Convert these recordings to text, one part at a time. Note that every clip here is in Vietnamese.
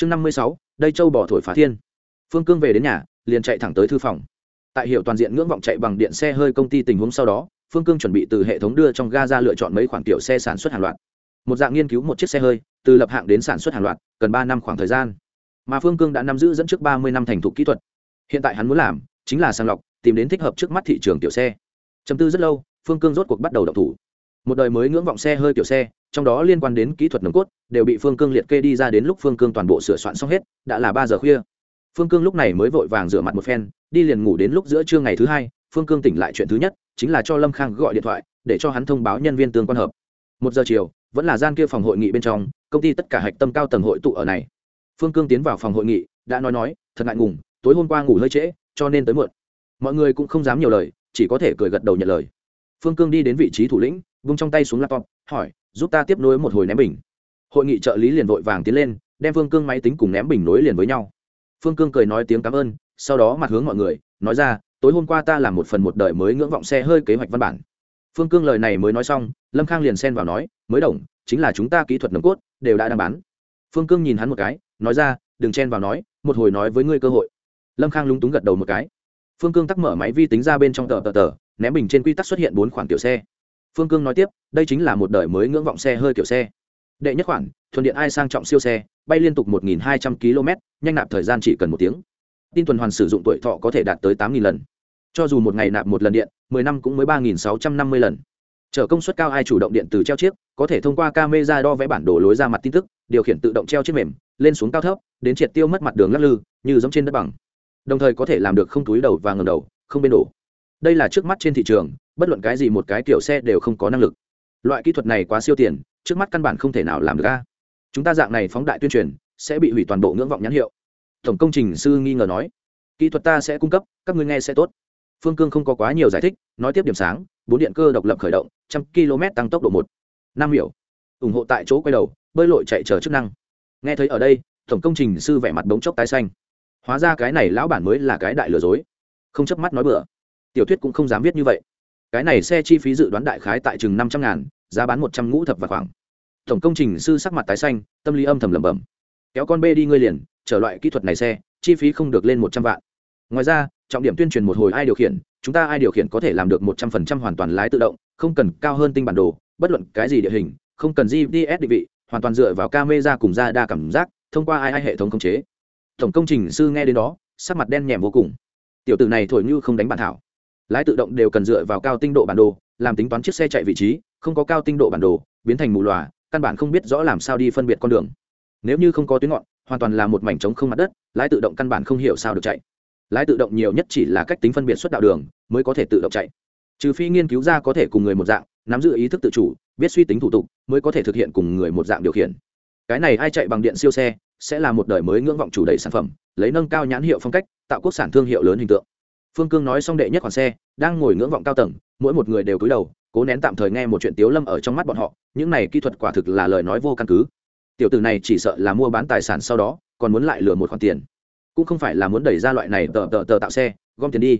chương năm mươi sáu, đây châu bỏ thổi phá thiên. Phương cương về đến nhà, liền chạy thẳng tới thư phòng. Tại hiệu toàn diện ngưỡng vọng chạy bằng điện xe hơi công ty tình huống sau đó, phương cương chuẩn bị từ hệ thống đưa trong ga ra lựa chọn mấy khoản kiểu xe sản xuất hàng loạt. Một dạng nghiên cứu một chiếc xe hơi, từ lập hạng đến sản xuất hàng loạt, cần ba năm khoảng thời gian. Mà phương cương đã nắm giữ dẫn trước ba mươi năm thành thục kỹ thuật. Hiện tại hắn muốn làm, chính là sàng lọc, tìm đến thích hợp trước mắt thị trường kiểu xe. Chấm tư rất lâu, phương cương rốt cuộc bắt đầu đọc thủ. Một đời mới ngưỡng vọng xe hơi kiểu xe trong đó liên quan đến kỹ thuật nồng cốt, đều bị phương cương liệt kê đi ra đến lúc phương cương toàn bộ sửa soạn xong hết, đã là ba giờ khuya. Phương cương lúc này mới vội vàng rửa mặt một phen, đi liền ngủ đến lúc giữa trưa ngày thứ hai, phương cương tỉnh lại chuyện thứ nhất, chính là cho lâm khang gọi điện thoại, để cho hắn thông báo nhân viên tương quan hợp. Một giờ chiều, vẫn là gian kia phòng hội nghị bên trong, công ty tất cả hạch tâm cao tầng hội tụ ở này. Phương cương tiến vào phòng hội nghị, đã nói nói, thật ngại ngùng, tối hôm qua ngủ hơi trễ, cho nên tới muộn. Mọi người cũng không dám nhiều lời, chỉ có thể cười gật đầu nhận lời. Phương cương đi đến vị trí thủ lĩnh, vung trong tay xuống laptop, hỏi giúp ta tiếp nối một hồi ném bình. Hội nghị trợ lý liền vội vàng tiến lên, đem phương cương máy tính cùng ném bình nối liền với nhau. Phương cương cười nói tiếng cảm ơn, sau đó mặt hướng mọi người, nói ra, tối hôm qua ta làm một phần một đời mới ngưỡng vọng xe hơi kế hoạch văn bản. Phương cương lời này mới nói xong, lâm khang liền xen vào nói, mới đồng, chính là chúng ta kỹ thuật nồng cốt, đều đã đang bán. Phương cương nhìn hắn một cái, nói ra, đừng chen vào nói, một hồi nói với ngươi cơ hội. Lâm khang lúng túng gật đầu một cái. Phương cương tắt mở máy vi tính ra bên trong tờ tờ tờ, ném bình trên quy tắc xuất hiện bốn khoản tiểu xe phương cương nói tiếp, đây chính là một đời mới ngưỡng vọng xe hơi kiểu xe. Đệ nhất khoản, thuần điện ai sang trọng siêu xe, bay liên tục 1.200 km, nhanh nạp thời gian chỉ cần một tiếng. Tin tuần hoàn sử dụng tuổi thọ có thể đạt tới 8.000 lần. Cho dù một ngày nạp một lần điện 10 năm cũng mới 3.650 lần. Chở công suất cao ai chủ động điện từ treo chiếc, có thể thông qua camera đo vẽ bản đồ lối ra mặt tin tức, điều khiển tự động treo chiếc mềm, lên xuống cao thấp, đến triệt tiêu mất mặt đường lắc lư, như giống trên đất bằng. Đồng thời có thể làm được không túi đầu và ngầm đầu, không bên đổ. Đây là trước mắt trên thị trường bất luận cái gì một cái kiểu xe đều không có năng lực. Loại kỹ thuật này quá siêu tiền, trước mắt căn bản không thể nào làm được a. Chúng ta dạng này phóng đại tuyên truyền, sẽ bị hủy toàn bộ ngưỡng vọng nhãn hiệu. Tổng công trình sư nghi ngờ nói, kỹ thuật ta sẽ cung cấp, các ngươi nghe sẽ tốt. Phương cương không có quá nhiều giải thích, nói tiếp điểm sáng, bốn điện cơ độc lập khởi động, trăm km tăng tốc độ một. Năm hiểu ủng hộ tại chỗ quay đầu, bơi lội chạy chờ chức năng. Nghe thấy ở đây, tổng công trình sư vẻ mặt bóng chốc tái xanh. Hóa ra cái này lão bản mới là cái đại lừa dối. Không chấp mắt nói bừa. Tiểu thuyết cũng không dám viết như vậy cái này xe chi phí dự đoán đại khái tại chừng năm trăm ngàn, giá bán một trăm ngũ thập và khoảng. Tổng công trình sư sắc mặt tái xanh, tâm lý âm thầm lẩm bẩm. Kéo con bê đi ngươi liền, trở loại kỹ thuật này xe, chi phí không được lên một trăm vạn. Ngoài ra, trọng điểm tuyên truyền một hồi ai điều khiển, chúng ta ai điều khiển có thể làm được một trăm phần trăm hoàn toàn lái tự động, không cần cao hơn tinh bản đồ, bất luận cái gì địa hình, không cần gps định vị, hoàn toàn dựa vào camera cùng ra đa cảm giác, thông qua ai ai hệ thống khống chế. Tổng công trình sư nghe đến đó, sắc mặt đen nhèm vô cùng. Tiểu tử này thổi như không đánh bản thảo lái tự động đều cần dựa vào cao tinh độ bản đồ, làm tính toán chiếc xe chạy vị trí, không có cao tinh độ bản đồ, biến thành mù lòa căn bản không biết rõ làm sao đi phân biệt con đường. Nếu như không có tuyến ngọn, hoàn toàn là một mảnh trống không mặt đất, lái tự động căn bản không hiểu sao được chạy. Lái tự động nhiều nhất chỉ là cách tính phân biệt xuất đạo đường, mới có thể tự động chạy. Trừ phi nghiên cứu ra có thể cùng người một dạng, nắm giữ ý thức tự chủ, biết suy tính thủ tục, mới có thể thực hiện cùng người một dạng điều khiển. Cái này ai chạy bằng điện siêu xe, sẽ là một đời mới ngưỡng vọng chủ đầy sản phẩm, lấy nâng cao nhãn hiệu phong cách, tạo quốc sản thương hiệu lớn hình tượng phương cương nói xong đệ nhất khoản xe, đang ngồi ngưỡng vọng cao tầng, mỗi một người đều cúi đầu, cố nén tạm thời nghe một chuyện tiếu lâm ở trong mắt bọn họ, những này kỹ thuật quả thực là lời nói vô căn cứ. Tiểu tử này chỉ sợ là mua bán tài sản sau đó, còn muốn lại lừa một khoản tiền. Cũng không phải là muốn đẩy ra loại này tờ tờ tờ tạo xe, gom tiền đi.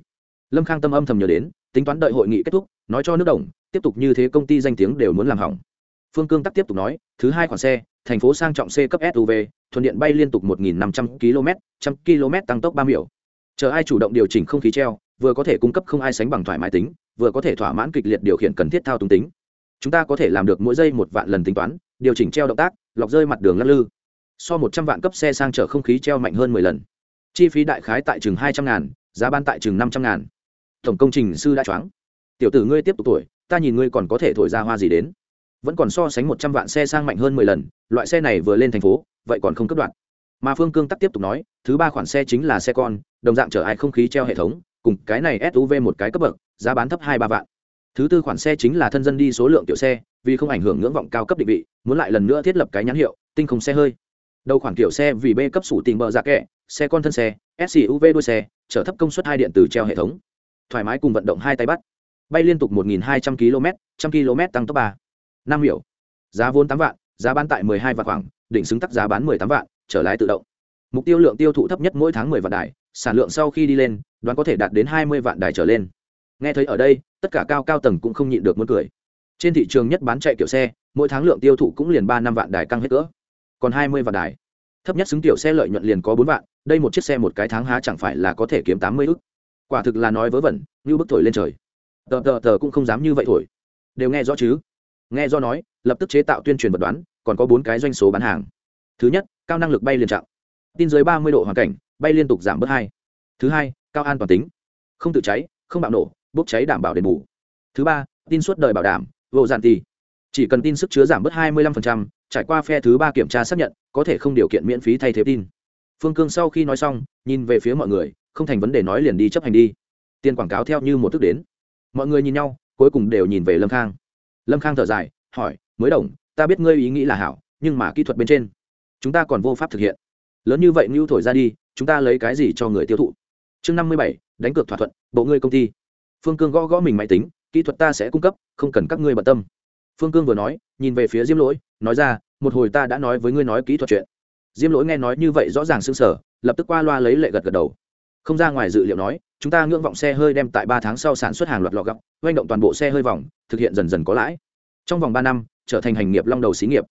Lâm khang tâm âm thầm nhớ đến, tính toán đợi hội nghị kết thúc, nói cho nước đồng, tiếp tục như thế công ty danh tiếng đều muốn làm hỏng. Phương cương tắc tiếp tục nói, thứ hai khoản xe, thành phố sang trọng c cấp suv thuận điện bay liên tục 1.500 km trăm km tăng tốc ba miểu chờ ai chủ động điều chỉnh không khí treo, vừa có thể cung cấp không ai sánh bằng thoải mái tính, vừa có thể thỏa mãn kịch liệt điều khiển cần thiết thao túng tính. Chúng ta có thể làm được mỗi giây một vạn lần tính toán, điều chỉnh treo động tác, lọc rơi mặt đường lắc lư. So một trăm vạn cấp xe sang chở không khí treo mạnh hơn mười lần. Chi phí đại khái tại chừng hai trăm ngàn, giá ban tại chừng năm trăm ngàn. Tổng công trình sư đã choáng. Tiểu tử ngươi tiếp tục tuổi, ta nhìn ngươi còn có thể thổi ra hoa gì đến. Vẫn còn so sánh một trăm vạn xe sang mạnh hơn mười lần, loại xe này vừa lên thành phố, vậy còn không cấp đoạn mà phương cương tắc tiếp tục nói, thứ ba khoản xe chính là xe con, đồng dạng chở ai không khí treo hệ thống, cùng cái này suv một cái cấp bậc, giá bán thấp hai ba vạn. Thứ tư khoản xe chính là thân dân đi số lượng tiểu xe, vì không ảnh hưởng ngưỡng vọng cao cấp định vị, muốn lại lần nữa thiết lập cái nhãn hiệu, tinh không xe hơi. Đầu khoản kiểu xe vì b cấp sủ tìm bờ dạ kẹ, xe con thân xe suv đuôi xe, chở thấp công suất hai điện từ treo hệ thống. Thoải mái cùng vận động hai tay bắt. Bay liên tục 1.200 km trăm km tăng tốc ba. Năm hiệu. Giá vốn tám vạn, giá bán tại 12 vạn khoảng định xứng tắc giá bán 18 vạn trở lái tự động. Mục tiêu lượng tiêu thụ thấp nhất mỗi tháng 10 vạn đài, sản lượng sau khi đi lên, đoán có thể đạt đến 20 vạn đài trở lên. Nghe thấy ở đây, tất cả cao cao tầng cũng không nhịn được muốn cười. Trên thị trường nhất bán chạy kiểu xe, mỗi tháng lượng tiêu thụ cũng liền ba năm vạn đài căng hết cỡ. Còn 20 vạn đài. Thấp nhất xứng tiểu xe lợi nhuận liền có bốn vạn, đây một chiếc xe một cái tháng há chẳng phải là có thể kiếm tám mươi ức. Quả thực là nói vớ vẩn, như bức thổi lên trời. Tờ tờ tờ cũng không dám như vậy thổi. Đều nghe rõ chứ? Nghe do nói, lập tức chế tạo tuyên truyền vật đoán, còn có bốn cái doanh số bán hàng thứ nhất cao năng lực bay liền trạng. Tin dưới ba mươi độ hoàn cảnh bay liên tục giảm bớt hai. Thứ hai cao an toàn tính. Không tự cháy không bạo nổ bốc cháy đảm bảo đền bù. Thứ ba tin suốt đời bảo đảm vô giản tì. Chỉ cần tin sức chứa giảm bớt hai mươi 25%, trải qua phe thứ ba kiểm tra xác nhận có thể không điều kiện miễn phí thay thế tin. Phương cương sau khi nói xong nhìn về phía mọi người không thành vấn đề nói liền đi chấp hành đi. Tiền quảng cáo theo như một thức đến. Mọi người nhìn nhau cuối cùng đều nhìn về lâm khang. Lâm khang thở dài hỏi mới đồng ta biết ngươi ý nghĩ là hảo nhưng mà kỹ thuật bên trên chúng ta còn vô pháp thực hiện. Lớn như vậy ngưu thổi ra đi, chúng ta lấy cái gì cho người tiêu thụ? Chương năm mươi bảy, đánh cược thỏa thuận, bộ ngươi công ty. Phương cương gõ gõ mình máy tính, kỹ thuật ta sẽ cung cấp, không cần các ngươi bận tâm. Phương cương vừa nói, nhìn về phía diêm lỗi, nói ra, một hồi ta đã nói với ngươi nói kỹ thuật chuyện. Diêm lỗi nghe nói như vậy rõ ràng s ư n g sở lập tức qua loa lấy lệ gật gật đầu. Không ra ngoài dự liệu nói, chúng ta ngưỡng vọng xe hơi đem tại ba tháng sau sản xuất hàng loạt lọ gọc doanh động toàn bộ xe hơi vòng, thực hiện dần dần có lãi. Trong vòng ba năm, trở thành hành nghiệp long đầu xí nghiệp.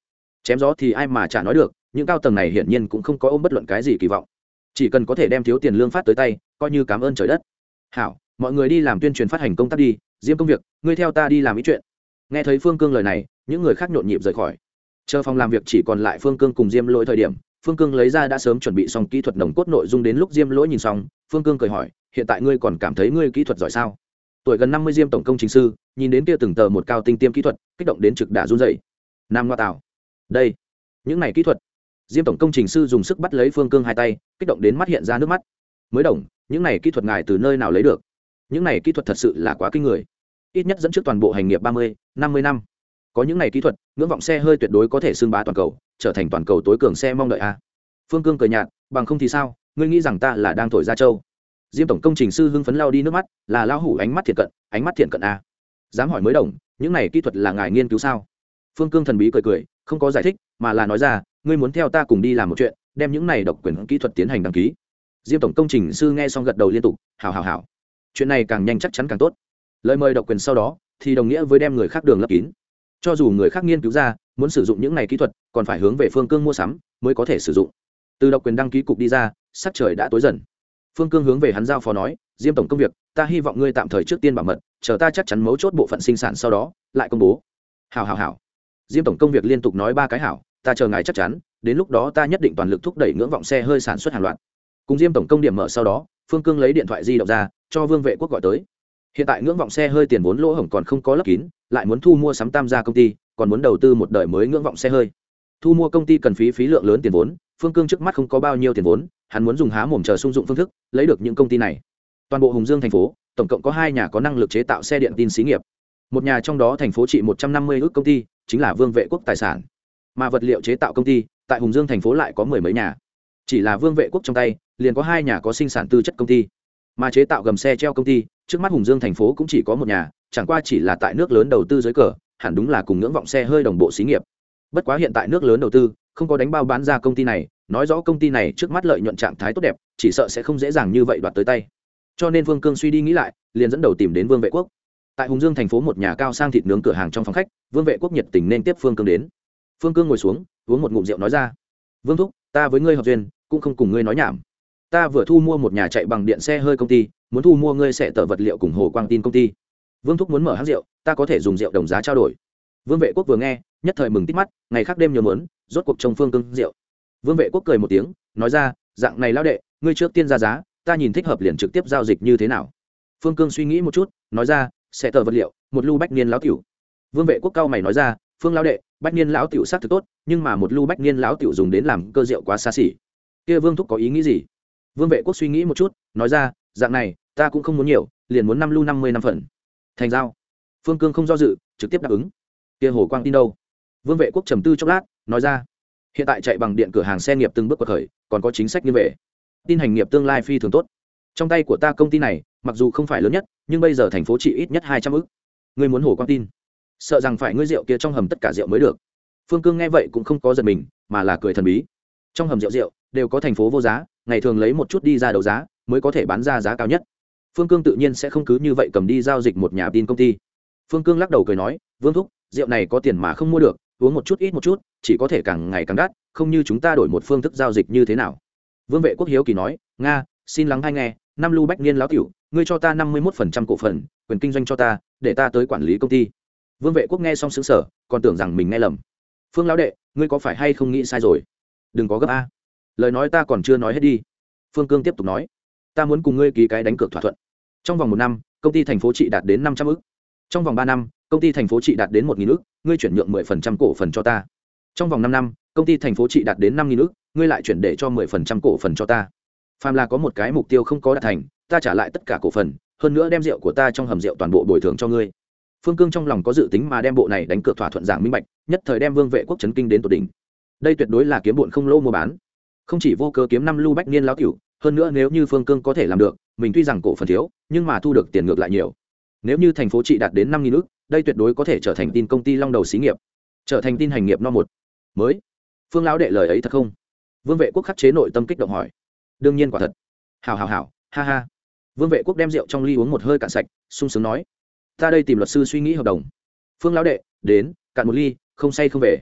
Chém gió thì ai mà chả nói được những cao tầng này hiển nhiên cũng không có ôm bất luận cái gì kỳ vọng. Chỉ cần có thể đem thiếu tiền lương phát tới tay, coi như cảm ơn trời đất. Hảo, mọi người đi làm tuyên truyền phát hành công tác đi, diêm công việc, ngươi theo ta đi làm ý chuyện. Nghe thấy phương cương lời này, những người khác nhộn nhịp rời khỏi. Chờ phòng làm việc chỉ còn lại phương cương cùng diêm lỗi thời điểm, phương cương lấy ra đã sớm chuẩn bị xong kỹ thuật nồng cốt nội dung đến lúc diêm lỗi nhìn xong, phương cương cười hỏi, hiện tại ngươi còn cảm thấy ngươi kỹ thuật giỏi sao? Tuổi gần năm mươi diêm tổng công chính sư, nhìn đến kia từng tờ một cao tinh tiêm kỹ thuật, kích động đến trực đà run dày nam ngoa tạo đây, những này kỹ thuật diêm tổng công trình sư dùng sức bắt lấy phương cương hai tay, kích động đến mắt hiện ra nước mắt. Mới đồng, những này kỹ thuật ngài từ nơi nào lấy được? Những này kỹ thuật thật sự là quá kinh người. Ít nhất dẫn trước toàn bộ hành nghiệp ba mươi, năm mươi năm. Có những này kỹ thuật, ngưỡng vọng xe hơi tuyệt đối có thể xưng bá toàn cầu, trở thành toàn cầu tối cường xe mong đợi a. Phương cương cười nhạt, bằng không thì sao? Ngươi nghĩ rằng ta là đang thổi ra châu? Diêm tổng công trình sư hưng phấn lao đi nước mắt, là lao hủ ánh mắt thiện cận, ánh mắt thiện cận a. Dám hỏi mới đồng, những này kỹ thuật là ngài nghiên cứu sao? Phương cương thần bí cười cười, không có giải thích, mà là nói ra ngươi muốn theo ta cùng đi làm một chuyện, đem những này độc quyền kỹ thuật tiến hành đăng ký. Diêm tổng công trình sư nghe xong gật đầu liên tục hào hào hào chuyện này càng nhanh chắc chắn càng tốt. Lời mời độc quyền sau đó, thì đồng nghĩa với đem người khác đường lấp kín. Cho dù người khác nghiên cứu ra, muốn sử dụng những này kỹ thuật, còn phải hướng về phương cương mua sắm mới có thể sử dụng. Từ độc quyền đăng ký cục đi ra, sắc trời đã tối dần. Phương cương hướng về hắn giao phó nói, diêm tổng công việc, ta hy vọng ngươi tạm thời trước tiên bảo mật, chờ ta chắc chắn mấu chốt bộ phận sinh sản sau đó, lại công bố. Hào hào hào diêm tổng công việc liên tục nói ba cái hảo ta chờ ngài chắc chắn, đến lúc đó ta nhất định toàn lực thúc đẩy ngưỡng vọng xe hơi sản xuất hàng loạt. Cùng diêm tổng công điểm mở sau đó, phương cương lấy điện thoại di động ra, cho vương vệ quốc gọi tới. Hiện tại ngưỡng vọng xe hơi tiền vốn lỗ hổng còn không có lấp kín, lại muốn thu mua sắm tam gia công ty, còn muốn đầu tư một đời mới ngưỡng vọng xe hơi. Thu mua công ty cần phí phí lượng lớn tiền vốn, phương cương trước mắt không có bao nhiêu tiền vốn, hắn muốn dùng há mồm chờ sung dụng phương thức, lấy được những công ty này. Toàn bộ hùng dương thành phố, tổng cộng có hai nhà có năng lực chế tạo xe điện tin xí nghiệp. Một nhà trong đó thành phố trị một trăm năm mươi ước công ty, chính là vương vệ quốc tài sản mà vật liệu chế tạo công ty, tại hùng dương thành phố lại có mười mấy nhà. Chỉ là vương vệ quốc trong tay, liền có hai nhà có sinh sản tư chất công ty. Mà chế tạo gầm xe treo công ty, trước mắt hùng dương thành phố cũng chỉ có một nhà, chẳng qua chỉ là tại nước lớn đầu tư dưới cờ, hẳn đúng là cùng ngưỡng vọng xe hơi đồng bộ xí nghiệp. Bất quá hiện tại nước lớn đầu tư, không có đánh bao bán ra công ty này, nói rõ công ty này trước mắt lợi nhuận trạng thái tốt đẹp, chỉ sợ sẽ không dễ dàng như vậy đoạt tới tay. Cho nên vương cương suy đi nghĩ lại, liền dẫn đầu tìm đến vương vệ quốc. Tại hùng dương thành phố một nhà cao sang thịt nướng cửa hàng trong phòng khách, vương vệ quốc nhiệt tình nên tiếp phương cương đến phương cương ngồi xuống, uống một ngụm rượu nói ra. Vương thúc, ta với ngươi hợp duyên, cũng không cùng ngươi nói nhảm. Ta vừa thu mua một nhà chạy bằng điện xe hơi công ty, muốn thu mua ngươi sẽ tờ vật liệu cùng hồ quang tin công ty. Vương thúc muốn mở hát rượu, ta có thể dùng rượu đồng giá trao đổi. Vương vệ quốc vừa nghe, nhất thời mừng tít mắt, ngày khác đêm nhớ mớn rốt cuộc trông phương cương rượu. Vương vệ quốc cười một tiếng, nói ra, dạng này lao đệ, ngươi trước tiên ra giá, ta nhìn thích hợp liền trực tiếp giao dịch như thế nào. Phương cương suy nghĩ một chút, nói ra, sẽ tờ vật liệu, một lưu bách niên lão tiểu vương vệ quốc cao mày nói ra phương lão đệ, bách niên lão tiểu sát thực tốt, nhưng mà một lưu bách niên lão tiểu dùng đến làm cơ rượu quá xa xỉ. Kia vương thúc có ý nghĩ gì? Vương vệ quốc suy nghĩ một chút, nói ra, dạng này, ta cũng không muốn nhiều, liền muốn năm lưu năm mươi năm phần. Thành giao. Phương cương không do dự, trực tiếp đáp ứng. Kia hồ quang tin đâu? Vương vệ quốc trầm tư chốc lát, nói ra, hiện tại chạy bằng điện cửa hàng xe nghiệp từng bước cuộc khởi, còn có chính sách như vậy. Tin hành nghiệp tương lai phi thường tốt. Trong tay của ta công ty này, mặc dù không phải lớn nhất, nhưng bây giờ thành phố chỉ ít nhất hai trăm ức. Ngươi muốn hồ quang tin? Sợ rằng phải ngươi rượu kia trong hầm tất cả rượu mới được. Phương cương nghe vậy cũng không có giật mình, mà là cười thần bí. Trong hầm rượu rượu, đều có thành phố vô giá, ngày thường lấy một chút đi ra đấu giá, mới có thể bán ra giá cao nhất. Phương cương tự nhiên sẽ không cứ như vậy cầm đi giao dịch một nhà tin công ty. Phương cương lắc đầu cười nói, vương thúc, rượu này có tiền mà không mua được, uống một chút ít một chút, chỉ có thể càng ngày càng đắt, không như chúng ta đổi một phương thức giao dịch như thế nào. Vương vệ quốc hiếu kỳ nói, nga, xin lắng hay nghe, năm lưu bách niên lão tiểu, ngươi cho ta năm mươi một phần trăm cổ phần, quyền kinh doanh cho ta, để ta tới quản lý công ty vương vệ quốc nghe xong xứng sở còn tưởng rằng mình nghe lầm. Phương lão đệ, ngươi có phải hay không nghĩ sai rồi? Đừng có gấp a. Lời nói ta còn chưa nói hết đi. Phương cương tiếp tục nói, ta muốn cùng ngươi ký cái đánh cược thỏa thuận. Trong vòng một năm, công ty thành phố trị đạt đến năm trăm ư c trong vòng ba năm, công ty thành phố trị đạt đến một nghìn ư c ngươi chuyển nhượng mười phần trăm cổ phần cho ta. Trong vòng năm năm, công ty thành phố trị đạt đến năm nghìn ư c ngươi lại chuyển để cho mười phần trăm cổ phần cho ta. Phàm là có một cái mục tiêu không có đạt thành, ta trả lại tất cả cổ phần, hơn nữa đem rượu của ta trong hầm rượu toàn bộ bồi thường cho ngươi phương cương trong lòng có dự tính mà đem bộ này đánh cược thỏa thuận giảng minh bạch, nhất thời đem vương vệ quốc trấn kinh đến tột đỉnh. Đây tuyệt đối là kiếm bụn không lô mua bán. Không chỉ vô cơ kiếm năm lưu bách niên lão cửu hơn nữa nếu như phương cương có thể làm được, mình tuy rằng cổ phần thiếu, nhưng mà thu được tiền ngược lại nhiều. Nếu như thành phố trị đạt đến năm nghìn ước đây tuyệt đối có thể trở thành tin công ty long đầu xí nghiệp. Trở thành tin hành nghiệp no một. Mới. Phương lão đệ lời ấy thật không? Vương vệ quốc khắc chế nội tâm kích động hỏi. Đương nhiên quả thật. Hào hào hào ha ha. Vương vệ quốc đem rượu trong ly uống một hơi cạn sạch, sung sướng nói ta đây tìm luật sư suy nghĩ hợp đồng. Phương lão đệ, đến, cạn một ly, không say không về.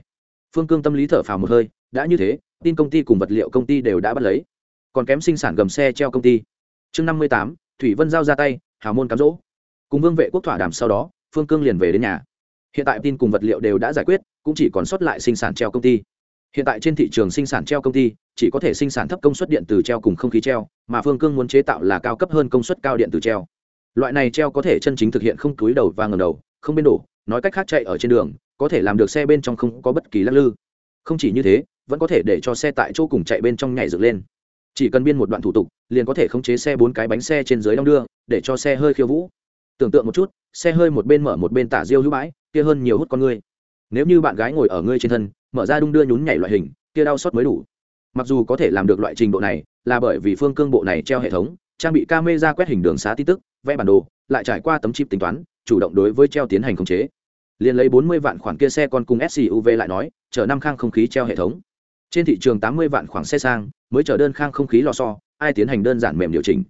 Phương cương tâm lý thở phào một hơi, đã như thế, tin công ty cùng vật liệu công ty đều đã bắt lấy. Còn kém sinh sản gầm xe treo công ty. Chương năm mươi tám, thủy vân giao ra tay, hào môn cám dỗ. Cùng vương vệ quốc thỏa đàm sau đó, phương cương liền về đến nhà. Hiện tại tin cùng vật liệu đều đã giải quyết, cũng chỉ còn sót lại sinh sản treo công ty. Hiện tại trên thị trường sinh sản treo công ty, chỉ có thể sinh sản thấp công suất điện từ treo cùng không khí treo, mà phương cương muốn chế tạo là cao cấp hơn công suất cao điện từ treo loại này treo có thể chân chính thực hiện không túi đầu và ngầm đầu, không bên đổ, nói cách khác chạy ở trên đường, có thể làm được xe bên trong không có bất kỳ lắc lư. Không chỉ như thế, vẫn có thể để cho xe tại chỗ cùng chạy bên trong nhảy dựng lên. Chỉ cần biên một đoạn thủ tục, liền có thể khống chế xe bốn cái bánh xe trên dưới đong đưa, để cho xe hơi khiêu vũ. Tưởng tượng một chút, xe hơi một bên mở một bên tả diêu hữu bãi, kia hơn nhiều hút con ngươi nếu như bạn gái ngồi ở ngươi trên thân, mở ra đung đưa nhún nhảy loại hình, kia đau xót mới đủ. Mặc dù có thể làm được loại trình độ này, là bởi vì phương cương bộ này treo hệ thống, trang bị camera quét hình đường xá tin tức vẽ bản đồ, lại trải qua tấm chip tính toán, chủ động đối với treo tiến hành khống chế. Liền lấy bốn mươi vạn khoản kia xe con cùng suv lại nói, chở năm khang không khí treo hệ thống. Trên thị trường tám mươi vạn khoản xe sang, mới chở đơn khang không khí lò so ai tiến hành đơn giản mềm điều chỉnh.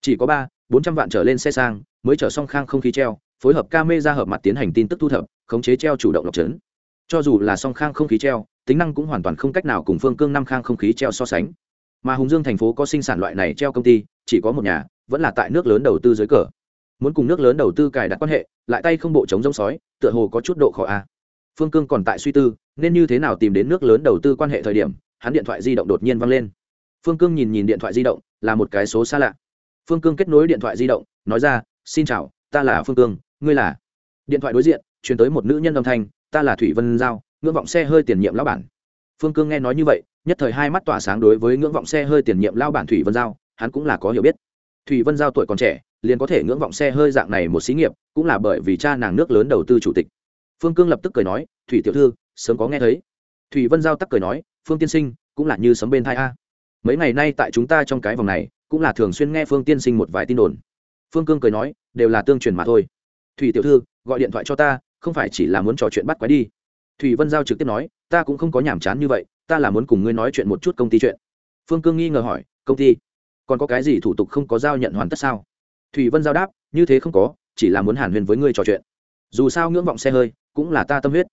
Chỉ có ba, bốn trăm vạn trở lên xe sang, mới chở xong khang không khí treo, phối hợp camera hợp mặt tiến hành tin tức thu thập, khống chế treo chủ động lọc chấn. Cho dù là song khang không khí treo, tính năng cũng hoàn toàn không cách nào cùng phương cương năm khang không khí treo so sánh. Mà hùng dương thành phố có sinh sản loại này treo công ty, chỉ có một nhà vẫn là tại nước lớn đầu tư dưới cờ. Muốn cùng nước lớn đầu tư cài đặt quan hệ, lại tay không bộ chống giống sói, tựa hồ có chút độ khó a. Phương cương còn tại suy tư, nên như thế nào tìm đến nước lớn đầu tư quan hệ thời điểm, hắn điện thoại di động đột nhiên văng lên. Phương cương nhìn nhìn điện thoại di động, là một cái số xa lạ. Phương cương kết nối điện thoại di động, nói ra, xin chào, ta là phương cương, ngươi là? Điện thoại đối diện chuyển tới một nữ nhân âm thanh, ta là thủy vân giao, ngưỡng vọng xe hơi tiền nhiệm lão bản. Phương cương nghe nói như vậy, nhất thời hai mắt tỏa sáng đối với ngưỡng vọng xe hơi tiền nhiệm lao bản thủy vân giao, hắn cũng là có hiểu biết thủy vân giao tuổi còn trẻ, liền có thể ngưỡng vọng xe hơi dạng này một xí nghiệp, cũng là bởi vì cha nàng nước lớn đầu tư chủ tịch. Phương cương lập tức cười nói, thủy tiểu thư, sớm có nghe thấy. Thủy vân giao tắc cười nói, phương tiên sinh, cũng là như sấm bên thai a. Mấy ngày nay tại chúng ta trong cái vòng này, cũng là thường xuyên nghe phương tiên sinh một vài tin đồn. Phương cương cười nói, đều là tương truyền mà thôi. Thủy tiểu thư, gọi điện thoại cho ta, không phải chỉ là muốn trò chuyện bắt quái đi. Thủy vân giao trực tiếp nói, ta cũng không có nhàm chán như vậy, ta là muốn cùng ngươi nói chuyện một chút công ty chuyện. Phương cương nghi ngờ hỏi, công ty? Còn có cái gì thủ tục không có giao nhận hoàn tất sao? Thủy vân giao đáp, như thế không có, chỉ là muốn hàn huyền với ngươi trò chuyện. Dù sao ngưỡng vọng xe hơi, cũng là ta tâm huyết.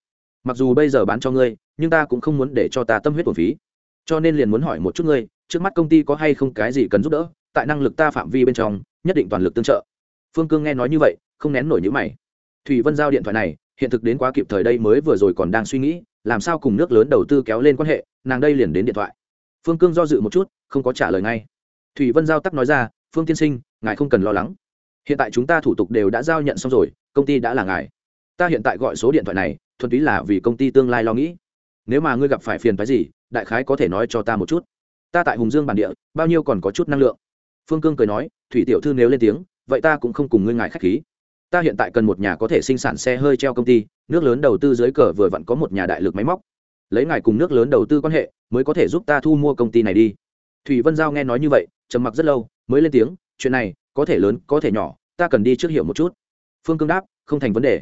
Mặc dù bây giờ bán cho ngươi, nhưng ta cũng không muốn để cho ta tâm huyết thuần phí. Cho nên liền muốn hỏi một chút ngươi, trước mắt công ty có hay không cái gì cần giúp đỡ, tại năng lực ta phạm vi bên trong, nhất định toàn lực tương trợ. Phương cương nghe nói như vậy, không nén nổi nhữ mày. Thủy vân giao điện thoại này, hiện thực đến quá kịp thời đây mới vừa rồi còn đang suy nghĩ, làm sao cùng nước lớn đầu tư kéo lên quan hệ, nàng đây liền đến điện thoại. Phương cương do dự một chút, không có trả lời ngay thủy vân giao tắc nói ra, phương tiên sinh, ngài không cần lo lắng. Hiện tại chúng ta thủ tục đều đã giao nhận xong rồi, công ty đã là ngài. Ta hiện tại gọi số điện thoại này, thuần túy là vì công ty tương lai lo nghĩ. Nếu mà ngươi gặp phải phiền phái gì, đại khái có thể nói cho ta một chút. Ta tại hùng dương bản địa, bao nhiêu còn có chút năng lượng. Phương cương cười nói, thủy tiểu thư nếu lên tiếng, vậy ta cũng không cùng ngươi ngại k h á c h khí. Ta hiện tại cần một nhà có thể sinh sản xe hơi treo công ty, nước lớn đầu tư dưới cờ vừa vặn có một nhà đại lực máy móc. Lấy ngài cùng nước lớn đầu tư quan hệ, mới có thể giúp ta thu mua công ty này đi thủy vân giao nghe nói như vậy, trầm mặc rất lâu, mới lên tiếng, chuyện này, có thể lớn, có thể nhỏ, ta cần đi trước hiểu một chút. Phương cương đáp, không thành vấn đề.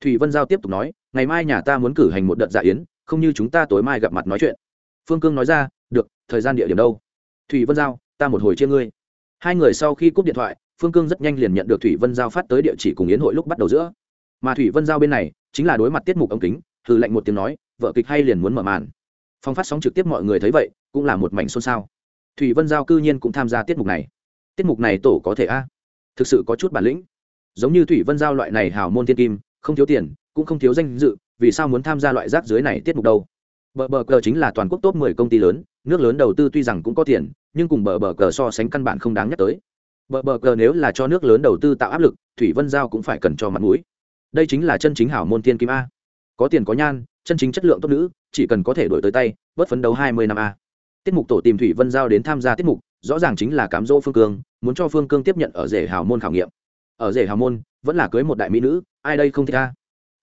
Thủy vân giao tiếp tục nói, ngày mai nhà ta muốn cử hành một đợt dạ yến, không như chúng ta tối mai gặp mặt nói chuyện. Phương cương nói ra, được, thời gian địa điểm đâu? Thủy vân giao, ta một hồi chia ngươi. Hai người sau khi cúp điện thoại, phương cương rất nhanh liền nhận được thủy vân giao phát tới địa chỉ cùng yến hội lúc bắt đầu giữa. Mà thủy vân giao bên này, chính là đối mặt tiết mục ống kính thử lạnh một tiếng nói, vợ kịch hay liền muốn mở màn. Phong phát sóng trực tiếp mọi người thấy vậy, cũng là một mảnh xôn xao thủy vân giao cư nhiên cũng tham gia tiết mục này. Tiết mục này tổ có thể a? Thực sự có chút bản lĩnh. Giống như thủy vân giao loại này hào môn thiên kim, không thiếu tiền, cũng không thiếu danh dự, vì sao muốn tham gia loại rác dưới này tiết mục đâu? Bờ bờ cờ chính là toàn quốc top 10 công ty lớn, nước lớn đầu tư tuy rằng cũng có tiền, nhưng cùng bờ bờ cờ so sánh căn bản không đáng nhắc tới. Bờ bờ cờ nếu là cho nước lớn đầu tư tạo áp lực, thủy vân giao cũng phải cần cho mặt mũi. Đây chính là chân chính hảo môn thiên kim a. Có tiền có nhan, chân chính chất lượng tốt nữ, chỉ cần có thể đổi tới tay, bớt phấn đấu 20 năm a tiết mục tổ tìm thủy vân giao đến tham gia tiết mục, rõ ràng chính là cám dỗ phương cương, muốn cho phương cương tiếp nhận ở rể hào môn khảo nghiệm. Ở rể hào môn, vẫn là cưới một đại mỹ nữ, ai đây không thích a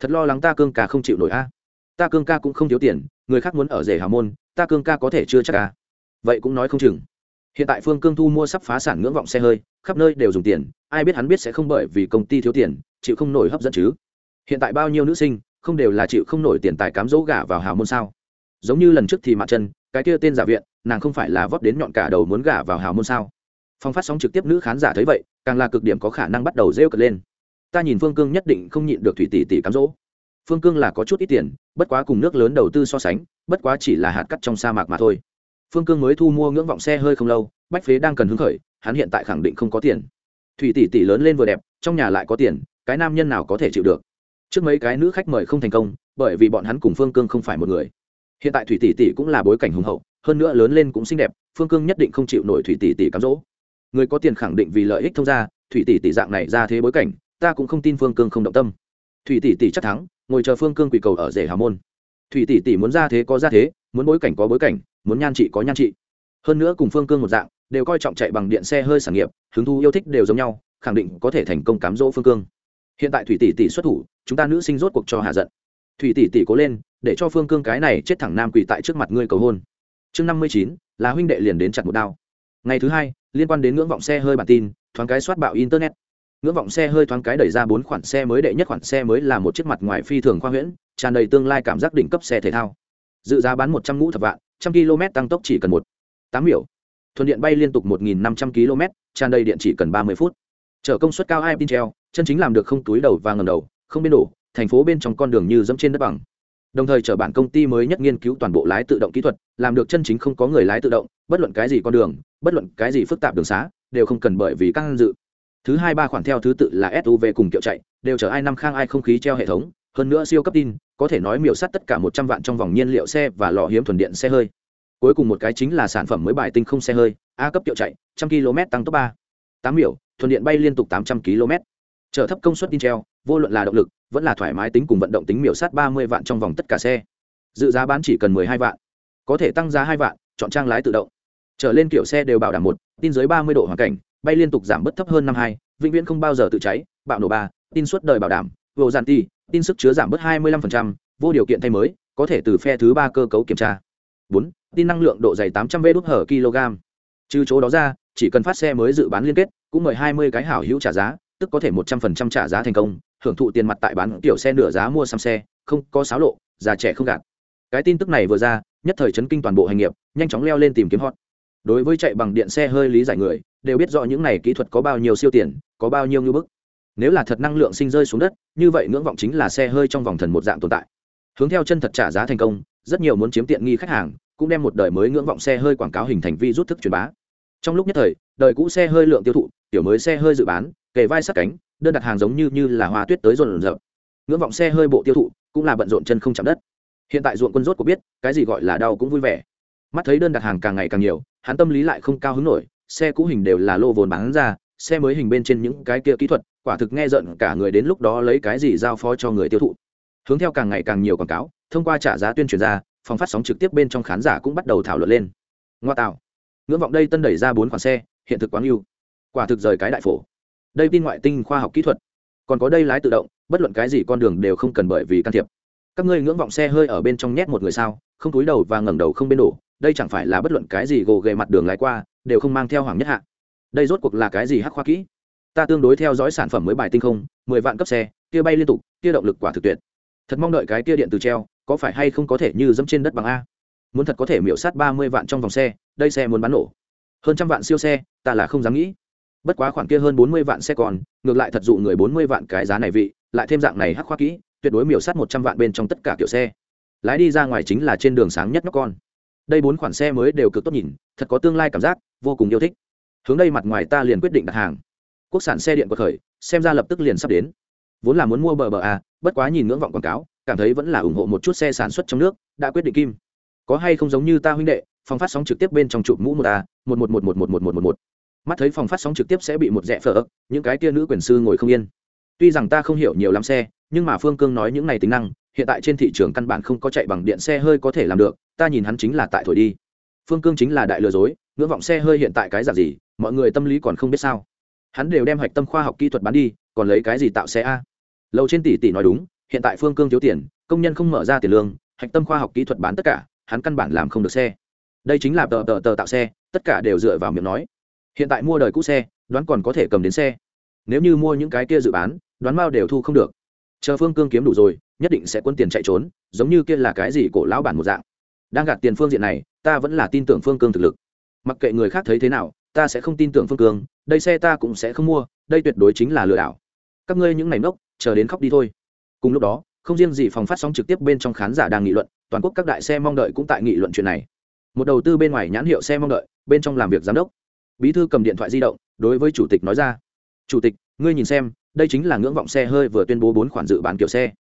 thật lo lắng ta cương ca không chịu nổi a. À? Ta cương ca cũng không thiếu tiền, người khác muốn ở rể hào môn, ta cương ca có thể chưa chắc ca à? vậy cũng nói không chừng. Hiện tại phương cương thu mua sắp phá sản ngưỡng vọng xe hơi, khắp nơi đều dùng tiền, ai biết hắn biết sẽ không bởi vì công ty thiếu tiền, chịu không nổi hấp dẫn chứ. Hiện tại bao nhiêu nữ sinh, không đều là chịu không nổi tiền tài cám dỗ gả vào hào môn sao? Giống như lần trước thì mạ chân cái kia tên giả viện, nàng không phải là vấp đến nhọn cả đầu muốn gả vào hào môn sao? Phong phát sóng trực tiếp nữ khán giả thấy vậy, càng là cực điểm có khả năng bắt đầu rêu cật lên. Ta nhìn phương cương nhất định không nhịn được thủy tỷ tỷ cám dỗ. Phương cương là có chút ít tiền, bất quá cùng nước lớn đầu tư so sánh, bất quá chỉ là hạt cắt trong sa mạc mà thôi. Phương cương mới thu mua ngưỡng vọng xe hơi không lâu, bách phế đang cần hứng khởi, hắn hiện tại khẳng định không có tiền. Thủy tỷ tỷ lớn lên vừa đẹp, trong nhà lại có tiền, cái nam nhân nào có thể chịu được? Trước mấy cái nữ khách mời không thành công, bởi vì bọn hắn cùng phương cương không phải một người hiện tại thủy tỷ tỷ cũng là bối cảnh hùng hậu, hơn nữa lớn lên cũng xinh đẹp, phương cương nhất định không chịu nổi thủy tỷ tỷ cám dỗ. Người có tiền khẳng định vì lợi ích thông gia, thủy tỷ tỷ dạng này ra thế bối cảnh, ta cũng không tin phương cương không động tâm. Thủy tỷ tỷ chắc thắng, ngồi chờ phương cương quỳ cầu ở rể hà môn. Thủy tỷ tỷ muốn ra thế có ra thế, muốn bối cảnh có bối cảnh, muốn nhan trị có nhan trị. Hơn nữa cùng phương cương một dạng, đều coi trọng chạy bằng điện xe hơi sản nghiệp, hứng thú yêu thích đều giống nhau, khẳng định có thể thành công cám dỗ phương cương. Hiện tại thủy tỷ tỷ xuất thủ, chúng ta nữ sinh rốt cuộc cho hạ giận. Thủy tỷ tỷ cố lên để cho phương cương cái này chết thẳng nam quỳ tại trước mặt ngươi cầu hôn. Chương năm mươi chín, là huynh đệ liền đến chặt một đao. Ngày thứ hai, liên quan đến ngưỡng vọng xe hơi bản tin, thoáng cái soát bạo internet. Ngưỡng vọng xe hơi thoáng cái đẩy ra bốn khoản xe mới, đệ nhất khoản xe mới là một chiếc mặt ngoài phi thường khoa huyễn, tràn đầy tương lai cảm giác đỉnh cấp xe thể thao. Dự giá bán một trăm ngũ thập vạn, trăm km tăng tốc chỉ cần một, tám miểu. Thuận điện bay liên tục một nghìn năm trăm km, tràn đầy điện chỉ cần ba mươi phút. Chở công suất cao hai pin treo, chân chính làm được không túi đầu và ngầm đầu, không biên đổ thành phố bên trong con đường như dẫm trên đất bằng đồng thời chở bản công ty mới nhất nghiên cứu toàn bộ lái tự động kỹ thuật, làm được chân chính không có người lái tự động, bất luận cái gì con đường, bất luận cái gì phức tạp đường xá, đều không cần bởi vì các dự. Thứ hai ba khoản theo thứ tự là suv cùng kiệu chạy, đều chở ai năm khang ai không khí treo hệ thống, hơn nữa siêu cấp tin, có thể nói miểu sát tất cả một trăm vạn trong vòng nhiên liệu xe và lò hiếm thuần điện xe hơi. Cuối cùng một cái chính là sản phẩm mới bài tinh không xe hơi, a cấp kiệu chạy, trăm km tăng tốc ba. Tám miểu, thuần điện bay liên tục tám trăm km chở thấp công suất tin treo, vô luận là động lực vẫn là thoải mái tính cùng vận động tính miểu sát ba mươi vạn trong vòng tất cả xe. Dự giá bán chỉ cần mười hai vạn. Có thể tăng giá hai vạn, chọn trang lái tự động. Trở lên kiểu xe đều bảo đảm một, tin dưới ba mươi độ hoàn cảnh, bay liên tục giảm bớt thấp hơn năm hai, vĩnh viễn không bao giờ tự cháy, bạo nổ ba, tin suốt đời bảo đảm, vô giàn ti, tin sức chứa giảm bớt hai mươi lăm vô điều kiện thay mới, có thể từ phe thứ ba cơ cấu kiểm tra. Bốn, tin năng lượng độ dày tám trăm v hở kg. Trừ chỗ đó ra, chỉ cần phát xe mới dự bán liên kết, cũng mời hai mươi cái hảo hữu trả giá, tức có thể một trăm phần trăm trả giá thành công hưởng thụ tiền mặt tại bán kiểu xe nửa giá mua xăm xe, không có xáo lộ, già trẻ không gạt. Cái tin tức này vừa ra, nhất thời chấn kinh toàn bộ hành nghiệp, nhanh chóng leo lên tìm kiếm hot. Đối với chạy bằng điện xe hơi lý giải người, đều biết rõ những này kỹ thuật có bao nhiêu siêu tiền, có bao nhiêu ngưỡng bức. Nếu là thật năng lượng sinh rơi xuống đất, như vậy ngưỡng vọng chính là xe hơi trong vòng thần một dạng tồn tại. Hướng theo chân thật trả giá thành công, rất nhiều muốn chiếm tiện nghi khách hàng, cũng đem một đời mới ngưỡng vọng xe hơi quảng cáo hình thành vi rút thức truyền bá. Trong lúc nhất thời, đời cũ xe hơi lượng tiêu thụ tiểu mới xe hơi dự bán, kề vai sát cánh đơn đặt hàng giống như như là hoa tuyết tới rộn rợn ngưỡng vọng xe hơi bộ tiêu thụ cũng là bận rộn chân không chạm đất. Hiện tại ruộng quân rốt của biết, cái gì gọi là đau cũng vui vẻ. Mắt thấy đơn đặt hàng càng ngày càng nhiều, hắn tâm lý lại không cao hứng nổi, xe cũ hình đều là lô vốn bán ra, xe mới hình bên trên những cái kia kỹ thuật, quả thực nghe giận cả người đến lúc đó lấy cái gì giao phó cho người tiêu thụ. Hướng theo càng ngày càng nhiều quảng cáo, thông qua trả giá tuyên truyền ra, phòng phát sóng trực tiếp bên trong khán giả cũng bắt đầu thảo luận lên. Ngoa tạo. Ngưỡng vọng đây tân đẩy ra bốn khoản xe, hiện thực quán yêu. Quả thực rời cái đại phổ đây tin ngoại tinh khoa học kỹ thuật. Còn có đây lái tự động, bất luận cái gì con đường đều không cần bởi vì can thiệp. Các ngươi ngưỡng vọng xe hơi ở bên trong nhét một người sao, không túi đầu và ngẩng đầu không bên đổ, đây chẳng phải là bất luận cái gì gồ ghề mặt đường lái qua, đều không mang theo hoàng nhất hạ. Đây rốt cuộc là cái gì hắc khoa kỹ? Ta tương đối theo dõi sản phẩm mới bài tinh không, mười vạn cấp xe, kia bay liên tục, kia động lực quả thực tuyệt. Thật mong đợi cái kia điện từ treo, có phải hay không có thể như dẫm trên đất bằng a? Muốn thật có thể miễu sát ba mươi vạn trong vòng xe, đây xe muốn bán nổ. Hơn trăm vạn siêu xe, ta là không dám nghĩ bất quá khoản kia hơn bốn mươi vạn xe còn, ngược lại thật dụ người bốn mươi vạn cái giá này vị, lại thêm dạng này hắc khoa kỹ, tuyệt đối miểu sát một trăm vạn bên trong tất cả kiểu xe. Lái đi ra ngoài chính là trên đường sáng nhất nó con. Đây bốn khoản xe mới đều cực tốt nhìn, thật có tương lai cảm giác, vô cùng yêu thích. Hướng đây mặt ngoài ta liền quyết định đặt hàng. Quốc sản xe điện của khởi, xem ra lập tức liền sắp đến. Vốn là muốn mua bờ bờ à bất quá nhìn ngưỡng vọng quảng cáo, cảm thấy vẫn là ủng hộ một chút xe sản xuất trong nước, đã quyết định kim. Có hay không giống như ta huynh đệ, phòng phát sóng trực tiếp bên trong chụp mũ một a, một một một một một một một một một mắt thấy phòng phát sóng trực tiếp sẽ bị một rẽ phở những cái tia nữ quyền sư ngồi không yên. Tuy rằng ta không hiểu nhiều lắm xe, nhưng mà phương cương nói những này tính năng, hiện tại trên thị trường căn bản không có chạy bằng điện xe hơi có thể làm được, ta nhìn hắn chính là tại thổi đi. Phương cương chính là đại lừa dối, ngưỡng vọng xe hơi hiện tại cái giả gì, mọi người tâm lý còn không biết sao. Hắn đều đem hạch tâm khoa học kỹ thuật bán đi, còn lấy cái gì tạo xe a? Lâu trên tỷ tỷ nói đúng, hiện tại phương cương thiếu tiền, công nhân không mở ra tiền lương, hạch tâm khoa học kỹ thuật bán tất cả, hắn căn bản làm không được xe. Đây chính là tờ tờ tờ tạo xe, tất cả đều dựa vào miệng nói hiện tại mua đời cũ xe, đoán còn có thể cầm đến xe. Nếu như mua những cái kia dự bán, đoán mao đều thu không được. Chờ phương cương kiếm đủ rồi, nhất định sẽ quân tiền chạy trốn, giống như kia là cái gì cổ lão bản một dạng. Đang gạt tiền phương diện này, ta vẫn là tin tưởng phương cương thực lực. Mặc kệ người khác thấy thế nào, ta sẽ không tin tưởng phương cương, đây xe ta cũng sẽ không mua, đây tuyệt đối chính là lừa đảo. Các ngươi những ngày mốc chờ đến khóc đi thôi. Cùng lúc đó, không riêng gì phòng phát sóng trực tiếp bên trong khán giả đang nghị luận, toàn quốc các đại xe mong đợi cũng tại nghị luận chuyện này. Một đầu tư bên ngoài nhãn hiệu xe mong đợi, bên trong làm việc giám đốc bí thư cầm điện thoại di động, đối với chủ tịch nói ra. Chủ tịch, ngươi nhìn xem, đây chính là ngưỡng vọng xe hơi vừa tuyên bố bốn khoản dự bán kiểu xe.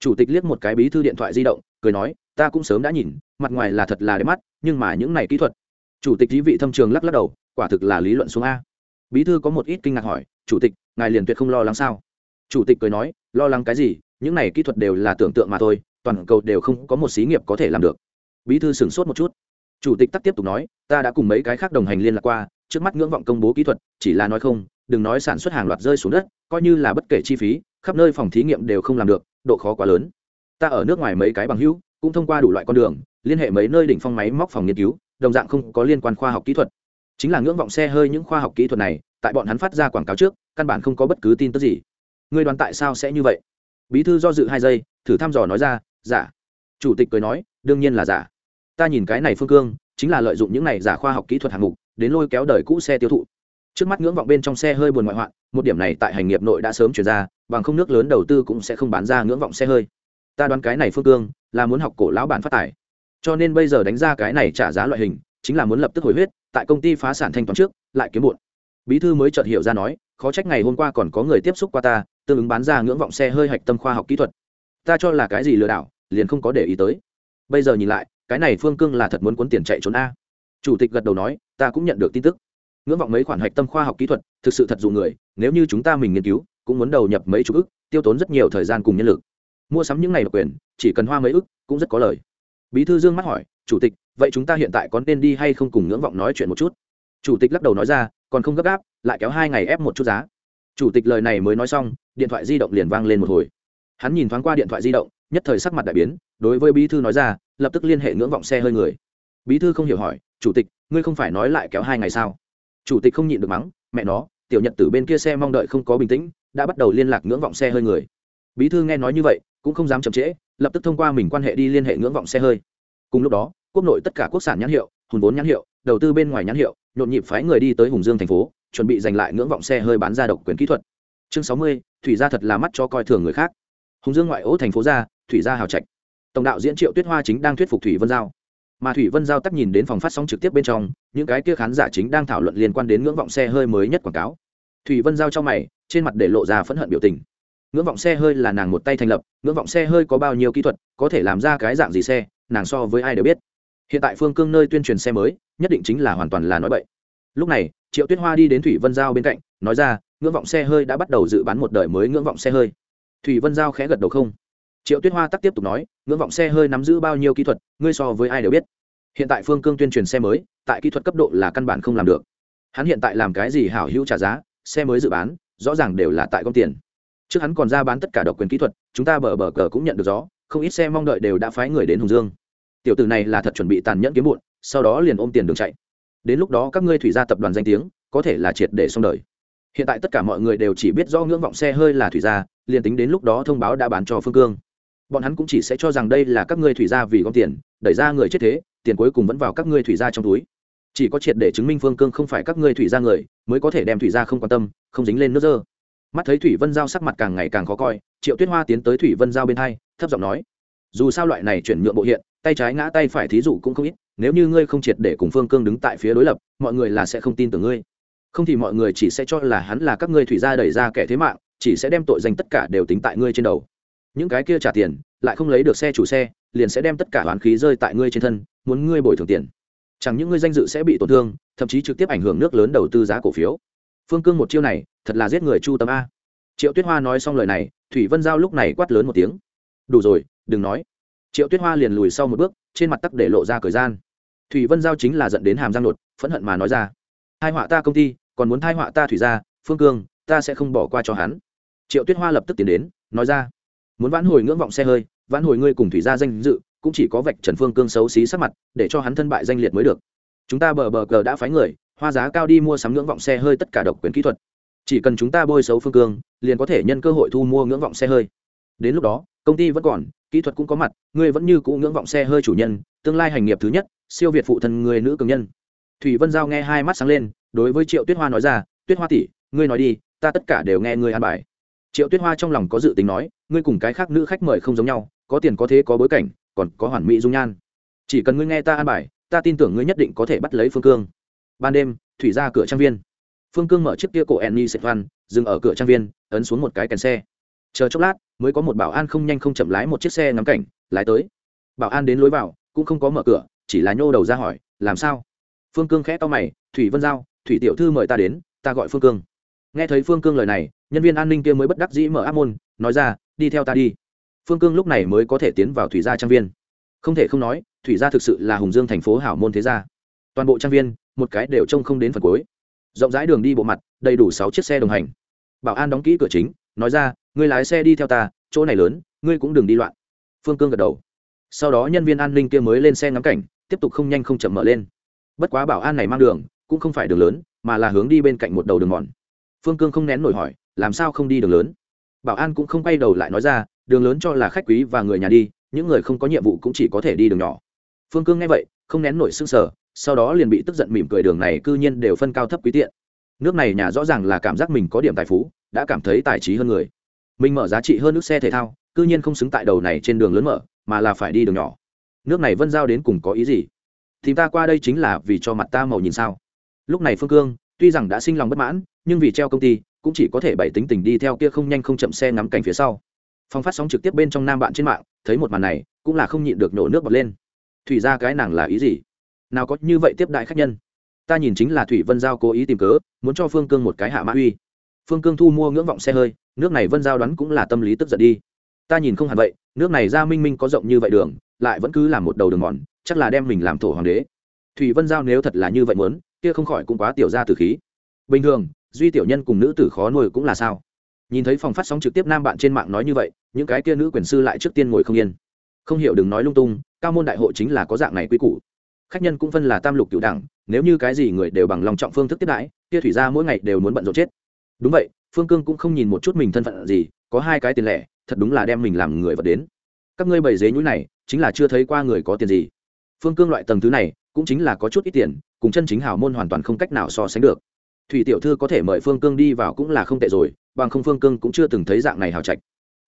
Chủ tịch liếc một cái bí thư điện thoại di động, cười nói, ta cũng sớm đã nhìn, mặt ngoài là thật là đẹp mắt, nhưng mà những này kỹ thuật. Chủ tịch dí vị thâm trường lắc lắc đầu, quả thực là lý luận xuống a. Bí thư có một ít kinh ngạc hỏi, chủ tịch, ngài liền tuyệt không lo lắng sao? Chủ tịch cười nói, lo lắng cái gì, những này kỹ thuật đều là tưởng tượng mà thôi, toàn cầu đều không có một xí nghiệp có thể làm được. Bí thư sửng sốt một chút. Chủ tịch tắc tiếp tục nói, ta đã cùng mấy cái khác đồng hành liên lạc qua trước mắt ngưỡng vọng công bố kỹ thuật, chỉ là nói không, đừng nói sản xuất hàng loạt rơi xuống đất, coi như là bất kể chi phí, khắp nơi phòng thí nghiệm đều không làm được, độ khó quá lớn. Ta ở nước ngoài mấy cái bằng hữu, cũng thông qua đủ loại con đường, liên hệ mấy nơi đỉnh phong máy móc phòng nghiên cứu, đồng dạng không có liên quan khoa học kỹ thuật. Chính là ngưỡng vọng xe hơi những khoa học kỹ thuật này, tại bọn hắn phát ra quảng cáo trước, căn bản không có bất cứ tin tức gì. Ngươi đoán tại sao sẽ như vậy? Bí thư do dự hai giây, thử thăm dò nói ra, giả. Chủ tịch cười nói, đương nhiên là giả. Ta nhìn cái này phương cương, chính là lợi dụng những này giả khoa học kỹ thuật hạng mục đến lôi kéo đời cũ xe tiêu thụ. Trước mắt ngưỡng vọng bên trong xe hơi buồn ngoại hoạn, một điểm này tại hành nghiệp nội đã sớm chuyển ra, bằng không nước lớn đầu tư cũng sẽ không bán ra ngưỡng vọng xe hơi. Ta đoán cái này phương cương là muốn học cổ lão bản phát tài. Cho nên bây giờ đánh ra cái này trả giá loại hình, chính là muốn lập tức hồi huyết, tại công ty phá sản thanh toán trước, lại kiếm bụn bí thư mới chợt hiểu ra nói, khó trách ngày hôm qua còn có người tiếp xúc qua ta, tương ứng bán ra ngưỡng vọng xe hơi hạch tâm khoa học kỹ thuật. Ta cho là cái gì lừa đảo, liền không có để ý tới. Bây giờ nhìn lại, cái này phương cương là thật muốn cuốn tiền chạy trốn a chủ tịch gật đầu nói, ta cũng nhận được tin tức. Ngưỡng vọng mấy khoản hạch tâm khoa học kỹ thuật, thực sự thật dụ người, nếu như chúng ta mình nghiên cứu, cũng muốn đầu nhập mấy chục ức, tiêu tốn rất nhiều thời gian cùng nhân lực. Mua sắm những ngày độc quyền, chỉ cần hoa mấy ức, cũng rất có lời bí thư dương mắt hỏi, chủ tịch, vậy chúng ta hiện tại có nên đi hay không cùng ngưỡng vọng nói chuyện một chút? Chủ tịch lắc đầu nói ra, còn không gấp gáp, lại kéo hai ngày ép một chút giá. Chủ tịch lời này mới nói xong, điện thoại di động liền vang lên một hồi. Hắn nhìn thoáng qua điện thoại di động, nhất thời sắc mặt đại biến, đối với bí thư nói ra, lập tức liên hệ ngưỡng vọng xe hơi người. Bí thư không hiểu hỏi chủ tịch ngươi không phải nói lại kéo hai ngày sao? Chủ tịch không nhịn được mắng mẹ nó tiểu nhật từ bên kia xe mong đợi không có bình tĩnh đã bắt đầu liên lạc ngưỡng vọng xe hơi người. Bí thư nghe nói như vậy cũng không dám chậm trễ lập tức thông qua mình quan hệ đi liên hệ ngưỡng vọng xe hơi. Cùng lúc đó quốc nội tất cả quốc sản nhãn hiệu hùn vốn nhãn hiệu đầu tư bên ngoài nhãn hiệu nhộn nhịp phái người đi tới hùng dương thành phố chuẩn bị giành lại ngưỡng vọng xe hơi bán ra độc quyền kỹ thuật. Chương sáu mươi thủy gia thật là mắt cho coi thường người khác. Hùng dương ngoại ô thành phố ra, thủy gia hào trạch. Tổng đạo diễn triệu tuyết hoa chính đang thuyết phục thủy vân giao mà thủy vân giao tắt nhìn đến phòng phát sóng trực tiếp bên trong, những cái kia khán giả chính đang thảo luận liên quan đến ngưỡng vọng xe hơi mới nhất quảng cáo. Thủy vân giao cho mày, trên mặt để lộ ra phẫn hận biểu tình. Ngưỡng vọng xe hơi là nàng một tay thành lập, ngưỡng vọng xe hơi có bao nhiêu kỹ thuật, có thể làm ra cái dạng gì xe, nàng so với ai đều biết. Hiện tại phương cương nơi tuyên truyền xe mới, nhất định chính là hoàn toàn là nói bậy. Lúc này, triệu tuyết hoa đi đến thủy vân giao bên cạnh, nói ra, ngưỡng vọng xe hơi đã bắt đầu dự bán một đời mới ngưỡng vọng xe hơi. Thủy vân giao khẽ gật đầu không triệu tuyết hoa tắc tiếp tục nói, ngưỡng vọng xe hơi nắm giữ bao nhiêu kỹ thuật, ngươi so với ai đều biết. Hiện tại phương cương tuyên truyền xe mới, tại kỹ thuật cấp độ là căn bản không làm được. Hắn hiện tại làm cái gì hảo hữu trả giá, xe mới dự bán, rõ ràng đều là tại công tiền. Trước hắn còn ra bán tất cả độc quyền kỹ thuật, chúng ta bờ bờ cờ cũng nhận được gió, không ít xe mong đợi đều đã phái người đến hùng dương. Tiểu tử này là thật chuẩn bị tàn nhẫn kiếm bụn sau đó liền ôm tiền đường chạy. Đến lúc đó các ngươi thủy gia tập đoàn danh tiếng, có thể là triệt để xong đời. Hiện tại tất cả mọi người đều chỉ biết do ngưỡng vọng xe hơi là thủy gia, liền tính đến lúc đó thông báo đã bán cho phương cương bọn hắn cũng chỉ sẽ cho rằng đây là các ngươi thủy gia vì gom tiền, đẩy ra người chết thế, tiền cuối cùng vẫn vào các ngươi thủy gia trong túi. Chỉ có triệt để chứng minh phương cương không phải các ngươi thủy gia người, mới có thể đem thủy gia không quan tâm, không dính lên nước dơ. Mắt thấy thủy vân giao sắc mặt càng ngày càng khó coi, triệu tuyết hoa tiến tới thủy vân giao bên hai, thấp giọng nói, dù sao loại này chuyển nhượng bộ hiện, tay trái ngã tay phải thí dụ cũng không ít, nếu như ngươi không triệt để cùng phương cương đứng tại phía đối lập, mọi người là sẽ không tin tưởng ngươi. Không thì mọi người chỉ sẽ cho là hắn là các ngươi thủy gia đẩy ra kẻ thế mạng, chỉ sẽ đem tội danh tất cả đều tính tại ngươi trên đầu những cái kia trả tiền, lại không lấy được xe chủ xe, liền sẽ đem tất cả hoán khí rơi tại ngươi trên thân, muốn ngươi bồi thường tiền. Chẳng những ngươi danh dự sẽ bị tổn thương, thậm chí trực tiếp ảnh hưởng nước lớn đầu tư giá cổ phiếu. Phương cương một chiêu này, thật là giết người chu tâm a. Triệu tuyết hoa nói xong lời này, thủy vân giao lúc này quát lớn một tiếng. Đủ rồi, đừng nói. Triệu tuyết hoa liền lùi sau một bước, trên mặt tắc để lộ ra thời gian. Thủy vân giao chính là dẫn đến hàm giang nột, phẫn hận mà nói ra. Hai họa ta công ty, còn muốn thai họa ta thủy ra phương cương, ta sẽ không bỏ qua cho hắn. Triệu tuyết hoa lập tức tiến đến, nói ra muốn vãn hồi ngưỡng vọng xe hơi, vãn hồi ngươi cùng thủy gia danh dự, cũng chỉ có vạch trần phương cương xấu xí sắc mặt, để cho hắn thân bại danh liệt mới được. Chúng ta bờ bờ cờ đã phái người, hoa giá cao đi mua sắm ngưỡng vọng xe hơi tất cả độc quyền kỹ thuật. Chỉ cần chúng ta bôi xấu phương cương, liền có thể nhân cơ hội thu mua ngưỡng vọng xe hơi. Đến lúc đó, công ty vẫn còn, kỹ thuật cũng có mặt, ngươi vẫn như cũ ngưỡng vọng xe hơi chủ nhân, tương lai hành nghiệp thứ nhất, siêu việt phụ thần người nữ cường nhân. Thủy vân giao nghe hai mắt sáng lên, đối với triệu tuyết hoa nói ra, tuyết hoa tỷ, ngươi nói đi, ta tất cả đều nghe ngươi an bài triệu tuyết hoa trong lòng có dự tính nói, ngươi cùng cái khác nữ khách mời không giống nhau, có tiền có thế có bối cảnh, còn có hoàn mỹ dung nhan. Chỉ cần ngươi nghe ta an bài, ta tin tưởng ngươi nhất định có thể bắt lấy phương cương. Ban đêm, thủy ra cửa trang viên. Phương cương mở chiếc kia cổ enni sệt văn, dừng ở cửa trang viên, ấn xuống một cái kèn xe. Chờ chốc lát, mới có một bảo an không nhanh không chậm lái một chiếc xe ngắm cảnh, lái tới. Bảo an đến lối vào, cũng không có mở cửa, chỉ là nhô đầu ra hỏi, làm sao? Phương cương khẽ to mày, thủy vân giao, thủy tiểu thư mời ta đến, ta gọi phương cương. Nghe thấy phương cương lời này nhân viên an ninh kia mới bất đắc dĩ mở áp môn, nói ra, đi theo ta đi. Phương cương lúc này mới có thể tiến vào thủy gia trang viên. Không thể không nói, thủy gia thực sự là hùng dương thành phố hảo môn thế gia. Toàn bộ trang viên, một cái đều trông không đến phần cuối. Rộng rãi đường đi bộ mặt, đầy đủ sáu chiếc xe đồng hành. Bảo an đóng kỹ cửa chính, nói ra người lái xe đi theo ta, chỗ này lớn, ngươi cũng đừng đi loạn. Phương cương gật đầu. Sau đó nhân viên an ninh kia mới lên xe ngắm cảnh, tiếp tục không nhanh không chậm mở lên. Bất quá bảo an này mang đường, cũng không phải đường lớn, mà là hướng đi bên cạnh một đầu đường mòn. Phương cương không nén nổi hỏi làm sao không đi đường lớn? Bảo an cũng không quay đầu lại nói ra, đường lớn cho là khách quý và người nhà đi, những người không có nhiệm vụ cũng chỉ có thể đi đường nhỏ. Phương cương nghe vậy, không nén nổi s ư n g sở sau đó liền bị tức giận mỉm cười đường này c ư nhiên đều phân cao thấp quý tiện. Nước này nhà rõ ràng là cảm giác mình có điểm tài phú, đã cảm thấy tài trí hơn người. Mình mở giá trị hơn nước xe thể thao c ư nhiên không xứng tại đầu này trên đường lớn mở, mà là phải đi đường nhỏ. Nước này vân giao đến cùng có ý gì? Thì ta qua đây chính là vì cho mặt ta màu nhìn sao? Lúc này phương cương, tuy rằng đã sinh lòng bất mãn, nhưng vì treo công ty cũng chỉ có thể bày tính tình đi theo kia không nhanh không chậm xe ngắm cảnh phía sau. Phong phát sóng trực tiếp bên trong nam bạn trên mạng, thấy một màn này, cũng là không nhịn được nổ nước bọt lên. Thủy ra cái nàng là ý gì? Nào có như vậy tiếp đại khách nhân? Ta nhìn chính là thủy vân giao cố ý tìm cớ, muốn cho phương cương một cái hạ mã uy. Phương cương thu mua ngưỡng vọng xe hơi, nước này vân giao đoán cũng là tâm lý tức giận đi. Ta nhìn không hẳn vậy, nước này ra minh minh có rộng như vậy đường, lại vẫn cứ làm một đầu đường mòn, chắc là đem mình làm thổ hoàng đế. Thủy vân giao nếu thật là như vậy muốn, kia không khỏi cũng quá tiểu ra từ khí. Bình thường duy tiểu nhân cùng nữ tử khó nuôi cũng là sao? Nhìn thấy phòng phát sóng trực tiếp nam bạn trên mạng nói như vậy, những cái kia nữ quyền sư lại trước tiên ngồi không yên. Không hiểu đừng nói lung tung, cao môn đại hội chính là có dạng này quy củ. Khách nhân cũng phân là tam lục cựu đẳng, nếu như cái gì người đều bằng lòng trọng phương thức tiếp đãi, kia thủy ra mỗi ngày đều muốn bận rộn chết. Đúng vậy, phương cương cũng không nhìn một chút mình thân phận gì, có hai cái tiền lẻ, thật đúng là đem mình làm người vật đến. Các ngươi bày dế nhũi này, chính là chưa thấy qua người có tiền gì. Phương cương loại tầng thứ này, cũng chính là có chút ít tiền, cùng chân chính hào môn hoàn toàn không cách nào so sánh được thủy tiểu thư có thể mời phương cương đi vào cũng là không tệ rồi, bằng không phương cương cũng chưa từng thấy dạng này hào trạch.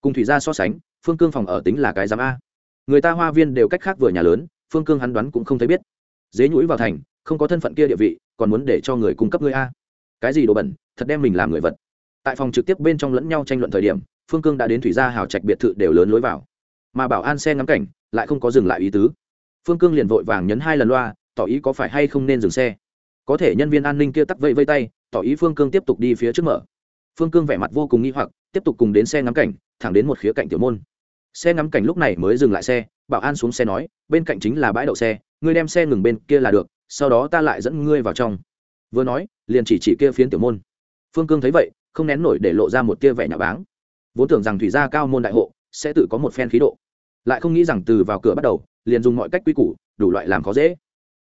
Cùng thủy gia so sánh, phương cương phòng ở tính là cái giám a. Người ta hoa viên đều cách khác vừa nhà lớn, phương cương hắn đoán cũng không thấy biết. Dế nhũi vào thành, không có thân phận kia địa vị, còn muốn để cho người cung cấp người a. Cái gì đồ bẩn, thật đem mình làm người vật. Tại phòng trực tiếp bên trong lẫn nhau tranh luận thời điểm, phương cương đã đến thủy gia hào trạch biệt thự đều lớn lối vào. Mà bảo an xe ngắm cảnh, lại không có dừng lại ý tứ. Phương cương liền vội vàng nhấn hai lần loa, tỏ ý có phải hay không nên dừng xe có thể nhân viên an ninh kia tắc vây vây tay, tỏ ý phương cương tiếp tục đi phía trước mở. Phương cương vẻ mặt vô cùng nghi hoặc, tiếp tục cùng đến xe ngắm cảnh, thẳng đến một khía cạnh tiểu môn. Xe ngắm cảnh lúc này mới dừng lại xe, bảo an xuống xe nói, bên cạnh chính là bãi đậu xe, ngươi đem xe ngừng bên kia là được, sau đó ta lại dẫn ngươi vào trong. Vừa nói, liền chỉ chỉ kia phiến tiểu môn. Phương cương thấy vậy, không nén nổi để lộ ra một tia vẻ nhà báng. Vốn tưởng rằng thủy gia cao môn đại hộ, sẽ tự có một phen khí độ. Lại không nghĩ rằng từ vào cửa bắt đầu, liền dùng mọi cách quy củ, đủ loại làm khó dễ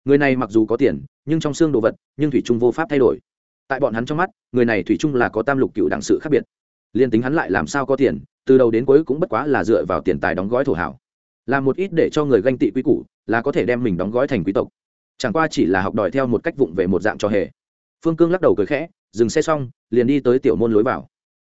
người này mặc dù có tiền, nhưng trong xương đồ vật, nhưng thủy trung vô pháp thay đổi. Tại bọn hắn trong mắt, người này thủy trung là có tam lục cựu đẳng sự khác biệt. Liên tính hắn lại làm sao có tiền, từ đầu đến cuối cũng bất quá là dựa vào tiền tài đóng gói thổ hảo làm một ít để cho người ganh tị quý củ, là có thể đem mình đóng gói thành quý tộc. Chẳng qua chỉ là học đòi theo một cách vụng về một dạng cho hề. Phương cương lắc đầu cười khẽ, dừng xe xong, liền đi tới tiểu môn lối vào.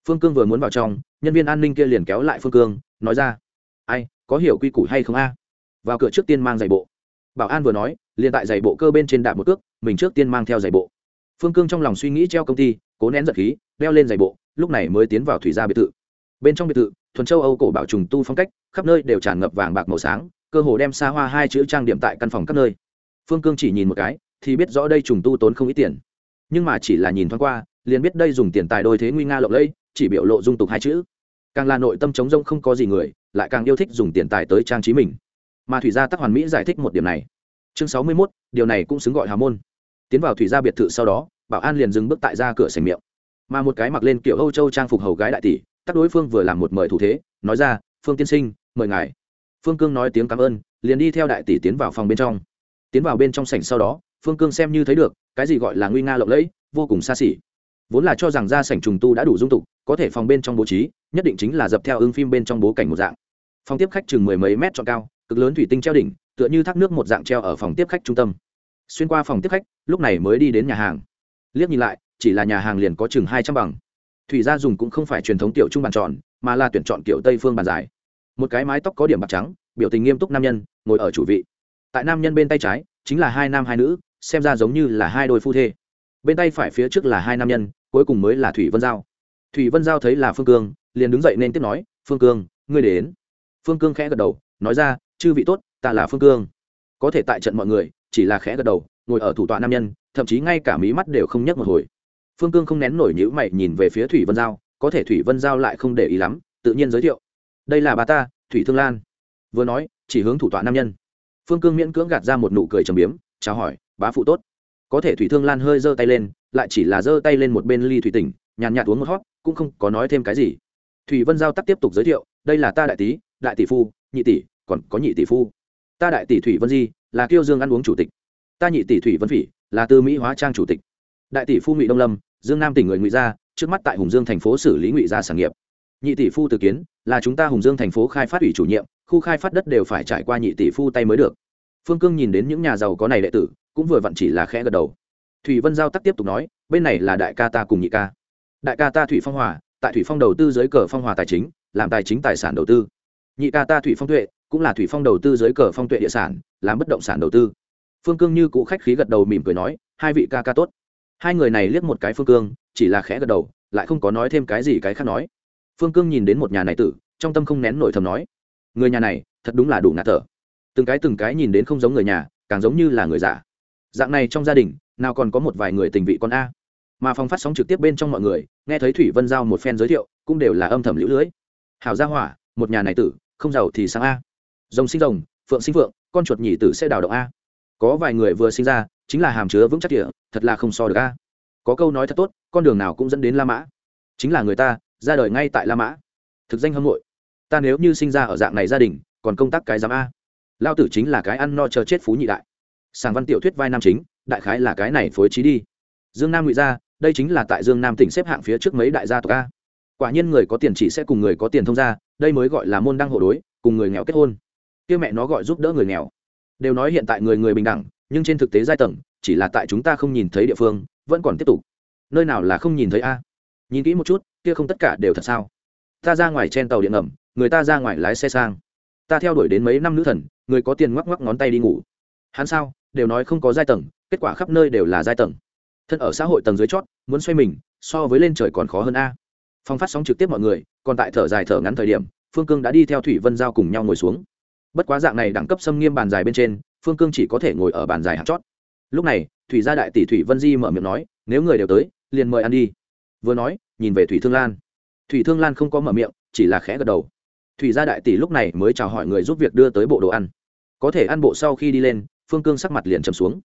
Phương cương vừa muốn vào trong, nhân viên an ninh kia liền kéo lại phương cương, nói ra, ai, có hiểu quy củ hay không a? Vào cửa trước tiên mang giày bộ. Bảo an vừa nói liền tại giày bộ cơ bên trên đạp một cước, mình trước tiên mang theo giày bộ. Phương cương trong lòng suy nghĩ treo công ty, cố nén giật khí, đeo lên giày bộ, lúc này mới tiến vào thủy gia biệt thự. Bên trong biệt thự, thuần châu âu cổ bảo trùng tu phong cách, khắp nơi đều tràn ngập vàng bạc màu sáng, cơ hồ đem xa hoa hai chữ trang điểm tại căn phòng các nơi. Phương cương chỉ nhìn một cái, thì biết rõ đây trùng tu tốn không ít tiền. Nhưng mà chỉ là nhìn thoáng qua, liền biết đây dùng tiền tài đôi thế nguy nga lộng lẫy, chỉ biểu lộ dung tục hai chữ. Càng là nội tâm chống rông không có gì người, lại càng yêu thích dùng tiền tài tới trang trí mình. Mà thủy gia tắc hoàn mỹ giải thích một điểm này chương sáu mươi 61, điều này cũng xứng gọi hào môn. Tiến vào thủy gia biệt thự sau đó bảo an liền dừng bước tại ra cửa sành miệng. Mà một cái mặc lên kiểu âu châu trang phục hầu gái đại tỷ tắc đối phương vừa làm một mời thủ thế nói ra phương tiên sinh mời ngài. Phương cương nói tiếng cảm ơn liền đi theo đại tỷ tiến vào phòng bên trong. Tiến vào bên trong sảnh sau đó phương cương xem như thấy được cái gì gọi là nguy nga lộng lẫy vô cùng xa xỉ. Vốn là cho rằng ra sảnh trùng tu đã đủ dung tục có thể phòng bên trong bố trí nhất định chính là dập theo ưng phim bên trong bố cảnh một dạng. Phòng tiếp khách chừng mười mấy mét cho cao cực lớn thủy tinh treo đỉnh tựa như thác nước một dạng treo ở phòng tiếp khách trung tâm. Xuyên qua phòng tiếp khách, lúc này mới đi đến nhà hàng. Liếc nhìn lại, chỉ là nhà hàng liền có chừng hai trăm bằng. Thủy gia dùng cũng không phải truyền thống tiểu trung bàn tròn, mà là tuyển chọn kiểu tây phương bàn dài. Một cái mái tóc có điểm bạc trắng, biểu tình nghiêm túc nam nhân, ngồi ở chủ vị. Tại nam nhân bên tay trái, chính là hai nam hai nữ, xem ra giống như là hai đôi phu thê. Bên tay phải phía trước là hai nam nhân, cuối cùng mới là thủy vân giao. Thủy vân giao thấy là phương cương, liền đứng dậy nên tiếp nói, phương cương, ngươi đến. Phương cương khẽ gật đầu, nói ra, chư vị tốt ta là phương cương. Có thể tại trận mọi người, chỉ là khẽ gật đầu, ngồi ở thủ tọa nam nhân, thậm chí ngay cả mí mắt đều không nhấc một hồi. Phương cương không nén nổi nhữ mày nhìn về phía thủy vân giao, có thể thủy vân giao lại không để ý lắm, tự nhiên giới thiệu. Đây là bà ta, thủy thương lan. Vừa nói, chỉ hướng thủ tọa nam nhân. Phương cương miễn cưỡng gạt ra một nụ cười trầm biếm, chào hỏi, bá phụ tốt. Có thể thủy thương lan hơi giơ tay lên, lại chỉ là giơ tay lên một bên ly thủy tỉnh, nhàn nhạt uống một hót cũng không có nói thêm cái gì. Thủy vân giao tắc tiếp tục giới thiệu, đây là ta đại tý, đại tỷ phu, nhị tỷ, còn có nhị tỷ phu ta đại tỷ thủy vân di là kiêu dương ăn uống chủ tịch ta nhị tỷ thủy vân phỉ là tư mỹ hóa trang chủ tịch đại tỷ phu ngụy đông lâm dương nam tỉnh người ngụy gia trước mắt tại hùng dương thành phố xử lý ngụy gia sản nghiệp nhị tỷ phu từ kiến là chúng ta hùng dương thành phố khai phát ủy chủ nhiệm khu khai phát đất đều phải trải qua nhị tỷ phu tay mới được phương cương nhìn đến những nhà giàu có này đệ tử cũng vừa vặn chỉ là khẽ gật đầu thủy vân giao tắc tiếp tục nói bên này là đại ca ta cùng nhị ca đại ca ta thủy phong hòa tại thủy phong đầu tư dưới cờ phong hòa tài chính làm tài chính tài sản đầu tư nhị ca ta thủy phong tuệ cũng là thủy phong đầu tư dưới cờ phong tuệ địa sản, làm bất động sản đầu tư. Phương cương như cũ khách khí gật đầu mỉm cười nói, hai vị ca ca tốt. Hai người này liếc một cái phương cương, chỉ là khẽ gật đầu, lại không có nói thêm cái gì cái khác nói. Phương cương nhìn đến một nhà này tử, trong tâm không nén nổi thầm nói, người nhà này, thật đúng là đủ ngạt thở. Từng cái từng cái nhìn đến không giống người nhà, càng giống như là người giả dạng này trong gia đình, nào còn có một vài người tình vị con a. Mà phòng phát sóng trực tiếp bên trong mọi người, nghe thấy thủy vân giao một phen giới thiệu, cũng đều là âm thầm lũ lưỡi hảo gia hỏa, một nhà này tử, không giàu thì sang a rồng sinh rồng, phượng sinh phượng, con chuột nhỉ tử sẽ đào động a. Có vài người vừa sinh ra, chính là hàm chứa vững chắc địa, thật là không so được a. Có câu nói thật tốt, con đường nào cũng dẫn đến la mã. Chính là người ta, ra đời ngay tại la mã. Thực danh hâm hội ta nếu như sinh ra ở dạng này gia đình, còn công tác cái giám a. Lao tử chính là cái ăn no chờ chết phú nhị đại. Sàng văn tiểu thuyết vai nam chính, đại khái là cái này phối trí đi. Dương nam ngụy gia đây chính là tại dương nam tỉnh xếp hạng phía trước mấy đại gia tộc a. Quả nhiên người có tiền chỉ sẽ cùng người có tiền thông gia, đây mới gọi là môn đăng hộ đối, cùng người nghèo kết hôn kia mẹ nó gọi giúp đỡ người nghèo. Đều nói hiện tại người người bình đẳng, nhưng trên thực tế giai tầng, chỉ là tại chúng ta không nhìn thấy địa phương, vẫn còn tiếp tục. Nơi nào là không nhìn thấy a? Nhìn kỹ một chút, kia không tất cả đều thật sao? Ta ra ngoài trên tàu điện ngầm, người ta ra ngoài lái xe sang. Ta theo đuổi đến mấy năm nữ thần, người có tiền ngoắc ngoắc ngón tay đi ngủ. Hắn sao? Đều nói không có giai tầng, kết quả khắp nơi đều là giai tầng. Thân ở xã hội tầng dưới chót, muốn xoay mình, so với lên trời còn khó hơn a. Phong phát sóng trực tiếp mọi người, còn tại thở dài thở ngắn thời điểm, phương cương đã đi theo thủy vân giao cùng nhau ngồi xuống bất quá dạng này đẳng cấp xâm nghiêm bàn dài bên trên, phương cương chỉ có thể ngồi ở bàn dài hạt chót. Lúc này, thủy gia đại tỷ thủy vân di mở miệng nói, nếu người đều tới, liền mời ăn đi. Vừa nói, nhìn về thủy thương lan. Thủy thương lan không có mở miệng, chỉ là khẽ gật đầu. Thủy gia đại tỷ lúc này mới chào hỏi người giúp việc đưa tới bộ đồ ăn. Có thể ăn bộ sau khi đi lên, phương cương sắc mặt liền trầm xuống.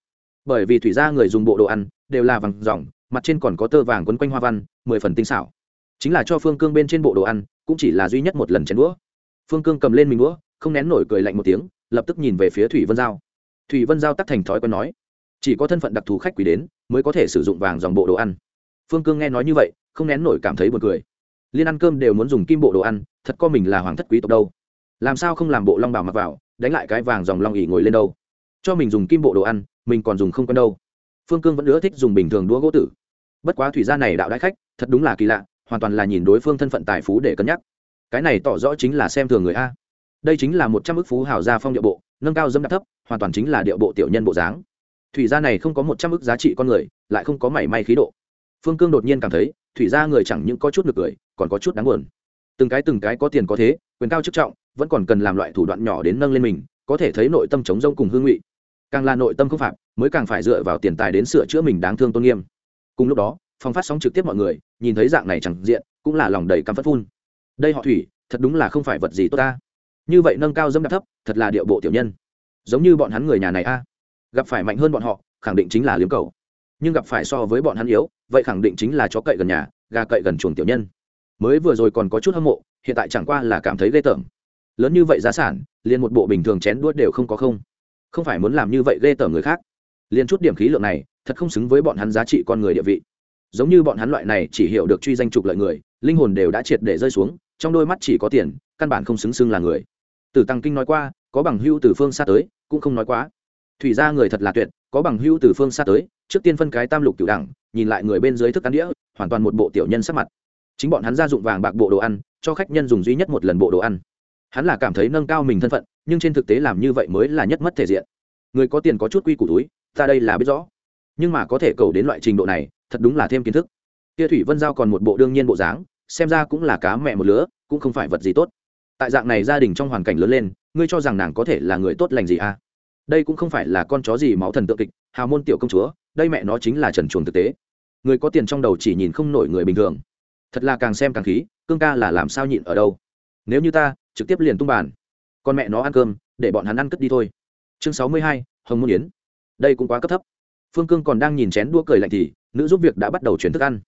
Bởi vì thủy gia người dùng bộ đồ ăn, đều là vàng dòng mặt trên còn có tơ vàng quấn quanh hoa văn, mười phần tinh xảo. Chính là cho phương cương bên trên bộ đồ ăn, cũng chỉ là duy nhất một lần chén đũa. Phương cương cầm lên mình đũa không nén nổi cười lạnh một tiếng, lập tức nhìn về phía thủy vân giao. Thủy vân giao tắt thành thói quen nói, chỉ có thân phận đặc thù khách quý đến, mới có thể sử dụng vàng dòng bộ đồ ăn. Phương cương nghe nói như vậy, không nén nổi cảm thấy buồn cười. Liên ăn cơm đều muốn dùng kim bộ đồ ăn, thật có mình là hoàng thất quý tộc đâu. Làm sao không làm bộ long bảo mặc vào, đánh lại cái vàng dòng long ỉ ngồi lên đâu. Cho mình dùng kim bộ đồ ăn, mình còn dùng không quen đâu. Phương cương vẫn ưa thích dùng bình thường đũa gỗ tử. Bất quá thủy gia này đạo đãi khách, thật đúng là kỳ lạ, hoàn toàn là nhìn đối phương thân phận tài phú để cân nhắc. Cái này tỏ rõ chính là xem thường người a đây chính là một trăm ước phú hào gia phong địa bộ, nâng cao dâm đạp thấp, hoàn toàn chính là địa bộ tiểu nhân bộ dáng. Thủy gia này không có một trăm ước giá trị con người, lại không có mảy may khí độ. Phương cương đột nhiên cảm thấy, thủy gia người chẳng những có chút được cười, còn có chút đáng buồn. Từng cái từng cái có tiền có thế, quyền cao chức trọng, vẫn còn cần làm loại thủ đoạn nhỏ đến nâng lên mình, có thể thấy nội tâm chống rông cùng hương ngụy. Càng là nội tâm không phạm, mới càng phải dựa vào tiền tài đến sửa chữa mình đáng thương tôn nghiêm. Cùng lúc đó phòng phát sóng trực tiếp mọi người, nhìn thấy dạng này chẳng diện, cũng là lòng đầy căm phất phun. Đây họ thủy, thật đúng là không phải vật gì tốt ta như vậy nâng cao dâm đạp thấp, thật là điệu bộ tiểu nhân. Giống như bọn hắn người nhà này a. Gặp phải mạnh hơn bọn họ, khẳng định chính là liếm cầu. Nhưng gặp phải so với bọn hắn yếu, vậy khẳng định chính là chó cậy gần nhà, gà cậy gần chuồng tiểu nhân. Mới vừa rồi còn có chút hâm mộ, hiện tại chẳng qua là cảm thấy ghê tởm. Lớn như vậy giá sản, liền một bộ bình thường chén đuốt đều không có không. Không phải muốn làm như vậy ghê tởm người khác. Liền chút điểm khí lượng này, thật không xứng với bọn hắn giá trị con người địa vị. Giống như bọn hắn loại này chỉ hiểu được truy danh trục lợi người, linh hồn đều đã triệt để rơi xuống, trong đôi mắt chỉ có tiền, căn bản không xứng xưng là người. Tử tăng kinh nói qua, có bằng hưu từ phương xa tới, cũng không nói quá. Thủy ra người thật là tuyệt, có bằng hưu từ phương xa tới, trước tiên phân cái tam lục cửu đẳng, nhìn lại người bên dưới thức ăn đĩa, hoàn toàn một bộ tiểu nhân sắc mặt. Chính bọn hắn ra dụng vàng bạc bộ đồ ăn, cho khách nhân dùng duy nhất một lần bộ đồ ăn. Hắn là cảm thấy nâng cao mình thân phận, nhưng trên thực tế làm như vậy mới là nhất mất thể diện. Người có tiền có chút quy củ túi, ta đây là biết rõ. Nhưng mà có thể cầu đến loại trình độ này, thật đúng là thêm kiến thức. Kia thủy vân giao còn một bộ đương nhiên bộ dáng, xem ra cũng là cá mẹ một lứa, cũng không phải vật gì tốt tại dạng này gia đình trong hoàn cảnh lớn lên, ngươi cho rằng nàng có thể là người tốt lành gì à? Đây cũng không phải là con chó gì máu thần tượng kịch, hào môn tiểu công chúa, đây mẹ nó chính là trần chuồng thực tế. Người có tiền trong đầu chỉ nhìn không nổi người bình thường. Thật là càng xem càng khí, cương ca là làm sao nhịn ở đâu? Nếu như ta, trực tiếp liền tung bàn. Con mẹ nó ăn cơm, để bọn hắn ăn cất đi thôi. Chương sáu mươi hai, hồng môn yến. Đây cũng quá cấp thấp. Phương cương còn đang nhìn chén đua cười lạnh thì, nữ giúp việc đã bắt đầu chuyển thức ăn.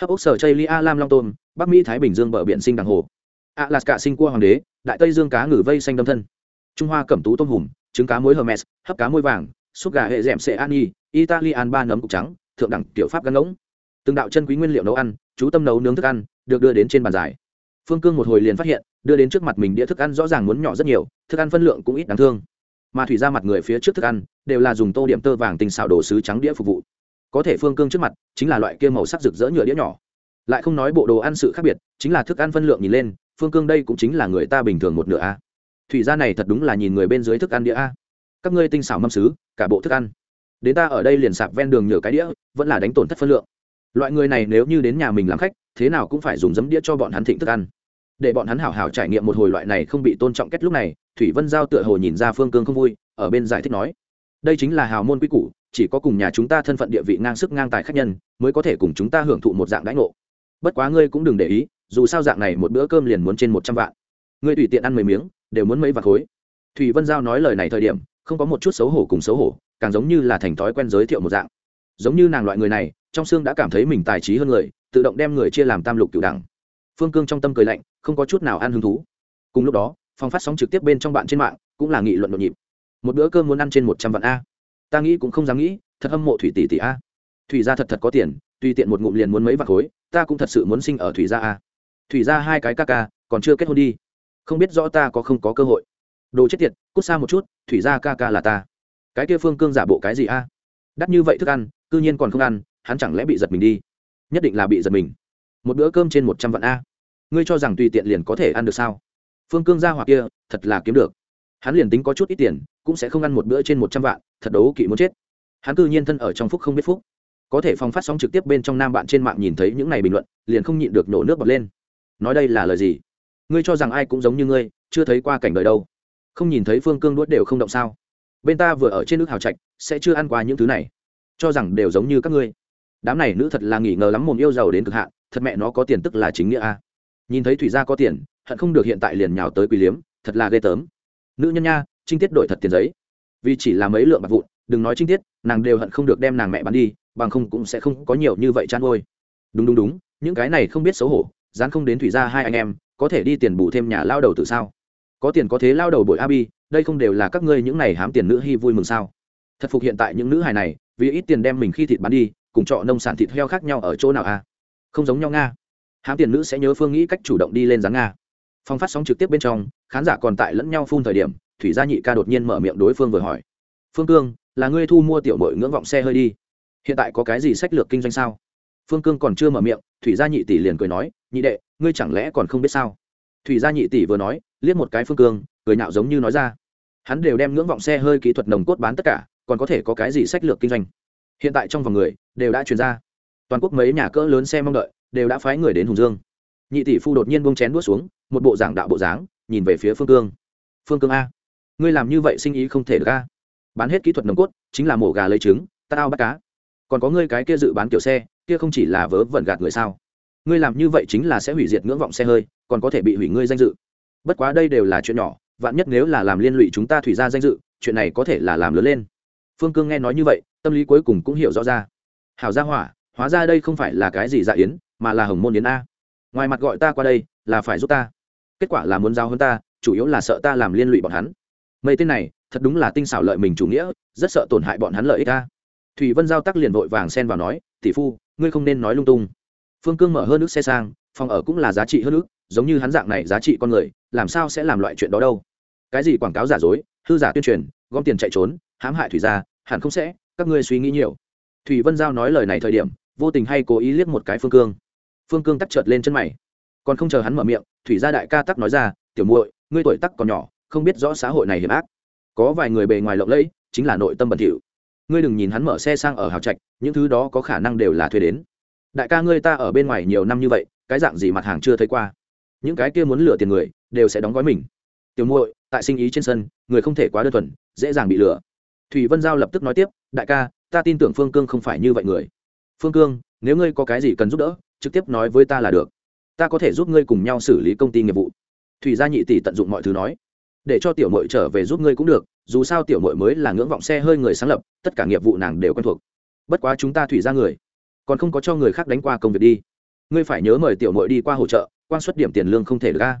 Hấp ốc sở chây lia lam long tôm, bắc mỹ thái bình dương bờ biển sinh đàng hồ alaska sinh cua hoàng đế, đại tây dương cá ngừ vây xanh đâm thân. Trung hoa cẩm tú tôm hùm, trứng cá muối hermes, hấp cá muối vàng, súp gà hệ dẻm xệ an y italian ba nấm cục trắng, thượng đẳng tiểu pháp gắn ngỗng. Từng đạo chân quý nguyên liệu nấu ăn, chú tâm nấu nướng thức ăn, được đưa đến trên bàn giải. Phương cương một hồi liền phát hiện, đưa đến trước mặt mình đĩa thức ăn rõ ràng muốn nhỏ rất nhiều, thức ăn phân lượng cũng ít đáng thương. Mà thủy ra mặt người phía trước thức ăn, đều là dùng tô điểm tơ vàng tinh xào đồ sứ trắng đĩa phục vụ. Có thể phương cương trước mặt, chính là loại kia màu sắc rực rỡ nhựa đĩa nhỏ. Lại không nói bộ đồ ăn sự khác biệt, chính là thức ăn phân lượng nhìn lên phương cương đây cũng chính là người ta bình thường một nửa a. Thủy gia này thật đúng là nhìn người bên dưới thức ăn đĩa a. Các ngươi tinh xảo mâm xứ cả bộ thức ăn. Đến ta ở đây liền sạp ven đường nhờ cái đĩa, vẫn là đánh tổn thất phân lượng. Loại người này nếu như đến nhà mình làm khách, thế nào cũng phải dùng giấm đĩa cho bọn hắn thịnh thức ăn. Để bọn hắn hảo hảo trải nghiệm một hồi loại này không bị tôn trọng kết lúc này, thủy vân giao tựa hồ nhìn ra phương cương không vui, ở bên giải thích nói, đây chính là hào môn quy củ, chỉ có cùng nhà chúng ta thân phận địa vị ngang sức ngang tài khách nhân, mới có thể cùng chúng ta hưởng thụ một dạng đãi ngộ. Bất quá ngươi cũng đừng để ý dù sao dạng này một bữa cơm liền muốn trên một trăm vạn. Ngươi tùy tiện ăn mấy miếng, đều muốn mấy vạt khối. Thủy vân giao nói lời này thời điểm, không có một chút xấu hổ cùng xấu hổ, càng giống như là thành thói quen giới thiệu một dạng. Giống như nàng loại người này, trong xương đã cảm thấy mình tài trí hơn người, tự động đem người chia làm tam lục cửu đẳng. Phương cương trong tâm cười lạnh, không có chút nào ăn hứng thú. Cùng lúc đó, phòng phát sóng trực tiếp bên trong bạn trên mạng, cũng là nghị luận nhộn nhịp. Một bữa cơm muốn ăn trên một trăm vạn a. Ta nghĩ cũng không dám nghĩ, thật hâm mộ thủy tỷ tỷ a. Thủy gia thật thật có tiền, tùy tiện một ngụm liền muốn mấy vạn khối, ta cũng thật sự muốn sinh ở thủy gia a thủy gia hai cái ca ca, còn chưa kết hôn đi. Không biết rõ ta có không có cơ hội. Đồ chết tiệt, cút xa một chút, thủy gia ca ca là ta. Cái kia phương cương giả bộ cái gì a? Đắt như vậy thức ăn, cư nhiên còn không ăn, hắn chẳng lẽ bị giật mình đi? Nhất định là bị giật mình. Một bữa cơm trên một trăm vạn a. Ngươi cho rằng tùy tiện liền có thể ăn được sao? Phương cương gia hoặc kia, thật là kiếm được. Hắn liền tính có chút ít tiền, cũng sẽ không ăn một bữa trên một trăm vạn, thật đấu kỵ muốn chết. Hắn cư nhiên thân ở trong phúc không biết phúc. Có thể phong phát sóng trực tiếp bên trong nam bạn trên mạng nhìn thấy những này bình luận, liền không nhịn được nổ nước bật lên nói đây là lời gì? Ngươi cho rằng ai cũng giống như ngươi, chưa thấy qua cảnh đời đâu. Không nhìn thấy phương cương đuốt đều không động sao? Bên ta vừa ở trên nước hào trạch, sẽ chưa ăn qua những thứ này. Cho rằng đều giống như các ngươi. Đám này nữ thật là nghỉ ngờ lắm, mồm yêu giàu đến cực hạn, thật mẹ nó có tiền tức là chính nghĩa a. Nhìn thấy thủy gia có tiền, hận không được hiện tại liền nhào tới quý liếm, thật là ghê tớm nữ nhân nha, trinh tiết đổi thật tiền giấy. Vì chỉ là mấy lượng bạc vụn, đừng nói trinh tiết, nàng đều hận không được đem nàng mẹ bán đi, bằng không cũng sẽ không có nhiều như vậy chăn ôi. đúng đúng đúng, những cái này không biết xấu hổ dán không đến thủy gia hai anh em, có thể đi tiền bù thêm nhà lao đầu từ sao? Có tiền có thế lao đầu bội abi, đây không đều là các ngươi những này hám tiền nữ hy vui mừng sao? Thật phục hiện tại những nữ hài này, vì ít tiền đem mình khi thịt bán đi, cùng trọ nông sản thịt heo khác nhau ở chỗ nào à? Không giống nhau nga. Hám tiền nữ sẽ nhớ phương nghĩ cách chủ động đi lên dáng nga. Phong phát sóng trực tiếp bên trong, khán giả còn tại lẫn nhau phun thời điểm, thủy gia nhị ca đột nhiên mở miệng đối phương vừa hỏi. Phương cương, là ngươi thu mua tiểu bội ngưỡng vọng xe hơi đi. Hiện tại có cái gì sách lược kinh doanh sao? Phương cương còn chưa mở miệng, thủy gia nhị tỷ liền cười nói, nhị đệ, ngươi chẳng lẽ còn không biết sao? Thủy gia nhị tỷ vừa nói, liếc một cái phương cương, cười nhạo giống như nói ra, hắn đều đem ngưỡng vọng xe hơi kỹ thuật nồng cốt bán tất cả, còn có thể có cái gì sách lược kinh doanh? Hiện tại trong vòng người đều đã truyền ra. Toàn quốc mấy nhà cỡ lớn xe mong đợi đều đã phái người đến hùng dương. Nhị tỷ phu đột nhiên buông chén đuốt xuống, một bộ giảng đạo bộ dáng, nhìn về phía phương cương. Phương cương a, ngươi làm như vậy sinh ý không thể được a. Bán hết kỹ thuật nồng cốt, chính là mổ gà lấy trứng tao ao bắt cá. Còn có ngươi cái kia dự bán kiểu xe kia không chỉ là vớ vẩn gạt người sao? Ngươi làm như vậy chính là sẽ hủy diệt ngưỡng vọng xe hơi, còn có thể bị hủy ngươi danh dự. Bất quá đây đều là chuyện nhỏ, vạn nhất nếu là làm liên lụy chúng ta thủy ra danh dự, chuyện này có thể là làm lớn lên. Phương cương nghe nói như vậy, tâm lý cuối cùng cũng hiểu rõ ra. Hảo gia hỏa, hóa ra đây không phải là cái gì dạ yến, mà là hồng môn yến a. Ngoài mặt gọi ta qua đây, là phải giúp ta. Kết quả là muốn giao hơn ta, chủ yếu là sợ ta làm liên lụy bọn hắn. Mấy tên này, thật đúng là tinh xảo lợi mình chủ nghĩa, rất sợ tổn hại bọn hắn lợi ích ta thủy vân giao tắc liền vội vàng xen vào nói tỷ phu, ngươi không nên nói lung tung. Phương cương mở hơn nước xe sang, phòng ở cũng là giá trị hơn nước, giống như hắn dạng này giá trị con người, làm sao sẽ làm loại chuyện đó đâu? Cái gì quảng cáo giả dối, hư giả tuyên truyền, gom tiền chạy trốn, hãm hại thủy gia, hẳn không sẽ, các ngươi suy nghĩ nhiều. Thủy vân giao nói lời này thời điểm, vô tình hay cố ý liếc một cái phương cương. Phương cương tắc trợt lên chân mày. Còn không chờ hắn mở miệng, thủy gia đại ca tắc nói ra, tiểu muội, ngươi tuổi tắc còn nhỏ, không biết rõ xã hội này hiểm ác. Có vài người bề ngoài lộng lẫy, chính là nội tâm bẩn thỉu ngươi đừng nhìn hắn mở xe sang ở hào trạch, những thứ đó có khả năng đều là thuê đến. Đại ca ngươi ta ở bên ngoài nhiều năm như vậy, cái dạng gì mặt hàng chưa thấy qua? Những cái kia muốn lừa tiền người, đều sẽ đóng gói mình. Tiểu muội, tại sinh ý trên sân, người không thể quá đơn thuần, dễ dàng bị lừa. Thủy vân giao lập tức nói tiếp, đại ca, ta tin tưởng phương cương không phải như vậy người. Phương cương, nếu ngươi có cái gì cần giúp đỡ, trực tiếp nói với ta là được. Ta có thể giúp ngươi cùng nhau xử lý công ty nghiệp vụ. Thủy gia nhị tỷ tận dụng mọi thứ nói để cho tiểu mội trở về giúp ngươi cũng được, dù sao tiểu mội mới là ngưỡng vọng xe hơi người sáng lập, tất cả nghiệp vụ nàng đều quen thuộc. Bất quá chúng ta thủy ra người, còn không có cho người khác đánh qua công việc đi. Ngươi phải nhớ mời tiểu mội đi qua hỗ trợ, quan suất điểm tiền lương không thể được ca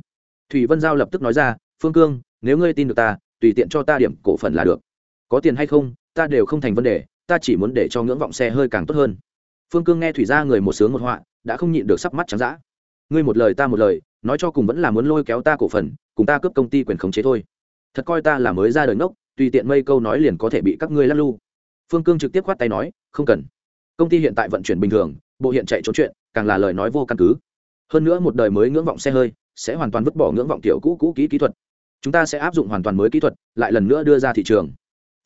thủy vân giao lập tức nói ra, phương cương, nếu ngươi tin được ta, tùy tiện cho ta điểm cổ phần là được. Có tiền hay không, ta đều không thành vấn đề, ta chỉ muốn để cho ngưỡng vọng xe hơi càng tốt hơn. Phương cương nghe thủy ra người một sướng một họa, đã không nhịn được sắp mắt trắng d ngươi một lời ta một lời nói cho cùng vẫn là muốn lôi kéo ta cổ phần, cùng ta cướp công ty quyền khống chế thôi. Thật coi ta là mới ra đời ngốc, tùy tiện mây câu nói liền có thể bị các ngươi lắc lu phương cương trực tiếp khoát tay nói, không cần. Công ty hiện tại vận chuyển bình thường, bộ hiện chạy trốn chuyện, càng là lời nói vô căn cứ. Hơn nữa một đời mới ngưỡng vọng xe hơi, sẽ hoàn toàn vứt bỏ ngưỡng vọng tiểu cũ cũ kỹ kỹ thuật. Chúng ta sẽ áp dụng hoàn toàn mới kỹ thuật, lại lần nữa đưa ra thị trường.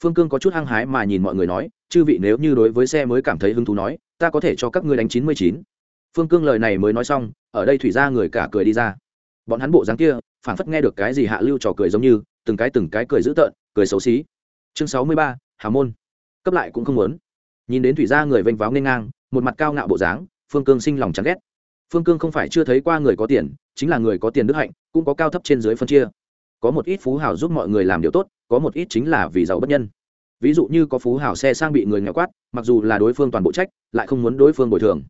Phương cương có chút hăng hái mà nhìn mọi người nói, chư vị nếu như đối với xe mới cảm thấy hứng thú nói, ta có thể cho các ngươi đánh chín mươi chín phương cương lời này mới nói xong, ở đây thủy ra người cả cười đi ra. Bọn hắn bộ dáng kia phản phất nghe được cái gì hạ lưu trò cười giống như, từng cái từng cái cười dữ tợn, cười xấu xí. Chương sáu mươi ba, hà môn. Cấp lại cũng không muốn. Nhìn đến thủy ra người vênh váo n ngang, một mặt cao ngạo bộ dáng, phương cương sinh lòng chán ghét. Phương cương không phải chưa thấy qua người có tiền, chính là người có tiền đức hạnh, cũng có cao thấp trên dưới phân chia. Có một ít phú hào giúp mọi người làm điều tốt, có một ít chính là vì giàu bất nhân. Ví dụ như có phú hào xe sang bị người nghèo quát, mặc dù là đối phương toàn bộ trách, lại không muốn đối phương bồi thường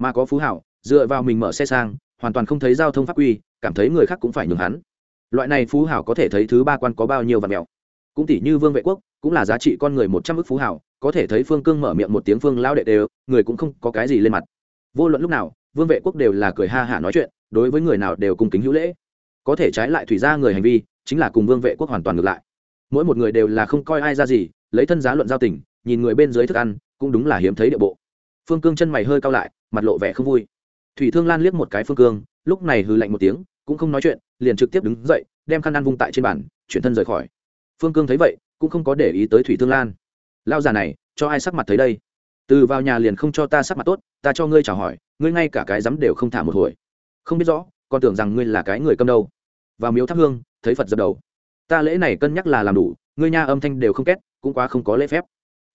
mà có phú hảo, dựa vào mình mở xe sang, hoàn toàn không thấy giao thông pháp quy, cảm thấy người khác cũng phải nhường hắn. Loại này phú hảo có thể thấy thứ ba quan có bao nhiêu và mẹo. Cũng tỷ như vương vệ quốc, cũng là giá trị con người một trăm ước phú hảo, có thể thấy phương cương mở miệng một tiếng phương lao đệ đều, người cũng không có cái gì lên mặt. Vô luận lúc nào, vương vệ quốc đều là cười ha hả nói chuyện, đối với người nào đều cung kính hữu lễ. Có thể trái lại thủy ra người hành vi, chính là cùng vương vệ quốc hoàn toàn ngược lại. Mỗi một người đều là không coi ai ra gì, lấy thân giá luận giao tình, nhìn người bên dưới thức ăn, cũng đúng là hiếm thấy địa bộ phương cương chân mày hơi cao lại, mặt lộ vẻ không vui. Thủy thương lan liếc một cái phương cương, lúc này hư lạnh một tiếng, cũng không nói chuyện, liền trực tiếp đứng dậy, đem khăn ăn vung tại trên bàn, chuyển thân rời khỏi. Phương cương thấy vậy, cũng không có để ý tới thủy thương lan. Lao già này, cho ai sắc mặt thấy đây? Từ vào nhà liền không cho ta sắc mặt tốt, ta cho ngươi chào hỏi, ngươi ngay cả cái dám đều không thả một hồi. Không biết rõ, còn tưởng rằng ngươi là cái người cầm đâu. Vào miếu thắp hương, thấy phật dập đầu. Ta lễ này cân nhắc là làm đủ, ngươi nha âm thanh đều không két, cũng quá không có lễ phép.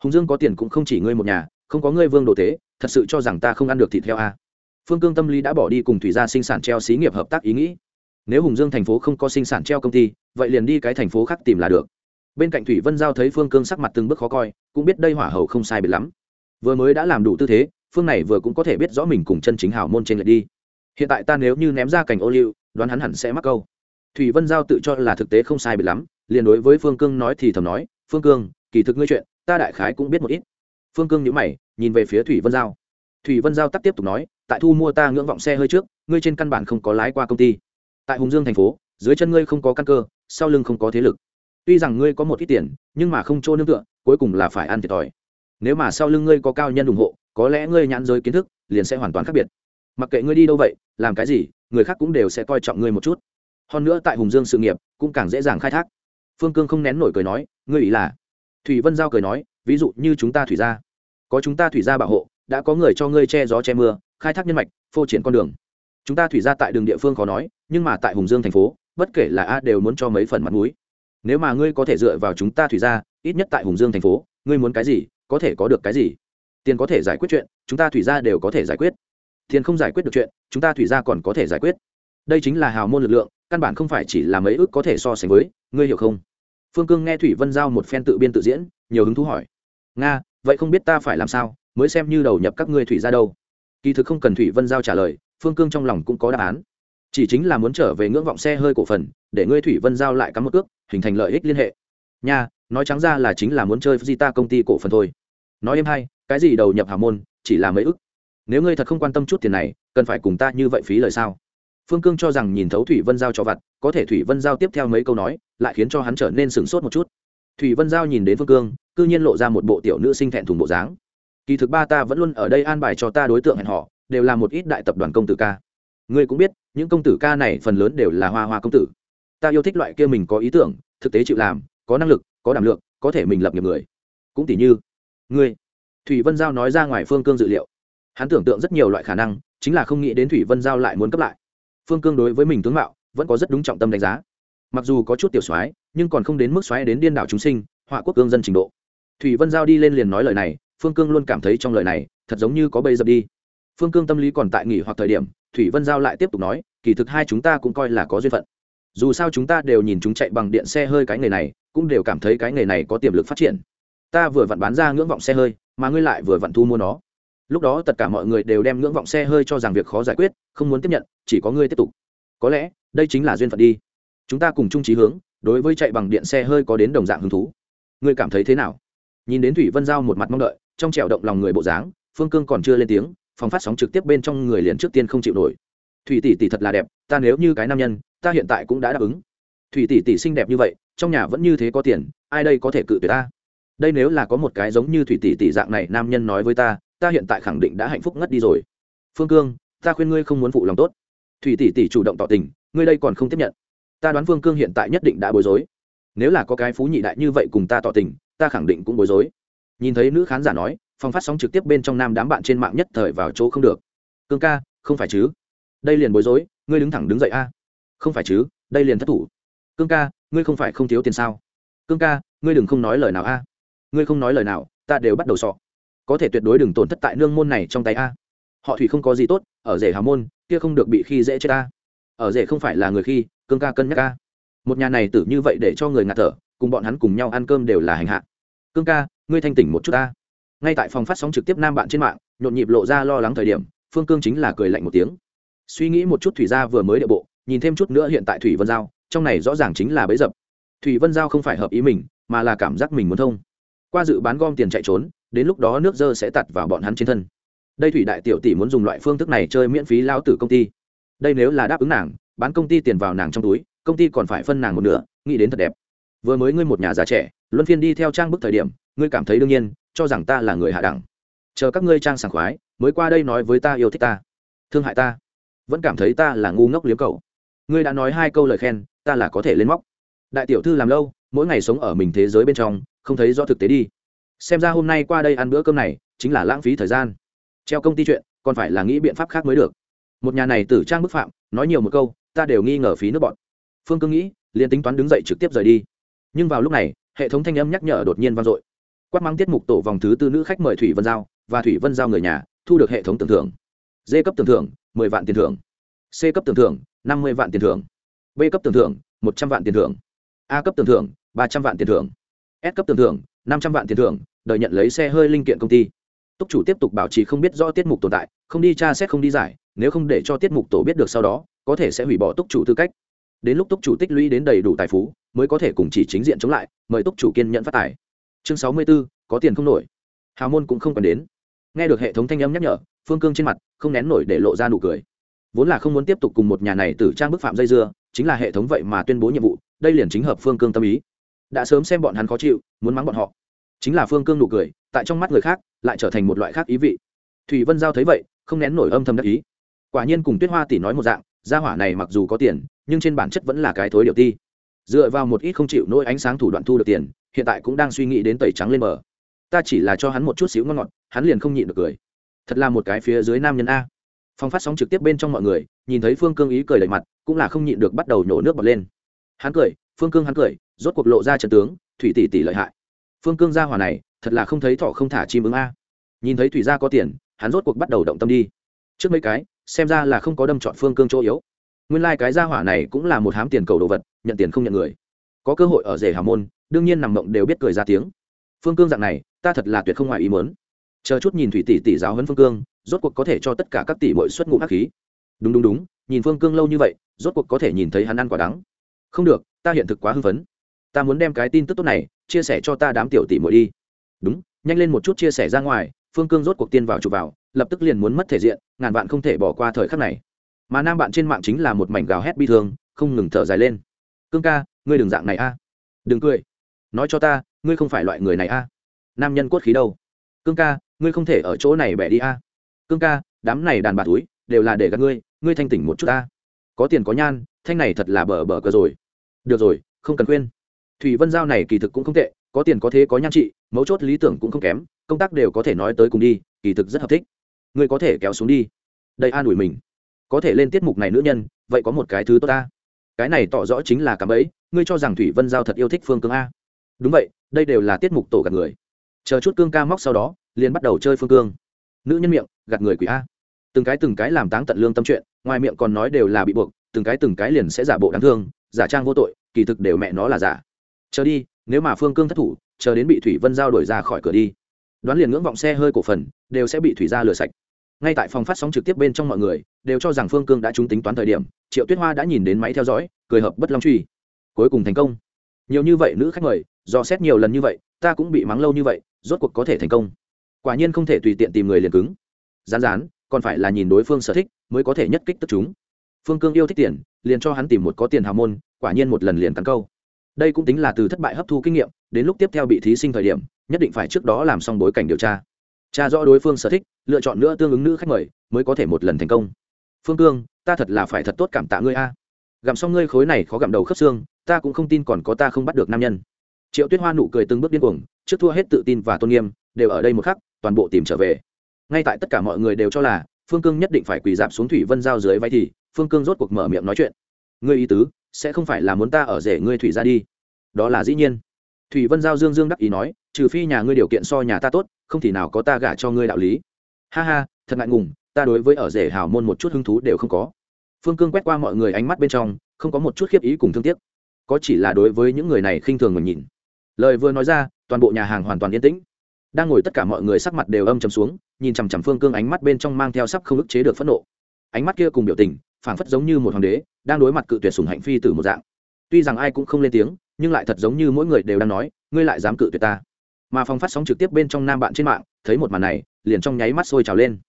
Hùng dương có tiền cũng không chỉ ngươi một nhà không có ngươi vương đồ thế, thật sự cho rằng ta không ăn được thịt heo à. Phương cương tâm lý đã bỏ đi cùng thủy gia sinh sản treo xí nghiệp hợp tác ý nghĩ. Nếu hùng dương thành phố không có sinh sản treo công ty, vậy liền đi cái thành phố khác tìm là được. Bên cạnh thủy vân giao thấy phương cương sắc mặt từng bước khó coi, cũng biết đây hỏa hầu không sai biệt lắm. Vừa mới đã làm đủ tư thế, phương này vừa cũng có thể biết rõ mình cùng chân chính hào môn trên lệch đi. Hiện tại ta nếu như ném ra cành ô liu, đoán hắn hẳn sẽ mắc câu. Thủy vân giao tự cho là thực tế không sai biệt lắm, liền đối với phương cương nói thì thầm nói, phương cương, kỳ thực ngươi chuyện, ta đại khái cũng biết một ít phương cương nhữ mày, nhìn về phía thủy vân giao. Thủy vân giao tắc tiếp tục nói, tại thu mua ta ngưỡng vọng xe hơi trước, ngươi trên căn bản không có lái qua công ty. Tại hùng dương thành phố, dưới chân ngươi không có căn cơ, sau lưng không có thế lực. Tuy rằng ngươi có một ít tiền, nhưng mà không chỗ nương tựa, cuối cùng là phải ăn thiệt thòi. Nếu mà sau lưng ngươi có cao nhân ủng hộ, có lẽ ngươi nhãn giới kiến thức, liền sẽ hoàn toàn khác biệt. Mặc kệ ngươi đi đâu vậy, làm cái gì, người khác cũng đều sẽ coi trọng ngươi một chút. Hơn nữa tại hùng dương sự nghiệp, cũng càng dễ dàng khai thác. Phương cương không nén nổi cười nói, ngươi ý là? Thủy vân giao cười nói, ví dụ như chúng ta thủy gia có chúng ta thủy gia bảo hộ, đã có người cho ngươi che gió che mưa, khai thác nhân mạch, phô triển con đường. Chúng ta thủy gia tại đường địa phương khó nói, nhưng mà tại hùng dương thành phố, bất kể là a đều muốn cho mấy phần mặt mũi. Nếu mà ngươi có thể dựa vào chúng ta thủy gia, ít nhất tại hùng dương thành phố, ngươi muốn cái gì, có thể có được cái gì? Tiền có thể giải quyết chuyện, chúng ta thủy gia đều có thể giải quyết. Tiền không giải quyết được chuyện, chúng ta thủy gia còn có thể giải quyết. Đây chính là hào môn lực lượng, căn bản không phải chỉ là mấy ước có thể so sánh với, ngươi hiểu không? Phương cương nghe thủy vân giao một phen tự biên tự diễn, nhiều hứng thú hỏi. Nga vậy không biết ta phải làm sao, mới xem như đầu nhập các ngươi thủy ra đâu. Kỳ thực không cần thủy vân giao trả lời, phương cương trong lòng cũng có đáp án. Chỉ chính là muốn trở về ngưỡng vọng xe hơi cổ phần, để ngươi thủy vân giao lại cắm một ước hình thành lợi ích liên hệ. Nha, nói trắng ra là chính là muốn chơi di ta công ty cổ phần thôi. Nói em hay, cái gì đầu nhập hào môn, chỉ là mấy ức. Nếu ngươi thật không quan tâm chút tiền này, cần phải cùng ta như vậy phí lời sao? Phương cương cho rằng nhìn thấu thủy vân giao cho vặt, có thể thủy vân giao tiếp theo mấy câu nói, lại khiến cho hắn trở nên sửng sốt một chút thủy vân giao nhìn đến phương cương, cư nhiên lộ ra một bộ tiểu nữ sinh thẹn thùng bộ dáng. Kỳ thực ba ta vẫn luôn ở đây an bài cho ta đối tượng hẹn họ đều là một ít đại tập đoàn công tử ca. Ngươi cũng biết, những công tử ca này phần lớn đều là hoa hoa công tử. Ta yêu thích loại kia mình có ý tưởng, thực tế chịu làm, có năng lực, có đảm lượng, có thể mình lập nghiệp người. Cũng tỷ như, ngươi. Thủy vân giao nói ra ngoài phương cương dự liệu. Hắn tưởng tượng rất nhiều loại khả năng, chính là không nghĩ đến thủy vân giao lại muốn cấp lại. Phương cương đối với mình tướng mạo, vẫn có rất đúng trọng tâm đánh giá mặc dù có chút tiểu soái, nhưng còn không đến mức soái đến điên đảo chúng sinh, họa quốc cương dân trình độ. Thủy vân giao đi lên liền nói lời này, phương cương luôn cảm thấy trong lời này, thật giống như có bây dập đi. Phương cương tâm lý còn tại nghỉ hoặc thời điểm, thủy vân giao lại tiếp tục nói, kỳ thực hai chúng ta cũng coi là có duyên phận. Dù sao chúng ta đều nhìn chúng chạy bằng điện xe hơi cái nghề này, cũng đều cảm thấy cái nghề này có tiềm lực phát triển. Ta vừa vặn bán ra ngưỡng vọng xe hơi, mà ngươi lại vừa vặn thu mua nó. Lúc đó tất cả mọi người đều đem ngưỡng vọng xe hơi cho rằng việc khó giải quyết, không muốn tiếp nhận, chỉ có ngươi tiếp tục. Có lẽ, đây chính là duyên phận đi chúng ta cùng chung trí hướng, đối với chạy bằng điện xe hơi có đến đồng dạng hứng thú. Ngươi cảm thấy thế nào? Nhìn đến thủy vân giao một mặt mong đợi, trong trẻo động lòng người bộ dáng, phương cương còn chưa lên tiếng, phòng phát sóng trực tiếp bên trong người liền trước tiên không chịu nổi. Thủy tỷ tỷ thật là đẹp, ta nếu như cái nam nhân, ta hiện tại cũng đã đáp ứng. Thủy tỷ tỷ xinh đẹp như vậy, trong nhà vẫn như thế có tiền, ai đây có thể cự tuyệt ta? Đây nếu là có một cái giống như thủy tỷ tỷ dạng này nam nhân nói với ta ta hiện tại khẳng định đã hạnh phúc ngất đi rồi. Phương cương, ta khuyên ngươi không muốn phụ lòng tốt. Thủy tỷ tỷ chủ động tỏ tình, ngươi đây còn không tiếp nhận ta đoán vương cương hiện tại nhất định đã bối rối. Nếu là có cái phú nhị đại như vậy cùng ta tỏ tình, ta khẳng định cũng bối rối. Nhìn thấy nữ khán giả nói, phòng phát sóng trực tiếp bên trong nam đám bạn trên mạng nhất thời vào chỗ không được. Cương ca, không phải chứ? Đây liền bối rối, ngươi đứng thẳng đứng dậy a. Không phải chứ, đây liền thất thủ. Cương ca, ngươi không phải không thiếu tiền sao? Cương ca, ngươi đừng không nói lời nào a. Ngươi không nói lời nào, ta đều bắt đầu sọ. Có thể tuyệt đối đừng tổn thất tại nương môn này trong tay a. Họ thủy không có gì tốt, ở rể hào môn, kia không được bị khi dễ chết ta ở rể không phải là người khi, cương ca cân nhắc ca. Một nhà này tử như vậy để cho người ngạt thở, cùng bọn hắn cùng nhau ăn cơm đều là hành hạ. Cương ca, ngươi thanh tỉnh một chút ta. Ngay tại phòng phát sóng trực tiếp nam bạn trên mạng, nhộn nhịp lộ ra lo lắng thời điểm, phương cương chính là cười lạnh một tiếng. Suy nghĩ một chút thủy gia vừa mới địa bộ, nhìn thêm chút nữa hiện tại thủy vân giao, trong này rõ ràng chính là bấy dập. Thủy vân giao không phải hợp ý mình, mà là cảm giác mình muốn thông. Qua dự bán gom tiền chạy trốn, đến lúc đó nước dơ sẽ tạt vào bọn hắn trên thân. Đây thủy đại tiểu tỷ muốn dùng loại phương thức này chơi miễn phí lao tử công ty đây nếu là đáp ứng nàng, bán công ty tiền vào nàng trong túi, công ty còn phải phân nàng một nửa, nghĩ đến thật đẹp. Vừa mới ngươi một nhà già trẻ, luân phiên đi theo trang bức thời điểm, ngươi cảm thấy đương nhiên, cho rằng ta là người hạ đẳng. Chờ các ngươi trang sảng khoái, mới qua đây nói với ta yêu thích ta, thương hại ta. Vẫn cảm thấy ta là ngu ngốc liếm cầu ngươi đã nói hai câu lời khen, ta là có thể lên móc. Đại tiểu thư làm lâu, mỗi ngày sống ở mình thế giới bên trong, không thấy rõ thực tế đi. Xem ra hôm nay qua đây ăn bữa cơm này, chính là lãng phí thời gian. Treo công ty chuyện, còn phải là nghĩ biện pháp khác mới được một nhà này tử trang bức phạm, nói nhiều một câu, ta đều nghi ngờ phí nước bọn. Phương cương nghĩ, liền tính toán đứng dậy trực tiếp rời đi. Nhưng vào lúc này, hệ thống thanh âm nhắc nhở đột nhiên vang dội. Quát mang tiết mục tổ vòng thứ tư nữ khách mời thủy vân giao, và thủy vân giao người nhà, thu được hệ thống tưởng thưởng. D cấp tưởng thưởng, mười vạn tiền thưởng. C cấp tưởng thưởng, năm mươi vạn tiền thưởng. B cấp tưởng thưởng, một trăm vạn tiền thưởng. A cấp tưởng thưởng, ba trăm vạn tiền thưởng. S cấp tưởng thưởng, năm trăm vạn tiền thưởng, đợi nhận lấy xe hơi linh kiện công ty. Túc chủ tiếp tục bảo trì không biết rõ tiết mục tồn tại không đi tra xét không đi giải, nếu không để cho tiết mục tổ biết được sau đó, có thể sẽ hủy bỏ túc chủ tư cách. Đến lúc túc chủ tích lũy đến đầy đủ tài phú, mới có thể cùng chỉ chính diện chống lại, mời túc chủ kiên nhận phát tài. Chương sáu mươi b ố có tiền không nổi. Hào môn cũng không còn đến. Nghe được hệ thống thanh âm nhắc nhở, phương cương trên mặt không nén nổi để lộ ra nụ cười. Vốn là không muốn tiếp tục cùng một nhà này tử trang bức phạm dây dưa, chính là hệ thống vậy mà tuyên bố nhiệm vụ, đây liền chính hợp phương cương tâm ý. Đã sớm xem bọn hắn khó chịu, muốn mắng bọn họ. Chính là phương cương nụ cười, tại trong mắt người khác, lại trở thành một loại khác ý vị. Thủy vân giao thấy vậy không nén nổi âm thầm đắc ý. Quả nhiên cùng tuyết hoa tỷ nói một dạng, gia hỏa này mặc dù có tiền, nhưng trên bản chất vẫn là cái thối điệu ti. Dựa vào một ít không chịu nỗi ánh sáng thủ đoạn thu được tiền, hiện tại cũng đang suy nghĩ đến tẩy trắng lên bờ. Ta chỉ là cho hắn một chút xíu ngon ngọt, hắn liền không nhịn được cười. Thật là một cái phía dưới nam nhân a. Phong phát sóng trực tiếp bên trong mọi người, nhìn thấy phương cương ý cười đầy mặt, cũng là không nhịn được bắt đầu nhổ nước bọt lên. Hắn cười, phương cương hắn cười, rốt cuộc lộ ra trận tướng, thủy tỷ tỷ lợi hại. Phương cương gia hỏa này, thật là không thấy thọ không thả chim ứng a nhìn thấy thủy gia có tiền, hắn rốt cuộc bắt đầu động tâm đi. Trước mấy cái, xem ra là không có đâm chọn phương cương chỗ yếu. Nguyên lai、like、cái gia hỏa này cũng là một hám tiền cầu đồ vật, nhận tiền không nhận người. Có cơ hội ở rể hào môn, đương nhiên nằm mộng đều biết cười ra tiếng. Phương cương dạng này, ta thật là tuyệt không ngoài ý mớn chờ chút nhìn thủy tỷ tỷ giáo huấn phương cương, rốt cuộc có thể cho tất cả các tỷ bội xuất ngụ hắc khí. Đúng đúng đúng, nhìn phương cương lâu như vậy, rốt cuộc có thể nhìn thấy hắn ăn quả đắng. Không được, ta hiện thực quá hưng phấn. Ta muốn đem cái tin tức tốt này, chia sẻ cho ta đám tiểu tỷ muội đi. Đúng, nhanh lên một chút chia sẻ ra ngoài phương cương rốt cuộc tiên vào chụp vào, lập tức liền muốn mất thể diện, ngàn vạn không thể bỏ qua thời khắc này. Mà nam bạn trên mạng chính là một mảnh gào hét bi thương, không ngừng thở dài lên. Cương ca, ngươi đừng dạng này a. Đừng cười. Nói cho ta, ngươi không phải loại người này a. Nam nhân cốt khí đâu? Cương ca, ngươi không thể ở chỗ này bẻ đi a. Cương ca, đám này đàn bà túi, đều là để gạt ngươi ngươi thanh tỉnh một chút ta có tiền có nhan, thanh này thật là bờ bờ cờ rồi. Được rồi, không cần khuyên. Thủy vân giao này kỳ thực cũng không tệ, có tiền có thế có nhan trị, mấu chốt lý tưởng cũng không kém công tác đều có thể nói tới cùng đi, kỳ thực rất hợp thích. Ngươi có thể kéo xuống đi. Đây an ủi mình. Có thể lên tiết mục này nữ nhân, vậy có một cái thứ tốt ta. Cái này tỏ rõ chính là cảm ấy, ngươi cho rằng thủy vân giao thật yêu thích phương cương a. Đúng vậy, đây đều là tiết mục tổ gạt người. Chờ chút cương ca móc sau đó, liền bắt đầu chơi phương cương. Nữ nhân miệng, gạt người quỷ a. Từng cái từng cái làm táng tận lương tâm chuyện, ngoài miệng còn nói đều là bị buộc, từng cái từng cái liền sẽ giả bộ đáng thương, giả trang vô tội, kỳ thực đều mẹ nó là giả. Chờ đi, nếu mà phương cương thất thủ, chờ đến bị thủy vân giao đổi ra khỏi cửa đi đoán liền ngưỡng vọng xe hơi cổ phần, đều sẽ bị thủy ra lừa sạch. Ngay tại phòng phát sóng trực tiếp bên trong mọi người, đều cho rằng phương cương đã trúng tính toán thời điểm, triệu tuyết hoa đã nhìn đến máy theo dõi, cười hợp bất long truy. Cuối cùng thành công. Nhiều như vậy nữ khách mời, do xét nhiều lần như vậy, ta cũng bị mắng lâu như vậy, rốt cuộc có thể thành công. Quả nhiên không thể tùy tiện tìm người liền cứng. Rán rán còn phải là nhìn đối phương sở thích, mới có thể nhất kích tức chúng. Phương cương yêu thích tiền, liền cho hắn tìm một có tiền hào môn, quả nhiên một lần liền cắn câu đây cũng tính là từ thất bại hấp thu kinh nghiệm, đến lúc tiếp theo bị thí sinh thời điểm, nhất định phải trước đó làm xong bối cảnh điều tra. Tra rõ đối phương sở thích, lựa chọn nữa tương ứng nữ khách mời, mới có thể một lần thành công. Phương cương, ta thật là phải thật tốt cảm tạ ngươi a. Gặm xong ngươi khối này khó gặm đầu khớp xương, ta cũng không tin còn có ta không bắt được nam nhân. Triệu tuyết hoa nụ cười từng bước điên cuồng, trước thua hết tự tin và tôn nghiêm, đều ở đây một khắc, toàn bộ tìm trở về. Ngay tại tất cả mọi người đều cho là, phương cương nhất định phải quỳ dạp xuống thủy vân giao dưới vai thì, phương cương rốt cuộc mở miệng nói chuyện. Ngươi ý tứ? Sẽ không phải là muốn ta ở rể ngươi thủy ra đi. Đó là dĩ nhiên. Thủy vân giao dương dương đắc ý nói, trừ phi nhà ngươi điều kiện so nhà ta tốt, không thì nào có ta gả cho ngươi đạo lý. Ha ha, thật ngại ngùng, ta đối với ở rể hào môn một chút hứng thú đều không có. Phương cương quét qua mọi người ánh mắt bên trong, không có một chút khiếp ý cùng thương tiếc. Có chỉ là đối với những người này khinh thường mình nhìn. Lời vừa nói ra, toàn bộ nhà hàng hoàn toàn yên tĩnh. Đang ngồi tất cả mọi người sắc mặt đều âm chầm xuống, nhìn chằm chằm phương cương ánh mắt bên trong mang theo sắp không ức chế được phẫn nộ. Ánh mắt kia cùng biểu tình, phảng phất giống như một hoàng đế đang đối mặt cự tuyệt sùng hạnh phi tử một dạng. Tuy rằng ai cũng không lên tiếng, nhưng lại thật giống như mỗi người đều đang nói, ngươi lại dám cự tuyệt ta. Mà phòng phát sóng trực tiếp bên trong nam bạn trên mạng, thấy một màn này, liền trong nháy mắt sôi trào lên.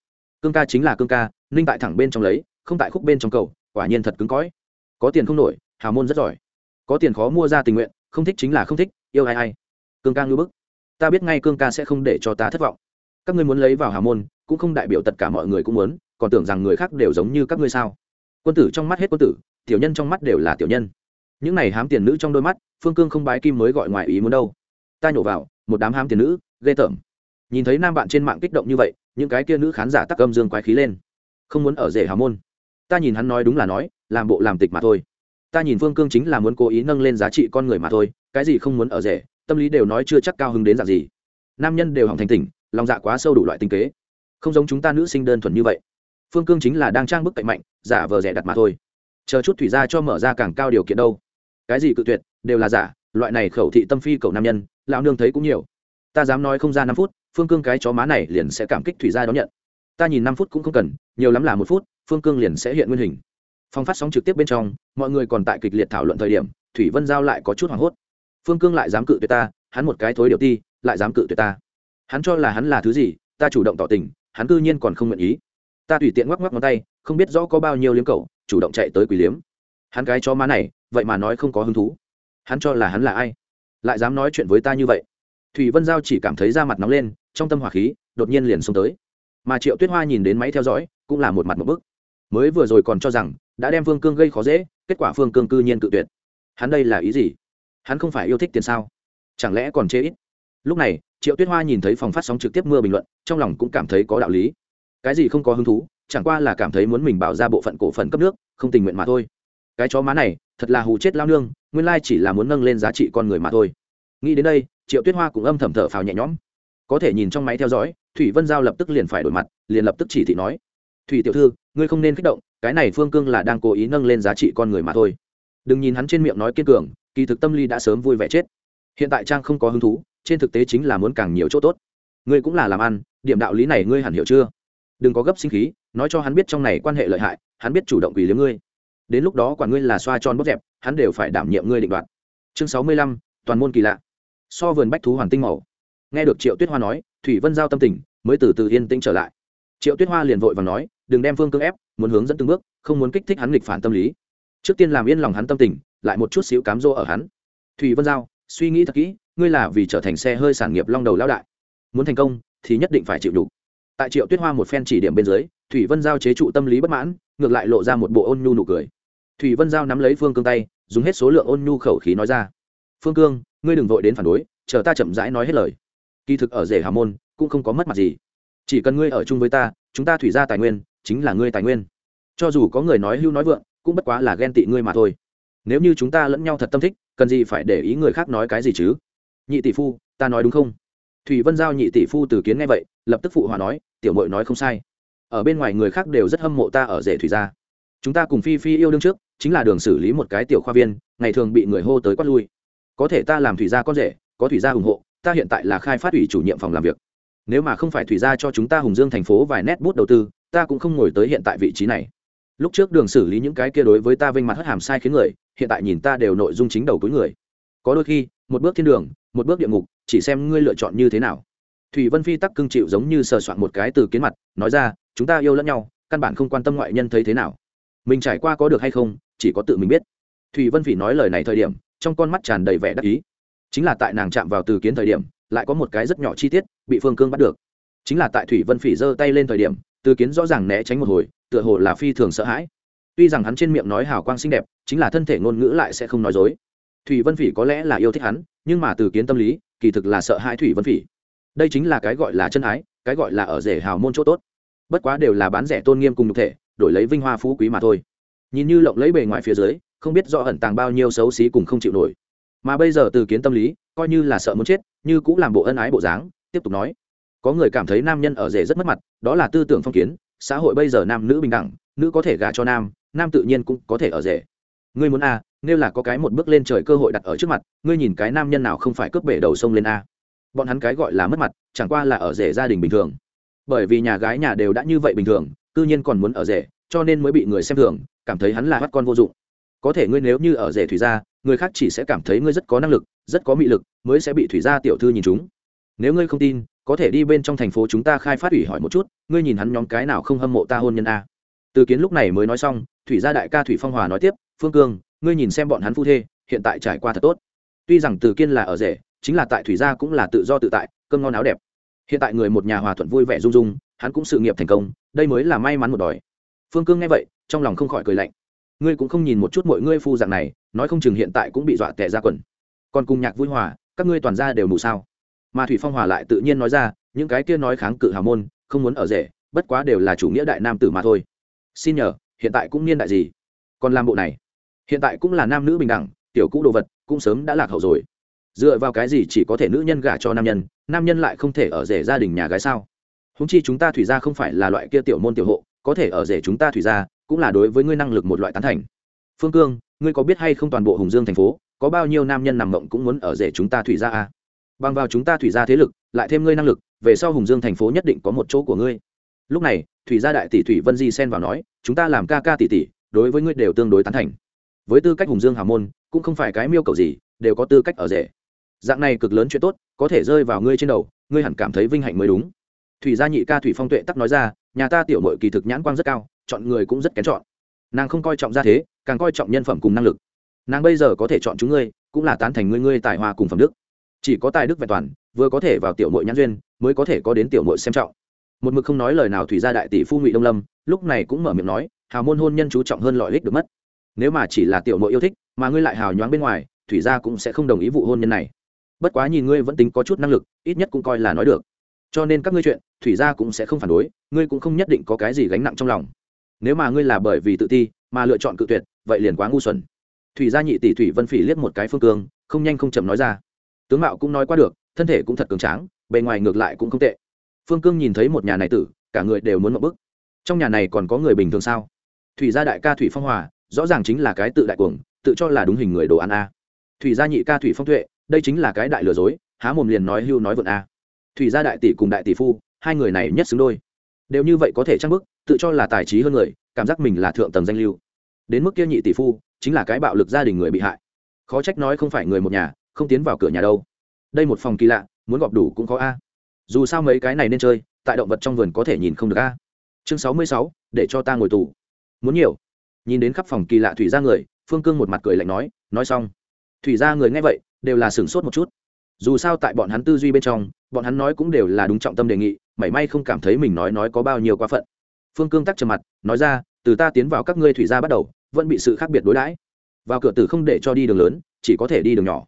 Cương ca chính là cương ca, ninh tại thẳng bên trong lấy, không tại khúc bên trong cầu, quả nhiên thật cứng cõi có tiền không nổi, hào môn rất giỏi. Có tiền khó mua ra tình nguyện, không thích chính là không thích, yêu ai ai. Cương ca ngưỡng bức. Ta biết ngay cương ca sẽ không để cho ta thất vọng. Các ngươi muốn lấy vào hào môn, cũng không đại biểu tất cả mọi người cũng muốn, còn tưởng rằng người khác đều giống như các ngươi sao quân tử trong mắt hết quân tử, tiểu nhân trong mắt đều là tiểu nhân. Những này hám tiền nữ trong đôi mắt, phương cương không bái kim mới gọi ngoài ý muốn đâu. Ta nhổ vào, một đám hám tiền nữ, ghê tởm. Nhìn thấy nam bạn trên mạng kích động như vậy, những cái kia nữ khán giả tắc âm dương quái khí lên. Không muốn ở rể hào môn. Ta nhìn hắn nói đúng là nói, làm bộ làm tịch mà thôi. Ta nhìn phương cương chính là muốn cố ý nâng lên giá trị con người mà thôi, cái gì không muốn ở rể, tâm lý đều nói chưa chắc cao hứng đến dạng gì. Nam nhân đều hỏng thành tỉnh, lòng dạ quá sâu đủ loại tinh kế. Không giống chúng ta nữ sinh đơn thuần như vậy phương cương chính là đang trang bức cạnh mạnh, giả vờ rẻ đặt mà thôi. Chờ chút thủy ra cho mở ra càng cao điều kiện đâu. Cái gì cự tuyệt, đều là giả, loại này khẩu thị tâm phi cầu nam nhân, lão nương thấy cũng nhiều. Ta dám nói không ra năm phút, phương cương cái chó má này liền sẽ cảm kích thủy gia đón nhận. Ta nhìn năm phút cũng không cần, nhiều lắm là một phút, phương cương liền sẽ hiện nguyên hình. Phong phát sóng trực tiếp bên trong, mọi người còn tại kịch liệt thảo luận thời điểm, thủy vân giao lại có chút hoảng hốt. Phương cương lại dám cự tuyệt ta, hắn một cái thối điều ti, lại dám cự tuyệt ta. Hắn cho là hắn là thứ gì, ta chủ động tỏ tình, hắn cư nhiên còn không nguyện ý ta tùy tiện ngoắc ngoắc ngón tay không biết rõ có bao nhiêu liếm cậu, chủ động chạy tới quỷ liếm. Hắn cái cho má này vậy mà nói không có hứng thú. Hắn cho là hắn là ai? Lại dám nói chuyện với ta như vậy. Thủy vân giao chỉ cảm thấy da mặt nóng lên trong tâm hỏa khí đột nhiên liền xông tới. Mà triệu tuyết hoa nhìn đến máy theo dõi cũng là một mặt một bức. Mới vừa rồi còn cho rằng đã đem phương cương gây khó dễ kết quả phương cương cư nhiên cự tuyệt. Hắn đây là ý gì? Hắn không phải yêu thích tiền sao? Chẳng lẽ còn chê ít? Lúc này triệu tuyết hoa nhìn thấy phòng phát sóng trực tiếp mưa bình luận trong lòng cũng cảm thấy có đạo lý cái gì không có hứng thú, chẳng qua là cảm thấy muốn mình bảo ra bộ phận cổ phần cấp nước, không tình nguyện mà thôi. Cái chó má này, thật là hù chết lao nương, nguyên lai chỉ là muốn nâng lên giá trị con người mà thôi. Nghĩ đến đây, triệu tuyết hoa cũng âm thầm thở phào nhẹ nhõm. Có thể nhìn trong máy theo dõi, thủy vân giao lập tức liền phải đổi mặt, liền lập tức chỉ thị nói. Thủy tiểu thư, ngươi không nên kích động, cái này phương cương là đang cố ý nâng lên giá trị con người mà thôi. Đừng nhìn hắn trên miệng nói kiên cường, kỳ thực tâm lý đã sớm vui vẻ chết. Hiện tại trang không có hứng thú, trên thực tế chính là muốn càng nhiều chỗ tốt. Ngươi cũng là làm ăn, điểm đạo lý này ngươi hẳn hiểu chưa? Đừng có gấp sinh khí, nói cho hắn biết trong này quan hệ lợi hại, hắn biết chủ động quỷ liếm ngươi. Đến lúc đó quả ngươi là xoa tròn bóp dẹp, hắn đều phải đảm nhiệm ngươi định đoạt. Chương sáu mươi lăm, toàn môn kỳ lạ. So vườn bách thú hoàn tinh màu. Nghe được triệu tuyết hoa nói, thủy vân giao tâm tình, mới từ từ yên tĩnh trở lại. Triệu tuyết hoa liền vội và nói, đừng đem phương cưỡng ép, muốn hướng dẫn từng bước, không muốn kích thích hắn nghịch phản tâm lý. Trước tiên làm yên lòng hắn tâm tình, lại một chút xíu cám dỗ ở hắn. Thủy vân giao, suy nghĩ thật kỹ, ngươi là vì trở thành xe hơi sản nghiệp long đầu lao đại. Muốn thành công, thì nhất định phải chịu đủ tại triệu tuyết hoa một phen chỉ điểm bên dưới, thủy vân giao chế trụ tâm lý bất mãn, ngược lại lộ ra một bộ ôn nhu nụ cười. Thủy vân giao nắm lấy phương cương tay, dùng hết số lượng ôn nhu khẩu khí nói ra. Phương cương, ngươi đừng vội đến phản đối, chờ ta chậm rãi nói hết lời. Kỳ thực ở rể hà môn, cũng không có mất mặt gì. Chỉ cần ngươi ở chung với ta, chúng ta thủy ra tài nguyên, chính là ngươi tài nguyên. Cho dù có người nói hưu nói vượng, cũng bất quá là ghen tị ngươi mà thôi. Nếu như chúng ta lẫn nhau thật tâm thích, cần gì phải để ý người khác nói cái gì chứ? Nhị tỷ phu, ta nói đúng không? Thủy vân giao nhị tỷ phu từ kiến nghe vậy, lập tức phụ hòa nói, tiểu mội nói không sai. Ở bên ngoài người khác đều rất hâm mộ ta ở rể thủy gia. Chúng ta cùng phi phi yêu đương trước, chính là đường xử lý một cái tiểu khoa viên, ngày thường bị người hô tới quát lui. Có thể ta làm thủy gia con rể, có thủy gia ủng hộ, ta hiện tại là khai phát ủy chủ nhiệm phòng làm việc. Nếu mà không phải thủy gia cho chúng ta hùng dương thành phố vài nét bút đầu tư, ta cũng không ngồi tới hiện tại vị trí này. Lúc trước đường xử lý những cái kia đối với ta vênh mặt hất hàm sai khiến người, hiện tại nhìn ta đều nội dung chính đầu cuối người. Có đôi khi, một bước thiên đường, một bước địa ngục chỉ xem ngươi lựa chọn như thế nào. Thủy vân phi tắc cưng chịu giống như sờ soạn một cái từ kiến mặt, nói ra, chúng ta yêu lẫn nhau, căn bản không quan tâm ngoại nhân thấy thế nào. Mình trải qua có được hay không, chỉ có tự mình biết. Thủy vân phỉ nói lời này thời điểm, trong con mắt tràn đầy vẻ đắc ý. Chính là tại nàng chạm vào từ kiến thời điểm, lại có một cái rất nhỏ chi tiết bị phương cương bắt được. Chính là tại thủy vân phỉ giơ tay lên thời điểm, từ kiến rõ ràng né tránh một hồi, tựa hồ là phi thường sợ hãi. Tuy rằng hắn trên miệng nói hào quang xinh đẹp, chính là thân thể ngôn ngữ lại sẽ không nói dối. Thủy vân phỉ có lẽ là yêu thích hắn, nhưng mà từ kiến tâm lý kỳ thực là sợ hãi thủy vân phỉ. Đây chính là cái gọi là chân ái cái gọi là ở rể hào môn chỗ tốt. Bất quá đều là bán rẻ tôn nghiêm cùng nhục thể đổi lấy vinh hoa phú quý mà thôi. Nhìn như lộng lấy bề ngoài phía dưới không biết do ẩn tàng bao nhiêu xấu xí cùng không chịu nổi. Mà bây giờ từ kiến tâm lý coi như là sợ muốn chết như cũng làm bộ ân ái bộ dáng tiếp tục nói. Có người cảm thấy nam nhân ở rể rất mất mặt đó là tư tưởng phong kiến xã hội bây giờ nam nữ bình đẳng nữ có thể gả cho nam nam tự nhiên cũng có thể ở rể. Ngươi muốn a à, nếu là có cái một bước lên trời cơ hội đặt ở trước mặt, ngươi nhìn cái nam nhân nào không phải cướp bể đầu sông lên a? Bọn hắn cái gọi là mất mặt, chẳng qua là ở rể gia đình bình thường. Bởi vì nhà gái nhà đều đã như vậy bình thường, cư nhiên còn muốn ở rể, cho nên mới bị người xem thường, cảm thấy hắn là bắt con vô dụng. Có thể ngươi nếu như ở rể thủy gia, người khác chỉ sẽ cảm thấy ngươi rất có năng lực, rất có mị lực, mới sẽ bị thủy gia tiểu thư nhìn chúng. Nếu ngươi không tin, có thể đi bên trong thành phố chúng ta khai phát ủy hỏi một chút, ngươi nhìn hắn nhóm cái nào không hâm mộ ta hôn nhân a? Từ kiến lúc này mới nói xong, thủy gia đại ca thủy phong hòa nói tiếp, phương cương ngươi nhìn xem bọn hắn phu thê, hiện tại trải qua thật tốt. Tuy rằng từ kiên là ở rể, chính là tại thủy gia cũng là tự do tự tại, cơm ngon áo đẹp. Hiện tại người một nhà hòa thuận vui vẻ rung rung, hắn cũng sự nghiệp thành công, đây mới là may mắn một đòi. Phương cương nghe vậy, trong lòng không khỏi cười lạnh. Ngươi cũng không nhìn một chút mọi ngươi phu dạng này, nói không chừng hiện tại cũng bị dọa tệ ra quần. Còn cùng nhạc vui hòa, các ngươi toàn ra đều mù sao? Mà thủy phong hòa lại tự nhiên nói ra, những cái kia nói kháng cự hào môn, không muốn ở rể, bất quá đều là chủ nghĩa đại nam tử mà thôi. Xin nhờ, hiện tại cũng niên đại gì? Còn làm bộ này? Hiện tại cũng là nam nữ bình đẳng, tiểu cũ đồ vật, cũng sớm đã lạc hậu rồi. Dựa vào cái gì chỉ có thể nữ nhân gả cho nam nhân nam nhân lại không thể ở rể gia đình nhà gái sao? Húng chi chúng ta thủy gia không phải là loại kia tiểu môn tiểu hộ, có thể ở rể chúng ta thủy gia, cũng là đối với ngươi năng lực một loại tán thành. Phương cương, ngươi có biết hay không toàn bộ hùng dương thành phố, có bao nhiêu nam nhân nằm mộng cũng muốn ở rể chúng ta thủy gia à? bằng vào chúng ta thủy gia thế lực, lại thêm ngươi năng lực, về sau hùng dương thành phố nhất định có một chỗ của ngươi. Lúc này, thủy gia đại tỷ thủy vân di xen vào nói, chúng ta làm ca ca tỷ tỷ, đối với ngươi đều tương đối tán thành với tư cách hùng dương hào môn, cũng không phải cái miêu cầu gì, đều có tư cách ở rể. Dạng này cực lớn chuyện tốt, có thể rơi vào ngươi trên đầu, ngươi hẳn cảm thấy vinh hạnh mới đúng. Thủy gia nhị ca thủy phong tuệ tắc nói ra, nhà ta tiểu mội kỳ thực nhãn quang rất cao, chọn người cũng rất kén chọn. Nàng không coi trọng gia thế, càng coi trọng nhân phẩm cùng năng lực. Nàng bây giờ có thể chọn chúng ngươi, cũng là tán thành ngươi ngươi tài hoa cùng phẩm đức. Chỉ có tài đức vẹn toàn, vừa có thể vào tiểu mội nhãn duyên, mới có thể có đến tiểu mội xem trọng. Một mực không nói lời nào thủy gia đại tỷ phu ngụy đông lâm, lúc này cũng mở miệng nói, hào môn hôn nhân chú trọng hơn lọi lích được mất nếu mà chỉ là tiểu mộ yêu thích, mà ngươi lại hào nhoáng bên ngoài, thủy gia cũng sẽ không đồng ý vụ hôn nhân này. Bất quá nhìn ngươi vẫn tính có chút năng lực, ít nhất cũng coi là nói được. Cho nên các ngươi chuyện, thủy gia cũng sẽ không phản đối, ngươi cũng không nhất định có cái gì gánh nặng trong lòng. Nếu mà ngươi là bởi vì tự ti, mà lựa chọn cự tuyệt, vậy liền quá ngu xuẩn. Thủy gia nhị tỷ thủy vân phỉ liếc một cái phương cương, không nhanh không chậm nói ra. Tướng mạo cũng nói qua được, thân thể cũng thật cường tráng, bề ngoài ngược lại cũng không tệ. Phương cương nhìn thấy một nhà này tử, cả người đều muốn mậu bức trong nhà này còn có người bình thường sao? Thủy gia đại ca thủy phong hòa rõ ràng chính là cái tự đại cuồng, tự cho là đúng hình người đồ ăn a. Thủy gia nhị ca thủy phong tuệ, đây chính là cái đại lừa dối, há mồm liền nói hưu nói vượn a. Thủy gia đại tỷ cùng đại tỷ phu, hai người này nhất xứng đôi. Đều như vậy có thể trang bức, tự cho là tài trí hơn người, cảm giác mình là thượng tầng danh lưu. Đến mức kia nhị tỷ phu, chính là cái bạo lực gia đình người bị hại. Khó trách nói không phải người một nhà, không tiến vào cửa nhà đâu. Đây một phòng kỳ lạ, muốn gọp đủ cũng có a. Dù sao mấy cái này nên chơi, tại động vật trong vườn có thể nhìn không được a. Chương sáu mươi sáu, để cho ta ngồi tù. Muốn nhiều nhìn đến khắp phòng kỳ lạ thủy ra người, phương cương một mặt cười lạnh nói nói xong. Thủy ra người nghe vậy, đều là sửng sốt một chút. Dù sao tại bọn hắn tư duy bên trong, bọn hắn nói cũng đều là đúng trọng tâm đề nghị, mảy may không cảm thấy mình nói nói có bao nhiêu quá phận. Phương cương tắc trầm mặt, nói ra, từ ta tiến vào các ngươi thủy gia bắt đầu, vẫn bị sự khác biệt đối đãi. Vào cửa tử không để cho đi đường lớn, chỉ có thể đi đường nhỏ.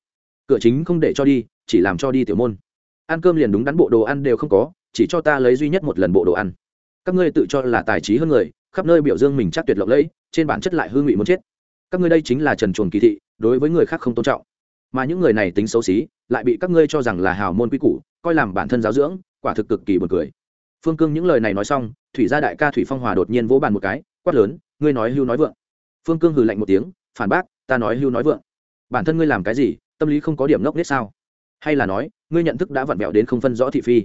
Cửa chính không để cho đi, chỉ làm cho đi tiểu môn. Ăn cơm liền đúng đắn bộ đồ ăn đều không có, chỉ cho ta lấy duy nhất một lần bộ đồ ăn. Các ngươi tự cho là tài trí hơn người, khắp nơi biểu dương mình chắc tuyệt lộng lẫy trên bản chất lại hư ngụy muốn chết. Các ngươi đây chính là trần chuồn kỳ thị, đối với người khác không tôn trọng. Mà những người này tính xấu xí, lại bị các ngươi cho rằng là hào môn quy củ, coi làm bản thân giáo dưỡng, quả thực cực kỳ buồn cười. Phương cương những lời này nói xong, thủy gia đại ca thủy phong hòa đột nhiên vỗ bàn một cái, quát lớn, ngươi nói hưu nói vượng. Phương cương hừ lạnh một tiếng, phản bác, ta nói hưu nói vượng. Bản thân ngươi làm cái gì, tâm lý không có điểm ngốc nết sao? Hay là nói, ngươi nhận thức đã vặn vẹo đến không phân rõ thị phi.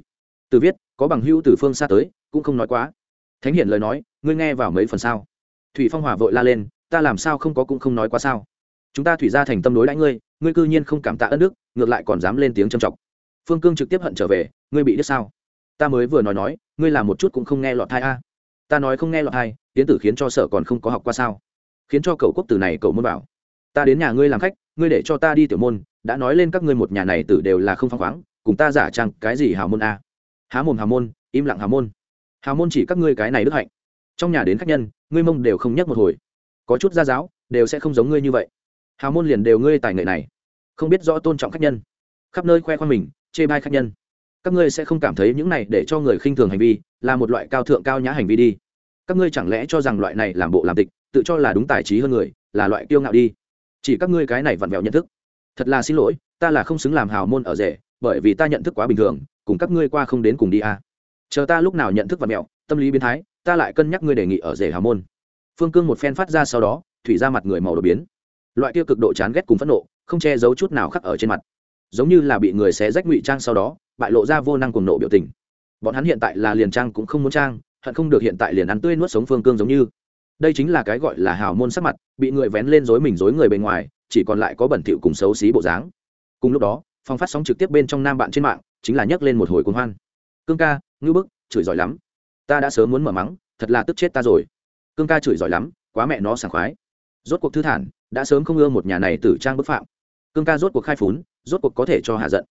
Từ viết, có bằng hưu từ phương xa tới, cũng không nói quá. Thánh hiển lời nói, ngươi nghe vào mấy phần sao? Thủy phong hòa vội la lên, ta làm sao không có cũng không nói quá sao? Chúng ta thủy ra thành tâm đối đãi ngươi ngươi cư nhiên không cảm tạ ân đức, ngược lại còn dám lên tiếng trầm trọng phương cương trực tiếp hận trở về, ngươi bị đứt sao? Ta mới vừa nói nói, ngươi làm một chút cũng không nghe lọt thai a. Ta nói không nghe lọt thai tiến tử khiến cho sở còn không có học qua sao? Khiến cho cậu quốc tử này cậu muốn bảo, ta đến nhà ngươi làm khách, ngươi để cho ta đi tiểu môn, đã nói lên các ngươi một nhà này tử đều là không phăng khoáng, cùng ta giả trang cái gì hào môn a? Há mồm hào môn, im lặng hào môn. Hào môn chỉ các ngươi cái này đức hạnh trong nhà đến khách nhân, ngươi mông đều không nhắc một hồi. Có chút gia giáo, đều sẽ không giống ngươi như vậy. Hào môn liền đều ngươi tài nghệ này. Không biết rõ tôn trọng khách nhân. Khắp nơi khoe khoang mình, chê bai khách nhân. Các ngươi sẽ không cảm thấy những này để cho người khinh thường hành vi, là một loại cao thượng cao nhã hành vi đi. Các ngươi chẳng lẽ cho rằng loại này làm bộ làm tịch, tự cho là đúng tài trí hơn người, là loại kiêu ngạo đi? Chỉ các ngươi cái này vặn vẹo nhận thức. Thật là xin lỗi, ta là không xứng làm hào môn ở rể, bởi vì ta nhận thức quá bình thường, cùng các ngươi qua không đến cùng đi à. chờ ta lúc nào nhận thức vặn vẹo, tâm lý biến thái ta lại cân nhắc ngươi đề nghị ở rể hào môn. Phương cương một phen phát ra sau đó, thủy ra mặt người màu đột biến. Loại tiêu cực độ chán ghét cùng phẫn nộ, không che giấu chút nào khắc ở trên mặt. Giống như là bị người xé rách ngụy trang sau đó, bại lộ ra vô năng cùng nộ biểu tình. Bọn hắn hiện tại là liền trang cũng không muốn trang, hận không được hiện tại liền ăn tươi nuốt sống phương cương giống như. Đây chính là cái gọi là hào môn sắc mặt, bị người vén lên dối mình dối người bề ngoài, chỉ còn lại có bẩn thỉu cùng xấu xí bộ dáng. Cùng lúc đó, phong phát sóng trực tiếp bên trong nam bạn trên mạng, chính là nhấc lên một hồi cuốn hoan. Cương ca ngư bức, chửi giỏi lắm ta đã sớm muốn mở mắng, thật là tức chết ta rồi. Cương ca chửi giỏi lắm, quá mẹ nó sảng khoái. Rốt cuộc thư thản, đã sớm không ưa một nhà này tử trang bức phạm. Cương ca rốt cuộc khai phún, rốt cuộc có thể cho hạ giận.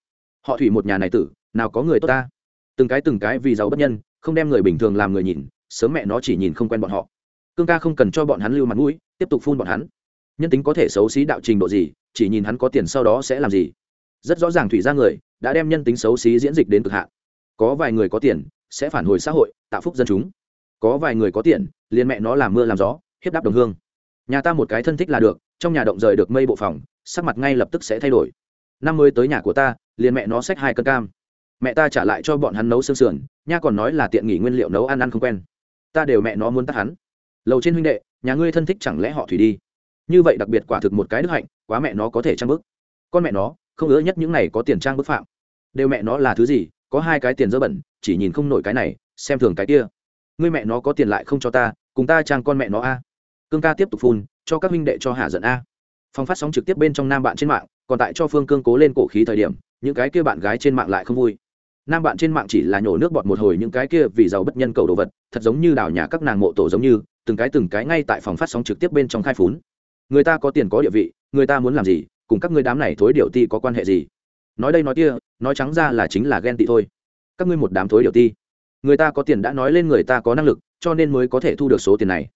Họ thủy một nhà này tử, nào có người tốt ta. Từng cái từng cái vì giàu bất nhân, không đem người bình thường làm người nhìn, sớm mẹ nó chỉ nhìn không quen bọn họ. Cương ca không cần cho bọn hắn lưu mặt mũi, tiếp tục phun bọn hắn. Nhân tính có thể xấu xí đạo trình độ gì, chỉ nhìn hắn có tiền sau đó sẽ làm gì. Rất rõ ràng thủy ra người, đã đem nhân tính xấu xí diễn dịch đến cực hạn. Có vài người có tiền, sẽ phản hồi xã hội tạo phúc dân chúng. Có vài người có tiền, liền mẹ nó làm mưa làm gió, hiếp đáp đồng hương. Nhà ta một cái thân thích là được, trong nhà động rời được mây bộ phòng, sắc mặt ngay lập tức sẽ thay đổi. Năm mới tới nhà của ta, liền mẹ nó xách hai cân cam. Mẹ ta trả lại cho bọn hắn nấu xương sườn, nha còn nói là tiện nghỉ nguyên liệu nấu ăn ăn không quen. Ta đều mẹ nó muốn tắt hắn. Lầu trên huynh đệ, nhà ngươi thân thích chẳng lẽ họ thủy đi? Như vậy đặc biệt quả thực một cái đức hạnh, quá mẹ nó có thể trang bức. Con mẹ nó, không ứa nhất những này có tiền trang bức phạm. Đều mẹ nó là thứ gì, có hai cái tiền dơ bẩn, chỉ nhìn không nổi cái này xem thường cái kia. Ngươi mẹ nó có tiền lại không cho ta, cùng ta trang con mẹ nó a. Cương ca tiếp tục phun, cho các huynh đệ cho hạ giận a. Phong phát sóng trực tiếp bên trong nam bạn trên mạng, còn tại cho phương cương cố lên cổ khí thời điểm, những cái kia bạn gái trên mạng lại không vui. Nam bạn trên mạng chỉ là nhổ nước bọt một hồi những cái kia vì giàu bất nhân cầu đồ vật, thật giống như đào nhà các nàng mộ tổ giống như, từng cái từng cái ngay tại phòng phát sóng trực tiếp bên trong khai phún. Người ta có tiền có địa vị, người ta muốn làm gì, cùng các ngươi đám này thối điều ti có quan hệ gì? Nói đây nói kia, nói trắng ra là chính là ghen tị thôi. Các ngươi một đám thối điều ti người ta có tiền đã nói lên người ta có năng lực, cho nên mới có thể thu được số tiền này.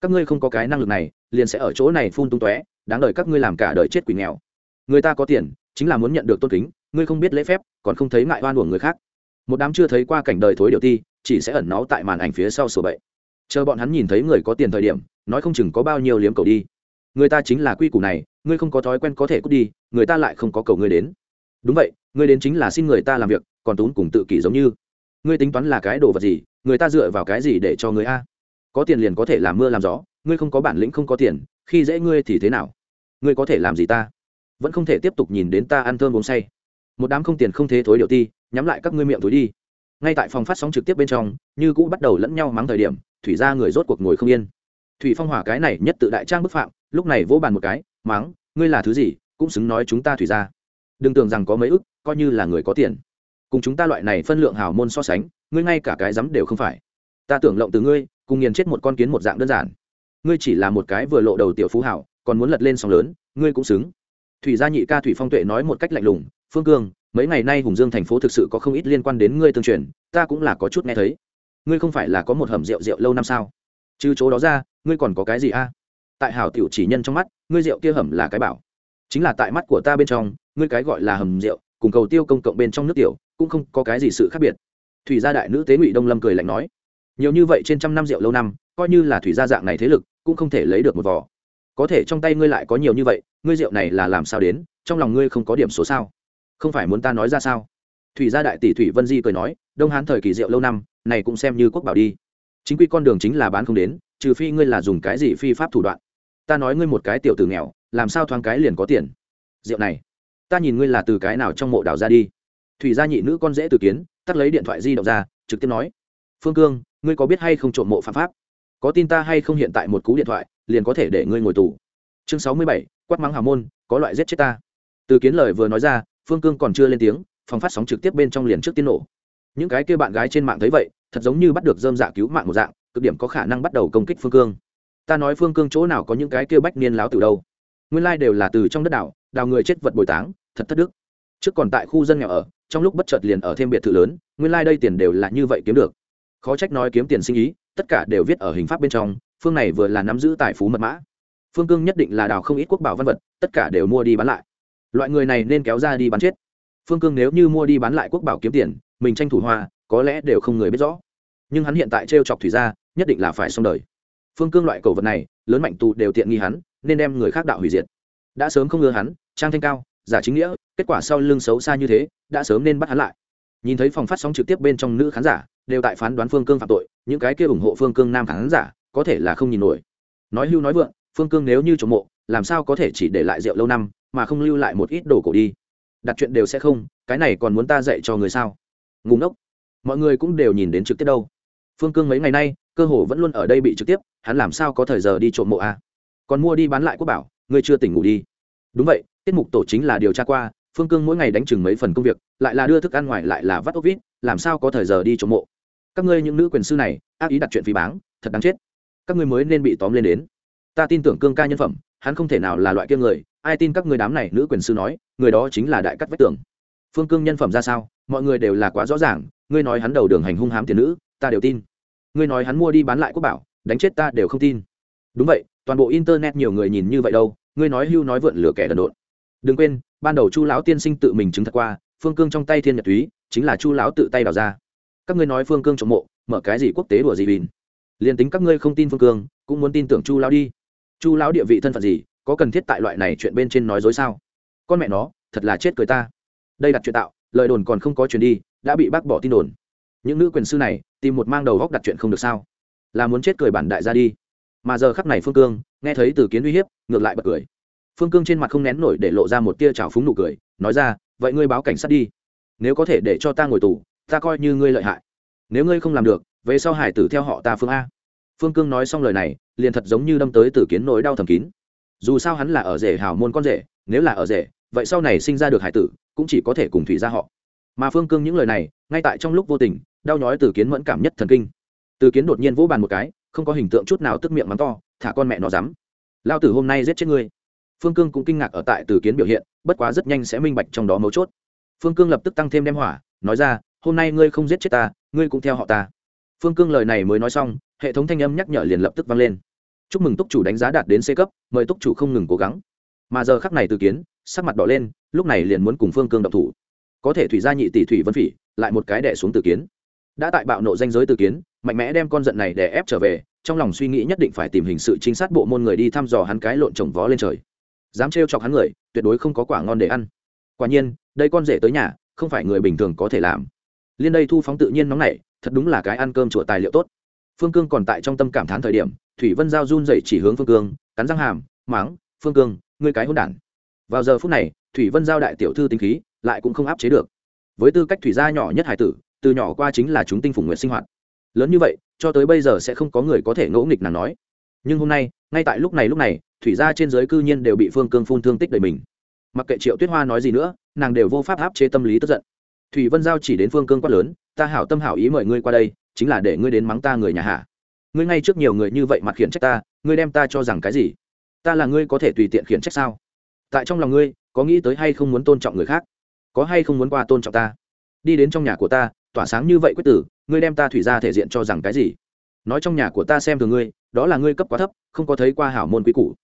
Các ngươi không có cái năng lực này, liền sẽ ở chỗ này phun tung tóe, đáng đời các ngươi làm cả đời chết quỷ nghèo. Người ta có tiền, chính là muốn nhận được tôn kính, ngươi không biết lễ phép, còn không thấy ngại oan uổng người khác. Một đám chưa thấy qua cảnh đời thối điều ti, chỉ sẽ ẩn náu tại màn ảnh phía sau sổ bậy. Chờ bọn hắn nhìn thấy người có tiền thời điểm, nói không chừng có bao nhiêu liếm cầu đi. Người ta chính là quy củ này, ngươi không có thói quen có thể cút đi, người ta lại không có cầu ngươi đến. Đúng vậy, ngươi đến chính là xin người ta làm việc, còn tốn cùng tự kỷ giống như ngươi tính toán là cái đồ vật gì, người ta dựa vào cái gì để cho người a? Có tiền liền có thể làm mưa làm gió, ngươi không có bản lĩnh không có tiền, khi dễ ngươi thì thế nào? Ngươi có thể làm gì ta? Vẫn không thể tiếp tục nhìn đến ta ăn thơm uống say. Một đám không tiền không thế thối điệu ti, nhắm lại các ngươi miệng túi đi. Ngay tại phòng phát sóng trực tiếp bên trong, như cũ bắt đầu lẫn nhau mắng thời điểm, thủy ra người rốt cuộc ngồi không yên. Thủy phong hỏa cái này nhất tự đại trang bức phạm, lúc này vỗ bàn một cái, mắng, ngươi là thứ gì, cũng xứng nói chúng ta thủy ra. Đừng tưởng rằng có mấy ức, coi như là người có tiền cùng chúng ta loại này phân lượng hào môn so sánh, ngươi ngay cả cái dám đều không phải. Ta tưởng lộng từ ngươi, cùng nghiền chết một con kiến một dạng đơn giản. Ngươi chỉ là một cái vừa lộ đầu tiểu phú hảo, còn muốn lật lên sóng lớn, ngươi cũng xứng. Thủy gia nhị ca thủy phong tuệ nói một cách lạnh lùng, phương cương, mấy ngày nay hùng dương thành phố thực sự có không ít liên quan đến ngươi tương truyền, ta cũng là có chút nghe thấy. Ngươi không phải là có một hầm rượu rượu lâu năm sao? Trừ chỗ đó ra, ngươi còn có cái gì a? Tại hảo tiểu chỉ nhân trong mắt, ngươi rượu kia hầm là cái bảo. Chính là tại mắt của ta bên trong, ngươi cái gọi là hầm rượu, cùng cầu tiêu công cộng bên trong nước tiểu cũng không có cái gì sự khác biệt. Thủy gia đại nữ tế ngụy đông lâm cười lạnh nói, nhiều như vậy trên trăm năm rượu lâu năm, coi như là thủy gia dạng này thế lực, cũng không thể lấy được một vỏ có thể trong tay ngươi lại có nhiều như vậy, ngươi rượu này là làm sao đến, trong lòng ngươi không có điểm số sao? Không phải muốn ta nói ra sao? Thủy gia đại tỷ thủy vân di cười nói, đông hán thời kỳ rượu lâu năm, này cũng xem như quốc bảo đi. Chính quy con đường chính là bán không đến, trừ phi ngươi là dùng cái gì phi pháp thủ đoạn. Ta nói ngươi một cái tiểu tử nghèo, làm sao thoáng cái liền có tiền? Rượu này, ta nhìn ngươi là từ cái nào trong mộ đào ra đi? Thủy gia nhị nữ con dễ từ kiến, tắt lấy điện thoại di động ra, trực tiếp nói, phương cương, ngươi có biết hay không trộm mộ phạm pháp? Có tin ta hay không hiện tại một cú điện thoại, liền có thể để ngươi ngồi tù. Chương sáu mươi bảy, quát mắng hào môn, có loại giết chết ta. Từ kiến lời vừa nói ra, phương cương còn chưa lên tiếng, phòng phát sóng trực tiếp bên trong liền trước tiên nổ. Những cái kia bạn gái trên mạng thấy vậy, thật giống như bắt được dơm dạ cứu mạng một dạng, cực điểm có khả năng bắt đầu công kích phương cương. Ta nói phương cương chỗ nào có những cái kia bách niên láo từ đâu. Nguyên lai đều là từ trong đất đảo, đào người chết vật bồi táng, thật thất đức. Trước còn tại khu dân nghèo ở trong lúc bất chợt liền ở thêm biệt thự lớn, nguyên lai、like、đây tiền đều là như vậy kiếm được. Khó trách nói kiếm tiền sinh ý, tất cả đều viết ở hình pháp bên trong, phương này vừa là nắm giữ tài phú mật mã. Phương cương nhất định là đào không ít quốc bảo văn vật, tất cả đều mua đi bán lại. Loại người này nên kéo ra đi bán chết. Phương cương nếu như mua đi bán lại quốc bảo kiếm tiền, mình tranh thủ hoa, có lẽ đều không người biết rõ. Nhưng hắn hiện tại t r e o chọc thủy ra nhất định là phải xong đời. Phương cương loại cầu vật này, lớn mạnh tù đều tiện nghi hắn, nên đem người khác đạo hủy diệt. Đã sớm không ngừa hắn, trang thanh cao giả chính nghĩa, kết quả sau lưng xấu xa như thế, đã sớm nên bắt hắn lại. Nhìn thấy phòng phát sóng trực tiếp bên trong nữ khán giả, đều tại phán đoán phương cương phạm tội, những cái kia ủng hộ phương cương nam khán giả, có thể là không nhìn nổi. Nói hưu nói vượng, phương cương nếu như trộm mộ, làm sao có thể chỉ để lại rượu lâu năm, mà không lưu lại một ít đồ cổ đi? Đặt chuyện đều sẽ không, cái này còn muốn ta dạy cho người sao? Ngùng ốc mọi người cũng đều nhìn đến trực tiếp đâu. Phương cương mấy ngày nay, cơ hồ vẫn luôn ở đây bị trực tiếp, hắn làm sao có thời giờ đi trộm mộ à? còn mua đi bán lại quốc bảo, ngươi chưa tỉnh ngủ đi đúng vậy, tiết mục tổ chính là điều tra qua, phương cương mỗi ngày đánh chừng mấy phần công việc, lại là đưa thức ăn ngoài, lại là vắt ốc vít, làm sao có thời giờ đi trộm mộ. Các ngươi những nữ quyền sư này, ác ý đặt chuyện phí báng, thật đáng chết. Các ngươi mới nên bị tóm lên đến. Ta tin tưởng cương ca nhân phẩm, hắn không thể nào là loại kia người, ai tin các ngươi đám này nữ quyền sư nói, người đó chính là đại cắt vách tường. Phương cương nhân phẩm ra sao, mọi người đều là quá rõ ràng, ngươi nói hắn đầu đường hành hung hám tiền nữ, ta đều tin. Ngươi nói hắn mua đi bán lại quốc bảo, đánh chết ta đều không tin. Đúng vậy, toàn bộ internet nhiều người nhìn như vậy đâu ngươi nói hưu nói vượn lửa kẻ đần độn. Đừng quên, ban đầu chu lão tiên sinh tự mình chứng thật qua, phương cương trong tay thiên nhật túy, chính là chu lão tự tay đào ra. Các ngươi nói phương cương trộm mộ, mở cái gì quốc tế đùa gì bìn? Liền tính các ngươi không tin phương cương, cũng muốn tin tưởng chu lão đi. Chu lão địa vị thân phận gì, có cần thiết tại loại này chuyện bên trên nói dối sao? Con mẹ nó, thật là chết cười ta. Đây đặt chuyện tạo, lời đồn còn không có chuyện đi, đã bị bác bỏ tin đồn. Những nữ quyền sư này, tìm một mang đầu góc đặt chuyện không được sao? Là muốn chết cười bản đại ra đi mà giờ khắp này phương cương, nghe thấy từ kiến uy hiếp, ngược lại bật cười. Phương cương trên mặt không nén nổi để lộ ra một tia trào phúng nụ cười, nói ra, vậy ngươi báo cảnh sát đi. Nếu có thể để cho ta ngồi tù, ta coi như ngươi lợi hại. Nếu ngươi không làm được, về sau hải tử theo họ ta phương a. Phương cương nói xong lời này, liền thật giống như đâm tới từ kiến nỗi đau thầm kín. Dù sao hắn là ở rể hào môn con rể, nếu là ở rể, vậy sau này sinh ra được hải tử, cũng chỉ có thể cùng thủy ra họ. Mà phương cương những lời này, ngay tại trong lúc vô tình, đau nhói từ kiến mẫn cảm nhất thần kinh. Từ kiến đột nhiên vỗ bàn một cái không có hình tượng chút nào tức miệng mắng to, thả con mẹ nó dám. Lao tử hôm nay giết chết ngươi. Phương cương cũng kinh ngạc ở tại từ kiến biểu hiện, bất quá rất nhanh sẽ minh bạch trong đó mấu chốt. Phương cương lập tức tăng thêm đem hỏa, nói ra, hôm nay ngươi không giết chết ta, ngươi cũng theo họ ta. Phương cương lời này mới nói xong, hệ thống thanh âm nhắc nhở liền lập tức vang lên. Chúc mừng túc chủ đánh giá đạt đến c cấp, mời túc chủ không ngừng cố gắng. Mà giờ khắc này từ kiến, sắc mặt đỏ lên, lúc này liền muốn cùng phương cương động thủ. Có thể thủy gia nhị tỷ thủy vân phỉ, lại một cái đẻ xuống từ kiến đã tại bạo nộ danh giới từ kiến, mạnh mẽ đem con giận này để ép trở về, trong lòng suy nghĩ nhất định phải tìm hình sự trinh sát bộ môn người đi thăm dò hắn cái lộn trồng vó lên trời. Dám trêu chọc hắn người, tuyệt đối không có quả ngon để ăn. Quả nhiên, đây con rể tới nhà, không phải người bình thường có thể làm. Liên đây thu phóng tự nhiên nóng nảy, thật đúng là cái ăn cơm chùa tài liệu tốt. Phương cương còn tại trong tâm cảm thán thời điểm, thủy vân giao run dậy chỉ hướng phương cương, cắn răng hàm, máng, phương cương, ngươi cái hôn đản. Vào giờ phút này, thủy vân giao đại tiểu thư tính khí, lại cũng không áp chế được. Với tư cách thủy gia nhỏ nhất hải tử từ nhỏ qua chính là chúng tinh phủng nguyện sinh hoạt. Lớn như vậy, cho tới bây giờ sẽ không có người có thể ngỗ nghịch nàng nói. Nhưng hôm nay, ngay tại lúc này lúc này, thủy gia trên giới cư nhiên đều bị phương cương phun thương tích đầy mình. Mặc kệ triệu tuyết hoa nói gì nữa, nàng đều vô pháp áp chế tâm lý tức giận. Thủy vân giao chỉ đến phương cương quát lớn, ta hảo tâm hảo ý mời ngươi qua đây, chính là để ngươi đến mắng ta người nhà hạ ngươi ngay trước nhiều người như vậy mặt khiển trách ta, ngươi đem ta cho rằng cái gì? Ta là ngươi có thể tùy tiện khiển trách sao? Tại trong lòng ngươi, có nghĩ tới hay không muốn tôn trọng người khác? Có hay không muốn qua tôn trọng ta? Đi đến trong nhà của ta tỏa sáng như vậy quyết tử, ngươi đem ta thủy ra thể diện cho rằng cái gì? Nói trong nhà của ta xem thường ngươi, đó là ngươi cấp quá thấp, không có thấy qua hảo môn quý củ.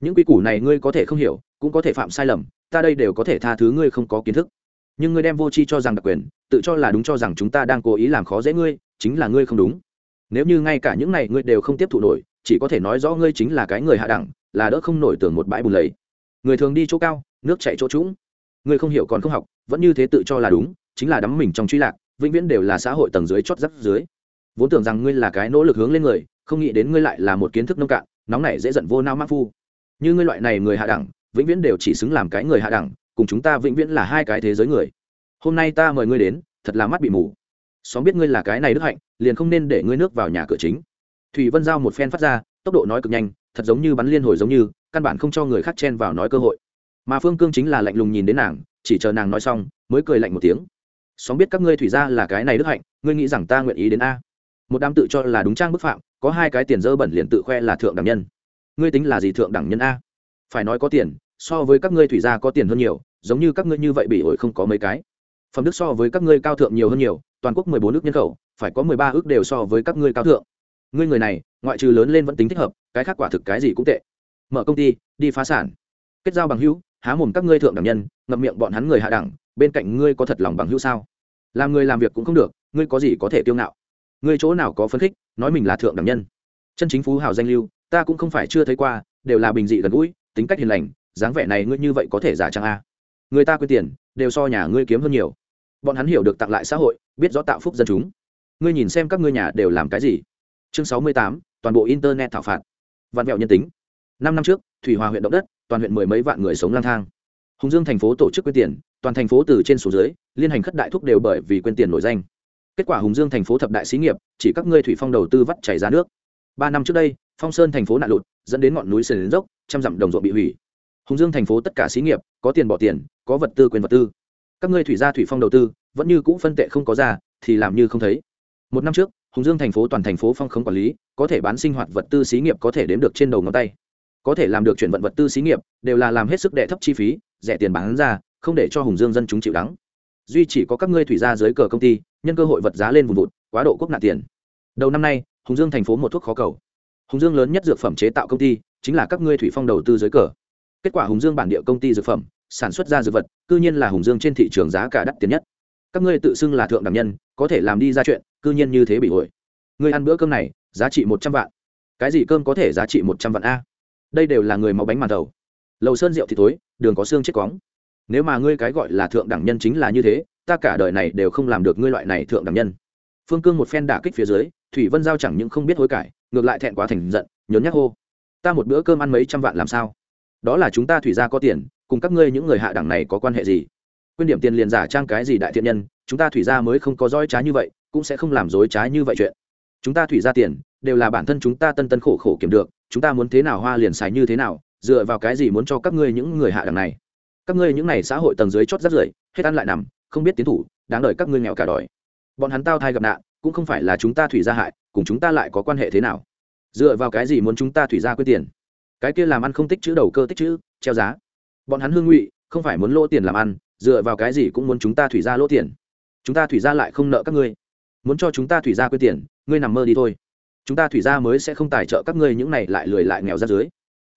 Những quý củ này ngươi có thể không hiểu, cũng có thể phạm sai lầm, ta đây đều có thể tha thứ ngươi không có kiến thức. Nhưng ngươi đem vô tri cho rằng đặc quyền, tự cho là đúng cho rằng chúng ta đang cố ý làm khó dễ ngươi, chính là ngươi không đúng. Nếu như ngay cả những này ngươi đều không tiếp thụ nổi, chỉ có thể nói rõ ngươi chính là cái người hạ đẳng, là đỡ không nổi tưởng một bãi bùn lầy. Người thường đi chỗ cao, nước chạy chỗ trũng. Ngươi không hiểu còn không học, vẫn như thế tự cho là đúng, chính là đắm mình trong truy lạc vĩnh viễn đều là xã hội tầng dưới chót rắc dưới. Vốn tưởng rằng ngươi là cái nỗ lực hướng lên người, không nghĩ đến ngươi lại là một kiến thức nông cạn, nóng này dễ giận vô nao mắc phu. Như ngươi loại này người hạ đẳng, vĩnh viễn đều chỉ xứng làm cái người hạ đẳng, cùng chúng ta vĩnh viễn là hai cái thế giới người. Hôm nay ta mời ngươi đến, thật là mắt bị mù. Xóm biết ngươi là cái này đức hạnh, liền không nên để ngươi nước vào nhà cửa chính. Thủy vân giao một phen phát ra, tốc độ nói cực nhanh, thật giống như bắn liên hồi giống như, căn bản không cho người khác chen vào nói cơ hội. Mà phương cương chính là lạnh lùng nhìn đến nàng, chỉ chờ nàng nói xong, mới cười lạnh một tiếng xóm biết các ngươi thủy ra là cái này đức hạnh, ngươi nghĩ rằng ta nguyện ý đến a. Một đám tự cho là đúng trang bức phạm, có hai cái tiền dơ bẩn liền tự khoe là thượng đẳng nhân. Ngươi tính là gì thượng đẳng nhân a? Phải nói có tiền, so với các ngươi thủy gia có tiền hơn nhiều, giống như các ngươi như vậy bị ổi không có mấy cái. Phẩm đức so với các ngươi cao thượng nhiều hơn nhiều, toàn quốc mười bốn ước nhân khẩu, phải có mười ba ước đều so với các ngươi cao thượng. Ngươi người này, ngoại trừ lớn lên vẫn tính thích hợp, cái khác quả thực cái gì cũng tệ. Mở công ty, đi phá sản. Kết giao bằng hữu, há mồm các ngươi thượng đẳng nhân, ngậm miệng bọn hắn người hạ đẳng, bên cạnh ngươi có thật lòng bằng hữu sao? Làm người làm việc cũng không được, ngươi có gì có thể tiêu ngạo? Ngươi chỗ nào có phấn khích, nói mình là thượng đẳng nhân. Chân chính phú hào danh lưu, ta cũng không phải chưa thấy qua, đều là bình dị gần gũi, tính cách hiền lành, dáng vẻ này ngươi như vậy có thể giả trang a. Người ta quyên tiền, đều so nhà ngươi kiếm hơn nhiều. Bọn hắn hiểu được tặng lại xã hội, biết rõ tạo phúc dân chúng. Ngươi nhìn xem các ngươi nhà đều làm cái gì? Chương sáu mươi tám, toàn bộ internet thảo phạt. Vạn vẹo nhân tính. Năm năm trước, thủy hòa huyện động đất, toàn huyện mười mấy vạn người sống lang thang. Hùng dương thành phố tổ chức quyết tiền toàn thành phố từ trên xuống dưới, liên hành khất đại thúc đều bởi vì quên tiền nổi danh. Kết quả hùng dương thành phố thập đại xí nghiệp, chỉ các ngươi thủy phong đầu tư vắt chảy ra nước. Ba năm trước đây, phong sơn thành phố nạn lụt, dẫn đến ngọn núi sườn đến dốc, trăm dặm đồng ruộng bị hủy. Hùng dương thành phố tất cả xí nghiệp, có tiền bỏ tiền, có vật tư quyền vật tư. Các ngươi thủy gia thủy phong đầu tư, vẫn như cũ phân tệ không có ra, thì làm như không thấy. Một năm trước, hùng dương thành phố toàn thành phố phong không quản lý, có thể bán sinh hoạt vật tư xí nghiệp có thể đếm được trên đầu ngón tay. Có thể làm được chuyển vận vật tư xí nghiệp, đều là làm hết sức đệ thấp chi phí, rẻ tiền bán ra không để cho hùng dương dân chúng chịu đắng. Duy chỉ có các ngươi thủy gia dưới cờ công ty, nhân cơ hội vật giá lên vùng vụt, quá độ quốc nạn tiền. Đầu năm nay, hùng dương thành phố một thuốc khó cầu. Hùng dương lớn nhất dược phẩm chế tạo công ty chính là các ngươi thủy phong đầu tư dưới cờ. Kết quả hùng dương bản địa công ty dược phẩm, sản xuất ra dược vật, cư nhiên là hùng dương trên thị trường giá cả đắt tiền nhất. Các ngươi tự xưng là thượng đẳng nhân, có thể làm đi ra chuyện, cư nhiên như thế bị ổi ngươi ăn bữa cơm này, giá trị một trăm vạn. Cái gì cơm có thể giá trị một trăm vạn a? Đây đều là người máu bánh màn đầu. Lầu sơn rượu thì tối đường có xương chết cóng nếu mà ngươi cái gọi là thượng đẳng nhân chính là như thế, ta cả đời này đều không làm được ngươi loại này thượng đẳng nhân. Phương cương một phen đả kích phía dưới, thủy vân giao chẳng những không biết hối cải, ngược lại thẹn quá thành giận, nhốn nhắc hô. Ta một bữa cơm ăn mấy trăm vạn làm sao? Đó là chúng ta thủy ra có tiền, cùng các ngươi những người hạ đẳng này có quan hệ gì? Quyên điểm tiền liền giả trang cái gì đại thiện nhân, chúng ta thủy ra mới không có dõi trá như vậy, cũng sẽ không làm dối trá như vậy chuyện. Chúng ta thủy ra tiền, đều là bản thân chúng ta tân tân khổ khổ kiếm được, chúng ta muốn thế nào hoa liền xài như thế nào, dựa vào cái gì muốn cho các ngươi những người hạ đẳng này? Các ngươi những này xã hội tầng dưới chót rất rưởi, hết ăn lại nằm, không biết tiến thủ, đáng đời các ngươi nghèo cả đòi. Bọn hắn tao thai gặp nạn, cũng không phải là chúng ta thủy ra hại, cùng chúng ta lại có quan hệ thế nào? Dựa vào cái gì muốn chúng ta thủy ra quyết tiền? Cái kia làm ăn không tích chữ đầu cơ tích chữ, treo giá. Bọn hắn hương ngụy, không phải muốn lỗ tiền làm ăn, dựa vào cái gì cũng muốn chúng ta thủy ra lỗ tiền? Chúng ta thủy ra lại không nợ các ngươi. Muốn cho chúng ta thủy ra quyên tiền, ngươi nằm mơ đi thôi. Chúng ta thủy ra mới sẽ không tài trợ các ngươi những này lại lười lại nghèo ra dưới.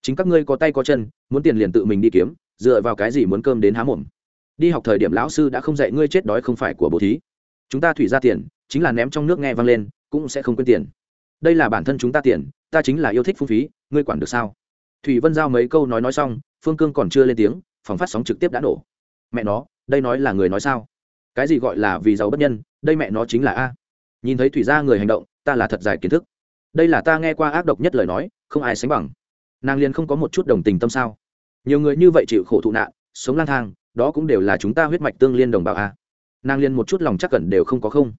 Chính các ngươi có tay có chân, muốn tiền liền tự mình đi kiếm dựa vào cái gì muốn cơm đến há mồm? Đi học thời điểm lão sư đã không dạy ngươi chết đói không phải của bố thí. Chúng ta thủy ra tiền, chính là ném trong nước nghe vang lên, cũng sẽ không quên tiền. Đây là bản thân chúng ta tiền, ta chính là yêu thích phung phí, ngươi quản được sao? Thủy vân giao mấy câu nói nói xong, phương cương còn chưa lên tiếng, phòng phát sóng trực tiếp đã nổ. Mẹ nó, đây nói là người nói sao? Cái gì gọi là vì giàu bất nhân, đây mẹ nó chính là a. Nhìn thấy thủy gia người hành động, ta là thật dài kiến thức. Đây là ta nghe qua ác độc nhất lời nói, không ai sánh bằng. Nàng liền không có một chút đồng tình tâm sao? Nhiều người như vậy chịu khổ thụ nạn, sống lang thang, đó cũng đều là chúng ta huyết mạch tương liên đồng bào a. Nàng liên một chút lòng chắc cẩn đều không có không.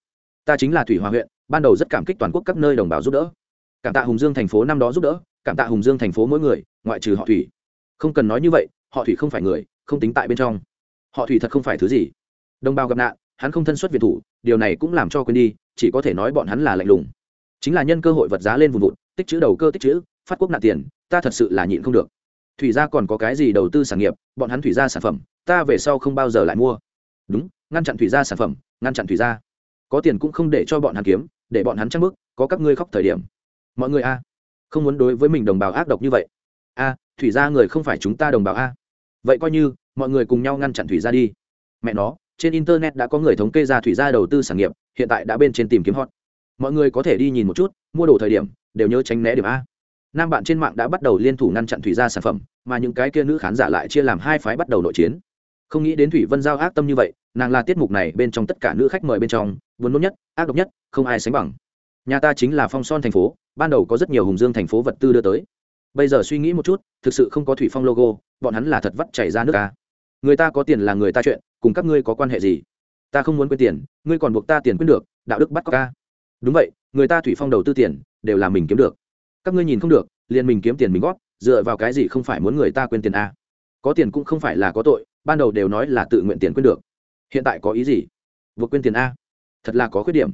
Ta chính là thủy hòa huyện, ban đầu rất cảm kích toàn quốc các nơi đồng bào giúp đỡ. Cảm tạ hùng dương thành phố năm đó giúp đỡ, cảm tạ hùng dương thành phố mỗi người, ngoại trừ họ thủy. Không cần nói như vậy, họ thủy không phải người, không tính tại bên trong. Họ thủy thật không phải thứ gì. Đồng bào gặp nạn, hắn không thân xuất việt thủ, điều này cũng làm cho quên đi, chỉ có thể nói bọn hắn là lạnh lùng. Chính là nhân cơ hội vật giá lên vùng vụt tích chữ đầu cơ tích chữ, phát quốc nạn tiền, ta thật sự là nhịn không được thủy gia còn có cái gì đầu tư sản nghiệp, bọn hắn thủy gia sản phẩm, ta về sau không bao giờ lại mua. Đúng, ngăn chặn thủy gia sản phẩm, ngăn chặn thủy gia. Có tiền cũng không để cho bọn hắn kiếm, để bọn hắn trăng bức có các ngươi khóc thời điểm. Mọi người a, không muốn đối với mình đồng bào ác độc như vậy. A, thủy gia người không phải chúng ta đồng bào a. Vậy coi như, mọi người cùng nhau ngăn chặn thủy gia đi. Mẹ nó, trên internet đã có người thống kê ra thủy gia đầu tư sản nghiệp, hiện tại đã bên trên tìm kiếm hot. Mọi người có thể đi nhìn một chút, mua đồ thời điểm, đều nhớ tránh né điểm a nam bạn trên mạng đã bắt đầu liên thủ ngăn chặn thủy gia sản phẩm, mà những cái kia nữ khán giả lại chia làm hai phái bắt đầu nội chiến. Không nghĩ đến thủy vân giao ác tâm như vậy, nàng là tiết mục này bên trong tất cả nữ khách mời bên trong vốn nôn nhất, ác độc nhất, không ai sánh bằng. Nhà ta chính là phong son thành phố, ban đầu có rất nhiều hùng dương thành phố vật tư đưa tới. Bây giờ suy nghĩ một chút, thực sự không có thủy phong logo, bọn hắn là thật vắt chảy ra nước ta người ta có tiền là người ta chuyện, cùng các ngươi có quan hệ gì? Ta không muốn quên tiền, ngươi còn buộc ta tiền quên được, đạo đức bắt có ca à. đúng vậy, người ta thủy phong đầu tư tiền, đều là mình kiếm được các ngươi nhìn không được liền mình kiếm tiền mình góp, dựa vào cái gì không phải muốn người ta quên tiền a? Có tiền cũng không phải là có tội ban đầu đều nói là tự nguyện tiền quên được. Hiện tại có ý gì? Buộc quên tiền a? Thật là có khuyết điểm.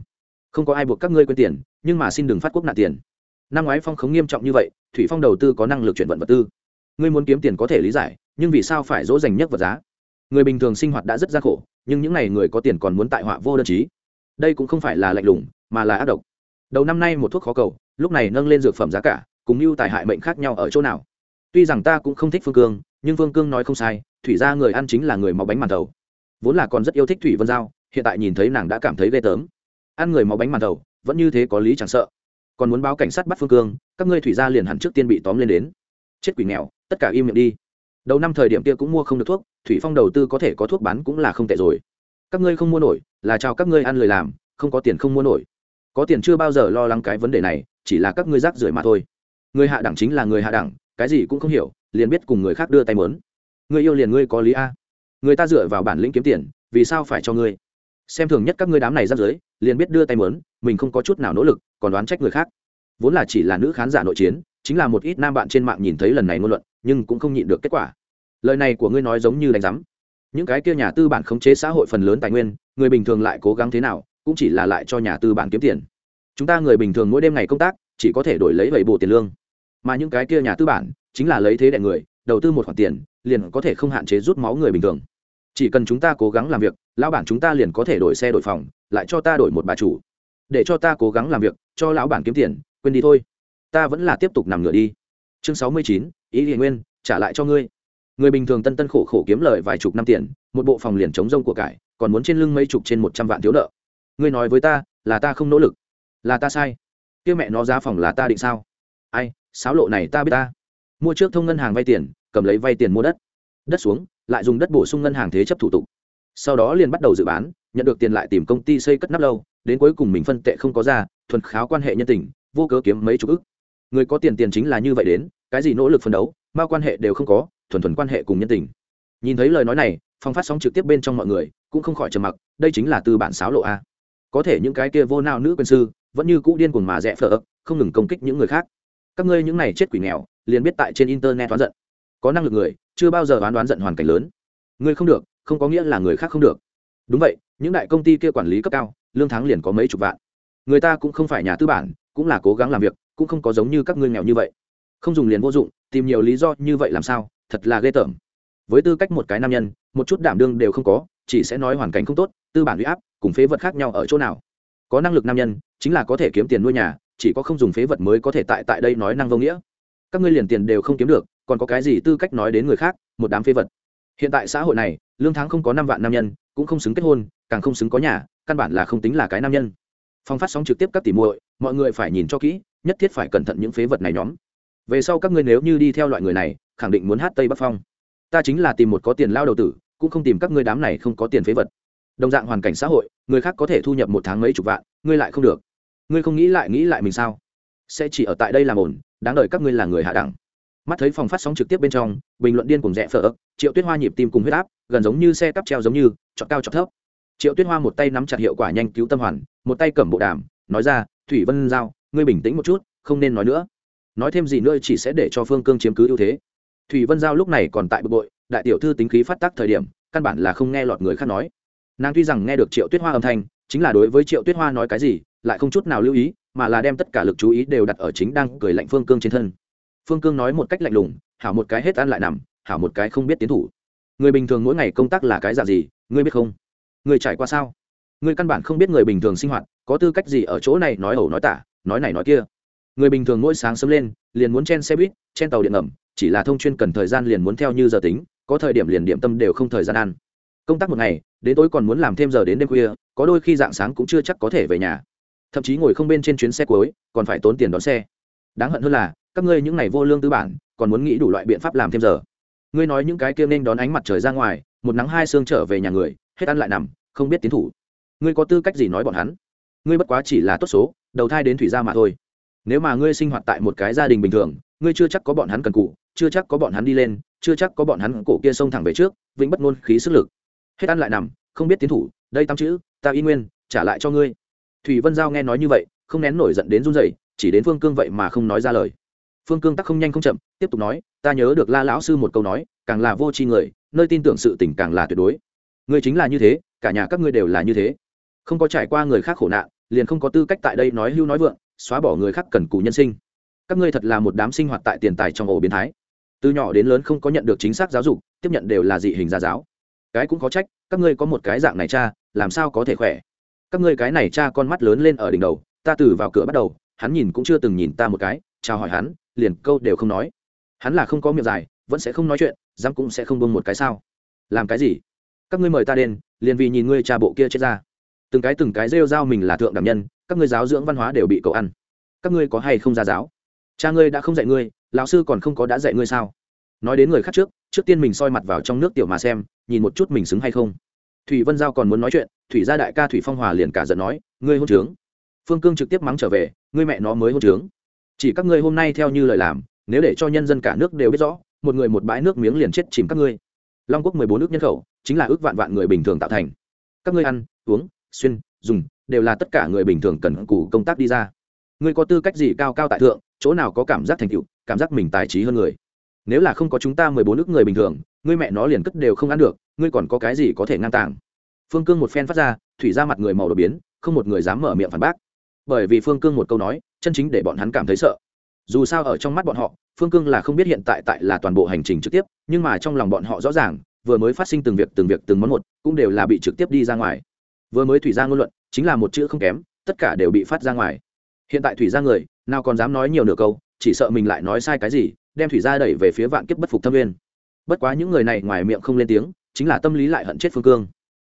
Không có ai buộc các ngươi quên tiền nhưng mà xin đừng phát quốc nạn tiền. Năm ngoái phong khống nghiêm trọng như vậy thủy phong đầu tư có năng lực chuyển vận vật tư. Ngươi muốn kiếm tiền có thể lý giải nhưng vì sao phải dỗ dành nhất vật giá? Người bình thường sinh hoạt đã rất gian khổ nhưng những n à y người có tiền còn muốn tại họa vô đơn chí. Đây cũng không phải là lạnh lùng mà là ác độc đầu năm nay một thuốc khó cầu, lúc này nâng lên dược phẩm giá cả, cùng mưu tài hại mệnh khác nhau ở chỗ nào. Tuy rằng ta cũng không thích phương cương, nhưng phương cương nói không sai, thủy ra người ăn chính là người máu bánh màn thầu. Vốn là còn rất yêu thích thủy vân giao, hiện tại nhìn thấy nàng đã cảm thấy ghê tớm ăn người máu bánh màn thầu, vẫn như thế có lý chẳng sợ. Còn muốn báo cảnh sát bắt phương cương, các ngươi thủy gia liền hẳn trước tiên bị tóm lên đến. Chết quỷ nghèo, tất cả im miệng đi. Đầu năm thời điểm kia cũng mua không được thuốc, thủy phong đầu tư có thể có thuốc bán cũng là không tệ rồi. Các ngươi không mua nổi, là chào các ngươi ăn lời làm, không có tiền không mua nổi có tiền chưa bao giờ lo lắng cái vấn đề này, chỉ là các ngươi rác rưởi mà thôi. Người hạ đẳng chính là người hạ đẳng, cái gì cũng không hiểu, liền biết cùng người khác đưa tay mớn. Người yêu liền ngươi có lý a. Người ta dựa vào bản lĩnh kiếm tiền, vì sao phải cho ngươi? Xem thường nhất các ngươi đám này rác rưởi, liền biết đưa tay mớn, mình không có chút nào nỗ lực, còn đoán trách người khác. Vốn là chỉ là nữ khán giả nội chiến, chính là một ít nam bạn trên mạng nhìn thấy lần này ngôn luận, nhưng cũng không nhịn được kết quả. Lời này của ngươi nói giống như đánh giám những cái kia nhà tư bản khống chế xã hội phần lớn tài nguyên, người bình thường lại cố gắng thế nào cũng chỉ là lại cho nhà tư bản kiếm tiền. Chúng ta người bình thường mỗi đêm ngày công tác, chỉ có thể đổi lấy bảy bộ tiền lương. Mà những cái kia nhà tư bản, chính là lấy thế đại người, đầu tư một khoản tiền, liền có thể không hạn chế rút máu người bình thường. Chỉ cần chúng ta cố gắng làm việc, lão bản chúng ta liền có thể đổi xe đổi phòng, lại cho ta đổi một bà chủ. Để cho ta cố gắng làm việc, cho lão bản kiếm tiền, quên đi thôi. Ta vẫn là tiếp tục nằm ngửa đi. Chương sáu mươi chín, ý hiền nguyên, trả lại cho ngươi. Người bình thường tân tân khổ khổ kiếm lời vài chục năm tiền, một bộ phòng liền chống rông của cải, còn muốn trên lưng mấy chục trên một trăm vạn thiếu nợ ngươi nói với ta, là ta không nỗ lực. Là ta sai. Kia mẹ nó giá phòng là ta định sao? Ai, sáo lộ này ta biết ta. Mua trước thông ngân hàng vay tiền, cầm lấy vay tiền mua đất. Đất xuống, lại dùng đất bổ sung ngân hàng thế chấp thủ tục. Sau đó liền bắt đầu dự bán, nhận được tiền lại tìm công ty xây cất nắp lâu, đến cuối cùng mình phân tệ không có ra, thuần kháo quan hệ nhân tình, vô cớ kiếm mấy chục ức. Người có tiền tiền chính là như vậy đến, cái gì nỗ lực phấn đấu bao quan hệ đều không có, thuần thuần quan hệ cùng nhân tình. Nhìn thấy lời nói này phong phát sóng trực tiếp bên trong mọi người cũng không khỏi trầm mặc, đây chính là từ bản sáo lộ a có thể những cái kia vô nao nữ quân sư, vẫn như cũ điên cuồng mà rẽ phở không ngừng công kích những người khác. Các ngươi những này chết quỷ nghèo, liền biết tại trên internet đoán giận. Có năng lực người, chưa bao giờ đoán đoán giận hoàn cảnh lớn. Ngươi không được, không có nghĩa là người khác không được. Đúng vậy, những đại công ty kia quản lý cấp cao, lương tháng liền có mấy chục vạn. Người ta cũng không phải nhà tư bản, cũng là cố gắng làm việc, cũng không có giống như các ngươi nghèo như vậy. Không dùng liền vô dụng, tìm nhiều lý do như vậy làm sao, thật là ghê tởm. Với tư cách một cái nam nhân, một chút đảm đương đều không có, chỉ sẽ nói hoàn cảnh không tốt, tư bản huy áp cùng phế vật khác nhau ở chỗ nào. Có năng lực nam nhân, chính là có thể kiếm tiền nuôi nhà, chỉ có không dùng phế vật mới có thể tại tại đây nói năng vô nghĩa. Các ngươi liền tiền đều không kiếm được, còn có cái gì tư cách nói đến người khác, một đám phế vật. Hiện tại xã hội này, lương tháng không có năm vạn nam nhân, cũng không xứng kết hôn, càng không xứng có nhà, căn bản là không tính là cái nam nhân. Phong phát sóng trực tiếp các tỉ muội, mọi người phải nhìn cho kỹ, nhất thiết phải cẩn thận những phế vật này nhóm. Về sau các ngươi nếu như đi theo loại người này, khẳng định muốn hát tây bắc phong. Ta chính là tìm một có tiền lao đầu tử, cũng không tìm các ngươi đám này không có tiền phế vật đồng dạng hoàn cảnh xã hội, người khác có thể thu nhập một tháng mấy chục vạn, ngươi lại không được. Ngươi không nghĩ lại nghĩ lại mình sao? Sẽ chỉ ở tại đây làm ổn, đáng đợi các ngươi là người hạ đẳng. Mắt thấy phòng phát sóng trực tiếp bên trong, bình luận điên cùng rẽ phở triệu tuyết hoa nhịp tim cùng huyết áp, gần giống như xe cắp treo giống như, chọn cao chọn thấp. Triệu tuyết hoa một tay nắm chặt hiệu quả nhanh cứu tâm hoàn, một tay cầm bộ đàm, nói ra, thủy vân giao, ngươi bình tĩnh một chút, không nên nói nữa. Nói thêm gì nữa chỉ sẽ để cho phương cương chiếm cứ ưu thế. Thủy vân giao lúc này còn tại bực bội, đại tiểu thư tính khí phát tác thời điểm, căn bản là không nghe lọt người khác nói nàng tuy rằng nghe được triệu tuyết hoa âm thanh, chính là đối với triệu tuyết hoa nói cái gì, lại không chút nào lưu ý, mà là đem tất cả lực chú ý đều đặt ở chính đang cười lạnh phương cương trên thân. Phương cương nói một cách lạnh lùng, hảo một cái hết ăn lại nằm, hảo một cái không biết tiến thủ. Người bình thường mỗi ngày công tác là cái dạng gì, ngươi biết không? Người trải qua sao? Người căn bản không biết người bình thường sinh hoạt, có tư cách gì ở chỗ này nói ẩu nói tả, nói này nói kia. Người bình thường mỗi sáng sớm lên, liền muốn chen xe buýt, chen tàu điện ngầm, chỉ là thông chuyên cần thời gian liền muốn theo như giờ tính, có thời điểm liền điểm tâm đều không thời gian ăn công tác một ngày, đến tối còn muốn làm thêm giờ đến đêm khuya, có đôi khi dạng sáng cũng chưa chắc có thể về nhà. Thậm chí ngồi không bên trên chuyến xe cuối, còn phải tốn tiền đón xe. Đáng hận hơn là, các ngươi những ngày vô lương tư bản, còn muốn nghĩ đủ loại biện pháp làm thêm giờ. Ngươi nói những cái kia nên đón ánh mặt trời ra ngoài, một nắng hai sương trở về nhà người, hết ăn lại nằm, không biết tiến thủ. Ngươi có tư cách gì nói bọn hắn? Ngươi bất quá chỉ là tốt số, đầu thai đến thủy gia mà thôi. Nếu mà ngươi sinh hoạt tại một cái gia đình bình thường, ngươi chưa chắc có bọn hắn cần cụ, chưa chắc có bọn hắn đi lên, chưa chắc có bọn hắn cổ kia xông thẳng về trước, vĩnh bất ngôn khí sức lực hết ăn lại nằm, không biết tiến thủ, đây tam chữ, ta y nguyên, trả lại cho ngươi. Thủy vân giao nghe nói như vậy, không nén nổi giận đến run rẩy, chỉ đến phương cương vậy mà không nói ra lời. Phương cương tắc không nhanh không chậm, tiếp tục nói, ta nhớ được la lão sư một câu nói, càng là vô tri người, nơi tin tưởng sự tình càng là tuyệt đối. Ngươi chính là như thế, cả nhà các ngươi đều là như thế. Không có trải qua người khác khổ nạn, liền không có tư cách tại đây nói hưu nói vượng, xóa bỏ người khác cần cù nhân sinh. Các ngươi thật là một đám sinh hoạt tại tiền tài trong ổ biến thái. Từ nhỏ đến lớn không có nhận được chính xác giáo dục, tiếp nhận đều là dị hình gia giáo cái cũng có trách các ngươi có một cái dạng này cha làm sao có thể khỏe? Các ngươi cái này cha con mắt lớn lên ở đỉnh đầu ta từ vào cửa bắt đầu hắn nhìn cũng chưa từng nhìn ta một cái chào hỏi hắn liền câu đều không nói. Hắn là không có miệng dài vẫn sẽ không nói chuyện dám cũng sẽ không bông một cái sao. Làm cái gì? Các ngươi mời ta đến, liền vì nhìn ngươi cha bộ kia chết ra. Từng cái từng cái rêu r a o mình là thượng đảm nhân các ngươi giáo dưỡng văn hóa đều bị cậu ăn. Các ngươi có hay không ra giáo? Cha ngươi đã không dạy ngươi lão sư còn không có đã dạy ngươi sao? Nói đến người khác trước trước tiên mình soi mặt vào trong nước tiểu mà xem, nhìn một chút mình xứng hay không. Thủy vân giao còn muốn nói chuyện, thủy gia đại ca thủy phong hòa liền cả giận nói, ngươi hôn trướng. Phương cương trực tiếp mắng trở về, ngươi mẹ nó mới hôn trướng. Chỉ các ngươi hôm nay theo như lời làm, nếu để cho nhân dân cả nước đều biết rõ, một người một bãi nước miếng liền chết chìm các ngươi. Long quốc mười bốn nước nhân khẩu, chính là ước vạn vạn người bình thường tạo thành. Các ngươi ăn, uống, xuyên, dùng, đều là tất cả người bình thường cần cù công tác đi ra. Ngươi có tư cách gì cao cao tại thượng, chỗ nào có cảm giác thành tựu, cảm giác mình tài trí hơn người? Nếu là không có chúng ta mười bốn nước người bình thường, ngươi mẹ nó liền cất đều không ăn được, ngươi còn có cái gì có thể ngang tàng? Phương cương một phen phát ra, thủy ra mặt người màu đột biến, không một người dám mở miệng phản bác. Bởi vì phương cương một câu nói, chân chính để bọn hắn cảm thấy sợ. Dù sao ở trong mắt bọn họ, phương cương là không biết hiện tại tại là toàn bộ hành trình trực tiếp, nhưng mà trong lòng bọn họ rõ ràng, vừa mới phát sinh từng việc từng việc từng món một, cũng đều là bị trực tiếp đi ra ngoài. Vừa mới thủy ra ngôn luận, chính là một chữ không kém, tất cả đều bị phát ra ngoài. Hiện tại thủy ra người, nào còn dám nói nhiều nửa câu, chỉ sợ mình lại nói sai cái gì đem thủy ra đẩy về phía vạn kiếp bất phục thâm viên bất quá những người này ngoài miệng không lên tiếng, chính là tâm lý lại hận chết phương cương.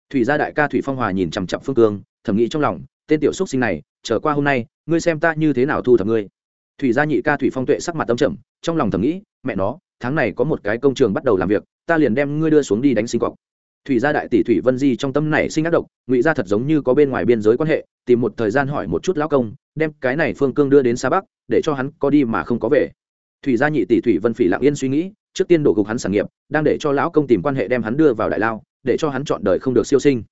Thủy gia đại ca thủy phong hòa nhìn chằm chặp phương cương, thầm nghĩ trong lòng, tên tiểu xúc sinh này trở qua hôm nay, ngươi xem ta như thế nào thu thập ngươi. Thủy gia nhị ca thủy phong tuệ sắc mặt tâm trầm, trong lòng thầm nghĩ, mẹ nó, tháng này có một cái công trường bắt đầu làm việc, ta liền đem ngươi đưa xuống đi đánh sinh cọc thủy gia đại tỷ thủy vân di trong tâm này sinh ác độc, ngụy gia thật giống như có bên ngoài biên giới quan hệ, tìm một thời gian hỏi một chút lão công, đem cái này phương cương đưa đến xa bắc, để cho hắn có đi mà không có về thủy gia nhị tỷ thủy vân phỉ lặng yên suy nghĩ, trước tiên đổ gục hắn sản nghiệp, đang để cho lão công tìm quan hệ đem hắn đưa vào đại lao, để cho hắn chọn đời không được siêu sinh.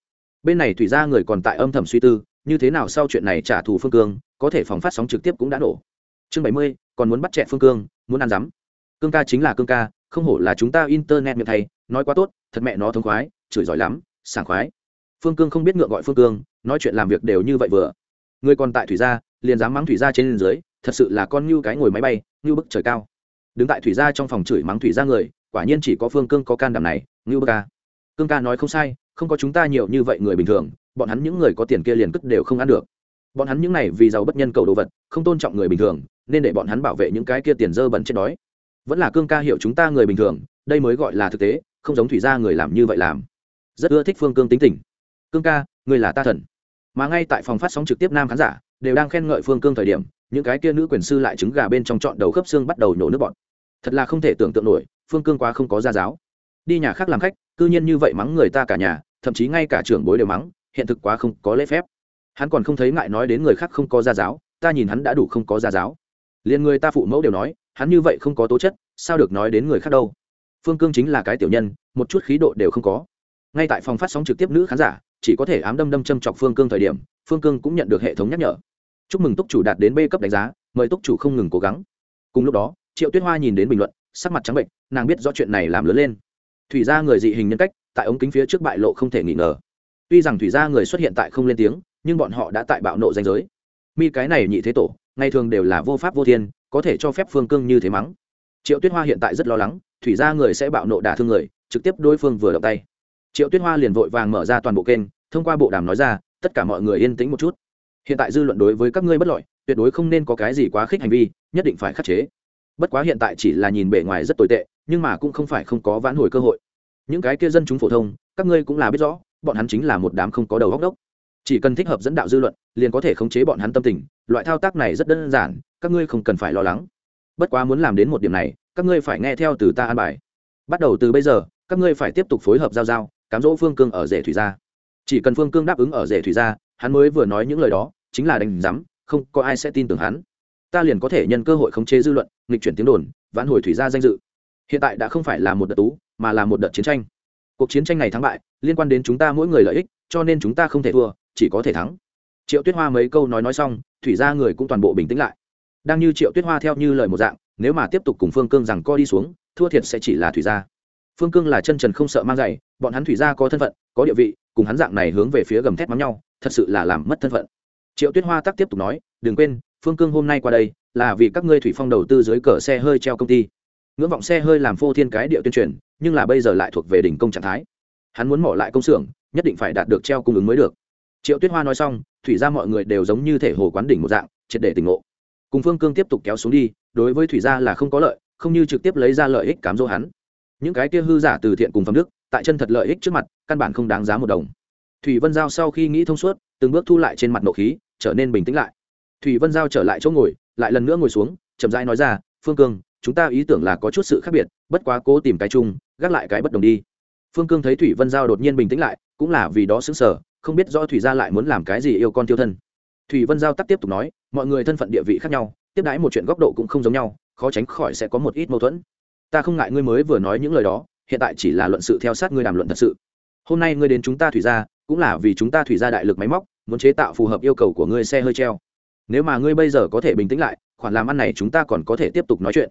Bên này thủy gia người còn tại âm thầm suy tư, như thế nào sau chuyện này trả thù phương cương, có thể phòng phát sóng trực tiếp cũng đã nổ chương bảy mươi, còn muốn bắt chẹt phương cương, muốn ăn rắm. Cương ca chính là cương ca, không hổ là chúng ta internet miệng thầy nói quá tốt, thật mẹ nó thông khoái, chửi giỏi lắm, sảng khoái. Phương cương không biết ngượng gọi phương cương, nói chuyện làm việc đều như vậy vừa. Người còn tại thủy gia, liền dám mắng thủy gia trên dưới thật sự là con như cái ngồi máy bay như bức trời cao. Đứng tại thủy gia trong phòng chửi mắng thủy gia người, quả nhiên chỉ có phương cương có can đảm này như bức ca. Cương ca nói không sai, không có chúng ta nhiều như vậy người bình thường, bọn hắn những người có tiền kia liền cất đều không ăn được. Bọn hắn những này vì giàu bất nhân cầu đồ vật, không tôn trọng người bình thường, nên để bọn hắn bảo vệ những cái kia tiền dơ bẩn chết đói. Vẫn là cương ca hiểu chúng ta người bình thường, đây mới gọi là thực tế, không giống thủy gia người làm như vậy làm. Rất ưa thích phương cương tính tình. Cương ca, người là ta thần. Mà ngay tại phòng phát sóng trực tiếp nam khán giả, đều đang khen ngợi phương cương thời điểm những cái kia nữ quyền sư lại trứng gà bên trong trọn đầu khớp xương bắt đầu nhổ nước bọn thật là không thể tưởng tượng nổi, phương cương quá không có gia giáo. Đi nhà khác làm khách, cư nhiên như vậy mắng người ta cả nhà, thậm chí ngay cả trưởng bối đều mắng, hiện thực quá không có lễ phép. Hắn còn không thấy ngại nói đến người khác không có gia giáo, ta nhìn hắn đã đủ không có gia giáo. Liền người ta phụ mẫu đều nói, hắn như vậy không có tố chất, sao được nói đến người khác đâu. Phương cương chính là cái tiểu nhân, một chút khí độ đều không có. Ngay tại phòng phát sóng trực tiếp nữ khán giả, chỉ có thể ám đâm đâm châm chọc phương cương thời điểm, phương cương cũng nhận được hệ thống nhắc nhở chúc mừng túc chủ đạt đến b cấp đánh giá, mời túc chủ không ngừng cố gắng. Cùng lúc đó, triệu tuyết hoa nhìn đến bình luận, sắc mặt trắng bệnh, nàng biết rõ chuyện này làm lớn lên. Thủy ra người dị hình nhân cách, tại ống kính phía trước bại lộ không thể nghi ngờ. Tuy rằng thủy ra người xuất hiện tại không lên tiếng, nhưng bọn họ đã tại bạo nộ danh giới. Mi cái này nhị thế tổ, ngày thường đều là vô pháp vô thiên, có thể cho phép phương cương như thế mắng. Triệu tuyết hoa hiện tại rất lo lắng, thủy ra người sẽ bạo nộ đả thương người, trực tiếp đối phương vừa động tay. Triệu tuyết hoa liền vội vàng mở ra toàn bộ kênh, thông qua bộ đàm nói ra, tất cả mọi người yên tĩnh một chút hiện tại dư luận đối với các ngươi bất lợi, tuyệt đối không nên có cái gì quá khích hành vi, nhất định phải khắc chế. Bất quá hiện tại chỉ là nhìn bề ngoài rất tồi tệ, nhưng mà cũng không phải không có vãn hồi cơ hội. Những cái kia dân chúng phổ thông, các ngươi cũng là biết rõ, bọn hắn chính là một đám không có đầu góc đốc. Chỉ cần thích hợp dẫn đạo dư luận, liền có thể khống chế bọn hắn tâm tình, loại thao tác này rất đơn giản, các ngươi không cần phải lo lắng. Bất quá muốn làm đến một điểm này, các ngươi phải nghe theo từ ta an bài. Bắt đầu từ bây giờ, các ngươi phải tiếp tục phối hợp giao giao, cám dỗ phương cương ở rể thủy gia. Chỉ cần phương cương đáp ứng ở rể thủy gia, hắn mới vừa nói những lời đó chính là đánh giám, không có ai sẽ tin tưởng hắn. Ta liền có thể nhân cơ hội khống chế dư luận, nghịch chuyển tiếng đồn, vãn hồi thủy gia danh dự. Hiện tại đã không phải là một đợt tú, mà là một đợt chiến tranh. Cuộc chiến tranh này thắng bại, liên quan đến chúng ta mỗi người lợi ích, cho nên chúng ta không thể thua, chỉ có thể thắng. Triệu tuyết hoa mấy câu nói nói xong, thủy gia người cũng toàn bộ bình tĩnh lại. Đang như triệu tuyết hoa theo như lời một dạng, nếu mà tiếp tục cùng phương cương rằng co đi xuống, thua thiệt sẽ chỉ là thủy gia. Phương cương là chân trần không sợ mang giày, bọn hắn thủy gia có thân phận, có địa vị, cùng hắn dạng này hướng về phía gầm thét mắng nhau, thật sự là làm mất thân phận triệu tuyết hoa tắc tiếp tục nói, đừng quên, phương cương hôm nay qua đây, là vì các ngươi thủy phong đầu tư dưới cờ xe hơi treo công ty. Ngưỡng vọng xe hơi làm phô thiên cái địa tuyên truyền, nhưng là bây giờ lại thuộc về đỉnh công trạng thái. Hắn muốn mỏ lại công xưởng, nhất định phải đạt được treo cung ứng mới được. Triệu tuyết hoa nói xong, thủy gia mọi người đều giống như thể hồ quán đỉnh một dạng, triệt để tỉnh ngộ. Cùng phương cương tiếp tục kéo xuống đi, đối với thủy gia là không có lợi, không như trực tiếp lấy ra lợi ích cám dỗ hắn. Những cái kia hư giả từ thiện cùng phẩm đức, tại chân thật lợi ích trước mặt, căn bản không đáng giá một đồng. Thủy vân giao sau khi nghĩ thông suốt, từng bước thu lại trên mặt nộ khí trở nên bình tĩnh lại. Thủy vân giao trở lại chỗ ngồi, lại lần nữa ngồi xuống, chậm rãi nói ra, phương cương, chúng ta ý tưởng là có chút sự khác biệt, bất quá cố tìm cái chung, gác lại cái bất đồng đi. Phương cương thấy thủy vân giao đột nhiên bình tĩnh lại, cũng là vì đó xứng sở không biết do thủy gia lại muốn làm cái gì yêu con tiêu thân. Thủy vân giao tắc tiếp tục nói, mọi người thân phận địa vị khác nhau, tiếp đãi một chuyện góc độ cũng không giống nhau, khó tránh khỏi sẽ có một ít mâu thuẫn. Ta không ngại ngươi mới vừa nói những lời đó, hiện tại chỉ là luận sự theo sát ngươi đàm luận thật sự. Hôm nay ngươi đến chúng ta thủy gia, cũng là vì chúng ta thủy gia đại lực máy móc muốn chế tạo phù hợp yêu cầu của ngươi xe hơi treo. Nếu mà ngươi bây giờ có thể bình tĩnh lại, khoản làm ăn này chúng ta còn có thể tiếp tục nói chuyện.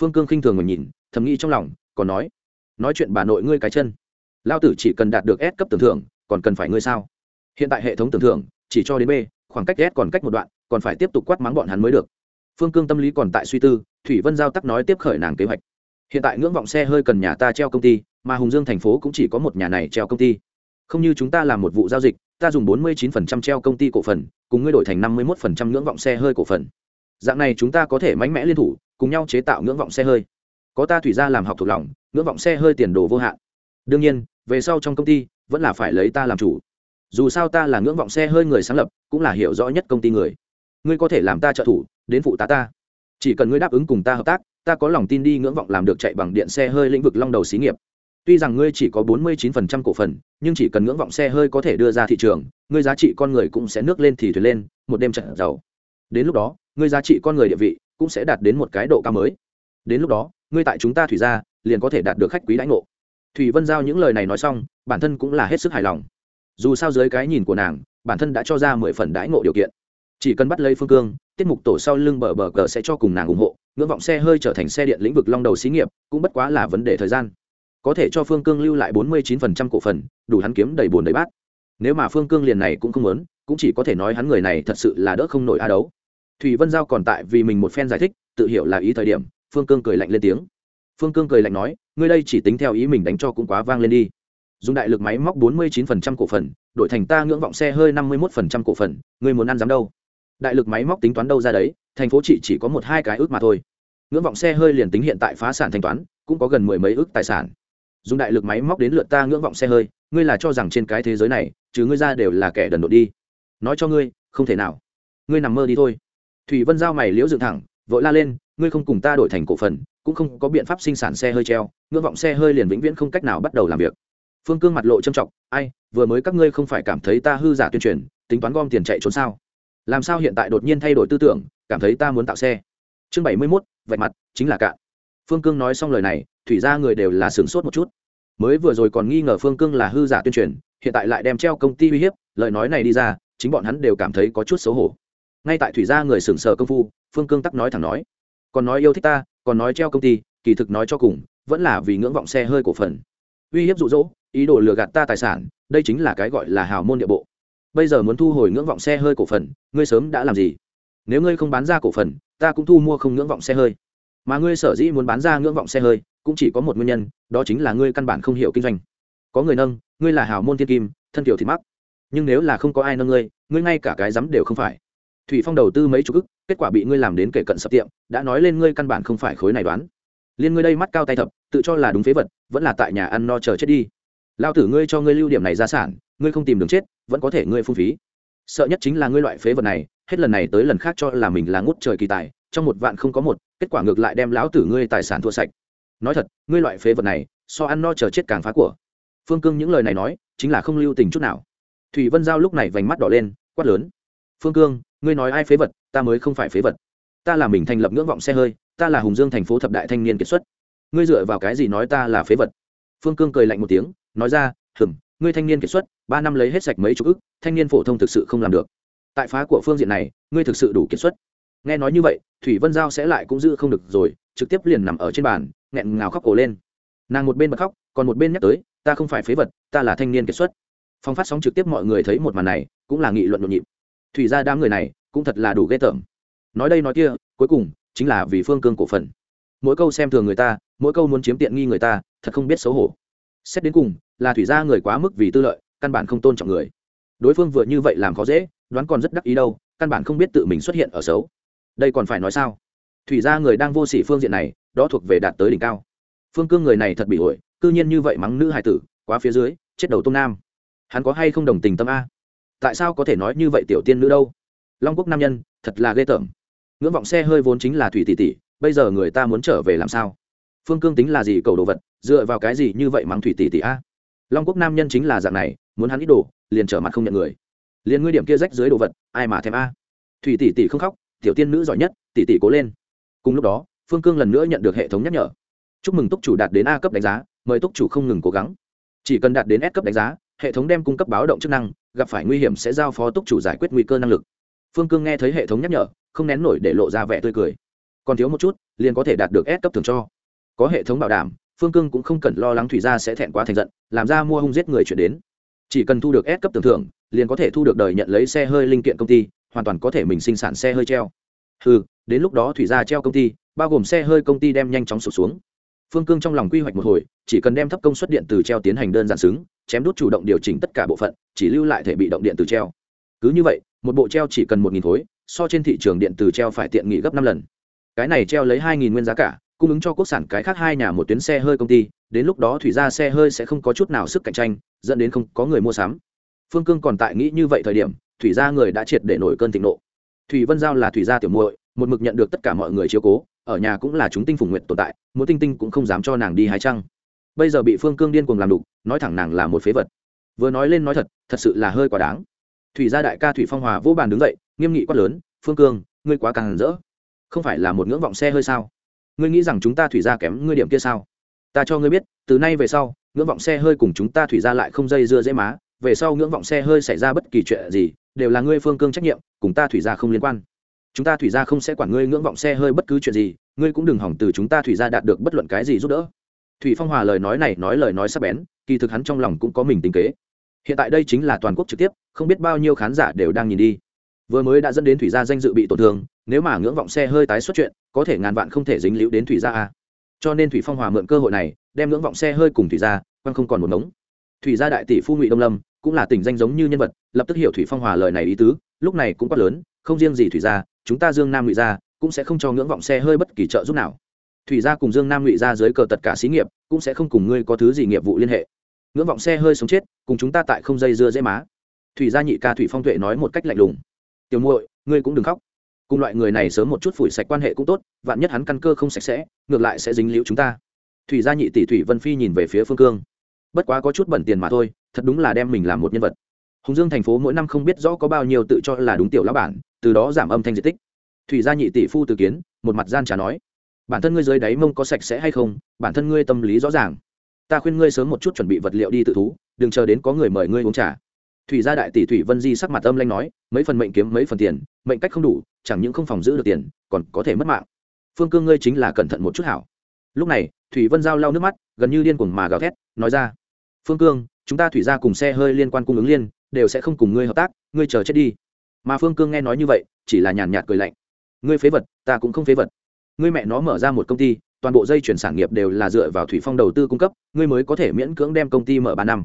Phương cương khinh thường ngồi nhìn, thầm nghĩ trong lòng, còn nói nói chuyện bà nội ngươi cái chân. Lao tử chỉ cần đạt được s cấp tưởng thưởng, còn cần phải ngươi sao? Hiện tại hệ thống tưởng thưởng, chỉ cho đến b, khoảng cách s còn cách một đoạn, còn phải tiếp tục quát mắng bọn hắn mới được. Phương cương tâm lý còn tại suy tư, thủy vân giao tắc nói tiếp khởi nàng kế hoạch. Hiện tại ngưỡng vọng xe hơi cần nhà ta treo công ty, mà hùng dương thành phố cũng chỉ có một nhà này treo công ty không như chúng ta làm một vụ giao dịch, ta dùng bốn mươi 49% treo công ty cổ phần, cùng ngươi đổi thành năm mươi 51% ngưỡng vọng xe hơi cổ phần. Dạng này chúng ta có thể mạnh mẽ liên thủ, cùng nhau chế tạo ngưỡng vọng xe hơi. Có ta thủy ra làm học thuộc lòng, ngưỡng vọng xe hơi tiền đồ vô hạn. Đương nhiên, về sau trong công ty, vẫn là phải lấy ta làm chủ. Dù sao ta là ngưỡng vọng xe hơi người sáng lập, cũng là hiểu rõ nhất công ty người. Ngươi có thể làm ta trợ thủ, đến phụ tá ta. Chỉ cần ngươi đáp ứng cùng ta hợp tác, ta có lòng tin đi ngưỡng vọng làm được chạy bằng điện xe hơi lĩnh vực long đầu xí nghiệp tuy rằng ngươi chỉ có 49% cổ phần, nhưng chỉ cần ngưỡng vọng xe hơi có thể đưa ra thị trường, ngươi giá trị con người cũng sẽ nước lên thì thuyền lên, một đêm trận giàu. Đến lúc đó, ngươi giá trị con người địa vị cũng sẽ đạt đến một cái độ cao mới. Đến lúc đó, ngươi tại chúng ta thủy ra liền có thể đạt được khách quý đãi ngộ. Thủy vân giao những lời này nói xong, bản thân cũng là hết sức hài lòng. Dù sao dưới cái nhìn của nàng, bản thân đã cho ra mười phần đãi ngộ điều kiện. Chỉ cần bắt lấy phương cương, tiết mục tổ sau lưng bờ bờ cờ sẽ cho cùng nàng ủng hộ, ngưỡng vọng xe hơi trở thành xe điện lĩnh vực long đầu xí nghiệp, cũng bất quá là vấn đề thời gian có thể cho phương cương lưu lại bốn mươi chín phần trăm cổ phần, đủ hắn kiếm đầy bồn đầy bát. Nếu mà phương cương liền này cũng không muốn, cũng chỉ có thể nói hắn người này thật sự là đỡ không nổi a đấu. Thủy vân giao còn tại vì mình một phen giải thích, tự hiểu là ý thời điểm, phương cương cười lạnh lên tiếng. Phương cương cười lạnh nói, ngươi đây chỉ tính theo ý mình đánh cho cũng quá vang lên đi. Dùng đại lực máy móc bốn mươi chín phần trăm cổ phần, đổi thành ta ngưỡng vọng xe hơi năm mươi một phần trăm cổ phần, ngươi muốn ăn dám đâu? Đại lực máy móc tính toán đâu ra đấy, thành phố chị chỉ có một hai cái ước mà thôi. Ngưỡng vọng xe hơi liền tính hiện tại phá sản thanh toán, cũng có gần mười mấy ước tài sản dùng đại lực máy móc đến lượt ta ngưỡng vọng xe hơi, ngươi là cho rằng trên cái thế giới này, chứ ngươi ra đều là kẻ đần độn đi. Nói cho ngươi, không thể nào. Ngươi nằm mơ đi thôi. Thủy vân giao mày liễu dựng thẳng, vội la lên, ngươi không cùng ta đổi thành cổ phần, cũng không có biện pháp sinh sản xe hơi treo, ngưỡng vọng xe hơi liền vĩnh viễn không cách nào bắt đầu làm việc. Phương cương mặt lộ trầm trọng, ai, vừa mới các ngươi không phải cảm thấy ta hư giả tuyên truyền, tính toán gom tiền chạy trốn sao? Làm sao hiện tại đột nhiên thay đổi tư tưởng, cảm thấy ta muốn tạo xe? Chương bảy mươi mốt, vạch mặt, chính là cạn. Phương cương nói xong lời này thủy ra người đều là sửng sốt một chút. Mới vừa rồi còn nghi ngờ phương cương là hư giả tuyên truyền, hiện tại lại đem treo công ty uy hiếp, lời nói này đi ra, chính bọn hắn đều cảm thấy có chút xấu hổ. Ngay tại thủy gia người sửng sờ công phu, phương cương tắc nói thẳng nói, còn nói yêu thích ta, còn nói treo công ty, kỳ thực nói cho cùng, vẫn là vì ngưỡng vọng xe hơi cổ phần. Uy hiếp rụ rỗ ý đồ lừa gạt ta tài sản, đây chính là cái gọi là hào môn địa bộ. Bây giờ muốn thu hồi ngưỡng vọng xe hơi cổ phần, ngươi sớm đã làm gì? Nếu ngươi không bán ra cổ phần, ta cũng thu mua không ngưỡng vọng xe hơi. Mà ngươi sở dĩ muốn bán ra ngưỡng vọng xe hơi cũng chỉ có một nguyên nhân, đó chính là ngươi căn bản không hiểu kinh doanh. Có người nâng, ngươi là hào môn thiên kim, thân kiểu thì mắc. Nhưng nếu là không có ai nâng ngươi ngươi ngay cả cái rắm đều không phải. Thủy phong đầu tư mấy chục ức, kết quả bị ngươi làm đến kể cận sập tiệm, đã nói lên ngươi căn bản không phải khối này đoán. Liên ngươi đây mắt cao tay thập, tự cho là đúng phế vật, vẫn là tại nhà ăn no chờ chết đi. Lao tử ngươi cho ngươi lưu điểm này ra sản, ngươi không tìm đường chết, vẫn có thể ngươi phung phí. Sợ nhất chính là ngươi loại phế vật này, hết lần này tới lần khác cho là mình là ngút trời kỳ tài, trong một vạn không có một, kết quả ngược lại đem lão tử ngươi tài sản thua sạch nói thật, ngươi loại phế vật này, so ăn no chờ chết càng phá của. Phương cương những lời này nói, chính là không lưu tình chút nào. Thủy vân giao lúc này vành mắt đỏ lên, quát lớn. Phương cương, ngươi nói ai phế vật, ta mới không phải phế vật. Ta là mình thành lập ngưỡng vọng xe hơi, ta là hùng dương thành phố thập đại thanh niên kiệt xuất. Ngươi dựa vào cái gì nói ta là phế vật? Phương cương cười lạnh một tiếng, nói ra, hừm, ngươi thanh niên kiệt xuất, ba năm lấy hết sạch mấy chục ức, thanh niên phổ thông thực sự không làm được. Tại phá của phương diện này, ngươi thực sự đủ kiệt xuất. Nghe nói như vậy, thủy vân giao sẽ lại cũng giữ không được rồi, trực tiếp liền nằm ở trên bàn nghẹn ngào khóc ổ lên. Nàng một bên bật khóc, còn một bên nhắc tới, ta không phải phế vật, ta là thanh niên kiệt xuất. Phong phát sóng trực tiếp mọi người thấy một màn này, cũng là nghị luận nhộn nhịp. Thủy ra đám người này, cũng thật là đủ ghê tởm. Nói đây nói kia, cuối cùng, chính là vì phương cương cổ phần. Mỗi câu xem thường người ta, mỗi câu muốn chiếm tiện nghi người ta, thật không biết xấu hổ. Xét đến cùng, là thủy ra người quá mức vì tư lợi, căn bản không tôn trọng người. Đối phương vừa như vậy làm khó dễ, đoán còn rất đắc ý đâu, căn bản không biết tự mình xuất hiện ở xấu. Đây còn phải nói sao? Thủy ra người đang vô s ỉ phương diện này đó thuộc về đạt tới đỉnh cao. Phương cương người này thật bị ổi, cư nhiên như vậy mắng nữ hải tử, quá phía dưới, chết đầu tôn nam. Hắn có hay không đồng tình tâm a? Tại sao có thể nói như vậy tiểu tiên nữ đâu? Long quốc nam nhân, thật là ghê tởm. Ngưỡng vọng xe hơi vốn chính là thủy tỷ tỷ, bây giờ người ta muốn trở về làm sao? Phương cương tính là gì cầu đồ vật, dựa vào cái gì như vậy mắng thủy tỷ tỷ a? Long quốc nam nhân chính là dạng này, muốn hắn ít đồ, liền trở mặt không nhận người. Liền ngươi điểm kia rách dưới đồ vật, ai mà thèm a? Thủy tỷ tỷ không khóc, tiểu tiên nữ giỏi nhất, tỷ tỷ cố lên. Cùng lúc đó phương cương lần nữa nhận được hệ thống nhắc nhở. Chúc mừng túc chủ đạt đến a cấp đánh giá, mời túc chủ không ngừng cố gắng. Chỉ cần đạt đến s cấp đánh giá, hệ thống đem cung cấp báo động chức năng, gặp phải nguy hiểm sẽ giao phó túc chủ giải quyết nguy cơ năng lực. Phương cương nghe thấy hệ thống nhắc nhở, không nén nổi để lộ ra vẻ tươi cười. Còn thiếu một chút, liền có thể đạt được S cấp thường cho. Có hệ thống bảo đảm, phương cương cũng không cần lo lắng thủy gia sẽ thẹn quá thành giận, làm ra mua hung giết người chuyển đến. Chỉ cần thu được S cấp tưởng thưởng, liền có thể thu được đời nhận lấy xe hơi linh kiện công ty, hoàn toàn có thể mình sinh sản xe hơi treo. Ừ đến lúc đó thủy gia treo công ty, bao gồm xe hơi công ty đem nhanh chóng sụt xuống. Phương cương trong lòng quy hoạch một hồi, chỉ cần đem thấp công suất điện từ treo tiến hành đơn giản xứng, chém đốt chủ động điều chỉnh tất cả bộ phận, chỉ lưu lại thể bị động điện từ treo. Cứ như vậy, một bộ treo chỉ cần một nghìn khối, so trên thị trường điện từ treo phải tiện nghị gấp năm lần. Cái này treo lấy hai nghìn nguyên giá cả, cung ứng cho quốc sản cái khác hai nhà một tuyến xe hơi công ty, đến lúc đó thủy ra xe hơi sẽ không có chút nào sức cạnh tranh, dẫn đến không có người mua sắm. Phương cương còn tại nghĩ như vậy thời điểm, thủy ra người đã triệt để nổi cơn thịnh nộ. Thủy vân giao là thủy gia tiểu muội một mực nhận được tất cả mọi người chiếu cố, ở nhà cũng là chúng tinh phùng nguyện tồn tại, muốn tinh tinh cũng không dám cho nàng đi hái trăng. Bây giờ bị phương cương điên cuồng làm đục, nói thẳng nàng là một phế vật. Vừa nói lên nói thật thật sự là hơi quá đáng. Thủy gia đại ca thủy phong hòa vô bàn đứng dậy, nghiêm nghị quát lớn, phương cương, ngươi quá càng rỡ. Không phải là một ngưỡng vọng xe hơi sao? Ngươi nghĩ rằng chúng ta thủy gia kém ngươi điểm kia sao? Ta cho ngươi biết, từ nay về sau, ngưỡng vọng xe hơi cùng chúng ta thủy gia lại không dây dưa dễ má. Về sau ngưỡng vọng xe hơi xảy ra bất kỳ chuyện gì, đều là ngươi phương cương trách nhiệm, cùng ta thủy gia không liên quan chúng ta thủy gia không sẽ quản ngươi ngưỡng vọng xe hơi bất cứ chuyện gì, ngươi cũng đừng hỏng từ chúng ta thủy gia đạt được bất luận cái gì giúp đỡ. Thủy phong hòa lời nói này nói lời nói sắc bén, kỳ thực hắn trong lòng cũng có mình tính kế. Hiện tại đây chính là toàn quốc trực tiếp, không biết bao nhiêu khán giả đều đang nhìn đi. Vừa mới đã dẫn đến thủy gia danh dự bị tổn thương, nếu mà ngưỡng vọng xe hơi tái xuất chuyện, có thể ngàn vạn không thể dính líu đến thủy gia a. Cho nên thủy phong hòa mượn cơ hội này, đem ngưỡng vọng xe hơi cùng thủy gia, quăng không còn một mống thủy gia đại tỷ phu ngụy đông lâm, cũng là tỉnh danh giống như nhân vật, lập tức hiểu thủy phong hòa lời này ý tứ, lúc này cũng quá lớn, không riêng gì thủy gia chúng ta dương nam ngụy gia cũng sẽ không cho ngưỡng vọng xe hơi bất kỳ trợ giúp nào. Thủy gia cùng dương nam ngụy gia dưới cờ tất cả xí nghiệp cũng sẽ không cùng ngươi có thứ gì nghiệp vụ liên hệ. Ngưỡng vọng xe hơi sống chết, cùng chúng ta tại không dây dưa dễ má. Thủy gia nhị ca thủy phong tuệ nói một cách lạnh lùng. Tiểu muội, ngươi cũng đừng khóc. Cùng loại người này sớm một chút phủi sạch quan hệ cũng tốt, vạn nhất hắn căn cơ không sạch sẽ, ngược lại sẽ dính liễu chúng ta. Thủy gia nhị tỷ thủy vân phi nhìn về phía phương cương. Bất quá có chút bẩn tiền mà thôi, thật đúng là đem mình làm một nhân vật hùng dương thành phố mỗi năm không biết rõ có bao nhiêu tự cho là đúng tiểu lão bản, từ đó giảm âm thanh diện tích. Thủy gia nhị tỷ phu từ kiến, một mặt gian trả nói, bản thân ngươi dưới đáy mông có sạch sẽ hay không? Bản thân ngươi tâm lý rõ ràng. Ta khuyên ngươi sớm một chút chuẩn bị vật liệu đi tự thú, đừng chờ đến có người mời ngươi uống trà. Thủy gia đại tỷ thủy vân di sắc mặt âm lanh nói, mấy phần mệnh kiếm, mấy phần tiền, mệnh cách không đủ, chẳng những không phòng giữ được tiền, còn có thể mất mạng. Phương cương ngươi chính là cẩn thận một chút hảo. Lúc này, thủy vân giao lau nước mắt, gần như điên cuồng mà gào thét, nói ra, phương cương, chúng ta thủy gia cùng xe hơi liên quan cung ứng liên đều sẽ không cùng ngươi hợp tác, ngươi chờ chết đi. Mà phương cương nghe nói như vậy, chỉ là nhàn nhạt cười lạnh. Ngươi phế vật, ta cũng không phế vật. Ngươi mẹ nó mở ra một công ty, toàn bộ dây chuyển sản nghiệp đều là dựa vào thủy phong đầu tư cung cấp, ngươi mới có thể miễn cưỡng đem công ty mở ba năm.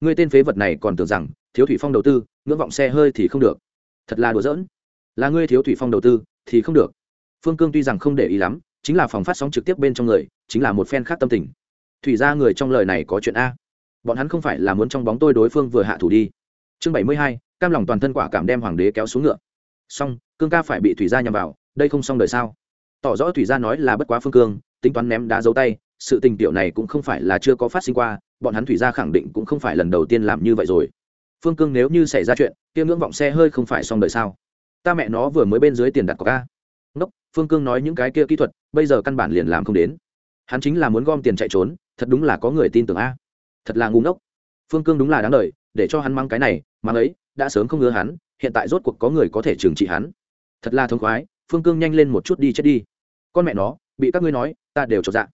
Ngươi tên phế vật này còn tưởng rằng, thiếu thủy phong đầu tư, ngưỡng vọng xe hơi thì không được. Thật là đùa giỡn. Là ngươi thiếu thủy phong đầu tư, thì không được. Phương cương tuy rằng không để ý lắm, chính là phòng phát sóng trực tiếp bên trong người, chính là một phen khác tâm tình. Thủy ra người trong lời này có chuyện a. Bọn hắn không phải là muốn trong bóng tôi đối phương vừa hạ thủ đi chương bảy mươi hai, cam lòng toàn thân quả cảm đem hoàng đế kéo xuống ngựa. Xong, cương ca phải bị thủy gia nhằm vào, đây không xong đời sao? Tỏ rõ thủy gia nói là bất quá phương cương, tính toán ném đá dấu tay, sự tình tiểu này cũng không phải là chưa có phát sinh qua, bọn hắn thủy gia khẳng định cũng không phải lần đầu tiên làm như vậy rồi. Phương cương nếu như xảy ra chuyện, kia ngưỡng vọng xe hơi không phải xong đời sao? Ta mẹ nó vừa mới bên dưới tiền đặt có ca ngốc, phương cương nói những cái kia kỹ thuật, bây giờ căn bản liền làm không đến. Hắn chính là muốn gom tiền chạy trốn, thật đúng là có người tin tưởng a. Thật là ngu ngốc. Phương cương đúng là đáng lời để cho hắn mang cái này mà ấy, đã sớm không ngứa hắn, hiện tại rốt cuộc có người có thể trừng trị hắn. Thật là thông khoái, phương cương nhanh lên một chút đi chết đi. Con mẹ nó, bị các ngươi nói, ta đều cho dạ.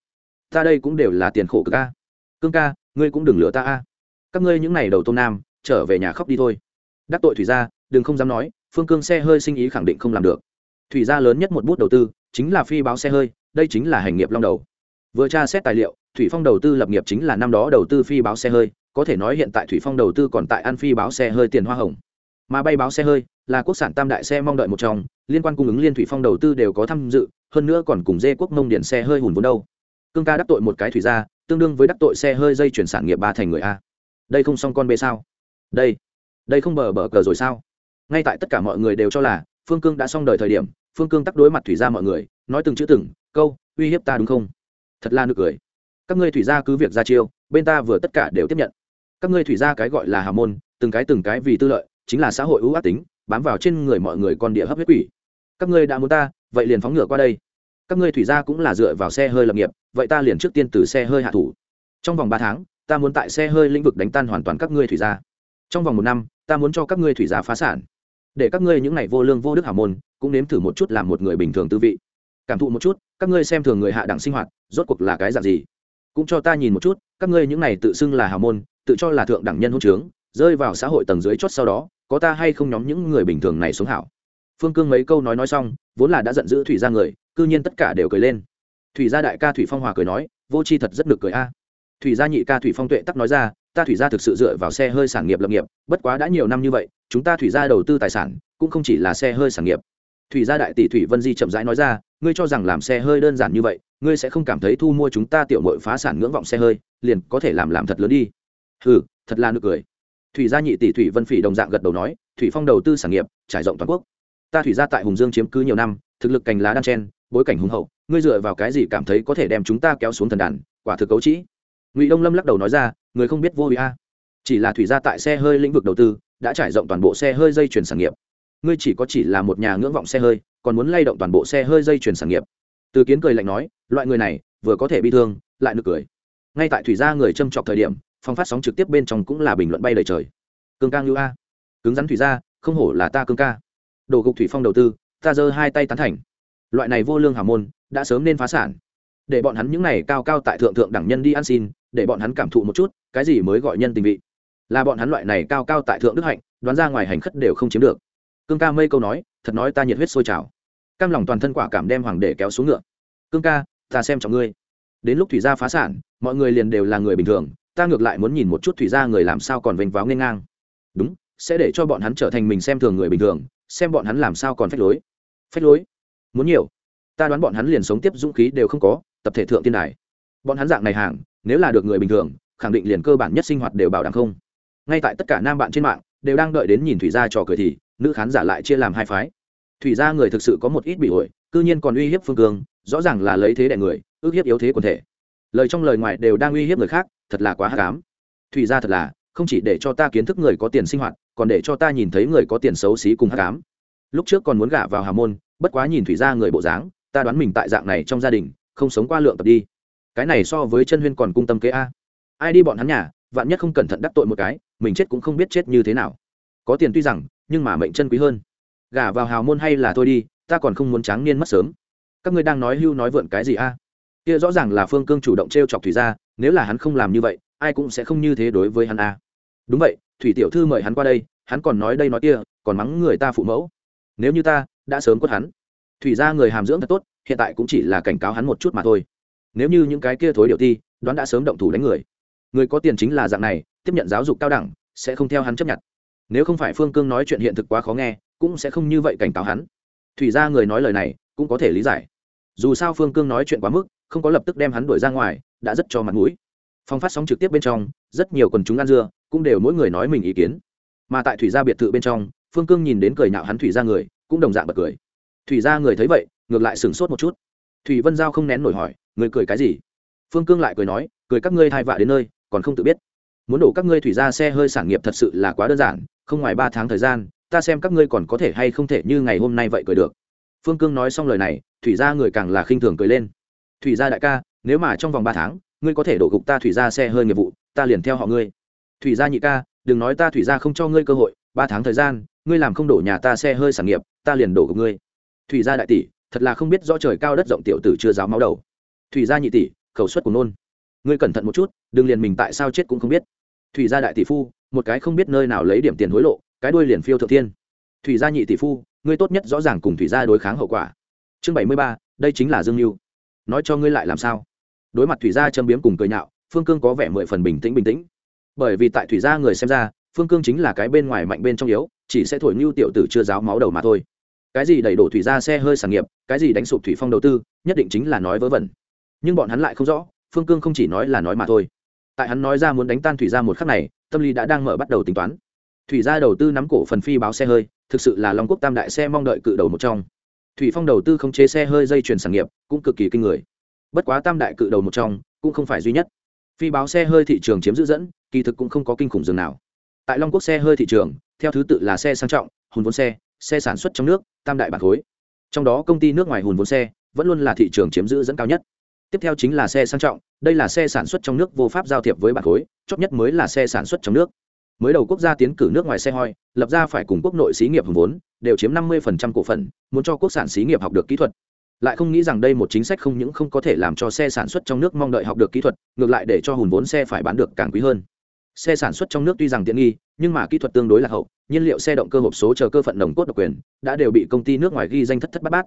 Ta đây cũng đều là tiền khổ cực ca cương ca, ngươi cũng đừng lừa ta a. Các ngươi những n à y đầu tôm nam, trở về nhà khóc đi thôi. Đắc tội thủy gia, đừng không dám nói, phương cương xe hơi sinh ý khẳng định không làm được. Thủy gia lớn nhất một bút đầu tư, chính là phi báo xe hơi, đây chính là hành nghiệp long đầu. Vừa tra xét tài liệu, thủy phong đầu tư lập nghiệp chính là năm đó đầu tư phi báo xe hơi có thể nói hiện tại thủy phong đầu tư còn tại an phi báo xe hơi tiền hoa hồng. Mà bay báo xe hơi là quốc sản tam đại xe mong đợi một trong, liên quan cung ứng liên thủy phong đầu tư đều có tham dự, hơn nữa còn cùng dê quốc mông điện xe hơi hùn vốn đâu. Cương ca đắc tội một cái thủy ra tương đương với đắc tội xe hơi dây chuyển sản nghiệp ba thành người a. Đây không xong con bê sao? Đây đây không bờ bờ cờ rồi sao? Ngay tại tất cả mọi người đều cho là, phương cương đã xong đời thời điểm, phương cương tắc đối mặt thủy ra mọi người, nói từng chữ từng, câu, uy hiếp ta đúng không? Thật là nực cười. Các ngươi thủy ra cứ việc ra chiêu, bên ta vừa tất cả đều tiếp nhận các ngươi thủy ra cái gọi là hà môn, từng cái từng cái vì tư lợi, chính là xã hội ưu ác tính, bám vào trên người mọi người con địa hấp huyết quỷ. Các ngươi đã muốn ta, vậy liền phóng ngựa qua đây. Các ngươi thủy ra cũng là dựa vào xe hơi lập nghiệp, vậy ta liền trước tiên từ xe hơi hạ thủ. Trong vòng ba tháng, ta muốn tại xe hơi lĩnh vực đánh tan hoàn toàn các ngươi thủy ra trong vòng một năm, ta muốn cho các ngươi thủy ra phá sản. Để các ngươi những ngày vô lương vô đức hảo môn, cũng nếm thử một chút làm một người bình thường tư vị. Cảm thụ một chút, các ngươi xem thường người hạ đẳng sinh hoạt, rốt cuộc là cái dạng gì? Cũng cho ta nhìn một chút, các ngươi những này tự xưng là hào môn tự cho là thượng đẳng nhân hôn trướng, rơi vào xã hội tầng dưới chót sau đó, có ta hay không nhóm những người bình thường này xuống hảo? Phương cương mấy câu nói nói xong, vốn là đã giận dữ thủy ra người, cư nhiên tất cả đều cười lên. Thủy gia đại ca thủy phong hòa cười nói, vô c h i thật rất được cười a. Thủy gia nhị ca thủy phong tuệ tắc nói ra, ta thủy gia thực sự dựa vào xe hơi sản nghiệp lập nghiệp, bất quá đã nhiều năm như vậy, chúng ta thủy gia đầu tư tài sản, cũng không chỉ là xe hơi sản nghiệp. Thủy gia đại tỷ thủy vân di chậm rãi nói ra, ngươi cho rằng làm xe hơi đơn giản như vậy, ngươi sẽ không cảm thấy thu mua chúng ta tiểu mội phá sản ngưỡng vọng xe hơi, liền có thể làm làm thật lớn đi ừ thật là nực cười. Thủy gia nhị tỷ thủy vân phỉ đồng dạng gật đầu nói, thủy phong đầu tư sản nghiệp, trải rộng toàn quốc. Ta thủy gia tại hùng dương chiếm cứ nhiều năm, thực lực cành lá đan chen, bối cảnh hùng hậu, ngươi dựa vào cái gì cảm thấy có thể đem chúng ta kéo xuống thần đàn, quả thực cấu trĩ. Ngụy đông lâm lắc đầu nói ra, người không biết vô ý a. Chỉ là thủy gia tại xe hơi lĩnh vực đầu tư, đã trải rộng toàn bộ xe hơi dây chuyển sản nghiệp. Ngươi chỉ có chỉ là một nhà ngưỡng vọng xe hơi, còn muốn lay động toàn bộ xe hơi dây chuyển sản nghiệp. Từ kiến cười lạnh nói, loại người này, vừa có thể bi thương, lại nực cười. Ngay tại thủy gia người châm chọc thời điểm phòng phát sóng trực tiếp bên trong cũng là bình luận bay lời trời. Cương ca ngưu a. Cứng rắn thủy gia không hổ là ta cương ca. Đồ gục thủy phong đầu tư, ta giơ hai tay tán thành. Loại này vô lương hào môn, đã sớm nên phá sản. Để bọn hắn những này cao cao tại thượng thượng đẳng nhân đi ăn xin, để bọn hắn cảm thụ một chút, cái gì mới gọi nhân tình vị. Là bọn hắn loại này cao cao tại thượng đức hạnh, đoán ra ngoài hành khất đều không chiếm được. Cương ca mây câu nói, thật nói ta nhiệt huyết sôi trào. Cam lòng toàn thân quả cảm đem hoàng để kéo xuống ngựa. Cương ca, ta xem trọng ngươi. Đến lúc thủy gia phá sản, mọi người liền đều là người bình thường ta ngược lại muốn nhìn một chút thủy gia người làm sao còn vênh váo nghênh ngang. Đúng, sẽ để cho bọn hắn trở thành mình xem thường người bình thường, xem bọn hắn làm sao còn phách lối. Phách lối? Muốn nhiều. Ta đoán bọn hắn liền sống tiếp dũng khí đều không có, tập thể thượng tiên đài. Bọn hắn dạng này hàng, nếu là được người bình thường, khẳng định liền cơ bản nhất sinh hoạt đều bảo đảm không. Ngay tại tất cả nam bạn trên mạng, đều đang đợi đến nhìn thủy gia trò cười thì, nữ khán giả lại chia làm hai phái. Thủy gia người thực sự có một ít bị ổi, cư nhiên còn uy hiếp phương cương, rõ ràng là lấy thế đại người, ước hiếp yếu thế quần thể. Lời trong lời ngoài đều đang uy hiếp người khác thật là quá hắc ám. Thủy gia thật là, không chỉ để cho ta kiến thức người có tiền sinh hoạt, còn để cho ta nhìn thấy người có tiền xấu xí cùng hắc ám. Lúc trước còn muốn gả vào hà môn, bất quá nhìn thủy gia người bộ dáng, ta đoán mình tại dạng này trong gia đình, không sống qua lượng tập đi. Cái này so với chân huyên còn cung tâm kế a. Ai đi bọn hắn nhà, vạn nhất không cẩn thận đắc tội một cái, mình chết cũng không biết chết như thế nào. Có tiền tuy rằng, nhưng mà mệnh chân quý hơn. Gả vào hào môn hay là thôi đi, ta còn không muốn tráng niên mất sớm. Các ngươi đang nói hưu nói vượn cái gì a? Kia rõ ràng là phương cương chủ động t r e o chọc thủy ra nếu là hắn không làm như vậy, ai cũng sẽ không như thế đối với hắn a. Đúng vậy, thủy tiểu thư mời hắn qua đây, hắn còn nói đây nói kia, còn mắng người ta phụ mẫu. Nếu như ta đã sớm quất hắn, thủy ra người hàm dưỡng thật tốt, hiện tại cũng chỉ là cảnh cáo hắn một chút mà thôi. Nếu như những cái kia thối điệu ti, đoán đã sớm động thủ đánh người người có tiền chính là dạng này, tiếp nhận giáo dục cao đẳng, sẽ không theo hắn chấp nhận. Nếu không phải phương cương nói chuyện hiện thực quá khó nghe, cũng sẽ không như vậy cảnh cáo hắn. Thủy ra người nói lời này, cũng có thể lý giải. Dù sao phương cương nói chuyện quá mức không có lập tức đem hắn đuổi ra ngoài, đã rất cho mặt mũi. Phong phát sóng trực tiếp bên trong, rất nhiều quần chúng ăn dưa, cũng đều mỗi người nói mình ý kiến. Mà tại thủy gia biệt thự bên trong, phương cương nhìn đến cười nhạo hắn thủy ra người, cũng đồng dạng bật cười. Thủy ra người thấy vậy, ngược lại sửng sốt một chút. Thủy vân giao không nén nổi hỏi, người cười cái gì? Phương cương lại cười nói, cười các ngươi thai vạ đến nơi, còn không tự biết. Muốn đổ các ngươi thủy ra xe hơi sản nghiệp thật sự là quá đơn giản, không ngoài ba tháng thời gian, ta xem các ngươi còn có thể hay không thể như ngày hôm nay vậy cười được. Phương cương nói xong lời này, thủy ra người càng là khinh thường cười lên thủy gia đại ca, nếu mà trong vòng ba tháng, ngươi có thể đổ gục ta thủy gia xe hơi nghiệp vụ, ta liền theo họ ngươi. Thủy gia nhị ca, đừng nói ta thủy gia không cho ngươi cơ hội, ba tháng thời gian, ngươi làm không đổ nhà ta xe hơi sản nghiệp, ta liền đổ gục ngươi. Thủy gia đại tỷ, thật là không biết rõ trời cao đất rộng tiểu tử chưa giáo máu đầu. Thủy gia nhị tỷ, khẩu suất của nôn. Ngươi cẩn thận một chút, đừng liền mình tại sao chết cũng không biết. Thủy gia đại tỷ phu, một cái không biết nơi nào lấy điểm tiền hối lộ, cái đuôi liền phiêu thượng thiên. Thủy gia nhị tỷ phu, ngươi tốt nhất rõ ràng cùng thủy gia đối kháng hậu quả. Chương bảy mươi ba, đây chính là dương mưu nói cho ngươi lại làm sao? Đối mặt thủy gia châm biếm cùng cười nhạo, phương cương có vẻ mười phần bình tĩnh bình tĩnh. Bởi vì tại thủy gia người xem ra, phương cương chính là cái bên ngoài mạnh bên trong yếu, chỉ sẽ thổi ngưu tiểu tử chưa giáo máu đầu mà thôi. Cái gì đẩy đổ thủy gia xe hơi sản nghiệp, cái gì đánh sụp thủy phong đầu tư, nhất định chính là nói vớ vẩn. Nhưng bọn hắn lại không rõ, phương cương không chỉ nói là nói mà thôi. Tại hắn nói ra muốn đánh tan thủy gia một khắc này, tâm lý đã đang mở bắt đầu tính toán. Thủy gia đầu tư nắm cổ phần phi báo xe hơi, thực sự là long quốc tam đại xe mong đợi cự đầu một trong thủy phong đầu tư không chế xe hơi dây chuyển sản nghiệp cũng cực kỳ kinh người. Bất quá tam đại cự đầu một trong cũng không phải duy nhất. Phi báo xe hơi thị trường chiếm giữ dẫn, kỳ thực cũng không có kinh khủng dường nào. Tại long quốc xe hơi thị trường, theo thứ tự là xe sang trọng, hùn vốn xe xe sản xuất trong nước, tam đại bản khối. Trong đó công ty nước ngoài hùn vốn xe vẫn luôn là thị trường chiếm giữ dẫn cao nhất. Tiếp theo chính là xe sang trọng, đây là xe sản xuất trong nước vô pháp giao thiệp với bản khối chót nhất mới là xe sản xuất trong nước mới đầu quốc gia tiến cử nước ngoài xe hoi, lập ra phải cùng quốc nội xí nghiệp hùng vốn, đều chiếm năm mươi cổ phần, muốn cho quốc sản xí nghiệp học được kỹ thuật. Lại không nghĩ rằng đây một chính sách không những không có thể làm cho xe sản xuất trong nước mong đợi học được kỹ thuật, ngược lại để cho hùn vốn xe phải bán được càng quý hơn. Xe sản xuất trong nước tuy rằng tiện nghi, nhưng mà kỹ thuật tương đối là hậu, nhiên liệu xe động cơ hộp số chờ cơ phận đồng cốt độc quyền, đã đều bị công ty nước ngoài ghi danh thất thất bát bát.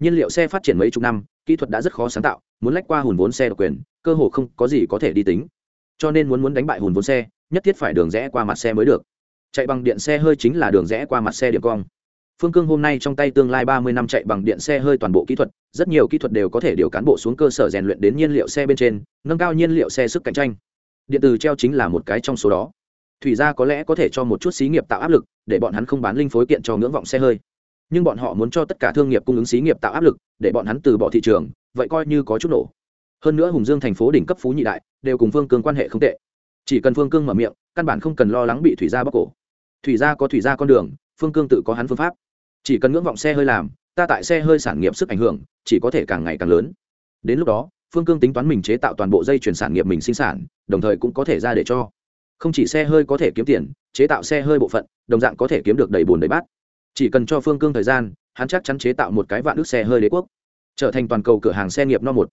Nhiên liệu xe phát triển mấy chục năm, kỹ thuật đã rất khó sáng tạo, muốn lách qua hùn vốn xe độc quyền, cơ hồ không có gì có thể đi tính. Cho nên muốn muốn đánh bại hùn vốn xe nhất thiết phải đường rẽ qua mặt xe mới được. Chạy bằng điện xe hơi chính là đường rẽ qua mặt xe điểm cong. Phương cương hôm nay trong tay tương lai ba mươi năm chạy bằng điện xe hơi toàn bộ kỹ thuật, rất nhiều kỹ thuật đều có thể điều cán bộ xuống cơ sở rèn luyện đến nhiên liệu xe bên trên, nâng cao nhiên liệu xe sức cạnh tranh. Điện từ treo chính là một cái trong số đó. Thủy gia có lẽ có thể cho một chút xí nghiệp tạo áp lực, để bọn hắn không bán linh phối kiện cho ngưỡng vọng xe hơi. Nhưng bọn họ muốn cho tất cả thương nghiệp cung ứng xí nghiệp tạo áp lực, để bọn hắn từ bỏ thị trường, vậy coi như có chút nổ. Hơn nữa hùng dương thành phố đỉnh cấp phú nhị đại, đều cùng phương cương quan hệ không tệ chỉ cần phương cương mở miệng, căn bản không cần lo lắng bị thủy gia bóc cổ. Thủy gia có thủy gia con đường, phương cương tự có hắn phương pháp. Chỉ cần ngưỡng vọng xe hơi làm, ta tại xe hơi sản nghiệp sức ảnh hưởng, chỉ có thể càng ngày càng lớn. Đến lúc đó, phương cương tính toán mình chế tạo toàn bộ dây chuyển sản nghiệp mình sinh sản, đồng thời cũng có thể ra để cho. Không chỉ xe hơi có thể kiếm tiền, chế tạo xe hơi bộ phận, đồng dạng có thể kiếm được đầy bùn đầy bát. Chỉ cần cho phương cương thời gian, hắn chắc chắn chế tạo một cái vạn nước xe hơi đế quốc. Trở thành toàn cầu cửa hàng xe nghiệp no một.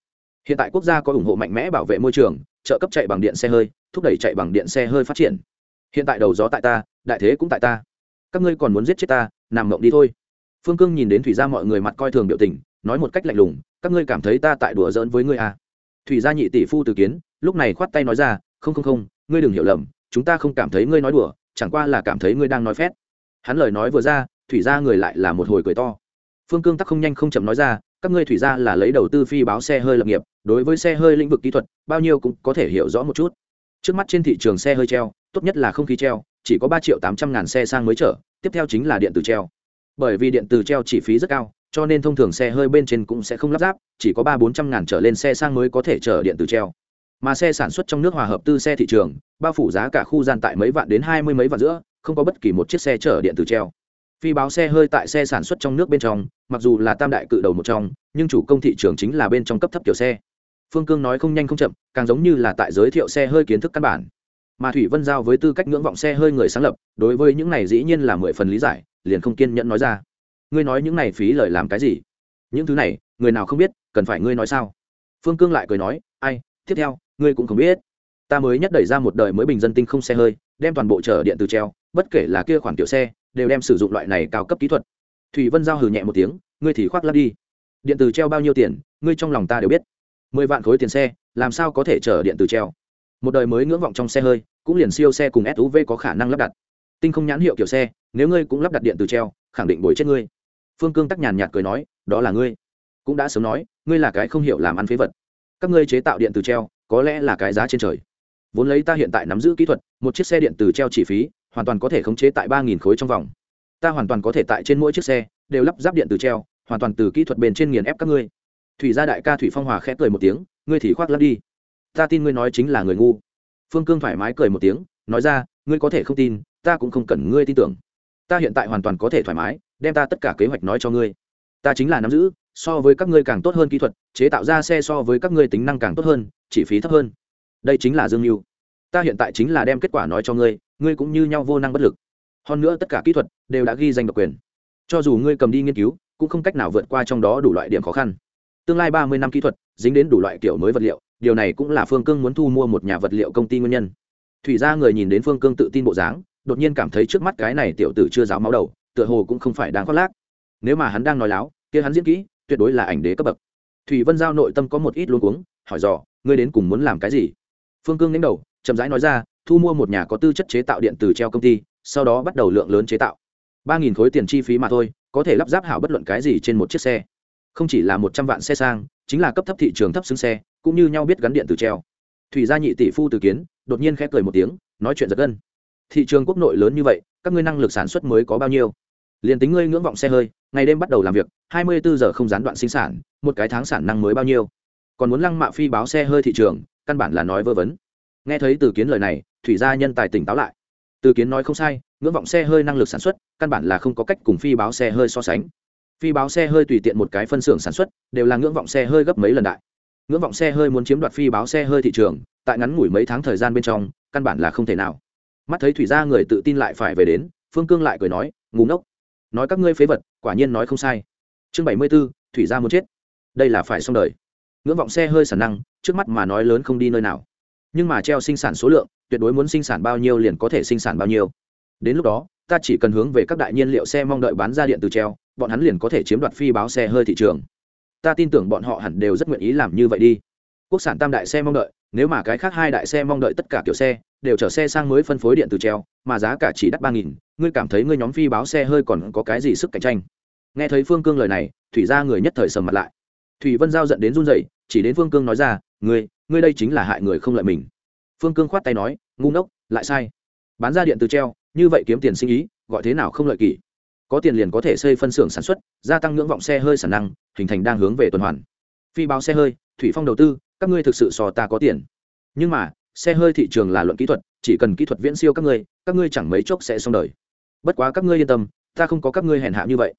Hiện tại quốc gia có ủng hộ mạnh mẽ bảo vệ môi trường, trợ cấp chạy bằng điện xe hơi thúc đẩy chạy bằng điện xe hơi phát triển. Hiện tại đầu gió tại ta, đại thế cũng tại ta. Các ngươi còn muốn giết chết ta, nằm mộng đi thôi. Phương cương nhìn đến thủy gia mọi người mặt coi thường biểu tình, nói một cách lạnh lùng, các ngươi cảm thấy ta tại đùa giỡn với ngươi à. thủy gia nhị tỷ phu từ kiến, lúc này khoát tay nói ra, không không không, ngươi đừng hiểu lầm, chúng ta không cảm thấy ngươi nói đùa, chẳng qua là cảm thấy ngươi đang nói phét. Hắn lời nói vừa ra, thủy gia người lại là một hồi cười to. Phương cương tắc không nhanh không chậm nói ra, các ngươi thủy gia là lấy đầu tư phi báo xe hơi lập nghiệp, đối với xe hơi lĩnh vực kỹ thuật, bao nhiêu cũng có thể hiểu rõ một chút trước mắt trên thị trường xe hơi treo, tốt nhất là không khí treo, chỉ có ba triệu tám trăm ngàn xe sang mới chở, tiếp theo chính là điện tử treo. Bởi vì điện tử treo chi phí rất cao, cho nên thông thường xe hơi bên trên cũng sẽ không lắp ráp, chỉ có ba bốn trăm ngàn trở lên xe sang mới có thể chở điện tử treo. Mà xe sản xuất trong nước hòa hợp tư xe thị trường, bao phủ giá cả khu gian tại mấy vạn đến hai mươi mấy vạn giữa, không có bất kỳ một chiếc xe chở điện tử treo. Phi báo xe hơi tại xe sản xuất trong nước bên trong, mặc dù là tam đại cự đầu một trong, nhưng chủ công thị trường chính là bên trong cấp thấp kiểu xe phương cương nói không nhanh không chậm, càng giống như là tại giới thiệu xe hơi kiến thức căn bản. Mà thủy vân giao với tư cách ngưỡng vọng xe hơi người sáng lập, đối với những này dĩ nhiên là mười phần lý giải, liền không kiên nhẫn nói ra. Ngươi nói những này phí lời làm cái gì? Những thứ này, người nào không biết, cần phải ngươi nói sao? Phương cương lại cười nói, ai, tiếp theo, ngươi cũng không biết. Ta mới nhất đẩy ra một đời mới bình dân tinh không xe hơi, đem toàn bộ chở điện từ treo, bất kể là kia khoản tiểu xe, đều đem sử dụng loại này cao cấp kỹ thuật. Thủy vân giao hừ nhẹ một tiếng, ngươi thì khoác lắp đi. Điện từ treo bao nhiêu tiền, ngươi trong lòng ta đều biết mười vạn khối tiền xe, làm sao có thể chở điện từ treo? Một đời mới ngưỡng vọng trong xe hơi, cũng liền siêu xe cùng suv có khả năng lắp đặt. Tinh không nhãn hiệu kiểu xe, nếu ngươi cũng lắp đặt điện từ treo, khẳng định bồi chết ngươi. Phương cương tắc nhàn nhạt cười nói, đó là ngươi. Cũng đã sớm nói, ngươi là cái không hiểu làm ăn phế vật. Các ngươi chế tạo điện từ treo, có lẽ là cái giá trên trời. Vốn lấy ta hiện tại nắm giữ kỹ thuật, một chiếc xe điện từ treo chi phí, hoàn toàn có thể khống chế tại ba nghìn khối trong vòng. Ta hoàn toàn có thể tại trên mỗi chiếc xe, đều lắp ráp điện từ treo, hoàn toàn từ kỹ thuật bền trên nghiền ép các ngươi thủy gia đại ca thủy phong hòa khẽ cười một tiếng, ngươi thì khoác lắp đi. Ta tin ngươi nói chính là người ngu. Phương cương thoải mái cười một tiếng, nói ra, ngươi có thể không tin, ta cũng không cần ngươi tin tưởng. Ta hiện tại hoàn toàn có thể thoải mái, đem ta tất cả kế hoạch nói cho ngươi. Ta chính là nắm giữ, so với các ngươi càng tốt hơn kỹ thuật, chế tạo ra xe so với các ngươi tính năng càng tốt hơn chi phí thấp hơn. Đây chính là dương mưu ta hiện tại chính là đem kết quả nói cho ngươi ngươi cũng như nhau vô năng bất lực. Hơn nữa tất cả kỹ thuật đều đã ghi danh độc quyền. Cho dù ngươi cầm đi nghiên cứu, cũng không cách nào vượt qua trong đó đủ loại điểm khó khăn tương lai ba mươi năm kỹ thuật, dính đến đủ loại kiểu mới vật liệu, điều này cũng là phương cương muốn thu mua một nhà vật liệu công ty nguyên nhân. Thủy ra người nhìn đến phương cương tự tin bộ dáng, đột nhiên cảm thấy trước mắt cái này tiểu tử chưa giáo máu đầu, tựa hồ cũng không phải đáng khoác lác. Nếu mà hắn đang nói láo, kia hắn diễn kỹ, tuyệt đối là ảnh đế cấp bậc. Thủy vân giao nội tâm có một ít luôn cuống, hỏi dò, ngươi đến cùng muốn làm cái gì? Phương cương đến đầu, chậm rãi nói ra, thu mua một nhà có tư chất chế tạo điện từ treo công ty, sau đó bắt đầu lượng lớn chế tạo. Ba nghìn khối tiền chi phí mà thôi, có thể lắp ráp hảo bất luận cái gì trên một chiếc xe không chỉ là một trăm vạn xe sang, chính là cấp thấp thị trường thấp xứng xe, cũng như nhau biết gắn điện từ treo. Thủy gia nhị tỷ phu từ kiến, đột nhiên khẽ cười một tiếng, nói chuyện giật gân. Thị trường quốc nội lớn như vậy, các ngươi năng lực sản xuất mới có bao nhiêu? Liền tính ngươi ngưỡng vọng xe hơi, ngày đêm bắt đầu làm việc, hai mươi bốn giờ không gián đoạn sinh sản, một cái tháng sản năng mới bao nhiêu? Còn muốn lăng mạ phi báo xe hơi thị trường, căn bản là nói vơ vấn nghe thấy từ kiến lời này, thủy gia nhân tài tỉnh táo lại. Từ kiến nói không sai, ngưỡng vọng xe hơi năng lực sản xuất, căn bản là không có cách cùng phi báo xe hơi so sánh phi báo xe hơi tùy tiện một cái phân xưởng sản xuất, đều là ngưỡng vọng xe hơi gấp mấy lần đại. Ngưỡng vọng xe hơi muốn chiếm đoạt phi báo xe hơi thị trường, tại ngắn ngủi mấy tháng thời gian bên trong, căn bản là không thể nào. Mắt thấy thủy gia người tự tin lại phải về đến, phương cương lại cười nói ngủ ngốc. Nói các ngươi phế vật, quả nhiên nói không sai. Chương bảy mươi b ố thủy gia muốn chết. Đây là phải xong đời. Ngưỡng vọng xe hơi sản năng, trước mắt mà nói lớn không đi nơi nào. Nhưng mà treo sinh sản số lượng, tuyệt đối muốn sinh sản bao nhiêu liền có thể sinh sản bao nhiêu. Đến lúc đó, ta chỉ cần hướng về các đại nhiên liệu xe mong đợi bán ra điện từ treo bọn hắn liền có thể chiếm đoạt phi báo xe hơi thị trường. Ta tin tưởng bọn họ hẳn đều rất nguyện ý làm như vậy đi. Quốc sản tam đại xe mong đợi, nếu mà cái khác hai đại xe mong đợi tất cả kiểu xe, đều chở xe sang mới phân phối điện từ treo, mà giá cả chỉ đắt ba nghìn, ngươi cảm thấy ngươi nhóm phi báo xe hơi còn có cái gì sức cạnh tranh? Nghe thấy phương cương lời này, thủy ra người nhất thời sầm mặt lại. Thủy vân giao dẫn đến run rẩy, chỉ đến phương cương nói ra, ngươi ngươi đây chính là hại người không lợi mình. Phương cương khoát tay nói, ngu ngốc, lại sai. Bán ra điện từ treo, như vậy kiếm tiền sinh ý, gọi thế nào không lợi kỷ? Có tiền liền có thể xây phân xưởng sản xuất, gia tăng ngưỡng vọng xe hơi sản năng, hình thành đang hướng về tuần hoàn. Phi báo xe hơi, thủy phong đầu tư, các ngươi thực sự so ta có tiền. Nhưng mà, xe hơi thị trường là luận kỹ thuật, chỉ cần kỹ thuật viễn siêu các ngươi các ngươi chẳng mấy chốc sẽ xong đời. Bất quá các ngươi yên tâm, ta không có các ngươi hèn hạ như vậy.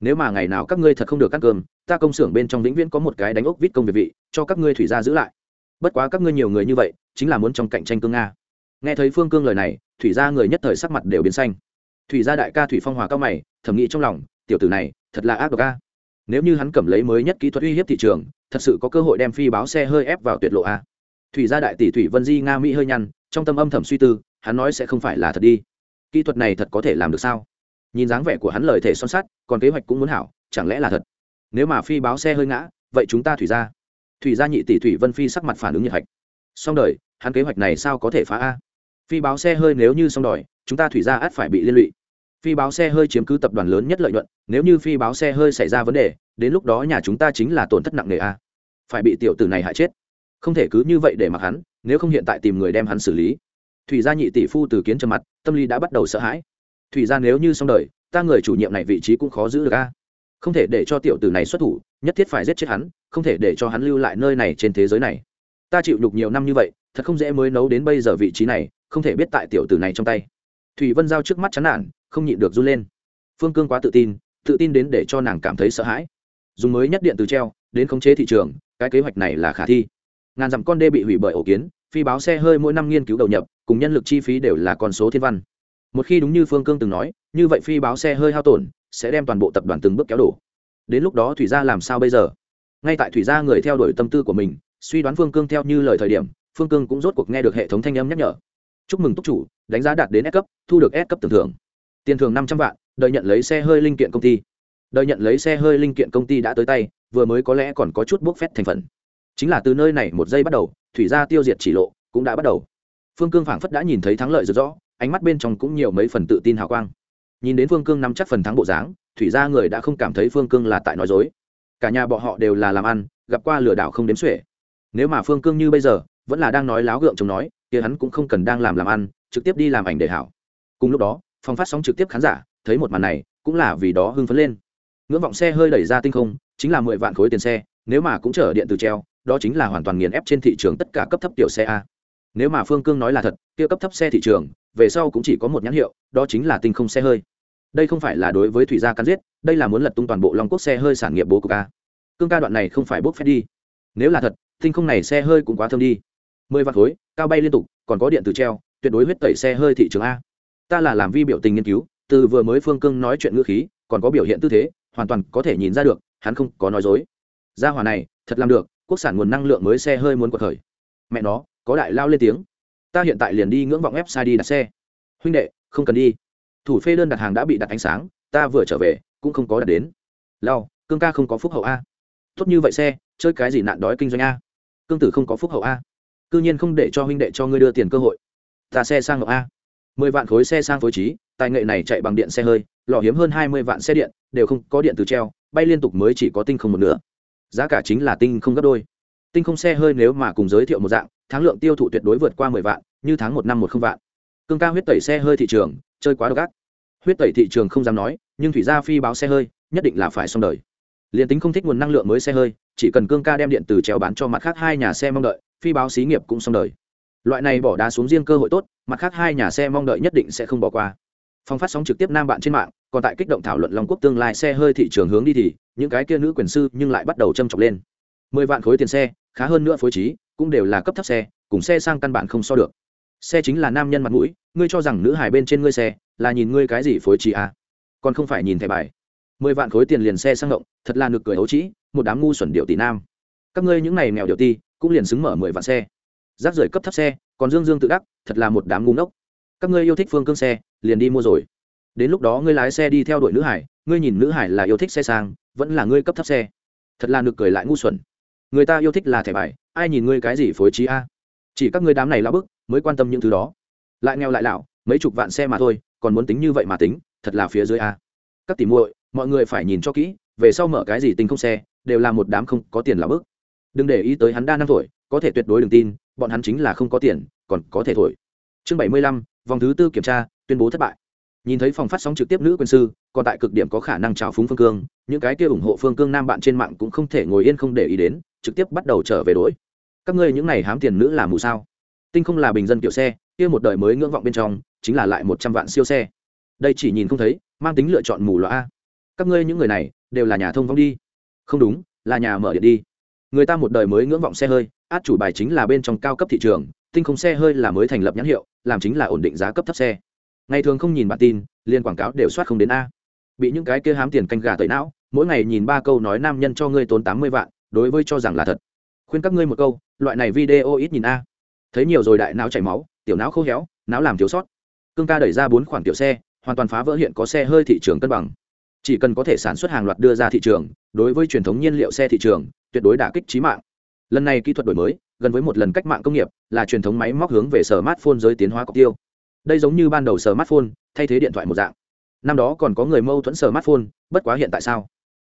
Nếu mà ngày nào các ngươi thật không được ăn cơm, ta công xưởng bên trong vĩnh viễn có một cái đánh ốc vít công việc vị, cho các ngươi thủy gia giữ lại. Bất quá các ngươi nhiều người như vậy, chính là muốn trong cạnh tranh cương nga. Nghe thấy phương cương lời này, thủy gia người nhất thời sắc mặt đều biến xanh. Thủy gia đại ca thủy phong hòa cao mày thầm nghĩ trong lòng, tiểu tử này, thật là ác độc a. Nếu như hắn cầm lấy mới nhất kỹ thuật uy hiếp thị trường, thật sự có cơ hội đem phi báo xe hơi ép vào tuyệt lộ a. Thủy gia đại tỷ thủy vân di nga mỹ hơi nhăn, trong tâm âm thầm suy tư, hắn nói sẽ không phải là thật đi. Kỹ thuật này thật có thể làm được sao? Nhìn dáng vẻ của hắn lời thể son sắt, còn kế hoạch cũng muốn hảo, chẳng lẽ là thật? Nếu mà phi báo xe hơi ngã, vậy chúng ta thủy ra thủy gia nhị tỷ thủy vân phi sắc mặt phản ứng nhiệt hạch. Xong đời, hắn kế hoạch này sao có thể phá a? Phi báo xe hơi nếu như xong đòi chúng ta thủy ra át phải bị liên lụy phi báo xe hơi chiếm cứ tập đoàn lớn nhất lợi nhuận, nếu như phi báo xe hơi xảy ra vấn đề, đến lúc đó nhà chúng ta chính là tổn thất nặng nề a phải bị tiểu tử này hại chết. Không thể cứ như vậy để mặc hắn, nếu không hiện tại tìm người đem hắn xử lý. Thủy gia nhị tỷ phu từ kiến trầm mặt, tâm lý đã bắt đầu sợ hãi. Thủy gia nếu như xong đời, ta người chủ nhiệm này vị trí cũng khó giữ được a. Không thể để cho tiểu tử này xuất thủ, nhất thiết phải giết chết hắn, không thể để cho hắn lưu lại nơi này trên thế giới này. Ta chịu nhục nhiều năm như vậy, thật không dễ mới nấu đến bây giờ vị trí này, không thể biết tại tiểu tử này trong tay thủy vân giao trước mắt chán nản, không nhịn được run lên. Phương cương quá tự tin tự tin đến để cho nàng cảm thấy sợ hãi. Dùng mới nhất điện từ treo, đến khống chế thị trường, cái kế hoạch này là khả thi. Ngàn dặm con đê bị hủy bởi ổ kiến, phi báo xe hơi mỗi năm nghiên cứu đầu nhập, cùng nhân lực chi phí đều là con số thiên văn. Một khi đúng như phương cương từng nói, như vậy phi báo xe hơi hao tổn, sẽ đem toàn bộ tập đoàn từng bước kéo đổ. Đến lúc đó thủy gia làm sao bây giờ? Ngay tại thủy gia người theo đuổi tâm tư của mình, suy đoán phương cương theo như lời thời điểm, phương cương cũng rốt cuộc nghe được hệ thống thanh âm nhắc nhở. Chúc mừng túc chủ đánh giá đạt đến S cấp, thu được S cấp tưởng thưởng. Tiền thưởng năm trăm vạn, đợi nhận lấy xe hơi linh kiện công ty. Đợi nhận lấy xe hơi linh kiện công ty đã tới tay, vừa mới có lẽ còn có chút bốc phét thành phần. Chính là từ nơi này một giây bắt đầu, thủy gia tiêu diệt chỉ lộ cũng đã bắt đầu. Phương cương phảng phất đã nhìn thấy thắng lợi rực rõ ánh mắt bên trong cũng nhiều mấy phần tự tin hào quang. Nhìn đến phương cương nắm chắc phần thắng bộ dáng, thủy gia người đã không cảm thấy phương cương là tại nói dối. Cả nhà bọn họ đều là làm ăn, gặp qua lừa đảo không đếm xuể. Nếu mà phương cương như bây giờ, vẫn là đang nói láo gượng chống nói, kia hắn cũng không cần đang làm làm ăn trực tiếp đi làm ảnh để hảo. Cùng lúc đó, phòng phát sóng trực tiếp khán giả, thấy một màn này, cũng là vì đó hưng phấn lên. Ngưỡng vọng xe hơi đẩy ra tinh không, chính là mười vạn khối tiền xe, nếu mà cũng chở điện từ treo, đó chính là hoàn toàn nghiền ép trên thị trường tất cả cấp thấp tiểu xe a. Nếu mà phương cương nói là thật, kia cấp thấp xe thị trường, về sau cũng chỉ có một nhãn hiệu, đó chính là tinh không xe hơi. Đây không phải là đối với thủy gia cắn giết, đây là muốn lật tung toàn bộ long quốc xe hơi sản nghiệp bố của ca cương ca đoạn này không phải bốc phép đi. Nếu là thật, tinh không này xe hơi cũng quá thơm đi. Mười vạn khối, cao bay liên tục, còn có điện từ treo tuyệt đối huyết tẩy xe hơi thị trường a. Ta là làm vi biểu tình nghiên cứu, từ vừa mới phương cương nói chuyện ngữ khí, còn có biểu hiện tư thế, hoàn toàn có thể nhìn ra được, hắn không có nói dối. Gia hỏa này, thật làm được, quốc sản nguồn năng lượng mới xe hơi muốn cuộc khởi. Mẹ nó, có đại lao lên tiếng. Ta hiện tại liền đi ngưỡng vọng website đi đặt xe. Huynh đệ, không cần đi. Thủ phê đơn đặt hàng đã bị đặt ánh sáng, ta vừa trở về, cũng không có đặt đến. Lao, cương ca không có phúc hậu a. Tốt như vậy xe, chơi cái gì nạn đói kinh doanh a. Cương tử không có phúc hậu a. Cư nhiên không để cho huynh đệ cho ngươi đưa tiền cơ hội ta xe sang ngọc a. Mười vạn khối xe sang phối trí, tài nghệ này chạy bằng điện xe hơi, lò hiếm hơn hai mươi vạn xe điện, đều không có điện từ treo, bay liên tục mới chỉ có tinh không một nửa. Giá cả chính là tinh không gấp đôi. Tinh không xe hơi nếu mà cùng giới thiệu một dạng, tháng lượng tiêu thụ tuyệt đối vượt qua mười vạn, như tháng một năm một không vạn. Cương ca huyết tẩy xe hơi thị trường, chơi quá độc ác. Huyết tẩy thị trường không dám nói, nhưng thủy gia phi báo xe hơi, nhất định là phải xong đời. Liền tính không thích nguồn năng lượng mới xe hơi, chỉ cần cương ca đem điện từ treo bán cho mặt khác hai nhà xe mong đợi, phi báo xí nghiệp cũng xong đời loại này bỏ đá xuống riêng cơ hội tốt, mặt khác hai nhà xe mong đợi nhất định sẽ không bỏ qua. Phong phát sóng trực tiếp nam bạn trên mạng, còn tại kích động thảo luận long quốc tương lai xe hơi thị trường hướng đi thì, những cái kia nữ quyền sư nhưng lại bắt đầu châm chọc lên. Mười vạn khối tiền xe, khá hơn nữa phối trí, cũng đều là cấp thấp xe, cùng xe sang căn bản không so được. Xe chính là nam nhân mặt mũi, ngươi cho rằng nữ hài bên trên ngươi xe, là nhìn ngươi cái gì phối trí à? Còn không phải nhìn thẻ bài. Mười vạn khối tiền liền xe sang động thật là nực cười ấu trĩ, một đám ngu xuẩn điệu tỷ nam. Các ngươi những này nghèo điệu ti, cũng liền xứng mở mười vạn xe rác rưởi cấp thấp xe, còn dương dương tự đắc, thật là một đám ngu ngốc. Các ngươi yêu thích phương cương xe, liền đi mua rồi. Đến lúc đó ngươi lái xe đi theo đuổi nữ hải, ngươi nhìn nữ hải là yêu thích xe sang, vẫn là ngươi cấp thấp xe. Thật là nực cười lại ngu xuẩn. Người ta yêu thích là thẻ bài, ai nhìn ngươi cái gì phối trí a? Chỉ các ngươi đám này lao bức, mới quan tâm những thứ đó. Lại nghèo lại lão mấy chục vạn xe mà thôi, còn muốn tính như vậy mà tính, thật là phía dưới a. Các tỷ muội, mọi người phải nhìn cho kỹ, về sau mở cái gì tình không xe, đều là một đám không có tiền là bức. Đừng để ý tới hắn đa năm tuổi, có thể tuyệt đối đừng tin bọn hắn chính là không có tiền, còn có thể thổi. Chương bảy mươi lăm, vòng thứ tư kiểm tra, tuyên bố thất bại. Nhìn thấy phòng phát sóng trực tiếp nữ quân sư, còn tại cực điểm có khả năng trào phúng phương cương, những cái kia ủng hộ phương cương nam bạn trên mạng cũng không thể ngồi yên không để ý đến, trực tiếp bắt đầu trở về đỗi các ngươi những này hám tiền nữ là mù sao? Tinh không là bình dân kiểu xe, kia một đời mới ngưỡng vọng bên trong, chính là lại một trăm vạn siêu xe. Đây chỉ nhìn không thấy, mang tính lựa chọn mù loa các ngươi những người này, đều là nhà thông vong đi. Không đúng, là nhà mở điện đi. Người ta một đời mới ngưỡng vọng xe hơi át chủ bài chính là bên trong cao cấp thị trường, tinh không xe hơi là mới thành lập nhãn hiệu, làm chính là ổn định giá cấp thấp xe. Ngày thường không nhìn bản tin liên quảng cáo đều soát không đến a. Bị những cái kia hám tiền canh gà tẩy não, mỗi ngày nhìn ba câu nói nam nhân cho ngươi tốn tám mươi vạn, đối với cho rằng là thật. Khuyên các ngươi một câu, loại này video ít nhìn a. Thấy nhiều rồi đại não chảy máu, tiểu não khô héo, não làm thiếu sót. Cương ca đẩy ra bốn khoản tiểu xe, hoàn toàn phá vỡ hiện có xe hơi thị trường cân bằng. Chỉ cần có thể sản xuất hàng loạt đưa ra thị trường, đối với truyền thống nhiên liệu xe thị trường, tuyệt đối đả kích trí mạng lần này kỹ thuật đổi mới, gần với một lần cách mạng công nghiệp, là truyền thống máy móc hướng về smartphone giới tiến hóa cọc tiêu. Đây giống như ban đầu smartphone, thay thế điện thoại một dạng. Năm đó còn có người mâu thuẫn smartphone, bất quá hiện tại sao?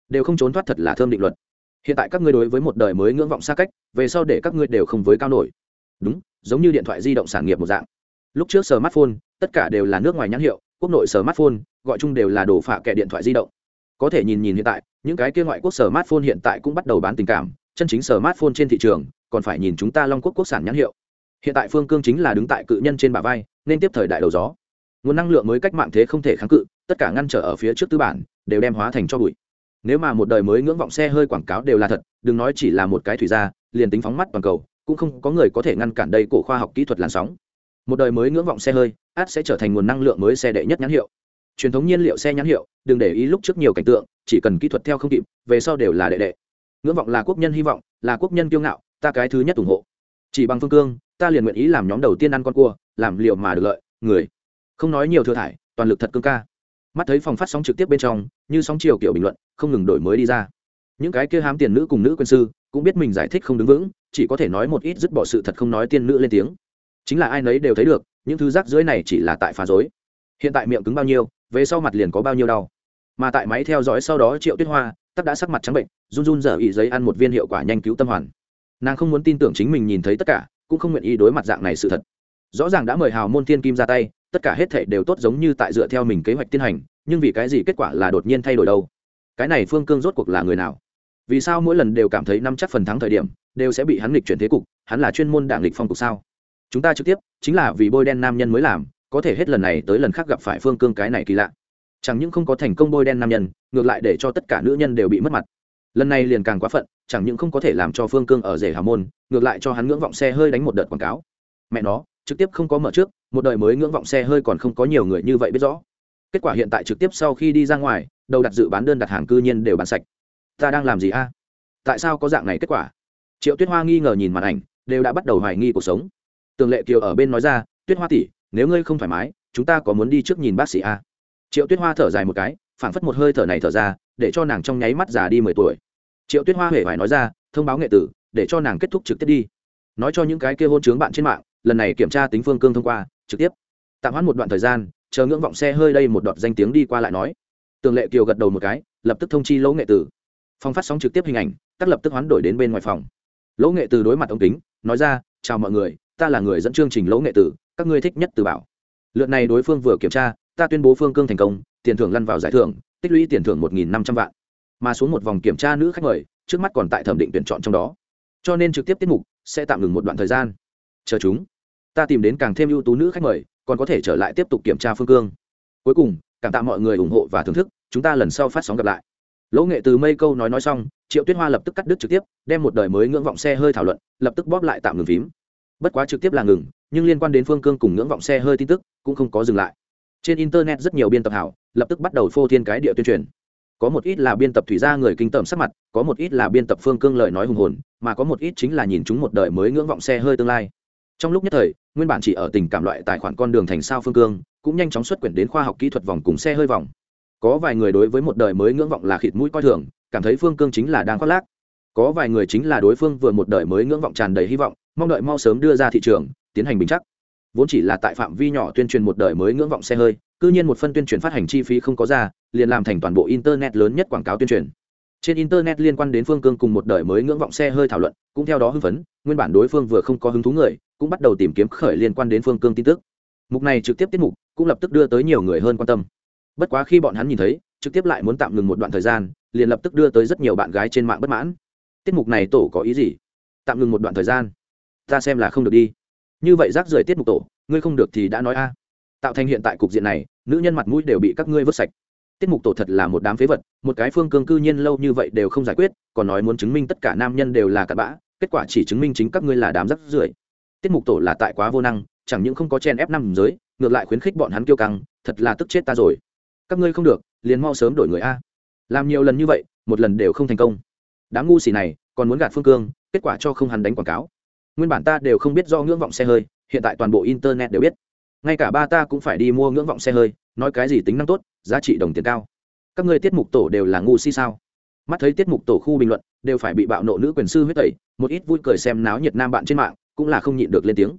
Đều không trốn thoát thật là thơm định luật. Hiện tại các ngươi đối với một đời mới ngưỡng vọng xa cách, về sau để các ngươi đều không với cao nổi. Đúng, giống như điện thoại di động sản nghiệp một dạng. Lúc trước smartphone, tất cả đều là nước ngoài nhãn hiệu, quốc nội smartphone, gọi chung đều là đồ phạ kệ điện thoại di động. Có thể nhìn nhìn hiện tại, những cái kia ngoại quốc smartphone hiện tại cũng bắt đầu bán tình cảm chân chính smartphone trên thị trường, còn phải nhìn chúng ta long quốc quốc sản nhãn hiệu. Hiện tại phương cương chính là đứng tại cự nhân trên bả vai, nên tiếp thời đại đầu gió. Nguồn năng lượng mới cách mạng thế không thể kháng cự, tất cả ngăn trở ở phía trước tư bản, đều đem hóa thành cho bụi. Nếu mà một đời mới ngưỡng vọng xe hơi quảng cáo đều là thật, đừng nói chỉ là một cái thủy ra liền tính phóng mắt toàn cầu, cũng không có người có thể ngăn cản đây cổ khoa học kỹ thuật làn sóng. Một đời mới ngưỡng vọng xe hơi át sẽ trở thành nguồn năng lượng mới xe đệ nhất nhãn hiệu. Truyền thống nhiên liệu xe nhãn hiệu, đừng để ý lúc trước nhiều cảnh tượng, chỉ cần kỹ thuật theo không kịp, về sau đều là đệ đệ ngưỡng vọng là quốc nhân hy vọng, là quốc nhân kiêu ngạo, ta cái thứ nhất ủng hộ. Chỉ bằng phương cương, ta liền nguyện ý làm nhóm đầu tiên ăn con cua, làm liệu mà được lợi, người. Không nói nhiều thừa thải, toàn lực thật cương ca. Mắt thấy phòng phát sóng trực tiếp bên trong, như sóng chiều kiểu bình luận, không ngừng đổi mới đi ra. Những cái kia hám tiền nữ cùng nữ quân sư, cũng biết mình giải thích không đứng vững, chỉ có thể nói một ít dứt bỏ sự thật không nói tiên nữ lên tiếng. Chính là ai nấy đều thấy được, những thứ rác dưới này chỉ là tại phá dối hiện tại miệng cứng bao nhiêu, về sau mặt liền có bao nhiêu đau. Mà tại máy theo dõi sau đó triệu tuyết hoa tắc đã sắc mặt trắng bệnh, run run dở ý giấy ăn một viên hiệu quả nhanh cứu tâm hoàn. Nàng không muốn tin tưởng chính mình nhìn thấy tất cả, cũng không nguyện ý đối mặt dạng này sự thật. Rõ ràng đã mời hào môn thiên kim ra tay, tất cả hết thể đều tốt giống như tại dựa theo mình kế hoạch tiến hành, nhưng vì cái gì kết quả là đột nhiên thay đổi đâu? Cái này phương cương rốt cuộc là người nào? Vì sao mỗi lần đều cảm thấy năm chắc phần thắng thời điểm, đều sẽ bị hắn lịch chuyển thế cục, hắn là chuyên môn đảng lịch phong cục sao? Chúng ta trực tiếp, chính là vì bôi đen nam nhân mới làm, có thể hết lần này tới lần khác gặp phải phương cương cái này kỳ lạ chẳng những không có thành công bôi đen nam nhân, ngược lại để cho tất cả nữ nhân đều bị mất mặt. Lần này liền càng quá phận, chẳng những không có thể làm cho phương cương ở rể hà môn, ngược lại cho hắn ngưỡng vọng xe hơi đánh một đợt quảng cáo. Mẹ nó, trực tiếp không có mở trước, một đời mới ngưỡng vọng xe hơi còn không có nhiều người như vậy biết rõ. Kết quả hiện tại trực tiếp sau khi đi ra ngoài, đầu đặt dự bán đơn đặt hàng cư nhiên đều bán sạch. Ta đang làm gì a? Tại sao có dạng này kết quả? Triệu tuyết hoa nghi ngờ nhìn màn ảnh, đều đã bắt đầu hoài nghi cuộc sống. Tường lệ kiều ở bên nói ra, tuyết hoa tỷ, nếu ngươi không thoải mái, chúng ta có muốn đi trước nhìn bác sĩ a? Triệu tuyết hoa thở dài một cái, phảng phất một hơi thở này thở ra, để cho nàng trong nháy mắt già đi mười tuổi. Triệu tuyết hoa hề phải nói ra, thông báo nghệ tử, để cho nàng kết thúc trực tiếp đi. Nói cho những cái kia hôn chướng bạn trên mạng, lần này kiểm tra tính phương cương thông qua, trực tiếp. Tạm hoãn một đoạn thời gian, chờ ngưỡng vọng xe hơi đây một đoạn danh tiếng đi qua lại nói. Tường lệ kiều gật đầu một cái, lập tức thông chi lỗ nghệ tử. Phong phát sóng trực tiếp hình ảnh, tắt lập tức hoán đổi đến bên ngoài phòng. Lỗ nghệ tử đối mặt ông kính, nói ra, chào mọi người, ta là người dẫn chương trình lỗ nghệ tử, các ngươi thích nhất từ bảo. Lượt này đối phương vừa kiểm tra ta tuyên bố phương cương thành công, tiền thưởng lăn vào giải thưởng, tích lũy tiền thưởng một nghìn năm trăm vạn. Mà xuống một vòng kiểm tra nữ khách mời, trước mắt còn tại thẩm định tuyển chọn trong đó. Cho nên trực tiếp tiết mục sẽ tạm ngừng một đoạn thời gian. Chờ chúng. Ta tìm đến càng thêm ưu tú nữ khách mời, còn có thể trở lại tiếp tục kiểm tra phương cương. Cuối cùng, cảm tạ mọi người ủng hộ và thưởng thức, chúng ta lần sau phát sóng gặp lại. Lỗ nghệ từ mây câu nói nói xong, triệu tuyết hoa lập tức cắt đứt trực tiếp, đem một đời mới ngưỡng vọng xe hơi thảo luận, lập tức bóp lại tạm ngừng phím. Bất quá trực tiếp là ngừng, nhưng liên quan đến phương cương cùng ngưỡng vọng xe hơi tin tức cũng không có dừng lại trên internet rất nhiều biên tập hảo, lập tức bắt đầu phô thiên cái địa tuyên truyền. Có một ít là biên tập thủy gia người kinh tởm sắc mặt, có một ít là biên tập phương cương lời nói hùng hồn, mà có một ít chính là nhìn chúng một đời mới ngưỡng vọng xe hơi tương lai. Trong lúc nhất thời, nguyên bản chỉ ở tình cảm loại tài khoản con đường thành sao phương cương, cũng nhanh chóng xuất quyển đến khoa học kỹ thuật vòng cùng xe hơi vòng. Có vài người đối với một đời mới ngưỡng vọng là khịt mũi coi thường, cảm thấy phương cương chính là đang khoác lác. Có vài người chính là đối phương vừa một đời mới ngưỡng vọng tràn đầy hy vọng, mong đợi mau sớm đưa ra thị trường, tiến hành bình chắc vốn chỉ là tại phạm vi nhỏ tuyên truyền một đời mới ngưỡng vọng xe hơi, cư nhiên một phân tuyên truyền phát hành chi phí không có ra, liền làm thành toàn bộ internet lớn nhất quảng cáo tuyên truyền. Trên internet liên quan đến phương cương cùng một đời mới ngưỡng vọng xe hơi thảo luận, cũng theo đó hưng phấn, nguyên bản đối phương vừa không có hứng thú người, cũng bắt đầu tìm kiếm khởi liên quan đến phương cương tin tức. Mục này trực tiếp tiết mục, cũng lập tức đưa tới nhiều người hơn quan tâm. Bất quá khi bọn hắn nhìn thấy, trực tiếp lại muốn tạm ngừng một đoạn thời gian, liền lập tức đưa tới rất nhiều bạn gái trên mạng bất mãn. Tiết mục này tổ có ý gì? Tạm ngừng một đoạn thời gian. Ta xem là không được đi như vậy rác rưởi tiết mục tổ, ngươi không được thì đã nói a. Tạo thành hiện tại cục diện này, nữ nhân mặt mũi đều bị các ngươi vứt sạch. Tiết mục tổ thật là một đám phế vật, một cái phương cương cư nhiên lâu như vậy đều không giải quyết, còn nói muốn chứng minh tất cả nam nhân đều là cặn bã, kết quả chỉ chứng minh chính các ngươi là đám rác rưởi. Tiết mục tổ là tại quá vô năng, chẳng những không có chen ép năm giới, ngược lại khuyến khích bọn hắn kiêu căng, thật là tức chết ta rồi. Các ngươi không được, liền mau sớm đổi người a. Làm nhiều lần như vậy, một lần đều không thành công. Đám ngu xỉ này, còn muốn gạt phương cương, kết quả cho không hắn đánh quảng cáo nguyên bản ta đều không biết do ngưỡng vọng xe hơi, hiện tại toàn bộ internet đều biết. Ngay cả ba ta cũng phải đi mua ngưỡng vọng xe hơi, nói cái gì tính năng tốt, giá trị đồng tiền cao. Các ngươi tiết mục tổ đều là ngu si sao? Mắt thấy tiết mục tổ khu bình luận, đều phải bị bạo nộ nữ quyền sư huyết tẩy, một ít vui cười xem náo nhiệt nam bạn trên mạng, cũng là không nhịn được lên tiếng.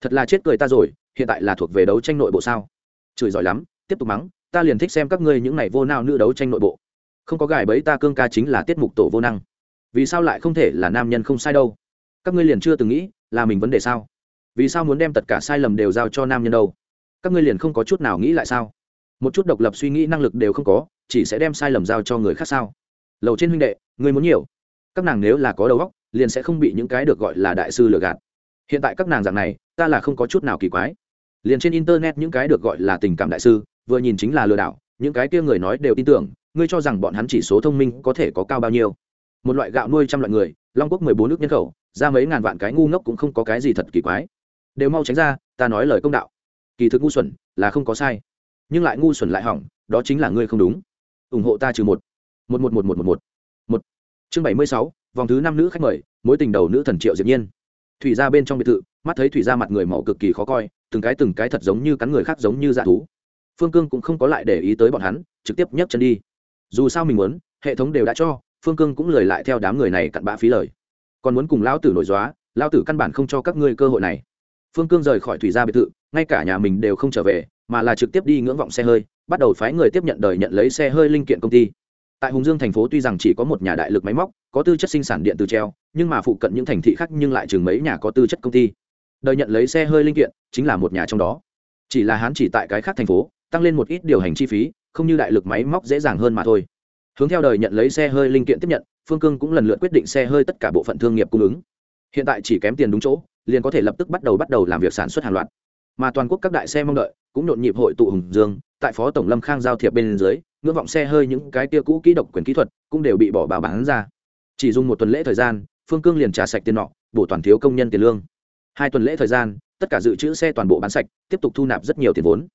Thật là chết cười ta rồi, hiện tại là thuộc về đấu tranh nội bộ sao? Chửi giỏi lắm, tiếp tục mắng, ta liền thích xem các ngươi những này vô nào nữ đấu tranh nội bộ. Không có gài bẫy ta cương ca chính là tiết mục tổ vô năng. Vì sao lại không thể là nam nhân không sai đâu? Các ngươi liền chưa từng nghĩ là mình vấn đề sao? Vì sao muốn đem tất cả sai lầm đều giao cho nam nhân đâu? Các ngươi liền không có chút nào nghĩ lại sao? Một chút độc lập suy nghĩ năng lực đều không có, chỉ sẽ đem sai lầm giao cho người khác sao? Lầu trên huynh đệ, ngươi muốn nhiều. Các nàng nếu là có đầu óc, liền sẽ không bị những cái được gọi là đại sư lừa gạt. Hiện tại các nàng dạng này, ta là không có chút nào kỳ quái. Liền trên internet những cái được gọi là tình cảm đại sư, vừa nhìn chính là lừa đảo, những cái kia người nói đều tin tưởng, ngươi cho rằng bọn hắn chỉ số thông minh có thể có cao bao nhiêu? Một loại gạo nuôi trăm loại người, long quốc mười bốn nước nhân khẩu, ra mấy ngàn vạn cái ngu ngốc cũng không có cái gì thật kỳ quái. Đều mau tránh ra, ta nói lời công đạo. Kỳ thực ngu xuẩn là không có sai, nhưng lại ngu xuẩn lại hỏng, đó chính là ngươi không đúng. Ủng hộ ta trừ một. Một một một một một một. Một. Chương bảy mươi sáu, vòng thứ năm nữ khách mời, mối tình đầu nữ thần triệu diệp nhiên. Thủy ra bên trong biệt thự, mắt thấy thủy ra mặt người màu cực kỳ khó coi, từng cái từng cái thật giống như cắn người khác giống như dạ thú. Phương cương cũng không có lại để ý tới bọn hắn, trực tiếp nhấc chân đi. Dù sao mình muốn, hệ thống đều đã cho phương cương cũng lời lại theo đám người này cặn bã phí lời. Còn muốn cùng lão tử nổi dóa lão tử căn bản không cho các ngươi cơ hội này. Phương cương rời khỏi thủy gia biệt thự, ngay cả nhà mình đều không trở về, mà là trực tiếp đi ngưỡng vọng xe hơi, bắt đầu phái người tiếp nhận đời nhận lấy xe hơi linh kiện công ty. Tại hùng dương thành phố tuy rằng chỉ có một nhà đại lực máy móc, có tư chất sinh sản điện từ treo, nhưng mà phụ cận những thành thị khác nhưng lại chừng mấy nhà có tư chất công ty. Đời nhận lấy xe hơi linh kiện chính là một nhà trong đó. Chỉ là hắn chỉ tại cái khác thành phố, tăng lên một ít điều hành chi phí, không như đại lực máy móc dễ dàng hơn mà thôi hướng theo đời nhận lấy xe hơi linh kiện tiếp nhận, phương cương cũng lần lượt quyết định xe hơi tất cả bộ phận thương nghiệp cung ứng. Hiện tại chỉ kém tiền đúng chỗ, liền có thể lập tức bắt đầu bắt đầu làm việc sản xuất hàng loạt. Mà toàn quốc các đại xe mong đợi cũng nhộn nhịp hội tụ hùng dương, tại phó tổng lâm khang giao thiệp bên dưới, ngưỡng vọng xe hơi những cái tia cũ kỹ độc quyền kỹ thuật cũng đều bị bỏ vào bán ra. Chỉ dùng một tuần lễ thời gian, phương cương liền trả sạch tiền nọ, bổ toàn thiếu công nhân tiền lương. Hai tuần lễ thời gian, tất cả dự trữ xe toàn bộ bán sạch, tiếp tục thu nạp rất nhiều tiền vốn.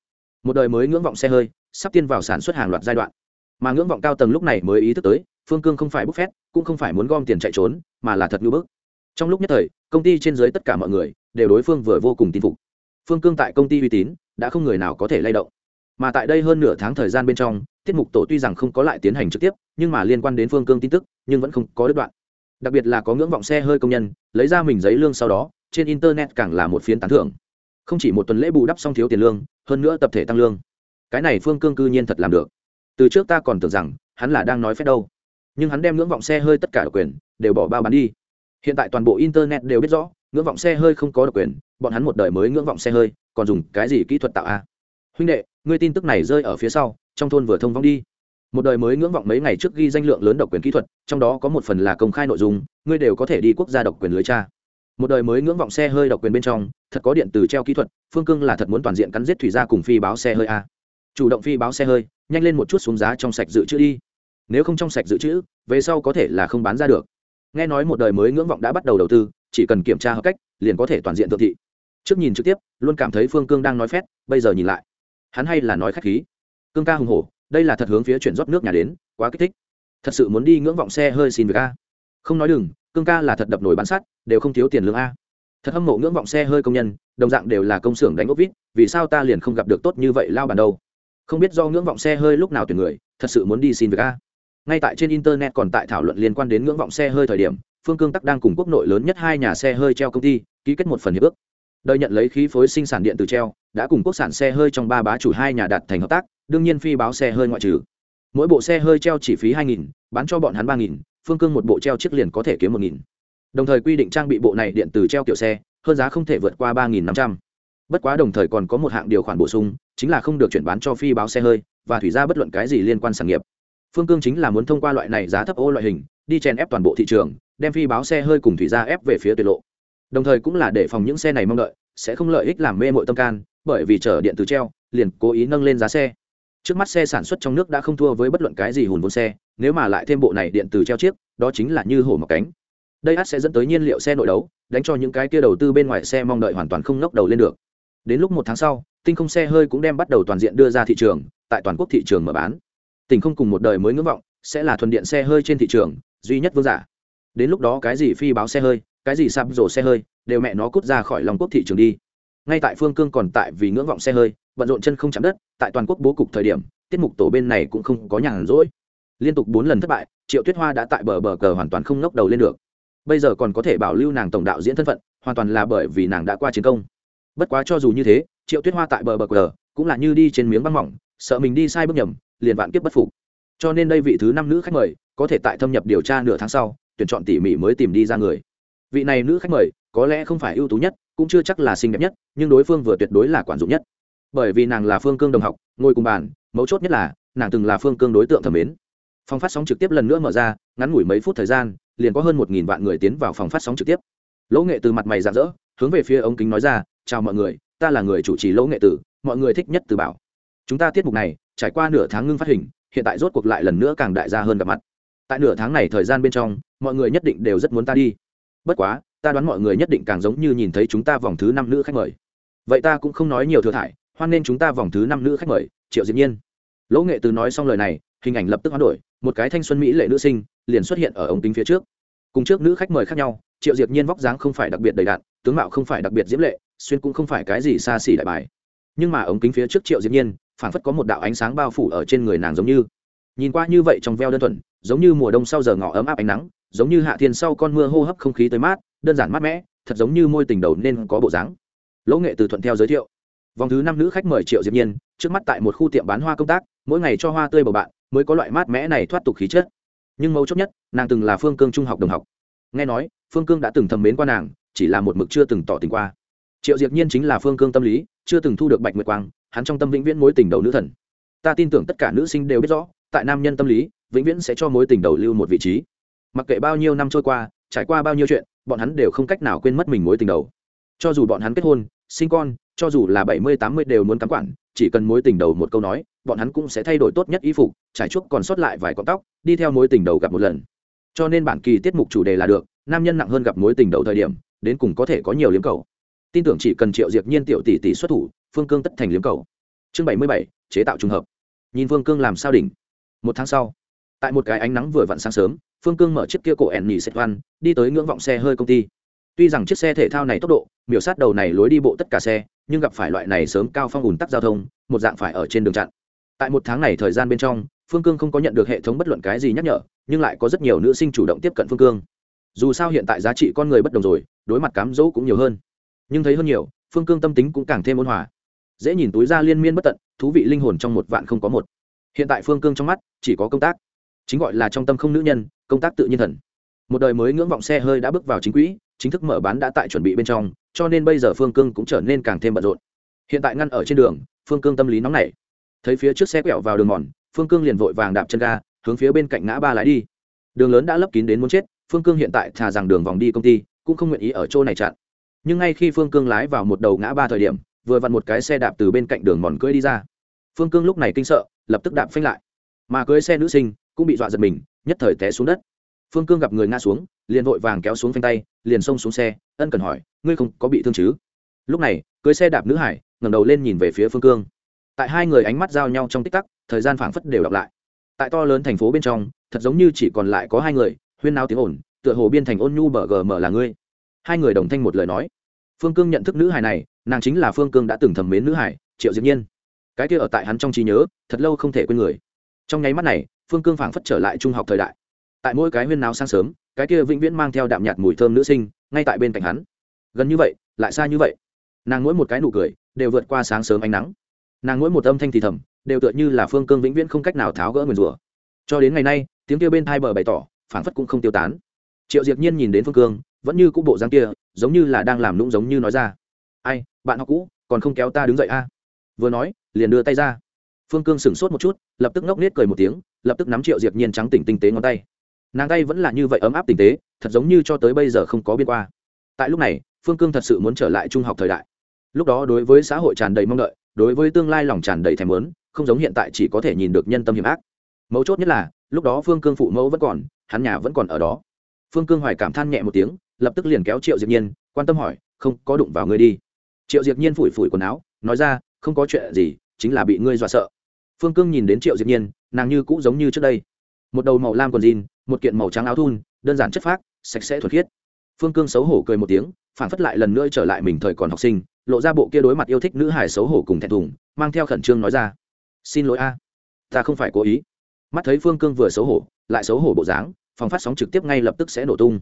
Một đời mới ngưỡng vọng xe hơi, sắp tiên vào sản xuất hàng loạt giai đoạn mà ngưỡng vọng cao tầng lúc này mới ý thức tới, phương cương không phải bốc phét, cũng không phải muốn gom tiền chạy trốn, mà là thật ngưỡng bức. Trong lúc nhất thời, công ty trên dưới tất cả mọi người đều đối phương vừa vô cùng tin phục. Phương cương tại công ty uy tín, đã không người nào có thể lay động. Mà tại đây hơn nửa tháng thời gian bên trong, tiết mục tổ tuy rằng không có lại tiến hành trực tiếp, nhưng mà liên quan đến phương cương tin tức, nhưng vẫn không có đứt đoạn. Đặc biệt là có ngưỡng vọng xe hơi công nhân, lấy ra mình giấy lương sau đó, trên internet càng là một phiến tán thưởng. Không chỉ một tuần lễ bù đắp xong thiếu tiền lương, hơn nữa tập thể tăng lương. Cái này phương cương cư nhiên thật làm được từ trước ta còn tưởng rằng, hắn là đang nói phép đâu. Nhưng hắn đem ngưỡng vọng xe hơi tất cả độc quyền, đều bỏ bao bán đi. Hiện tại toàn bộ internet đều biết rõ, ngưỡng vọng xe hơi không có độc quyền, bọn hắn một đời mới ngưỡng vọng xe hơi, còn dùng cái gì kỹ thuật tạo a? Huynh đệ, ngươi tin tức này rơi ở phía sau, trong thôn vừa thông vong đi. Một đời mới ngưỡng vọng mấy ngày trước ghi danh lượng lớn độc quyền kỹ thuật, trong đó có một phần là công khai nội dung, ngươi đều có thể đi quốc gia độc quyền lưới cha một đời mới ngưỡng vọng xe hơi độc quyền bên trong, thật có điện từ treo kỹ thuật, phương cương là thật muốn toàn diện cắn giết thủy ra cùng phi báo xe hơi a. Chủ động phi báo xe hơi nhanh lên một chút xuống giá trong sạch dự trữ đi. Nếu không trong sạch dự trữ, về sau có thể là không bán ra được. Nghe nói một đời mới ngưỡng vọng đã bắt đầu đầu tư, chỉ cần kiểm tra hợp cách, liền có thể toàn diện thượng thị. Trước nhìn trực tiếp, luôn cảm thấy phương cương đang nói phét, bây giờ nhìn lại. Hắn hay là nói khách khí. Cương ca hùng hổ, đây là thật hướng phía chuyển rót nước nhà đến, quá kích thích. Thật sự muốn đi ngưỡng vọng xe hơi xin việc a. Không nói đừng, cương ca là thật đập nổi bán sắt, đều không thiếu tiền lương a. Thật hâm mộ ngưỡng vọng xe hơi công nhân, đồng dạng đều là công xưởng đánh ốc vít, vì sao ta liền không gặp được tốt như vậy lao bàn đâu? Không biết do ngưỡng vọng xe hơi lúc nào tuyển người, thật sự muốn đi xin việc a. Ngay tại trên internet còn tại thảo luận liên quan đến ngưỡng vọng xe hơi thời điểm, phương cương tắc đang cùng quốc nội lớn nhất hai nhà xe hơi treo công ty, ký kết một phần hiệp ước. Đời nhận lấy khí phối sinh sản điện từ treo, đã cùng quốc sản xe hơi trong ba bá chủ hai nhà đạt thành hợp tác, đương nhiên phi báo xe hơi ngoại trừ. Mỗi bộ xe hơi treo chỉ phí hai nghìn, bán cho bọn hắn ba nghìn, phương cương một bộ treo chiếc liền có thể kiếm một nghìn. Đồng thời quy định trang bị bộ này điện từ treo kiểu xe, hơn giá không thể vượt qua ba nghìn năm trăm bất quá đồng thời còn có một hạng điều khoản bổ sung, chính là không được chuyển bán cho phi báo xe hơi và thủy ra bất luận cái gì liên quan sản nghiệp. Phương cương chính là muốn thông qua loại này giá thấp ô loại hình, đi chèn ép toàn bộ thị trường, đem phi báo xe hơi cùng thủy ra ép về phía tuyệt lộ. Đồng thời cũng là để phòng những xe này mong đợi, sẽ không lợi ích làm mê mội tâm can, bởi vì chở điện từ treo, liền cố ý nâng lên giá xe. Trước mắt xe sản xuất trong nước đã không thua với bất luận cái gì hùn vốn xe, nếu mà lại thêm bộ này điện từ treo chiếc, đó chính là như hổ mặc cánh. Đây ắt sẽ dẫn tới nhiên liệu xe nội đấu, đánh cho những cái kia đầu tư bên ngoài xe mong đợi hoàn toàn không ngóc đầu lên được đến lúc một tháng sau, tinh không xe hơi cũng đem bắt đầu toàn diện đưa ra thị trường, tại toàn quốc thị trường mở bán. Tỉnh không cùng một đời mới ngưỡng vọng, sẽ là thuần điện xe hơi trên thị trường, duy nhất vương giả. Đến lúc đó cái gì phi báo xe hơi, cái gì sạp rổ xe hơi, đều mẹ nó cút ra khỏi lòng quốc thị trường đi. Ngay tại phương cương còn tại vì ngưỡng vọng xe hơi, bận rộn chân không chạm đất, tại toàn quốc bố cục thời điểm, tiết mục tổ bên này cũng không có nhàn rỗi. Liên tục bốn lần thất bại, triệu tuyết hoa đã tại bờ bờ cờ hoàn toàn không ngóc đầu lên được. Bây giờ còn có thể bảo lưu nàng tổng đạo diễn thân phận, hoàn toàn là bởi vì nàng đã qua chiến công bất quá cho dù như thế, triệu tuyết hoa tại bờ bờ cờ cũng là như đi trên miếng băng mỏng, sợ mình đi sai bước nhầm, liền vạn kiếp bất phục. Cho nên đây vị thứ năm nữ khách mời, có thể tại thâm nhập điều tra nửa tháng sau, tuyển chọn tỉ mỉ mới tìm đi ra người. Vị này nữ khách mời, có lẽ không phải ưu tú nhất, cũng chưa chắc là xinh đẹp nhất, nhưng đối phương vừa tuyệt đối là quản dụng nhất. Bởi vì nàng là phương cương đồng học, ngồi cùng bàn, mấu chốt nhất là, nàng từng là phương cương đối tượng thẩm mến. Phòng phát sóng trực tiếp lần nữa mở ra, ngắn ngủi mấy phút thời gian, liền có hơn một nghìn vạn người tiến vào phòng phát sóng trực tiếp. Lỗ nghệ từ mặt mày rạng rỡ, hướng về phía ống kính nói ra chào mọi người, ta là người chủ trì lỗ nghệ tử, mọi người thích nhất từ bảo. Chúng ta tiết mục này, trải qua nửa tháng ngưng phát hình, hiện tại rốt cuộc lại lần nữa càng đại gia hơn gặp mặt. Tại nửa tháng này thời gian bên trong, mọi người nhất định đều rất muốn ta đi. Bất quá, ta đoán mọi người nhất định càng giống như nhìn thấy chúng ta vòng thứ năm nữ khách mời. Vậy ta cũng không nói nhiều thừa thải, hoan nên chúng ta vòng thứ năm nữ khách mời, triệu diệp nhiên. Lỗ nghệ từ nói xong lời này, hình ảnh lập tức hoán đổi, một cái thanh xuân mỹ lệ nữ sinh, liền xuất hiện ở ống kính phía trước. Cùng trước nữ khách mời khác nhau, triệu diệp nhiên vóc dáng không phải đặc biệt đầy đạn tướng mạo không phải đặc biệt diễm lệ xuyên cũng không phải cái gì xa xỉ đại bài. Nhưng mà ống kính phía trước triệu diệp nhiên, phảng phất có một đạo ánh sáng bao phủ ở trên người nàng giống như. Nhìn qua như vậy trong veo đơn thuần, giống như mùa đông sau giờ ngỏ ấm áp ánh nắng, giống như hạ thiên sau con mưa hô hấp không khí tới mát, đơn giản mát mẻ, thật giống như môi tình đầu nên có bộ dáng. Lỗ nghệ từ thuận theo giới thiệu. Vòng thứ năm nữ khách mời triệu diệp nhiên, trước mắt tại một khu tiệm bán hoa công tác, mỗi ngày cho hoa tươi bầu bạn, mới có loại mát mẻ này thoát tục khí chất. Nhưng mấu chốt nhất, nàng từng là phương cương trung học đồng học. Nghe nói, phương cương đã từng thầm mến qua nàng, chỉ là một mực chưa từng tỏ tình qua triệu diệt nhiên chính là phương cương tâm lý, chưa từng thu được bạch nguyệt quang, hắn trong tâm vĩnh viễn mối tình đầu nữ thần. Ta tin tưởng tất cả nữ sinh đều biết rõ, tại nam nhân tâm lý, vĩnh viễn sẽ cho mối tình đầu lưu một vị trí. Mặc kệ bao nhiêu năm trôi qua, trải qua bao nhiêu chuyện, bọn hắn đều không cách nào quên mất mình mối tình đầu. Cho dù bọn hắn kết hôn, sinh con, cho dù là bảy mươi, tám mươi đều muốn cắm quản chỉ cần mối tình đầu một câu nói, bọn hắn cũng sẽ thay đổi tốt nhất y phục, trải chuốc còn sót lại vài con tóc, đi theo mối tình đầu gặp một lần. Cho nên bản kỳ tiết mục chủ đề là được, nam nhân nặng hơn gặp mối tình đầu thời điểm, đến cùng có thể có nhiều liếm cầu tin tưởng chỉ cần triệu diệp nhiên tiểu tỷ tỷ xuất thủ, phương cương tất thành liếm cầu. Chương bảy mươi bảy, chế tạo trùng hợp. Nhìn phương cương làm sao đỉnh. Một tháng sau, tại một cái ánh nắng vừa vặn sáng sớm, phương cương mở chiếc kia cổ ẻn nhì xếp văn đi tới ngưỡng vọng xe hơi công ty. Tuy rằng chiếc xe thể thao này tốc độ, miểu sát đầu này lối đi bộ tất cả xe, nhưng gặp phải loại này sớm cao phong ủn tắc giao thông, một dạng phải ở trên đường chặn. Tại một tháng này thời gian bên trong, phương cương không có nhận được hệ thống bất luận cái gì nhắc nhở, nhưng lại có rất nhiều nữ sinh chủ động tiếp cận phương cương. Dù sao hiện tại giá trị con người bất đồng rồi, đối mặt cám dỗ cũng nhiều hơn nhưng thấy hơn nhiều, phương cương tâm tính cũng càng thêm ôn hòa. Dễ nhìn túi ra liên miên bất tận, thú vị linh hồn trong một vạn không có một. Hiện tại phương cương trong mắt, chỉ có công tác. Chính gọi là trong tâm không nữ nhân, công tác tự nhiên thần. Một đời mới ngưỡng vọng xe hơi đã bước vào chính quỹ, chính thức mở bán đã tại chuẩn bị bên trong, cho nên bây giờ phương cương cũng trở nên càng thêm bận rộn. Hiện tại ngăn ở trên đường, phương cương tâm lý nóng nảy. Thấy phía trước xe quẹo vào đường mòn, phương cương liền vội vàng đạp chân ga, hướng phía bên cạnh ngã ba lái đi. Đường lớn đã lấp kín đến muốn chết, phương cương hiện tại thà rằng đường vòng đi công ty, cũng không nguyện ý ở chỗ này chặn nhưng ngay khi phương cương lái vào một đầu ngã ba thời điểm, vừa vặn một cái xe đạp từ bên cạnh đường mòn cưỡi đi ra. Phương cương lúc này kinh sợ, lập tức đạp phanh lại. Mà cưỡi xe nữ sinh cũng bị dọa giật mình, nhất thời té xuống đất. Phương cương gặp người ngã xuống, liền vội vàng kéo xuống phanh tay, liền xông xuống xe, ân cần hỏi, ngươi không có bị thương chứ? Lúc này cưới xe đạp nữ hải ngẩng đầu lên nhìn về phía phương cương. Tại hai người ánh mắt giao nhau trong tích tắc, thời gian phảng phất đều đọc lại. Tại to lớn thành phố bên trong, thật giống như chỉ còn lại có hai người, huyên náo tiếng ồn, tựa hồ biên thành ôn nhu bờ gờ mờ là ngươi hai người đồng thanh một lời nói. Phương cương nhận thức nữ hải này, nàng chính là phương cương đã từng thầm mến nữ hải triệu diễm nhiên. Cái kia ở tại hắn trong trí nhớ, thật lâu không thể quên người. Trong nháy mắt này, phương cương phảng phất trở lại trung học thời đại. Tại mỗi cái huyên náo sáng sớm, cái kia vĩnh viễn mang theo đạm nhạt mùi thơm nữ sinh, ngay tại bên cạnh hắn. Gần như vậy, lại xa như vậy. Nàng mỗi một cái nụ cười, đều vượt qua sáng sớm ánh nắng. Nàng mỗi một âm thanh thì thầm, đều tựa như là phương cương vĩnh viễn không cách nào tháo gỡ nguyền rủa. Cho đến ngày nay, tiếng kia bên thai bờ bày tỏ, phảng phất cũng không tiêu tán. Triệu diệp nhiên nhìn đến phương cương vẫn như cũ bộ dáng kia, giống như là đang làm nũng giống như nói ra. Ai, bạn học cũ, còn không kéo ta đứng dậy a? Vừa nói, liền đưa tay ra. Phương cương sửng sốt một chút, lập tức ngốc nết cười một tiếng, lập tức nắm triệu diệp nhiên trắng tỉnh tinh tế ngón tay. Nàng tay vẫn là như vậy ấm áp tinh tế, thật giống như cho tới bây giờ không có biên qua. Tại lúc này, phương cương thật sự muốn trở lại trung học thời đại. Lúc đó đối với xã hội tràn đầy mong đợi, đối với tương lai lòng tràn đầy thèm muốn, không giống hiện tại chỉ có thể nhìn được nhân tâm hiểm ác. Mấu chốt nhất là, lúc đó phương cương phụ mẫu vẫn còn, hắn nhà vẫn còn ở đó. Phương cương hoài cảm than nhẹ một tiếng lập tức liền kéo triệu diệp nhiên, quan tâm hỏi, không, có đụng vào ngươi đi. Triệu diệp nhiên phủi phủi quần áo, nói ra, không có chuyện gì, chính là bị ngươi dọa sợ. Phương cương nhìn đến triệu diệp nhiên, nàng như cũ giống như trước đây. Một đầu màu lam quần jean, một kiện màu trắng áo thun, đơn giản chất phác, sạch sẽ thuật khiết. Phương cương xấu hổ cười một tiếng, phản phất lại lần nữa trở lại mình thời còn học sinh, lộ ra bộ kia đối mặt yêu thích nữ hải xấu hổ cùng thẹn thùng, mang theo khẩn trương nói ra, xin lỗi a, ta không phải cố ý. Mắt thấy phương cương vừa xấu hổ, lại xấu hổ bộ dáng, phòng phát sóng trực tiếp ngay lập tức sẽ nổ tung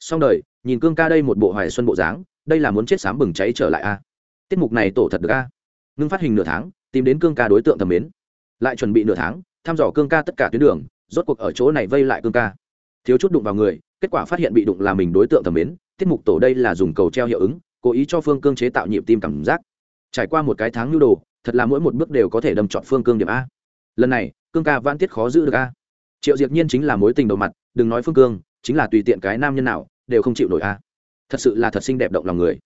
xong đời, nhìn cương ca đây một bộ hoài xuân bộ dáng, đây là muốn chết sám bừng cháy trở lại a. Tiết mục này tổ thật được a. Ngưng phát hình nửa tháng, tìm đến cương ca đối tượng thẩm mến. Lại chuẩn bị nửa tháng, thăm dò cương ca tất cả tuyến đường, rốt cuộc ở chỗ này vây lại cương ca. Thiếu chút đụng vào người, kết quả phát hiện bị đụng là mình đối tượng thẩm mến. Tiết mục tổ đây là dùng cầu treo hiệu ứng, cố ý cho phương cương chế tạo nhịp tim cảm giác. Trải qua một cái tháng nhu đồ, thật là mỗi một bước đều có thể đâm chọn phương cương điểm a. Lần này, cương ca vãn tiết khó giữ được a. Triệu diệt nhiên chính là mối tình đầu mặt, đừng nói phương cương, chính là tùy tiện cái nam nhân nào đều không chịu nổi a. À. Thật sự là thật xinh đẹp động lòng người.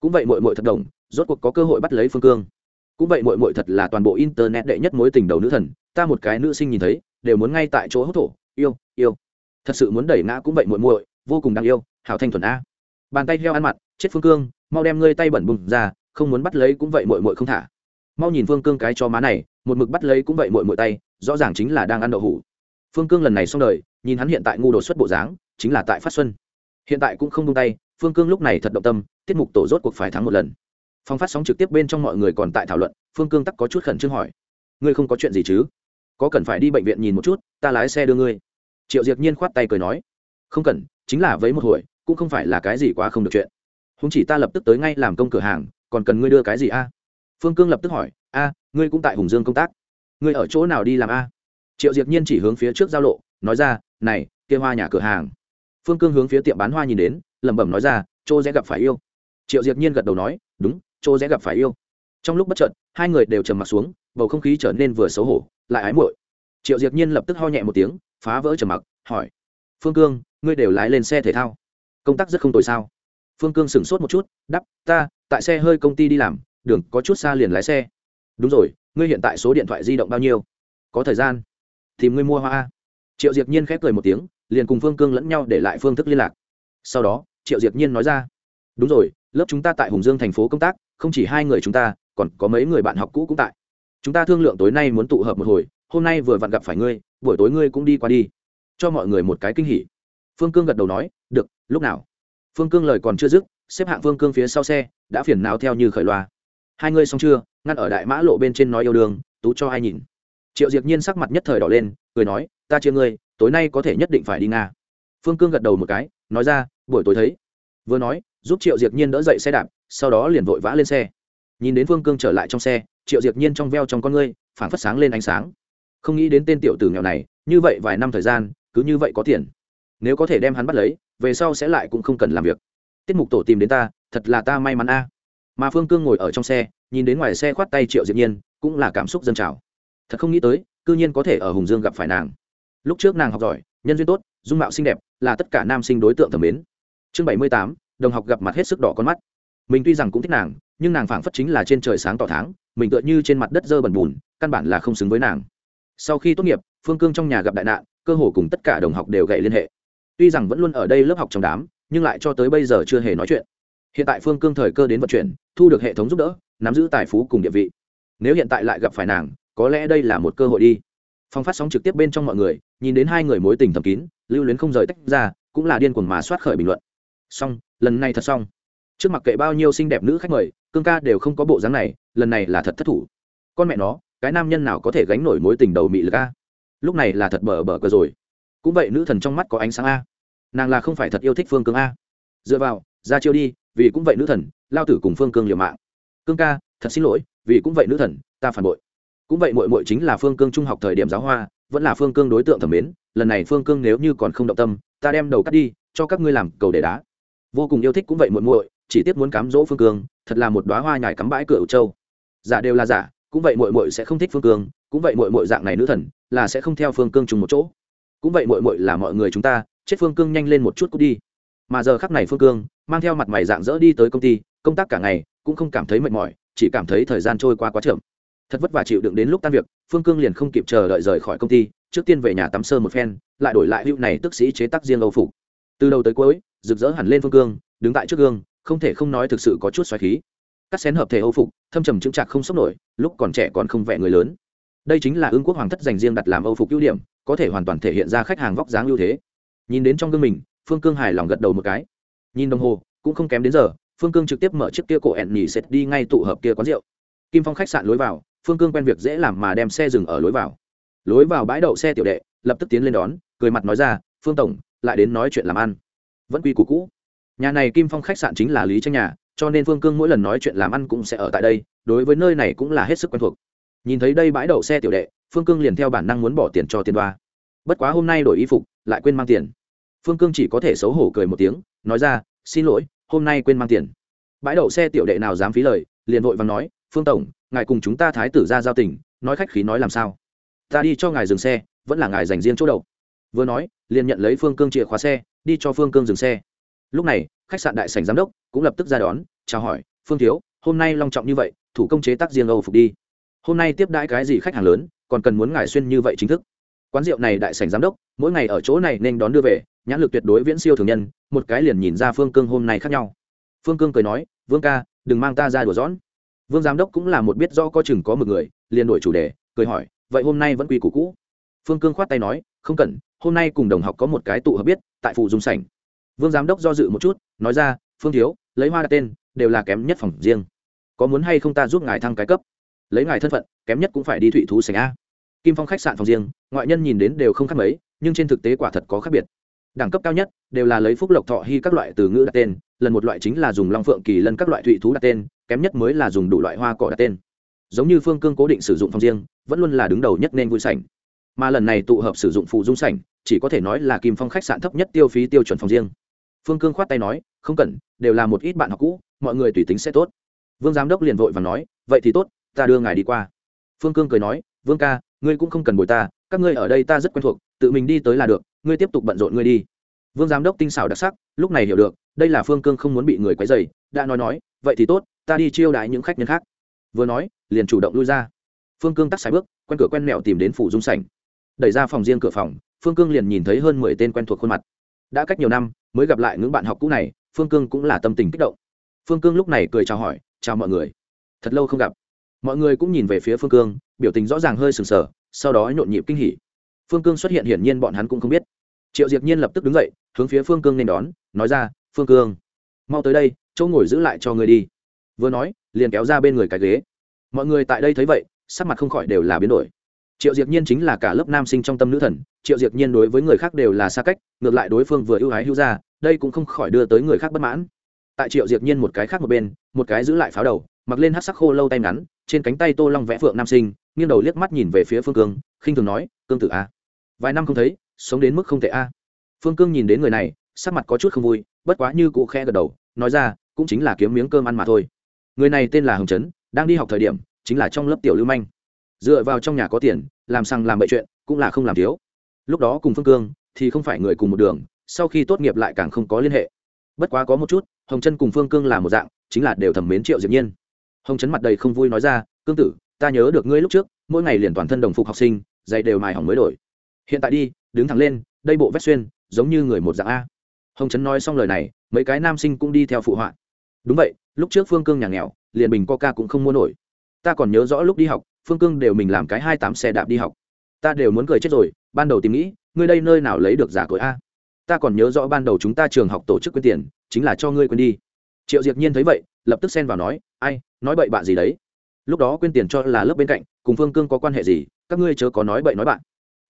Cũng vậy mội mội thật đồng, rốt cuộc có cơ hội bắt lấy phương cương. Cũng vậy mội mội thật là toàn bộ internet đệ nhất mối tình đầu nữ thần, ta một cái nữ sinh nhìn thấy, đều muốn ngay tại chỗ hốt thổ, yêu yêu. Thật sự muốn đẩy ngã cũng vậy mội mội vô cùng đáng yêu, hảo thanh thuần a. Bàn tay heo ăn mặt chết phương cương, mau đem ngươi tay bẩn bùng ra, không muốn bắt lấy cũng vậy mội mội không thả. Mau nhìn phương cương cái cho má này, một mực bắt lấy cũng vậy mội mội tay, rõ ràng chính là đang ăn đậu hủ. Phương cương lần này xong đời, nhìn hắn hiện tại ngu đột xuất bộ dáng, chính là tại phát xuân hiện tại cũng không tung tay, phương cương lúc này thật động tâm, tiết mục tổ rốt cuộc phải thắng một lần. Phong phát sóng trực tiếp bên trong mọi người còn tại thảo luận, phương cương tắc có chút khẩn trương hỏi. Ngươi không có chuyện gì chứ? Có cần phải đi bệnh viện nhìn một chút, ta lái xe đưa ngươi. Triệu diệc nhiên khoát tay cười nói. Không cần, chính là với một hồi, cũng không phải là cái gì quá không được chuyện. Húng chỉ ta lập tức tới ngay làm công cửa hàng, còn cần ngươi đưa cái gì a? Phương cương lập tức hỏi. A, ngươi cũng tại hùng dương công tác. Ngươi ở chỗ nào đi làm a? Triệu diệc nhiên chỉ hướng phía trước giao lộ, nói ra, này, kia hoa nhà cửa hàng phương cương hướng phía tiệm bán hoa nhìn đến, lẩm bẩm nói ra, chỗ sẽ gặp phải yêu. Triệu diệp nhiên gật đầu nói, đúng, chỗ sẽ gặp phải yêu. Trong lúc bất chợt, hai người đều trầm mặt xuống, bầu không khí trở nên vừa xấu hổ, lại ái muội. Triệu diệp nhiên lập tức ho nhẹ một tiếng, phá vỡ trầm mặc, hỏi, phương cương, ngươi đều lái lên xe thể thao, công tác rất không tồi sao? Phương cương sửng sốt một chút đắp ta, tại xe hơi công ty đi làm, đường có chút xa liền lái xe. Đúng rồi, ngươi hiện tại số điện thoại di động bao nhiêu? Có thời gian. Tìm ngươi mua hoa triệu diệp nhiên khép cười một tiếng liền cùng phương cương lẫn nhau để lại phương thức liên lạc. Sau đó, triệu diệp nhiên nói ra, đúng rồi, lớp chúng ta tại hùng dương thành phố công tác, không chỉ hai người chúng ta, còn có mấy người bạn học cũ cũng tại. Chúng ta thương lượng tối nay muốn tụ hợp một hồi, hôm nay vừa vặn gặp phải ngươi, buổi tối ngươi cũng đi qua đi. Cho mọi người một cái kinh hỉ. Phương cương gật đầu nói, được, lúc nào? Phương cương lời còn chưa dứt, xếp hạng phương cương phía sau xe, đã phiền não theo như khởi loa. Hai ngươi xong chưa? Ngăn ở đại mã lộ bên trên nói yêu đương, tú cho ai nhìn? Triệu diệp nhiên sắc mặt nhất thời đỏ lên, cười nói, ta chia ngươi tối nay có thể nhất định phải đi nga. Phương cương gật đầu một cái, nói ra, buổi tối thấy. Vừa nói, giúp triệu diệp nhiên đỡ dậy xe đạp, sau đó liền vội vã lên xe. Nhìn đến phương cương trở lại trong xe, triệu diệp nhiên trong veo trong con ngươi phản phất sáng lên ánh sáng. Không nghĩ đến tên tiểu tử nghèo này, như vậy vài năm thời gian, cứ như vậy có tiền. Nếu có thể đem hắn bắt lấy, về sau sẽ lại cũng không cần làm việc. Tiết mục tổ tìm đến ta, thật là ta may mắn a. Mà phương cương ngồi ở trong xe, nhìn đến ngoài xe khoát tay triệu diệp nhiên, cũng là cảm xúc dân trào. Thật không nghĩ tới, cư nhiên có thể ở hùng dương gặp phải nàng lúc trước nàng học giỏi, nhân duyên tốt, dung mạo xinh đẹp, là tất cả nam sinh đối tượng thẩm mến. Chương bảy mươi tám, đồng học gặp mặt hết sức đỏ con mắt. Mình tuy rằng cũng thích nàng, nhưng nàng phảng phất chính là trên trời sáng tỏ tháng, mình tựa như trên mặt đất dơ bẩn bùn, căn bản là không xứng với nàng. Sau khi tốt nghiệp, phương cương trong nhà gặp đại nạn, cơ hồ cùng tất cả đồng học đều gậy liên hệ. Tuy rằng vẫn luôn ở đây lớp học trong đám, nhưng lại cho tới bây giờ chưa hề nói chuyện. Hiện tại phương cương thời cơ đến vận chuyển, thu được hệ thống giúp đỡ, nắm giữ tài phú cùng địa vị. Nếu hiện tại lại gặp phải nàng, có lẽ đây là một cơ hội đi phòng phát sóng trực tiếp bên trong mọi người, nhìn đến hai người mối tình thầm kín, lưu luyến không rời tách ra, cũng là điên cuồng mà soát khởi bình luận. Xong, lần này thật xong. Trước mặt kệ bao nhiêu xinh đẹp nữ khách mời, cương ca đều không có bộ dáng này, lần này là thật thất thủ. Con mẹ nó, cái nam nhân nào có thể gánh nổi mối tình đầu mị lực a? Lúc này là thật bờ bờ cờ rồi. Cũng vậy nữ thần trong mắt có ánh sáng a. Nàng là không phải thật yêu thích phương cương a. Dựa vào, ra chiêu đi, vì cũng vậy nữ thần, lao tử cùng phương cương liều mạng. Cương ca, thật xin lỗi, vì cũng vậy nữ thần, ta phản bội cũng vậy mội mội chính là phương cương trung học thời điểm giáo hoa, vẫn là phương cương đối tượng thẩm mến, lần này phương cương nếu như còn không động tâm, ta đem đầu cắt đi, cho các ngươi làm cầu để đá. Vô cùng yêu thích cũng vậy muội muội, chỉ tiếp muốn cám dỗ phương cương, thật là một đoá hoa nhài cắm bãi cửa ủ châu. Giả đều là giả, cũng vậy muội muội sẽ không thích phương cương, cũng vậy muội muội dạng này nữ thần, là sẽ không theo phương cương chung một chỗ. Cũng vậy muội muội là mọi người chúng ta, chết phương cương nhanh lên một chút cút đi. Mà giờ khắc này phương cương, mang theo mặt mày dạng dỡ đi tới công ty, công tác cả ngày, cũng không cảm thấy mệt mỏi, chỉ cảm thấy thời gian trôi qua quá chậm thật vất vả chịu đựng đến lúc tan việc, phương cương liền không kịp chờ đợi rời khỏi công ty, trước tiên về nhà tắm sơ một phen, lại đổi lại hữu này tức sĩ chế tác riêng âu phục. Từ đầu tới cuối, rực rỡ hẳn lên phương cương, đứng tại trước gương, không thể không nói thực sự có chút xoáy khí. Cắt xén hợp thể âu phục, thâm trầm chững trạc không sốc nổi, lúc còn trẻ còn không vẽ người lớn. Đây chính là ương quốc hoàng thất dành riêng đặt làm âu phục ưu điểm, có thể hoàn toàn thể hiện ra khách hàng vóc dáng ưu thế. Nhìn đến trong gương mình, phương cương hài lòng gật đầu một cái. Nhìn đồng hồ, cũng không kém đến giờ, phương cương trực tiếp mở chiếc kia cổ ẹn nhì xệt đi ngay tụ hợp kia quán rượu. Kim phong khách sạn lối vào phương cương quen việc dễ làm mà đem xe dừng ở lối vào. Lối vào bãi đậu xe tiểu đệ, lập tức tiến lên đón, cười mặt nói ra, phương tổng, lại đến nói chuyện làm ăn. Vẫn quy củ cũ. Nhà này kim phong khách sạn chính là lý tranh nhà, cho nên phương cương mỗi lần nói chuyện làm ăn cũng sẽ ở tại đây, đối với nơi này cũng là hết sức quen thuộc. Nhìn thấy đây bãi đậu xe tiểu đệ, phương cương liền theo bản năng muốn bỏ tiền cho tiền đoa. Bất quá hôm nay đổi y phục, lại quên mang tiền. Phương cương chỉ có thể xấu hổ cười một tiếng, nói ra, xin lỗi, hôm nay quên mang tiền. Bãi đậu xe tiểu đệ nào dám phí lời, liền vội và nói phương tổng ngài cùng chúng ta thái tử ra giao tình, nói khách khí nói làm sao? Ta đi cho ngài dừng xe vẫn là ngài dành riêng chỗ đậu. Vừa nói liền nhận lấy phương cương chìa khóa xe đi cho phương cương dừng xe. Lúc này khách sạn đại sảnh giám đốc cũng lập tức ra đón chào hỏi phương thiếu hôm nay long trọng như vậy thủ công chế tác riêng âu phục đi. Hôm nay tiếp đãi cái gì khách hàng lớn còn cần muốn ngài xuyên như vậy chính thức. Quán rượu này đại sảnh giám đốc mỗi ngày ở chỗ này nên đón đưa về nhãn lực tuyệt đối viễn siêu thường nhân một cái liền nhìn ra phương cương hôm nay khác nhau. Phương cương cười nói vương ca đừng mang ta ra đùa giỡn vương giám đốc cũng là một biết rõ có chừng có một người, liền đổi chủ đề, cười hỏi, vậy hôm nay vẫn quy củ cũ? Phương cương khoát tay nói, không cần, hôm nay cùng đồng học có một cái tụ hợp biết, tại phụ dung sảnh. Vương giám đốc do dự một chút, nói ra, phương thiếu, lấy hoa đặt tên, đều là kém nhất phòng riêng. Có muốn hay không ta giúp ngài thăng cái cấp? Lấy ngài thân phận, kém nhất cũng phải đi thụy thú sảnh a. Kim phong khách sạn phòng riêng, ngoại nhân nhìn đến đều không khác mấy, nhưng trên thực tế quả thật có khác biệt. Đẳng cấp cao nhất, đều là lấy phúc lộc thọ hy các loại từ ngữ đặt tên, lần một loại chính là dùng long phượng kỳ lân các loại thụy thú đặt tên kém nhất mới là dùng đủ loại hoa cỏ đặt tên. Giống như phương cương cố định sử dụng phòng riêng, vẫn luôn là đứng đầu nhất nên vui sảnh. Mà lần này tụ hợp sử dụng phụ dung sảnh, chỉ có thể nói là kim phong khách sạn thấp nhất tiêu phí tiêu chuẩn phòng riêng. Phương cương khoát tay nói, không cần, đều là một ít bạn học cũ, mọi người tùy tính sẽ tốt. Vương giám đốc liền vội và nói, vậy thì tốt, ta đưa ngài đi qua. Phương cương cười nói, vương ca, ngươi cũng không cần bồi ta, các ngươi ở đây ta rất quen thuộc, tự mình đi tới là được, ngươi tiếp tục bận rộn ngươi đi. Vương giám đốc tinh xảo đặc sắc, lúc này hiểu được, đây là phương cương không muốn bị người quấy dày đã nói nói, vậy thì tốt ta đi chiêu đãi những khách nhân khác. Vừa nói, liền chủ động lui ra. Phương cương tắt sai bước, quen cửa quen mẹo tìm đến phủ dung sảnh. Đẩy ra phòng riêng cửa phòng, phương cương liền nhìn thấy hơn mười tên quen thuộc khuôn mặt. Đã cách nhiều năm, mới gặp lại những bạn học cũ này, phương cương cũng là tâm tình kích động. Phương cương lúc này cười chào hỏi, chào mọi người. Thật lâu không gặp. Mọi người cũng nhìn về phía phương cương, biểu tình rõ ràng hơi sừng sờ, sau đó nhộn nhịp kinh hỉ. Phương cương xuất hiện hiển nhiên bọn hắn cũng không biết. Triệu diệp nhiên lập tức đứng dậy, hướng phía phương cương nên đón, nói ra, phương cương, mau tới đây, chỗ ngồi giữ lại cho người đi vừa nói, liền kéo ra bên người cái ghế. Mọi người tại đây thấy vậy, sắc mặt không khỏi đều là biến đổi. Triệu diệp nhiên chính là cả lớp nam sinh trong tâm nữ thần, triệu diệp nhiên đối với người khác đều là xa cách, ngược lại đối phương vừa ưu ái hữu ra đây cũng không khỏi đưa tới người khác bất mãn. Tại triệu diệp nhiên một cái khác một bên, một cái giữ lại pháo đầu, mặc lên hát sắc khô lâu tay ngắn, trên cánh tay tô long vẽ phượng nam sinh, nghiêng đầu liếc mắt nhìn về phía phương cương, khinh thường nói, cương tử a, vài năm không thấy, sống đến mức không thể a. Phương cương nhìn đến người này, sắc mặt có chút không vui, bất quá như cụ khe gật đầu, nói ra, cũng chính là kiếm miếng cơm ăn mà thôi người này tên là hồng trấn, đang đi học thời điểm, chính là trong lớp tiểu lưu manh. Dựa vào trong nhà có tiền, làm sang làm bậy chuyện, cũng là không làm thiếu. Lúc đó cùng phương cương thì không phải người cùng một đường, sau khi tốt nghiệp lại càng không có liên hệ. Bất quá có một chút, hồng trân cùng phương cương là một dạng, chính là đều thẩm mến triệu diệp nhiên. Hồng trấn mặt đầy không vui nói ra, cương tử, ta nhớ được ngươi lúc trước, mỗi ngày liền toàn thân đồng phục học sinh, dạy đều mài hỏng mới đổi. Hiện tại đi, đứng thẳng lên, đây bộ vét xuyên, giống như người một dạng a. Hồng trấn nói xong lời này, mấy cái nam sinh cũng đi theo phụ họa đúng vậy, lúc trước phương cương nhà nghèo, liền bình coca cũng không mua nổi. Ta còn nhớ rõ lúc đi học, phương cương đều mình làm cái hai tám xe đạp đi học. Ta đều muốn cười chết rồi, ban đầu tìm nghĩ, ngươi đây nơi nào lấy được giả cội a? Ta còn nhớ rõ ban đầu chúng ta trường học tổ chức quyên tiền, chính là cho ngươi quên đi. Triệu diệp nhiên thấy vậy, lập tức xen vào nói, ai, nói bậy bạ gì đấy? Lúc đó quên tiền cho là lớp bên cạnh, cùng phương cương có quan hệ gì? Các ngươi chớ có nói bậy nói bạn.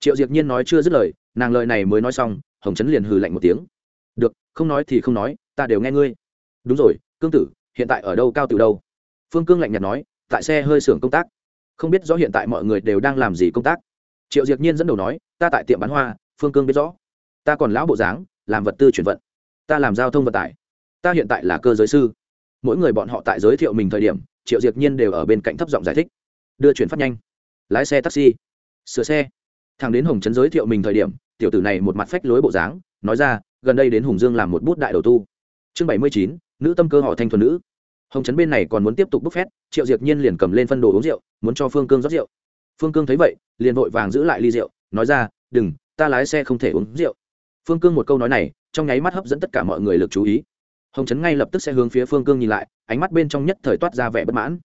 Triệu diệp nhiên nói chưa dứt lời, nàng lời này mới nói xong, hồng trấn liền hừ lạnh một tiếng. Được, không nói thì không nói, ta đều nghe ngươi. Đúng rồi cương tử, hiện tại ở đâu, cao từ đâu? Phương cương lạnh nhạt nói, tại xe hơi xưởng công tác. Không biết rõ hiện tại mọi người đều đang làm gì công tác. Triệu diệc nhiên dẫn đầu nói, ta tại tiệm bán hoa, phương cương biết rõ. Ta còn lão bộ dáng, làm vật tư chuyển vận. Ta làm giao thông vận tải. Ta hiện tại là cơ giới sư. Mỗi người bọn họ tại giới thiệu mình thời điểm, triệu diệc nhiên đều ở bên cạnh thấp giọng giải thích. Đưa chuyển phát nhanh. Lái xe taxi. Sửa xe. Thằng đến hồng trấn giới thiệu mình thời điểm, tiểu tử này một mặt phách lối bộ dáng, nói ra, gần đây đến hùng dương làm một bút đại đầu tu. Chương bảy mươi chín nữ tâm cơ họ thanh thuần nữ. Hồng trấn bên này còn muốn tiếp tục bốc phét, triệu diệt nhiên liền cầm lên phân đồ uống rượu, muốn cho phương cương rót rượu. Phương cương thấy vậy, liền vội vàng giữ lại ly rượu, nói ra, đừng, ta lái xe không thể uống rượu. Phương cương một câu nói này, trong nháy mắt hấp dẫn tất cả mọi người lực chú ý. Hồng trấn ngay lập tức sẽ hướng phía phương cương nhìn lại, ánh mắt bên trong nhất thời toát ra vẻ bất mãn.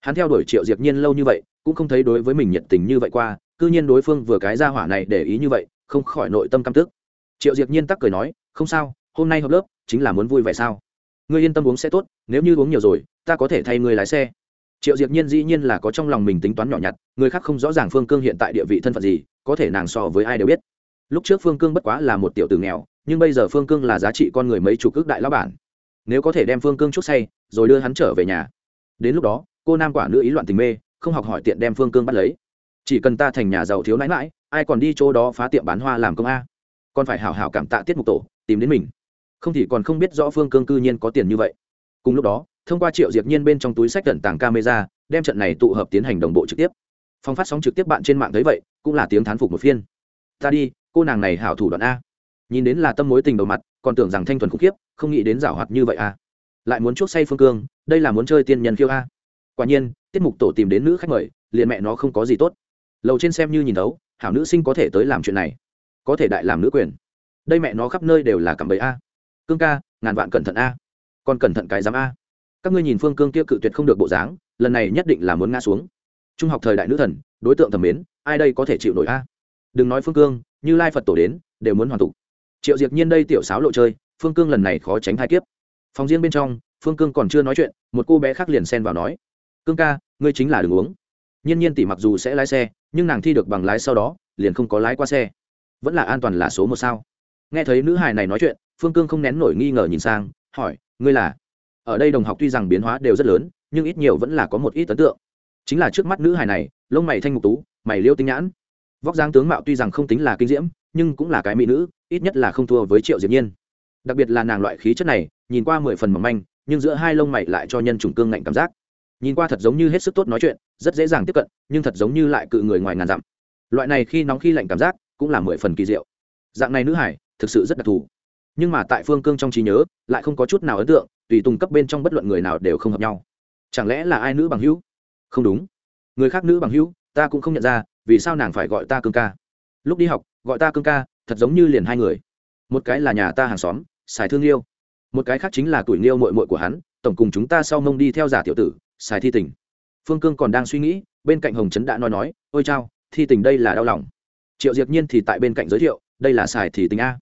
Hắn theo đuổi triệu diệt nhiên lâu như vậy, cũng không thấy đối với mình nhiệt tình như vậy qua, cư nhiên đối phương vừa cái ra hỏa này để ý như vậy, không khỏi nội tâm căm tức. Triệu diệt nhiên tắc cười nói, không sao, hôm nay hợp lớp, chính là muốn vui vẻ sao? Ngươi yên tâm uống sẽ tốt, nếu như uống nhiều rồi, ta có thể thay ngươi lái xe. Triệu diệp nhiên dĩ nhiên là có trong lòng mình tính toán nhỏ nhặt, người khác không rõ ràng phương cương hiện tại địa vị thân phận gì, có thể nàng so với ai đều biết. Lúc trước phương cương bất quá là một tiểu tử nghèo, nhưng bây giờ phương cương là giá trị con người mấy chục ước đại lão bản. Nếu có thể đem phương cương chút say, rồi đưa hắn trở về nhà. Đến lúc đó, cô nam quả nữ ý loạn tình mê, không học hỏi tiện đem phương cương bắt lấy. Chỉ cần ta thành nhà giàu thiếu nãi mãi ai còn đi chỗ đó phá tiệm bán hoa làm công a? Còn phải hảo hảo cảm tạ tiết mục tổ, tìm đến mình không thì còn không biết rõ phương cương cư nhiên có tiền như vậy. Cùng lúc đó, thông qua triệu diệp nhiên bên trong túi sách tận tàng camera, đem trận này tụ hợp tiến hành đồng bộ trực tiếp. Phong phát sóng trực tiếp bạn trên mạng thấy vậy, cũng là tiếng thán phục một phiên. Ta đi, cô nàng này hảo thủ đoạn a. Nhìn đến là tâm mối tình đầu mặt, còn tưởng rằng thanh thuần khủng khiếp, không nghĩ đến giảo hoạt như vậy a. Lại muốn chuốc say phương cương, đây là muốn chơi tiên nhân khiêu a. Quả nhiên, tiết mục tổ tìm đến nữ khách mời, liền mẹ nó không có gì tốt. Lầu trên xem như nhìn đấu hảo nữ sinh có thể tới làm chuyện này, có thể đại làm nữ quyền. Đây mẹ nó khắp nơi đều là cặm bẫy a cương ca, ngàn vạn cẩn thận a. Còn cẩn thận cái giám a. Các ngươi nhìn phương cương kia cự tuyệt không được bộ dáng, lần này nhất định là muốn ngã xuống. Trung học thời đại nữ thần, đối tượng thẩm mến, ai đây có thể chịu nổi a? Đừng nói phương cương, như lai phật tổ đến, đều muốn hoàn tục. Triệu diệt nhiên đây tiểu sáo lộ chơi, phương cương lần này khó tránh hai kiếp. Phòng riêng bên trong, phương cương còn chưa nói chuyện, một cô bé khác liền xen vào nói. Cương ca, ngươi chính là đường uống. Nhiên nhiên tỷ mặc dù sẽ lái xe, nhưng nàng thi được bằng lái sau đó, liền không có lái qua xe. Vẫn là an toàn là số một sao. Nghe thấy nữ hài này nói chuyện phương cương không nén nổi nghi ngờ nhìn sang, hỏi, ngươi là? Ở đây đồng học tuy rằng biến hóa đều rất lớn, nhưng ít nhiều vẫn là có một ít ấn tượng. Chính là trước mắt nữ hài này, lông mày thanh ngục tú, mày liêu tinh nhãn. Vóc dáng tướng mạo tuy rằng không tính là kinh diễm, nhưng cũng là cái mỹ nữ, ít nhất là không thua với triệu diệp nhiên. Đặc biệt là nàng loại khí chất này, nhìn qua mười phần mỏng manh, nhưng giữa hai lông mày lại cho nhân trùng cương ngạnh cảm giác. Nhìn qua thật giống như hết sức tốt nói chuyện, rất dễ dàng tiếp cận, nhưng thật giống như lại cự người ngoài ngàn dặm. Loại này khi nóng khi lạnh cảm giác, cũng là mười phần kỳ diệu. Dạng này nữ hải thực sự rất đặc thù nhưng mà tại phương cương trong trí nhớ, lại không có chút nào ấn tượng, tùy tùng cấp bên trong bất luận người nào đều không hợp nhau. Chẳng lẽ là ai nữ bằng hữu? Không đúng. Người khác nữ bằng hữu, ta cũng không nhận ra, vì sao nàng phải gọi ta cương ca? Lúc đi học, gọi ta cương ca, thật giống như liền hai người. Một cái là nhà ta hàng xóm xài thương liêu. Một cái khác chính là tuổi liêu mội mội của hắn, tổng cùng chúng ta sau mông đi theo giả tiểu tử xài thi tình. Phương cương còn đang suy nghĩ, bên cạnh hồng trấn đã nói nói, ôi chao, thi tình đây là đau lòng. Triệu diệp nhiên thì tại bên cạnh giới thiệu, đây là xài thì tình a.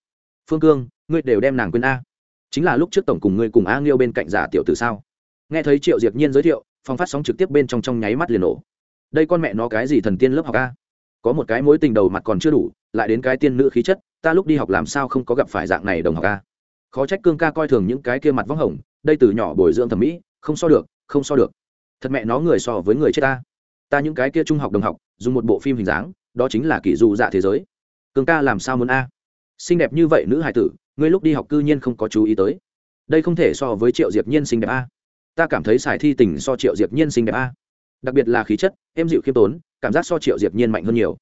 Phương cương ngươi đều đem nàng quên a. Chính là lúc trước tổng cùng ngươi cùng a nghiêu bên cạnh giả tiểu tử sao? Nghe thấy triệu diệp nhiên giới thiệu, phong phát sóng trực tiếp bên trong trong nháy mắt liền nổ. Đây con mẹ nó cái gì thần tiên lớp học a? Có một cái mối tình đầu mặt còn chưa đủ, lại đến cái tiên nữ khí chất, ta lúc đi học làm sao không có gặp phải dạng này đồng học a? Khó trách cương ca coi thường những cái kia mặt vắng hồng, đây từ nhỏ bồi dưỡng thẩm mỹ, không so được, không so được. Thật mẹ nó người so với người chết ta. Ta những cái kia trung học đồng học, dùng một bộ phim hình dáng, đó chính là kỷ dù dạ thế giới. Cường ca làm sao muốn a? Xinh đẹp như vậy nữ hài tử ngươi lúc đi học cư nhiên không có chú ý tới. Đây không thể so với triệu diệp nhiên xinh đẹp a. Ta cảm thấy xài thi tình so triệu diệp nhiên xinh đẹp a. Đặc biệt là khí chất em dịu khiêm tốn, cảm giác so triệu diệp nhiên mạnh hơn nhiều.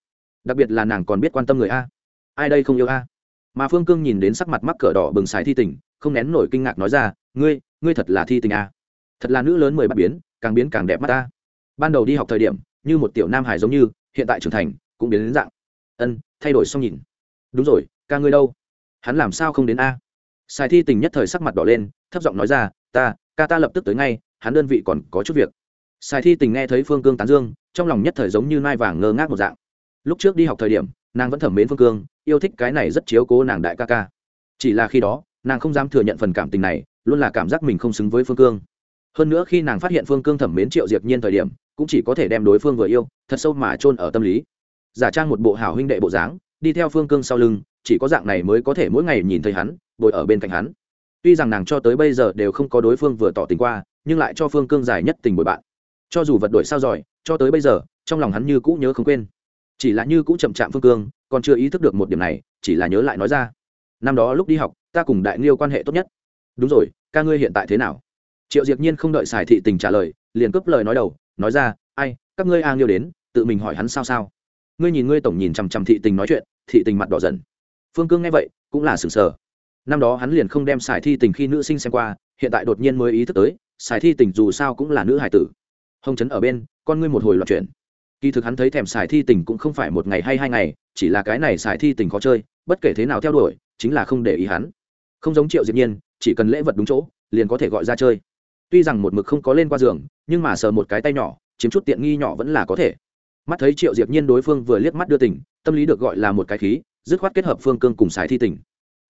Đặc biệt là nàng còn biết quan tâm người a. Ai đây không yêu a? Mà phương cương nhìn đến sắc mặt mắc cỡ đỏ bừng xài thi tình, không nén nổi kinh ngạc nói ra, ngươi ngươi thật là thi tình a. Thật là nữ lớn mười bát biến, càng biến càng đẹp mắt ta ban đầu đi học thời điểm, như một tiểu nam hải giống như, hiện tại trưởng thành, cũng biến đến dạng. Ân, thay đổi xong nhìn. Đúng rồi, ca ngươi đâu? Hắn làm sao không đến a? Sài thi tình nhất thời sắc mặt đỏ lên, thấp giọng nói ra, ta, ca ta lập tức tới ngay, hắn đơn vị còn có chút việc. Sài thi tình nghe thấy phương cương tán dương, trong lòng nhất thời giống như nai vàng ngơ ngác một dạng. Lúc trước đi học thời điểm, nàng vẫn thẩm mến phương cương, yêu thích cái này rất chiếu cố nàng đại ca ca. Chỉ là khi đó, nàng không dám thừa nhận phần cảm tình này, luôn là cảm giác mình không xứng với phương cương. Hơn nữa khi nàng phát hiện phương cương thẩm mến triệu diệp nhiên thời điểm, cũng chỉ có thể đem đối phương vừa yêu, thật sâu mà chôn ở tâm lý. Giả trang một bộ hảo huynh đệ bộ dáng, đi theo phương cương sau lưng chỉ có dạng này mới có thể mỗi ngày nhìn thấy hắn, bồi ở bên cạnh hắn. Tuy rằng nàng cho tới bây giờ đều không có đối phương vừa tỏ tình qua, nhưng lại cho phương cương dài nhất tình bồi bạn. Cho dù vật đổi sao giỏi cho tới bây giờ, trong lòng hắn như cũ nhớ không quên. Chỉ là như cũ chậm chạm phương cương, còn chưa ý thức được một điểm này, chỉ là nhớ lại nói ra. Năm đó lúc đi học, ta cùng đại nghiêu quan hệ tốt nhất. Đúng rồi, ca ngươi hiện tại thế nào? Triệu Diệc nhiên không đợi xài thị tình trả lời, liền cướp lời nói đầu, nói ra, ai, các ngươi a nghiêu đến, tự mình hỏi hắn sao sao? Ngươi nhìn ngươi tổng nhìn chằm chằm thị tình nói chuyện, thị tình mặt đỏ dần phương cương nghe vậy, cũng là sừng sờ. Năm đó hắn liền không đem sài thi tình khi nữ sinh xem qua, hiện tại đột nhiên mới ý thức tới sài thi tình dù sao cũng là nữ hải tử. Hồng trấn ở bên, con ngươi một hồi loạt chuyện kỳ thực hắn thấy thèm sài thi tình cũng không phải một ngày hay hai ngày, chỉ là cái này sài thi tình khó chơi, bất kể thế nào theo đuổi, chính là không để ý hắn. Không giống triệu diệp nhiên, chỉ cần lễ vật đúng chỗ, liền có thể gọi ra chơi. Tuy rằng một mực không có lên qua giường, nhưng mà sờ một cái tay nhỏ, chiếm chút tiện nghi nhỏ vẫn là có thể. Mắt thấy triệu diệp nhiên đối phương vừa liếc mắt đưa tình, tâm lý được gọi là một cái khí dứt khoát kết hợp phương cương cùng sài thi tình.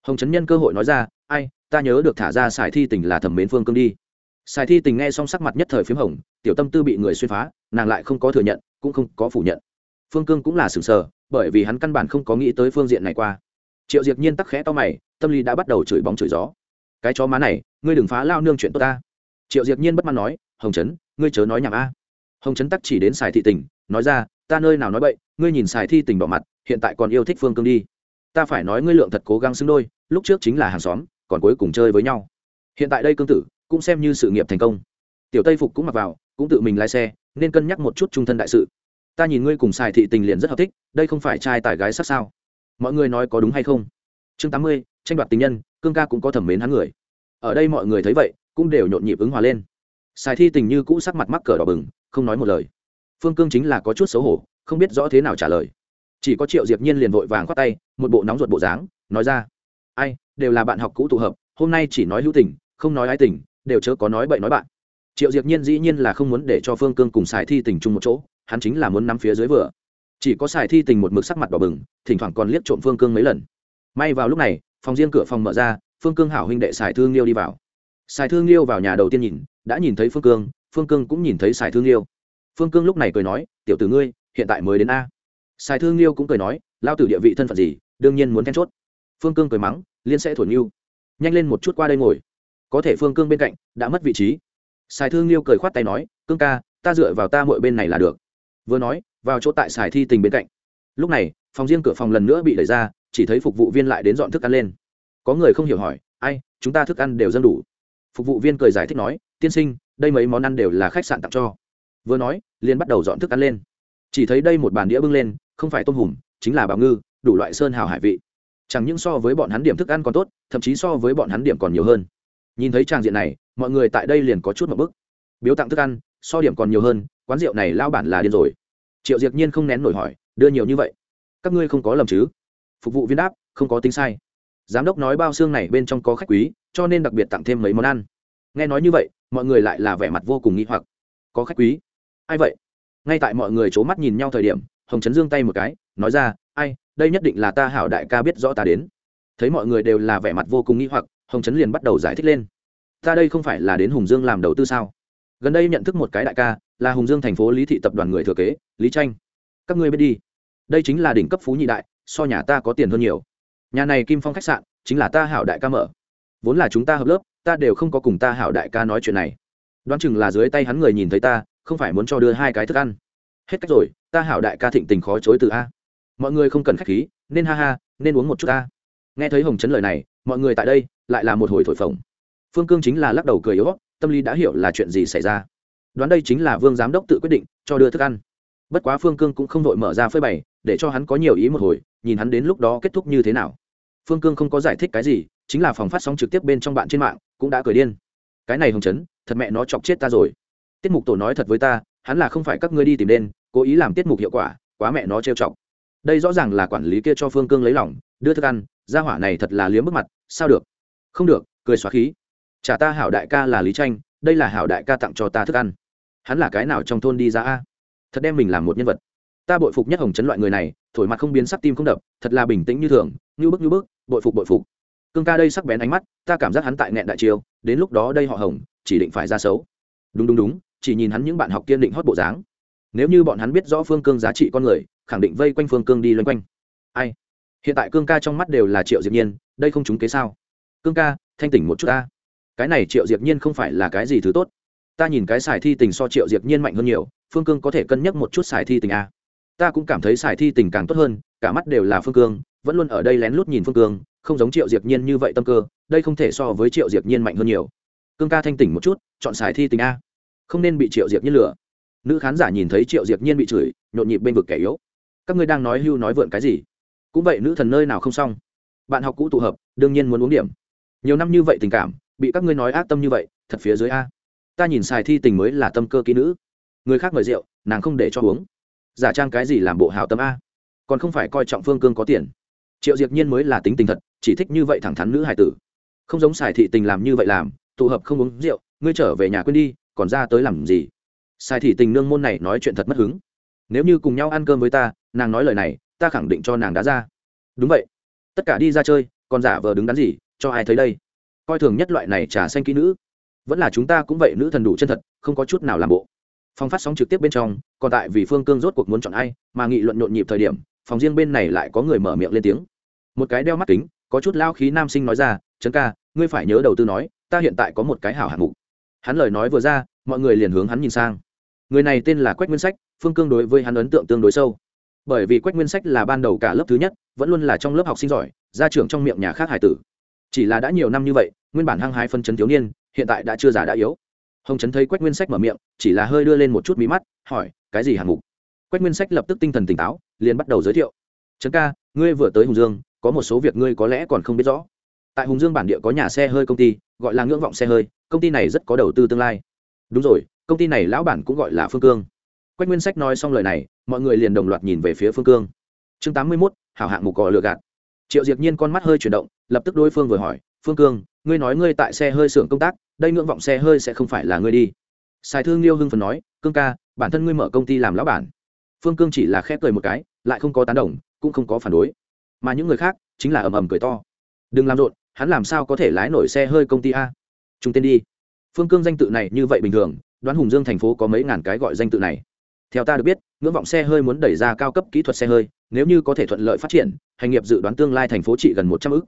Hồng trấn nhân cơ hội nói ra, ai, ta nhớ được thả ra sài thi tình là thẩm mến phương cương đi. Sài thi tình nghe xong sắc mặt nhất thời phiếm hồng, tiểu tâm tư bị người xuyên phá, nàng lại không có thừa nhận, cũng không có phủ nhận. Phương cương cũng là sừng sờ, bởi vì hắn căn bản không có nghĩ tới phương diện này qua. Triệu diệt nhiên tắc khẽ to mày, tâm lý đã bắt đầu chửi bóng chửi gió. Cái chó má này, ngươi đừng phá lao nương chuyện tốt ta. Triệu diệt nhiên bất mãn nói, hồng trấn ngươi chớ nói nhảm a. Hồng trấn tắc chỉ đến xài thị tình, nói ra, ta nơi nào nói bậy, ngươi nhìn xài thi tình bỏ mặt hiện tại còn yêu thích phương cương đi. Ta phải nói ngươi lượng thật cố gắng xứng đôi, lúc trước chính là hàng xóm, còn cuối cùng chơi với nhau. Hiện tại đây cương tử, cũng xem như sự nghiệp thành công. Tiểu tây phục cũng mặc vào, cũng tự mình lái xe, nên cân nhắc một chút trung thân đại sự. Ta nhìn ngươi cùng xài thị tình liền rất hợp thích, đây không phải trai tài gái sát sao? Mọi người nói có đúng hay không? Chương tám mươi, tranh đoạt tình nhân, cương ca cũng có thẩm mến hắn người. Ở đây mọi người thấy vậy, cũng đều nhộn nhịp ứng hòa lên. Xài thi tình như cũ sắc mặt mắc cờ đỏ bừng, không nói một lời. Phương cương chính là có chút xấu hổ, không biết rõ thế nào trả lời chỉ có triệu diệp nhiên liền vội vàng khoát tay, một bộ nóng ruột bộ dáng, nói ra, ai, đều là bạn học cũ tụ hợp, hôm nay chỉ nói hữu tình, không nói ái tình, đều chớ có nói bậy nói bạn. Triệu diệp nhiên dĩ nhiên là không muốn để cho phương cương cùng xài thi tình chung một chỗ, hắn chính là muốn nắm phía dưới vừa. Chỉ có xài thi tình một mực sắc mặt đỏ bừng, thỉnh thoảng còn liếc trộm phương cương mấy lần. May vào lúc này, phòng riêng cửa phòng mở ra, phương cương hảo huynh đệ xài thương liêu đi vào. Xài thương liêu vào nhà đầu tiên nhìn, đã nhìn thấy phương cương phương cương cũng nhìn thấy xài thương liêu phương cương lúc này cười nói, tiểu tử ngươi, hiện tại mới đến a xài thương liêu cũng cười nói lao tử địa vị thân phận gì, đương nhiên muốn then chốt. Phương cương cười mắng, liên sẽ thổi nhiêu nhanh lên một chút qua đây ngồi. Có thể phương cương bên cạnh đã mất vị trí. Xài thương liêu cười khoát tay nói, cương ca, ta dựa vào ta mọi bên này là được. Vừa nói, vào chỗ tại xài thi tình bên cạnh. Lúc này, phòng riêng cửa phòng lần nữa bị đẩy ra, chỉ thấy phục vụ viên lại đến dọn thức ăn lên. Có người không hiểu hỏi, ai, chúng ta thức ăn đều dân đủ? Phục vụ viên cười giải thích nói, tiên sinh, đây mấy món ăn đều là khách sạn tặng cho. Vừa nói, liền bắt đầu dọn thức ăn lên. Chỉ thấy đây một bàn đĩa bưng lên không phải tôm hùm, chính là bào ngư, đủ loại sơn hào hải vị. Chẳng những so với bọn hắn điểm thức ăn còn tốt, thậm chí so với bọn hắn điểm còn nhiều hơn. Nhìn thấy trang diện này, mọi người tại đây liền có chút một bức. Biếu tặng thức ăn, so điểm còn nhiều hơn, quán rượu này lao bản là điên rồi. Triệu diệt nhiên không nén nổi hỏi, đưa nhiều như vậy? Các ngươi không có lầm chứ? Phục vụ viên đáp, không có tính sai. Giám đốc nói bao xương này bên trong có khách quý, cho nên đặc biệt tặng thêm mấy món ăn. Nghe nói như vậy, mọi người lại là vẻ mặt vô cùng nghi hoặc. Có khách quý? Ai vậy? Ngay tại mọi người c h ố mắt nhìn nhau thời điểm hồng trấn dương tay một cái, nói ra, ai, đây nhất định là ta hảo đại ca biết rõ ta đến. Thấy mọi người đều là vẻ mặt vô cùng nghi hoặc, hồng trấn liền bắt đầu giải thích lên. Ta đây không phải là đến hùng dương làm đầu tư sao? Gần đây nhận thức một cái đại ca, là hùng dương thành phố lý thị tập đoàn người thừa kế, lý tranh. Các ngươi biết đi. Đây chính là đỉnh cấp phú nhị đại, so nhà ta có tiền hơn nhiều. Nhà này kim phong khách sạn, chính là ta hảo đại ca mở. Vốn là chúng ta hợp lớp, ta đều không có cùng ta hảo đại ca nói chuyện này. Đoán chừng là dưới tay hắn người nhìn thấy ta, không phải muốn cho đưa hai cái thức ăn hết cách rồi, ta hảo đại ca thịnh tình khó chối từ a. Mọi người không cần khách khí, nên ha ha, nên uống một chút ta nghe thấy hồng chấn lời này, mọi người tại đây, lại là một hồi thổi phồng. Phương cương chính là lắc đầu cười yếu tâm lý đã hiểu là chuyện gì xảy ra. Đoán đây chính là vương giám đốc tự quyết định, cho đưa thức ăn. Bất quá phương cương cũng không vội mở ra phơi bày, để cho hắn có nhiều ý một hồi, nhìn hắn đến lúc đó kết thúc như thế nào. Phương cương không có giải thích cái gì, chính là phòng phát sóng trực tiếp bên trong bạn trên mạng, cũng đã cười điên. Cái này hồng chấn thật mẹ nó chọc chết ta rồi. Tiết mục tổ nói thật với ta hắn là không phải các ngươi đi tìm đen cố ý làm tiết mục hiệu quả, quá mẹ nó trêu chọc. Đây rõ ràng là quản lý kia cho phương cương lấy lòng, đưa thức ăn ra hỏa này thật là liếm bước mặt, sao được? Không được, cười xóa khí. Chả ta hảo đại ca là lý tranh, đây là hảo đại ca tặng cho ta thức ăn. Hắn là cái nào trong thôn đi ra a? Thật đem mình làm một nhân vật. Ta bội phục nhất hồng chấn loại người này, thổi mặt không biến sắc tim không đập, thật là bình tĩnh như thường, như bức như bức, bội phục bội phục. Cương ca đây sắc bén ánh mắt, ta cảm giác hắn tại nghẹn đại chiêu, đến lúc đó đây họ hồng, chỉ định phải ra xấu. Đúng đúng đúng chỉ nhìn hắn những bạn học kiên định hót bộ dáng. Nếu như bọn hắn biết rõ phương cương giá trị con người, khẳng định vây quanh phương cương đi loanh quanh. Ai? Hiện tại cương ca trong mắt đều là triệu diệp nhiên, đây không trúng kế sao? Cương ca, thanh tỉnh một chút ta. Cái này triệu diệp nhiên không phải là cái gì thứ tốt. Ta nhìn cái xài thi tình so triệu diệp nhiên mạnh hơn nhiều, phương cương có thể cân nhắc một chút xài thi tình a. Ta cũng cảm thấy xài thi tình càng tốt hơn, cả mắt đều là phương cương, vẫn luôn ở đây lén lút nhìn phương cương, không giống triệu diệp nhiên như vậy tâm cơ, đây không thể so với triệu diệp nhiên mạnh hơn nhiều. Cương ca thanh tỉnh một chút, chọn xài thi tình a không nên bị triệu diệp nhiên lừa. Nữ khán giả nhìn thấy triệu diệp nhiên bị chửi, nhộn nhịp bên vực kẻ yếu. Các ngươi đang nói hưu nói vượn cái gì? Cũng vậy nữ thần nơi nào không xong? Bạn học cũ tụ hợp, đương nhiên muốn uống điểm. Nhiều năm như vậy tình cảm, bị các ngươi nói ác tâm như vậy, thật phía dưới a. Ta nhìn xài thi tình mới là tâm cơ kỹ nữ. Người khác mời rượu, nàng không để cho uống. Giả trang cái gì làm bộ hảo tâm a? Còn không phải coi trọng phương cương có tiền. Triệu diệp nhiên mới là tính tình thật, chỉ thích như vậy thẳng thắn nữ hải tử. Không giống xài thị tình làm như vậy làm, tụ hợp không uống rượu, ngươi trở về nhà quên đi còn ra tới làm gì? Sai thị tình nương môn này nói chuyện thật mất hứng. Nếu như cùng nhau ăn cơm với ta, nàng nói lời này, ta khẳng định cho nàng đá ra. Đúng vậy. Tất cả đi ra chơi, còn giả vờ đứng đắn gì, cho ai thấy đây? Coi thường nhất loại này trà xanh kỹ nữ. Vẫn là chúng ta cũng vậy, nữ thần đủ chân thật, không có chút nào làm bộ. Phòng phát sóng trực tiếp bên trong, còn tại vì phương cương rốt cuộc muốn chọn ai, mà nghị luận nhộn nhịp thời điểm, phòng riêng bên này lại có người mở miệng lên tiếng. Một cái đeo mắt kính, có chút lao khí nam sinh nói ra, trấn ca, ngươi phải nhớ đầu tư nói, ta hiện tại có một cái hảo hạng mục. Hắn lời nói vừa ra mọi người liền hướng hắn nhìn sang. Người này tên là quách nguyên sách, phương cương đối với hắn ấn tượng tương đối sâu. Bởi vì quách nguyên sách là ban đầu cả lớp thứ nhất, vẫn luôn là trong lớp học sinh giỏi ra trường trong miệng nhà khác hải tử. Chỉ là đã nhiều năm như vậy, nguyên bản hăng hái phân chấn thiếu niên, hiện tại đã chưa già đã yếu. Hồng trấn thấy quách nguyên sách mở miệng, chỉ là hơi đưa lên một chút mí mắt, hỏi, cái gì hạng mục? Quách nguyên sách lập tức tinh thần tỉnh táo, liền bắt đầu giới thiệu. Trấn ca, ngươi vừa tới hùng dương, có một số việc ngươi có lẽ còn không biết rõ. Tại hùng dương bản địa có nhà xe hơi công ty, gọi là ngưỡng vọng xe hơi, công ty này rất có đầu tư tương lai đúng rồi, công ty này lão bản cũng gọi là phương cương. Quách nguyên sách nói xong lời này, mọi người liền đồng loạt nhìn về phía phương cương. Chương tám mươi mốt, hảo hạng mục cò lừa gạt. Triệu Diệt nhiên con mắt hơi chuyển động, lập tức đối phương vừa hỏi, phương cương, ngươi nói ngươi tại xe hơi xưởng công tác, đây ngưỡng vọng xe hơi sẽ không phải là ngươi đi. Sài thương liêu hưng phần nói, cương ca, bản thân ngươi mở công ty làm lão bản. Phương cương chỉ là khép cười một cái, lại không có tán đồng, cũng không có phản đối. Mà những người khác, chính là ầm ầm cười to. Đừng làm rộn, hắn làm sao có thể lái nổi xe hơi công ty a? Chúng tên đi phương cương danh tự này như vậy bình thường, đoán hùng dương thành phố có mấy ngàn cái gọi danh tự này. Theo ta được biết, ngưỡng vọng xe hơi muốn đẩy ra cao cấp kỹ thuật xe hơi, nếu như có thể thuận lợi phát triển, hành nghiệp dự đoán tương lai thành phố trị gần một trăm ước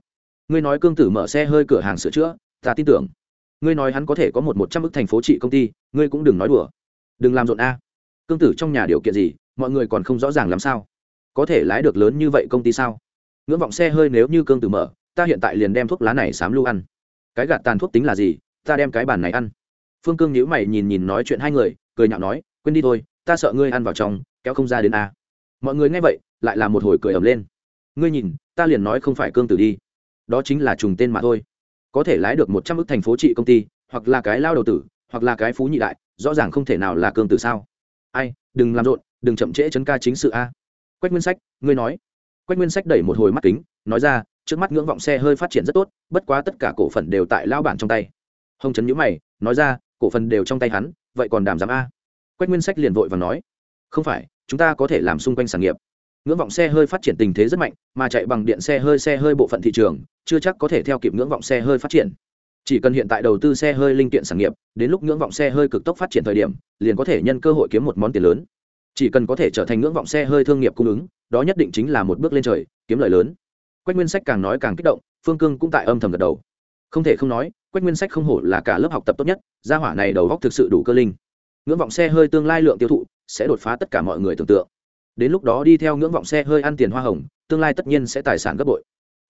ngươi nói cương tử mở xe hơi cửa hàng sửa chữa, ta tin tưởng. Ngươi nói hắn có thể có một một trăm ước thành phố trị công ty, ngươi cũng đừng nói đùa. Đừng làm rộn a. Cương tử trong nhà điều kiện gì, mọi người còn không rõ ràng làm sao? Có thể lái được lớn như vậy công ty sao? Ngưỡng vọng xe hơi nếu như cương tử mở, ta hiện tại liền đem thuốc lá này sám lưu ăn. Cái gạt tàn thuốc tính là gì ta đem cái bàn này ăn. Phương cương nhíu mày nhìn nhìn nói chuyện hai người, cười nhạo nói, quên đi thôi, ta sợ ngươi ăn vào trong, kéo không ra đến a. Mọi người nghe vậy, lại là một hồi cười ầm lên. Ngươi nhìn, ta liền nói không phải cương tử đi. Đó chính là trùng tên mà thôi. Có thể lái được một trăm ước thành phố trị công ty, hoặc là cái lao đầu tử, hoặc là cái phú nhị đại, rõ ràng không thể nào là cương tử sao? Ai, đừng làm rộn, đừng chậm trễ chấn ca chính sự a. Quách nguyên sách, ngươi nói. Quách nguyên sách đẩy một hồi mắt kính, nói ra, trước mắt ngưỡng vọng xe hơi phát triển rất tốt, bất quá tất cả cổ phần đều tại lao bản trong tay hồng trấn nhữ mày, nói ra, cổ phần đều trong tay hắn, vậy còn đàm giám a? Quách nguyên sách liền vội và nói, không phải, chúng ta có thể làm xung quanh sản nghiệp. Ngưỡng vọng xe hơi phát triển tình thế rất mạnh, mà chạy bằng điện xe hơi xe hơi bộ phận thị trường, chưa chắc có thể theo kịp ngưỡng vọng xe hơi phát triển. Chỉ cần hiện tại đầu tư xe hơi linh kiện sản nghiệp, đến lúc ngưỡng vọng xe hơi cực tốc phát triển thời điểm, liền có thể nhân cơ hội kiếm một món tiền lớn. Chỉ cần có thể trở thành ngưỡng vọng xe hơi thương nghiệp cung ứng, đó nhất định chính là một bước lên trời, kiếm lợi lớn. Quách nguyên sách càng nói càng kích động, phương cương cũng tại âm thầm gật đầu không thể không nói, quách nguyên sách không hổ là cả lớp học tập tốt nhất, gia hỏa này đầu góc thực sự đủ cơ linh. Ngưỡng vọng xe hơi tương lai lượng tiêu thụ, sẽ đột phá tất cả mọi người tưởng tượng. Đến lúc đó đi theo ngưỡng vọng xe hơi ăn tiền hoa hồng, tương lai tất nhiên sẽ tài sản gấp bội.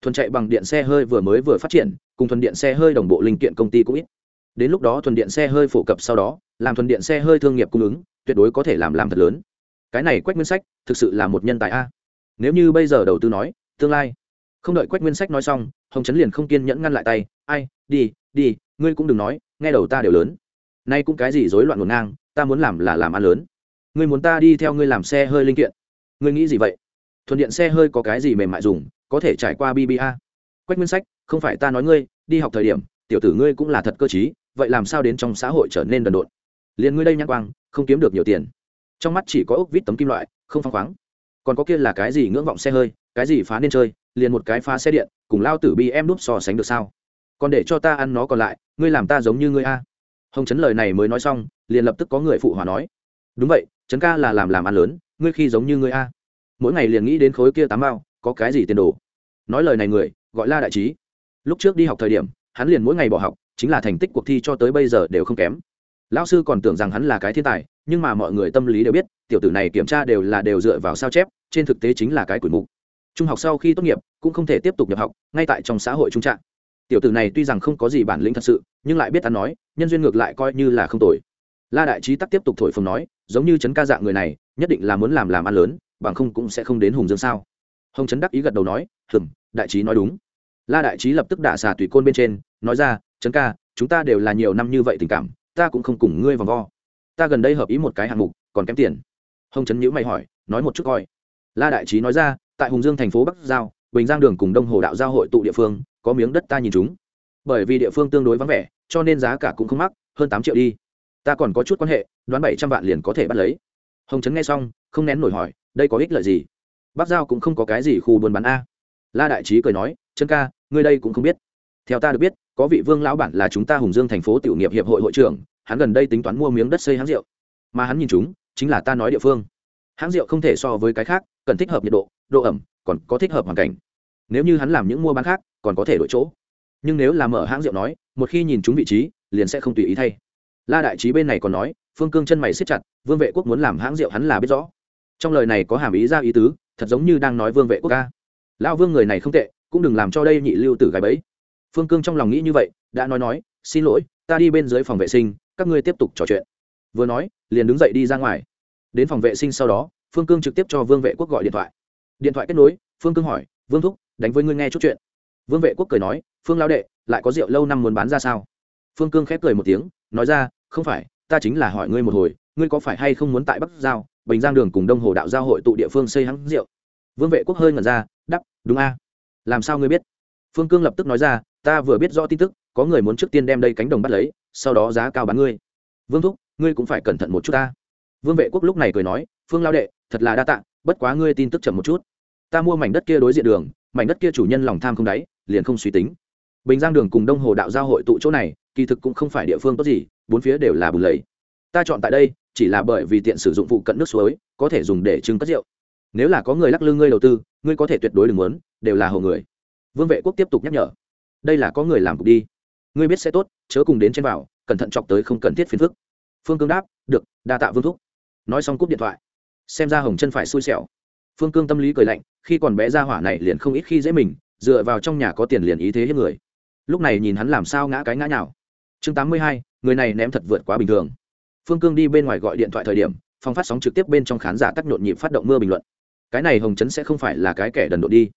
Thuần chạy bằng điện xe hơi vừa mới vừa phát triển, cùng thuần điện xe hơi đồng bộ linh kiện công ty cũng ít. Đến lúc đó thuần điện xe hơi phổ cập sau đó, làm thuần điện xe hơi thương nghiệp cung ứng, tuyệt đối có thể làm làm thật lớn. Cái này quách nguyên sách thực sự là một nhân tài a. Nếu như bây giờ đầu tư nói, tương lai không đợi quách nguyên sách nói xong, hồng trấn liền không kiên nhẫn ngăn lại tay. Ai, đi đi, ngươi cũng đừng nói, nghe đầu ta đều lớn. Nay cũng cái gì rối loạn ngổn ngang, ta muốn làm là làm ăn lớn. Ngươi muốn ta đi theo ngươi làm xe hơi linh kiện. Ngươi nghĩ gì vậy? Thuần điện xe hơi có cái gì mềm mại dùng, có thể trải qua bba quách nguyên sách, không phải ta nói ngươi, đi học thời điểm, tiểu tử ngươi cũng là thật cơ t vậy làm sao đến trong xã hội trở nên đần độn? Liền ngươi đây nhãn quang, không kiếm được nhiều tiền. Trong mắt chỉ có ốc vít tấm kim loại, không phăng khoáng. Còn có kia là cái gì ngưỡng vọng xe hơi, cái gì phá nên chơi? Liền một cái phá xe điện, cùng lao tử bi em đúp so sánh được sao? Còn để cho ta ăn nó còn lại, ngươi làm ta giống như ngươi a. Hồng trấn lời này mới nói xong, liền lập tức có người phụ hòa nói. Đúng vậy, trấn ca là làm làm ăn lớn, ngươi khi giống như ngươi a. Mỗi ngày liền nghĩ đến khối kia tám bao có cái gì tiền đồ? Nói lời này người, gọi la đại trí. Lúc trước đi học thời điểm, hắn liền mỗi ngày bỏ học, chính là thành tích cuộc thi cho tới bây giờ đều không kém. Lão sư còn tưởng rằng hắn là cái thiên tài, nhưng mà mọi người tâm lý đều biết, tiểu tử này kiểm tra đều là đều dựa vào sao chép, trên thực tế chính là cái quỷ mục trung học sau khi tốt nghiệp, cũng không thể tiếp tục nhập học, ngay tại trong xã hội trung trạng. Tiểu tử này tuy rằng không có gì bản lĩnh thật sự, nhưng lại biết ăn nói, nhân duyên ngược lại coi như là không tồi. La đại trí tắc tiếp tục thổi phồng nói, giống như trấn ca dạng người này, nhất định là muốn làm làm ăn lớn, bằng không cũng sẽ không đến hùng dương sao. Hồng trấn đắc ý gật đầu nói hừng đại trí nói đúng. La đại trí lập tức đả xà tùy côn bên trên, nói ra trấn ca, chúng ta đều là nhiều năm như vậy tình cảm, ta cũng không cùng ngươi vòng vo. Ta gần đây hợp ý một cái hạng mục, còn kém tiền. Hồng trấn nhữ mày hỏi, nói một chút coi. La đại trí nói ra tại hùng dương thành phố bắc giao, bình giang đường cùng đông hồ đạo giao hội tụ địa phương, có miếng đất ta nhìn chúng. Bởi vì địa phương tương đối vắng vẻ, cho nên giá cả cũng không mắc, hơn tám triệu đi. Ta còn có chút quan hệ, đoán bảy trăm vạn liền có thể bắt lấy. Hồng trấn nghe xong, không nén nổi hỏi, đây có ích lợi gì? Bắc giao cũng không có cái gì khu buôn bán a. La đại trí cười nói trấn ca, ngươi đây cũng không biết. Theo ta được biết, có vị vương lão bản là chúng ta hùng dương thành phố tiểu nghiệp hiệp hội hội trưởng, hắn gần đây tính toán mua miếng đất xây hãng rượu. Mà hắn nhìn chúng, chính là ta nói địa phương. Hãng rượu không thể so với cái khác, cần thích hợp nhiệt độ độ ẩm còn có thích hợp hoàn cảnh. Nếu như hắn làm những mua bán khác, còn có thể đổi chỗ. Nhưng nếu là mở hãng rượu nói, một khi nhìn chúng vị trí, liền sẽ không tùy ý thay. La đại trí bên này còn nói, phương cương chân mày siết chặt, vương vệ quốc muốn làm hãng rượu hắn là biết rõ. Trong lời này có hàm ý ra ý tứ, thật giống như đang nói vương vệ quốc ca. Lão vương người này không tệ, cũng đừng làm cho đây nhị lưu tử gái bấy phương cương trong lòng nghĩ như vậy, đã nói nói, xin lỗi, ta đi bên dưới phòng vệ sinh, các ngươi tiếp tục trò chuyện. Vừa nói, liền đứng dậy đi ra ngoài. Đến phòng vệ sinh sau đó, phương cương trực tiếp cho vương vệ quốc gọi điện thoại điện thoại kết nối, phương cương hỏi, vương thúc, đánh với ngươi nghe chút chuyện. Vương vệ quốc cười nói, phương lao đệ, lại có rượu lâu năm muốn bán ra sao? Phương cương khép cười một tiếng, nói ra, không phải, ta chính là hỏi ngươi một hồi, ngươi có phải hay không muốn tại bắc giao, bình giang đường cùng đông hồ đạo giao hội tụ địa phương xây hãng rượu? Vương vệ quốc hơi ngẩn ra đắp đúng a. Làm sao ngươi biết? Phương cương lập tức nói ra, ta vừa biết rõ tin tức, có người muốn trước tiên đem đây cánh đồng bắt lấy, sau đó giá cao bán ngươi. Vương thúc, ngươi cũng phải cẩn thận một chút ta. Vương vệ quốc lúc này cười nói, phương lao đệ, thật là đa tạ, bất quá ngươi tin tức chậm một chút ta mua mảnh đất kia đối diện đường, mảnh đất kia chủ nhân lòng tham không đáy, liền không suy tính. Bình giang đường cùng đông hồ đạo giao hội tụ chỗ này, kỳ thực cũng không phải địa phương tốt gì, bốn phía đều là bùn lầy. Ta chọn tại đây, chỉ là bởi vì tiện sử dụng phụ cận nước suối, có thể dùng để trưng cất rượu. Nếu là có người lắc lư ngươi đầu tư, ngươi có thể tuyệt đối đừng muốn, đều là hồ người. Vương vệ quốc tiếp tục nhắc nhở. Đây là có người làm cục đi. Ngươi biết sẽ tốt, chớ cùng đến trên vào, cẩn thận chọc tới không cần thiết phiền phức. Phương cương đáp, được, đa tạ vương thúc. Nói xong cúp điện thoại. Xem ra hồng chân phải xui xẻo phương cương tâm lý cười lạnh, khi còn bé ra hỏa này liền không ít khi dễ mình, dựa vào trong nhà có tiền liền ý thế hết người. Lúc này nhìn hắn làm sao ngã cái ngã nào chương tám mươi hai, người này ném thật vượt quá bình thường. Phương cương đi bên ngoài gọi điện thoại thời điểm phong phát sóng trực tiếp bên trong khán giả tắc nhộn nhịp phát động mưa bình luận. Cái này hồng chấn sẽ không phải là cái kẻ đần độ đi.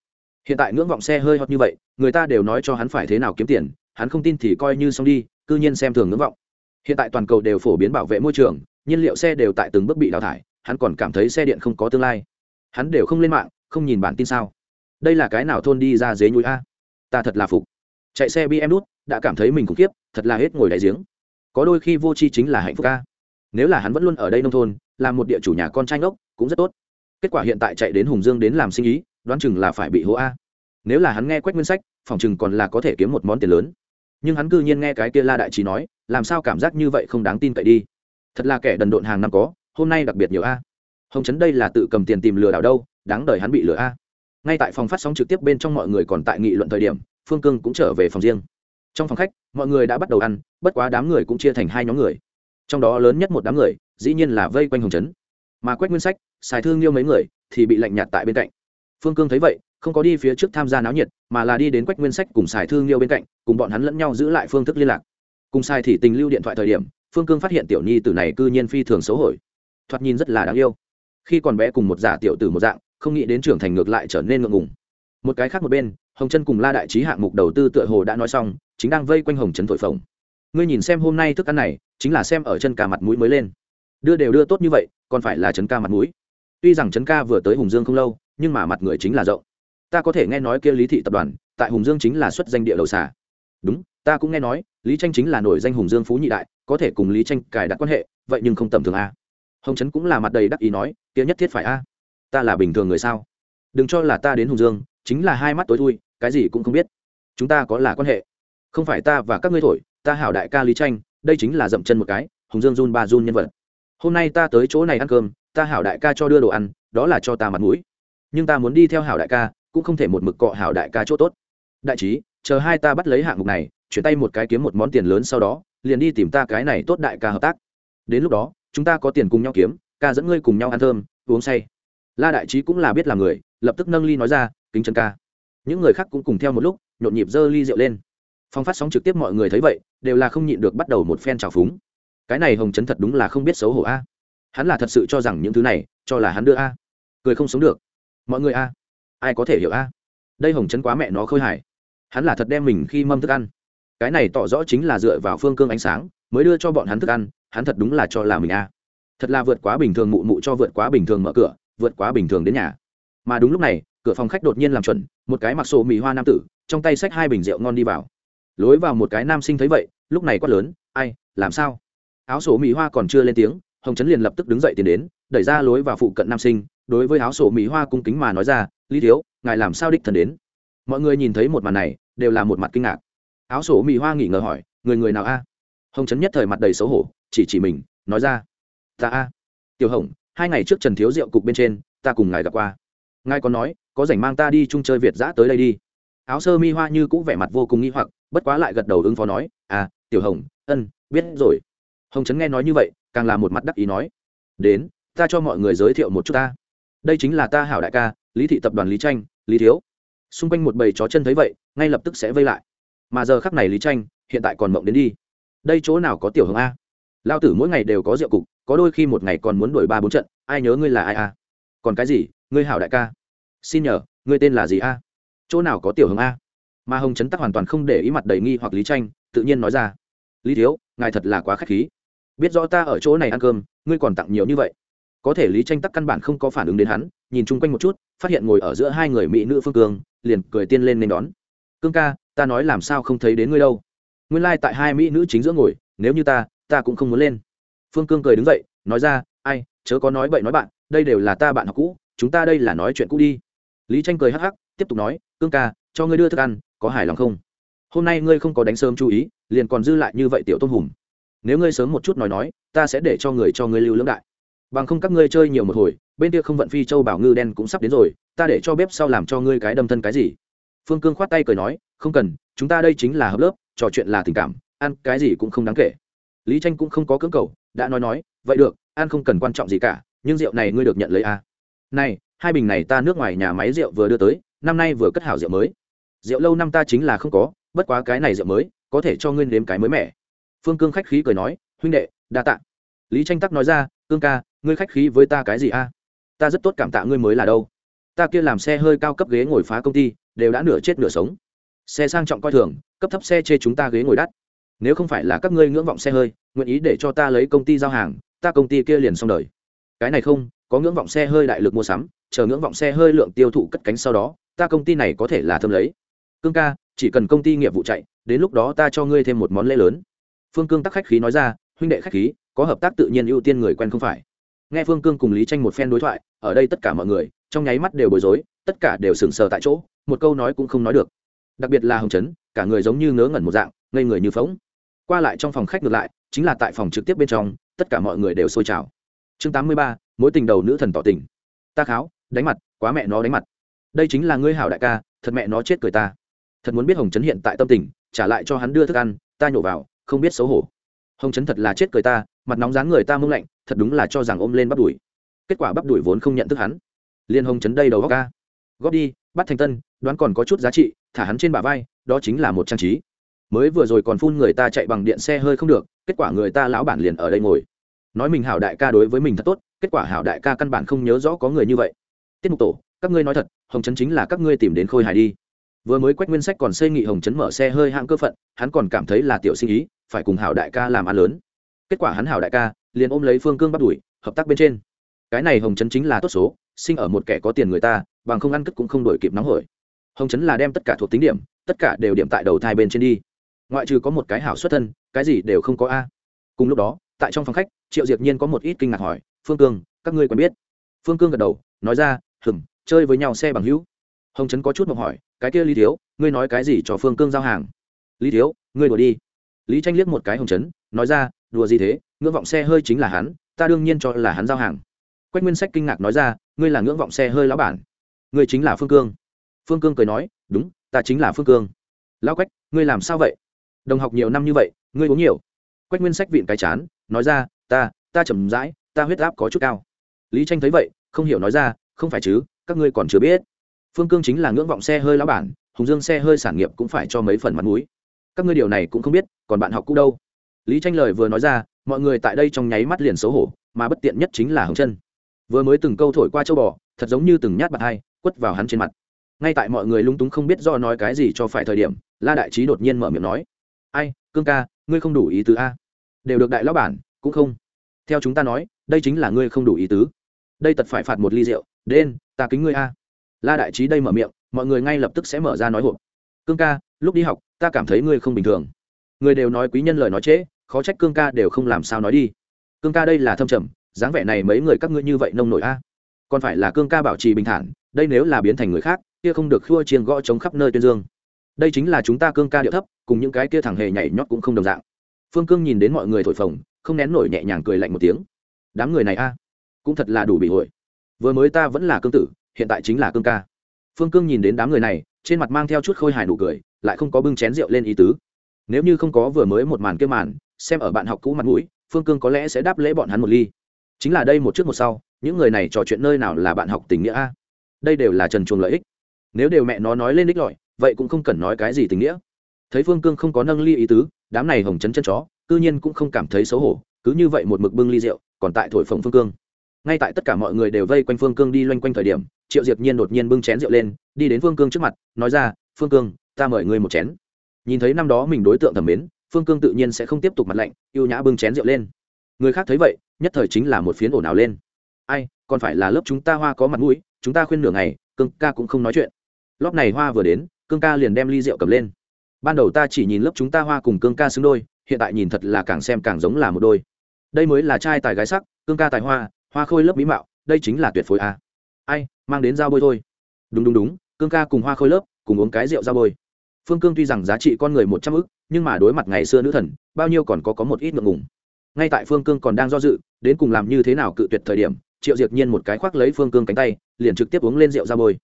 Hiện tại ngưỡng vọng xe hơi hot như vậy, người ta đều nói cho hắn phải thế nào kiếm tiền, hắn không tin thì coi như xong đi, cư nhiên xem thường ngưỡng vọng. Hiện tại toàn cầu đều phổ biến bảo vệ môi trường, nhiên liệu xe đều tại từng bước bị đào thải, hắn còn cảm thấy xe điện không có tương lai hắn đều không lên mạng, không nhìn bản tin sao? Đây là cái nào thôn đi ra dế nhúi a? Ta thật là phục. Chạy xe bm đút, đã cảm thấy mình khủng khiếp, thật là hết ngồi đại giếng. Có đôi khi vô tri chính là hạnh phúc a. Nếu là hắn vẫn luôn ở đây nông thôn, làm một địa chủ nhà con trai ngốc, cũng rất tốt. Kết quả hiện tại chạy đến hùng dương đến làm sinh ý, đoán chừng là phải bị hố a. Nếu là hắn nghe quách nguyên sách, phòng chừng còn là có thể kiếm một món tiền lớn. Nhưng hắn cư nhiên nghe cái kia la đại trí nói, làm sao cảm giác như vậy không đáng tin cậy đi? Thật là kẻ đần độn hàng năm có, hôm nay đặc biệt nhiều a hồng trấn đây là tự cầm tiền tìm lừa đảo đâu, đáng đời hắn bị lừa a. Ngay tại phòng phát sóng trực tiếp bên trong mọi người còn tại nghị luận thời điểm, phương cương cũng trở về phòng riêng. Trong phòng khách, mọi người đã bắt đầu ăn, bất quá đám người cũng chia thành hai nhóm người. Trong đó lớn nhất một đám người, dĩ nhiên là vây quanh hồng trấn mà quách nguyên sách, xài thương yêu mấy người thì bị lạnh nhạt tại bên cạnh. Phương cương thấy vậy, không có đi phía trước tham gia náo nhiệt, mà là đi đến quách nguyên sách cùng xài thương yêu bên cạnh, cùng bọn hắn lẫn nhau giữ lại phương thức liên lạc. Cùng xài thì tình lưu điện thoại thời điểm, phương cương phát hiện tiểu nhi tử này cư nhiên phi thường xấu hổi thoạt nhìn rất là đáng yêu khi còn bé cùng một giả tiểu tử một dạng, không nghĩ đến trưởng thành ngược lại trở nên ngượng ngùng. Một cái khác một bên, hồng chân cùng la đại trí hạng mục đầu tư tựa hồ đã nói xong, chính đang vây quanh hồng trấn thổi phồng. Ngươi nhìn xem hôm nay thức ăn này, chính là xem ở chân ca mặt mũi mới lên. Đưa đều đưa tốt như vậy, còn phải là trấn ca mặt mũi. Tuy rằng trấn ca vừa tới hùng dương không lâu, nhưng mà mặt người chính là rộng. Ta có thể nghe nói kia lý thị tập đoàn, tại hùng dương chính là xuất danh địa đầu xà. Đúng, ta cũng nghe nói, lý tranh chính là nổi danh hùng dương phú nhị đại, có thể cùng lý tranh cài đặt quan hệ, vậy nhưng không tầm thường a hồng trấn cũng là mặt đầy đắc ý nói kia nhất thiết phải a. Ta là bình thường người sao? Đừng cho là ta đến hùng dương, chính là hai mắt tối thui, cái gì cũng không biết. Chúng ta có là quan hệ? Không phải ta và các ngươi thổi, ta hảo đại ca lý tranh, đây chính là dậm chân một cái, hùng dương run ba run nhân vật. Hôm nay ta tới chỗ này ăn cơm, ta hảo đại ca cho đưa đồ ăn, đó là cho ta mặt mũi. Nhưng ta muốn đi theo hảo đại ca, cũng không thể một mực cọ hảo đại ca chỗ tốt. Đại trí, chờ hai ta bắt lấy hạng mục này, chuyển tay một cái kiếm một món tiền lớn sau đó, liền đi tìm ta cái này tốt đại ca hợp tác. Đến lúc đó, chúng ta có tiền cùng nhau kiếm ca dẫn ngươi cùng nhau ăn thơm, uống say. La đại trí cũng là biết là người, lập tức nâng ly nói ra, kính chân ca. Những người khác cũng cùng theo một lúc, nhộn nhịp dơ ly rượu lên. Phong phát sóng trực tiếp mọi người thấy vậy, đều là không nhịn được bắt đầu một phen trào phúng. Cái này hồng chấn thật đúng là không biết xấu hổ a. Hắn là thật sự cho rằng những thứ này, cho là hắn đưa a. Cười không sống được. Mọi người a, ai có thể hiểu a? Đây hồng chấn quá mẹ nó khôi hài. Hắn là thật đem mình khi mâm thức ăn. Cái này tỏ rõ chính là dựa vào phương cương ánh sáng, mới đưa cho bọn hắn thức ăn, hắn thật đúng là cho là mình a thật là vượt quá bình thường mụ mụ cho vượt quá bình thường mở cửa, vượt quá bình thường đến nhà. Mà đúng lúc này, cửa phòng khách đột nhiên làm chuẩn, một cái mặc sổ mì hoa nam tử, trong tay xách hai bình rượu ngon đi vào. Lối vào một cái nam sinh thấy vậy, lúc này quát lớn, ai, làm sao? Áo sổ mì hoa còn chưa lên tiếng, hồng trấn liền lập tức đứng dậy tiến đến, đẩy ra lối vào phụ cận nam sinh, đối với áo sổ mì hoa cung kính mà nói ra, lý thiếu, ngài làm sao đích thần đến? Mọi người nhìn thấy một màn này, đều là một mặt kinh ngạc. Áo sổ mì hoa nghỉ ngờ hỏi, người người nào a? Hồng trấn nhất thời mặt đầy xấu hổ, chỉ chỉ mình, nói ra ta a. Tiểu hồng, hai ngày trước trần thiếu rượu cục bên trên, ta cùng ngài gặp qua. Ngài còn nói, có rảnh mang ta đi chung chơi việt giã tới đây đi. Áo sơ mi hoa như cũng vẻ mặt vô cùng nghi hoặc, bất quá lại gật đầu ứng phó nói à tiểu hồng, ân, biết rồi. Hồng trấn nghe nói như vậy, càng là một mặt đắc ý nói, đến, ta cho mọi người giới thiệu một chút ta. Đây chính là ta hảo đại ca, lý thị tập đoàn lý tranh, lý thiếu. Xung quanh một bầy chó chân thấy vậy, ngay lập tức sẽ vây lại. Mà giờ khắc này lý tranh, hiện tại còn mộng đến đi. Đây chỗ nào có tiểu hồng a? Lao tử mỗi ngày đều có rượu cục, có đôi khi một ngày còn muốn đổi ba bốn trận, ai nhớ ngươi là ai a còn cái gì? Ngươi hảo đại ca. Xin nhờ, ngươi tên là gì a? Chỗ nào có tiểu hồng a? Mà hồng trấn tắc hoàn toàn không để ý mặt đầy nghi hoặc lý tranh, tự nhiên nói ra. Lý thiếu, ngài thật là quá k h á c h khí. Biết rõ ta ở chỗ này ăn cơm, ngươi còn tặng nhiều như vậy. Có thể lý tranh tắc căn bản không có phản ứng đến hắn, nhìn chung quanh một chút, phát hiện ngồi ở giữa hai người mỹ nữ phương cương liền cười tiên lên nên đón. Cương ca, ta nói làm sao không thấy đến ngươi đâu? Nguyên lai、like、tại hai mỹ nữ chính giữa ngồi, nếu như ta ta cũng không muốn lên. Phương cương cười đứng dậy, nói ra, ai, chớ có nói bậy nói bạn, đây đều là ta bạn học cũ, chúng ta đây là nói chuyện cũ đi. Lý tranh cười hắc hắc, tiếp tục nói, cương ca, cho ngươi đưa thức ăn, có hài lòng không? Hôm nay ngươi không có đánh sớm chú ý, liền còn dư lại như vậy tiểu tôm hùm. Nếu ngươi sớm một chút nói nói, ta sẽ để cho người cho ngươi lưu lưỡng đại. Bằng không các ngươi chơi nhiều một hồi, bên kia không vận phi châu bảo ngư đen cũng sắp đến rồi, ta để cho bếp sau làm cho ngươi cái đâm thân cái gì? Phương cương khoát tay cười nói, không cần, chúng ta đây chính là hợp lớp, trò chuyện là tình cảm, ăn cái gì cũng không đáng kể lý tranh cũng không có cưỡng cầu, đã nói nói, vậy được, ăn không cần quan trọng gì cả, nhưng rượu này ngươi được nhận lấy à. này, hai bình này ta nước ngoài nhà máy rượu vừa đưa tới, năm nay vừa cất hảo rượu mới. Rượu lâu năm ta chính là không có, bất quá cái này rượu mới, có thể cho ngươi nếm cái mới mẻ. Phương cương khách khí cười nói, huynh đệ, đa tạ. Lý tranh tắc nói ra, cương ca, ngươi khách khí với ta cái gì a ta rất tốt cảm tạ ngươi mới là đâu. Ta kia làm xe hơi cao cấp ghế ngồi phá công ty, đều đã nửa chết nửa sống. Xe sang trọng coi thường, cấp thấp xe chê chúng ta ghế ngồi đắt nếu không phải là các ngươi ngưỡng vọng xe hơi, nguyện ý để cho ta lấy công ty giao hàng, ta công ty kia liền xong đời. Cái này không, có ngưỡng vọng xe hơi đại lực mua sắm, chờ ngưỡng vọng xe hơi lượng tiêu thụ cất cánh sau đó, ta công ty này có thể là thơm lấy. Cương ca, chỉ cần công ty nghiệp vụ chạy, đến lúc đó ta cho ngươi thêm một món lễ lớn. Phương cương tắc khách khí nói ra, huynh đệ khách khí, có hợp tác tự nhiên ưu tiên người quen không phải. Nghe phương cương cùng lý tranh một phen đối thoại, ở đây tất cả mọi người, trong nháy mắt đều bối rối, tất cả đều sừng sờ tại chỗ, một câu nói cũng không nói được. Đặc biệt là hồng trấn cả người giống như ngớ ngẩn một dạng, ngây người như phóng qua lại trong phòng khách ngược lại, chính là tại phòng trực tiếp bên trong, tất cả mọi người đều sôi trào. Chương tám mươi ba, mối tình đầu nữ thần tỏ tình. Ta kháo, đánh mặt, quá mẹ nó đánh mặt. Đây chính là ngươi hảo đại ca, thật mẹ nó chết cười ta. Thật muốn biết hồng trấn hiện tại tâm tình, trả lại cho hắn đưa thức ăn, ta nhổ vào, không biết xấu hổ. Hồng trấn thật là chết cười ta, mặt nóng dáng người ta mông lạnh, thật đúng là cho rằng ôm lên bắp đuổi kết quả bắp đuổi vốn không nhận thức hắn. Liên hồng trấn đây đầu góc ca góp đi, bắt thành tân, đoán còn có chút giá trị, thả hắn trên bả vai, đó chính là một trang trí mới vừa rồi còn phun người ta chạy bằng điện xe hơi không được, kết quả người ta lão bản liền ở đây ngồi. Nói mình hảo đại ca đối với mình thật tốt, kết quả hảo đại ca căn bản không nhớ rõ có người như vậy. Tiết mục tổ, các ngươi nói thật, hồng trấn chính là các ngươi tìm đến khôi hài đi. Vừa mới quách nguyên sách còn xây nghị hồng trấn mở xe hơi hạng cơ phận, hắn còn cảm thấy là tiểu sinh ý, phải cùng hảo đại ca làm ăn lớn. Kết quả hắn hảo đại ca, liền ôm lấy phương cương bắt đuổi, hợp tác bên trên. Cái này hồng trấn chính là tốt số, sinh ở một kẻ có tiền người ta, bằng không ăn cất cũng không đổi kịp nóng hổi. Hồng trấn là đem tất cả thuộc tính điểm, tất cả đều điểm tại đầu thai bên trên đi ngoại trừ có một cái hảo xuất thân, cái gì đều không có a. Cùng lúc đó, tại trong phòng khách, triệu diệp nhiên có một ít kinh ngạc hỏi, phương cương, các ngươi quen biết? Phương cương gật đầu, nói ra hừng chơi với nhau xe bằng hữu. Hồng trấn có chút mộng hỏi, cái kia lý thiếu, ngươi nói cái gì cho phương cương giao hàng? Lý thiếu, ngươi đùa đi. Lý tranh liếc một cái hồng trấn, nói ra, đùa gì thế, ngưỡng vọng xe hơi chính là hắn, ta đương nhiên cho là hắn giao hàng. Quách nguyên sách kinh ngạc nói ra, ngươi là ngưỡng vọng xe hơi lão bản. Ngươi chính là phương cương. Phương cương cười nói, đúng, ta chính là phương cương. Lão quách, ngươi làm sao vậy? Đồng học nhiều năm như vậy, ngươi uống nhiều. Quách nguyên sách vịn cái chán, nói ra, ta ta chậm rãi, ta huyết áp có chút cao. Lý tranh thấy vậy, không hiểu nói ra, không phải chứ, các ngươi còn chưa biết. Phương cương chính là ngưỡng vọng xe hơi lão bản, hùng dương xe hơi sản nghiệp cũng phải cho mấy phần mặt mũi. Các ngươi điều này cũng không biết, còn bạn học cũ đâu. Lý tranh lời vừa nói ra, mọi người tại đây trong nháy mắt liền xấu hổ, mà bất tiện nhất chính là hồng chân vừa mới từng câu thổi qua châu bò, thật giống như từng nhát bạc hai, quất vào hắn trên mặt. Ngay tại mọi người lung túng không biết do nói cái gì cho phải thời điểm, la đại trí đột nhiên mở miệng nói ai, cương ca, ngươi không đủ ý tứ a. Đều được đại lão bản, cũng không. Theo chúng ta nói, đây chính là ngươi không đủ ý tứ. Đây tật phải phạt một ly rượu đen ta kính ngươi a. La đại trí đây mở miệng, mọi người ngay lập tức sẽ mở ra nói hộp. Cương ca, lúc đi học, ta cảm thấy ngươi không bình thường. Người đều nói quý nhân lời nói trễ, khó trách cương ca đều không làm sao nói đi. Cương ca đây là thâm trầm, dáng vẻ này mấy người các ngươi như vậy nông nổi a. Còn phải là cương ca bảo trì bình thản, đây nếu là biến thành người khác, kia không được khua chiêng gõ chống khắp nơi tuyên dương đây chính là chúng ta cương ca điệu thấp, cùng những cái kia thẳng hề nhảy nhót cũng không đồng dạng. Phương cương nhìn đến mọi người thổi phồng, không nén nổi nhẹ nhàng cười lạnh một tiếng. Đám người này a, cũng thật là đủ bị hội. Vừa mới ta vẫn là cương tử, hiện tại chính là cương ca. Phương cương nhìn đến đám người này, trên mặt mang theo chút khôi hài nụ cười, lại không có bưng chén rượu lên ý tứ. Nếu như không có vừa mới một màn kia màn, xem ở bạn học cũ mặt mũi, phương cương có lẽ sẽ đáp lễ bọn hắn một ly. Chính là đây một trước một sau, những người này trò chuyện nơi nào là bạn học tình nghĩa a? Đây đều là trần chuồng lợi ích. Nếu đều mẹ nó nói lên đích lọi vậy cũng không cần nói cái gì tình nghĩa. Thấy phương cương không có nâng ly ý tứ, đám này hồng chấn chân chó, cư nhiên cũng không cảm thấy xấu hổ, cứ như vậy một mực bưng ly rượu, còn tại thổi phồng phương cương. Ngay tại tất cả mọi người đều vây quanh phương cương đi loanh quanh thời điểm, triệu diệp nhiên đột nhiên bưng chén rượu lên, đi đến phương cương trước mặt, nói ra, phương cương, ta mời ngươi một chén. Nhìn thấy năm đó mình đối tượng thẩm mến, phương cương tự nhiên sẽ không tiếp tục mặt lạnh yêu nhã bưng chén rượu lên. Người khác thấy vậy, nhất thời chính là một phiến ồn ào lên. Ai, còn phải là lớp chúng ta hoa có mặt mũi, chúng ta khuyên nửa ngày, cương ca cũng không nói chuyện. Lóp này hoa vừa đến cương ca liền đem ly rượu cầm lên. Ban đầu ta chỉ nhìn lớp chúng ta hoa cùng cương ca xứng đôi, hiện tại nhìn thật là càng xem càng giống là một đôi. Đây mới là trai tài gái sắc, cương ca tài hoa hoa khôi lớp mỹ mạo, đây chính là tuyệt phối a. Ai, mang đến dao bôi thôi. Đúng đúng đúng, cương ca cùng hoa khôi lớp, cùng uống cái rượu dao bôi. Phương cương tuy rằng giá trị con người một trăm ức, nhưng mà đối mặt ngày xưa nữ thần, bao nhiêu còn có có một ít ngượng ngùng. Ngay tại phương cương còn đang do dự, đến cùng làm như thế nào cự tuyệt thời điểm, triệu diệt nhiên một cái khoác lấy phương cương cánh tay, liền trực tiếp uống lên rượu dao bôi.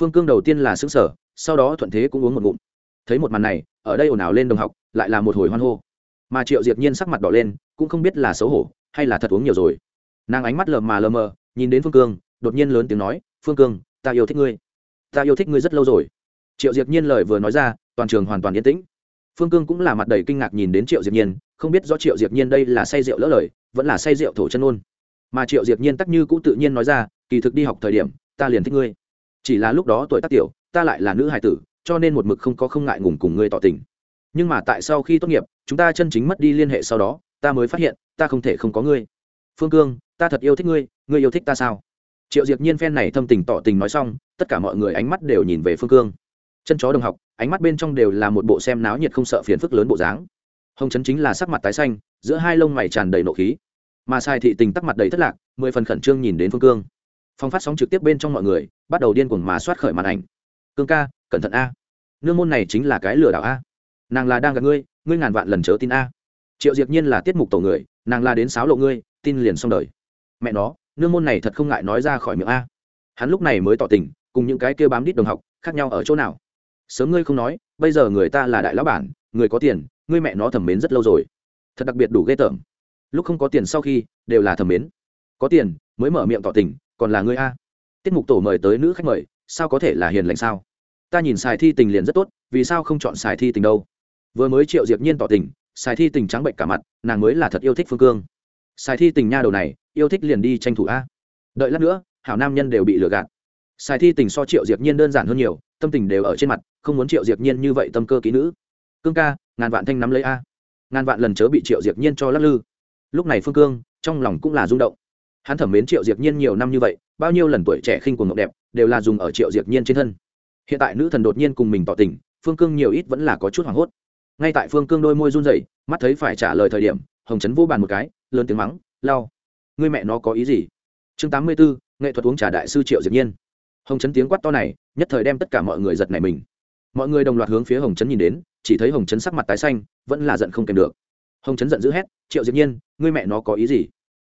Phương cương đầu tiên là xứng sở sau đó thuận thế cũng uống một ngụm. Thấy một màn này, ở đây ồn ào lên đồng học, lại là một hồi hoan hô. Mà triệu diệp nhiên sắc mặt đỏ lên, cũng không biết là xấu hổ, hay là thật uống nhiều rồi. Nàng ánh mắt lờ mà lờ mờ, nhìn đến phương cương, đột nhiên lớn tiếng nói, phương cương, ta yêu thích ngươi. Ta yêu thích ngươi rất lâu rồi. Triệu diệp nhiên lời vừa nói ra, toàn trường hoàn toàn yên tĩnh. Phương cương cũng là mặt đầy kinh ngạc nhìn đến triệu diệp nhiên, không biết do triệu diệp nhiên đây là say rượu lỡ lời, vẫn là say rượu thổ chân ôn mà triệu diệp nhiên tắc như cũng tự nhiên nói ra, kỳ thực đi học thời điểm, ta liền thích ngươi. Chỉ là lúc đó tuổi tác tiểu ta lại là nữ hài tử, cho nên một mực không có không ngại ngùng cùng ngươi tỏ tình. Nhưng mà tại sau khi tốt nghiệp, chúng ta chân chính mất đi liên hệ sau đó, ta mới phát hiện, ta không thể không có ngươi. Phương cương, ta thật yêu thích ngươi ngươi yêu thích ta sao? Triệu diệp nhiên phen này thâm tình tỏ tình nói xong, tất cả mọi người ánh mắt đều nhìn về phương cương. Chân chó đồng học, ánh mắt bên trong đều là một bộ xem náo nhiệt không sợ phiền phức lớn bộ dáng. Hồng chấn chính là sắc mặt tái xanh, giữa hai lông mày tràn đầy nộ khí. Mà sai thị tình tắc mặt đầy thất lạc, mười phần khẩn trương nhìn đến phương cương. Phong phát sóng trực tiếp bên trong mọi người, bắt đầu điên cuồng mà soát khởi màn ảnh cương ca, cẩn thận a. Nương môn này chính là cái lừa đảo a. Nàng là đang gặp ngươi ngươi ngàn vạn lần chớ tin a. Triệu diệp nhiên là tiết mục tổ người, nàng là đến sáo lộ ngươi, tin liền xong đời. Mẹ nó, nương môn này thật không ngại nói ra khỏi miệng a. Hắn lúc này mới tỏ tình, cùng những cái kia bám đít đồng học, khác nhau ở chỗ nào? Sớm ngươi không nói, bây giờ người ta là đại lão bản, người có tiền, ngươi mẹ nó thẩm mến rất lâu rồi. Thật đặc biệt đủ ghê tởm. Lúc không có tiền sau khi, đều là thẩm mến. Có tiền, mới mở miệng tỏ tình, còn là ngươi a. Tiết mục tổ mời tới nữ khách mời sao có thể là hiền lành sao? Ta nhìn xài thi tình liền rất tốt, vì sao không chọn xài thi tình đâu? Vừa mới triệu diệp nhiên tỏ tình xài thi tình trắng bệnh cả mặt, nàng mới là thật yêu thích phương cương. Xài thi tình nha đầu này, yêu thích liền đi tranh thủ a. Đợi lát nữa, hảo nam nhân đều bị lừa gạt. Xài thi tình so triệu diệp nhiên đơn giản hơn nhiều, tâm tình đều ở trên mặt, không muốn triệu diệp nhiên như vậy tâm cơ kỹ nữ. Cương ca, ngàn vạn thanh nắm lấy a. Ngàn vạn lần chớ bị triệu diệp nhiên cho lắc lư. Lúc này phương cương, trong lòng cũng là rung động. Hắn thẩm mến triệu diệp nhiên nhiều năm như vậy, bao nhiêu lần tuổi trẻ khinh cuồng ngọc đẹp đều là dùng ở triệu diệp nhiên trên thân. Hiện tại nữ thần đột nhiên cùng mình tỏ tình phương cương nhiều ít vẫn là có chút hoảng hốt. Ngay tại phương cương đôi môi run rẩy mắt thấy phải trả lời thời điểm hồng trấn vô bàn một cái lớn tiếng mắng lao người mẹ nó có ý gì? Chương tám mươi 84, nghệ thuật uống trà đại sư triệu diệp nhiên. Hồng trấn tiếng quát to này nhất thời đem tất cả mọi người giật nảy mình. Mọi người đồng loạt hướng phía hồng trấn nhìn đến chỉ thấy hồng trấn sắc mặt tái xanh vẫn là giận không kèm được. Hồng trấn giận dữ hét triệu diệp nhiên ngươi mẹ nó có ý gì?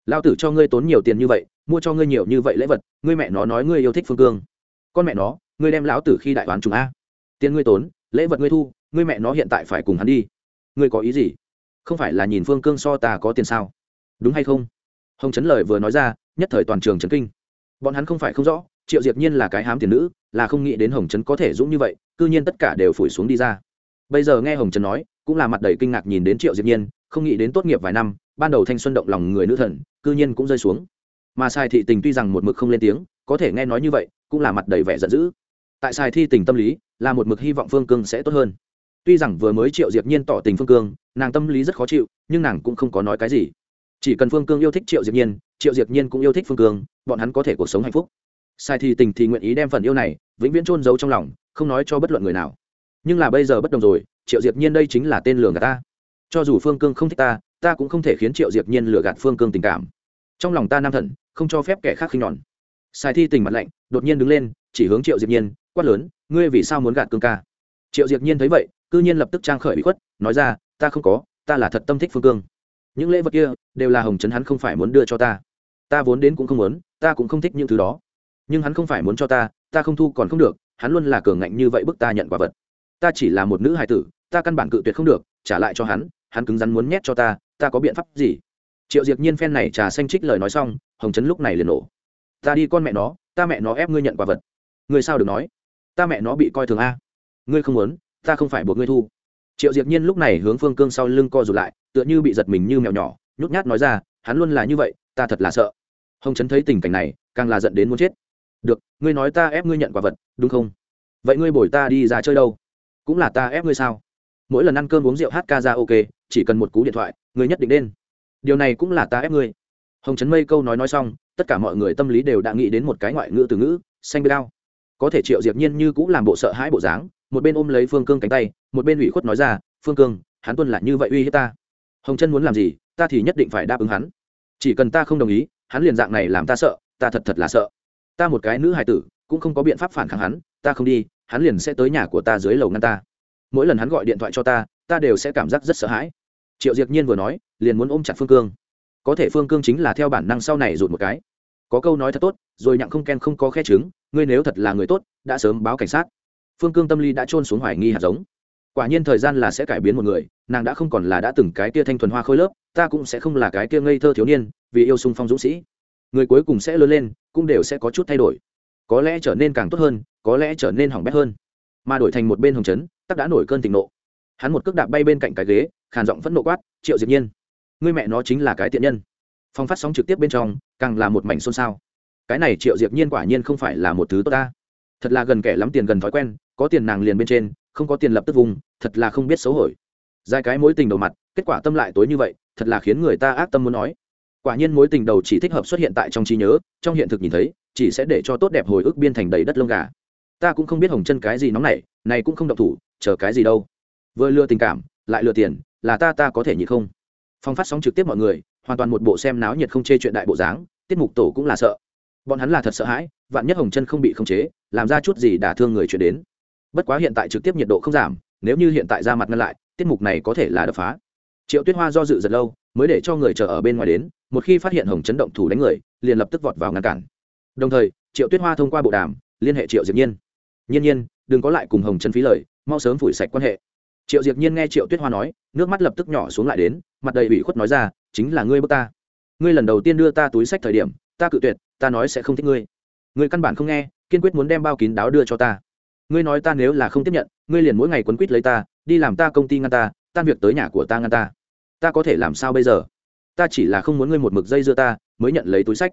Lao tử cho ngươi tốn nhiều tiền như vậy mua cho ngươi nhiều như vậy lễ vật, ngươi mẹ nó nói ngươi yêu thích phương cương. Con mẹ nó, ngươi đem lão tử khi đại toán chúng a. Tiền ngươi tốn, lễ vật ngươi thu, ngươi mẹ nó hiện tại phải cùng hắn đi. Ngươi có ý gì? Không phải là nhìn phương cương so ta có tiền sao? Đúng hay không? Hồng trấn lời vừa nói ra, nhất thời toàn trường trấn kinh. Bọn hắn không phải không rõ, triệu diệp nhiên là cái hám tiền nữ, là không nghĩ đến hồng trấn có thể dũng như vậy, cư nhiên tất cả đều phủi xuống đi ra. Bây giờ nghe hồng trấn nói, cũng là mặt đầy kinh ngạc nhìn đến triệu diệp nhiên, không nghĩ đến tốt nghiệp vài năm, ban đầu thanh xuân động lòng người nữ thần, cư nhiên cũng rơi xuống mà sai thị tình tuy rằng một mực không lên tiếng, có thể nghe nói như vậy, cũng là mặt đầy vẻ giận dữ. Tại sai thi tình tâm lý, là một mực hy vọng phương cương sẽ tốt hơn. Tuy rằng vừa mới triệu diệp nhiên tỏ tình phương cương, nàng tâm lý rất khó chịu, nhưng nàng cũng không có nói cái gì. Chỉ cần phương cương yêu thích triệu diệp nhiên, triệu diệp nhiên cũng yêu thích phương cương, bọn hắn có thể cuộc sống hạnh phúc. Sai thi tình thì nguyện ý đem phần yêu này vĩnh viễn trôn giấu trong lòng, không nói cho bất luận người nào. Nhưng là bây giờ bất đồng rồi, triệu diệp nhiên đây chính là tên lừa gạt ta. Cho dù phương cương không thích ta ta cũng không thể khiến triệu diệp nhiên lừa gạt phương cương tình cảm. Trong lòng ta nam thần không cho phép kẻ khác khinh nhọn. Sai thi tình mặt lạnh, đột nhiên đứng lên, chỉ hướng triệu diệp nhiên, quát lớn, ngươi vì sao muốn gạt cương ca? Triệu diệp nhiên thấy vậy, cư nhiên lập tức trang khởi bị khuất, nói ra, ta không có, ta là thật tâm thích phương cương. Những lễ vật kia, đều là hồng trấn hắn không phải muốn đưa cho ta. Ta vốn đến cũng không muốn, ta cũng không thích những thứ đó. Nhưng hắn không phải muốn cho ta ta không thu còn không được, hắn luôn là cường ngạnh như vậy bức ta nhận quả vật. Ta chỉ là một nữ hài tử, ta căn bản cự tuyệt không được, trả lại cho hắn hắn cứng rắn muốn nhét cho ta ta có biện pháp gì? Triệu Diệc nhiên phen này trà xanh trích lời nói xong, hồng trấn lúc này liền nổ. Ta đi con mẹ nó, ta mẹ nó ép ngươi nhận quả vật. Ngươi sao được nói? Ta mẹ nó bị coi thường a. Ngươi không muốn, ta không phải buộc ngươi thu. Triệu Diệc nhiên lúc này hướng phương cương sau lưng co rụt lại, tựa như bị giật mình như mèo nhỏ, nhút nhát nói ra, hắn luôn là như vậy, ta thật là sợ. Hồng trấn thấy tình cảnh này, càng là giận đến muốn chết. Được, ngươi nói ta ép ngươi nhận quả vật, đúng không? Vậy ngươi bồi ta đi ra chơi đâu? Cũng là ta ép ngươi sao? Mỗi lần ăn cơm uống rượu hát ca ra ok, chỉ cần một cú điện thoại, ngươi nhất định đến điều này cũng là ta ép ngươi. Hồng trấn mây câu nói nói xong, tất cả mọi người tâm lý đều đã nghĩ đến một cái ngoại ngữ từ ngữ, xanh bê đao. Có thể triệu diệp nhiên như cũng làm bộ sợ hãi bộ dáng, một bên ôm lấy phương cương cánh tay, một bên ủy khuất nói ra, phương cương, hắn tuân là như vậy uy hiếp ta. Hồng chân muốn làm gì, ta thì nhất định phải đáp ứng hắn. Chỉ cần ta không đồng ý, hắn liền dạng này làm ta sợ, ta thật thật là sợ. Ta một cái nữ hài tử, cũng không có biện pháp phản kháng hắn, ta không đi, hắn liền sẽ tới nhà của ta dưới lầu ngăn ta. Mỗi lần hắn gọi điện thoại cho ta ta đều sẽ cảm giác rất sợ hãi triệu Diệc nhiên vừa nói, liền muốn ôm chặt phương cương. Có thể phương cương chính là theo bản năng sau này rụt một cái. Có câu nói thật tốt, rồi nhặng không ken không có khe chứng. ngươi nếu thật là người tốt, đã sớm báo cảnh sát. Phương cương tâm lý đã trôn xuống hoài nghi hạt giống. Quả nhiên thời gian là sẽ cải biến một người, nàng đã không còn là đã từng cái kia thanh thuần hoa khôi lớp, ta cũng sẽ không là cái kia ngây thơ thiếu niên, vì yêu sung phong dũng sĩ. Người cuối cùng sẽ lớn lên, cũng đều sẽ có chút thay đổi. Có lẽ trở nên càng tốt hơn, có lẽ trở nên hỏng bét hơn. Mà đổi thành một bên hồng trấn tắc đã nổi cơn thịnh nộ. Hắn một cước đạp bay bên cạnh cái ghế khàn giọng phẫn nộ quát, triệu diệp nhiên, ngươi mẹ nó chính là cái tiện nhân. Phong phát sóng trực tiếp bên trong, càng là một mảnh xôn xao. Cái này triệu diệp nhiên quả nhiên không phải là một thứ tốt ta. Thật là gần kẻ lắm tiền gần thói quen, có tiền nàng liền bên trên, không có tiền lập tức vùng, thật là không biết xấu hổ. Dài cái mối tình đầu mặt, kết quả tâm lại tối như vậy, thật là khiến người ta ác tâm muốn nói. Quả nhiên mối tình đầu chỉ thích hợp xuất hiện tại trong trí nhớ, trong hiện thực nhìn thấy, chỉ sẽ để cho tốt đẹp hồi ức biên thành đầy đất lông gà. Ta cũng không biết hồng chân cái gì nóng này này cũng không độc thủ, chờ cái gì đâu. Vừa lừa tình cảm, lại lừa tiền là ta ta có thể nhị không? Phong phát sóng trực tiếp mọi người, hoàn toàn một bộ xem náo nhiệt không chê chuyện đại bộ dáng, tiết mục tổ cũng là sợ. Bọn hắn là thật sợ hãi, vạn nhất hồng chân không bị khống chế, làm ra chút gì đả thương người chuyển đến. Bất quá hiện tại trực tiếp nhiệt độ không giảm, nếu như hiện tại ra mặt ngăn lại, tiết mục này có thể là đập phá. Triệu tuyết hoa do dự giật lâu, mới để cho người chờ ở bên ngoài đến, một khi phát hiện hồng chấn động thủ đánh người, liền lập tức vọt vào ngăn cản. Đồng thời, triệu tuyết hoa thông qua bộ đàm, liên hệ triệu diệp nhiên. Nhiên nhiên, đừng có lại cùng hồng chấn phí lời, mau sớm phủi sạch quan hệ triệu diệp nhiên nghe triệu tuyết hoa nói, nước mắt lập tức nhỏ xuống lại đến, mặt đầy ủy khuất nói ra, chính là ngươi bước ta. Ngươi lần đầu tiên đưa ta túi sách thời điểm, ta cự tuyệt, ta nói sẽ không thích ngươi. Ngươi căn bản không nghe, kiên quyết muốn đem bao kín đáo đưa cho ta. Ngươi nói ta nếu là không tiếp nhận, ngươi liền mỗi ngày quấn quýt lấy ta, đi làm ta công ty ngăn ta, tan việc tới nhà của ta ngăn ta. Ta có thể làm sao bây giờ? Ta chỉ là không muốn ngươi một mực dây dưa ta, mới nhận lấy túi sách.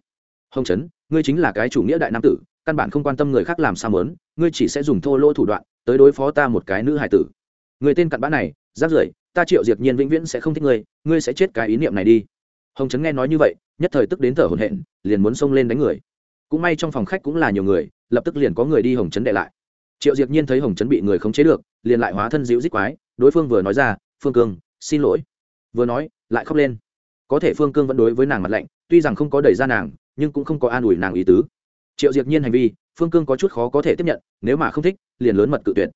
Hồng trấn, ngươi chính là cái chủ nghĩa đại nam tử, căn bản không quan tâm người khác làm sao mớn ngươi chỉ sẽ dùng thô lỗ thủ đoạn, tới đối phó ta một cái nữ hải tử người tên cặn bã này, rác rưởi, ta triệu diệt nhiên vĩnh viễn sẽ không thích ngươi ngươi sẽ chết cái ý niệm này đi. Hồng trấn nghe nói như vậy, nhất thời tức đến thở hổn hển, liền muốn xông lên đánh người. Cũng may trong phòng khách cũng là nhiều người, lập tức liền có người đi hồng trấn đệ lại. Triệu diệt nhiên thấy hồng trấn bị người khống chế được, liền lại hóa thân dịu dích quái, đối phương vừa nói ra, phương cương, xin lỗi. Vừa nói, lại khóc lên. Có thể phương cương vẫn đối với nàng mặt lạnh, tuy rằng không có đẩy ra nàng, nhưng cũng không có an ủi nàng ý tứ. Triệu diệt nhiên hành vi, phương cương có chút khó có thể tiếp nhận, nếu mà không thích, liền lớn mật cự tuyệt.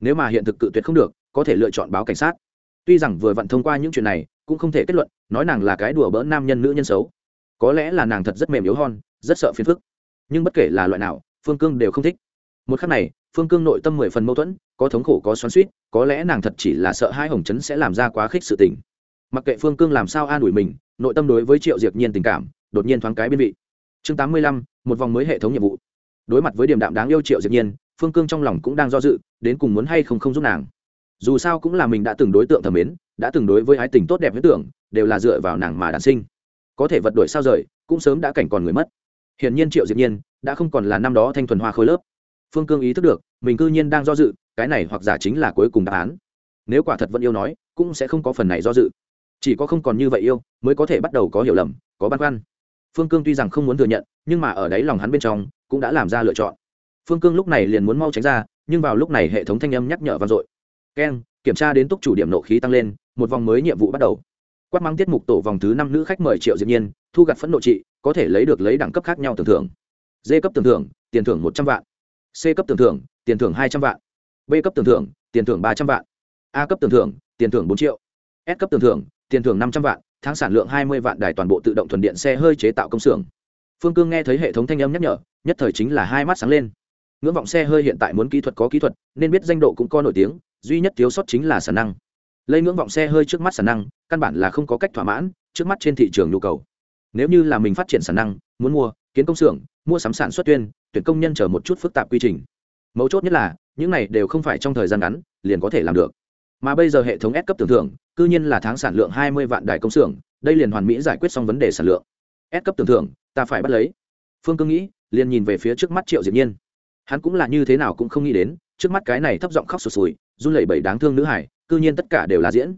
Nếu mà hiện thực cự tuyệt không được có thể lựa chọn báo cảnh sát. Tuy rằng vừa vặn thông qua những chuyện này, cũng không thể kết luận, nói nàng là cái đùa bỡ nam nhân nữ nhân xấu. Có lẽ là nàng thật rất mềm yếu hon, rất sợ phiền phức. Nhưng bất kể là loại nào, phương cương đều không thích. Một khắc này, phương cương nội tâm mười phần mâu thuẫn, có thống khổ, có xoắn suýt có lẽ nàng thật chỉ là sợ hai hồng chấn sẽ làm ra quá khích sự tình. Mặc kệ phương cương làm sao an ủi mình, nội tâm đối với triệu diệp nhiên tình cảm, đột nhiên thoáng cái biên vị. Chương tám mươi lăm, một vòng mới hệ thống nhiệm vụ. Đối mặt với điểm đạm đáng yêu triệu diệp nhiên, phương cương trong lòng cũng đang do dự, đến cùng muốn hay không không giúp nàng dù sao cũng là mình đã từng đối tượng thẩm mến, đã từng đối với ái tình tốt đẹp huyết tưởng, đều là dựa vào nàng mà đản sinh. Có thể vật đổi sao rời, cũng sớm đã cảnh còn người mất. Hiển nhiên triệu diệp nhiên đã không còn là năm đó thanh thuần hoa khôi lớp. Phương cương ý thức được, mình cư nhiên đang do dự, cái này hoặc giả chính là cuối cùng đáp án. Nếu quả thật vẫn yêu nói, cũng sẽ không có phần này do dự. Chỉ có không còn như vậy yêu, mới có thể bắt đầu có hiểu lầm, có băn khoăn. Phương cương tuy rằng không muốn thừa nhận, nhưng mà ở đáy lòng hắn bên trong, cũng đã làm ra lựa chọn. Phương cương lúc này liền muốn mau tránh ra, nhưng vào lúc này hệ thống thanh âm nhắc nhở vang dội keng, kiểm tra đến túc chủ điểm nộ khí tăng lên, một vòng mới nhiệm vụ bắt đầu. Quát mang tiết mục tổ vòng thứ năm nữ khách mời triệu diệp nhiên, thu gặt phẫn nộ trị có thể lấy được lấy đẳng cấp khác nhau tưởng thưởng. D cấp tưởng thưởng, tiền thưởng một trăm vạn. C cấp tưởng thưởng, tiền thưởng hai trăm vạn. B cấp tưởng thưởng, tiền thưởng ba trăm vạn. A cấp tưởng thưởng, tiền thưởng bốn triệu. S cấp tưởng thưởng, tiền thưởng năm trăm vạn, tháng sản lượng hai mươi vạn đài toàn bộ tự động thuần điện xe hơi chế tạo công xưởng. Phương cương nghe thấy hệ thống thanh âm nhắc nhở, nhất thời chính là hai mắt sáng lên. Ngưỡng vọng xe hơi hiện tại muốn kỹ thuật có kỹ thuật, nên biết danh độ cũng có nổi tiếng duy nhất thiếu sót chính là sản năng. Lấy ngưỡng vọng xe hơi trước mắt sản năng, căn bản là không có cách thỏa mãn trước mắt trên thị trường nhu cầu. Nếu như là mình phát triển sản năng, muốn mua, kiến công xưởng, mua sắm sản xuất tuyên, tuyển công nhân chờ một chút phức tạp quy trình. Mấu chốt nhất là, những này đều không phải trong thời gian ngắn, liền có thể làm được. Mà bây giờ hệ thống S cấp tưởng thưởng, cư nhiên là tháng sản lượng hai mươi vạn đài công xưởng, đây liền hoàn mỹ giải quyết xong vấn đề sản lượng. S cấp tưởng thưởng, ta phải bắt lấy. Phương cương nghĩ, liền nhìn về phía trước mắt triệu diệp nhiên. Hắn cũng là như thế nào cũng không nghĩ đến, trước mắt cái này thấp giọng khóc sụt sùi run lẩy bẩy đáng thương nữ hải, cư nhiên tất cả đều là diễn.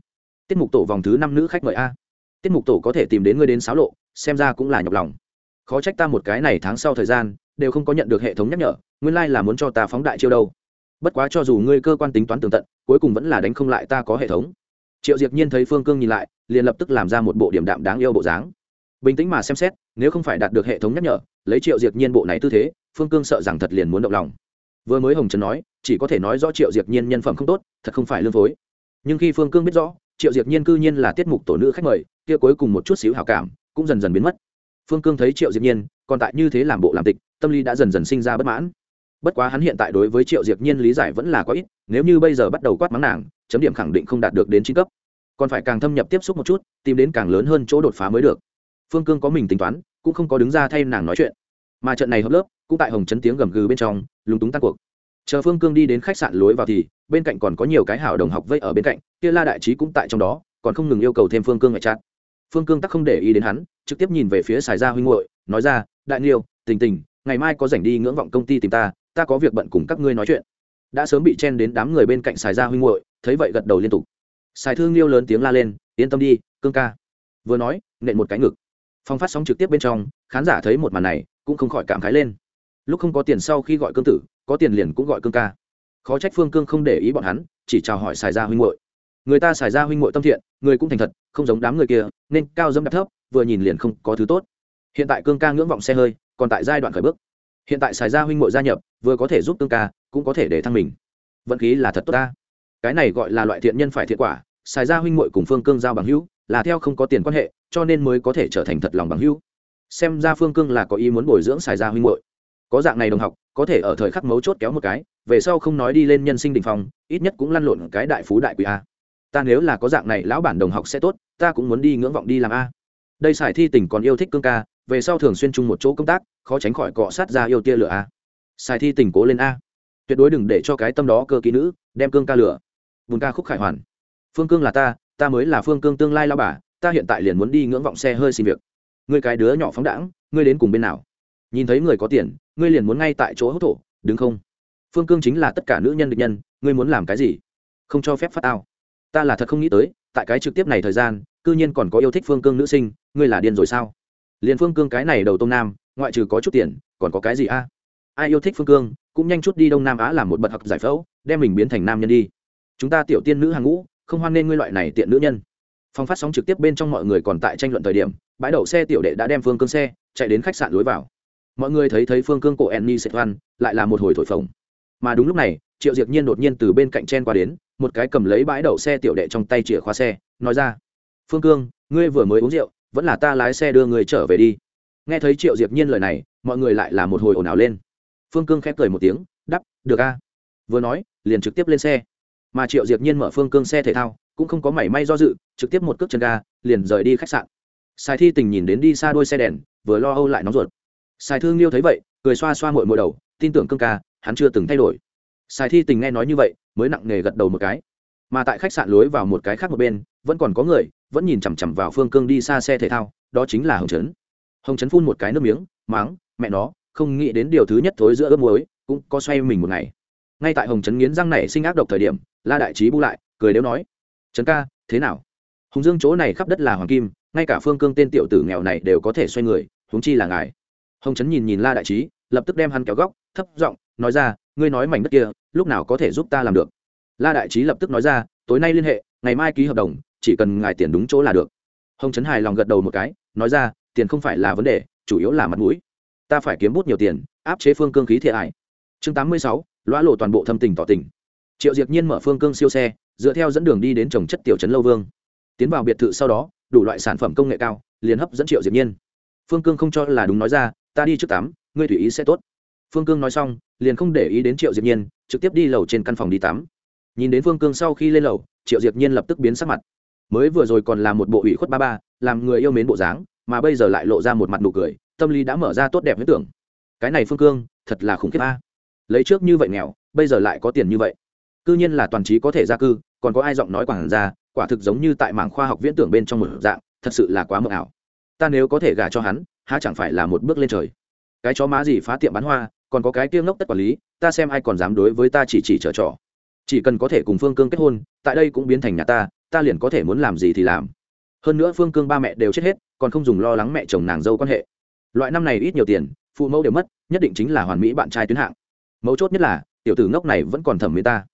Tiết mục tổ vòng thứ năm nữ khách mời a. Tiết mục tổ có thể tìm đến ngươi đến xáo lộ, xem ra cũng là nhọc lòng. Khó trách ta một cái này tháng sau thời gian, đều không có nhận được hệ thống nhắc nhở, nguyên lai、like、là muốn cho ta phóng đại chiêu đâu. Bất quá cho dù ngươi cơ quan tính toán tường tận, cuối cùng vẫn là đánh không lại ta có hệ thống. Triệu diệp nhiên thấy phương cương nhìn lại, liền lập tức làm ra một bộ điểm đạm đáng yêu bộ dáng. Bình tĩnh mà xem xét, nếu không phải đạt được hệ thống nhắc nhở, lấy triệu diệp nhiên bộ này tư thế, phương cương sợ rằng thật liền muốn động lòng vừa mới hồng trần nói, chỉ có thể nói rõ triệu diệp nhiên nhân phẩm không tốt, thật không phải lương phối. Nhưng khi phương cương biết rõ, triệu diệp nhiên cư nhiên là tiết mục tổ nữ khách mời, kia cuối cùng một chút xíu hảo cảm cũng dần dần biến mất. Phương cương thấy triệu diệp nhiên, còn tại như thế làm bộ làm tịch, tâm lý đã dần dần sinh ra bất mãn. Bất quá hắn hiện tại đối với triệu diệp nhiên lý giải vẫn là quá ít, nếu như bây giờ bắt đầu quát mắng nàng, chấm điểm khẳng định không đạt được đến chín cấp. Còn phải càng thâm nhập tiếp xúc một chút, tìm đến càng lớn hơn chỗ đột phá mới được. Phương cương có mình tính toán, cũng không có đứng ra thay nàng nói chuyện mà trận này hợp lớp cũng tại hồng chấn tiếng gầm gừ bên trong lúng túng tan cuộc chờ phương cương đi đến khách sạn lối vào thì bên cạnh còn có nhiều cái hảo đồng học vây ở bên cạnh kia la đại trí cũng tại trong đó còn không ngừng yêu cầu thêm phương cương ngoại chặt phương cương tắc không để ý đến hắn trực tiếp nhìn về phía xài gia huynh hội nói ra đại niêu tình tình ngày mai có rảnh đi ngưỡng vọng công ty tìm ta ta có việc bận cùng các ngươi nói chuyện đã sớm bị chen đến đám người bên cạnh xài gia huynh hội thấy vậy gật đầu liên tục xài thương liêu lớn tiếng la lên yên tâm đi cương ca vừa nói nện một cái ngực phong phát sóng trực tiếp bên trong khán giả thấy một màn này cũng không khỏi cảm khái lên. Lúc không có tiền sau khi gọi cương tử, có tiền liền cũng gọi cương ca. Khó trách phương cương không để ý bọn hắn, chỉ chào hỏi xài gia huynh hội người ta xài ra huynh hội tâm thiện, người cũng thành thật, không giống đám người kia, nên cao dâm đạp thấp, vừa nhìn liền không có thứ tốt. Hiện tại cương ca ngưỡng vọng xe hơi, còn tại giai đoạn khởi bước. Hiện tại xài ra huynh hội gia nhập, vừa có thể giúp cương ca, cũng có thể để thăng mình. Vận khí là thật tốt ta. Cái này gọi là loại thiện nhân phải thiện quả, xài ra huynh hội cùng phương cương giao bằng hữu, là theo không có tiền quan hệ, cho nên mới có thể trở thành thật lòng bằng hữu xem ra phương cương là có ý muốn bồi dưỡng xài ra huynh ngội có dạng này đồng học, có thể ở thời khắc mấu chốt kéo một cái, về sau không nói đi lên nhân sinh đình phòng ít nhất cũng lăn lộn cái đại phú đại quý a. Ta nếu là có dạng này, lão bản đồng học sẽ tốt, ta cũng muốn đi ngưỡng vọng đi làm a. Đây sài thi tình còn yêu thích cương ca, về sau thường xuyên chung một chỗ công tác, khó tránh khỏi cọ sát ra yêu tia lửa a. Sài thi tình cố lên a. Tuyệt đối đừng để cho cái tâm đó cơ kỹ nữ, đem cương ca lửa bùn ca khúc khải hoàn. Phương cương là ta ta mới là phương cương tương lai lao bà, ta hiện tại liền muốn đi ngưỡng vọng xe hơi xin việc ngươi cái đứa nhỏ phóng đãng, ngươi đến cùng bên nào? Nhìn thấy người có tiền, ngươi liền muốn ngay tại chỗ hốt thổ đứng không? Phương cương chính là tất cả nữ nhân địch nhân, ngươi muốn làm cái gì? Không cho phép phát ao. Ta là thật không nghĩ tới, tại cái trực tiếp này thời gian, cư nhiên còn có yêu thích phương cương nữ sinh, ngươi là điên rồi sao? Liền phương cương cái này đầu tông nam, ngoại trừ có chút tiền, còn có cái gì a? Ai yêu thích phương cương, cũng nhanh chút đi đông nam á làm một bậc học giải phẫu, đem mình biến thành nam nhân đi. Chúng ta tiểu tiên nữ hàng ngũ, không hoan nên ngươi loại này tiện nữ nhân. Phong phát sóng trực tiếp bên trong mọi người còn tại tranh luận thời điểm bãi đậu xe tiểu đệ đã đem phương cương xe chạy đến khách sạn lối vào. Mọi người thấy thấy phương cương cổ enny sệt văn lại là một hồi thổi phồng. Mà đúng lúc này, triệu diệp nhiên đột nhiên từ bên cạnh chen qua đến, một cái cầm lấy bãi đậu xe tiểu đệ trong tay chìa khóa xe, nói ra, phương cương, ngươi vừa mới uống rượu, vẫn là ta lái xe đưa người trở về đi. Nghe thấy triệu diệp nhiên lời này, mọi người lại là một hồi ồn ào lên. Phương cương khép cười một tiếng đắp được a. Vừa nói, liền trực tiếp lên xe. Mà triệu diệp nhiên mở phương cương xe thể thao, cũng không có mảy may do dự, trực tiếp một cước chân ga, liền rời đi khách sạn sai thi tình nhìn đến đi xa đôi xe đèn, vừa lo âu lại nóng ruột. Sai thương liêu thấy vậy, cười xoa xoa mội mội đầu, tin tưởng cương ca, hắn chưa từng thay đổi. Sai thi tình nghe nói như vậy, mới nặng nề gật đầu một cái. Mà tại khách sạn lối vào một cái khác một bên, vẫn còn có người, vẫn nhìn chằm chằm vào phương cương đi xa xe thể thao, đó chính là hồng trấn. Hồng trấn phun một cái nước miếng, máng, mẹ nó, không nghĩ đến điều thứ nhất thối giữa ướp muối, cũng có xoay mình một ngày. Ngay tại hồng trấn nghiến răng này sinh ác độc thời điểm, la đại trí bu lại, cười đếu nói, trấn ca, thế nào? Hùng dương chỗ này khắp đất là hoàng kim ngay cả phương cương tên tiểu tử nghèo này đều có thể xoay người, huống chi là ngài. Hồng trấn nhìn nhìn la đại trí, lập tức đem hắn kéo góc, thấp giọng nói ra, ngươi nói mảnh đất kia, lúc nào có thể giúp ta làm được? La đại trí lập tức nói ra, tối nay liên hệ, ngày mai ký hợp đồng, chỉ cần ngài tiền đúng chỗ là được. Hồng trấn hài lòng gật đầu một cái, nói ra, tiền không phải là vấn đề, chủ yếu là mặt mũi. Ta phải kiếm bút nhiều tiền, áp chế phương cương khí thiệt hại. Chương tám mươi sáu, lõa lộ toàn bộ thâm tình tỏ tình. Triệu Diệt nhiên mở phương cương siêu xe, dựa theo dẫn đường đi đến trồng chất tiểu trấn lâu vương. Tiến vào biệt thự sau đó đủ loại sản phẩm công nghệ cao, liền hấp dẫn triệu diệp nhiên. Phương cương không cho là đúng nói ra, ta đi trước tắm, ngươi tùy ý sẽ tốt. Phương cương nói xong, liền không để ý đến triệu diệp nhiên, trực tiếp đi lầu trên căn phòng đi tắm. Nhìn đến phương cương sau khi lên lầu, triệu diệp nhiên lập tức biến sắc mặt. Mới vừa rồi còn là một bộ ủy khuất ba ba, làm người yêu mến bộ dáng, mà bây giờ lại lộ ra một mặt nụ cười, tâm lý đã mở ra tốt đẹp huyết tưởng. Cái này phương cương, thật là khủng khiếp a. Lấy trước như vậy nghèo, bây giờ lại có tiền như vậy. Cư nhiên là toàn trí có thể gia cư, còn có ai giọng nói quảng ra quả thực giống như tại mảng khoa học viễn tưởng bên trong một dạng, thật sự là quá mờ ảo. Ta nếu có thể gả cho hắn, há chẳng phải là một bước lên trời. Cái chó má gì phá tiệm bán hoa, còn có cái kia ngốc tất quản lý, ta xem ai còn dám đối với ta chỉ chỉ trở trò. Chỉ cần có thể cùng phương cương kết hôn, tại đây cũng biến thành nhà ta ta liền có thể muốn làm gì thì làm. Hơn nữa phương cương ba mẹ đều chết hết, còn không dùng lo lắng mẹ chồng nàng dâu quan hệ. Loại năm này ít nhiều tiền, phụ mẫu đều mất, nhất định chính là hoàn mỹ bạn trai tuyến hạng. Mấu chốt nhất là, tiểu tử ngốc này vẫn còn thẩm với ta.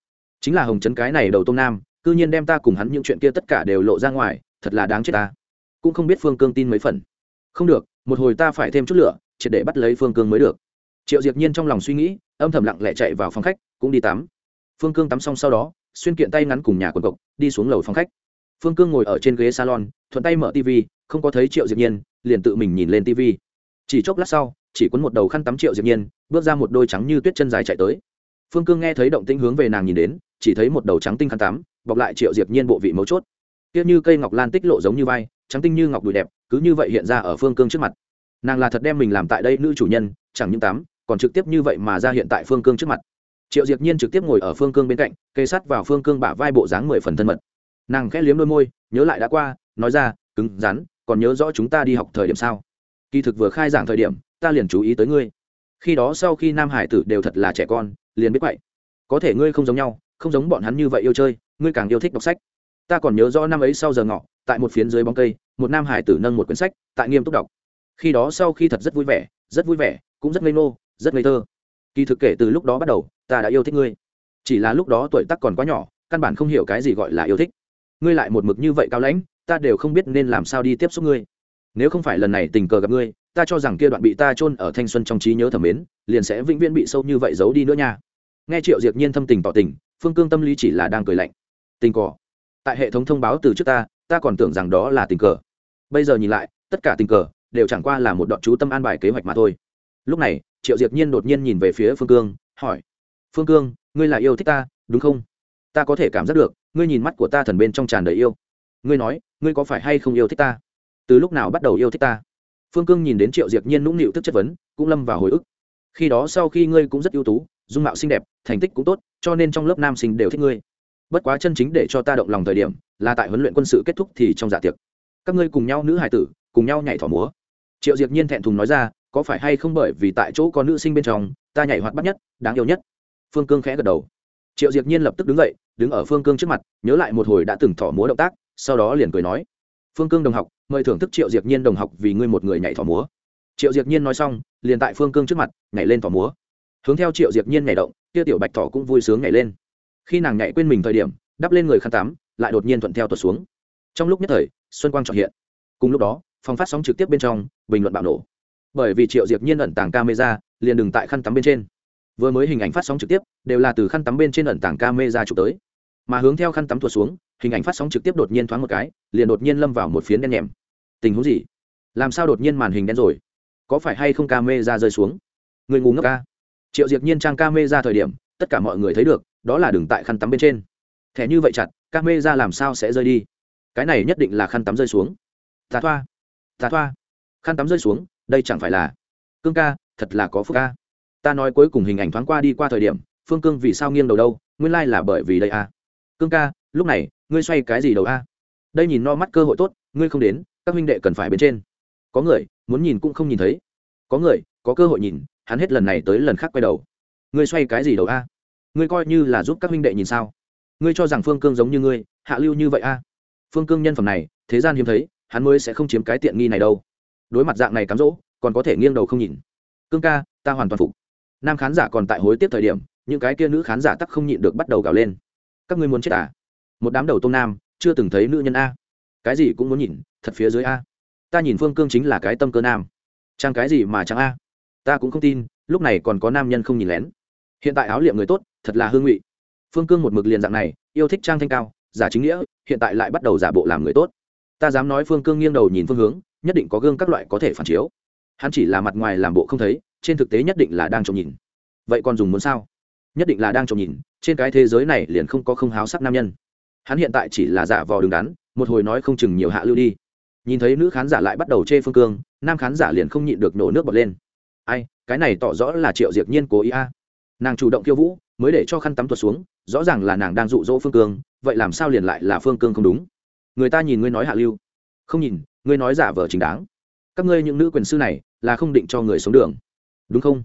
Chính là hồng trấn cái này đầu tôm nam cư nhiên đem ta cùng hắn những chuyện kia tất cả đều lộ ra ngoài, thật là đáng chết ta. Cũng không biết phương cương tin mấy phần. Không được, một hồi ta phải thêm chút lửa, triệt để bắt lấy phương cương mới được. Triệu diệp nhiên trong lòng suy nghĩ, âm thầm lặng lẽ chạy vào phòng khách, cũng đi tắm. Phương cương tắm xong sau đó, xuyên kiện tay ngắn cùng nhà quần cộc, đi xuống lầu phòng khách. Phương cương ngồi ở trên ghế salon, thuận tay mở tv không có thấy triệu diệp nhiên, liền tự mình nhìn lên tv chỉ chốc lát sau, chỉ quấn một đầu khăn tắm triệu diệp nhiên, bước ra một đôi trắng như tuyết chân dài chạy tới phương cương nghe thấy động tĩnh hướng về nàng nhìn đến, chỉ thấy một đầu trắng tinh khăn tắm, bọc lại triệu diệp nhiên bộ vị mấu chốt. Tiếc như cây ngọc lan tích lộ giống như vai, trắng tinh như ngọc đùi đẹp, cứ như vậy hiện ra ở phương cương trước mặt. Nàng là thật đem mình làm tại đây nữ chủ nhân, chẳng những tắm, còn trực tiếp như vậy mà ra hiện tại phương cương trước mặt. Triệu diệp nhiên trực tiếp ngồi ở phương cương bên cạnh kê sắt vào phương cương bả vai bộ dáng mười phần thân mật. Nàng khẽ liếm đôi môi, nhớ lại đã qua, nói ra, cứng rắn, còn nhớ rõ chúng ta đi học thời điểm sao? Kỳ thực vừa khai giảng thời điểm, ta liền chú ý tới ngươi. Khi đó sau khi nam hải tử đều thật là trẻ con liền biết vậy. Có thể ngươi không giống nhau, không giống bọn hắn như vậy yêu chơi, ngươi càng yêu thích đọc sách. Ta còn nhớ rõ năm ấy sau giờ ngọ, tại một phiến dưới bóng cây, một nam hải tử nâng một quyển sách, tại nghiêm túc đọc. Khi đó sau khi thật rất vui vẻ, rất vui vẻ, cũng rất ngây ngô, rất ngây thơ. Kỳ thực kể từ lúc đó bắt đầu, ta đã yêu thích ngươi. Chỉ là lúc đó tuổi tác còn quá nhỏ, căn bản không hiểu cái gì gọi là yêu thích. Ngươi lại một mực như vậy cao lãnh, ta đều không biết nên làm sao đi tiếp xúc ngươi. Nếu không phải lần này tình cờ gặp ngươi, ta cho rằng kia đoạn bị ta chôn ở thanh xuân trong trí nhớ thẩm mến, liền sẽ vĩnh viễn bị sâu như vậy giấu đi nữa nha nghe triệu diệt nhiên thâm tình tỏ tình, phương cương tâm lý chỉ là đang cười lạnh. Tình cờ. Tại hệ thống thông báo từ trước ta ta còn tưởng rằng đó là tình cờ. Bây giờ nhìn lại, tất cả tình cờ đều chẳng qua là một đoạn chú tâm an bài kế hoạch mà thôi. Lúc này, triệu diệt nhiên đột nhiên nhìn về phía phương cương, hỏi, phương cương, ngươi là yêu thích ta, đúng không? Ta có thể cảm giác được, ngươi nhìn mắt của ta thần bên trong tràn đầy yêu. Ngươi nói, ngươi có phải hay không yêu thích ta? Từ lúc nào bắt đầu yêu thích ta? Phương cương nhìn đến triệu diệt nhiên nũng nịu tức chất vấn, cũng lâm vào hồi ức. Khi đó sau khi ngươi cũng rất ưu tú, dung mạo xinh đẹp thành tích cũng tốt, cho nên trong lớp nam sinh đều thích ngươi. Bất quá chân chính để cho ta động lòng thời điểm, là tại huấn luyện quân sự kết thúc thì trong dạ tiệc. Các ngươi cùng nhau nữ hải tử, cùng nhau nhảy thỏ múa. Triệu diệp nhiên thẹn thùng nói ra, có phải hay không bởi vì tại chỗ có nữ sinh bên trong, ta nhảy hoạt bắt nhất, đáng yêu nhất? Phương cương khẽ gật đầu. Triệu diệp nhiên lập tức đứng dậy, đứng ở phương cương trước mặt, nhớ lại một hồi đã từng thỏ múa động tác, sau đó liền cười nói. Phương cương đồng học, mời thưởng thức triệu diệp nhiên đồng học vì ngươi một người nhảy thỏ múa. Triệu diệp nhiên nói xong, liền tại phương cương trước mặt, nhảy lên thỏ múa hướng theo triệu diệp nhiên nhảy động, kia tiểu bạch thỏ cũng vui sướng nhảy lên. Khi nàng nhảy quên mình thời điểm, đắp lên người khăn tắm, lại đột nhiên thuận theo tuột xuống. Trong lúc nhất thời, xuân quang trọn hiện. Cùng lúc đó, phòng phát sóng trực tiếp bên trong, bình luận bạo nổ. Bởi vì triệu diệp nhiên ẩn tàng camera, liền đừng tại khăn tắm bên trên. Vừa mới hình ảnh phát sóng trực tiếp, đều là từ khăn tắm bên trên ẩn tàng camera chụp tới. Mà hướng theo khăn tắm tuột xuống, hình ảnh phát sóng trực tiếp đột nhiên thoáng một cái, liền đột nhiên lâm vào một phiến đen nhèm tình huống gì? Làm sao đột nhiên màn hình đen rồi? Có phải hay không camera rơi xuống? Người ngu ngốc ca triệu Diệc nhiên trang Cam Mê ra thời điểm, tất cả mọi người thấy được, đó là đường tại khăn tắm bên trên. Thẻ như vậy chặt Cam Mê ra làm sao sẽ rơi đi? Cái này nhất định là khăn tắm rơi xuống. Tà thoa tà thoa. Khăn tắm rơi xuống, đây chẳng phải là cương ca, thật là có phúc ca. Ta nói cuối cùng hình ảnh thoáng qua đi qua thời điểm, phương cương vì sao nghiêng đầu đâu, nguyên lai、like、là bởi vì đây a à. cương ca, lúc này, ngươi xoay cái gì đầu a? Đây nhìn no mắt cơ hội tốt, ngươi không đến, các huynh đệ cần phải bên trên. Có người, muốn nhìn cũng không nhìn thấy. Có người, có cơ hội nhìn hắn hết lần này tới lần khác quay đầu. Ngươi xoay cái gì đầu a? Ngươi coi như là giúp các huynh đệ nhìn sao? Ngươi cho rằng phương cương giống như ngươi, hạ lưu như vậy a? Phương cương nhân phẩm này, thế gian hiếm thấy, hắn mới sẽ không chiếm cái tiện nghi này đâu. Đối mặt dạng này cám dỗ, còn có thể nghiêng đầu không nhìn. Cương ca, ta hoàn toàn phục. Nam khán giả còn tại hối tiếp thời điểm, những cái kia nữ khán giả tắc không nhịn được bắt đầu gào lên. Các ngươi muốn chết à? Một đám đầu tôm nam, chưa từng thấy nữ nhân a. Cái gì cũng muốn nhìn, thật phía dưới a. Ta nhìn phương cương chính là cái tâm cơ nam. Trang cái gì mà trang a ta cũng không tin, lúc này còn có nam nhân không nhìn lén. Hiện tại áo liệm người tốt, thật là hương ngụy. Phương cương một mực liền dạng này, yêu thích trang thanh cao, giả chính nghĩa, hiện tại lại bắt đầu giả bộ làm người tốt. Ta dám nói phương cương nghiêng đầu nhìn phương hướng, nhất định có gương các loại có thể phản chiếu. Hắn chỉ là mặt ngoài làm bộ không thấy, trên thực tế nhất định là đang trông nhìn. Vậy còn dùng muốn sao? Nhất định là đang trông nhìn, trên cái thế giới này liền không có không háo sắc nam nhân. Hắn hiện tại chỉ là giả vò đứng đắn, một hồi nói không chừng nhiều hạ lưu đi. Nhìn thấy nữ khán giả lại bắt đầu chê phương cương, nam khán giả liền không nhịn được nổ nước bọt lên ai, cái này tỏ rõ là triệu diệp nhiên cố ý a. Nàng chủ động khiêu vũ, mới để cho khăn tắm tuột xuống, rõ ràng là nàng đang dụ dỗ phương cương, vậy làm sao liền lại là phương cương không đúng? Người ta nhìn ngươi nói hạ lưu, không nhìn, ngươi nói giả vờ chính đáng. Các ngươi những nữ quyền sư này, là không định cho người sống đường. Đúng không?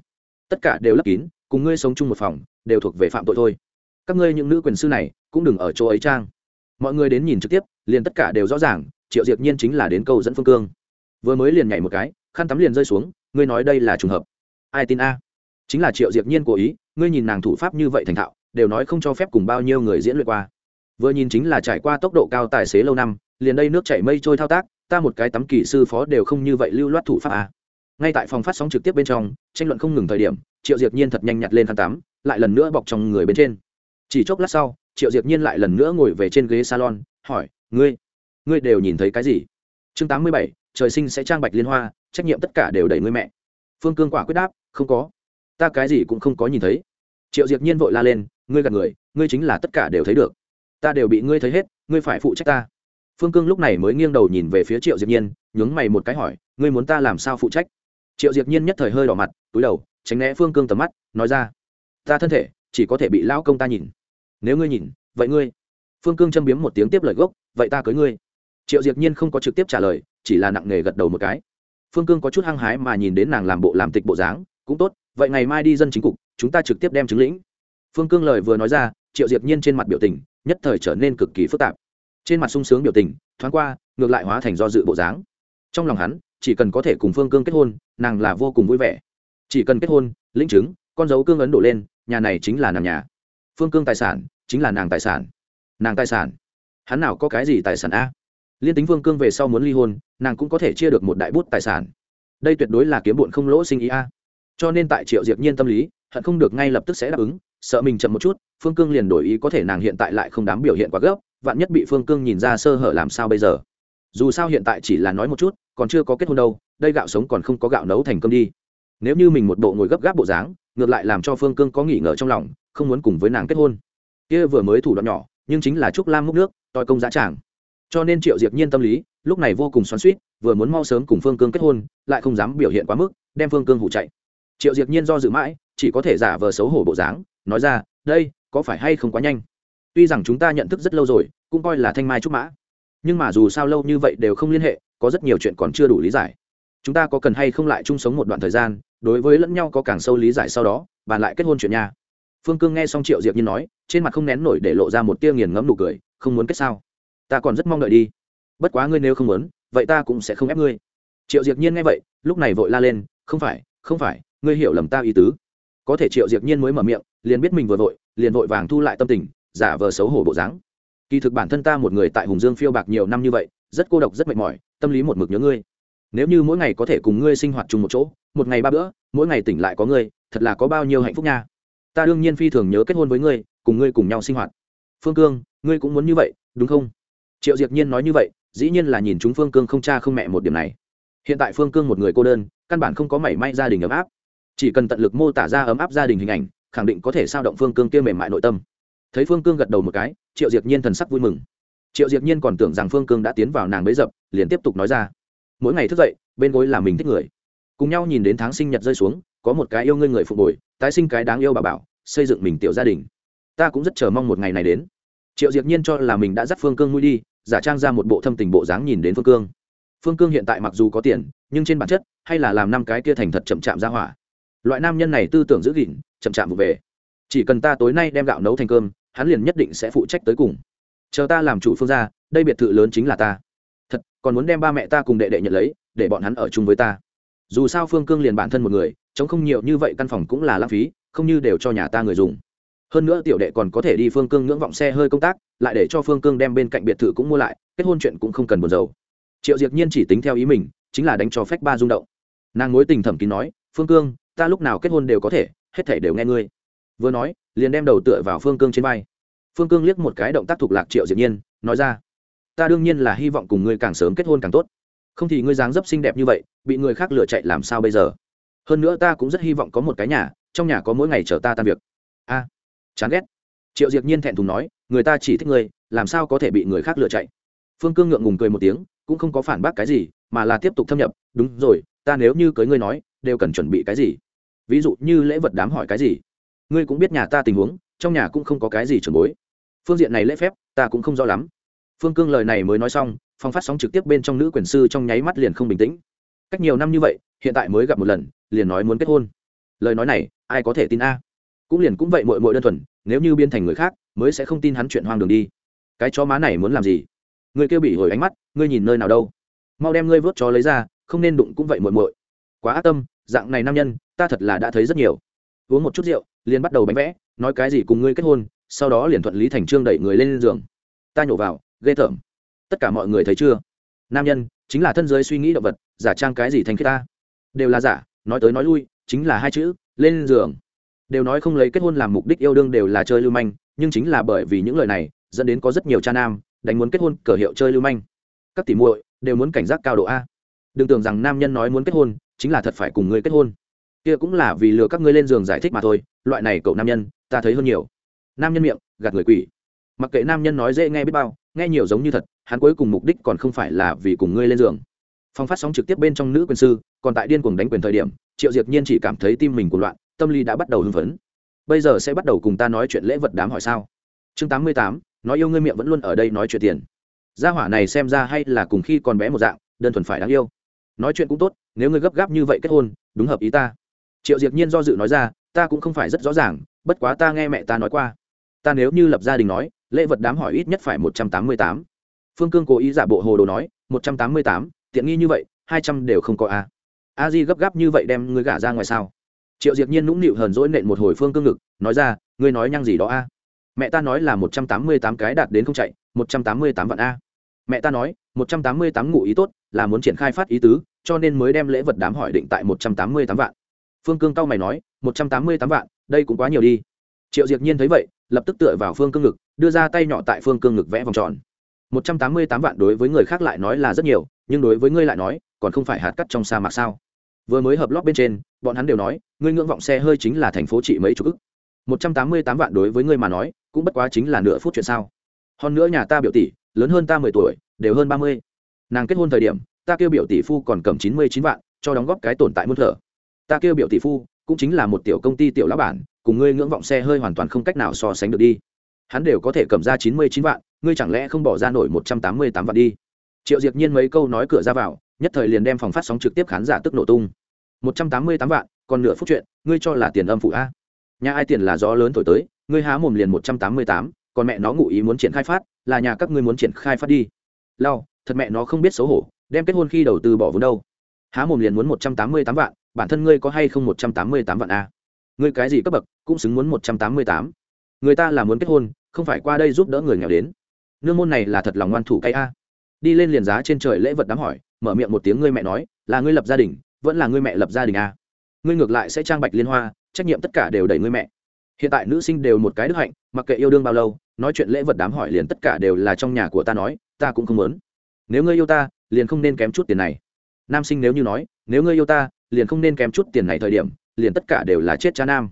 Tất cả đều lấp kín, cùng ngươi sống chung một phòng, đều thuộc về phạm tội thôi. Các ngươi những nữ quyền sư này, cũng đừng ở chỗ ấy trang. Mọi người đến nhìn trực tiếp, liền tất cả đều rõ ràng, triệu diệp nhiên chính là đến câu dẫn phương cương. Vừa mới liền nhảy một cái, khăn tắm liền rơi xuống ngươi nói đây là trùng hợp. Ai tin a? Chính là triệu diệp nhiên cố ý, ngươi nhìn nàng thủ pháp như vậy thành thạo, đều nói không cho phép cùng bao nhiêu người diễn luyện qua. Vừa nhìn chính là trải qua tốc độ cao tài xế lâu năm, liền đây nước chảy mây trôi thao tác, ta một cái tắm kỳ sư phó đều không như vậy lưu loát thủ pháp a. Ngay tại phòng phát sóng trực tiếp bên trong, tranh luận không ngừng thời điểm, triệu diệp nhiên thật nhanh nhặt lên khăn tắm, lại lần nữa bọc trong người bên trên. Chỉ chốc lát sau, triệu diệp nhiên lại lần nữa ngồi về trên ghế salon, hỏi, ngươi ngươi đều nhìn thấy cái gì? Chương tám mươi bảy, trời sinh sẽ trang bạch liên hoa trách nhiệm tất cả đều đẩy ngươi mẹ. Phương cương quả quyết đáp, không có. Ta cái gì cũng không có nhìn thấy. Triệu diệp nhiên vội la lên, ngươi gạt người, ngươi chính là tất cả đều thấy được. Ta đều bị ngươi thấy hết, ngươi phải phụ trách ta. Phương cương lúc này mới nghiêng đầu nhìn về phía triệu diệp nhiên, nhướng mày một cái hỏi, ngươi muốn ta làm sao phụ trách? Triệu diệp nhiên nhất thời hơi đỏ mặt, túi đầu, tránh né phương cương tầm mắt, nói ra, ta thân thể, chỉ có thể bị lão công ta nhìn. Nếu ngươi nhìn, vậy ngươi. Phương cương châm biếm một tiếng tiếp lời gốc, vậy ta cưới ngươi. Triệu diệp nhiên không có trực tiếp trả lời, chỉ là nặng nề gật đầu một cái phương cương có chút hăng hái mà nhìn đến nàng làm bộ làm tịch bộ dáng, cũng tốt, vậy ngày mai đi dân chính cục, chúng ta trực tiếp đem chứng lĩnh. Phương cương lời vừa nói ra, triệu diệp nhiên trên mặt biểu tình nhất thời trở nên cực kỳ phức tạp. Trên mặt sung sướng biểu tình, thoáng qua, ngược lại hóa thành do dự bộ dáng. Trong lòng hắn, chỉ cần có thể cùng phương cương kết hôn, nàng là vô cùng vui vẻ. Chỉ cần kết hôn, lĩnh chứng, con dấu cương ấn đổ lên, nhà này chính là nàng nhà. Phương cương tài sản, chính là nàng tài sản. Nàng tài sản. Hắn nào có cái gì tài sản a? Liên tính Vương cương về sau muốn ly hôn, nàng cũng có thể chia được một đại bút tài sản. Đây tuyệt đối là kiếm bụn không lỗ sinh ý a. Cho nên tại triệu diệp nhiên tâm lý, hận không được ngay lập tức sẽ đáp ứng, sợ mình chậm một chút, phương cương liền đổi ý có thể nàng hiện tại lại không dám biểu hiện quá gấp, vạn nhất bị phương cương nhìn ra sơ hở làm sao bây giờ. Dù sao hiện tại chỉ là nói một chút, còn chưa có kết hôn đâu, đây gạo sống còn không có gạo nấu thành cơm đi. Nếu như mình một bộ ngồi gấp gáp bộ dáng, ngược lại làm cho phương cương có nghỉ ngờ trong lòng, không muốn cùng với nàng kết hôn. Kia vừa mới thủ đoạn nhỏ, nhưng chính là trúc lam múc nước, toi công giá tràng cho nên triệu diệp nhiên tâm lý, lúc này vô cùng xoắn suýt vừa muốn mau sớm cùng phương cương kết hôn, lại không dám biểu hiện quá mức, đem phương cương hủ chạy. Triệu diệp nhiên do dự mãi, chỉ có thể giả vờ xấu hổ bộ dáng, nói ra, đây, có phải hay không quá nhanh? Tuy rằng chúng ta nhận thức rất lâu rồi, cũng coi là thanh mai trúc mã. Nhưng mà dù sao lâu như vậy đều không liên hệ, có rất nhiều chuyện còn chưa đủ lý giải. Chúng ta có cần hay không lại chung sống một đoạn thời gian, đối với lẫn nhau có càng sâu lý giải sau đó, bàn lại kết hôn chuyện nhà phương cương nghe xong triệu diệp nhiên nói, trên mặt không nén nổi để lộ ra một tia nghiền ngẫm nụ cười, không muốn kết sao? Ta còn rất mong đợi đi. Bất quá ngươi nếu không muốn, vậy ta cũng sẽ không ép ngươi. Triệu diệp nhiên nghe vậy, lúc này vội la lên, không phải không phải, ngươi hiểu lầm ta ý tứ. Có thể triệu diệp nhiên mới mở miệng, liền biết mình vừa vội, liền vội vàng thu lại tâm tình, giả vờ xấu hổ bộ dáng. Kỳ thực bản thân ta một người tại hùng dương phiêu bạc nhiều năm như vậy, rất cô độc, rất mệt mỏi, tâm lý một mực nhớ ngươi. Nếu như mỗi ngày có thể cùng ngươi sinh hoạt chung một chỗ, một ngày ba bữa, mỗi ngày tỉnh lại có ngươi, thật là có bao nhiêu hạnh phúc nha. Ta đương nhiên phi thường nhớ kết hôn với ngươi, cùng ngươi cùng nhau sinh hoạt. Phương cương, ngươi cũng muốn như vậy, đúng không? Triệu Diệc nhiên nói như vậy, dĩ nhiên là nhìn chúng phương cương không cha không mẹ một điểm này. Hiện tại phương cương một người cô đơn, căn bản không có mảy may gia đình ấm áp. Chỉ cần tận lực mô tả ra ấm áp gia đình hình ảnh, khẳng định có thể sao động phương cương kia mềm mại nội tâm. Thấy phương cương gật đầu một cái, triệu Diệc nhiên thần sắc vui mừng. Triệu Diệc nhiên còn tưởng rằng phương cương đã tiến vào nàng bấy dập, liền tiếp tục nói ra. Mỗi ngày thức dậy, bên gối là mình thích người. Cùng nhau nhìn đến tháng sinh nhật rơi xuống, có một cái yêu ngươi người phục hồi, tái sinh cái đáng yêu bà bảo, xây dựng mình tiểu gia đình. Ta cũng rất chờ mong một ngày này đến. Triệu Diệc nhiên cho là mình đã dắt phương cương nuôi đi giả trang ra một bộ thâm tình bộ dáng nhìn đến phương cương. Phương cương hiện tại mặc dù có tiền, nhưng trên bản chất, hay là làm năm cái kia thành thật chậm chạm ra hỏa. Loại nam nhân này tư tưởng giữ gìn, chậm chạm vụ về. Chỉ cần ta tối nay đem gạo nấu thành cơm, hắn liền nhất định sẽ phụ trách tới cùng. Chờ ta làm chủ phương gia, đây biệt thự lớn chính là ta. Thật, còn muốn đem ba mẹ ta cùng đệ đệ nhận lấy, để bọn hắn ở chung với ta. Dù sao phương cương liền bản thân một người, chống không nhiều như vậy căn phòng cũng là lãng phí, không như đều cho nhà ta người dùng hơn nữa tiểu đệ còn có thể đi phương cương ngưỡng vọng xe hơi công tác, lại để cho phương cương đem bên cạnh biệt thự cũng mua lại, kết hôn chuyện cũng không cần buồn dầu triệu diệt nhiên chỉ tính theo ý mình, chính là đánh cho phách ba rung động. Nàng mối tình thẩm kín nói, phương cương, ta lúc nào kết hôn đều có thể, hết thể đều nghe ngươi. Vừa nói, liền đem đầu tựa vào phương cương trên vai. Phương cương liếc một cái động tác thuộc lạc triệu diệt nhiên, nói ra, ta đương nhiên là hy vọng cùng ngươi càng sớm kết hôn càng tốt. Không thì ngươi dáng dấp xinh đẹp như vậy, bị người khác lựa chạy làm sao bây giờ? Hơn nữa ta cũng rất hy vọng có một cái nhà, trong nhà có mỗi ngày chở ta tan việc. A chán ghét. Triệu diệp nhiên thẹn thùng nói, người ta chỉ thích ngươi, làm sao có thể bị người khác lựa chạy? Phương cương ngượng ngùng cười một tiếng, cũng không có phản bác cái gì, mà là tiếp tục thâm nhập, đúng rồi, ta nếu như cưới ngươi nói, đều cần chuẩn bị cái gì? Ví dụ như lễ vật đám hỏi cái gì? Ngươi cũng biết nhà ta tình huống, trong nhà cũng không có cái gì chuẩn bối. Phương diện này lễ phép, ta cũng không rõ lắm. Phương cương lời này mới nói xong, phong phát sóng trực tiếp bên trong nữ quyền sư trong nháy mắt liền không bình tĩnh. Cách nhiều năm như vậy, hiện tại mới gặp một lần, liền nói muốn kết hôn. Lời nói này, ai có thể tin a? Cũng liền cũng vậy mội mội đơn thuần, nếu như biên thành người khác, mới sẽ không tin hắn chuyện hoang đường đi. Cái chó má này muốn làm gì? Người kêu bị hồi ánh mắt, ngươi nhìn nơi nào đâu? Mau đem ngươi vớt chó lấy ra, không nên đụng cũng vậy muội muội. Quá ác tâm, dạng này nam nhân, ta thật là đã thấy rất nhiều. Uống một chút rượu, liền bắt đầu bánh vẽ, nói cái gì cùng ngươi kết hôn, sau đó liền thuận lý thành trương đẩy người lên giường. Ta nhổ vào, ghê tởm. Tất cả mọi người thấy chưa? Nam nhân, chính là thân giới suy nghĩ động vật, giả trang cái gì thành khi ta? Đều là giả, nói tới nói lui, chính là hai chữ, lên giường đều nói không lấy kết hôn làm mục đích yêu đương đều là chơi lưu manh, nhưng chính là bởi vì những lời này, dẫn đến có rất nhiều cha nam, đánh muốn kết hôn cờ hiệu chơi lưu manh. Các tỷ muội đều muốn cảnh giác cao độ a. Đừng tưởng rằng nam nhân nói muốn kết hôn, chính là thật phải cùng ngươi kết hôn. Kia cũng là vì lừa các ngươi lên giường giải thích mà thôi, loại này cậu nam nhân, ta thấy hơn nhiều. Nam nhân miệng, gạt người quỷ. Mặc kệ nam nhân nói dễ nghe biết bao, nghe nhiều giống như thật, hắn cuối cùng mục đích còn không phải là vì cùng ngươi lên giường. Phong phát sóng trực tiếp bên trong nữ quyền sư, còn tại điên cuồng đánh quyền thời điểm, triệu diệt nhiên chỉ cảm thấy tim mình cuồng loạn tâm lý đã bắt đầu hưng phấn. Bây giờ sẽ bắt đầu cùng ta nói chuyện lễ vật đám hỏi sao? Chương tám mươi tám, nói yêu ngươi miệng vẫn luôn ở đây nói chuyện tiền. Gia hỏa này xem ra hay là cùng khi còn bé một dạng, đơn thuần phải đáng yêu. Nói chuyện cũng tốt, nếu ngươi gấp gáp như vậy kết hôn, đúng hợp ý ta. Triệu diệp nhiên do dự nói ra, ta cũng không phải rất rõ ràng, bất quá ta nghe mẹ ta nói qua. Ta nếu như lập gia đình nói, lễ vật đám hỏi ít nhất phải một trăm tám mươi tám. Phương cương cố ý giả bộ hồ đồ nói, một trăm tám mươi tám, tiện nghi như vậy, hai trăm đều không có a a di gấp gáp như vậy đem ngươi gả ra ngoài sao? Triệu diệp nhiên nũng nịu hờn dỗi nện một hồi phương cương ngực, nói ra, ngươi nói nhăng gì đó a? Mẹ ta nói là một trăm tám mươi tám cái đạt đến không chạy, một trăm tám mươi tám vạn a. Mẹ ta nói, một trăm tám mươi tám ngụ ý tốt, là muốn triển khai phát ý tứ, cho nên mới đem lễ vật đám hỏi định tại một trăm tám mươi tám vạn. Phương cương cao mày nói, một trăm tám mươi tám vạn, đây cũng quá nhiều đi. Triệu Diệt nhiên thấy vậy, lập tức tựa vào phương cương ngực, đưa ra tay nhỏ tại phương cương ngực vẽ vòng tròn. Một trăm tám mươi tám vạn đối với người khác lại nói là rất nhiều, nhưng đối với ngươi lại nói, còn không phải hạt cắt trong sa mạc sao? Vừa mới hợp lót bên trên, bọn hắn đều nói, ngươi ngưỡng vọng xe hơi chính là thành phố trị mấy chục ức. Một trăm tám mươi tám vạn đối với ngươi mà nói, cũng bất quá chính là nửa phút chuyện sao. Hơn nữa nhà ta biểu tỷ, lớn hơn ta mười tuổi, đều hơn ba mươi. Nàng kết hôn thời điểm, ta kêu biểu tỷ phu còn cầm chín mươi chín vạn, cho đóng góp cái tồn tại muôn thở. Ta kêu biểu tỷ phu, cũng chính là một tiểu công ty tiểu lão bản, cùng ngươi ngưỡng vọng xe hơi hoàn toàn không cách nào so sánh được đi. Hắn đều có thể cầm ra chín mươi chín vạn, ngươi chẳng lẽ không bỏ ra nổi một trăm tám mươi tám vạn đi? Triệu diệp nhiên mấy câu nói cửa ra vào nhất thời liền đem phòng phát sóng trực tiếp khán giả tức nổ tung. Một trăm tám mươi tám vạn, còn nửa phút chuyện, ngươi cho là tiền âm phụ a. Nhà ai tiền là gió lớn thổi tới, ngươi há mồm liền một trăm tám mươi tám, còn mẹ nó ngụ ý muốn triển khai phát, là nhà các ngươi muốn triển khai phát đi. Lao, thật mẹ nó không biết xấu hổ, đem kết hôn khi đầu tư bỏ vốn đâu. Há mồm liền muốn một trăm tám mươi tám vạn, bản thân ngươi có hay không một trăm tám mươi tám vạn a? Ngươi cái gì cấp bậc, cũng xứng muốn một trăm tám mươi tám. Người ta là muốn kết hôn, không phải qua đây giúp đỡ người nghèo đến. Nương môn này là thật lòng ngoan thủ cay a. Đi lên liền giá trên trời lễ vật đám hỏi mở miệng một tiếng ngươi mẹ nói, là ngươi lập gia đình, vẫn là ngươi mẹ lập gia đình à? ngươi ngược lại sẽ trang bạch liên hoa, trách nhiệm tất cả đều đẩy ngươi mẹ. Hiện tại nữ sinh đều một cái đức hạnh, mặc kệ yêu đương bao lâu, nói chuyện lễ vật đám hỏi liền tất cả đều là trong nhà của ta nói, ta cũng không muốn. Nếu ngươi yêu ta, liền không nên kém chút tiền này. Nam sinh nếu như nói, nếu ngươi yêu ta, liền không nên kém chút tiền này thời điểm, liền tất cả đều là chết cha nam.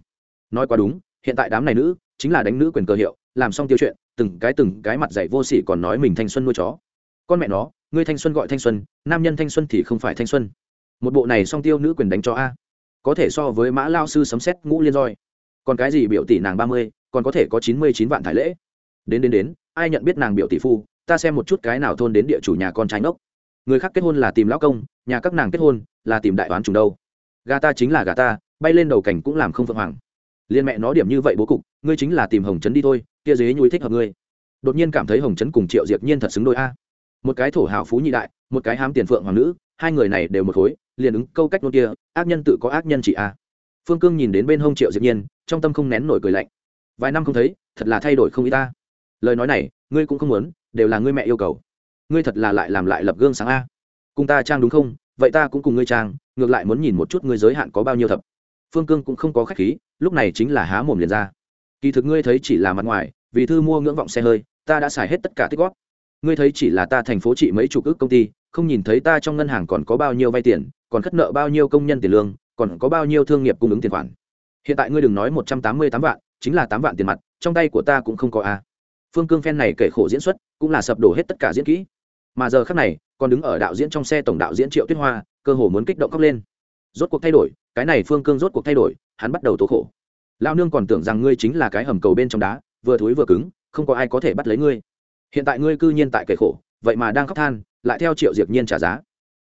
Nói quá đúng, hiện tại đám này nữ, chính là đánh nữ quyền cơ hiệu, làm xong tiêu chuyện, từng cái từng cái mặt dạy vô sỉ còn nói mình thanh xuân nuôi chó. Con mẹ nó ngươi thanh xuân gọi thanh xuân, nam nhân thanh xuân thì không phải thanh xuân. Một bộ này song tiêu nữ quyền đánh cho a. Có thể so với mã lao sư sấm xét ngũ liên roi. Còn cái gì biểu tỷ nàng ba mươi, còn có thể có chín mươi chín vạn thải lễ. Đến đến đến, ai nhận biết nàng biểu tỷ phu, ta xem một chút cái nào thôn đến địa chủ nhà con trai ngốc. Người khác kết hôn là tìm lão công, nhà các nàng kết hôn là tìm đại oán trùng đâu. Gà ta chính là gà ta, bay lên đầu cảnh cũng làm không phượng hoàng. Liên mẹ nó điểm như vậy bố cục, ngươi chính là tìm hồng trấn đi thôi, kia dế nhúi thích hợp ngươi. Đột nhiên cảm thấy hồng trấn cùng triệu diệp nhiên thật xứng đôi a một cái thổ hào phú nhị đại, một cái hám tiền phượng hoàng nữ, hai người này đều một khối, liền ứng câu cách nôn kia, ác nhân tự có ác nhân chị a. Phương cương nhìn đến bên hông triệu diệp nhiên, trong tâm không nén nổi cười lạnh. Vài năm không thấy, thật là thay đổi không ý ta. Lời nói này, ngươi cũng không muốn, đều là ngươi mẹ yêu cầu. Ngươi thật là lại làm lại lập gương sáng a. Cùng ta trang đúng không? Vậy ta cũng cùng ngươi trang, ngược lại muốn nhìn một chút ngươi giới hạn có bao nhiêu thập. Phương cương cũng không có khách khí, lúc này chính là há mồm liền ra. Kỳ thực ngươi thấy chỉ là mặt ngoài, vì thư mua ngưỡng vọng xe hơi, ta đã xài hết tất cả tích góp ngươi thấy chỉ là ta thành phố trị mấy chục ước công ty, không nhìn thấy ta trong ngân hàng còn có bao nhiêu vay tiền, còn khất nợ bao nhiêu công nhân tiền lương, còn có bao nhiêu thương nghiệp cung ứng tiền khoản. Hiện tại ngươi đừng nói một trăm tám mươi tám vạn, chính là tám vạn tiền mặt, trong tay của ta cũng không có a. Phương cương phen này kể khổ diễn xuất, cũng là sập đổ hết tất cả diễn kỹ. Mà giờ khác này, còn đứng ở đạo diễn trong xe tổng đạo diễn triệu tuyết hoa, cơ hồ muốn kích động khóc lên. Rốt cuộc thay đổi, cái này phương cương rốt cuộc thay đổi, hắn bắt đầu tố khổ. Lao nương còn tưởng rằng ngươi chính là cái hầm cầu bên trong đá, vừa thối vừa cứng, không có ai có thể bắt lấy ngươi hiện tại ngươi cư nhiên tại kể khổ, vậy mà đang khóc than, lại theo triệu diệp nhiên trả giá.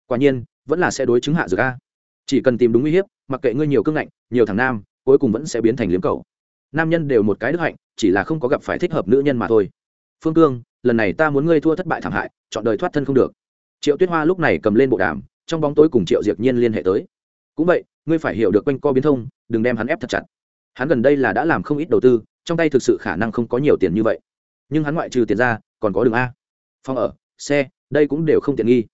Quả nhiên, vẫn là sẽ đối chứng hạ dược a. Chỉ cần tìm đúng uy hiếp, mặc kệ ngươi nhiều cương ngạnh, nhiều thằng nam, cuối cùng vẫn sẽ biến thành liếm cầu nam nhân đều một cái đức hạnh, chỉ là không có gặp phải thích hợp nữ nhân mà thôi. Phương cương, lần này ta muốn ngươi thua thất bại thảm hại, chọn đời thoát thân không được. Triệu tuyết hoa lúc này cầm lên bộ đàm, trong bóng tối cùng triệu diệp nhiên liên hệ tới. Cũng vậy, ngươi phải hiểu được quanh co biến thông, đừng đem hắn ép thật chặt. Hắn gần đây là đã làm không ít đầu tư, trong tay thực sự khả năng không có nhiều tiền như vậy nhưng hắn ngoại trừ tiền ra, còn có đường a. Phòng ở, xe, đây cũng đều không tiện nghi.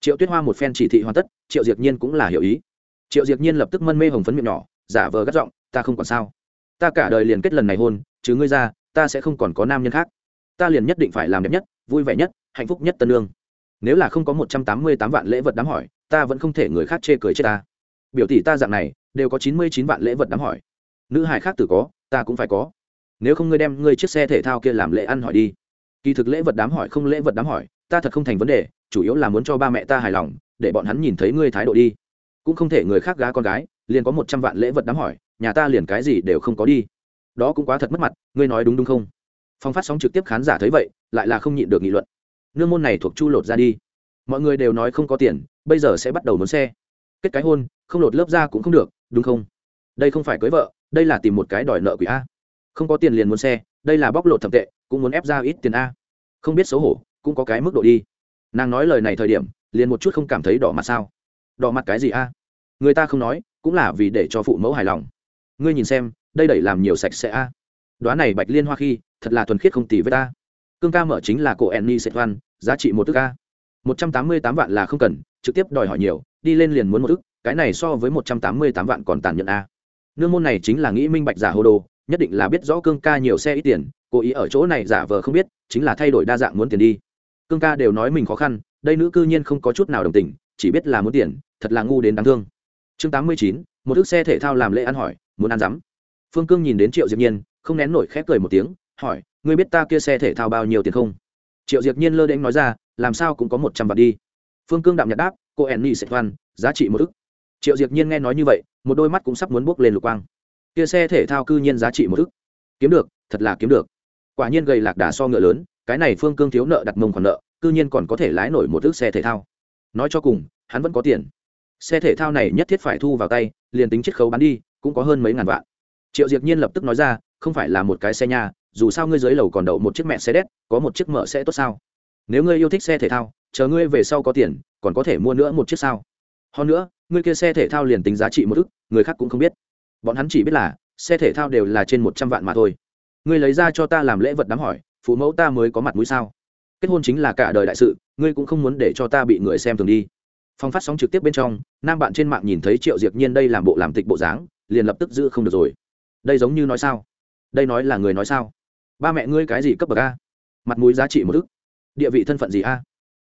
Triệu tuyết hoa một phen chỉ thị hoàn tất, triệu diệt nhiên cũng là hiểu ý. Triệu diệt nhiên lập tức mân mê hồng phấn miệng nhỏ, giả vờ gắt giọng, ta không còn sao. Ta cả đời liền kết lần này hôn chứ ngươi ra, ta sẽ không còn có nam nhân khác. Ta liền nhất định phải làm đẹp nhất, vui vẻ nhất, hạnh phúc nhất tân lương. Nếu là không có một trăm tám mươi tám vạn lễ vật đám hỏi, ta vẫn không thể người khác chê cười chết ta. Biểu tỷ ta dạng này, đều có chín mươi chín vạn lễ vật đám hỏi. Nữ hài khác tử có, ta cũng phải có nếu không ngươi đem ngươi chiếc xe thể thao kia làm lễ ăn hỏi đi. Kỳ thực lễ vật đám hỏi không lễ vật đám hỏi, ta thật không thành vấn đề, chủ yếu là muốn cho ba mẹ ta hài lòng, để bọn hắn nhìn thấy ngươi thái độ đi. Cũng không thể người khác gá con gái, liền có một trăm vạn lễ vật đám hỏi, nhà ta liền cái gì đều không có đi. Đó cũng quá thật mất mặt, ngươi nói đúng đúng không? Phong phát sóng trực tiếp khán giả thấy vậy, lại là không nhịn được nghị luận. Nương môn này thuộc chu lột ra đi. Mọi người đều nói không có tiền, bây giờ sẽ bắt đầu muốn xe. Kết cái hôn, không lột lớp ra cũng không được, đúng không? Đây không phải cưới vợ, đây là tìm một cái đòi nợ quỷ a không có tiền liền muốn xe, đây là bóc lột thậm tệ, cũng muốn ép ra ít tiền a. Không biết xấu hổ, cũng có cái mức độ đi. Nàng nói lời này thời điểm, liền một chút không cảm thấy đỏ mặt sao. Đỏ mặt cái gì a? Người ta không nói, cũng là vì để cho phụ mẫu hài lòng. Ngươi nhìn xem, đây đẩy làm nhiều sạch sẽ a. Đoán này bạch liên hoa khi, thật là thuần khiết không tỷ với ta cương ca mở chính là cổ enni sệt văn giá trị một tức a. một trăm tám mươi tám vạn là không cần, trực tiếp đòi hỏi nhiều, đi lên liền muốn một ức, cái này so với một trăm tám mươi tám vạn còn tàn nhẫn a. Nương môn này chính là nghĩ minh bạch giả hô đồ nhất định là biết rõ cương ca nhiều xe ít tiền, cố ý ở chỗ này giả vờ không biết, chính là thay đổi đa dạng muốn tiền đi. Cương ca đều nói mình khó khăn, đây nữ cư nhiên không có chút nào đồng tình, chỉ biết là muốn tiền, thật là ngu đến đáng thương. Chương tám mươi chín, một chiếc xe thể thao làm lễ ăn hỏi, muốn ăn rắm. Phương cương nhìn đến triệu diệp nhiên, không nén nổi khép cười một tiếng, hỏi, ngươi biết ta kia xe thể thao bao nhiêu tiền không? Triệu diệp nhiên lơ đễnh nói ra, làm sao cũng có một trăm vạn đi. Phương cương đạm nhạt đáp, cô ẻn ni sẽ toan giá trị một ức. Triệu diệp nhiên nghe nói như vậy, một đôi mắt cũng sắp muốn bước lên lục quang kia xe thể thao cư nhiên giá trị một ức. Kiếm được, thật là kiếm được. Quả nhiên gầy lạc đà so ngựa lớn, cái này phương cương thiếu nợ đặt mông khoản nợ, cư nhiên còn có thể lái nổi một ức xe thể thao. Nói cho cùng, hắn vẫn có tiền. Xe thể thao này nhất thiết phải thu vào tay, liền tính chiết khấu bán đi, cũng có hơn mấy ngàn vạn. Triệu diệp nhiên lập tức nói ra, không phải là một cái xe nhà dù sao ngươi dưới lầu còn đậu một chiếc mẹ xe đét, có một chiếc mở sẽ tốt sao? Nếu ngươi yêu thích xe thể thao, chờ ngươi về sau có tiền, còn có thể mua nữa một chiếc sao? Hơn nữa, ngươi kia xe thể thao liền tính giá trị một ức, người khác cũng không biết bọn hắn chỉ biết là, xe thể thao đều là trên một trăm vạn mà thôi. Ngươi lấy ra cho ta làm lễ vật đám hỏi, phụ mẫu ta mới có mặt mũi sao? Kết hôn chính là cả đời đại sự, ngươi cũng không muốn để cho ta bị người xem thường đi. Phong phát sóng trực tiếp bên trong, nam bạn trên mạng nhìn thấy triệu diệp nhiên đây làm bộ làm tịch bộ dáng, liền lập tức giữ không được rồi. Đây giống như nói sao? Đây nói là người nói sao? Ba mẹ ngươi cái gì cấp bậc a? Mặt mũi giá trị một ức. Địa vị thân phận gì a?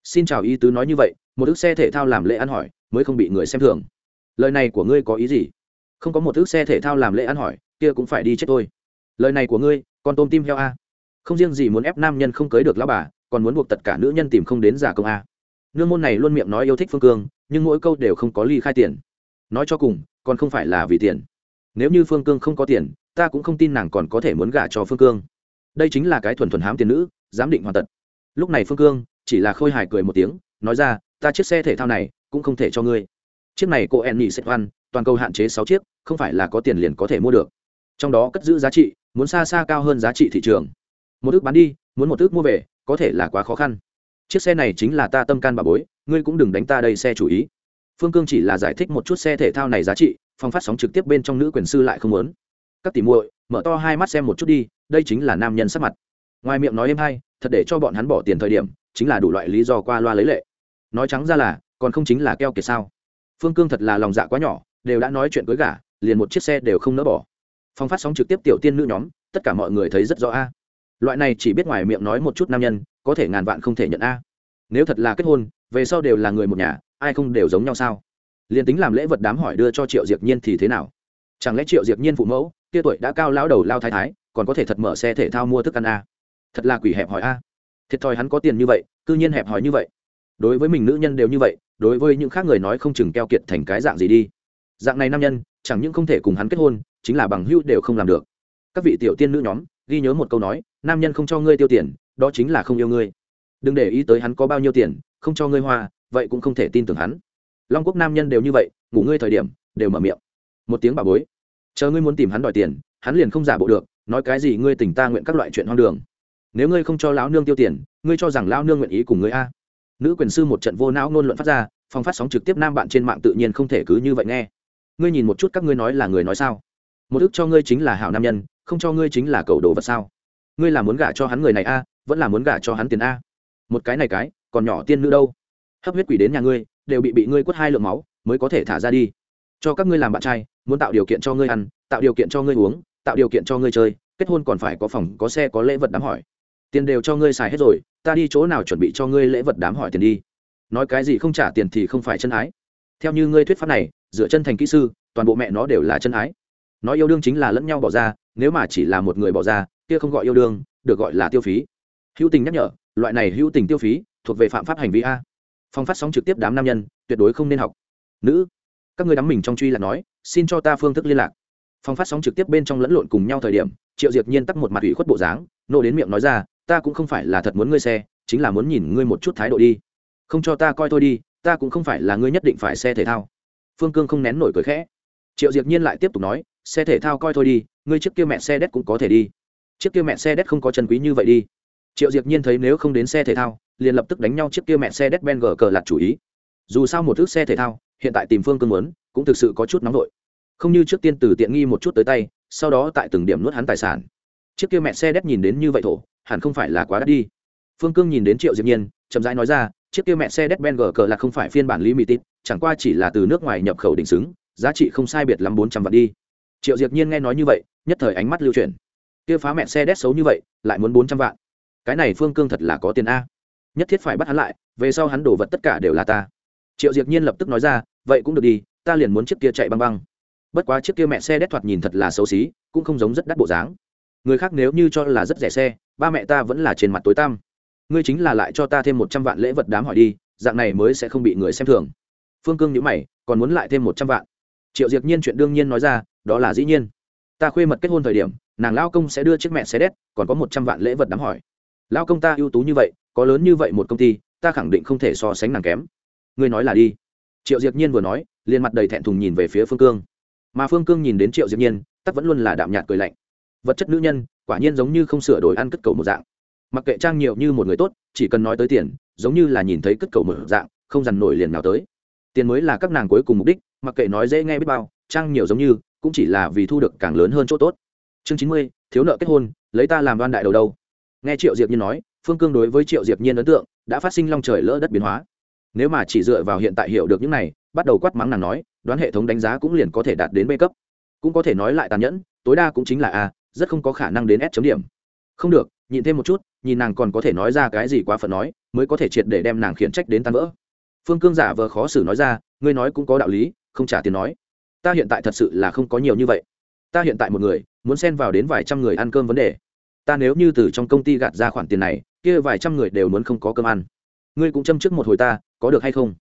Xin chào ý tứ nói như vậy, một ức xe thể thao làm lễ ăn hỏi, mới không bị người xem thường. Lời này của ngươi có ý gì? Không có một thước xe thể thao làm lễ ăn hỏi, kia cũng phải đi chết tôi. Lời này của ngươi, con tôm tim heo a. Không riêng gì muốn ép nam nhân không cưới được lão bà, còn muốn buộc tất cả nữ nhân tìm không đến giả công a. Nương môn này luôn miệng nói yêu thích phương cương, nhưng mỗi câu đều không có ly khai tiền. Nói cho cùng, còn không phải là vì tiền. Nếu như phương cương không có tiền, ta cũng không tin nàng còn có thể muốn gả cho phương cương. Đây chính là cái thuần thuần hám tiền nữ, giám định hoàn tật. Lúc này phương cương, chỉ là khôi hài cười một tiếng, nói ra, ta chiếc xe thể thao này, cũng không thể cho ngươi. Chiếc này cô en nhị sẽ oan toàn cầu hạn chế sáu chiếc, không phải là có tiền liền có thể mua được. Trong đó cất giữ giá trị, muốn xa xa cao hơn giá trị thị trường. Một ước bán đi, muốn một ước mua về, có thể là quá khó khăn. Chiếc xe này chính là ta tâm can bà bối, ngươi cũng đừng đánh ta đây xe chủ ý. Phương cương chỉ là giải thích một chút xe thể thao này giá trị phong phát sóng trực tiếp bên trong nữ quyền sư lại không muốn. Các tỷ muội, mở to hai mắt xem một chút đi, đây chính là nam nhân sắc mặt. Ngoài miệng nói em hay, thật để cho bọn hắn bỏ tiền thời điểm, chính là đủ loại lý do qua loa lấy lệ. Nói trắng ra là, còn không chính là keo kiệt sao? Phương cương thật là lòng dạ quá nhỏ đều đã nói chuyện cưới gả, liền một chiếc xe đều không nỡ bỏ. Phong phát sóng trực tiếp tiểu tiên nữ nhóm, tất cả mọi người thấy rất rõ a. Loại này chỉ biết ngoài miệng nói một chút nam nhân, có thể ngàn vạn không thể nhận a. Nếu thật là kết hôn, về sau đều là người một nhà, ai không đều giống nhau sao? Liền tính làm lễ vật đám hỏi đưa cho triệu diệp nhiên thì thế nào? Chẳng lẽ triệu diệp nhiên phụ mẫu, kia tuổi đã cao lão đầu lao thái thái, còn có thể thật mở xe thể thao mua thức ăn a? Thật là quỷ hẹp hỏi a. Thiệt thòi hắn có tiền như vậy, cư nhiên hẹp hỏi như vậy. Đối với mình nữ nhân đều như vậy, đối với những khác người nói không chừng keo kiệt thành cái dạng gì đi dạng này nam nhân, chẳng những không thể cùng hắn kết hôn, chính là bằng hữu đều không làm được. Các vị tiểu tiên nữ nhóm, ghi nhớ một câu nói, nam nhân không cho ngươi tiêu tiền, đó chính là không yêu ngươi. Đừng để ý tới hắn có bao nhiêu tiền, không cho ngươi hoa, vậy cũng không thể tin tưởng hắn. Long quốc nam nhân đều như vậy, ngủ ngươi thời điểm, đều mở miệng. Một tiếng bà bối. Chờ ngươi muốn tìm hắn đòi tiền, hắn liền không giả bộ được, nói cái gì ngươi tỉnh ta nguyện các loại chuyện hoang đường. Nếu ngươi không cho lão nương tiêu tiền, ngươi cho rằng lão nương nguyện ý cùng ngươi a? Nữ quyền sư một trận vô não ngôn luận phát ra, phong phát sóng trực tiếp nam bạn trên mạng tự nhiên không thể cứ như vậy nghe ngươi nhìn một chút các ngươi nói là người nói sao? Một ước cho ngươi chính là hảo nam nhân, không cho ngươi chính là cầu đồ vật sao? Ngươi là muốn gả cho hắn người này a, vẫn là muốn gả cho hắn tiền a? Một cái này cái, còn nhỏ tiên nữ đâu? Hấp huyết quỷ đến nhà ngươi, đều bị bị ngươi quất hai lượng máu, mới có thể thả ra đi. Cho các ngươi làm bạn trai, muốn tạo điều kiện cho ngươi ăn, tạo điều kiện cho ngươi uống, tạo điều kiện cho ngươi chơi, kết hôn còn phải có phòng, có xe, có lễ vật đám hỏi. Tiền đều cho ngươi xài hết rồi, ta đi chỗ nào chuẩn bị cho ngươi lễ vật đám hỏi tiền đi. Nói cái gì không trả tiền thì không phải chân ái. Theo như ngươi thuyết pháp này dựa chân thành kỹ sư, toàn bộ mẹ nó đều là chân ái. Nói yêu đương chính là lẫn nhau bỏ ra, nếu mà chỉ là một người bỏ ra, kia không gọi yêu đương, được gọi là tiêu phí. Hữu tình nhắc nhở, loại này hữu tình tiêu phí, thuộc về phạm pháp hành vi a. Phong phát sóng trực tiếp đám nam nhân, tuyệt đối không nên học. Nữ, các người đắm mình trong truy là nói, xin cho ta phương thức liên lạc. Phong phát sóng trực tiếp bên trong lẫn lộn cùng nhau thời điểm, triệu diệp nhiên tắt một mặt ủy khuất bộ dáng, nô đến miệng nói ra, ta cũng không phải là thật muốn ngươi xe, chính là muốn nhìn ngươi một chút thái độ đi. Không cho ta coi thôi đi, ta cũng không phải là ngươi nhất định phải xe thể thao phương cương không nén nổi cười khẽ. Triệu diệp nhiên lại tiếp tục nói, xe thể thao coi thôi đi, ngươi chiếc kia mẹ xe đét cũng có thể đi. Chiếc kia mẹ xe đét không có chân quý như vậy đi. Triệu diệp nhiên thấy nếu không đến xe thể thao, liền lập tức đánh nhau chiếc kia mẹ xe đét ben gờ cờ lạt chủ ý. Dù sao một thước xe thể thao, hiện tại tìm phương cương muốn, cũng thực sự có chút nóng nổi không như trước tiên từ tiện nghi một chút tới tay, sau đó tại từng điểm nuốt hắn tài sản. Chiếc kia mẹ xe đét nhìn đến như vậy thổ, hẳn không phải là quá đắt đi. Phương cương nhìn đến triệu diệp nhiên, chậm rãi nói ra chiếc kia mẹ xe Mercedes-Benz gờ là không phải phiên bản limited, chẳng qua chỉ là từ nước ngoài nhập khẩu đỉnh xứng, giá trị không sai biệt lắm bốn trăm vạn đi. Triệu diệp nhiên nghe nói như vậy, nhất thời ánh mắt lưu chuyển. Kia phá mẹ xe đét xấu như vậy, lại muốn bốn trăm vạn. Cái này phương cương thật là có tiền a. Nhất thiết phải bắt hắn lại, về sau hắn đổ vật tất cả đều là ta. Triệu diệp nhiên lập tức nói ra, vậy cũng được đi, ta liền muốn chiếc kia chạy băng băng. Bất quá chiếc kia mẹ xe đét thoạt nhìn thật là xấu xí, cũng không giống rất đắt bộ dáng. Người khác nếu như cho là rất rẻ xe, ba mẹ ta vẫn là trên mặt tối tăm ngươi chính là lại cho ta thêm một trăm vạn lễ vật đám hỏi đi, dạng này mới sẽ không bị người xem thường. Phương cương nhữ mày, còn muốn lại thêm một trăm vạn. Triệu Diệc nhiên chuyện đương nhiên nói ra, đó là dĩ nhiên. Ta khuê mật kết hôn thời điểm, nàng lao công sẽ đưa chiếc mẹ xe đét, còn có một trăm vạn lễ vật đám hỏi. Lao công ta ưu tú như vậy, có lớn như vậy một công ty, ta khẳng định không thể so sánh nàng kém. Ngươi nói là đi. Triệu Diệc nhiên vừa nói, liền mặt đầy thẹn thùng nhìn về phía phương cương. Mà phương cương nhìn đến triệu Diệc nhiên tắt vẫn luôn là đạm nhạt cười lạnh. Vật chất nữ nhân, quả nhiên giống như không sửa đổi ăn cất cầu một dạng mặc kệ trang nhiều như một người tốt, chỉ cần nói tới tiền, giống như là nhìn thấy cất cầu mở dạng, không dằn nổi liền nào tới. Tiền mới là các nàng cuối cùng mục đích, mặc kệ nói dễ nghe biết bao, trang nhiều giống như, cũng chỉ là vì thu được càng lớn hơn chỗ tốt. Chương chín mươi, thiếu nợ kết hôn, lấy ta làm đoan đại đầu đâu. Nghe triệu diệp nhiên nói, phương cương đối với triệu diệp nhiên ấn tượng, đã phát sinh long trời lỡ đất biến hóa. Nếu mà chỉ dựa vào hiện tại hiểu được những này, bắt đầu quát mắng nàng nói, đoán hệ thống đánh giá cũng liền có thể đạt đến b cấp. Cũng có thể nói lại tàn nhẫn, tối đa cũng chính là a, rất không có khả năng đến s chấm điểm. Không được, nhịn thêm một chút nhìn nàng còn có thể nói ra cái gì quá phận nói, mới có thể triệt để đem nàng khiển trách đến tan vỡ. Phương cương giả vờ khó xử nói ra, ngươi nói cũng có đạo lý, không trả tiền nói. Ta hiện tại thật sự là không có nhiều như vậy. Ta hiện tại một người, muốn xen vào đến vài trăm người ăn cơm vấn đề. Ta nếu như từ trong công ty gạt ra khoản tiền này, kia vài trăm người đều muốn không có cơm ăn. Ngươi cũng châm trước một hồi ta, có được hay không?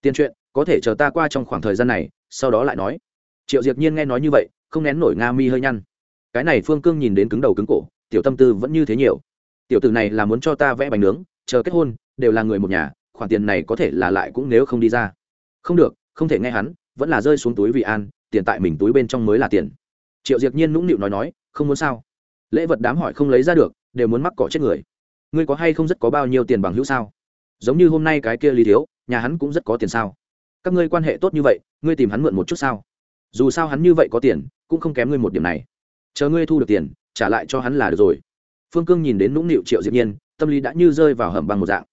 Tiền chuyện, có thể chờ ta qua trong khoảng thời gian này, sau đó lại nói. Triệu diệp nhiên nghe nói như vậy, không nén nổi nga mi hơi nhăn. Cái này phương cương nhìn đến cứng đầu cứng cổ, tiểu tâm tư vẫn như thế nhiều tiểu tử này là muốn cho ta vẽ bánh nướng, chờ kết hôn, đều là người một nhà, khoản tiền này có thể là lại cũng nếu không đi ra. Không được, không thể nghe hắn, vẫn là rơi xuống túi vì an, tiền tại mình túi bên trong mới là tiền. Triệu diệp nhiên nũng nịu nói nói, không muốn sao? Lễ vật đám hỏi không lấy ra được, đều muốn mắc cỏ chết người. Ngươi có hay không rất có bao nhiêu tiền bằng hữu sao? Giống như hôm nay cái kia lý thiếu, nhà hắn cũng rất có tiền sao? Các ngươi quan hệ tốt như vậy, ngươi tìm hắn mượn một chút sao? Dù sao hắn như vậy có tiền, cũng không kém ngươi một điểm này. Chờ ngươi thu được tiền, trả lại cho hắn là được rồi phương cương nhìn đến nũng nịu triệu diệp nhiên, tâm lý đã như rơi vào hầm bằng một dạng.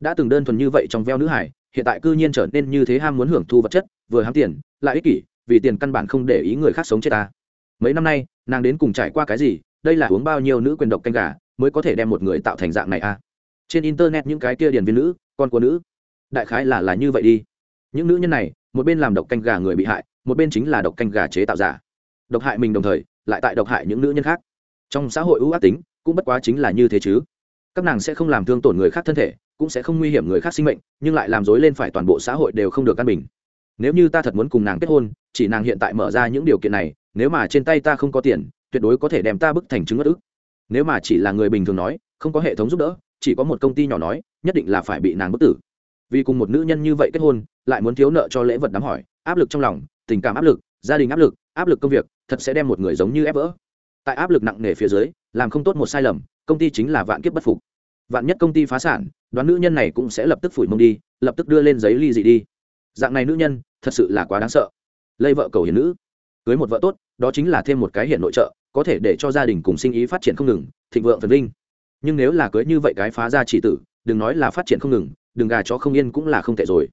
Đã từng đơn thuần như vậy trong veo nữ hải, hiện tại cư nhiên trở nên như thế ham muốn hưởng thu vật chất, vừa hám tiền, lại ích kỷ, vì tiền căn bản không để ý người khác sống chết ta. Mấy năm nay, nàng đến cùng trải qua cái gì, đây là uống bao nhiêu nữ quyền độc canh gà, mới có thể đem một người tạo thành dạng này a trên internet những cái kia điển viên nữ, con của nữ. Đại khái là là như vậy đi. Những nữ nhân này, một bên làm độc canh gà người bị hại, một bên chính là độc canh gà chế tạo giả. Độc hại mình đồng thời, lại tại độc hại những nữ nhân khác. Trong xã hội ưu ác tính cũng bất quá chính là như thế chứ. Các nàng sẽ không làm thương tổn người khác thân thể, cũng sẽ không nguy hiểm người khác sinh mệnh, nhưng lại làm dối lên phải toàn bộ xã hội đều không được căn bình. Nếu như ta thật muốn cùng nàng kết hôn, chỉ nàng hiện tại mở ra những điều kiện này, nếu mà trên tay ta không có tiền, tuyệt đối có thể đem ta bức thành chứng ất ức. Nếu mà chỉ là người bình thường nói, không có hệ thống giúp đỡ, chỉ có một công ty nhỏ nói, nhất định là phải bị nàng bức tử. Vì cùng một nữ nhân như vậy kết hôn, lại muốn thiếu nợ cho lễ vật đám hỏi, áp lực trong lòng, tình cảm áp lực, gia đình áp lực áp lực công việc, thật sẽ đem một người giống như ép vỡ. Tại áp lực nặng nề phía dưới làm không tốt một sai lầm, công ty chính là vạn kiếp bất phục. Vạn nhất công ty phá sản, đoán nữ nhân này cũng sẽ lập tức phủi mông đi, lập tức đưa lên giấy ly dị đi. Dạng này nữ nhân, thật sự là quá đáng sợ. Lây vợ cầu hiền nữ. Cưới một vợ tốt, đó chính là thêm một cái hiện nội trợ, có thể để cho gia đình cùng sinh ý phát triển không ngừng, thịnh vượng phần vinh. Nhưng nếu là cưới như vậy cái phá ra chỉ tử, đừng nói là phát triển không ngừng, đừng gà chó không yên cũng là không tệ rồi.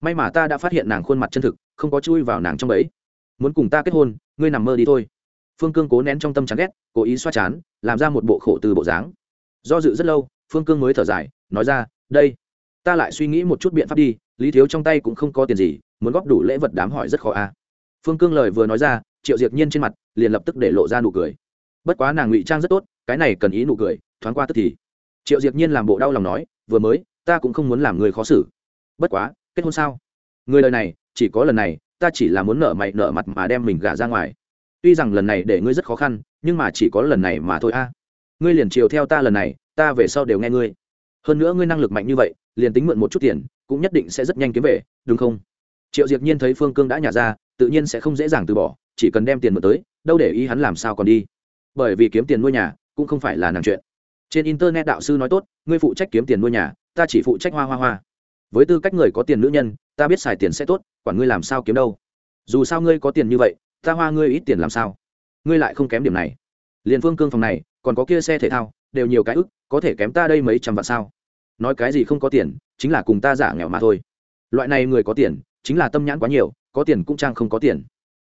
May mà ta đã phát hiện nàng khuôn mặt chân thực, không có chui vào nàng trong ấy muốn cùng ta kết hôn, ngươi nằm mơ đi thôi phương cương cố nén trong tâm chán ghét, cố ý xoa chán, làm ra một bộ khổ từ bộ dáng. Do dự rất lâu, phương cương mới thở dài, nói ra, đây, ta lại suy nghĩ một chút biện pháp đi, lý thiếu trong tay cũng không có tiền gì, muốn góp đủ lễ vật đám hỏi rất khó a à. phương cương lời vừa nói ra, triệu diệt nhiên trên mặt liền lập tức để lộ ra nụ cười. Bất quá nàng ngụy trang rất tốt, cái này cần ý nụ cười, thoáng qua tức thì. Triệu diệt nhiên làm bộ đau lòng nói, vừa mới, ta cũng không muốn làm người khó xử. Bất quá, kết hôn sao? Người lời này, chỉ có lần này, ta chỉ là muốn nợ mày nợ mặt mà đem mình gả ra ngoài tuy rằng lần này để ngươi rất khó khăn, nhưng mà chỉ có lần này mà thôi a. Ngươi liền chiều theo ta lần này, ta về sau đều nghe ngươi. Hơn nữa ngươi năng lực mạnh như vậy, liền tính mượn một chút tiền, cũng nhất định sẽ rất nhanh kiếm về, đúng không? Triệu diệp nhiên thấy phương cương đã nhả ra, tự nhiên sẽ không dễ dàng từ bỏ, chỉ cần đem tiền mượn tới, đâu để ý hắn làm sao còn đi. Bởi vì kiếm tiền nuôi nhà, cũng không phải là nàng chuyện. Trên internet đạo sư nói tốt, ngươi phụ trách kiếm tiền nuôi nhà, ta chỉ phụ trách hoa hoa hoa. Với tư cách người có tiền nữ nhân, ta biết xài tiền sẽ tốt, quản ngươi làm sao kiếm đâu. Dù sao ngươi có tiền như vậy ta hoa ngươi ít tiền làm sao? Ngươi lại không kém điểm này. Liền phương cương phòng này, còn có kia xe thể thao, đều nhiều cái ức, có thể kém ta đây mấy trăm vạn sao? Nói cái gì không có tiền, chính là cùng ta giả nghèo mà thôi. Loại này người có tiền, chính là tâm nhãn quá nhiều, có tiền cũng trang không có tiền.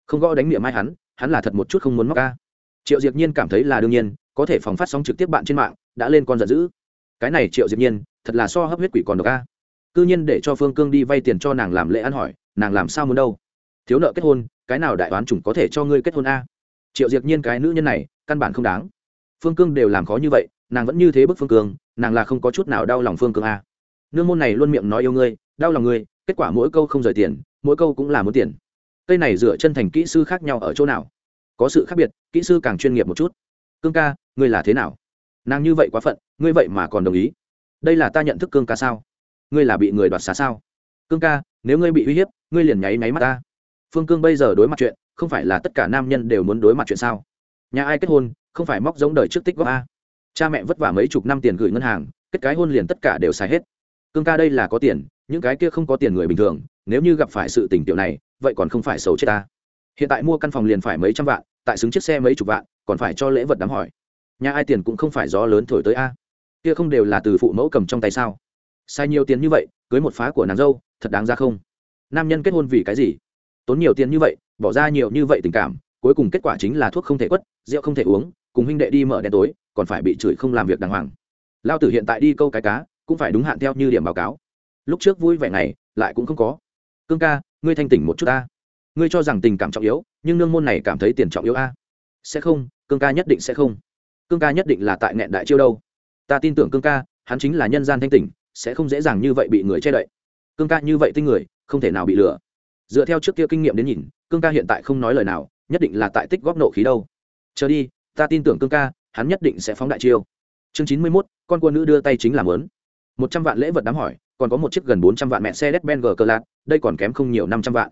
Không gõ đánh miệng mai hắn hắn là thật một chút không muốn móc ca triệu diệp nhiên cảm thấy là đương nhiên, có thể phòng phát sóng trực tiếp bạn trên mạng, đã lên con giận dữ. Cái này triệu diệp nhiên, thật là so hấp huyết quỷ còn được ca cư nhiên để cho phương cương đi vay tiền cho nàng làm lễ ăn hỏi, nàng làm sao muốn đâu? Thiếu nợ kết hôn cái nào đại đoán chủng có thể cho ngươi kết hôn a? Triệu diệt nhiên cái nữ nhân này, căn bản không đáng. Phương cương đều làm khó như vậy, nàng vẫn như thế bức phương cương, nàng là không có chút nào đau lòng phương cương a. Nương môn này luôn miệng nói yêu ngươi, đau lòng ngươi, kết quả mỗi câu không rời tiền, mỗi câu cũng là muốn tiền. Cây này dựa chân thành kỹ sư khác nhau ở chỗ nào? Có sự khác biệt, kỹ sư càng chuyên nghiệp một chút. Cương ca, ngươi là thế nào? Nàng như vậy quá phận, ngươi vậy mà còn đồng ý. Đây là ta nhận thức cương ca sao? Ngươi là bị người đoạt xá sao? Cương ca, nếu ngươi bị uy hiếp, ngươi liền nháy máy mắt ta phương cương bây giờ đối mặt chuyện, không phải là tất cả nam nhân đều muốn đối mặt chuyện sao? Nhà ai kết hôn, không phải móc giống đời trước tích góp a? Cha mẹ vất vả mấy chục năm tiền gửi ngân hàng, kết cái hôn liền tất cả đều xài hết. Cương ca đây là có tiền, những cái kia không có tiền người bình thường, nếu như gặp phải sự tình tiểu này, vậy còn không phải xấu chết ta. Hiện tại mua căn phòng liền phải mấy trăm vạn, tại xứng chiếc xe mấy chục vạn, còn phải cho lễ vật đám hỏi. Nhà ai tiền cũng không phải gió lớn thổi tới a? Kia không đều là từ phụ mẫu cầm trong tay sao? Sai nhiều tiền như vậy, cưới một phá của nàng dâu, thật đáng ra không? Nam nhân kết hôn vì cái gì? Tốn nhiều tiền như vậy, bỏ ra nhiều như vậy tình cảm, cuối cùng kết quả chính là thuốc không thể quất, rượu không thể uống, cùng huynh đệ đi mở đèn tối, còn phải bị chửi không làm việc đàng hoàng. Lao tử hiện tại đi câu cái cá, cũng phải đúng hạn theo như điểm báo cáo. Lúc trước vui vẻ này lại cũng không có. Cương ca, ngươi thanh tỉnh một chút ta. Ngươi cho rằng tình cảm trọng yếu, nhưng nương môn này cảm thấy tiền trọng yếu a. Sẽ không, cương ca nhất định sẽ không. Cương ca nhất định là tại nghẹn đại chiêu đâu. Ta tin tưởng cương ca, hắn chính là nhân gian thanh tỉnh, sẽ không dễ dàng như vậy bị người che đậy. Cương ca như vậy tinh người, không thể nào bị lừa dựa theo trước kia kinh nghiệm đến nhìn, cương ca hiện tại không nói lời nào, nhất định là tại tích góp nộ khí đâu. Chờ đi, ta tin tưởng cương ca, hắn nhất định sẽ phóng đại chiêu. Chương chín mươi mốt, con quân nữ đưa tay chính làm lớn một trăm vạn lễ vật đám hỏi, còn có một chiếc gần bốn trăm vạn mẹ xe đét ben g cờ lạc đây còn kém không nhiều năm trăm vạn.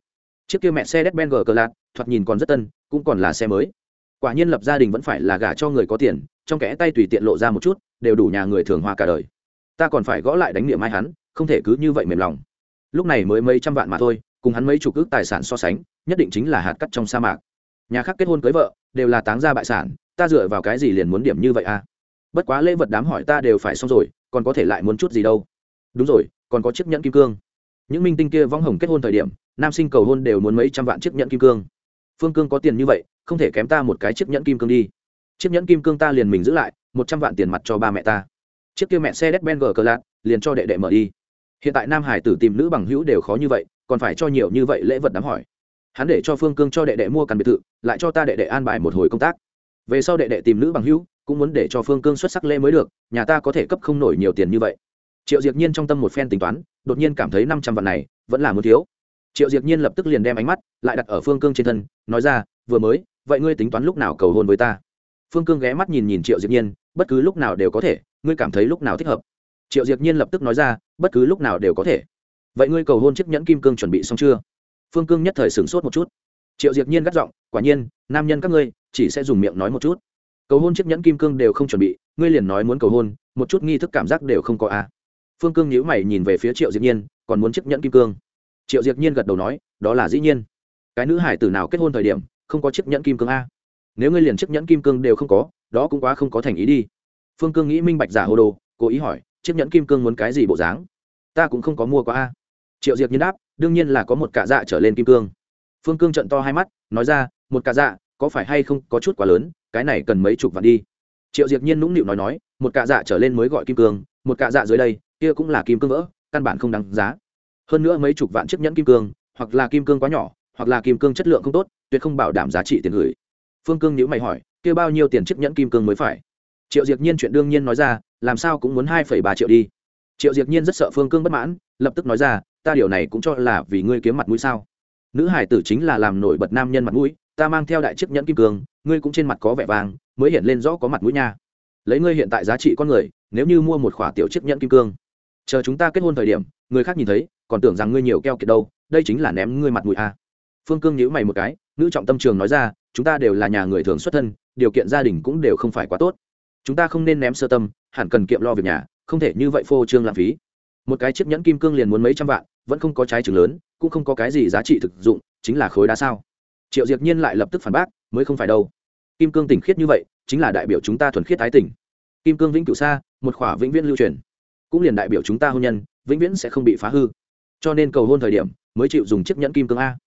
Chiếc kia mẹ xe đét ben g cờ lạc thoạt nhìn còn rất tân, cũng còn là xe mới. Quả nhiên lập gia đình vẫn phải là gả cho người có tiền, trong kẽ tay tùy tiện lộ ra một chút, đều đủ nhà người thường hoa cả đời. Ta còn phải gõ lại đánh niệm mai hắn, không thể cứ như vậy mềm lòng. Lúc này mới mấy trăm vạn mà thôi cùng hắn mấy chục ước tài sản so sánh, nhất định chính là hạt cắt trong sa mạc. Nhà khác kết hôn cưới vợ, đều là táng gia bại sản, ta dựa vào cái gì liền muốn điểm như vậy à? Bất quá lễ vật đám hỏi ta đều phải xong rồi, còn có thể lại muốn chút gì đâu. Đúng rồi, còn có chiếc nhẫn kim cương. Những minh tinh kia vong hồng kết hôn thời điểm, nam sinh cầu hôn đều muốn mấy trăm vạn chiếc nhẫn kim cương. Phương cương có tiền như vậy, không thể kém ta một cái chiếc nhẫn kim cương đi. Chiếc nhẫn kim cương ta liền mình giữ lại, một trăm vạn tiền mặt cho ba mẹ ta. Chiếc kia mẹ xe đét ben gờ cờ lạc liền cho đệ đệ mở đi. Hiện tại nam hải tử tìm nữ bằng hữu đều khó như vậy còn phải cho nhiều như vậy lễ vật đám hỏi. Hắn để cho phương cương cho đệ đệ mua căn biệt thự, lại cho ta đệ đệ an bài một hồi công tác. Về sau đệ đệ tìm nữ bằng hữu, cũng muốn để cho phương cương xuất sắc lễ mới được, nhà ta có thể cấp không nổi nhiều tiền như vậy. Triệu Diệc nhiên trong tâm một phen tính toán, đột nhiên cảm thấy năm trăm vạn này, vẫn là muốn thiếu. Triệu Diệc nhiên lập tức liền đem ánh mắt, lại đặt ở phương cương trên thân, nói ra, vừa mới, vậy ngươi tính toán lúc nào cầu hôn với ta? Phương cương ghé mắt nhìn nhìn triệu Diệc nhiên, bất cứ lúc nào đều có thể, ngươi cảm thấy lúc nào thích hợp? Triệu Diệc nhiên lập tức nói ra, bất cứ lúc nào đều có thể vậy ngươi cầu hôn chiếc nhẫn kim cương chuẩn bị xong chưa? Phương cương nhất thời sửng sốt một chút. Triệu diệp nhiên gắt giọng, quả nhiên, nam nhân các ngươi chỉ sẽ dùng miệng nói một chút. Cầu hôn chiếc nhẫn kim cương đều không chuẩn bị, ngươi liền nói muốn cầu hôn, một chút nghi thức cảm giác đều không có a à. phương cương nhíu mày nhìn về phía triệu diệp nhiên, còn muốn chiếc nhẫn kim cương? Triệu diệp nhiên gật đầu nói, đó là dĩ nhiên. Cái nữ hải tử nào kết hôn thời điểm, không có chiếc nhẫn kim cương a? Nếu ngươi liền chiếc nhẫn kim cương đều không có, đó cũng quá không có thành ý đi. Phương cương nghĩ minh bạch giả hồ đồ, cố ý hỏi, chiếc nhẫn kim cương muốn cái gì bộ dáng? Ta cũng không có mua qua a triệu diệp nhiên đáp, đương nhiên là có một cạ dạ trở lên kim cương. Phương cương trận to hai mắt, nói ra, một cạ dạ có phải hay không có chút quá lớn, cái này cần mấy chục vạn đi. Triệu diệp nhiên nũng nịu nói nói, một cạ dạ trở lên mới gọi kim cương, một cạ dạ dưới đây, kia cũng là kim cương vỡ, căn bản không đáng giá. Hơn nữa mấy chục vạn chiếc nhẫn kim cương, hoặc là kim cương quá nhỏ, hoặc là kim cương chất lượng không tốt, tuyệt không bảo đảm giá trị tiền gửi. Phương cương nhữ mày hỏi, kia bao nhiêu tiền chiếc nhẫn kim cương mới phải? Triệu diệp nhiên chuyện đương nhiên nói ra, làm sao cũng muốn hai phẩy ba triệu đi. Triệu diệp nhiên rất sợ phương cương bất mãn, lập tức nói ra ta điều này cũng cho là vì ngươi kiếm mặt mũi sao? Nữ hải tử chính là làm nổi bật nam nhân mặt mũi, ta mang theo đại chiếc nhẫn kim cương, ngươi cũng trên mặt có vẻ vàng, mới hiện lên rõ có mặt mũi nha. Lấy ngươi hiện tại giá trị con người, nếu như mua một khỏa tiểu chiếc nhẫn kim cương, chờ chúng ta kết hôn thời điểm, người khác nhìn thấy, còn tưởng rằng ngươi nhiều keo kiệt đâu, đây chính là ném ngươi mặt mũi à. phương cương nhíu mày một cái, nữ trọng tâm trường nói ra, chúng ta đều là nhà người thường xuất thân, điều kiện gia đình cũng đều không phải quá tốt. Chúng ta không nên ném sơ tâm, hẳn cần kiệm lo việc nhà, không thể như vậy phô trương lãng phí một cái chiếc nhẫn kim cương liền muốn mấy trăm vạn, vẫn không có trái trứng lớn, cũng không có cái gì giá trị thực dụng, chính là khối đá sao? Triệu diệp nhiên lại lập tức phản bác, mới không phải đâu. Kim cương tỉnh khiết như vậy, chính là đại biểu chúng ta thuần khiết thái tỉnh kim cương vĩnh cửu xa, một khỏa vĩnh viễn lưu truyền. Cũng liền đại biểu chúng ta hôn nhân, vĩnh viễn sẽ không bị phá hư. Cho nên cầu hôn thời điểm, mới chịu dùng chiếc nhẫn kim cương a.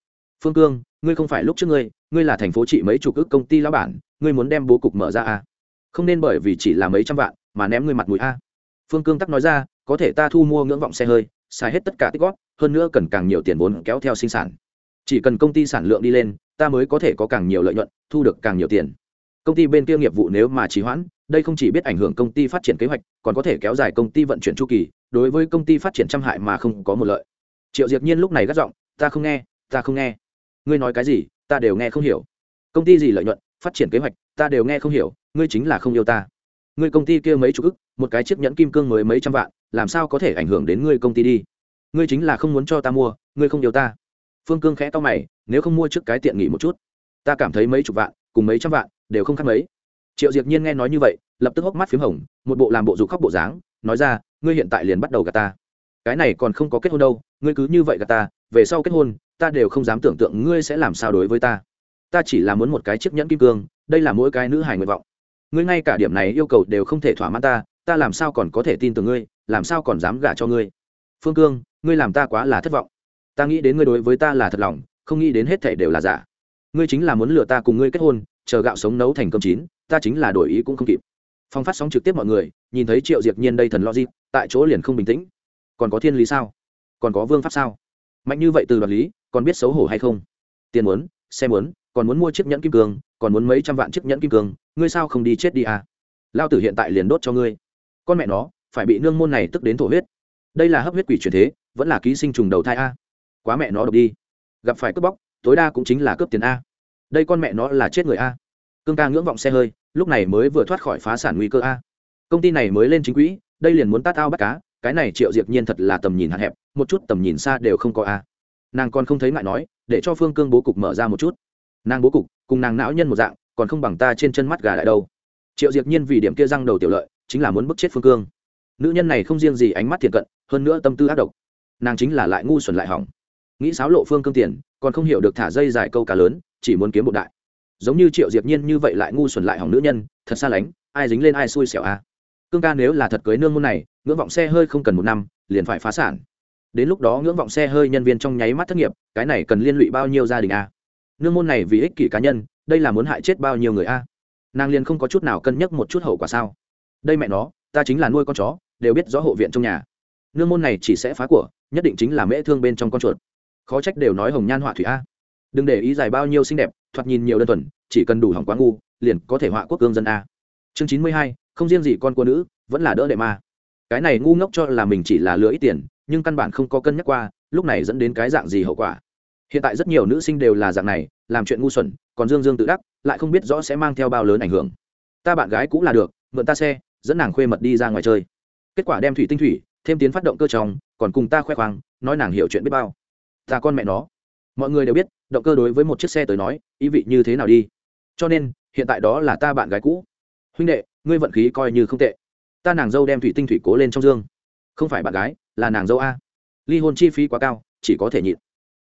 Phương cương, ngươi không phải lúc trước ngươi ngươi là thành phố trị mấy chục ước công ty lão bản, ngươi muốn đem bố cục mở ra a. Không nên bởi vì chỉ là mấy trăm vạn, mà ném ngươi mặt mũi a. Phương cương tắc nói ra có thể ta thu mua ngưỡng vọng xe hơi, xài hết tất cả tích góp, hơn nữa cần càng nhiều tiền vốn kéo theo sinh sản. Chỉ cần công ty sản lượng đi lên, ta mới có thể có càng nhiều lợi nhuận, thu được càng nhiều tiền. Công ty bên kia nghiệp vụ nếu mà trì hoãn, đây không chỉ biết ảnh hưởng công ty phát triển kế hoạch, còn có thể kéo dài công ty vận chuyển chu kỳ, đối với công ty phát triển trăm hại mà không có một lợi. Triệu diệp nhiên lúc này gắt giọng, ta không nghe, ta không nghe. Ngươi nói cái gì, ta đều nghe không hiểu. Công ty gì lợi nhuận, phát triển kế hoạch, ta đều nghe không hiểu, ngươi chính là không yêu ta. Ngươi công ty kia mấy chục ức, một cái chiếc nhẫn kim cương mới mấy trăm vạn làm sao có thể ảnh hưởng đến ngươi công ty đi? Ngươi chính là không muốn cho ta mua, ngươi không yêu ta. Phương cương khẽ to mày, nếu không mua trước cái tiện nghỉ một chút. Ta cảm thấy mấy chục vạn, cùng mấy trăm vạn, đều không khác mấy. Triệu Diệc nhiên nghe nói như vậy, lập tức hốc mắt p h í m hồng, một bộ làm bộ dục khóc bộ dáng, nói ra, ngươi hiện tại liền bắt đầu gạt ta. Cái này còn không có kết hôn đâu, ngươi cứ như vậy gạt ta, về sau kết hôn, ta đều không dám tưởng tượng ngươi sẽ làm sao đối với ta. Ta chỉ là muốn một cái chiếc nhẫn kim cương, đây là mỗi cái nữ hài nguyện vọng. Ngươi ngay cả điểm này yêu cầu đều không thể thỏa mãn ta ta làm sao còn có thể tin tưởng ngươi, làm sao còn dám gả cho ngươi? Phương cương, ngươi làm ta quá là thất vọng. Ta nghĩ đến ngươi đối với ta là thật lòng, không nghĩ đến hết thể đều là giả. Ngươi chính là muốn lừa ta cùng ngươi kết hôn, chờ gạo sống nấu thành cơm chín, ta chính là đổi ý cũng không kịp. Phong phát sóng trực tiếp mọi người, nhìn thấy triệu diệp nhiên đây thần logic, tại chỗ liền không bình tĩnh. Còn có thiên lý sao? Còn có vương pháp sao? Mạnh như vậy từ đoạt lý, còn biết xấu hổ hay không? Tiền muốn, xe muốn, còn muốn mua chiếc nhẫn kim cương, còn muốn mấy trăm vạn chiếc nhẫn kim cương, ngươi sao không đi chết đi à? Lao tử hiện tại liền đốt cho ngươi con mẹ nó, phải bị nương môn này tức đến thổ huyết. Đây là hấp huyết quỷ truyền thế, vẫn là ký sinh trùng đầu thai a. Quá mẹ nó độc đi. Gặp phải cướp bóc, tối đa cũng chính là cướp tiền a. Đây con mẹ nó là chết người a. Cương ca ngưỡng vọng xe hơi, lúc này mới vừa thoát khỏi phá sản nguy cơ a. Công ty này mới lên chính quỹ, đây liền muốn tát ao bắt cá, cái này triệu diệp nhiên thật là tầm nhìn hạn hẹp, một chút tầm nhìn xa đều không có a. Nàng còn không thấy ngại nói, để cho phương cương bố cục mở ra một chút. Nàng bố cục, cùng nàng não nhân một dạng, còn không bằng ta trên chân mắt gà lại đâu. Triệu diệp nhiên vì điểm kia răng đầu tiểu lợi chính là muốn bức chết phương cương nữ nhân này không riêng gì ánh mắt thiện cận, hơn nữa tâm tư ác độc nàng chính là lại ngu xuẩn lại hỏng nghĩ sáo lộ phương cương tiền, còn không hiểu được thả dây dài câu cá lớn, chỉ muốn kiếm bộ đại giống như triệu diệp nhiên như vậy lại ngu xuẩn lại hỏng nữ nhân, thật xa lánh, ai dính lên ai xui xẻo a à. cương ca nếu là thật cưới nương môn này, ngưỡng vọng xe hơi không cần một năm, liền phải phá sản đến lúc đó ngưỡng vọng xe hơi nhân viên trong nháy mắt thất nghiệp, cái này cần liên lụy bao nhiêu gia đình a à. nương môn này vì ích kỷ cá nhân, đây là muốn hại chết bao nhiêu người a à. nàng liền không có chút nào cân nhắc một chút hậu quả sao đây mẹ nó, ta chính là nuôi con chó, đều biết rõ hộ viện trong nhà. Nương môn này chỉ sẽ phá của, nhất định chính là mễ thương bên trong con chuột. Khó trách đều nói hồng nhan họa thủy a. Đừng để ý dài bao nhiêu xinh đẹp, thoạt nhìn nhiều đơn thuần, chỉ cần đủ hỏng quá ngu, liền có thể họa quốc cương dân a. Chương chín mươi hai, không riêng gì con cô nữ, vẫn là đỡ đệ ma. Cái này ngu ngốc cho là mình chỉ là lừa ít tiền, nhưng căn bản không có cân nhắc qua, lúc này dẫn đến cái dạng gì hậu quả. Hiện tại rất nhiều nữ sinh đều là dạng này, làm chuyện ngu xuẩn, còn dương dương tự đắc, lại không biết rõ sẽ mang theo bao lớn ảnh hưởng. Ta bạn gái cũng là được, mượn ta xe dẫn nàng khuê mật đi ra ngoài chơi. Kết quả đem thủy tinh thủy, thêm tiến phát động cơ trong, còn cùng ta khoe khoang, nói nàng hiểu chuyện biết bao. Ta con mẹ nó. Mọi người đều biết, động cơ đối với một chiếc xe tới nói, ý vị như thế nào đi. Cho nên, hiện tại đó là ta bạn gái cũ. Huynh đệ, ngươi vận khí coi như không tệ. Ta nàng dâu đem thủy tinh thủy cố lên trong dương. Không phải bạn gái, là nàng dâu a. Ly hôn chi phí quá cao, chỉ có thể nhịn.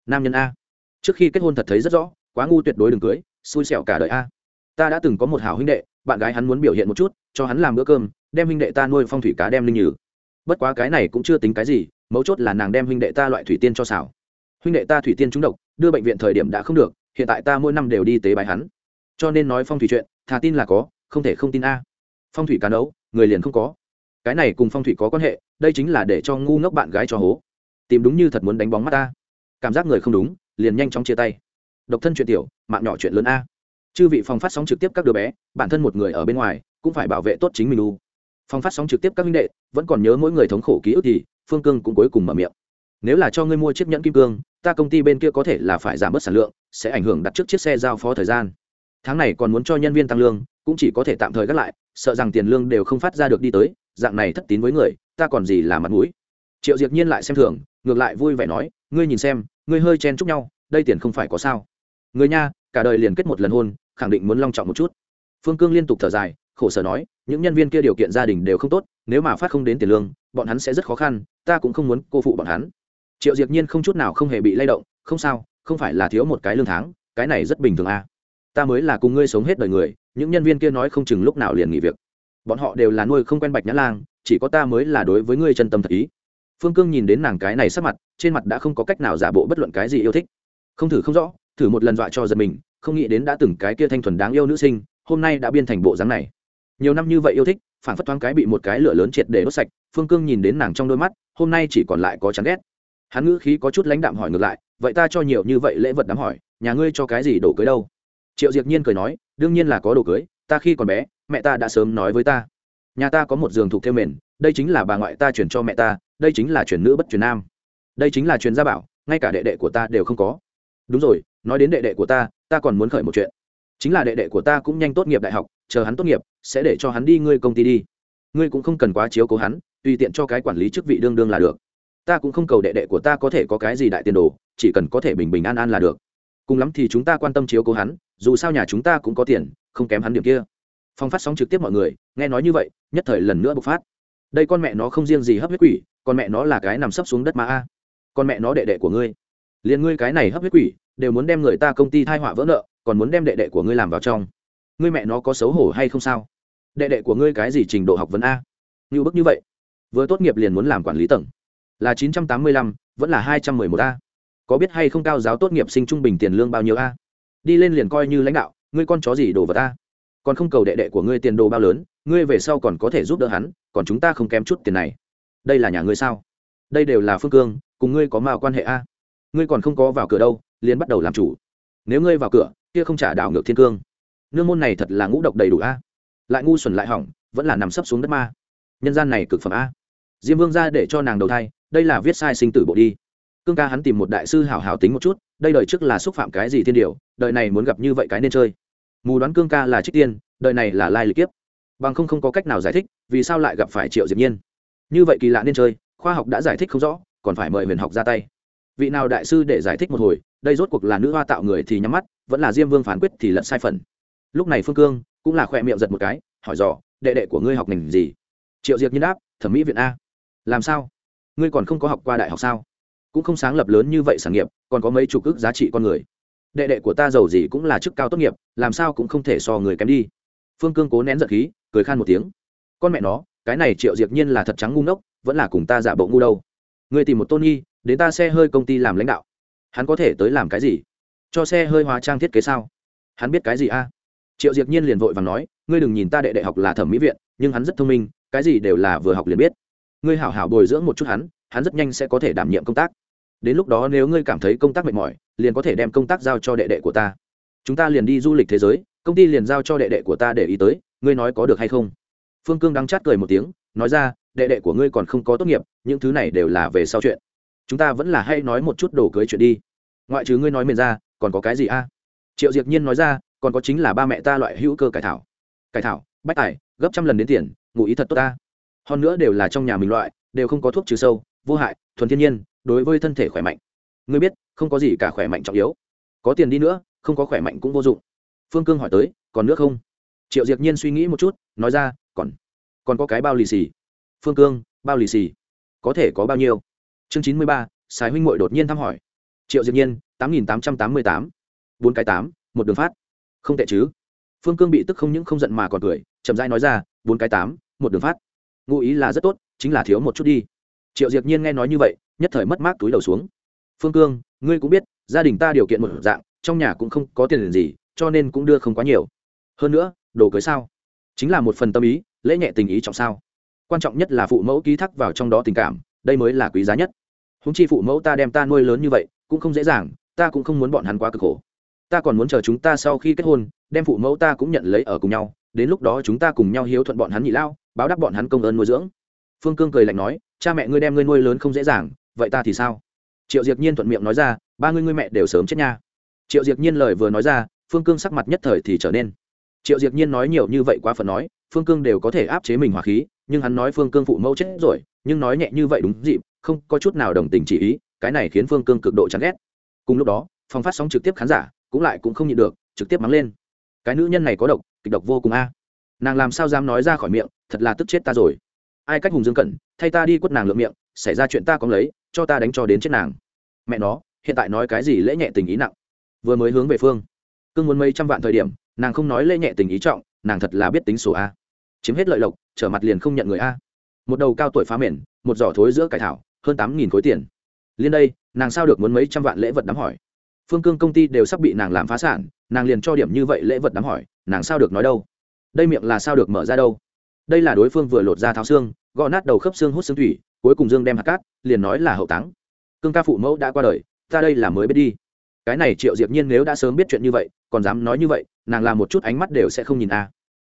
Nam nhân a. Trước khi kết hôn thật thấy rất rõ, quá ngu tuyệt đối đừng cưới, xui xẻo cả đời a. Ta đã từng có một hảo huynh đệ bạn gái hắn muốn biểu hiện một chút, cho hắn làm bữa cơm, đem huynh đệ ta nuôi phong thủy cá đem linh nhử bất quá cái này cũng chưa tính cái gì, mấu chốt là nàng đem huynh đệ ta loại thủy tiên cho xảo. Huynh đệ ta thủy tiên trúng độc, đưa bệnh viện thời điểm đã không được, hiện tại ta mỗi năm đều đi tế bài hắn. Cho nên nói phong thủy chuyện, thà tin là có, không thể không tin a. Phong thủy cá nấu, người liền không có. Cái này cùng phong thủy có quan hệ, đây chính là để cho ngu ngốc bạn gái cho hố. Tìm đúng như thật muốn đánh bóng mắt ta. Cảm giác người không đúng, liền nhanh chóng chia tay. Độc thân chuyện tiểu, mạng nhỏ chuyện lớn a chư vị phòng phát sóng trực tiếp các đứa bé, bản thân một người ở bên ngoài, cũng phải bảo vệ tốt chính mình u. Phòng phát sóng trực tiếp các minh đệ, vẫn còn nhớ mỗi người thống khổ ký ức thì, phương cương cũng cuối cùng mở miệng. Nếu là cho ngươi mua chiếc nhẫn kim cương, ta công ty bên kia có thể là phải giảm bớt sản lượng, sẽ ảnh hưởng đặt trước chiếc xe giao phó thời gian. Tháng này còn muốn cho nhân viên tăng lương, cũng chỉ có thể tạm thời gác lại, sợ rằng tiền lương đều không phát ra được đi tới, dạng này thất tín với người, ta còn gì là mặt mũi. Triệu diệp nhiên lại xem thường, ngược lại vui vẻ nói, ngươi nhìn xem, ngươi hơi chen chúc nhau, đây tiền không phải có sao. Người nha, cả đời liền kết một lần hôn khẳng định muốn long trọng một chút. Phương cương liên tục thở dài, khổ sở nói, những nhân viên kia điều kiện gia đình đều không tốt, nếu mà phát không đến tiền lương, bọn hắn sẽ rất khó khăn, ta cũng không muốn cô phụ bọn hắn. Triệu diệp nhiên không chút nào không hề bị lay động, không sao, không phải là thiếu một cái lương tháng, cái này rất bình thường à. ta mới là cùng ngươi sống hết đời người, những nhân viên kia nói không chừng lúc nào liền nghỉ việc. Bọn họ đều là nuôi không quen bạch nhã lang, chỉ có ta mới là đối với ngươi chân tâm thật ý. Phương cương nhìn đến nàng cái này sắc mặt, trên mặt đã không có cách nào giả bộ bất luận cái gì yêu thích. Không thử không rõ, thử một lần dọa cho giật mình không nghĩ đến đã từng cái kia thanh thuần đáng yêu nữ sinh, hôm nay đã biên thành bộ dáng này. Nhiều năm như vậy yêu thích phản phất thoáng cái bị một cái lửa lớn triệt để đốt sạch, phương cương nhìn đến nàng trong đôi mắt, hôm nay chỉ còn lại có chán ghét. Hắn ngữ khí có chút lãnh đạm hỏi ngược lại, vậy ta cho nhiều như vậy lễ vật đám hỏi, nhà ngươi cho cái gì đồ cưới đâu? Triệu Diệt nhiên cười nói, đương nhiên là có đồ cưới, ta khi còn bé, mẹ ta đã sớm nói với ta. Nhà ta có một giường thuộc theo mền, đây chính là bà ngoại ta chuyển cho mẹ ta, đây chính là chuyển nữ bất chuyển nam. Đây chính là truyền gia bảo, ngay cả đệ đệ của ta đều không có. Đúng rồi, nói đến đệ đệ của ta ta còn muốn khởi một chuyện. Chính là đệ đệ của ta cũng nhanh tốt nghiệp đại học, chờ hắn tốt nghiệp, sẽ để cho hắn đi ngươi công ty đi. Ngươi cũng không cần quá chiếu cố hắn, tùy tiện cho cái quản lý chức vị đương đương là được. Ta cũng không cầu đệ đệ của ta có thể có cái gì đại tiền đồ, chỉ cần có thể bình bình an an là được. Cùng lắm thì chúng ta quan tâm chiếu cố hắn, dù sao nhà chúng ta cũng có tiền, không kém hắn điểm kia. Phong phát sóng trực tiếp mọi người, nghe nói như vậy, nhất thời lần nữa bộc phát. Đây con mẹ nó không riêng gì hấp huyết quỷ, con mẹ nó là cái nằm sấp xuống đất mà a. Con mẹ nó đệ đệ của ngươi. Liền ngươi cái này hấp huyết quỷ đều muốn đem người ta công ty thai họa vỡ nợ, còn muốn đem đệ đệ của ngươi làm vào trong. Ngươi mẹ nó có xấu hổ hay không sao? Đệ đệ của ngươi cái gì trình độ học vấn a? Như bức như vậy. Vừa tốt nghiệp liền muốn làm quản lý tầng. Là chín trăm tám mươi lăm, vẫn là hai trăm mười một a. Có biết hay không cao giáo tốt nghiệp sinh trung bình tiền lương bao nhiêu a? Đi lên liền coi như lãnh đạo, ngươi con chó gì đồ vật ta còn không cầu đệ đệ của ngươi tiền đồ bao lớn, ngươi về sau còn có thể giúp đỡ hắn, còn chúng ta không kém chút tiền này. Đây là nhà ngươi sao? Đây đều là phương cương, cùng ngươi có mào quan hệ a? Ngươi còn không có vào cửa đâu liền bắt đầu làm chủ. Nếu ngươi vào cửa, kia không trả đảo ngược thiên cương. Nương môn này thật là ngũ độc đầy đủ a. Lại ngu xuẩn lại hỏng, vẫn là nằm sấp xuống đất ma. Nhân gian này cực phẩm a. Diêm vương ra để cho nàng đầu thai, đây là viết sai sinh tử bộ đi. Cương ca hắn tìm một đại sư hảo hảo tính một chút, đây đời trước là xúc phạm cái gì thiên điều, đời này muốn gặp như vậy cái nên chơi. Mù đoán cương ca là trích tiên, đời này là lai lịch kiếp. Bằng không không có cách nào giải thích, vì sao lại gặp phải triệu diệp nhiên. Như vậy kỳ lạ nên chơi, khoa học đã giải thích không rõ, còn phải mời huyền học ra tay vị nào đại sư để giải thích một hồi, đây rốt cuộc là nữ hoa tạo người thì nhắm mắt, vẫn là diêm vương phán quyết thì lận sai phần. Lúc này phương cương cũng là khỏe miệng giật một cái, hỏi dò, đệ đệ của ngươi học ngành gì? Triệu diệp nhiên đáp, thẩm mỹ viện a. Làm sao? Ngươi còn không có học qua đại học sao? Cũng không sáng lập lớn như vậy sản nghiệp, còn có mấy chục ước giá trị con người. Đệ đệ của ta giàu gì cũng là chức cao tốt nghiệp, làm sao cũng không thể so người kém đi. Phương cương cố nén giận khí, cười khan một tiếng. Con mẹ nó, cái này triệu diệp nhiên là thật trắng ngu ngốc, vẫn là cùng ta giả bộ ngu đâu. Ngươi tìm một tôn nghi đến ta xe hơi công ty làm lãnh đạo. Hắn có thể tới làm cái gì? Cho xe hơi hóa trang thiết kế sao? Hắn biết cái gì a? Triệu diệp nhiên liền vội và nói, ngươi đừng nhìn ta đệ đệ học là thẩm mỹ viện, nhưng hắn rất thông minh, cái gì đều là vừa học liền biết. Ngươi hảo hảo bồi dưỡng một chút hắn hắn rất nhanh sẽ có thể đảm nhiệm công tác. Đến lúc đó nếu ngươi cảm thấy công tác mệt mỏi, liền có thể đem công tác giao cho đệ đệ của ta. Chúng ta liền đi du lịch thế giới, công ty liền giao cho đệ đệ của ta để ý tới, ngươi nói có được hay không? Phương cương đắng chát cười một tiếng, nói ra, đệ đệ của ngươi còn không có tốt nghiệp, những thứ này đều là về sau chuyện chúng ta vẫn là hay nói một chút đồ cưới chuyện đi. Ngoại trừ ngươi nói miền ra, còn có cái gì a? Triệu diệc nhiên nói ra, còn có chính là ba mẹ ta loại hữu cơ cải thảo. Cải thảo, bách tài, gấp trăm lần đến tiền, ngụ ý thật tốt ta. Hơn nữa đều là trong nhà mình loại, đều không có thuốc trừ sâu, vô hại, thuần thiên nhiên, đối với thân thể khỏe mạnh. Ngươi biết, không có gì cả khỏe mạnh trọng yếu. Có tiền đi nữa, không có khỏe mạnh cũng vô dụng. Phương cương hỏi tới, còn nước không? Triệu Diệc nhiên suy nghĩ một chút, nói ra, còn còn có cái bao lì xì. Phương cương, bao lì xì, có thể có bao nhiêu? Chương chín mươi ba, sài huynh muội đột nhiên thăm hỏi. Triệu diệp nhiên, tám nghìn tám trăm tám mươi tám. Bốn cái tám, một đường phát. Không tệ chứ. Phương cương bị tức không những không giận mà còn cười, chậm rãi nói ra, bốn cái tám, một đường phát. Ngụ ý là rất tốt, chính là thiếu một chút đi. Triệu diệp nhiên nghe nói như vậy, nhất thời mất mát túi đầu xuống. Phương cương, ngươi cũng biết, gia đình ta điều kiện một dạng, trong nhà cũng không có tiền gì, cho nên cũng đưa không quá nhiều. Hơn nữa, đồ cưới sao? Chính là một phần tâm ý, lễ nhẹ tình ý trọng sao? Quan trọng nhất là phụ mẫu ký thác vào trong đó tình cảm, đây mới là quý giá nhất húng chi phụ mẫu ta đem ta nuôi lớn như vậy, cũng không dễ dàng, ta cũng không muốn bọn hắn quá cực khổ. Ta còn muốn chờ chúng ta sau khi kết hôn, đem phụ mẫu ta cũng nhận lấy ở cùng nhau, đến lúc đó chúng ta cùng nhau hiếu thuận bọn hắn nhị lao, báo đáp bọn hắn công ơn nuôi dưỡng. Phương cương cười lạnh nói, cha mẹ ngươi đem ngươi nuôi lớn không dễ dàng, vậy ta thì sao? Triệu Diệt nhiên thuận miệng nói ra, ba ngươi ngươi mẹ đều sớm chết nha. Triệu Diệt nhiên lời vừa nói ra, phương cương sắc mặt nhất thời thì trở nên. Triệu Diệt nhiên nói nhiều như vậy quá phần nói, phương cương đều có thể áp chế mình hỏa khí, nhưng hắn nói phương cương phụ mẫu chết rồi, nhưng nói nhẹ như vậy đúng dịp không có chút nào đồng tình chỉ ý, cái này khiến phương cương cực độ chán ghét. Cùng lúc đó, phòng phát sóng trực tiếp khán giả cũng lại cũng không nhịn được, trực tiếp mắng lên. Cái nữ nhân này có độc, kịch độc vô cùng a. Nàng làm sao dám nói ra khỏi miệng, thật là tức chết ta rồi. Ai cách hùng dương cẩn thay ta đi quất nàng lượm miệng, xảy ra chuyện ta có lấy, cho ta đánh cho đến chết nàng. Mẹ nó, hiện tại nói cái gì lễ nhẹ tình ý nặng. Vừa mới hướng về phương cương muốn mấy trăm vạn thời điểm, nàng không nói lễ nhẹ tình ý trọng, nàng thật là biết tính sổ a. Chiếm hết lợi lộc, trở mặt liền không nhận người a. Một đầu cao tuổi phá mền, một giỏ thối giữa cải thảo hơn tám nghìn khối tiền. Liên đây, nàng sao được muốn mấy trăm vạn lễ vật đám hỏi? Phương cương công ty đều sắp bị nàng làm phá sản, nàng liền cho điểm như vậy lễ vật đám hỏi, nàng sao được nói đâu? Đây miệng là sao được mở ra đâu? Đây là đối phương vừa lột ra tháo xương, gõ nát đầu khớp xương hút xương thủy, cuối cùng dương đem hạt cát, liền nói là hậu táng. Cương ca phụ mẫu đã qua đời, ta đây là mới biết đi. Cái này triệu diệp nhiên nếu đã sớm biết chuyện như vậy, còn dám nói như vậy, nàng làm một chút ánh mắt đều sẽ không nhìn a.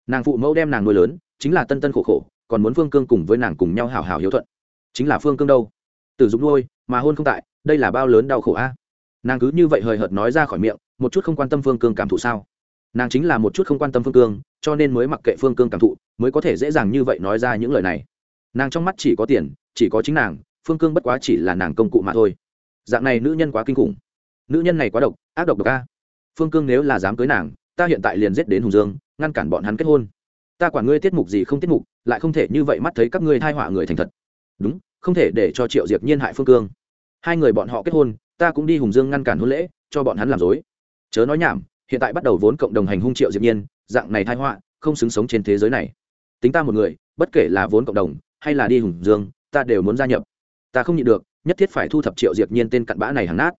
Nàng phụ mẫu đem nàng nuôi lớn, chính là tân tân khổ khổ, còn muốn phương cương cùng với nàng cùng nhau hào hào hiếu thuận. Chính là phương cương đâu? Tử dụng nuôi, mà hôn không tại, đây là bao lớn đau khổ a. Nàng cứ như vậy hời hợt nói ra khỏi miệng, một chút không quan tâm phương cương cảm thụ sao? Nàng chính là một chút không quan tâm phương cương, cho nên mới mặc kệ phương cương cảm thụ, mới có thể dễ dàng như vậy nói ra những lời này. Nàng trong mắt chỉ có tiền, chỉ có chính nàng, phương cương bất quá chỉ là nàng công cụ mà thôi. Dạng này nữ nhân quá kinh khủng. Nữ nhân này quá độc, ác độc độc a. Phương cương nếu là dám cưới nàng, ta hiện tại liền giết đến hùng dương, ngăn cản bọn hắn kết hôn. Ta quản ngươi tiết mục gì không tiết mục, lại không thể như vậy mắt thấy các ngươi thai họa người thành thật. Đúng không thể để cho triệu diệp nhiên hại phương cương. Hai người bọn họ kết hôn, ta cũng đi hùng dương ngăn cản hôn lễ, cho bọn hắn làm dối. Chớ nói nhảm, hiện tại bắt đầu vốn cộng đồng hành hung triệu diệp nhiên, dạng này thai họa, không xứng sống trên thế giới này. Tính ta một người, bất kể là vốn cộng đồng, hay là đi hùng dương, ta đều muốn gia nhập. Ta không nhịn được, nhất thiết phải thu thập triệu diệp nhiên tên cặn bã này hàng nát.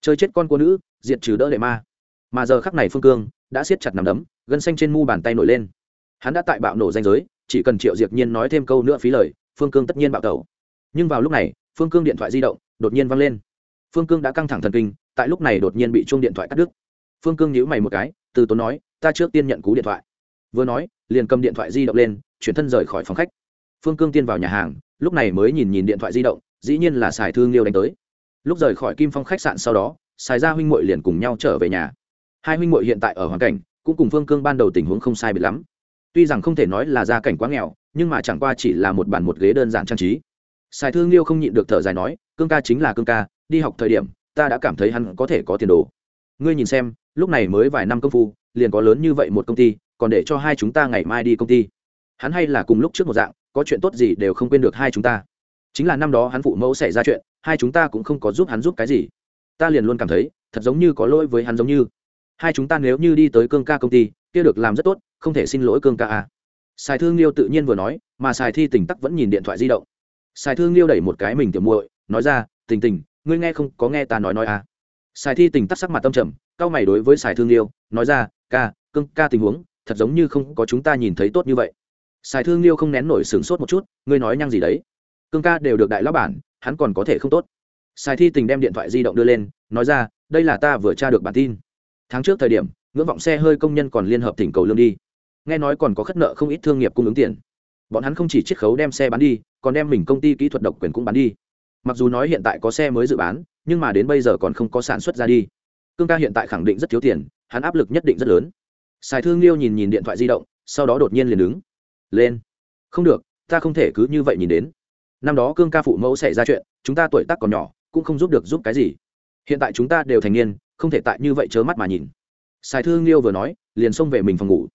Chơi chết con cô nữ, diệt trừ đỡ đệ ma. Mà giờ khắc này phương cương đã siết chặt nằm đấm, gân xanh trên mu bàn tay nổi lên. Hắn đã tại bạo nổ danh giới, chỉ cần triệu diệp nhiên nói thêm câu nữa phí lời, phương cương tất nhiên bạo tẩu nhưng vào lúc này, phương cương điện thoại di động đột nhiên văng lên. Phương cương đã căng thẳng thần kinh, tại lúc này đột nhiên bị chuông điện thoại cắt đứt. Phương cương nhíu mày một cái, từ tốn nói, ta trước tiên nhận cú điện thoại. Vừa nói, liền cầm điện thoại di động lên, chuyển thân rời khỏi phòng khách. Phương cương tiên vào nhà hàng, lúc này mới nhìn nhìn điện thoại di động, dĩ nhiên là xài thương liêu đánh tới. Lúc rời khỏi kim phong khách sạn sau đó xài ra huynh muội liền cùng nhau trở về nhà. Hai huynh muội hiện tại ở hoàn cảnh, cũng cùng phương cương ban đầu tình huống không sai biệt lắm. Tuy rằng không thể nói là gia cảnh quá nghèo, nhưng mà chẳng qua chỉ là một bàn một ghế đơn giản trang trí xài thương liêu không nhịn được thở dài nói, cương ca chính là cương ca, đi học thời điểm, ta đã cảm thấy hắn có thể có tiền đồ. Ngươi nhìn xem, lúc này mới vài năm công phu, liền có lớn như vậy một công ty, còn để cho hai chúng ta ngày mai đi công ty. Hắn hay là cùng lúc trước một dạng, có chuyện tốt gì đều không quên được hai chúng ta. Chính là năm đó hắn phụ mẫu xảy ra chuyện, hai chúng ta cũng không có giúp hắn giúp cái gì. Ta liền luôn cảm thấy, thật giống như có lỗi với hắn giống như. Hai chúng ta nếu như đi tới cương ca công ty, kia được làm rất tốt, không thể xin lỗi cương ca à. sài thương liêu tự nhiên vừa nói, mà sài thi tỉnh tắc vẫn nhìn điện thoại di động sài thương liêu đẩy một cái mình tiểu muội, nói ra, tình tình, ngươi nghe không, có nghe ta nói nói à? Sài thi tình tắc sắc mặt tâm trầm, cao mày đối với sài thương liêu nói ra, ca cương ca tình huống, thật giống như không có chúng ta nhìn thấy tốt như vậy. Sài thương liêu không nén nổi sửng sốt một chút, ngươi nói nhăng gì đấy? Cương ca đều được đại lão bản, hắn còn có thể không tốt. Sài thi tình đem điện thoại di động đưa lên, nói ra, đây là ta vừa tra được bản tin. Tháng trước thời điểm, ngưỡng vọng xe hơi công nhân còn liên hợp thỉnh cầu lương đi. Nghe nói còn có khất nợ không ít thương nghiệp cung ứng tiền bọn hắn không chỉ chiết khấu đem xe bán đi, còn đem mình công ty kỹ thuật độc quyền cũng bán đi. Mặc dù nói hiện tại có xe mới dự bán, nhưng mà đến bây giờ còn không có sản xuất ra đi. Cương ca hiện tại khẳng định rất thiếu tiền, hắn áp lực nhất định rất lớn. Sài thương liêu nhìn nhìn điện thoại di động, sau đó đột nhiên liền đứng. Lên. Không được, ta không thể cứ như vậy nhìn đến. Năm đó cương ca phụ mẫu xảy ra chuyện, chúng ta tuổi tác còn nhỏ, cũng không giúp được giúp cái gì. Hiện tại chúng ta đều thành niên, không thể tại như vậy chớ mắt mà nhìn. Sài thương liêu vừa nói, liền xông về mình phòng ngủ.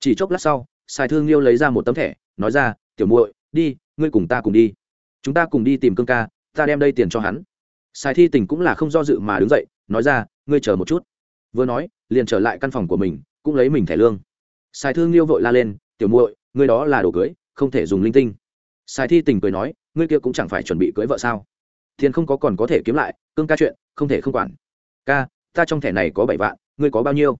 Chỉ chốc lát sau, sài thương liêu lấy ra một tấm thẻ nói ra, tiểu muội, đi, ngươi cùng ta cùng đi. Chúng ta cùng đi tìm cương ca, ta đem đây tiền cho hắn. Sài thi tình cũng là không do dự mà đứng dậy, nói ra, ngươi chờ một chút. Vừa nói, liền trở lại căn phòng của mình, cũng lấy mình thẻ lương. Sài thương liêu vội la lên, tiểu muội, ngươi đó là đồ cưới, không thể dùng linh tinh. Sài thi tình cười nói, ngươi kia cũng chẳng phải chuẩn bị cưới vợ sao? Tiền không có còn có thể kiếm lại, cương ca chuyện, không thể không quản. Ca, ta trong thẻ này có bảy vạn, ngươi có bao nhiêu?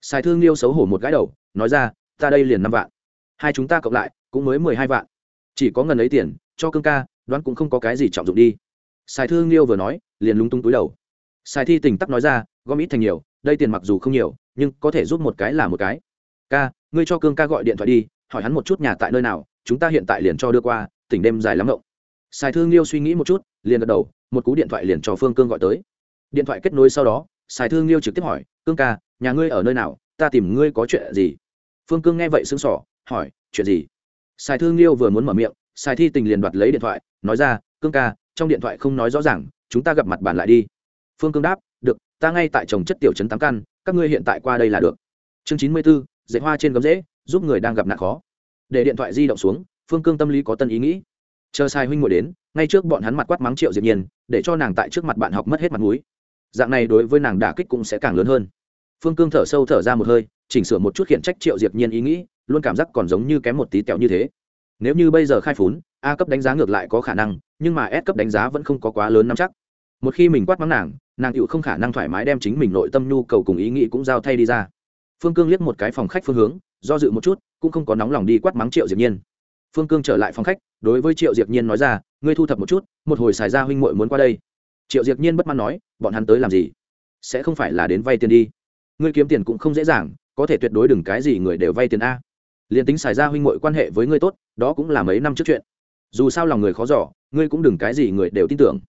Sài thương liêu xấu hổ một gái đầu, nói ra, ta đây liền năm vạn. Hai chúng ta cộng lại cũng mới mười hai vạn. Chỉ có ngần ấy tiền, cho cương ca, đoán cũng không có cái gì trọng dụng đi. Sài thương liêu vừa nói, liền lúng túng túi đầu. Sài thi tỉnh tắc nói ra, gom ít thành nhiều, đây tiền mặc dù không nhiều, nhưng có thể giúp một cái là một cái. Ca, ngươi cho cương ca gọi điện thoại đi, hỏi hắn một chút nhà tại nơi nào, chúng ta hiện tại liền cho đưa qua, tỉnh đêm dài lắm rộng sài thương liêu suy nghĩ một chút, liền gật đầu, một cú điện thoại liền cho phương cương gọi tới. Điện thoại kết nối sau đó, sài thương liêu trực tiếp hỏi, cương ca, nhà ngươi ở nơi nào? Ta tìm ngươi có chuyện gì? Phương cương nghe vậy sững sỏ hỏi, chuyện gì? Sài thương liêu vừa muốn mở miệng sài thi tình liền đoạt lấy điện thoại, nói ra, cương ca, trong điện thoại không nói rõ ràng, chúng ta gặp mặt bàn lại đi. Phương cương đáp, được, ta ngay tại trồng chất tiểu trấn tám căn, các ngươi hiện tại qua đây là được. Chương chín mươi b ố dạy hoa trên gấm rễ giúp người đang gặp nạn khó. Để điện thoại di động xuống, phương cương tâm lý có tân ý nghĩ. Chờ sai huynh ngồi đến, ngay trước bọn hắn mặt quát mắng triệu diệp nhiên, để cho nàng tại trước mặt bạn học mất hết mặt mũi. Dạng này đối với nàng đả kích cũng sẽ càng lớn hơn. Phương cương thở sâu thở ra một hơi, chỉnh sửa một chút khiển trách triệu diệp nhiên ý nghĩ luôn cảm giác còn giống như kém một tí tẹo như thế. Nếu như bây giờ khai phún, a cấp đánh giá ngược lại có khả năng, nhưng mà s cấp đánh giá vẫn không có quá lớn nắm chắc. Một khi mình quát mắng nàng nàng tựu không khả năng thoải mái đem chính mình nội tâm nhu cầu cùng ý nghĩ cũng giao thay đi ra. Phương cương liếc một cái phòng khách phương hướng, do dự một chút, cũng không có nóng lòng đi quát mắng triệu diệp nhiên. Phương cương trở lại phòng khách, đối với triệu diệp nhiên nói ra, ngươi thu thập một chút, một hồi xài ra huynh muội muốn qua đây. Triệu diệp nhiên bất mãn nói, bọn hắn tới làm gì? Sẽ không phải là đến vay tiền đi. Ngươi kiếm tiền cũng không dễ dàng, có thể tuyệt đối đừng cái gì người đều vay tiền a liền tính xài ra huynh muội quan hệ với ngươi tốt, đó cũng là mấy năm trước chuyện. Dù sao lòng người khó giỏ ngươi cũng đừng cái gì người đều tin tưởng.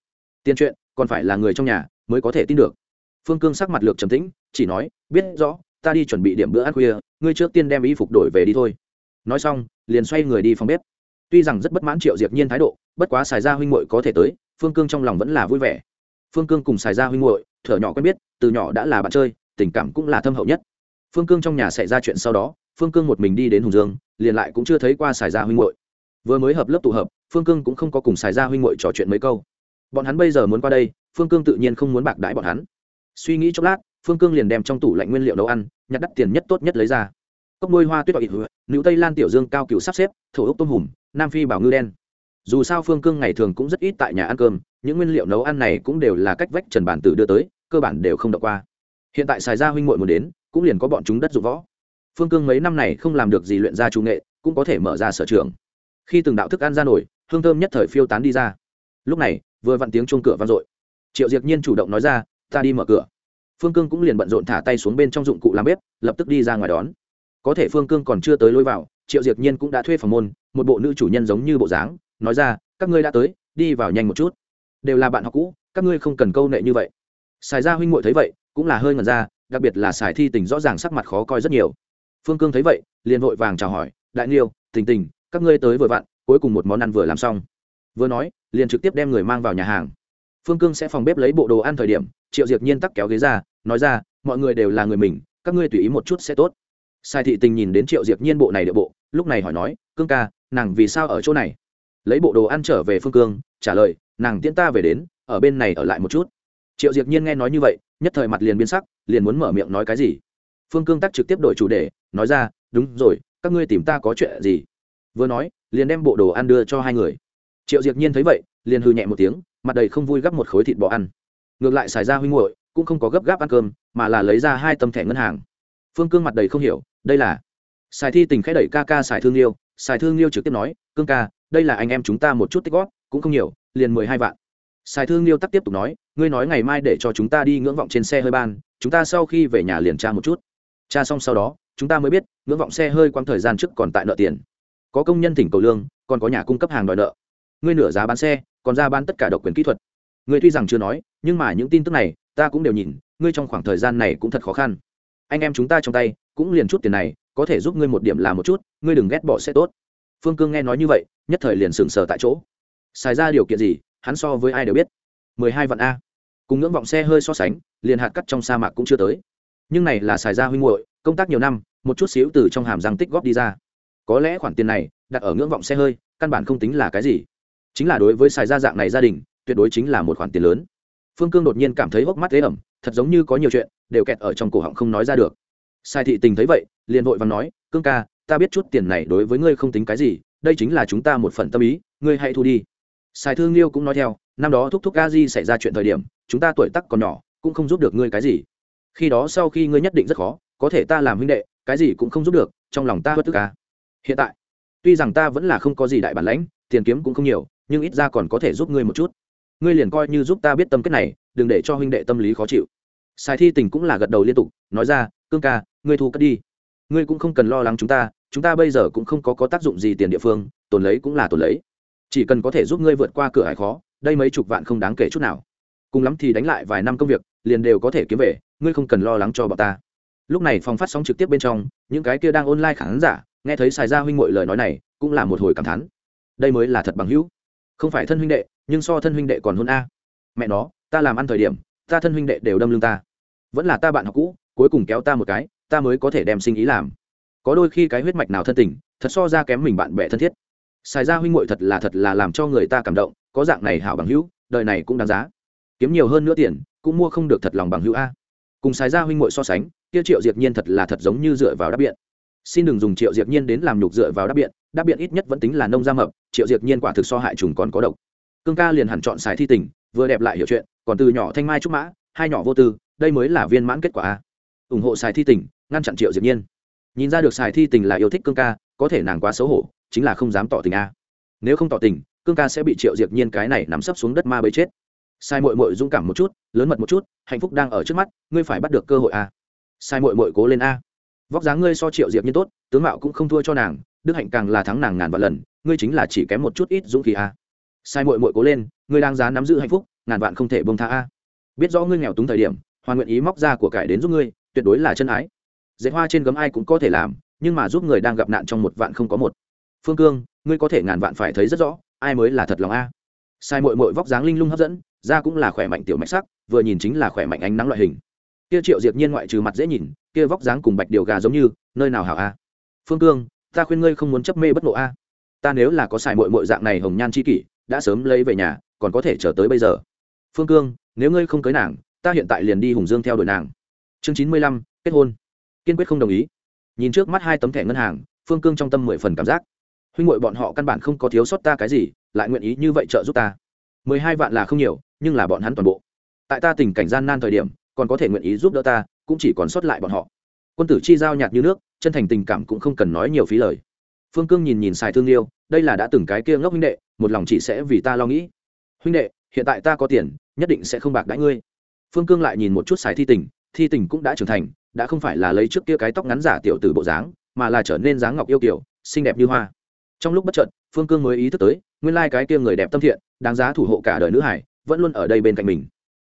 Tiền chuyện, còn phải là người trong nhà mới có thể tin được. Phương cương sắc mặt lược trầm tĩnh, chỉ nói, biết rõ, ta đi chuẩn bị điểm bữa ăn khuya, ngươi trước tiên đem y phục đổi về đi thôi. Nói xong, liền xoay người đi phòng bếp. Tuy rằng rất bất mãn triệu diệp nhiên thái độ, bất quá xài ra huynh muội có thể tới, phương cương trong lòng vẫn là vui vẻ. Phương cương cùng xài ra huynh muội, thở nhỏ quen biết, từ nhỏ đã là bạn chơi, tình cảm cũng là thâm hậu nhất. Phương cương trong nhà xảy ra chuyện sau đó phương cương một mình đi đến hùng dương, liền lại cũng chưa thấy qua xài ra huynh hội vừa mới hợp lớp tụ hợp, phương cương cũng không có cùng xài ra huynh hội trò chuyện mấy câu. Bọn hắn bây giờ muốn qua đây, phương cương tự nhiên không muốn bạc đãi bọn hắn. Suy nghĩ chốc lát, phương cương liền đem trong tủ lạnh nguyên liệu nấu ăn, nhặt đắt tiền nhất tốt nhất lấy ra. Cốc nuôi hoa tuyết bọc ít nữ tây lan tiểu dương cao cựu sắp xếp, thổ ốc tôm hùm, nam phi bảo ngư đen. Dù sao phương cương ngày thường cũng rất ít tại nhà ăn cơm, những nguyên liệu nấu ăn này cũng đều là cách vách trần bản tử đưa tới, cơ bản đều không đọc qua. Hiện tại xài ra huynh muội muốn đến, cũng liền có bọn chúng đất dụng võ phương cương mấy năm này không làm được gì luyện ra trung nghệ, cũng có thể mở ra sở trường. Khi từng đạo thức ăn ra nổi, hương thơm nhất thời phiêu tán đi ra. Lúc này, vừa vặn tiếng chuông cửa vang dội. Triệu Diệc nhiên chủ động nói ra, ta đi mở cửa. Phương cương cũng liền bận rộn thả tay xuống bên trong dụng cụ làm bếp, lập tức đi ra ngoài đón. Có thể phương cương còn chưa tới lối vào, triệu Diệc nhiên cũng đã thuê phòng môn, một bộ nữ chủ nhân giống như bộ dáng, nói ra, các ngươi đã tới, đi vào nhanh một chút. Đều là bạn học cũ, các ngươi không cần câu nệ như vậy. Xài ra huynh muội thấy vậy, cũng là hơi ngần ra, đặc biệt là xài thi tình rõ ràng sắc mặt khó coi rất nhiều phương cương thấy vậy, liền vội vàng chào hỏi, đại niêu, tình tình, các ngươi tới vừa vặn, cuối cùng một món ăn vừa làm xong. Vừa nói, liền trực tiếp đem người mang vào nhà hàng. Phương cương sẽ phòng bếp lấy bộ đồ ăn thời điểm, triệu diệp nhiên tắc kéo ghế ra, nói ra, mọi người đều là người mình, các ngươi tùy ý một chút sẽ tốt. Sai thị tình nhìn đến triệu diệp nhiên bộ này địa bộ, lúc này hỏi nói, cương ca, nàng vì sao ở chỗ này? Lấy bộ đồ ăn trở về phương cương, trả lời, nàng tiễn ta về đến, ở bên này ở lại một chút. Triệu diệp nhiên nghe nói như vậy, nhất thời mặt liền biến sắc, liền muốn mở miệng nói cái gì phương cương tắc trực tiếp đổi chủ đề nói ra đúng rồi các ngươi tìm ta có chuyện gì? Vừa nói liền đem bộ đồ ăn đưa cho hai người. Triệu Diệc nhiên thấy vậy liền hư nhẹ một tiếng mặt đầy không vui gấp một khối thịt bò ăn. Ngược lại xài ra huynh nguội, cũng không có gấp gáp ăn cơm mà là lấy ra hai tấm thẻ ngân hàng. Phương cương mặt đầy không hiểu đây là xài thi tình khẽ đẩy ca ca xài thương liêu xài thương liêu trực tiếp nói cương ca đây là anh em chúng ta một chút tích góp cũng không nhiều liền mười hai vạn. Xài thương liêu tắc tiếp tục nói ngươi nói ngày mai để cho chúng ta đi ngưỡng vọng trên xe hơi ban chúng ta sau khi về nhà liền tra một chút tra xong sau đó, chúng ta mới biết, ngưỡng vọng xe hơi quãng thời gian trước còn tại nợ tiền. Có công nhân tỉnh cầu lương, còn có nhà cung cấp hàng đòi nợ. Ngươi nửa giá bán xe, còn ra bán tất cả độc quyền kỹ thuật. Ngươi tuy rằng chưa nói, nhưng mà những tin tức này, ta cũng đều nhìn, ngươi trong khoảng thời gian này cũng thật khó khăn. Anh em chúng ta trong tay, cũng liền chút tiền này, có thể giúp ngươi một điểm là một chút, ngươi đừng ghét bỏ sẽ tốt. Phương cương nghe nói như vậy, nhất thời liền sừng sờ tại chỗ. Xài ra điều kiện gì, hắn so với ai đều biết. Mười hai vạn a. Cùng ngưỡng vọng xe hơi so sánh, liền hạt cắt trong sa mạc cũng chưa tới nhưng này là xài ra huynh muội, công tác nhiều năm, một chút xíu từ trong hàm răng tích góp đi ra. Có lẽ khoản tiền này, đặt ở ngưỡng vọng xe hơi, căn bản không tính là cái gì. Chính là đối với xài ra dạng này gia đình, tuyệt đối chính là một khoản tiền lớn. Phương cương đột nhiên cảm thấy hốc mắt thế ẩm, thật giống như có nhiều chuyện, đều kẹt ở trong cổ họng không nói ra được. Sai thị tình thấy vậy, liền vội và nói, cương ca, ta biết chút tiền này đối với ngươi không tính cái gì, đây chính là chúng ta một phần tâm ý, ngươi hãy thu đi. Sai thương liêu cũng nói theo, năm đó thúc thúc a di xảy ra chuyện thời điểm, chúng ta tuổi tắc còn nhỏ, cũng không giúp được ngươi cái gì khi đó sau khi ngươi nhất định rất khó, có thể ta làm huynh đệ, cái gì cũng không giúp được, trong lòng ta bất tức ca à. hiện tại, tuy rằng ta vẫn là không có gì đại bản lãnh, tiền kiếm cũng không nhiều, nhưng ít ra còn có thể giúp ngươi một chút. Ngươi liền coi như giúp ta biết tâm kết này, đừng để cho huynh đệ tâm lý khó chịu. Sai thi tình cũng là gật đầu liên tục, nói ra, cương ca, ngươi thu cất đi. Ngươi cũng không cần lo lắng chúng ta chúng ta bây giờ cũng không có có tác dụng gì tiền địa phương tồn lấy cũng là tồn lấy. Chỉ cần có thể giúp ngươi vượt qua cửa hải khó, đây mấy chục vạn không đáng kể chút nào cùng lắm thì đánh lại vài năm công việc, liền đều có thể kiếm về, ngươi không cần lo lắng cho bọn ta. Lúc này phòng phát sóng trực tiếp bên trong, những cái kia đang online khán giả, nghe thấy xài ra huynh mội lời nói này, cũng là một hồi cảm thán. Đây mới là thật bằng hữu. Không phải thân huynh đệ, nhưng so thân huynh đệ còn hôn a. Mẹ nó, ta làm ăn thời điểm, ta thân huynh đệ đều đâm lưng ta. Vẫn là ta bạn học cũ, cuối cùng kéo ta một cái, ta mới có thể đem sinh ý làm. Có đôi khi cái huyết mạch nào thân tình, thật so ra kém mình bạn bè thân thiết. Xài ra huynh mội thật là thật là làm cho người ta cảm động, có dạng này hảo bằng hữu, đời này cũng đáng giá kiếm nhiều hơn nữa tiền, cũng mua không được thật lòng bằng hữu a. Cùng xài ra huynh muội so sánh, kia triệu diệt nhiên thật là thật giống như dựa vào đáp biện. Xin đừng dùng triệu diệt nhiên đến làm nhục dựa vào đáp biện đáp biện ít nhất vẫn tính là nông gia mập, triệu diệt nhiên quả thực so hại trùng còn có độc. Cương ca liền hẳn chọn xài thi tình, vừa đẹp lại hiểu chuyện, còn từ nhỏ thanh mai trúc mã, hai nhỏ vô tư, đây mới là viên mãn kết quả a. Ủng hộ xài thi tình, ngăn chặn triệu diệt nhiên. Nhìn ra được xài thi tình là yêu thích cương ca, có thể nàng quá xấu hổ, chính là không dám tỏ tình a. Nếu không tỏ tình, cương ca sẽ bị triệu diệt nhiên cái này nắm sấp xuống đất ma bấy chết sai mội mội dũng cảm một chút, lớn mật một chút, hạnh phúc đang ở trước mắt, ngươi phải bắt được cơ hội a. Sai mội mội cố lên a. Vóc dáng ngươi so triệu diệp như tốt, tướng mạo cũng không thua cho nàng, đức hạnh càng là thắng nàng ngàn vạn lần, ngươi chính là chỉ kém một chút ít dũng khí a. Sai mội mội cố lên, ngươi đang giá nắm giữ hạnh phúc, ngàn vạn không thể bông tha a. Biết rõ ngươi nghèo túng thời điểm, hoàn nguyện ý móc ra của cải đến giúp ngươi, tuyệt đối là chân ái. Dạy hoa trên gấm ai cũng có thể làm, nhưng mà giúp người đang gặp nạn trong một vạn không có một. Phương cương, ngươi có thể ngàn vạn phải thấy rất rõ, ai mới là thật lòng a? Sai mội mội vóc dáng linh lung hấp dẫn, da cũng là khỏe mạnh tiểu mạch sắc, vừa nhìn chính là khỏe mạnh ánh nắng loại hình. Kia triệu diệp nhiên ngoại trừ mặt dễ nhìn, kia vóc dáng cùng bạch điều gà giống như, nơi nào hảo a? Phương cương, ta khuyên ngươi không muốn chấp mê bất ngộ a. Ta nếu là có xài mội mội dạng này hồng nhan chi kỷ, đã sớm lấy về nhà, còn có thể chờ tới bây giờ. Phương cương, nếu ngươi không cưới nàng, ta hiện tại liền đi hùng dương theo đuổi nàng. Chương chín mươi lăm, kết hôn. Kiên quyết không đồng ý. Nhìn trước mắt hai tấm thẻ ngân hàng, phương cương trong tâm mười phần cảm giác huynh ngội bọn họ căn bản không có thiếu sót ta cái gì, lại nguyện ý như vậy trợ giúp ta. Mười hai vạn là không nhiều, nhưng là bọn hắn toàn bộ. Tại ta tình cảnh gian nan thời điểm, còn có thể nguyện ý giúp đỡ ta, cũng chỉ còn sót lại bọn họ. Quân tử chi giao nhạt như nước, chân thành tình cảm cũng không cần nói nhiều phí lời. Phương cương nhìn nhìn xài thương liêu, đây là đã từng cái kia ngốc huynh đệ, một lòng chỉ sẽ vì ta lo nghĩ. Huynh đệ, hiện tại ta có tiền, nhất định sẽ không bạc đãi ngươi. Phương cương lại nhìn một chút xài thi tình thi tình cũng đã trưởng thành, đã không phải là lấy trước kia cái tóc ngắn giả tiểu từ bộ dáng, mà là trở nên dáng ngọc yêu kiểu, xinh đẹp như hoa trong lúc bất chợt, phương cương mới ý thức tới, nguyên lai cái kia người đẹp tâm thiện, đáng giá thủ hộ cả đời nữ hải, vẫn luôn ở đây bên cạnh mình.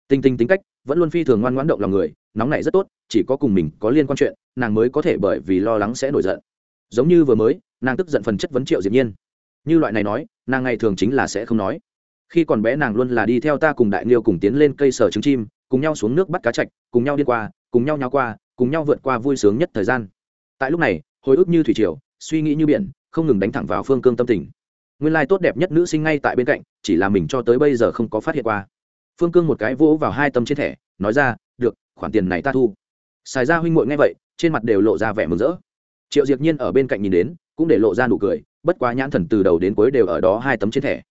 Tinh tinh tính cách, vẫn luôn phi thường ngoan ngoãn động lòng người, nóng này rất tốt, chỉ có cùng mình có liên quan chuyện, nàng mới có thể bởi vì lo lắng sẽ nổi giận. Giống như vừa mới, nàng tức giận phần chất vấn triệu diệp nhiên. Như loại này nói, nàng ngày thường chính là sẽ không nói. Khi còn bé nàng luôn là đi theo ta cùng đại liêu cùng tiến lên cây sở trứng chim, cùng nhau xuống nước bắt cá chạch cùng nhau đi qua, cùng nhau nhau qua, cùng nhau vượt qua vui sướng nhất thời gian. Tại lúc này, hồi ức như thủy triều, suy nghĩ như biển không ngừng đánh thẳng vào phương cương tâm tình. Nguyên lai tốt đẹp nhất nữ sinh ngay tại bên cạnh, chỉ là mình cho tới bây giờ không có phát hiện qua. Phương cương một cái vỗ vào hai tâm trên thẻ, nói ra, được, khoản tiền này ta thu. Xài ra huynh muội nghe vậy, trên mặt đều lộ ra vẻ mừng rỡ. Triệu Diệc nhiên ở bên cạnh nhìn đến, cũng để lộ ra nụ cười, bất quá nhãn thần từ đầu đến cuối đều ở đó hai tấm trên thẻ.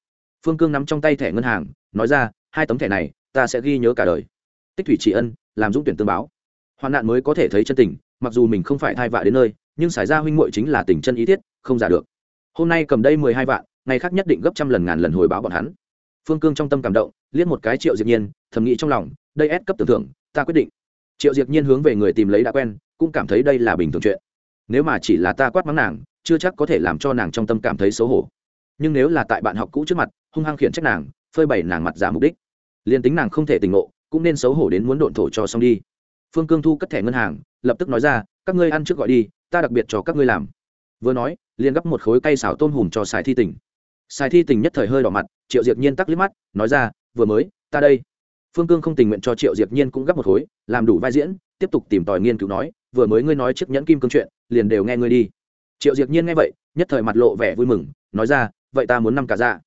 Phương cương nắm trong tay thẻ ngân hàng, nói ra, hai tấm thẻ này, ta sẽ ghi nhớ cả đời. Tích thủy trị ân, làm dũng tuyển tương báo. Hoạn nạn mới có thể thấy chân tình, mặc dù mình không phải thai vạ đến nơi nhưng xài ra huynh muội chính là tình chân ý thiết, không giả được. Hôm nay cầm đây mười hai vạn, ngày khác nhất định gấp trăm lần ngàn lần hồi báo bọn hắn. Phương cương trong tâm cảm động, liếc một cái triệu diệp nhiên, thầm nghĩ trong lòng, đây ép cấp tưởng thưởng ta quyết định. Triệu diệp nhiên hướng về người tìm lấy đã quen, cũng cảm thấy đây là bình thường chuyện. Nếu mà chỉ là ta quát mắng nàng, chưa chắc có thể làm cho nàng trong tâm cảm thấy xấu hổ. Nhưng nếu là tại bạn học cũ trước mặt, hung hăng khiển trách nàng, phơi bày nàng mặt giả mục đích, liền tính nàng không thể tỉnh ngộ, cũng nên xấu hổ đến muốn độn thổ cho xong đi. Phương cương thu cất thẻ ngân hàng, lập tức nói ra, các ngươi ăn trước gọi đi ta đặc biệt cho các ngươi làm. Vừa nói, liền gấp một khối cây xào tôm hùm cho sài thi tỉnh sài thi tình nhất thời hơi đỏ mặt, triệu diệp nhiên tắc liếc mắt, nói ra, vừa mới, ta đây. Phương cương không tình nguyện cho triệu diệp nhiên cũng gấp một khối, làm đủ vai diễn, tiếp tục tìm tòi nghiên cứu nói, vừa mới ngươi nói chiếc nhẫn kim cương chuyện, liền đều nghe ngươi đi. Triệu diệp nhiên nghe vậy, nhất thời mặt lộ vẻ vui mừng, nói ra, vậy ta muốn năm cả dạ.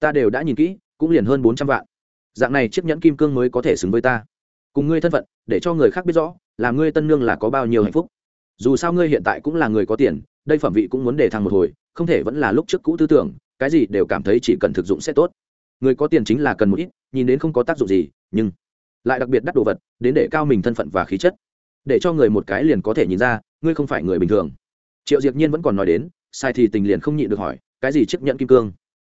Ta đều đã nhìn kỹ, cũng liền hơn bốn trăm vạn. Dạng này chiếc nhẫn kim cương mới có thể xứng với ta. Cùng ngươi thân phận, để cho người khác biết rõ, là ngươi tân nương là có bao nhiêu hạnh phúc dù sao ngươi hiện tại cũng là người có tiền, đây phẩm vị cũng muốn đề thăng một hồi, không thể vẫn là lúc trước cũ tư tưởng, cái gì đều cảm thấy chỉ cần thực dụng sẽ tốt. Người có tiền chính là cần một ít, nhìn đến không có tác dụng gì, nhưng lại đặc biệt đắt đồ vật, đến để cao mình thân phận và khí chất. Để cho người một cái liền có thể nhìn ra, ngươi không phải người bình thường. Triệu diệp nhiên vẫn còn nói đến, sai thì tình liền không nhịn được hỏi, cái gì chiếc nhẫn kim cương?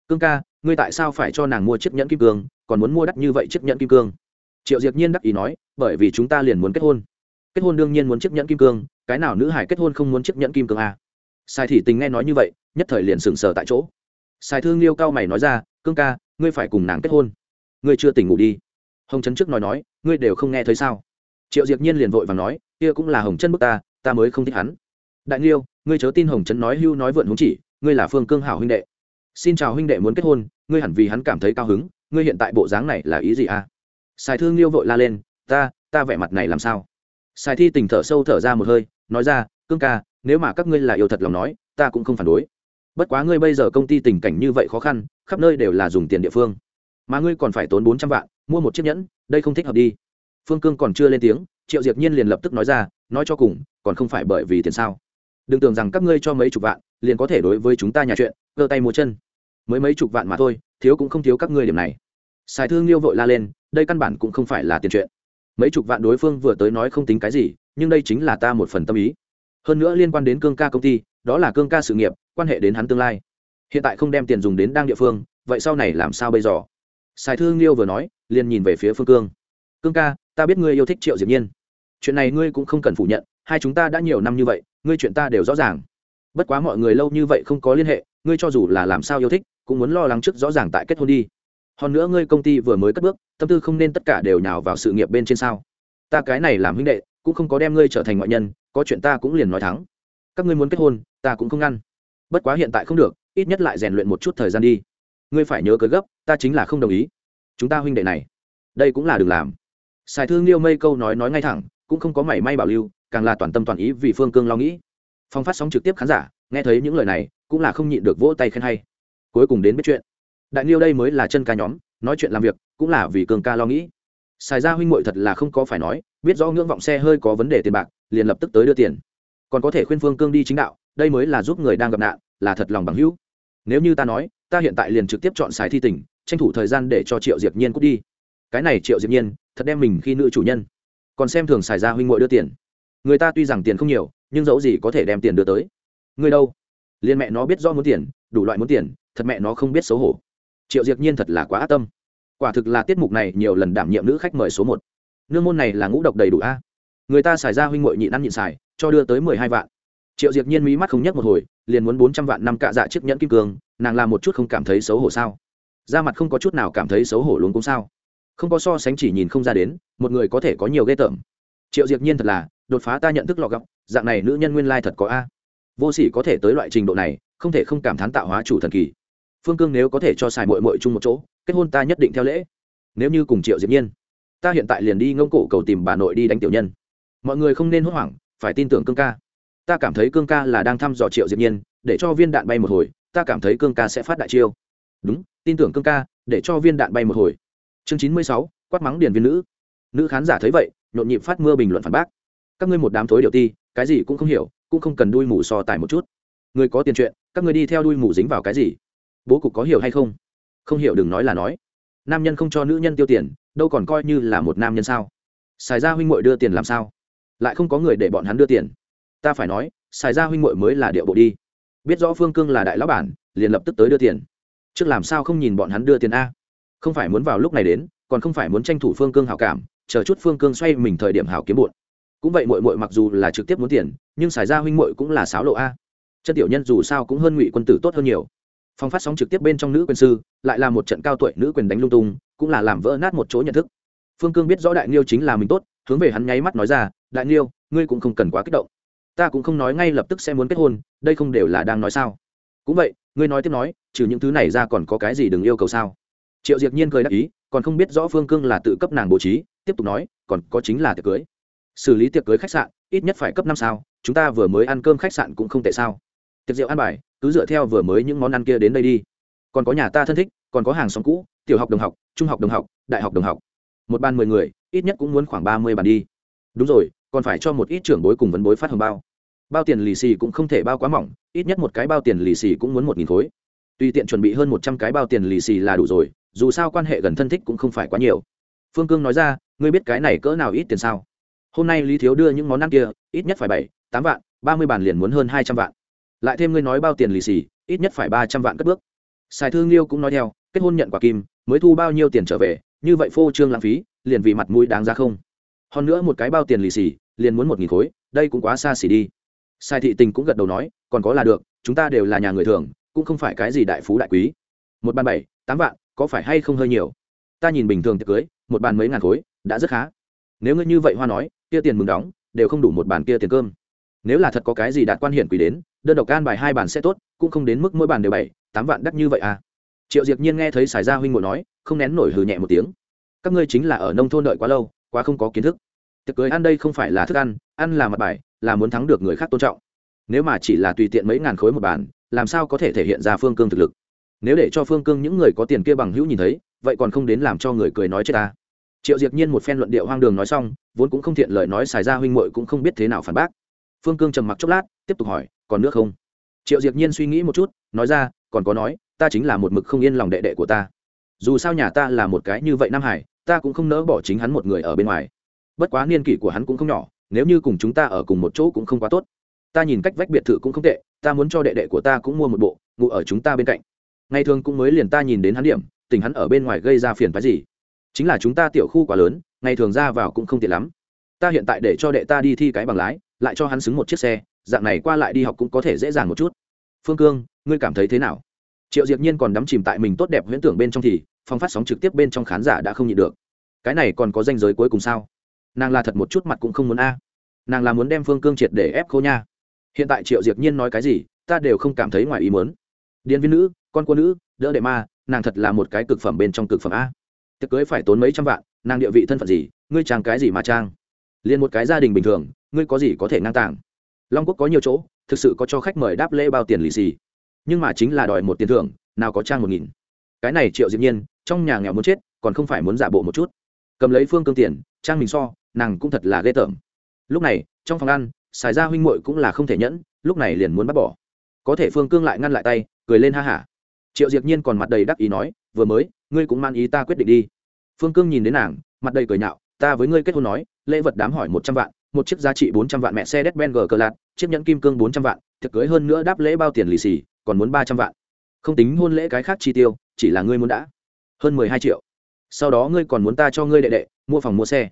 Cương ca, ngươi tại sao phải cho nàng mua chiếc nhẫn kim cương, còn muốn mua đắt như vậy chiếc nhẫn kim cương? Triệu diệp nhiên đắc ý nói, bởi vì chúng ta liền muốn kết hôn kết hôn đương nhiên muốn chiếc nhẫn kim cương, cái nào nữ hải kết hôn không muốn chiếc nhẫn kim cương à? sai Thị tình nghe nói như vậy, nhất thời liền sừng sờ tại chỗ. Sai thương liêu cao mày nói ra, cương ca, ngươi phải cùng nàng kết hôn. Ngươi chưa tỉnh ngủ đi. Hồng trấn trước nói nói, ngươi đều không nghe thấy sao? Triệu diệp nhiên liền vội và nói, kia cũng là hồng chân bức ta ta mới không thích hắn. Đại liêu ngươi chớ tin hồng trấn nói hưu nói vượn húng chỉ, ngươi là phương cương hảo huynh đệ. Xin chào huynh đệ muốn kết hôn, ngươi hẳn vì hắn cảm thấy cao hứng, ngươi hiện tại bộ dáng này là ý gì à? Sài thương liêu vội la lên, ta ta vẻ mặt này làm sao? Sài thi tình thở sâu thở ra một hơi, nói ra, cương ca, nếu mà các ngươi là yêu thật lòng nói, ta cũng không phản đối. Bất quá ngươi bây giờ công ty tình cảnh như vậy khó khăn, khắp nơi đều là dùng tiền địa phương. Mà ngươi còn phải tốn bốn trăm vạn, mua một chiếc nhẫn, đây không thích hợp đi. Phương cương còn chưa lên tiếng, triệu diệp nhiên liền lập tức nói ra, nói cho cùng, còn không phải bởi vì tiền sao? Đừng tưởng rằng các ngươi cho mấy chục vạn, liền có thể đối với chúng ta nhà chuyện cơ tay mua chân. Mới mấy chục vạn mà thôi, thiếu cũng không thiếu các ngươi điểm này. Sài thương liêu vội la lên, đây căn bản cũng không phải là tiền chuyện mấy chục vạn đối phương vừa tới nói không tính cái gì, nhưng đây chính là ta một phần tâm ý. Hơn nữa liên quan đến cương ca công ty, đó là cương ca sự nghiệp, quan hệ đến hắn tương lai. Hiện tại không đem tiền dùng đến đang địa phương, vậy sau này làm sao bây giờ? Sài thương liêu vừa nói, liền nhìn về phía phương cương. Cương ca, ta biết ngươi yêu thích triệu diệp nhiên. Chuyện này ngươi cũng không cần phủ nhận, hai chúng ta đã nhiều năm như vậy, ngươi chuyện ta đều rõ ràng. Bất quá mọi người lâu như vậy không có liên hệ, ngươi cho dù là làm sao yêu thích, cũng muốn lo lắng trước rõ ràng tại kết hôn đi hơn nữa ngươi công ty vừa mới cất bước, tâm tư không nên tất cả đều nhào vào sự nghiệp bên trên sao? Ta cái này làm huynh đệ, cũng không có đem ngươi trở thành ngoại nhân, có chuyện ta cũng liền nói thắng. Các ngươi muốn kết hôn, ta cũng không ngăn. Bất quá hiện tại không được, ít nhất lại rèn luyện một chút thời gian đi. Ngươi phải nhớ cớ gấp, ta chính là không đồng ý. Chúng ta huynh đệ này, đây cũng là đừng làm. Sài thương liêu mây câu nói nói ngay thẳng, cũng không có mảy may bảo lưu, càng là toàn tâm toàn ý vì phương cương lo nghĩ. Phong phát sóng trực tiếp khán giả, nghe thấy những lời này, cũng là không nhịn được vỗ tay khen hay. Cuối cùng đến biết chuyện đại Niêu đây mới là chân ca nhóm, nói chuyện làm việc, cũng là vì cường ca lo nghĩ. Xài ra huynh muội thật là không có phải nói, biết rõ ngưỡng vọng xe hơi có vấn đề tiền bạc, liền lập tức tới đưa tiền. Còn có thể khuyên phương cương đi chính đạo, đây mới là giúp người đang gặp nạn, là thật lòng bằng hữu. Nếu như ta nói, ta hiện tại liền trực tiếp chọn xài thi tỉnh, tranh thủ thời gian để cho triệu diệp nhiên cút đi. Cái này triệu diệp nhiên, thật đem mình khi nữ chủ nhân. Còn xem thường xài ra huynh muội đưa tiền. Người ta tuy rằng tiền không nhiều, nhưng dẫu gì có thể đem tiền đưa tới. Người đâu? Liên mẹ nó biết do muốn tiền, đủ loại muốn tiền, thật mẹ nó không biết xấu hổ triệu Diệc nhiên thật là quá ác tâm. Quả thực là tiết mục này nhiều lần đảm nhiệm nữ khách mời số một. Nương môn này là ngũ độc đầy đủ a. Người ta xài ra huynh ngội nhịn ăn nhịn xài, cho đưa tới mười hai vạn. Triệu Diệc nhiên mí mắt không nhắc một hồi, liền muốn bốn trăm vạn năm cạ dạ chiếc nhẫn kim cương, nàng làm một chút không cảm thấy xấu hổ sao? Da mặt không có chút nào cảm thấy xấu hổ luôn cũng sao? Không có so sánh chỉ nhìn không ra đến, một người có thể có nhiều ghê tởm. Triệu Diệc nhiên thật là, đột phá ta nhận thức lọ gọc dạng này nữ nhân nguyên lai thật có a. Vô sỉ có thể tới loại trình độ này, không thể không cảm thán tạo hóa chủ thần kỳ phương cương nếu có thể cho xài mội mội chung một chỗ, kết hôn ta nhất định theo lễ. Nếu như cùng triệu diệp nhiên, ta hiện tại liền đi ngông cổ cầu tìm bà nội đi đánh tiểu nhân. Mọi người không nên hốt hoảng, phải tin tưởng cương ca. Ta cảm thấy cương ca là đang thăm dò triệu diệp nhiên, để cho viên đạn bay một hồi, ta cảm thấy cương ca sẽ phát đại chiêu. Đúng, tin tưởng cương ca, để cho viên đạn bay một hồi. Chương chín mươi sáu, quát mắng điền viên nữ. Nữ khán giả thấy vậy, nhộn nhịp phát mưa bình luận phản bác. Các ngươi một đám thối điều ti, cái gì cũng không hiểu, cũng không cần đuôi mù so tài một chút. Người có tiền chuyện, các người đi theo đuôi mù dính vào cái gì? Bố cục có hiểu hay không? Không hiểu đừng nói là nói. Nam nhân không cho nữ nhân tiêu tiền, đâu còn coi như là một nam nhân sao? Xài ra huynh muội đưa tiền làm sao? Lại không có người để bọn hắn đưa tiền. Ta phải nói xài ra huynh muội mới là điệu bộ đi. Biết rõ phương cương là đại lão bản, liền lập tức tới đưa tiền. Trước làm sao không nhìn bọn hắn đưa tiền a? Không phải muốn vào lúc này đến, còn không phải muốn tranh thủ phương cương hảo cảm, chờ chút phương cương xoay mình thời điểm hảo kiếm bụn cũng vậy mội mội mặc dù là trực tiếp muốn tiền, nhưng xài ra huynh mội cũng là sáo lộ a. Chân tiểu nhân dù sao cũng hơn ngụy quân tử tốt hơn nhiều phòng phát sóng trực tiếp bên trong nữ quyền sư, lại là một trận cao tuổi nữ quyền đánh lung tung, cũng là làm vỡ nát một chỗ nhận thức. Phương cương biết rõ đại niêu chính là mình tốt, hướng về hắn nháy mắt nói ra, đại niêu ngươi cũng không cần quá kích động. Ta cũng không nói ngay lập tức sẽ muốn kết hôn, đây không đều là đang nói sao? Cũng vậy, ngươi nói tiếp nói, trừ những thứ này ra còn có cái gì đừng yêu cầu sao? Triệu diệc nhiên cười đáp ý, còn không biết rõ phương cương là tự cấp nàng bố trí, tiếp tục nói, còn có chính là tiệc cưới. Xử lý tiệc cưới khách sạn, ít nhất phải cấp năm sao, chúng ta vừa mới ăn cơm khách sạn cũng không tệ sao. Tiệc rượu ăn bài cứ dựa theo vừa mới những món ăn kia đến đây đi. Còn có nhà ta thân thích, còn có hàng xóm cũ, tiểu học đồng học, trung học đồng học, đại học đồng học. Một ban mười người, ít nhất cũng muốn khoảng ba mươi bàn đi. Đúng rồi, còn phải cho một ít trưởng bối cùng vấn bối phát hồng bao. Bao tiền lì xì cũng không thể bao quá mỏng, ít nhất một cái bao tiền lì xì cũng muốn một nghìn khối. Tùy tiện chuẩn bị hơn một trăm cái bao tiền lì xì là đủ rồi, dù sao quan hệ gần thân thích cũng không phải quá nhiều. Phương cương nói ra, ngươi biết cái này cỡ nào ít tiền sao? Hôm nay lý thiếu đưa những món ăn kia, ít nhất phải bảy, tám vạn, ba mươi bàn liền muốn hơn hai trăm vạn lại thêm ngươi nói bao tiền lì xì, ít nhất phải ba trăm vạn cất bước. Sài thương liêu cũng nói theo, kết hôn nhận quả kim, mới thu bao nhiêu tiền trở về, như vậy phô trương lãng phí, liền vì mặt mũi đáng ra không. Hơn nữa một cái bao tiền lì xì, liền muốn một nghìn khối, đây cũng quá xa xỉ đi. Sai thị tình cũng gật đầu nói, còn có là được, chúng ta đều là nhà người thường, cũng không phải cái gì đại phú đại quý. Một bàn bảy, tám vạn, có phải hay không hơi nhiều? Ta nhìn bình thường tiệc cưới, một bàn mấy ngàn khối, đã rất khá. Nếu ngươi như vậy hoa nói, kia tiền mừng đóng, đều không đủ một bàn kia tiền cơm. Nếu là thật có cái gì đạt quan hiển quý đến đơn độc can bài hai bàn sẽ tốt, cũng không đến mức mỗi bàn đều bảy, tám vạn đắt như vậy à. Triệu diệp nhiên nghe thấy xài gia huynh ngộ nói, không nén nổi hừ nhẹ một tiếng. Các ngươi chính là ở nông thôn đợi quá lâu, quá không có kiến thức. Tiệc cưới ăn đây không phải là thức ăn ăn là mặt bài, là muốn thắng được người khác tôn trọng. Nếu mà chỉ là tùy tiện mấy ngàn khối một bàn làm sao có thể thể hiện ra phương cương thực lực? Nếu để cho phương cương những người có tiền kia bằng hữu nhìn thấy, vậy còn không đến làm cho người cười nói chết ta. Triệu diệp nhiên một phen luận điệu hoang đường nói xong, vốn cũng không thiện lời nói xài ra huynh muội cũng không biết thế nào phản bác. Phương cương trầm mặc chốc lát, tiếp tục hỏi còn nước không? Triệu diệp nhiên suy nghĩ một chút, nói ra, còn có nói, ta chính là một mực không yên lòng đệ đệ của ta. Dù sao nhà ta là một cái như vậy nam hải, ta cũng không nỡ bỏ chính hắn một người ở bên ngoài. Bất quá niên kỷ của hắn cũng không nhỏ, nếu như cùng chúng ta ở cùng một chỗ cũng không quá tốt. Ta nhìn cách vách biệt thự cũng không tệ, ta muốn cho đệ đệ của ta cũng mua một bộ, ngủ ở chúng ta bên cạnh. Ngày thường cũng mới liền ta nhìn đến hắn điểm, tình hắn ở bên ngoài gây ra phiền phái gì. Chính là chúng ta tiểu khu quá lớn, ngày thường ra vào cũng không tiện lắm. Ta hiện tại để cho đệ ta đi thi cái bằng lái, lại cho hắn xứng một chiếc xe dạng này qua lại đi học cũng có thể dễ dàng một chút. Phương cương, ngươi cảm thấy thế nào? Triệu diệp nhiên còn đắm chìm tại mình tốt đẹp huyễn tưởng bên trong thì, phong phát sóng trực tiếp bên trong khán giả đã không nhịn được. Cái này còn có danh giới cuối cùng sao? Nàng là thật một chút mặt cũng không muốn a. Nàng là muốn đem phương cương triệt để ép khô nha. Hiện tại triệu diệp nhiên nói cái gì, ta đều không cảm thấy ngoài ý muốn. Điện viên nữ, con cô nữ, đỡ đệ ma, nàng thật là một cái cực phẩm bên trong cực phẩm a. Tiệc cưới phải tốn mấy trăm vạn, nàng địa vị thân phận gì, ngươi trang cái gì mà trang? Liền một cái gia đình bình thường, ngươi có gì có thể ngang tàng? Long quốc có nhiều chỗ, thực sự có cho khách mời đáp lễ bao tiền lì xì. Nhưng mà chính là đòi một tiền thưởng, nào có trang một nghìn. Cái này triệu diệp nhiên, trong nhà nghèo muốn chết, còn không phải muốn giả bộ một chút. Cầm lấy phương cương tiền, trang mình so, nàng cũng thật là ghê tởm. Lúc này, trong phòng ăn xài ra huynh muội cũng là không thể nhẫn, lúc này liền muốn bắt bỏ. Có thể phương cương lại ngăn lại tay, cười lên ha hả. Triệu diệp nhiên còn mặt đầy đắc ý nói, vừa mới, ngươi cũng mang ý ta quyết định đi. Phương cương nhìn đến nàng, mặt đầy cười nhạo, ta với ngươi kết hôn nói, lễ vật đám hỏi một trăm vạn một chiếc giá trị bốn trăm vạn mẹ xe đét ben g cờ lạt chiếc nhẫn kim cương bốn trăm vạn thực cưới hơn nữa đáp lễ bao tiền lì xì, còn muốn ba trăm vạn. Không tính hôn lễ cái khác chi tiêu, chỉ là ngươi muốn đã. Hơn mười hai triệu. Sau đó ngươi còn muốn ta cho ngươi đệ đệ, mua phòng mua xe.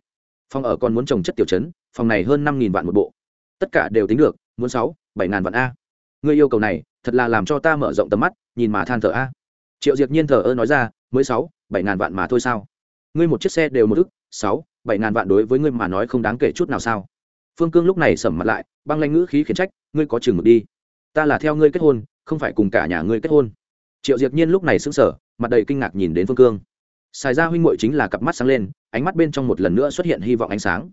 Phòng ở còn muốn trồng chất tiểu chấn phòng này hơn năm nghìn vạn một bộ. Tất cả đều tính được, muốn sáu, bảy ngàn vạn a. Ngươi yêu cầu này, thật là làm cho ta mở rộng tầm mắt, nhìn mà than thở a. Triệu diệp nhiên thờ ơ nói ra, mới sáu, bảy ngàn vạn mà thôi sao? Ngươi một chiếc xe đều một ức, sáu, bảy ngàn vạn đối với ngươi mà nói không đáng kể chút nào sao? Phương cương lúc này sầm mặt lại, băng lanh ngữ khí khiển trách, ngươi có chừng mực đi. Ta là theo ngươi kết hôn, không phải cùng cả nhà ngươi kết hôn. Triệu Diệt nhiên lúc này sững sờ, mặt đầy kinh ngạc nhìn đến phương cương. Xài ra huynh muội chính là cặp mắt sáng lên, ánh mắt bên trong một lần nữa xuất hiện hy vọng ánh sáng.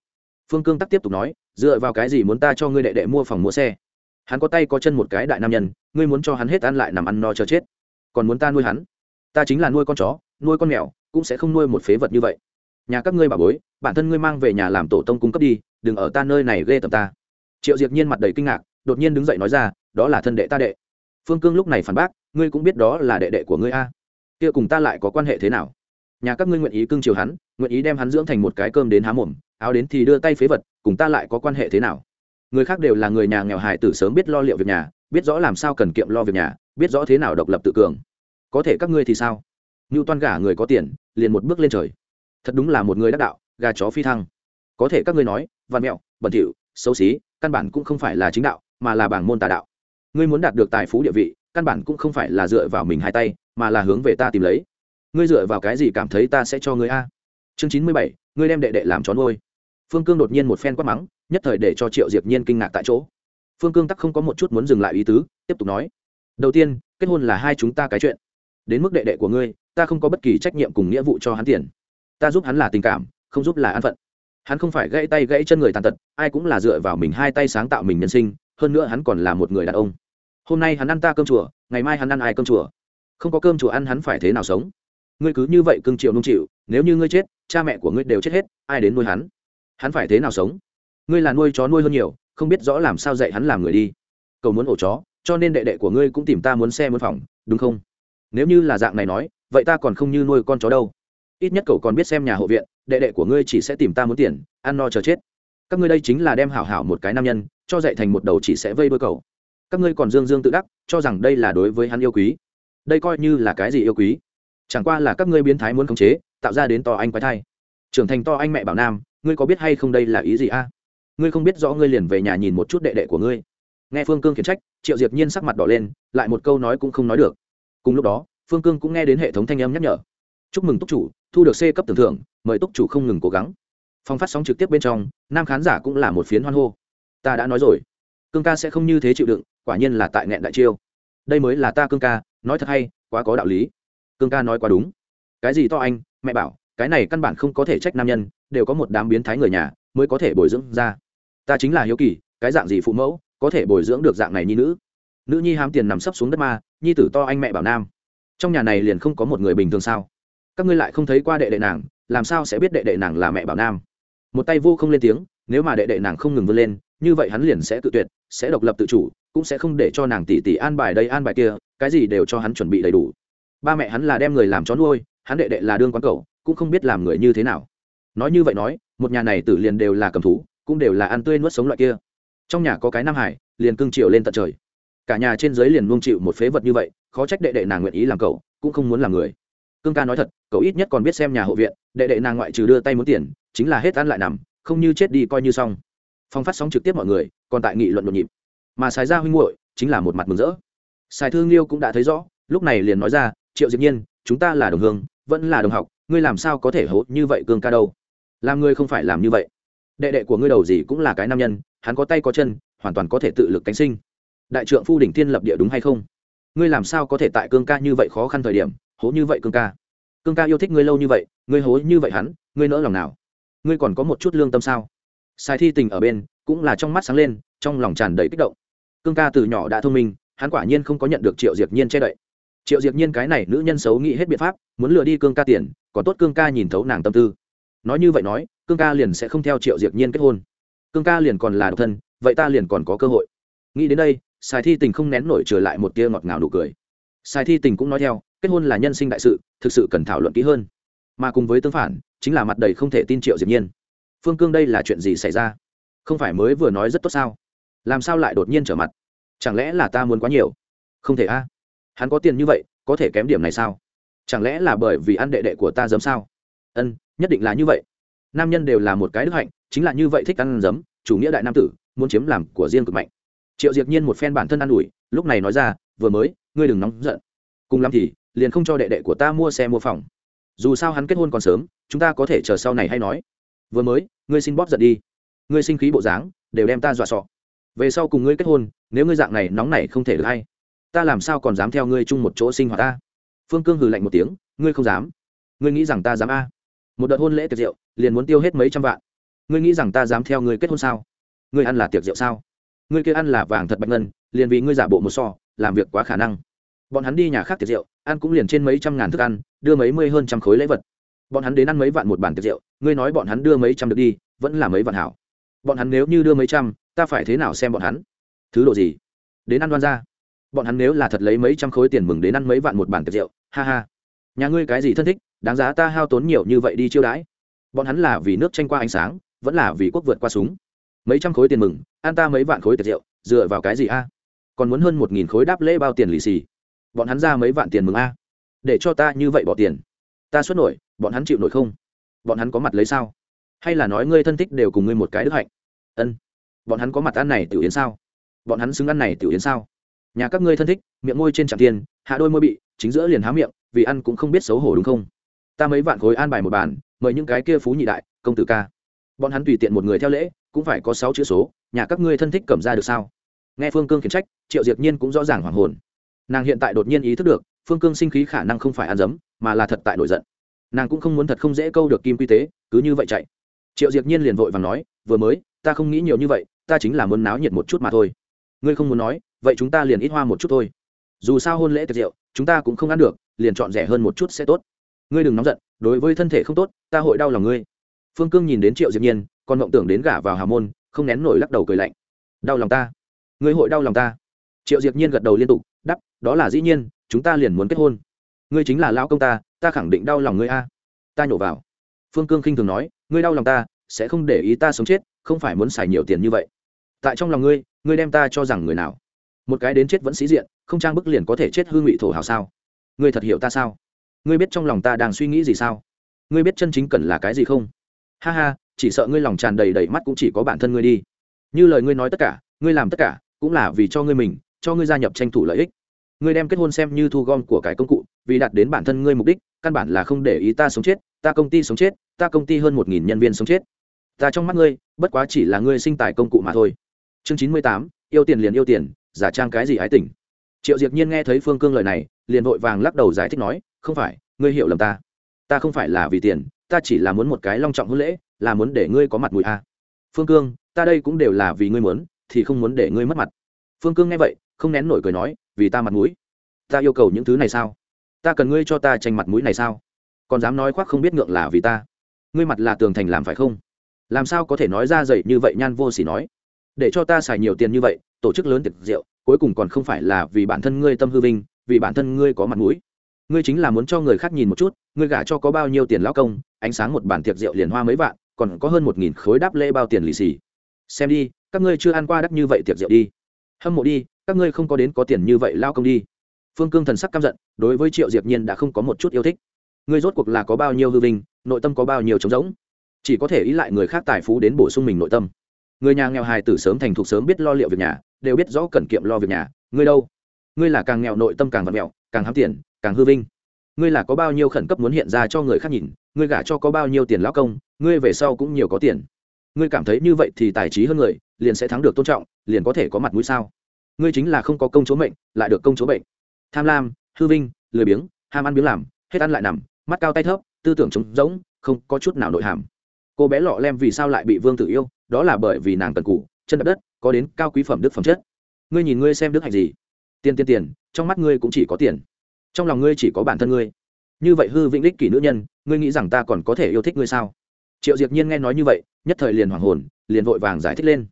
Phương cương tắc tiếp tục nói, dựa vào cái gì muốn ta cho ngươi đệ đệ mua phòng mua xe? Hắn có tay có chân một cái đại nam nhân, ngươi muốn cho hắn hết ăn lại nằm ăn no chờ chết. Còn muốn ta nuôi hắn? Ta chính là nuôi con chó, nuôi con mèo, cũng sẽ không nuôi một phế vật như vậy. Nhà các ngươi bà bối, bản thân ngươi mang về nhà làm tổ tông cung cấp đi đừng ở ta nơi này ghê tầm ta. Triệu diệp nhiên mặt đầy kinh ngạc, đột nhiên đứng dậy nói ra, đó là thân đệ ta đệ. Phương cương lúc này phản bác, ngươi cũng biết đó là đệ đệ của ngươi a. Kia cùng ta lại có quan hệ thế nào? Nhà các ngươi nguyện ý cưng chiều hắn, nguyện ý đem hắn dưỡng thành một cái cơm đến há mồm, áo đến thì đưa tay phế vật, cùng ta lại có quan hệ thế nào? Người khác đều là người nhà nghèo hài tử sớm biết lo liệu việc nhà, biết rõ làm sao cần kiệm lo việc nhà, biết rõ thế nào độc lập tự cường. Có thể các ngươi thì sao? Như toan gả người có tiền, liền một bước lên trời. Thật đúng là một người đắc đạo, gà chó phi thăng. Có thể các ngươi nói văn mẹo, bẩn thỉu, xấu xí, căn bản cũng không phải là chính đạo, mà là bảng môn tà đạo. Ngươi muốn đạt được tài phú địa vị, căn bản cũng không phải là dựa vào mình hai tay, mà là hướng về ta tìm lấy. Ngươi dựa vào cái gì cảm thấy ta sẽ cho ngươi a? Chương chín mươi bảy, ngươi đem đệ đệ làm tròn ngôi phương cương đột nhiên một phen quát mắng, nhất thời để cho triệu diệp nhiên kinh ngạc tại chỗ. Phương cương tắc không có một chút muốn dừng lại ý tứ, tiếp tục nói. Đầu tiên, kết hôn là hai chúng ta cái chuyện. Đến mức đệ đệ của ngươi, ta không có bất kỳ trách nhiệm cùng nghĩa vụ cho hắn tiền. Ta giúp hắn là tình cảm, không giúp là an phận hắn không phải gãy tay gãy chân người tàn tật, ai cũng là dựa vào mình hai tay sáng tạo mình nhân sinh, hơn nữa hắn còn là một người đàn ông. Hôm nay hắn ăn ta cơm chùa, ngày mai hắn ăn ai cơm chùa? Không có cơm chùa ăn hắn phải thế nào sống? Ngươi cứ như vậy cưng chịu nung chịu nếu như ngươi chết, cha mẹ của ngươi đều chết hết, ai đến nuôi hắn? Hắn phải thế nào sống? Ngươi là nuôi chó nuôi hơn nhiều, không biết rõ làm sao dạy hắn làm người đi. Cầu muốn ổ chó, cho nên đệ đệ của ngươi cũng tìm ta muốn xe muốn phòng, đúng không? Nếu như là dạng này nói, vậy ta còn không như nuôi con chó đâu ít nhất cậu còn biết xem nhà hộ viện, đệ đệ của ngươi chỉ sẽ tìm ta muốn tiền, ăn no chờ chết. Các ngươi đây chính là đem hảo hảo một cái nam nhân, cho dạy thành một đầu chỉ sẽ vây bơi cầu các ngươi còn dương dương tự đắc, cho rằng đây là đối với hắn yêu quý. Đây coi như là cái gì yêu quý? Chẳng qua là các ngươi biến thái muốn khống chế, tạo ra đến to anh quái thai. Trưởng thành to anh mẹ bảo nam, ngươi có biết hay không đây là ý gì a? Ngươi không biết rõ ngươi liền về nhà nhìn một chút đệ đệ của ngươi. Nghe phương cương khiển trách, triệu diệp nhiên sắc mặt đỏ lên, lại một câu nói cũng không nói được. Cùng lúc đó, phương cương cũng nghe đến hệ thống thanh âm nhắc nhở. Chúc mừng túc chủ thu được c cấp tưởng thưởng, mời túc chủ không ngừng cố gắng. Phong phát sóng trực tiếp bên trong, nam khán giả cũng là một phiến hoan hô. Ta đã nói rồi, cương ca sẽ không như thế chịu đựng, quả nhiên là tại nghẹn đại chiêu. Đây mới là ta cương ca, nói thật hay, quá có đạo lý. Cương ca nói quá đúng. Cái gì to anh, mẹ bảo, cái này căn bản không có thể trách nam nhân, đều có một đám biến thái người nhà, mới có thể bồi dưỡng ra. Ta chính là hiếu kỳ, cái dạng gì phụ mẫu, có thể bồi dưỡng được dạng này nhi nữ? Nữ nhi hám tiền nằm sấp xuống đất ma, nhi tử to anh mẹ bảo nam. Trong nhà này liền không có một người bình thường sao? Các ngươi lại không thấy qua đệ đệ nàng, làm sao sẽ biết đệ đệ nàng là mẹ bảo nam? Một tay vô không lên tiếng, nếu mà đệ đệ nàng không ngừng vươn lên, như vậy hắn liền sẽ tự tuyệt, sẽ độc lập tự chủ, cũng sẽ không để cho nàng tỷ tỷ an bài đây an bài kia, cái gì đều cho hắn chuẩn bị đầy đủ. Ba mẹ hắn là đem người làm chó nuôi, hắn đệ đệ là đương quán cậu, cũng không biết làm người như thế nào. Nói như vậy nói, một nhà này tử liền đều là cầm thú, cũng đều là ăn tươi nuốt sống loại kia. Trong nhà có cái nam hải, liền cưng chiều lên tận trời. Cả nhà trên dưới liền nuông chịu một phế vật như vậy, khó trách đệ đệ nàng nguyện ý làm cậu, cũng không muốn làm người cương ca nói thật, cậu ít nhất còn biết xem nhà hộ viện, đệ đệ nàng ngoại trừ đưa tay muốn tiền, chính là hết ăn lại nằm, không như chết đi coi như xong. Phong phát sóng trực tiếp mọi người, còn tại nghị luận nhộn nhịp. Mà sài ra huynh muội, chính là một mặt mừng rỡ. Sài thương liêu cũng đã thấy rõ, lúc này liền nói ra, triệu diệp nhiên, chúng ta là đồng hương, vẫn là đồng học, ngươi làm sao có thể hốt như vậy cương ca đâu? Làm ngươi không phải làm như vậy. Đệ đệ của ngươi đầu gì cũng là cái nam nhân, hắn có tay có chân, hoàn toàn có thể tự lực cánh sinh. Đại trượng phu đỉnh thiên lập địa đúng hay không? Ngươi làm sao có thể tại cương ca như vậy khó khăn thời điểm hố như vậy cương ca. Cương ca yêu thích ngươi lâu như vậy, ngươi hố như vậy hắn, ngươi nỡ lòng nào? Ngươi còn có một chút lương tâm sao? Sai thi tình ở bên, cũng là trong mắt sáng lên, trong lòng tràn đầy kích động. Cương ca từ nhỏ đã thông minh, hắn quả nhiên không có nhận được triệu diệp nhiên che đậy. Triệu diệp nhiên cái này nữ nhân xấu nghĩ hết biện pháp, muốn lừa đi cương ca tiền, còn tốt cương ca nhìn thấu nàng tâm tư. Nói như vậy nói, cương ca liền sẽ không theo triệu diệp nhiên kết hôn. Cương ca liền còn là độc thân, vậy ta liền còn có cơ hội. Nghĩ đến đây sài thi tình không nén nổi trở lại một tia ngọt ngào nụ cười. Sài thi tình cũng nói theo kết hôn là nhân sinh đại sự, thực sự cần thảo luận kỹ hơn. Mà cùng với tương phản, chính là mặt đầy không thể tin triệu diệp nhiên. Phương cương đây là chuyện gì xảy ra? Không phải mới vừa nói rất tốt sao? Làm sao lại đột nhiên trở mặt? Chẳng lẽ là ta muốn quá nhiều? Không thể a. Hắn có tiền như vậy, có thể kém điểm này sao? Chẳng lẽ là bởi vì ăn đệ đệ của ta giấm sao? Ân, nhất định là như vậy. Nam nhân đều là một cái đức hạnh, chính là như vậy thích ăn giấm, chủ nghĩa đại nam tử, muốn chiếm làm của riêng cực mạnh. Triệu diệp nhiên một phen bản thân ă n ủi, lúc này nói ra, vừa mới, ngươi đừng nóng giận. Cùng lắm thì liền không cho đệ đệ của ta mua xe mua phòng. Dù sao hắn kết hôn còn sớm, chúng ta có thể chờ sau này hay nói. Vừa mới, ngươi xin bóp giận đi. Ngươi sinh khí bộ dáng, đều đem ta dọa sọ. Về sau cùng ngươi kết hôn, nếu ngươi dạng này nóng này không thể được hay. Ta làm sao còn dám theo ngươi chung một chỗ sinh hoạt ta? Phương cương hừ lạnh một tiếng, ngươi không dám. Ngươi nghĩ rằng ta dám a? Một đợt hôn lễ tiệc rượu, liền muốn tiêu hết mấy trăm vạn. Ngươi nghĩ rằng ta dám theo ngươi kết hôn sao? Ngươi ăn là tiệc rượu sao? Ngươi kia ăn là vàng thật bạch ngân, liền vì ngươi giả bộ một so, làm việc quá khả năng bọn hắn đi nhà khác tiệc rượu, ăn cũng liền trên mấy trăm ngàn thức ăn, đưa mấy mươi hơn trăm khối lễ vật. Bọn hắn đến ăn mấy vạn một bàn tiệc rượu, ngươi nói bọn hắn đưa mấy trăm được đi, vẫn là mấy vạn hảo. Bọn hắn nếu như đưa mấy trăm, ta phải thế nào xem bọn hắn? Thứ độ gì? Đến ăn đoan ra. Bọn hắn nếu là thật lấy mấy trăm khối tiền mừng đến ăn mấy vạn một bàn tiệc rượu, ha ha. Nhà ngươi cái gì thân thích, đáng giá ta hao tốn nhiều như vậy đi chiêu đãi. Bọn hắn là vì nước tranh qua ánh sáng, vẫn là vì quốc vượt qua súng. Mấy trăm khối tiền mừng, ăn ta mấy vạn khối tiệc rượu, dựa vào cái gì a? Còn muốn hơn một nghìn khối đáp lễ bao tiền lì xì bọn hắn ra mấy vạn tiền mừng a. Để cho ta như vậy bỏ tiền. Ta xuất nổi, bọn hắn chịu nổi không? Bọn hắn có mặt lấy sao? Hay là nói ngươi thân thích đều cùng ngươi một cái đức hạnh? Ân. Bọn hắn có mặt ăn này tiểu yến sao? Bọn hắn xứng ăn này tiểu yến sao? Nhà các ngươi thân thích, miệng môi trên trạm tiền, hạ đôi môi bị, chính giữa liền há miệng, vì ăn cũng không biết xấu hổ đúng không? Ta mấy vạn khối an bài một bàn, mời những cái kia phú nhị đại, công tử ca. Bọn hắn tùy tiện một người theo lễ, cũng phải có sáu chữ số, nhà các ngươi thân thích cầm ra được sao? Nghe phương cương khiển trách, triệu diệt nhiên cũng rõ ràng hoàng hồn nàng hiện tại đột nhiên ý thức được, phương cương sinh khí khả năng không phải ăn dấm, mà là thật tại nổi giận. Nàng cũng không muốn thật không dễ câu được kim quy tế, cứ như vậy chạy. Triệu diệp nhiên liền vội và nói, vừa mới, ta không nghĩ nhiều như vậy, ta chính là muốn náo nhiệt một chút mà thôi. Ngươi không muốn nói, vậy chúng ta liền ít hoa một chút thôi. Dù sao hôn lễ tiệc rượu, chúng ta cũng không ăn được, liền chọn rẻ hơn một chút sẽ tốt. Ngươi đừng nóng giận, đối với thân thể không tốt, ta hội đau lòng ngươi. Phương cương nhìn đến triệu diệp nhiên, còn mộng tưởng đến gả vào hà môn, không nén nổi lắc đầu cười lạnh. Đau lòng ta. Ngươi hội đau lòng ta. Triệu diệp nhiên gật đầu liên tục đó là dĩ nhiên, chúng ta liền muốn kết hôn. Ngươi chính là lão công ta ta khẳng định đau lòng ngươi a. Ta nhổ vào. Phương cương khinh thường nói, ngươi đau lòng ta, sẽ không để ý ta sống chết, không phải muốn xài nhiều tiền như vậy. Tại trong lòng ngươi ngươi đem ta cho rằng người nào? Một cái đến chết vẫn sĩ diện, không trang bức liền có thể chết hương ngụy thổ hào sao? Ngươi thật hiểu ta sao? Ngươi biết trong lòng ta đang suy nghĩ gì sao? Ngươi biết chân chính cần là cái gì không? Ha ha, chỉ sợ ngươi lòng tràn đầy đầy mắt cũng chỉ có bản thân ngươi đi. Như lời ngươi nói tất cả, ngươi làm tất cả, cũng là vì cho ngươi mình, cho ngươi gia nhập tranh thủ lợi ích ngươi đem kết hôn xem như thu gom của cái công cụ, vì đạt đến bản thân ngươi mục đích, căn bản là không để ý ta sống chết, ta công ty sống chết, ta công ty hơn một nghìn nhân viên sống chết. Ta trong mắt ngươi, bất quá chỉ là ngươi sinh tài công cụ mà thôi. Chương chín mươi tám, yêu tiền liền yêu tiền, giả trang cái gì ái tình. Triệu diệp nhiên nghe thấy phương cương lời này, liền vội vàng lắc đầu giải thích nói, không phải, ngươi hiểu lầm ta. Ta không phải là vì tiền, ta chỉ là muốn một cái long trọng hôn lễ, là muốn để ngươi có mặt mũi a. Phương cương, ta đây cũng đều là vì ngươi muốn, thì không muốn để ngươi mất mặt. Phương cương nghe vậy, không nén nổi cười nói vì ta mặt mũi. Ta yêu cầu những thứ này sao? Ta cần ngươi cho ta tranh mặt mũi này sao? Còn dám nói khoác không biết ngượng là vì ta. Ngươi mặt là tường thành làm phải không? Làm sao có thể nói ra dậy như vậy nhan vô s ỉ nói? Để cho ta xài nhiều tiền như vậy, tổ chức lớn tiệc rượu, cuối cùng còn không phải là vì bản thân ngươi tâm hư vinh, vì bản thân ngươi có mặt mũi. Ngươi chính là muốn cho người khác nhìn một chút, ngươi gả cho có bao nhiêu tiền lão công, ánh sáng một bản tiệc rượu liền hoa mấy vạn, còn có hơn một nghìn khối đáp lễ bao tiền lì xì. Xem đi, các ngươi chưa ăn qua đắt như vậy tiệc rượu đi hâm mộ đi, các ngươi không có đến có tiền như vậy lao công đi. Phương cương thần sắc căm giận, đối với triệu diệp nhiên đã không có một chút yêu thích. Ngươi rốt cuộc là có bao nhiêu hư vinh, nội tâm có bao nhiêu trống rỗng? Chỉ có thể ý lại người khác tài phú đến bổ sung mình nội tâm. Người nhà nghèo hài tử sớm thành thục sớm biết lo liệu việc nhà, đều biết rõ cần kiệm lo việc nhà. Ngươi đâu? Ngươi là càng nghèo nội tâm càng vặt mẹo càng hám tiền, càng hư vinh. Ngươi là có bao nhiêu khẩn cấp muốn hiện ra cho người khác nhìn, ngươi gả cho có bao nhiêu tiền lão công, ngươi về sau cũng nhiều có tiền. Ngươi cảm thấy như vậy thì tài trí hơn người, liền sẽ thắng được tôn trọng liền có thể có mặt mũi sao? Ngươi chính là không có công chúa mệnh, lại được công chúa bệnh. Tham lam, hư vinh, lười biếng, ham ăn biếng làm, hết ăn lại nằm, mắt cao tay thấp, tư tưởng trống rỗng, không có chút nào nội hàm. Cô bé lọ lem vì sao lại bị vương tử yêu? Đó là bởi vì nàng cần cũ chân đập đất, có đến cao quý phẩm đức phẩm chất. Ngươi nhìn ngươi xem đức hạnh gì? Tiền tiền tiền, trong mắt ngươi cũng chỉ có tiền. Trong lòng ngươi chỉ có bản thân ngươi. Như vậy hư vĩnh đích kỷ nữ nhân, ngươi nghĩ rằng ta còn có thể yêu thích ngươi sao? Triệu diệp nhiên nghe nói như vậy, nhất thời liền hoảng hồn, liền vội vàng giải thích lên.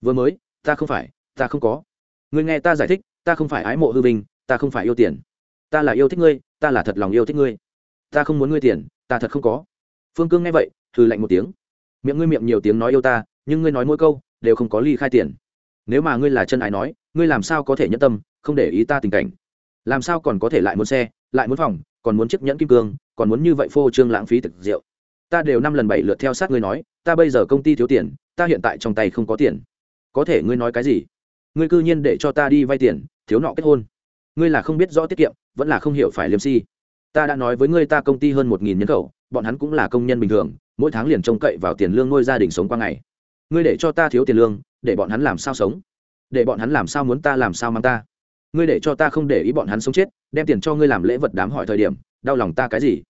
Vừa mới ta không phải, ta không có. Ngươi nghe ta giải thích, ta không phải ái mộ hư vinh, ta không phải yêu tiền. Ta là yêu thích ngươi, ta là thật lòng yêu thích ngươi. Ta không muốn ngươi tiền, ta thật không có. Phương cương nghe vậy thư lạnh một tiếng. Miệng ngươi miệng nhiều tiếng nói yêu ta, nhưng ngươi nói mỗi câu, đều không có ly khai tiền. Nếu mà ngươi là chân ái nói, ngươi làm sao có thể nhẫn tâm, không để ý ta tình cảnh? Làm sao còn có thể lại muốn xe, lại muốn phòng, còn muốn chiếc nhẫn kim cương, còn muốn như vậy phô trương lãng phí thực rượu? Ta đều năm lần bảy lượt theo sát ngươi nói, ta bây giờ công ty thiếu tiền, ta hiện tại trong tay không có tiền có thể ngươi nói cái gì? Ngươi cư nhiên để cho ta đi vay tiền, thiếu nọ kết hôn. Ngươi là không biết rõ tiết kiệm, vẫn là không hiểu phải liêm si ta đã nói với ngươi ta công ty hơn một nghìn nhân khẩu, bọn hắn cũng là công nhân bình thường, mỗi tháng liền trông cậy vào tiền lương nuôi gia đình sống qua ngày. Ngươi để cho ta thiếu tiền lương, để bọn hắn làm sao sống? Để bọn hắn làm sao muốn ta làm sao mang ta? Ngươi để cho ta không để ý bọn hắn sống chết, đem tiền cho ngươi làm lễ vật đám hỏi thời điểm, đau lòng ta cái gì?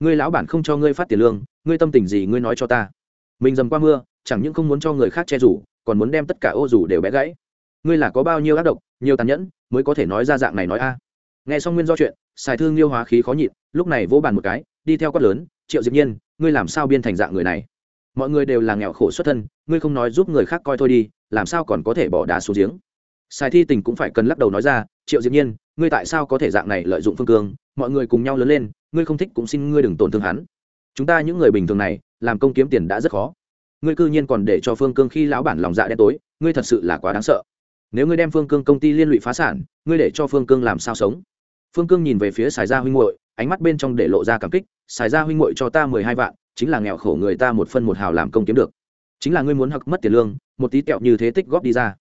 Ngươi lão bản không cho ngươi phát tiền lương, ngươi tâm tình gì ngươi nói cho ta? Mình dầm qua mưa, chẳng những không muốn cho người khác che rủ còn muốn đem tất cả ô dù đều bé gãy. Ngươi là có bao nhiêu ác độc, nhiều tàn nhẫn, mới có thể nói ra dạng này nói a? Nghe xong nguyên do chuyện xài thương liêu hóa khí khó nhịn, lúc này vỗ bàn một cái, đi theo quát lớn, triệu diệp nhiên, ngươi làm sao biên thành dạng người này? Mọi người đều là nghèo khổ xuất thân, ngươi không nói giúp người khác coi thôi đi, làm sao còn có thể bỏ đá xuống giếng? Sai thi tình cũng phải cần lắc đầu nói ra, triệu diệp nhiên, ngươi tại sao có thể dạng này lợi dụng phương cương? Mọi người cùng nhau lớn lên, ngươi không thích cũng xin ngươi đừng tổn thương hắn. Chúng ta những người bình thường này, làm công kiếm tiền đã rất khó ngươi cư nhiên còn để cho phương cương khi lão bản lòng dạ đen tối, ngươi thật sự là quá đáng sợ. Nếu ngươi đem phương cương công ty liên lụy phá sản, ngươi để cho phương cương làm sao sống? Phương cương nhìn về phía sài gia huynh hội ánh mắt bên trong để lộ ra cảm kích, sài gia huynh hội cho ta mười hai vạn, chính là nghèo khổ người ta một phân một hào làm công kiếm được. Chính là ngươi muốn hặc mất tiền lương, một tí kẹo như thế tích góp đi ra.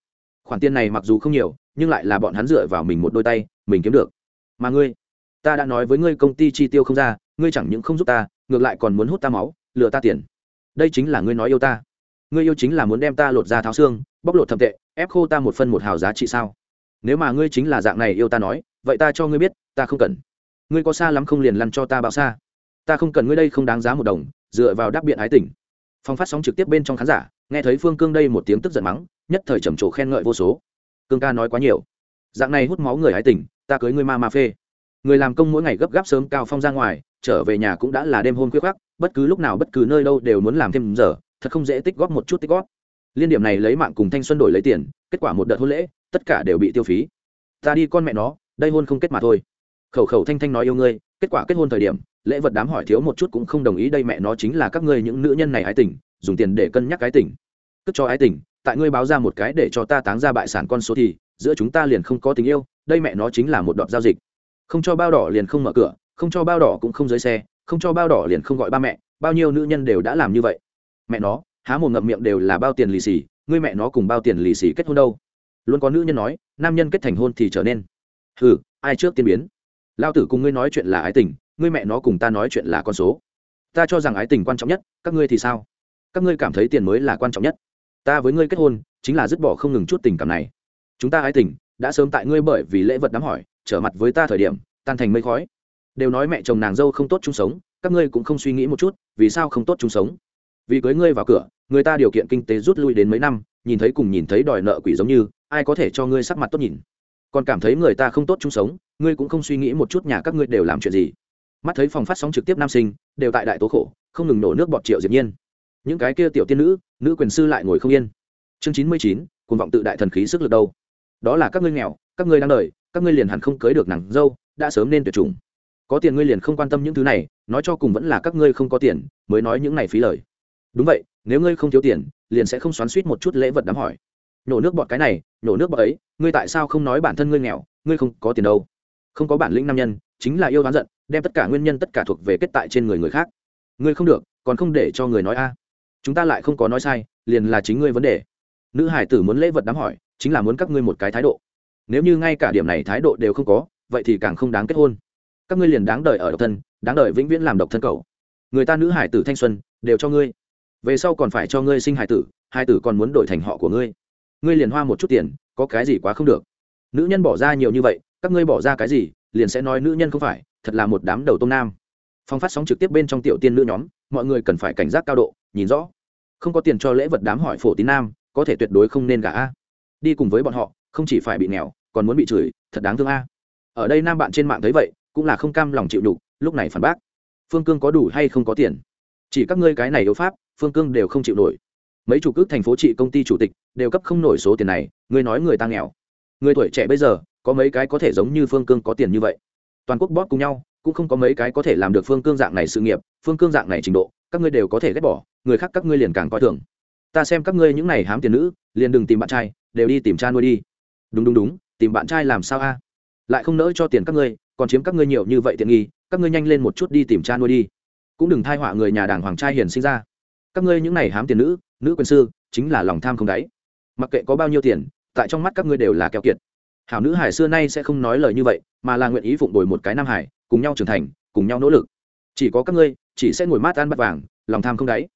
Khoản tiền này mặc dù không nhiều, nhưng lại là bọn hắn dựa vào mình một đôi tay, mình kiếm được. Mà ngươi, ta đã nói với ngươi công ty chi tiêu không ra, ngươi chẳng những không giúp ta, ngược lại còn muốn hút ta máu, lừa ta tiền đây chính là ngươi nói yêu ta. Ngươi yêu chính là muốn đem ta lột ra tháo xương, bóc lột thậm tệ, ép khô ta một phân một hào giá trị sao? Nếu mà ngươi chính là dạng này yêu ta nói, vậy ta cho ngươi biết, ta không cần. Ngươi có xa lắm không liền lăn cho ta bao xa? Ta không cần ngươi đây không đáng giá một đồng, dựa vào đáp biện ái tình. Phong phát sóng trực tiếp bên trong khán giả, nghe thấy phương cương đây một tiếng tức giận mắng, nhất thời trầm trồ khen ngợi vô số. Cương ca nói quá nhiều. Dạng này hút máu người ái tình, ta cưới ngươi ma ma phê. Người làm công mỗi ngày gấp gáp sớm cao phong ra ngoài, trở về nhà cũng đã là đêm hôm khuya khắc bất cứ lúc nào bất cứ nơi đâu đều muốn làm thêm giờ, thật không dễ tích góp một chút tích góp. Liên điểm này lấy mạng cùng thanh xuân đổi lấy tiền, kết quả một đợt hôn lễ, tất cả đều bị tiêu phí. Ta đi con mẹ nó, đây hôn không kết mà thôi. Khẩu khẩu thanh thanh nói yêu ngươi, kết quả kết hôn thời điểm, lễ vật đám hỏi thiếu một chút cũng không đồng ý đây mẹ nó chính là các ngươi những nữ nhân này ái tình, dùng tiền để cân nhắc cái tình. Cất cho ái tình, tại ngươi báo ra một cái để cho ta táng ra bại sản con số thì, giữa chúng ta liền không có tình yêu, đây mẹ nó chính là một đoạn giao dịch. Không cho bao đỏ liền không mở cửa, không cho bao đỏ cũng không dưới xe không cho bao đỏ liền không gọi ba mẹ, bao nhiêu nữ nhân đều đã làm như vậy. Mẹ nó, há một ngậm miệng đều là bao tiền lì xì, ngươi mẹ nó cùng bao tiền lì xì kết hôn đâu? Luôn có nữ nhân nói, nam nhân kết thành hôn thì trở nên. Hừ, ai trước tiên biến? Lao tử cùng ngươi nói chuyện là ái tình, ngươi mẹ nó cùng ta nói chuyện là con số. Ta cho rằng ái tình quan trọng nhất, các ngươi thì sao? Các ngươi cảm thấy tiền mới là quan trọng nhất. Ta với ngươi kết hôn, chính là dứt bỏ không ngừng chút tình cảm này. Chúng ta ái tình, đã sớm tại ngươi bởi vì lễ vật đám hỏi, trở mặt với ta thời điểm, tan thành mây khói đều nói mẹ chồng nàng dâu không tốt chung sống, các ngươi cũng không suy nghĩ một chút, vì sao không tốt chung sống? Vì cưới ngươi vào cửa, người ta điều kiện kinh tế rút lui đến mấy năm, nhìn thấy cùng nhìn thấy đòi nợ quỷ giống như, ai có thể cho ngươi sắc mặt tốt nhìn? Còn cảm thấy người ta không tốt chung sống, ngươi cũng không suy nghĩ một chút nhà các ngươi đều làm chuyện gì? Mắt thấy phòng phát sóng trực tiếp nam sinh, đều tại đại tố khổ, không ngừng nổ nước bọt triệu diệp nhiên. Những cái kia tiểu tiên nữ nữ quyền sư lại ngồi không yên. Chương chín mươi chín cùng vọng tự đại thần khí sức lực đâu? Đó là các ngươi nghèo, các ngươi đang đợi, các ngươi liền hẳn không cưới được nàng dâu, đã sớm nên tuyệt chủng có tiền ngươi liền không quan tâm những thứ này, nói cho cùng vẫn là các ngươi không có tiền, mới nói những này phí lời. Đúng vậy, nếu ngươi không thiếu tiền, liền sẽ không xoắn suýt một chút lễ vật đám hỏi. Nhổ nước bọt cái này nhổ nước bọt ấy, ngươi tại sao không nói bản thân ngươi nghèo, ngươi không có tiền đâu? Không có bản lĩnh nam nhân, chính là yêu đoán giận, đem tất cả nguyên nhân tất cả thuộc về kết tại trên người người khác. Ngươi không được, còn không để cho người nói a. Chúng ta lại không có nói sai, liền là chính ngươi vấn đề. Nữ hải tử muốn lễ vật đám hỏi, chính là muốn các ngươi một cái thái độ. Nếu như ngay cả điểm này thái độ đều không có, vậy thì càng không đáng kết hôn các ngươi liền đáng đợi ở độc thân, đáng đợi vĩnh viễn làm độc thân cầu người ta nữ hải tử thanh xuân, đều cho ngươi. Về sau còn phải cho ngươi sinh hải tử hải tử còn muốn đổi thành họ của ngươi. Ngươi liền hoa một chút tiền, có cái gì quá không được. Nữ nhân bỏ ra nhiều như vậy, các ngươi bỏ ra cái gì, liền sẽ nói nữ nhân không phải, thật là một đám đầu tôm nam. Phong phát sóng trực tiếp bên trong tiểu tiên nữ nhóm, mọi người cần phải cảnh giác cao độ, nhìn rõ. Không có tiền cho lễ vật đám hỏi phổ tín nam, có thể tuyệt đối không nên gả a. Đi cùng với bọn họ, không chỉ phải bị nghèo, còn muốn bị chửi, thật đáng thương a. Ở đây nam bạn trên mạng thấy vậy cũng là không cam lòng chịu đục lúc này phản bác. Phương cương có đủ hay không có tiền? Chỉ các ngươi cái này yếu pháp, phương cương đều không chịu nổi. Mấy chủ cước thành phố trị công ty chủ tịch đều cấp không nổi số tiền này, ngươi nói người ta nghèo. Người tuổi trẻ bây giờ, có mấy cái có thể giống như phương cương có tiền như vậy? Toàn quốc bóp cùng nhau, cũng không có mấy cái có thể làm được phương cương dạng này sự nghiệp, phương cương dạng này trình độ, các ngươi đều có thể ghét bỏ, người khác các ngươi liền càng coi thường. Ta xem các ngươi những này hám tiền nữ, liền đừng tìm bạn trai, đều đi tìm cha nuôi đi. Đúng đúng đúng, tìm bạn trai làm sao a? Lại không nỡ cho tiền các ngươi còn chiếm các ngươi nhiều như vậy tiện nghi, các ngươi nhanh lên một chút đi tìm cha nuôi đi. Cũng đừng thai họa người nhà đàng hoàng trai hiền sinh ra. Các ngươi những này hám tiền nữ nữ quyền sư, chính là lòng tham không đáy. Mặc kệ có bao nhiêu tiền, tại trong mắt các ngươi đều là keo kiệt. Hảo nữ hải xưa nay sẽ không nói lời như vậy, mà là nguyện ý phụng đổi một cái nam hải cùng nhau trưởng thành, cùng nhau nỗ lực. Chỉ có các ngươi, chỉ sẽ ngồi mát ăn bắt vàng, lòng tham không đáy.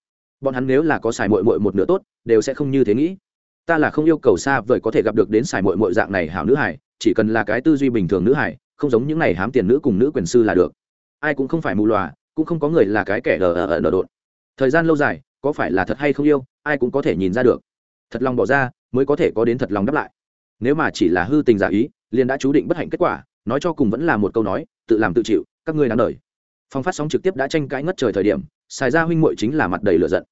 Bọn hắn nếu là có xài mội mội một nửa tốt, đều sẽ không như thế nghĩ. Ta là không yêu cầu xa vời có thể gặp được đến xài mội mội dạng này hảo nữ hải chỉ cần là cái tư duy bình thường nữ hải không giống những này hám tiền nữ cùng nữ quyền sư là được. Ai cũng không phải mù lòa, cũng không có người là cái kẻ lờ ở nở đột thời gian lâu dài, có phải là thật hay không yêu, ai cũng có thể nhìn ra được. Thật lòng bỏ ra, mới có thể có đến thật lòng đáp lại. Nếu mà chỉ là hư tình giả ý, liền đã chú định bất hạnh kết quả, nói cho cùng vẫn là một câu nói, tự làm tự chịu, các ngươi đáng đời. Phong phát sóng trực tiếp đã tranh cãi ngất trời thời điểm xài ra huynh muội chính là mặt đầy lửa giận.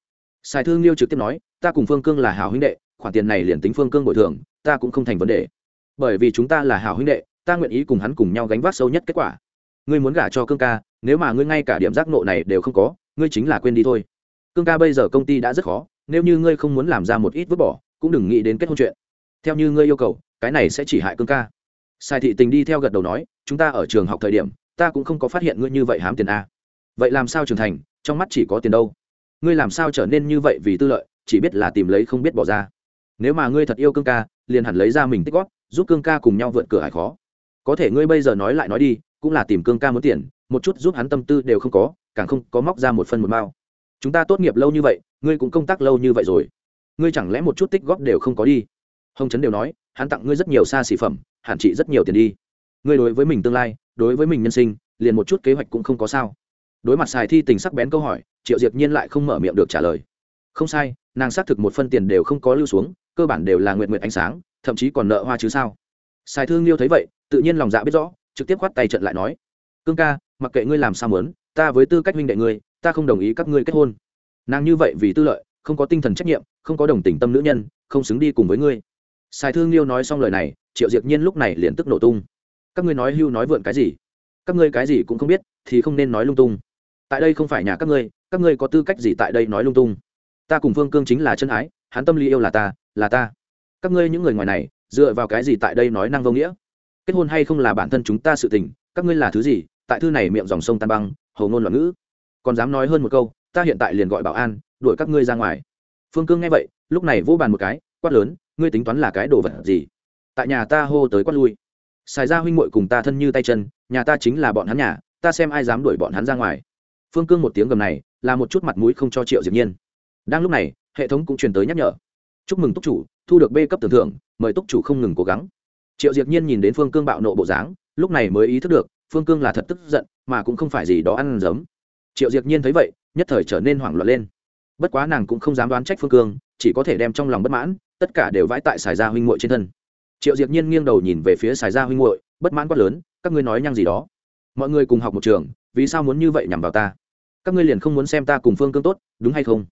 Xài thương liêu trực tiếp nói, ta cùng phương cương là hảo huynh đệ, khoản tiền này liền tính phương cương bồi thường, ta cũng không thành vấn đề. Bởi vì chúng ta là hảo huynh đệ ta nguyện ý cùng hắn cùng nhau gánh vác sâu nhất kết quả. Ngươi muốn gả cho cương ca, nếu mà ngươi ngay cả điểm giác nộ này đều không có, ngươi chính là quên đi thôi. Cương ca bây giờ công ty đã rất khó, nếu như ngươi không muốn làm ra một ít vứt bỏ, cũng đừng nghĩ đến kết hôn chuyện. Theo như ngươi yêu cầu, cái này sẽ chỉ hại cương ca. Sai thị tình đi theo gật đầu nói, chúng ta ở trường học thời điểm, ta cũng không có phát hiện ngươi như vậy hám tiền a. Vậy làm sao trưởng thành, trong mắt chỉ có tiền đâu? Ngươi làm sao trở nên như vậy vì tư lợi, chỉ biết là tìm lấy không biết bỏ ra. Nếu mà ngươi thật yêu cương ca, liền hẳn lấy ra mình tích góp, giúp cương ca cùng nhau vượt cửa hải khó có thể ngươi bây giờ nói lại nói đi, cũng là tìm cương ca muốn tiền, một chút giúp hắn tâm tư đều không có, càng không có móc ra một phân một mao. Chúng ta tốt nghiệp lâu như vậy, ngươi cũng công tác lâu như vậy rồi. Ngươi chẳng lẽ một chút tích góp đều không có đi? Hồng trấn đều nói, hắn tặng ngươi rất nhiều xa xỉ phẩm hạn trị rất nhiều tiền đi. Ngươi đối với mình tương lai, đối với mình nhân sinh, liền một chút kế hoạch cũng không có sao. Đối mặt xài thi tình sắc bén câu hỏi, triệu diệp nhiên lại không mở miệng được trả lời. Không sai, nàng xác thực một phân tiền đều không có lưu xuống, cơ bản đều là nguyện nguyện ánh sáng, thậm chí còn nợ hoa chứ sao? Xài thương liêu thấy vậy tự nhiên lòng dạ biết rõ, trực tiếp khoát tay trận lại nói, cương ca, mặc kệ ngươi làm sao muốn, ta với tư cách huynh đệ ngươi, ta không đồng ý các ngươi kết hôn. Nàng như vậy vì tư lợi, không có tinh thần trách nhiệm, không có đồng tình tâm nữ nhân, không xứng đi cùng với ngươi. Xài thương liêu nói xong lời này, triệu diệp nhiên lúc này liền tức nổ tung. Các ngươi nói hưu nói vượn cái gì? Các ngươi cái gì cũng không biết, thì không nên nói lung tung. Tại đây không phải nhà các ngươi các ngươi có tư cách gì tại đây nói lung tung? Ta cùng phương cương chính là chân ái, hắn tâm lý yêu là ta là ta. Các ngươi những người ngoài này, dựa vào cái gì tại đây nói năng vô nghĩa? Kết hôn hay không là bản thân chúng ta sự tình, các ngươi là thứ gì, tại thư này miệng dòng sông tan băng hầu ngôn loạn ngữ. Còn dám nói hơn một câu, ta hiện tại liền gọi bảo an, đuổi các ngươi ra ngoài. Phương cương nghe vậy, lúc này vỗ bàn một cái, quát lớn, ngươi tính toán là cái đồ vật gì? Tại nhà ta hô tới quát lui. Xài ra huynh muội cùng ta thân như tay chân, nhà ta chính là bọn hắn nhà, ta xem ai dám đuổi bọn hắn ra ngoài. Phương cương một tiếng gầm này, là một chút mặt mũi không cho triệu diệp nhiên. Đang lúc này, hệ thống cũng truyền tới nhắc nhở. Chúc mừng túc chủ, thu được b cấp tưởng thưởng, mời túc chủ không ngừng cố gắng triệu Diệc nhiên nhìn đến phương cương bạo nộ bộ dáng, lúc này mới ý thức được, phương cương là thật tức giận, mà cũng không phải gì đó ăn giấm. Triệu Diệc nhiên thấy vậy, nhất thời trở nên hoảng loạn lên. Bất quá nàng cũng không dám đoán trách phương cương, chỉ có thể đem trong lòng bất mãn, tất cả đều vãi tại xài gia huynh muội trên thân. Triệu Diệc nhiên nghiêng đầu nhìn về phía xài gia huynh muội, bất mãn quát lớn, các ngươi nói nhăng gì đó? Mọi người cùng học một trường, vì sao muốn như vậy nhằm vào ta? Các ngươi liền không muốn xem ta cùng phương cương tốt, đúng hay không?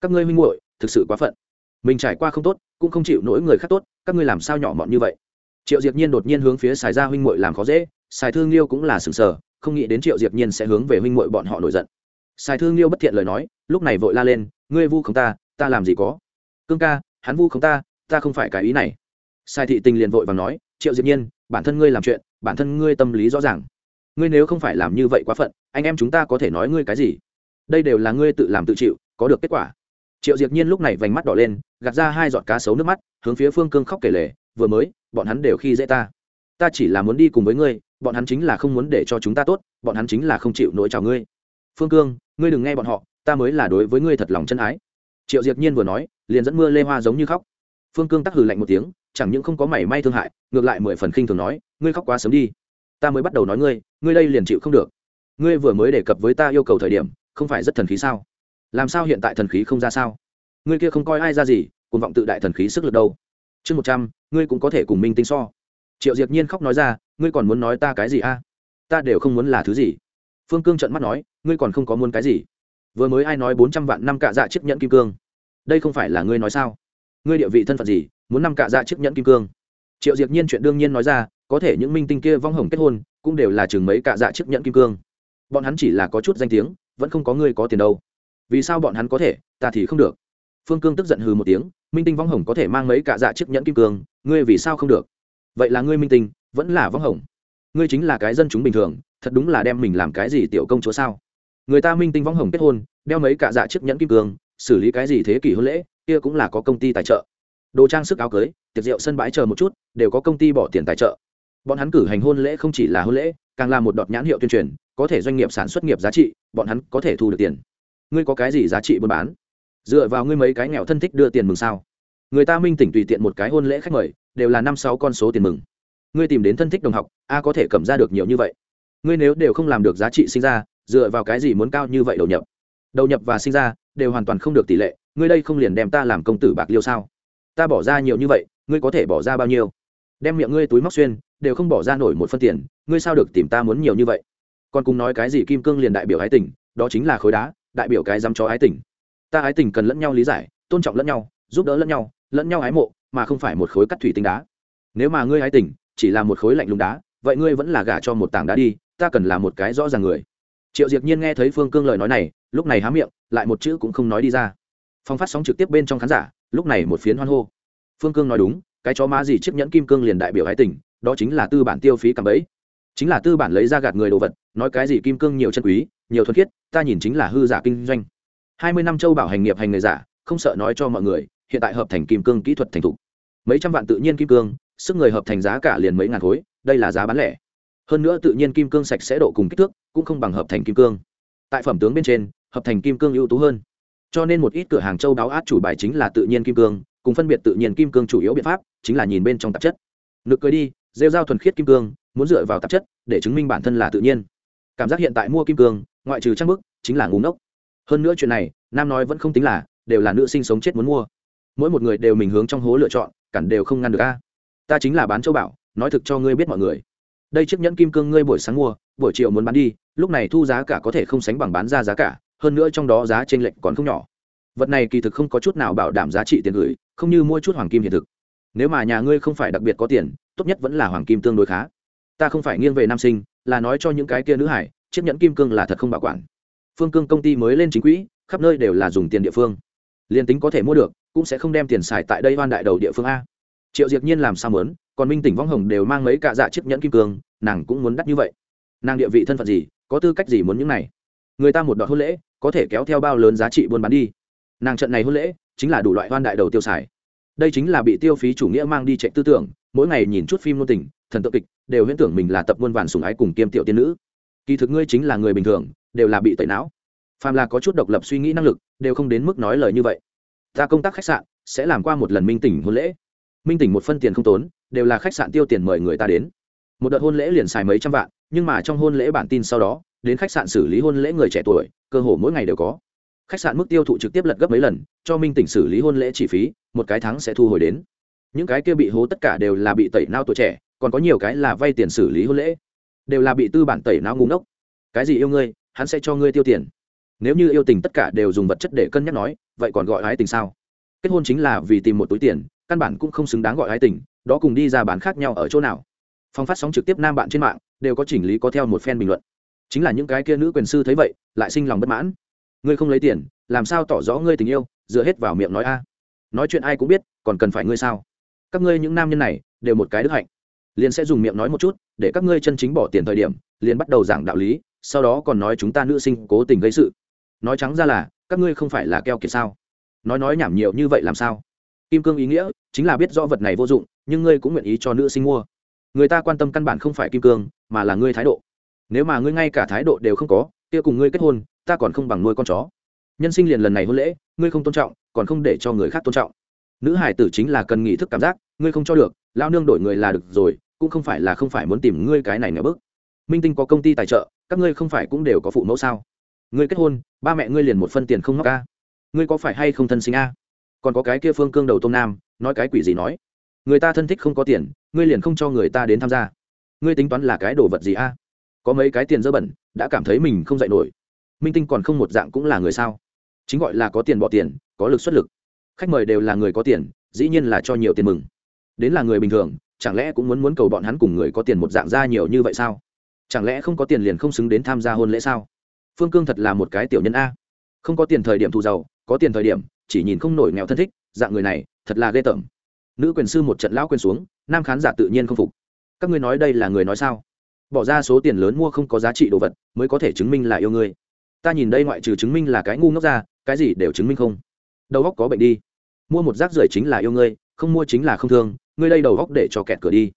Các ngươi huynh muội, thực sự quá phận. Mình trải qua không tốt, cũng không chịu nỗi người khác tốt, các ngươi làm sao nhỏ mọn như vậy? Triệu diệp nhiên đột nhiên hướng phía xài gia huynh muội làm khó dễ xài thương liêu cũng là sừng sờ, không nghĩ đến triệu diệp nhiên sẽ hướng về huynh muội bọn họ nổi giận. Xài thương liêu bất thiện lời nói, lúc này vội la lên, ngươi vu không ta ta làm gì có? Cương ca, hắn vu không ta ta không phải cái ý này. Sai thị tình liền vội vàng nói, triệu diệp nhiên, bản thân ngươi làm chuyện, bản thân ngươi tâm lý rõ ràng. Ngươi nếu không phải làm như vậy quá phận, anh em chúng ta có thể nói ngươi cái gì? Đây đều là ngươi tự làm tự chịu, có được kết quả. Triệu diệp nhiên lúc này vành mắt đỏ lên, gạt ra hai giọt cá sấu nước mắt, hướng phía phương cương khóc kể lể vừa mới, bọn hắn đều khi dễ ta. Ta chỉ là muốn đi cùng với ngươi, bọn hắn chính là không muốn để cho chúng ta tốt, bọn hắn chính là không chịu nỗi chào ngươi. Phương cương, ngươi đừng nghe bọn họ, ta mới là đối với ngươi thật lòng chân ái. Triệu diệp nhiên vừa nói, liền dẫn mưa lê hoa giống như khóc. Phương cương tắc hừ lạnh một tiếng, chẳng những không có mảy may thương hại, ngược lại mười phần khinh thường nói, ngươi khóc quá sớm đi. Ta mới bắt đầu nói ngươi ngươi đây liền chịu không được. Ngươi vừa mới đề cập với ta yêu cầu thời điểm, không phải rất thần khí sao? Làm sao hiện tại thần khí không ra sao? Ngươi kia không coi ai ra gì cùng vọng tự đại thần khí sức lực đâu? Chương một trăm, ngươi cũng có thể cùng minh tinh so. Triệu Diệt nhiên khóc nói ra, ngươi còn muốn nói ta cái gì a? Ta đều không muốn là thứ gì. Phương cương trận mắt nói, ngươi còn không có muốn cái gì. Vừa mới ai nói bốn trăm vạn năm cạ dạ chiếc nhẫn kim cương? Đây không phải là ngươi nói sao? Ngươi địa vị thân phận gì, muốn năm cạ dạ chiếc nhẫn kim cương? Triệu Diệt nhiên chuyện đương nhiên nói ra, có thể những minh tinh kia vong hồng kết hôn, cũng đều là chừng mấy cạ dạ chiếc nhẫn kim cương. Bọn hắn chỉ là có chút danh tiếng, vẫn không có ngươi có tiền đâu. Vì sao bọn hắn có thể, ta thì không được. Phương cương tức giận hừ một tiếng minh tinh Võng hồng có thể mang mấy cả dạ chiếc nhẫn kim cương, ngươi vì sao không được? Vậy là ngươi minh tinh, vẫn là Võng hồng. Ngươi chính là cái dân chúng bình thường, thật đúng là đem mình làm cái gì tiểu công chúa sao? Người ta minh tinh Võng hồng kết hôn, đeo mấy cả dạ chiếc nhẫn kim cương, xử lý cái gì thế kỷ hôn lễ, kia cũng là có công ty tài trợ. Đồ trang sức áo cưới, tiệc rượu sân bãi chờ một chút, đều có công ty bỏ tiền tài trợ. Bọn hắn cử hành hôn lễ không chỉ là hôn lễ, càng là một đọt nhãn hiệu tuyên truyền, có thể doanh nghiệp sản xuất nghiệp giá trị, bọn hắn có thể thu được tiền. Ngươi có cái gì giá trị buôn bán? Dựa vào ngươi mấy cái nghèo thân thích đưa tiền mừng sao? Người ta minh tỉnh tùy tiện một cái hôn lễ khách mời, đều là năm sáu con số tiền mừng. Ngươi tìm đến thân thích đồng học, a có thể cầm ra được nhiều như vậy. Ngươi nếu đều không làm được giá trị sinh ra, dựa vào cái gì muốn cao như vậy đầu nhập? Đầu nhập và sinh ra, đều hoàn toàn không được tỷ lệ, ngươi đây không liền đem ta làm công tử bạc liêu sao? Ta bỏ ra nhiều như vậy, ngươi có thể bỏ ra bao nhiêu? Đem miệng ngươi túi móc xuyên, đều không bỏ ra nổi một phân tiền, ngươi sao được tìm ta muốn nhiều như vậy? Còn cùng nói cái gì kim cương liền đại biểu ái tình, đó chính là khối đá, đại biểu cái dám cho ái tình ta ái tình cần lẫn nhau lý giải, tôn trọng lẫn nhau, giúp đỡ lẫn nhau lẫn nhau ái mộ, mà không phải một khối cắt thủy tinh đá. Nếu mà ngươi ái tình, chỉ là một khối lạnh lùng đá, vậy ngươi vẫn là gả cho một tảng đá đi, ta cần là một cái rõ ràng người. Triệu Diệc nhiên nghe thấy phương cương lời nói này, lúc này há miệng, lại một chữ cũng không nói đi ra. Phong phát sóng trực tiếp bên trong khán giả, lúc này một phiến hoan hô. Phương cương nói đúng, cái chó má gì chiếc nhẫn kim cương liền đại biểu ái tình, đó chính là tư bản tiêu phí cầm ấy chính là tư bản lấy ra gạt người đồ vật, nói cái gì kim cương nhiều chân quý, nhiều thuần khiết, ta nhìn chính là hư giả kinh doanh hai mươi năm châu bảo hành nghiệp hành nghề giả, không sợ nói cho mọi người, hiện tại hợp thành kim cương kỹ thuật thành thục. Mấy trăm vạn tự nhiên kim cương, sức người hợp thành giá cả liền mấy ngàn khối, đây là giá bán lẻ. Hơn nữa tự nhiên kim cương sạch sẽ độ cùng kích thước, cũng không bằng hợp thành kim cương. Tại phẩm tướng bên trên, hợp thành kim cương ưu tú hơn. Cho nên một ít cửa hàng châu đáo át chủ bài chính là tự nhiên kim cương, cùng phân biệt tự nhiên kim cương chủ yếu biện pháp, chính là nhìn bên trong tạp chất. Nực cười đi, rêu dao thuần khiết kim cương, muốn dựa vào tạp chất để chứng minh bản thân là tự nhiên. Cảm giác hiện tại mua kim cương, ngoại trừ trang bức, chính là ngúng ngốc hơn nữa chuyện này, nam nói vẫn không tính là, đều là nữ sinh sống chết muốn mua. Mỗi một người đều mình hướng trong hố lựa chọn, cản đều không ngăn được a. Ta chính là bán châu bảo, nói thực cho ngươi biết mọi người. Đây chiếc nhẫn kim cương ngươi buổi sáng mua, buổi chiều muốn bán đi, lúc này thu giá cả có thể không sánh bằng bán ra giá cả, hơn nữa trong đó giá t r ê n lệch còn không nhỏ. Vật này kỳ thực không có chút nào bảo đảm giá trị tiền gửi, không như mua chút hoàng kim hiện thực. Nếu mà nhà ngươi không phải đặc biệt có tiền, tốt nhất vẫn là hoàng kim tương đối khá. Ta không phải nghiêng về nam sinh, là nói cho những cái kia nữ hải, chiếc nhẫn kim cương là thật không bảo quản phương cương công ty mới lên chính quỹ, khắp nơi đều là dùng tiền địa phương. Liền tính có thể mua được, cũng sẽ không đem tiền xài tại đây hoan đại đầu địa phương a. Triệu diệt nhiên làm sao mớn còn minh tỉnh vong hồng đều mang mấy cạ dạ chiếc nhẫn kim cương, nàng cũng muốn đắt như vậy. Nàng địa vị thân phận gì, có tư cách gì muốn những này? Người ta một đoạn hôn lễ, có thể kéo theo bao lớn giá trị buôn bán đi. Nàng trận này hôn lễ, chính là đủ loại hoan đại đầu tiêu xài. Đây chính là bị tiêu phí chủ nghĩa mang đi chạy tư tưởng, mỗi ngày nhìn chút phim ngôn tình, thần tượng kịch, đều huyễn tưởng mình là tập muôn vàn sùng ái cùng kiêm tiểu tiên nữ. Kỳ thực ngươi chính là người bình thường đều là bị tẩy não. Phàm là có chút độc lập suy nghĩ năng lực, đều không đến mức nói lời như vậy. Ta công tác khách sạn, sẽ làm qua một lần minh tỉnh hôn lễ. Minh tỉnh một phân tiền không tốn, đều là khách sạn tiêu tiền mời người ta đến. Một đợt hôn lễ liền xài mấy trăm vạn, nhưng mà trong hôn lễ bản tin sau đó, đến khách sạn xử lý hôn lễ người trẻ tuổi, cơ hồ mỗi ngày đều có. Khách sạn mức tiêu thụ trực tiếp lật gấp mấy lần, cho minh tỉnh xử lý hôn lễ chi phí, một cái tháng sẽ thu hồi đến. Những cái kia bị hố tất cả đều là bị tẩy nao tuổi trẻ, còn có nhiều cái là vay tiền xử lý hôn lễ. Đều là bị tư bản tẩy nao ngúng ốc cái gì yêu ngươi? Hắn sẽ cho ngươi tiêu tiền. Nếu như yêu tình tất cả đều dùng vật chất để cân nhắc nói, vậy còn gọi ái tình sao? Kết hôn chính là vì tìm một túi tiền, căn bản cũng không xứng đáng gọi ái tình, đó cùng đi ra bán khác nhau ở chỗ nào. Phong phát sóng trực tiếp nam bạn trên mạng, đều có chỉnh lý có theo một phen bình luận. Chính là những cái kia nữ quyền sư thấy vậy, lại sinh lòng bất mãn. Ngươi không lấy tiền, làm sao tỏ rõ ngươi tình yêu, dựa hết vào miệng nói a? Nói chuyện ai cũng biết, còn cần phải ngươi sao? Các ngươi những nam nhân này, đều một cái đức hạnh liền sẽ dùng miệng nói một chút, để các ngươi chân chính bỏ tiền thời điểm, liền bắt đầu giảng đạo lý, sau đó còn nói chúng ta nữ sinh cố tình gây sự. Nói trắng ra là, các ngươi không phải là keo kiệt sao? Nói nói nhảm nhiều như vậy làm sao? Kim cương ý nghĩa chính là biết rõ vật này vô dụng, nhưng ngươi cũng nguyện ý cho nữ sinh mua. Người ta quan tâm căn bản không phải kim cương, mà là ngươi thái độ. Nếu mà ngươi ngay cả thái độ đều không có, kia cùng ngươi kết hôn, ta còn không bằng nuôi con chó. Nhân sinh liền lần này hôn lễ, ngươi không tôn trọng, còn không để cho người khác tôn trọng. Nữ hải tử chính là cần nghị thức cảm giác, ngươi không cho được lao nương đổi người là được rồi cũng không phải là không phải muốn tìm ngươi cái này nữa bước. Minh tinh có công ty tài trợ, các ngươi không phải cũng đều có phụ mẫu sao? Ngươi kết hôn, ba mẹ ngươi liền một phân tiền không mắc ca. Ngươi có phải hay không thân sinh a? Còn có cái kia phương cương đầu tôm nam, nói cái quỷ gì nói? Người ta thân thích không có tiền, ngươi liền không cho người ta đến tham gia. Ngươi tính toán là cái đồ vật gì a? Có mấy cái tiền dơ bẩn, đã cảm thấy mình không dạy nổi. Minh tinh còn không một dạng cũng là người sao? Chính gọi là có tiền bỏ tiền, có lực xuất lực. Khách mời đều là người có tiền, dĩ nhiên là cho nhiều tiền mừng. Đến là người bình thường chẳng lẽ cũng muốn muốn cầu bọn hắn cùng người có tiền một dạng ra nhiều như vậy sao? Chẳng lẽ không có tiền liền không xứng đến tham gia hôn lễ sao? Phương cương thật là một cái tiểu nhân a. Không có tiền thời điểm thù giàu, có tiền thời điểm, chỉ nhìn không nổi nghèo thân thích, dạng người này, thật là ghê tởm. Nữ quyền sư một trận lão quên xuống, nam khán giả tự nhiên không phục. Các ngươi nói đây là người nói sao? Bỏ ra số tiền lớn mua không có giá trị đồ vật, mới có thể chứng minh là yêu ngươi. Ta nhìn đây ngoại trừ chứng minh là cái ngu ngốc ra, cái gì đều chứng minh không? Đầu góc có bệnh đi. Mua một rác rưởi chính là yêu ngươi, không mua chính là không thương ngươi đây đầu góc để cho kẹt cửa đi.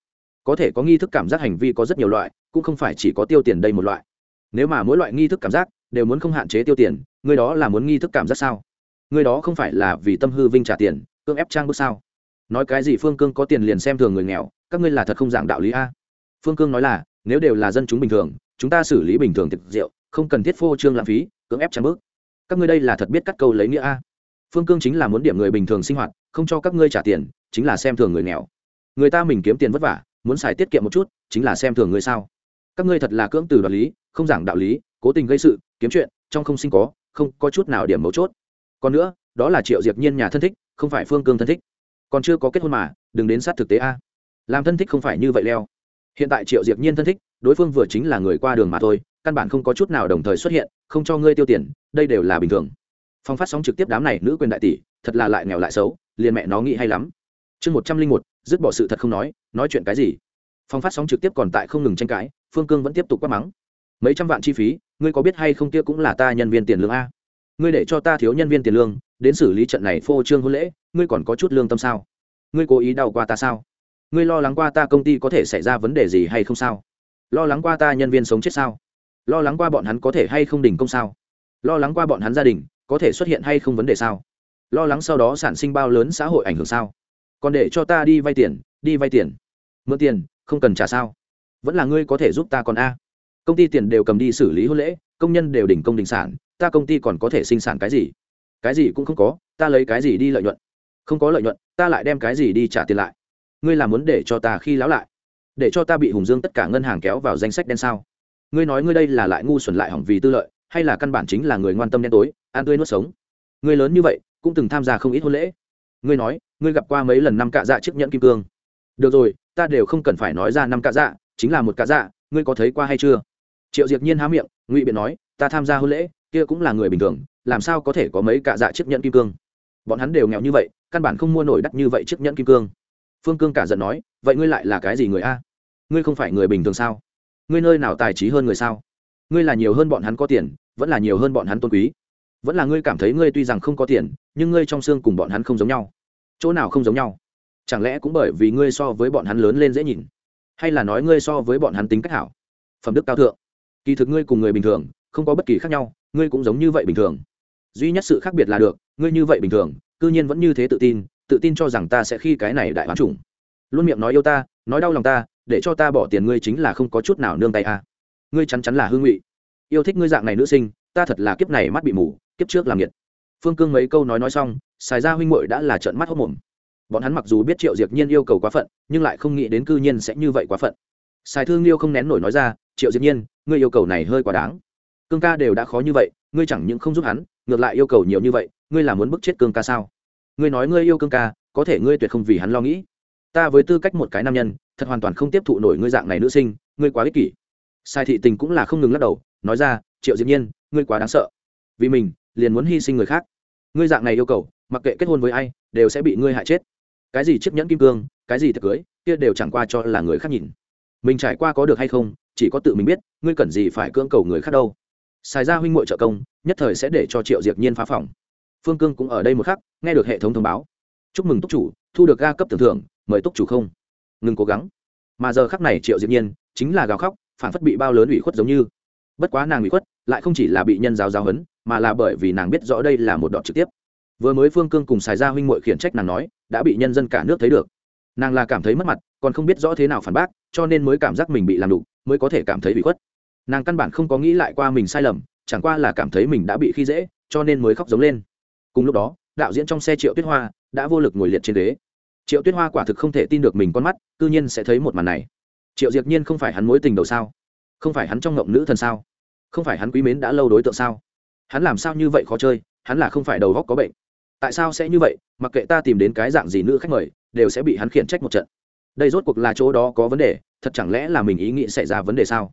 Có thể có nghi thức cảm giác hành vi có rất nhiều loại, cũng không phải chỉ có tiêu tiền đây một loại. Nếu mà mỗi loại nghi thức cảm giác đều muốn không hạn chế tiêu tiền, ngươi đó là muốn nghi thức cảm giác sao? Ngươi đó không phải là vì tâm hư vinh trả tiền, cưỡng ép trang bước sao? Nói cái gì phương cương có tiền liền xem thường người nghèo, các ngươi là thật không giảng đạo lý a. Phương cương nói là, nếu đều là dân chúng bình thường, chúng ta xử lý bình thường thực rượu, không cần thiết phô trương lãng phí, cưỡng ép trang bước các ngươi đây là thật biết cắt câu lấy nghĩa a. Phương cương chính là muốn điểm người bình thường sinh hoạt, không cho các ngươi trả tiền chính là xem thường người nghèo. Người ta mình kiếm tiền vất vả, muốn xài tiết kiệm một chút, chính là xem thường người sao? Các ngươi thật là cưỡng từ đoạt lý, không giảng đạo lý, cố tình gây sự, kiếm chuyện, trong không sinh có, không có chút nào điểm mấu chốt. Còn nữa, đó là triệu diệp nhiên nhà thân thích, không phải phương cương thân thích. Còn chưa có kết hôn mà, đừng đến sát thực tế a. Làm thân thích không phải như vậy leo. Hiện tại triệu diệp nhiên thân thích, đối phương vừa chính là người qua đường mà thôi, căn bản không có chút nào đồng thời xuất hiện, không cho ngươi tiêu tiền, đây đều là bình thường. Phong phát sóng trực tiếp đám này nữ quyền đại tỷ, thật là lại nghèo lại xấu, liền mẹ nó nghĩ hay lắm chương một trăm linh một, dứt bỏ sự thật không nói nói chuyện cái gì? Phong phát sóng trực tiếp còn tại không ngừng tranh cãi, phương cương vẫn tiếp tục quát mắng. Mấy trăm vạn chi phí, ngươi có biết hay không kia cũng là ta nhân viên tiền lương a? Ngươi để cho ta thiếu nhân viên tiền lương, đến xử lý trận này phô trương hôn lễ, ngươi còn có chút lương tâm sao? Ngươi cố ý đau qua ta sao? Ngươi lo lắng qua ta công ty có thể xảy ra vấn đề gì hay không sao? Lo lắng qua ta nhân viên sống chết sao? Lo lắng qua bọn hắn có thể hay không đình công sao? Lo lắng qua bọn hắn gia đình, có thể xuất hiện hay không vấn đề sao? Lo lắng sau đó sản sinh bao lớn xã hội ảnh hưởng sao? Còn để cho ta đi vay tiền, đi vay tiền. Mượn tiền, không cần trả sao. Vẫn là ngươi có thể giúp ta còn a. Công ty tiền đều cầm đi xử lý hôn lễ, công nhân đều đỉnh công đình sản, ta công ty còn có thể sinh sản cái gì? Cái gì cũng không có, ta lấy cái gì đi lợi nhuận? Không có lợi nhuận, ta lại đem cái gì đi trả tiền lại? Ngươi làm muốn để cho ta khi láo lại? Để cho ta bị hùng dương tất cả ngân hàng kéo vào danh sách đen sao? Ngươi nói ngươi đây là lại ngu xuẩn lại hỏng vì tư lợi, hay là căn bản chính là người ngoan tâm đen tối, ăn tươi nuốt sống? Ngươi lớn như vậy, cũng từng tham gia không ít hôn lễ. Ngươi nói ngươi gặp qua mấy lần năm cạ dạ chiếc nhẫn kim cương? Được rồi, ta đều không cần phải nói ra năm cạ dạ chính là một cạ dạ ngươi có thấy qua hay chưa? Triệu diệp nhiên há miệng, ngụy biện nói, ta tham gia hôn lễ, kia cũng là người bình thường, làm sao có thể có mấy cạ dạ chiếc nhẫn kim cương? Bọn hắn đều nghèo như vậy, căn bản không mua nổi đắt như vậy chiếc nhẫn kim cương. Phương cương cả giận nói, vậy ngươi lại là cái gì người a? Ngươi không phải người bình thường sao? Ngươi nơi nào tài trí hơn người sao? Ngươi là nhiều hơn bọn hắn có tiền, vẫn là nhiều hơn bọn hắn tôn quý. Vẫn là ngươi cảm thấy ngươi tuy rằng không có tiền, nhưng ngươi trong xương cùng bọn hắn không giống nhau chỗ nào không giống nhau? Chẳng lẽ cũng bởi vì ngươi so với bọn hắn lớn lên dễ nhìn? Hay là nói ngươi so với bọn hắn tính cách hảo? Phẩm đức cao thượng. Kỳ thực ngươi cùng người bình thường, không có bất kỳ khác nhau, ngươi cũng giống như vậy bình thường. Duy nhất sự khác biệt là được, ngươi như vậy bình thường, cư nhiên vẫn như thế tự tin tự tin cho rằng ta sẽ khi cái này đại hoán chủng. Luôn miệng nói yêu ta, nói đau lòng ta, để cho ta bỏ tiền ngươi chính là không có chút nào nương tay a à. ngươi chắn chắn là hương ngụy. Yêu thích ngươi dạng này nữ sinh, ta thật là kiếp này mắt bị mù, kiếp trước làm nghiệt. Phương cương mấy câu nói nói xong xài ra huynh muội đã là trợn mắt hốc mồm. Bọn hắn mặc dù biết triệu diệp nhiên yêu cầu quá phận, nhưng lại không nghĩ đến cư nhiên sẽ như vậy quá phận. Xài thương liêu không nén nổi nói ra, triệu diệp nhiên, ngươi yêu cầu này hơi quá đáng. Cương ca đều đã khó như vậy, ngươi chẳng những không giúp hắn, ngược lại yêu cầu nhiều như vậy, ngươi là muốn bức chết cương ca sao? Ngươi nói ngươi yêu cương ca, có thể ngươi tuyệt không vì hắn lo nghĩ. Ta với tư cách một cái nam nhân, thật hoàn toàn không tiếp thụ nổi ngươi dạng này nữ sinh, ngươi quá ích kỷ. Sai thị tình cũng là không ngừng lắc đầu, nói ra, triệu diệp nhiên, ngươi quá đáng sợ. Vì mình, liền muốn hy sinh người khác. Ngươi dạng này yêu cầu mặc kệ kết hôn với ai, đều sẽ bị ngươi hại chết. Cái gì chiếc nhẫn kim cương, cái gì thật cưới, kia đều chẳng qua cho là người khác nhìn. Mình trải qua có được hay không, chỉ có tự mình biết, ngươi cần gì phải cưỡng cầu người khác đâu. Xài ra huynh m trợ công, nhất thời sẽ để cho triệu diệp nhiên phá phòng. Phương cương cũng ở đây một khắc, nghe được hệ thống thông báo. Chúc mừng túc chủ, thu được ga cấp tưởng thưởng, mời túc chủ không? Ngừng cố gắng. Mà giờ khắc này triệu diệp nhiên chính là gào khóc, phản phất bị bao lớn ủy khuất giống như. Bất quá nàng ủy khuất, lại không chỉ là bị nhân giáo giáo hấn mà là bởi vì nàng biết rõ đây là một đoạn trực tiếp vừa mới phương cương cùng xài ra huynh muội khiển trách nàng nói, đã bị nhân dân cả nước thấy được. Nàng là cảm thấy mất mặt, còn không biết rõ thế nào phản bác, cho nên mới cảm giác mình bị làm đủ mới có thể cảm thấy bị khuất. Nàng căn bản không có nghĩ lại qua mình sai lầm, chẳng qua là cảm thấy mình đã bị khi dễ, cho nên mới khóc giống lên. Cùng lúc đó, đạo diễn trong xe triệu tuyết hoa đã vô lực ngồi liệt trên đế triệu tuyết hoa quả thực không thể tin được mình con mắt c ư nhiên sẽ thấy một màn này. Triệu diệt nhiên không phải hắn mối tình đầu sao? Không phải hắn trong ngộng nữ thần sao? Không phải hắn quý mến đã lâu đối tượng sao? Hắn làm sao như vậy khó chơi, hắn là không phải đầu góc có bệnh tại sao sẽ như vậy, mặc kệ ta tìm đến cái dạng gì nữ khách mời, đều sẽ bị hắn khiển trách một trận. Đây rốt cuộc là chỗ đó có vấn đề, thật chẳng lẽ là mình ý nghĩ xảy ra vấn đề sao?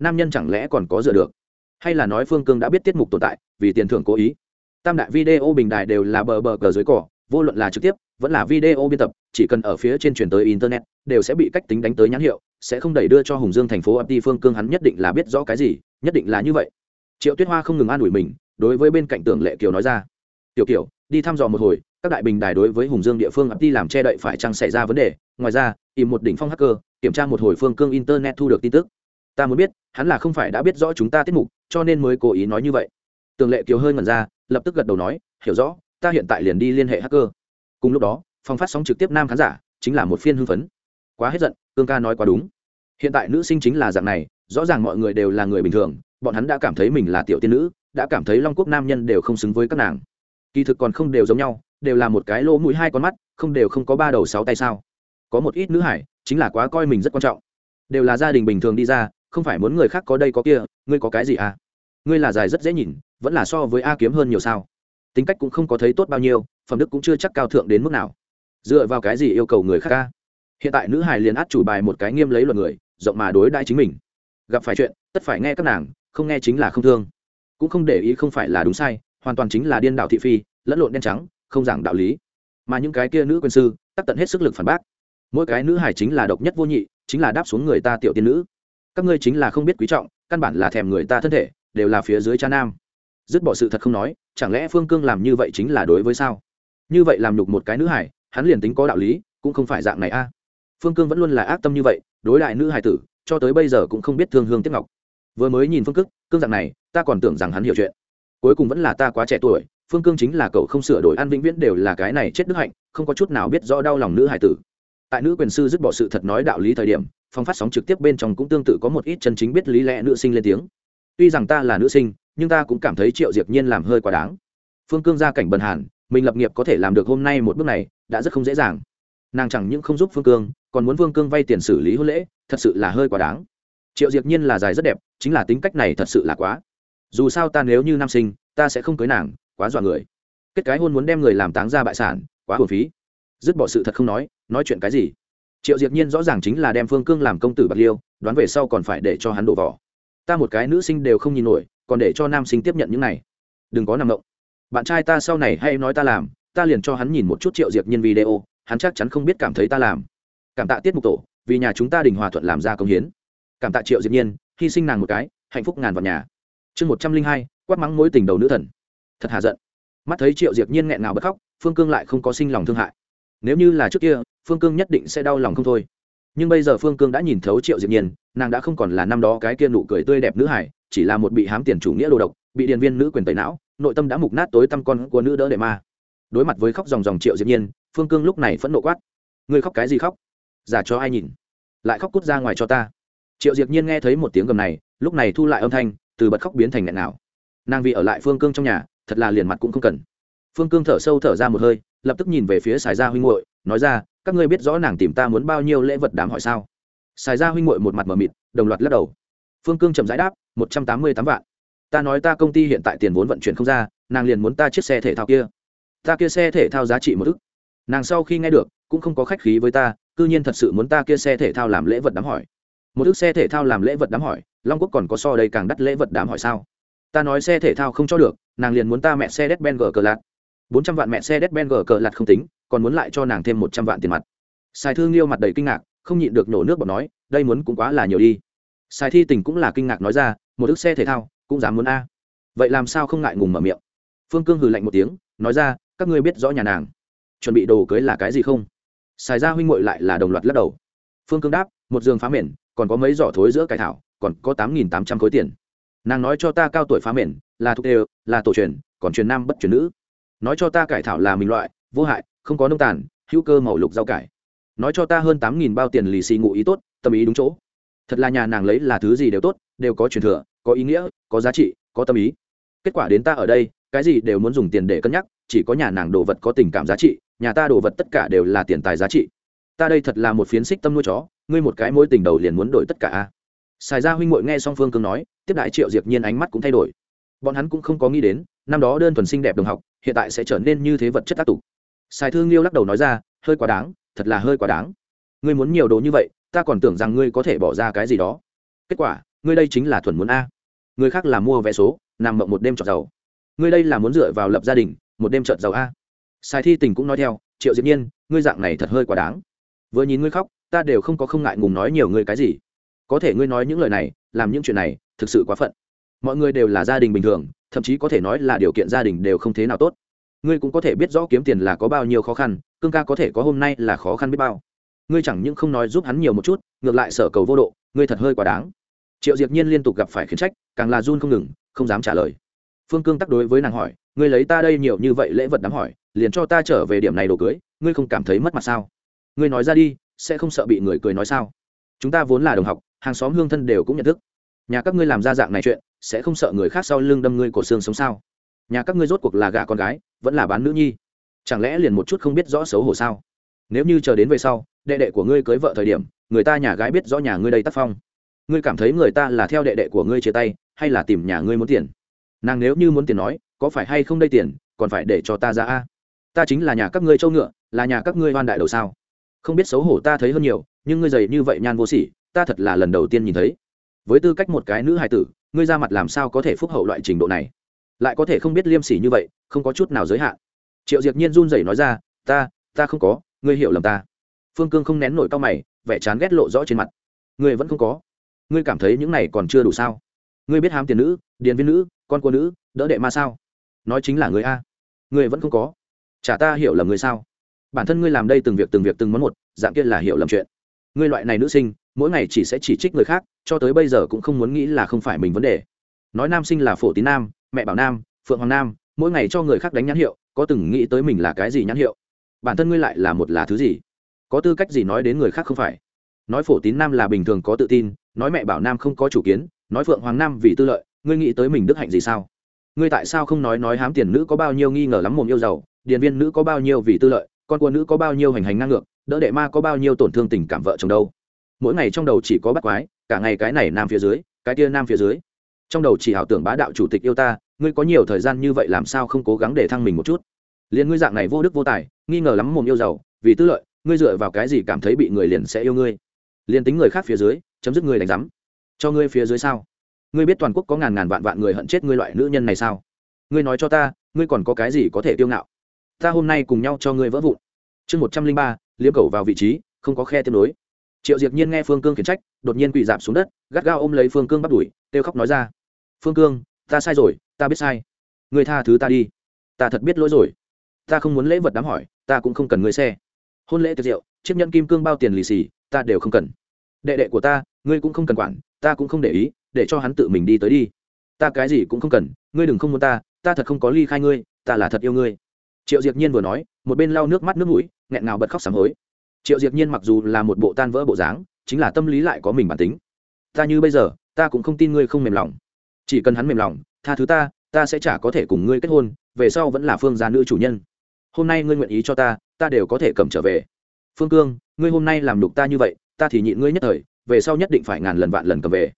Nam nhân chẳng lẽ còn có dựa được? Hay là nói phương cương đã biết tiết mục tồn tại, vì tiền thưởng cố ý? Tam đại video bình đài đều là bờ bờ cờ dưới cỏ, vô luận là trực tiếp, vẫn là video biên tập, chỉ cần ở phía trên truyền tới internet, đều sẽ bị cách tính đánh tới nhãn hiệu, sẽ không đẩy đưa cho hùng dương thành phố ập đi phương cương hắn nhất định là biết rõ cái gì, nhất định là như vậy. Triệu tuyết hoa không ngừng an ủi mình, đối với bên cạnh tưởng lệ kiều nói ra. Tiểu kiều đi thăm dò một hồi, các đại bình đài đối với hùng dương địa phương ập đi làm che đậy phải chăng xảy ra vấn đề. Ngoài ra, tìm một đỉnh phong hacker, kiểm tra một hồi phương cương internet thu được tin tức. Ta muốn biết, hắn là không phải đã biết rõ chúng ta tiết mục, cho nên mới cố ý nói như vậy. Tường lệ kiều hơi ngẩn ra, lập tức gật đầu nói, hiểu rõ, ta hiện tại liền đi liên hệ hacker. Cùng lúc đó, phòng phát sóng trực tiếp nam khán giả chính là một phiên hưng phấn. Quá hết giận, cương ca nói quá đúng. Hiện tại nữ sinh chính là dạng này, rõ ràng mọi người đều là người bình thường, bọn hắn đã cảm thấy mình là tiểu tiên nữ, đã cảm thấy long quốc nam nhân đều không xứng với các nàng kỳ thực còn không đều giống nhau, đều là một cái lỗ mũi hai con mắt, không đều không có ba đầu sáu tay sao. Có một ít nữ hải, chính là quá coi mình rất quan trọng. Đều là gia đình bình thường đi ra, không phải muốn người khác có đây có kia, ngươi có cái gì à? Ngươi là dài rất dễ nhìn, vẫn là so với a kiếm hơn nhiều sao? Tính cách cũng không có thấy tốt bao nhiêu, phẩm đức cũng chưa chắc cao thượng đến mức nào. Dựa vào cái gì yêu cầu người khác ca? Hiện tại nữ hải liền át chủ bài một cái nghiêm lấy luật người, rộng mà đối đãi chính mình. Gặp phải chuyện, tất phải nghe các nàng, không nghe chính là không thương. Cũng không để ý không phải là đúng sai hoàn toàn chính là điên đạo thị phi, lẫn lộn đen trắng, không giảng đạo lý. Mà những cái kia nữ quân sư, tắc tận hết sức lực phản bác. Mỗi cái nữ hải chính là độc nhất vô nhị, chính là đáp xuống người ta tiểu tiên nữ. Các ngươi chính là không biết quý trọng, căn bản là thèm người ta thân thể, đều là phía dưới cha nam. Dứt bỏ sự thật không nói, chẳng lẽ phương cương làm như vậy chính là đối với sao? Như vậy làm nhục một cái nữ hải hắn liền tính có đạo lý, cũng không phải dạng này a. Phương cương vẫn luôn là ác tâm như vậy, đối lại nữ hải tử, cho tới bây giờ cũng không biết thương hương tiếp ngọc. Vừa mới nhìn phương cức cương dạng này, ta còn tưởng rằng hắn hiểu chuyện cuối cùng vẫn là ta quá trẻ tuổi, phương cương chính là cậu không sửa đổi an vĩnh viễn đều là cái này chết đức hạnh, không có chút nào biết rõ đau lòng nữ hải tử. Tại nữ quyền sư dứt bỏ sự thật nói đạo lý thời điểm, phong phát sóng trực tiếp bên trong cũng tương tự có một ít chân chính biết lý lẽ nữ sinh lên tiếng. Tuy rằng ta là nữ sinh, nhưng ta cũng cảm thấy triệu diệp nhiên làm hơi quá đáng. Phương cương gia cảnh bần hàn, mình lập nghiệp có thể làm được hôm nay một bước này, đã rất không dễ dàng. Nàng chẳng những không giúp phương cương, còn muốn phương cương vay tiền xử lý hôn lễ, thật sự là hơi quá đáng. Triệu diệp nhiên là dài rất đẹp, chính là tính cách này thật sự là quá dù sao ta nếu như nam sinh, ta sẽ không cưới nàng, quá dọa người. Kết cái hôn muốn đem người làm táng ra bại sản, quá hồn phí. Dứt bỏ sự thật không nói nói chuyện cái gì? Triệu diệp nhiên rõ ràng chính là đem phương cương làm công tử bạc liêu, đoán về sau còn phải để cho hắn đổ vỏ. Ta một cái nữ sinh đều không nhìn nổi, còn để cho nam sinh tiếp nhận những này. Đừng có nằm động bạn trai ta sau này hay nói ta làm, ta liền cho hắn nhìn một chút triệu diệp nhiên video, hắn chắc chắn không biết cảm thấy ta làm. Cảm tạ tiết mục tổ, vì nhà chúng ta đình hòa thuận làm ra công hiến. Cảm tạ triệu diệp nhiên, hy sinh nàng một cái, hạnh phúc ngàn vào nhà chương một trăm linh hai, quát mắng mối tình đầu nữ thần. Thật hà giận. Mắt thấy triệu diệp nhiên nghẹn ngào bật khóc, phương cương lại không có sinh lòng thương hại. Nếu như là trước kia, phương cương nhất định sẽ đau lòng không thôi. Nhưng bây giờ phương cương đã nhìn thấu triệu diệp nhiên, nàng đã không còn là năm đó cái kia nụ cười tươi đẹp nữ hải chỉ là một bị hám tiền chủ nghĩa đồ độc, bị điện viên nữ quyền tẩy não, nội tâm đã mục nát tối tăm con của nữ đỡ đệ ma. Đối mặt với khóc dòng dòng triệu diệp nhiên, phương cương lúc này phẫn nộ quát. Ngươi khóc cái gì khóc? Giả cho ai nhìn? Lại khóc cút ra ngoài cho ta. Triệu diệp nhiên nghe thấy một tiếng gầm này, lúc này thu lại âm thanh từ bật khóc biến thành nghẹn nào nàng vì ở lại phương cương trong nhà, thật là liền mặt cũng không cần. Phương cương thở sâu thở ra một hơi, lập tức nhìn về phía sài gia huynh hội nói ra, các ngươi biết rõ nàng tìm ta muốn bao nhiêu lễ vật đám hỏi sao? Sài gia huynh hội một mặt mờ mịt, đồng loạt lắc đầu. Phương cương chậm rãi đáp, một trăm tám mươi tám vạn. Ta nói ta công ty hiện tại tiền vốn vận chuyển không ra, nàng liền muốn ta chiếc xe thể thao kia. Ta kia xe thể thao giá trị một ức. Nàng sau khi nghe được, cũng không có khách khí với ta c nhiên thật sự muốn ta kia xe thể thao làm lễ vật đám hỏi. Một ức xe thể thao làm lễ vật đám hỏi long quốc còn có so đây càng đắt lễ vật đám hỏi sao? Ta nói xe thể thao không cho được, nàng liền muốn ta mẹ xe đét ben gờ cờ lạt. Bốn trăm vạn mẹ xe đét ben gờ cờ lạt không tính, còn muốn lại cho nàng thêm một trăm vạn tiền mặt. Sài thương liêu mặt đầy kinh ngạc, không nhịn được nổ nước bọt nói, đây muốn cũng quá là nhiều đi. Sài thi tình cũng là kinh ngạc nói ra, một ước xe thể thao, cũng dám muốn a. Vậy làm sao không ngại ngùng mở miệng? Phương cương hừ lạnh một tiếng, nói ra, các ngươi biết rõ nhà nàng. Chuẩn bị đồ cưới là cái gì không? Xài ra huynh ngội lại là đồng loạt lắc đầu. Phương cương đáp, một giường phá mền còn có mấy giỏ thối giữa cải thảo còn có tám nghìn tám trăm khối tiền. Nàng nói cho ta cao tuổi phá mền là thuộc đều, là tổ truyền, còn truyền nam bất truyền nữ. Nói cho ta cải thảo là mình loại, vô hại, không có nông tàn, hữu cơ màu lục rau cải. Nói cho ta hơn tám nghìn bao tiền lì xì ngụ ý tốt, tâm ý đúng chỗ. Thật là nhà nàng lấy là thứ gì đều tốt, đều có truyền thừa, có ý nghĩa, có giá trị, có tâm ý. Kết quả đến ta ở đây, cái gì đều muốn dùng tiền để cân nhắc, chỉ có nhà nàng đồ vật có tình cảm giá trị, nhà ta đồ vật tất cả đều là tiền tài giá trị. Ta đây thật là một phiến xích tâm nuôi chó, ngươi một cái mối tình đầu liền muốn đổi tất cả a xài ra huynh muội nghe song phương cương nói, tiếp đại triệu diệp nhiên ánh mắt cũng thay đổi. Bọn hắn cũng không có nghĩ đến, năm đó đơn thuần xinh đẹp đồng học, hiện tại sẽ trở nên như thế vật chất tác tục xài thương liêu lắc đầu nói ra, hơi quá đáng, thật là hơi quá đáng. Ngươi muốn nhiều đồ như vậy, ta còn tưởng rằng ngươi có thể bỏ ra cái gì đó. Kết quả, ngươi đây chính là thuần muốn a. Người khác là mua vé số, nằm mộng một đêm trọt giàu. Ngươi đây là muốn dựa vào lập gia đình, một đêm trợt giàu a. Sai thi tình cũng nói theo, triệu diệp nhiên, ngươi dạng này thật hơi quá đáng. Vừa nhìn ngươi khóc, ta đều không có không ngại ngùng nói nhiều ngươi cái gì có thể ngươi nói những lời này, làm những chuyện này, thực sự quá phận. Mọi người đều là gia đình bình thường, thậm chí có thể nói là điều kiện gia đình đều không thế nào tốt. Ngươi cũng có thể biết rõ kiếm tiền là có bao nhiêu khó khăn, cương ca có thể có hôm nay là khó khăn biết bao. Ngươi chẳng những không nói giúp hắn nhiều một chút, ngược lại sở cầu vô độ, ngươi thật hơi quá đáng. Triệu diệp nhiên liên tục gặp phải khiển trách, càng là run không ngừng, không dám trả lời. Phương cương tắc đối với nàng hỏi, ngươi lấy ta đây nhiều như vậy lễ vật đám hỏi, liền cho ta trở về điểm này đồ cưới, ngươi không cảm thấy mất mặt sao? Ngươi nói ra đi, sẽ không sợ bị người cười nói sao? Chúng ta vốn là đồng học hàng xóm hương thân đều cũng nhận thức. Nhà các ngươi làm ra dạng này chuyện, sẽ không sợ người khác sau lưng đâm ngươi cổ xương sống sao? Nhà các ngươi rốt cuộc là gả con gái, vẫn là bán nữ nhi? Chẳng lẽ liền một chút không biết rõ xấu hổ sao? Nếu như chờ đến về sau, đệ đệ của ngươi cưới vợ thời điểm, người ta nhà gái biết rõ nhà ngươi đây tác phong. Ngươi cảm thấy người ta là theo đệ đệ của ngươi chia tay, hay là tìm nhà ngươi muốn tiền? Nàng nếu như muốn tiền nói, có phải hay không đây tiền, còn phải để cho ta ra a? Ta chính là nhà các ngươi châu ngựa, là nhà các ngươi hoan đại đầu sao? Không biết xấu hổ ta thấy hơn nhiều, nhưng ngươi dày như vậy nhan vô sỉ ta thật là lần đầu tiên nhìn thấy. Với tư cách một cái nữ hài tử, ngươi ra mặt làm sao có thể phúc hậu loại trình độ này? Lại có thể không biết liêm sỉ như vậy, không có chút nào giới hạn. Triệu Diệt nhiên run rẩy nói ra, ta ta không có, ngươi hiểu lầm ta. Phương cương không nén nổi cao mày, vẻ chán ghét lộ rõ trên mặt. Ngươi vẫn không có. Ngươi cảm thấy những này còn chưa đủ sao? Ngươi biết hám tiền nữ, điền viên nữ, con cô nữ, đỡ đệ ma sao? Nói chính là người a. Ngươi vẫn không có. Chả ta hiểu lầm người sao? Bản thân ngươi làm đây từng việc từng việc từng món một, dạng kia là hiểu lầm chuyện. Ngươi loại này nữ sinh mỗi ngày chỉ sẽ chỉ trích người khác, cho tới bây giờ cũng không muốn nghĩ là không phải mình vấn đề. Nói nam sinh là phổ tín nam, mẹ bảo nam, phượng hoàng nam, mỗi ngày cho người khác đánh nhãn hiệu, có từng nghĩ tới mình là cái gì nhãn hiệu? Bản thân ngươi lại là một là thứ gì? Có tư cách gì nói đến người khác không phải? Nói phổ tín nam là bình thường có tự tin, nói mẹ bảo nam không có chủ kiến, nói phượng hoàng nam vì tư lợi, ngươi nghĩ tới mình đức hạnh gì sao? Ngươi tại sao không nói nói hám tiền nữ có bao nhiêu nghi ngờ lắm mồm yêu giàu, điền viên nữ có bao nhiêu vì tư lợi, con cua nữ có bao nhiêu hành hành ngang ngược, đỡ đệ ma có bao nhiêu tổn thương tình cảm vợ chồng đâu? Mỗi ngày trong đầu chỉ có bắt quái, cả ngày cái này nam phía dưới, cái kia nam phía dưới. Trong đầu chỉ ảo tưởng bá đạo chủ tịch yêu ta, ngươi có nhiều thời gian như vậy làm sao không cố gắng để thăng mình một chút? Liền ngươi dạng này vô đức vô tài, nghi ngờ lắm mồm yêu giàu, vì tư lợi, ngươi dựa vào cái gì cảm thấy bị người liền sẽ yêu ngươi? Liền tính người khác phía dưới, chấm dứt ngươi đánh giám. Cho ngươi phía dưới sao? Ngươi biết toàn quốc có ngàn ngàn vạn vạn người hận chết ngươi loại nữ nhân này sao? Ngươi nói cho ta, ngươi còn có cái gì có thể tiêu ngạo? Ta hôm nay cùng nhau cho ngươi vỡ vụn. Chương một trăm linh ba, liếm cầu vào vị trí, không có khe tiếp nối triệu diệp nhiên nghe phương cương khiển trách đột nhiên quỳ dạp xuống đất gắt gao ôm lấy phương cương bắt đuổi kêu khóc nói ra phương cương ta sai rồi ta biết sai người tha thứ ta đi ta thật biết lỗi rồi ta không muốn lễ vật đám hỏi ta cũng không cần người xe hôn lễ tiệc rượu chiếc nhẫn kim cương bao tiền lì xì ta đều không cần đệ đệ của ta ngươi cũng không cần quản ta cũng không để ý để cho hắn tự mình đi tới đi ta cái gì cũng không cần ngươi đừng không muốn ta ta thật không có ly khai ngươi ta là thật yêu ngươi triệu diệp nhiên vừa nói một bên lau nước mắt nước mũi nghẹn ngào bật khóc sám hối triệu diệp nhiên mặc dù là một bộ tan vỡ bộ dáng, chính là tâm lý lại có mình bản tính. Ta như bây giờ, ta cũng không tin ngươi không mềm lòng. Chỉ cần hắn mềm lòng, tha thứ ta ta sẽ chả có thể cùng ngươi kết hôn, về sau vẫn là phương gia nữ chủ nhân. Hôm nay ngươi nguyện ý cho ta ta đều có thể cầm trở về. Phương cương, ngươi hôm nay làm đục ta như vậy, ta thì nhịn ngươi nhất thời, về sau nhất định phải ngàn lần vạn lần cầm về.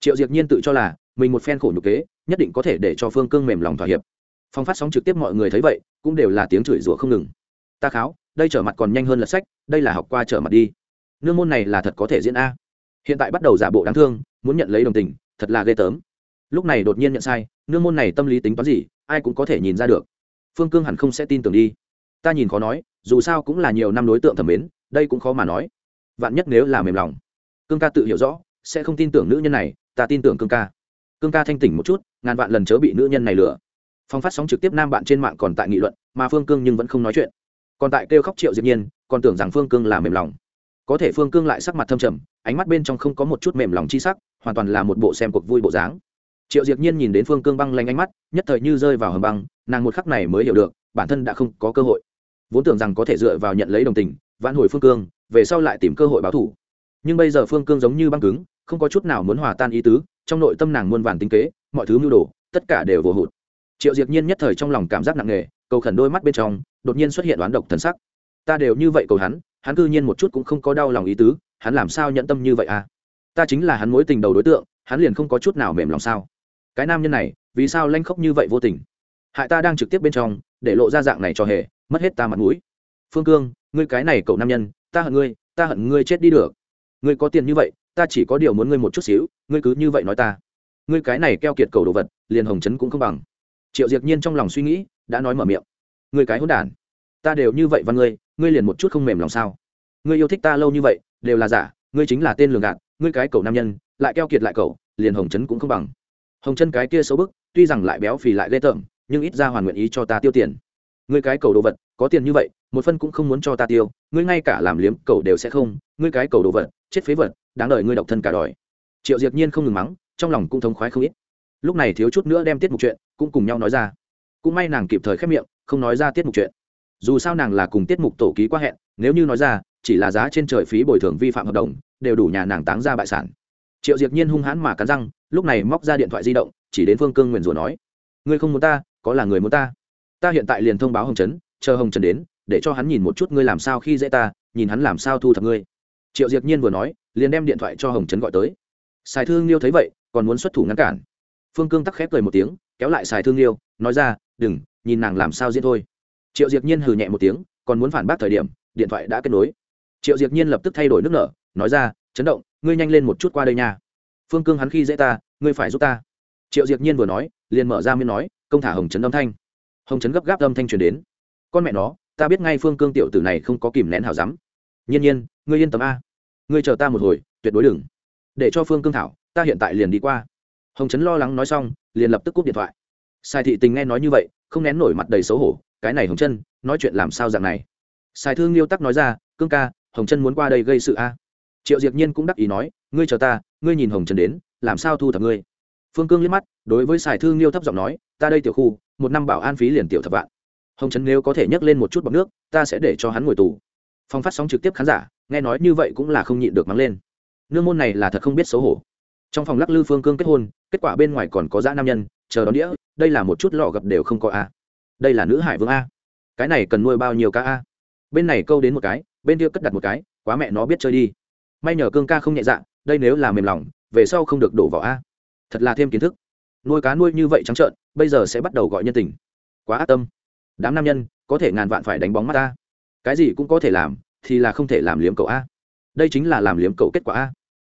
Triệu diệp nhiên tự cho là, mình một phen khổ nhục kế, nhất định có thể để cho phương cương mềm lòng thỏa hiệp. Phong phát sóng trực tiếp mọi người thấy vậy, cũng đều là tiếng chửi rủa không ngừng. Ta kháo đây trở mặt còn nhanh hơn lật sách, đây là học qua trở mặt đi. Nương môn này là thật có thể diễn a. Hiện tại bắt đầu giả bộ đáng thương, muốn nhận lấy đồng tình, thật là ghê tớm lúc này đột nhiên nhận sai, nương môn này tâm lý tính toán gì, ai cũng có thể nhìn ra được. Phương cương hẳn không sẽ tin tưởng đi. Ta nhìn khó nói, dù sao cũng là nhiều năm đối tượng thẩm mến, đây cũng khó mà nói. Vạn nhất nếu là mềm lòng. Cương ca tự hiểu rõ, sẽ không tin tưởng nữ nhân này, ta tin tưởng cương ca. Cương ca thanh tỉnh một chút, ngàn vạn lần chớ bị nữ nhân này lừa. Phong phát sóng trực tiếp nam bạn trên mạng còn tại nghị luận, mà phương cương nhưng vẫn không nói chuyện còn tại kêu khóc triệu diệp nhiên còn tưởng rằng phương cương là mềm lòng. Có thể phương cương lại sắc mặt thâm trầm ánh mắt bên trong không có một chút mềm lòng chi sắc hoàn toàn là một bộ xem cuộc vui bộ dáng. Triệu diệp nhiên nhìn đến phương cương băng lanh ánh mắt nhất thời như rơi vào hầm băng nàng một khắc này mới hiểu được bản thân đã không có cơ hội. Vốn tưởng rằng có thể dựa vào nhận lấy đồng tình vãn hồi phương cương về sau lại tìm cơ hội báo thù, nhưng bây giờ phương cương giống như băng cứng không có chút nào muốn hòa tan ý tứ trong nội tâm nàng muôn vàn tinh kế mọi thứ mưu đồ tất cả đều vô hụt. Triệu diệp nhiên nhất thời trong lòng cảm giác nặng nề cầu khẩn đôi mắt bên trong đột nhiên xuất hiện đoán độc thần sắc. Ta đều như vậy cầu hắn hắn cư nhiên một chút cũng không có đau lòng ý tứ, hắn làm sao nhận tâm như vậy à? Ta chính là hắn mối tình đầu đối tượng, hắn liền không có chút nào mềm lòng sao? Cái nam nhân này, vì sao lanh khóc như vậy vô tình? Hại ta đang trực tiếp bên trong, để lộ ra dạng này cho hề, mất hết ta mặt mũi. Phương cương, ngươi cái này cậu nam nhân, ta hận ngươi, ta hận ngươi chết đi được. Ngươi có tiền như vậy, ta chỉ có điều muốn ngươi một chút xíu, ngươi cứ như vậy nói ta. Ngươi cái này keo kiệt cầu đồ vật, liền hồng chấn cũng không bằng. Triệu diệt nhiên trong lòng suy nghĩ, đã nói mở miệng ngươi cái hỗn đản. Ta đều như vậy văn ngươi ngươi liền một chút không mềm lòng sao? Ngươi yêu thích ta lâu như vậy, đều là giả, ngươi chính là tên lường gạt, ngươi cái cầu nam nhân, lại keo kiệt lại cầu liền hồng chấn cũng không bằng. Hồng chân cái kia xấu bức, tuy rằng lại béo phì lại ghê tởm, nhưng ít ra hoàn nguyện ý cho ta tiêu tiền. Ngươi cái cầu đồ vật, có tiền như vậy, một phân cũng không muốn cho ta tiêu, ngươi ngay cả làm liếm cầu đều sẽ không, ngươi cái cầu đồ vật, chết phế vật, đáng đời ngươi độc thân cả đòi. Triệu diệp nhiên không ngừng mắng, trong lòng cũng thống khoái không ít. Lúc này thiếu chút nữa đem tiết mục chuyện cũng cùng nhau nói ra. Cũng may nàng kịp thời khép miệng không nói ra tiết mục chuyện. Dù sao nàng là cùng tiết mục tổ ký quá hẹn, nếu như nói ra, chỉ là giá trên trời phí bồi thường vi phạm hợp đồng, đều đủ nhà nàng táng ra bại sản. Triệu diệt nhiên hung hãn mà cắn răng, lúc này móc ra điện thoại di động, chỉ đến phương cương nguyền rủa nói, ngươi không muốn ta, có là người muốn ta? Ta hiện tại liền thông báo hồng trấn, chờ hồng trần đến, để cho hắn nhìn một chút ngươi làm sao khi dễ ta, nhìn hắn làm sao thu thập ngươi. Triệu diệt nhiên vừa nói, liền đem điện thoại cho hồng trấn gọi tới. Sài thương liêu thấy vậy, còn muốn xuất thủ ngăn cản. Phương cương tắc khép cười một tiếng, kéo lại sài thương liêu, nói ra, đừng nhìn nàng làm sao diễn thôi. Triệu Diệt nhiên hừ nhẹ một tiếng, còn muốn phản bác thời điểm, điện thoại đã kết nối. Triệu Diệt nhiên lập tức thay đổi nước nở, nói ra, chấn động, ngươi nhanh lên một chút qua đây nha. Phương cương hắn khi dễ ta, ngươi phải giúp ta. Triệu Diệt nhiên vừa nói, liền mở ra miên nói, công thả hồng trấn âm thanh. Hồng trấn gấp gáp âm thanh truyền đến. Con mẹ nó, ta biết ngay phương cương tiểu tử này không có kìm nén hảo rắm nhiên nhiên, ngươi yên tâm a. Ngươi chờ ta một hồi, tuyệt đối đừng. Để cho phương cương thảo, ta hiện tại liền đi qua. Hồng trấn lo lắng nói xong, liền lập tức cúp điện thoại. Sai thị tình nghe nói như vậy không nén nổi mặt đầy xấu hổ, cái này hồng chân, nói chuyện làm sao dạng này? Sài thương liêu tắc nói ra, cương ca, hồng chân muốn qua đây gây sự a. Triệu diệp nhiên cũng đắc ý nói, ngươi chờ ta, ngươi nhìn hồng chân đến, làm sao thu thập ngươi? Phương cương liếc mắt, đối với sài thương liêu thấp giọng nói, ta đây tiểu khu, một năm bảo an phí liền tiểu thập vạn. Hồng trấn nếu có thể nhấc lên một chút bọc nước, ta sẽ để cho hắn ngồi tù. Phong phát sóng trực tiếp khán giả, nghe nói như vậy cũng là không nhịn được mắng lên. Nương môn này là thật không biết xấu hổ. Trong phòng lắc lư phương cương kết hôn, kết quả bên ngoài còn có dã nam nhân chờ đón đĩa, đây là một chút lọ gập đều không có a. Đây là nữ hải vương a. Cái này cần nuôi bao nhiêu ca a? Bên này câu đến một cái, bên kia cất đặt một cái, quá mẹ nó biết chơi đi. May nhờ cương ca không nhẹ dạ đây nếu là mềm lòng, về sau không được đổ vào a. Thật là thêm kiến thức. Nuôi cá nuôi như vậy trắng trợn, bây giờ sẽ bắt đầu gọi nhân tình. Quá ác tâm. Đám nam nhân, có thể ngàn vạn phải đánh bóng mắt ta cái gì cũng có thể làm, thì là không thể làm liếm cậu a. Đây chính là làm liếm cậu kết quả a.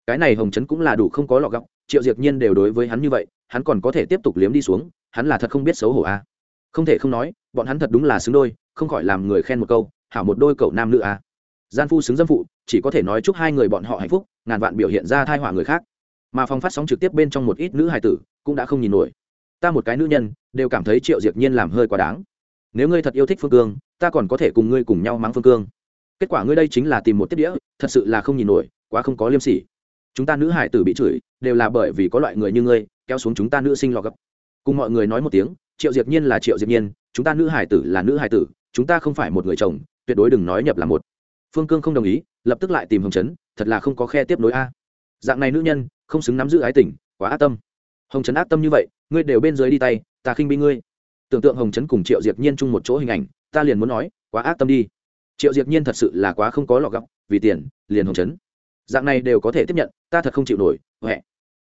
Cái này hồng trấn cũng là đủ không có lọ gọc triệu diệt nhiên đều đối với hắn như vậy hắn còn có thể tiếp tục liếm đi xuống, hắn là thật không biết xấu hổ a. Không thể không nói, bọn hắn thật đúng là xứng đôi, không khỏi làm người khen một câu, hảo một đôi cậu nam nữ a. Gian phu xứng dâm phụ, chỉ có thể nói chúc hai người bọn họ hạnh phúc, ngàn vạn biểu hiện ra thai họa người khác. Mà phong phát sóng trực tiếp bên trong một ít nữ hài tử cũng đã không nhìn nổi. Ta một cái nữ nhân, đều cảm thấy triệu diệt nhiên làm hơi quá đáng. Nếu ngươi thật yêu thích phương cương, ta còn có thể cùng ngươi cùng nhau mắng phương cương. Kết quả ngươi đây chính là tìm một tiết đĩa, thật sự là không nhìn nổi, quá không có liêm sỉ. Chúng ta nữ hải tử bị chửi, đều là bởi vì có loại người như ngươi kéo xuống chúng ta nữ sinh lò gấp. Cùng mọi người nói một tiếng, triệu diệp nhiên là triệu diệp nhiên, chúng ta nữ hải tử là nữ hải tử, chúng ta không phải một người chồng, tuyệt đối đừng nói nhập là một. Phương cương không đồng ý, lập tức lại tìm hồng trấn, thật là không có khe tiếp nối a. Dạng này nữ nhân, không xứng nắm giữ ái tình, quá ác tâm. Hồng trấn ác tâm như vậy, ngươi đều bên dưới đi tay, ta khinh bị ngươi. Tưởng tượng hồng trấn cùng triệu diệp nhiên chung một chỗ hình ảnh, ta liền muốn nói, quá ác tâm đi. Triệu diệp nhiên thật sự là quá không có lọ gọng vì tiền, liền hồng trấn. Dạng này đều có thể tiếp nhận, ta thật không chịu nổi huệ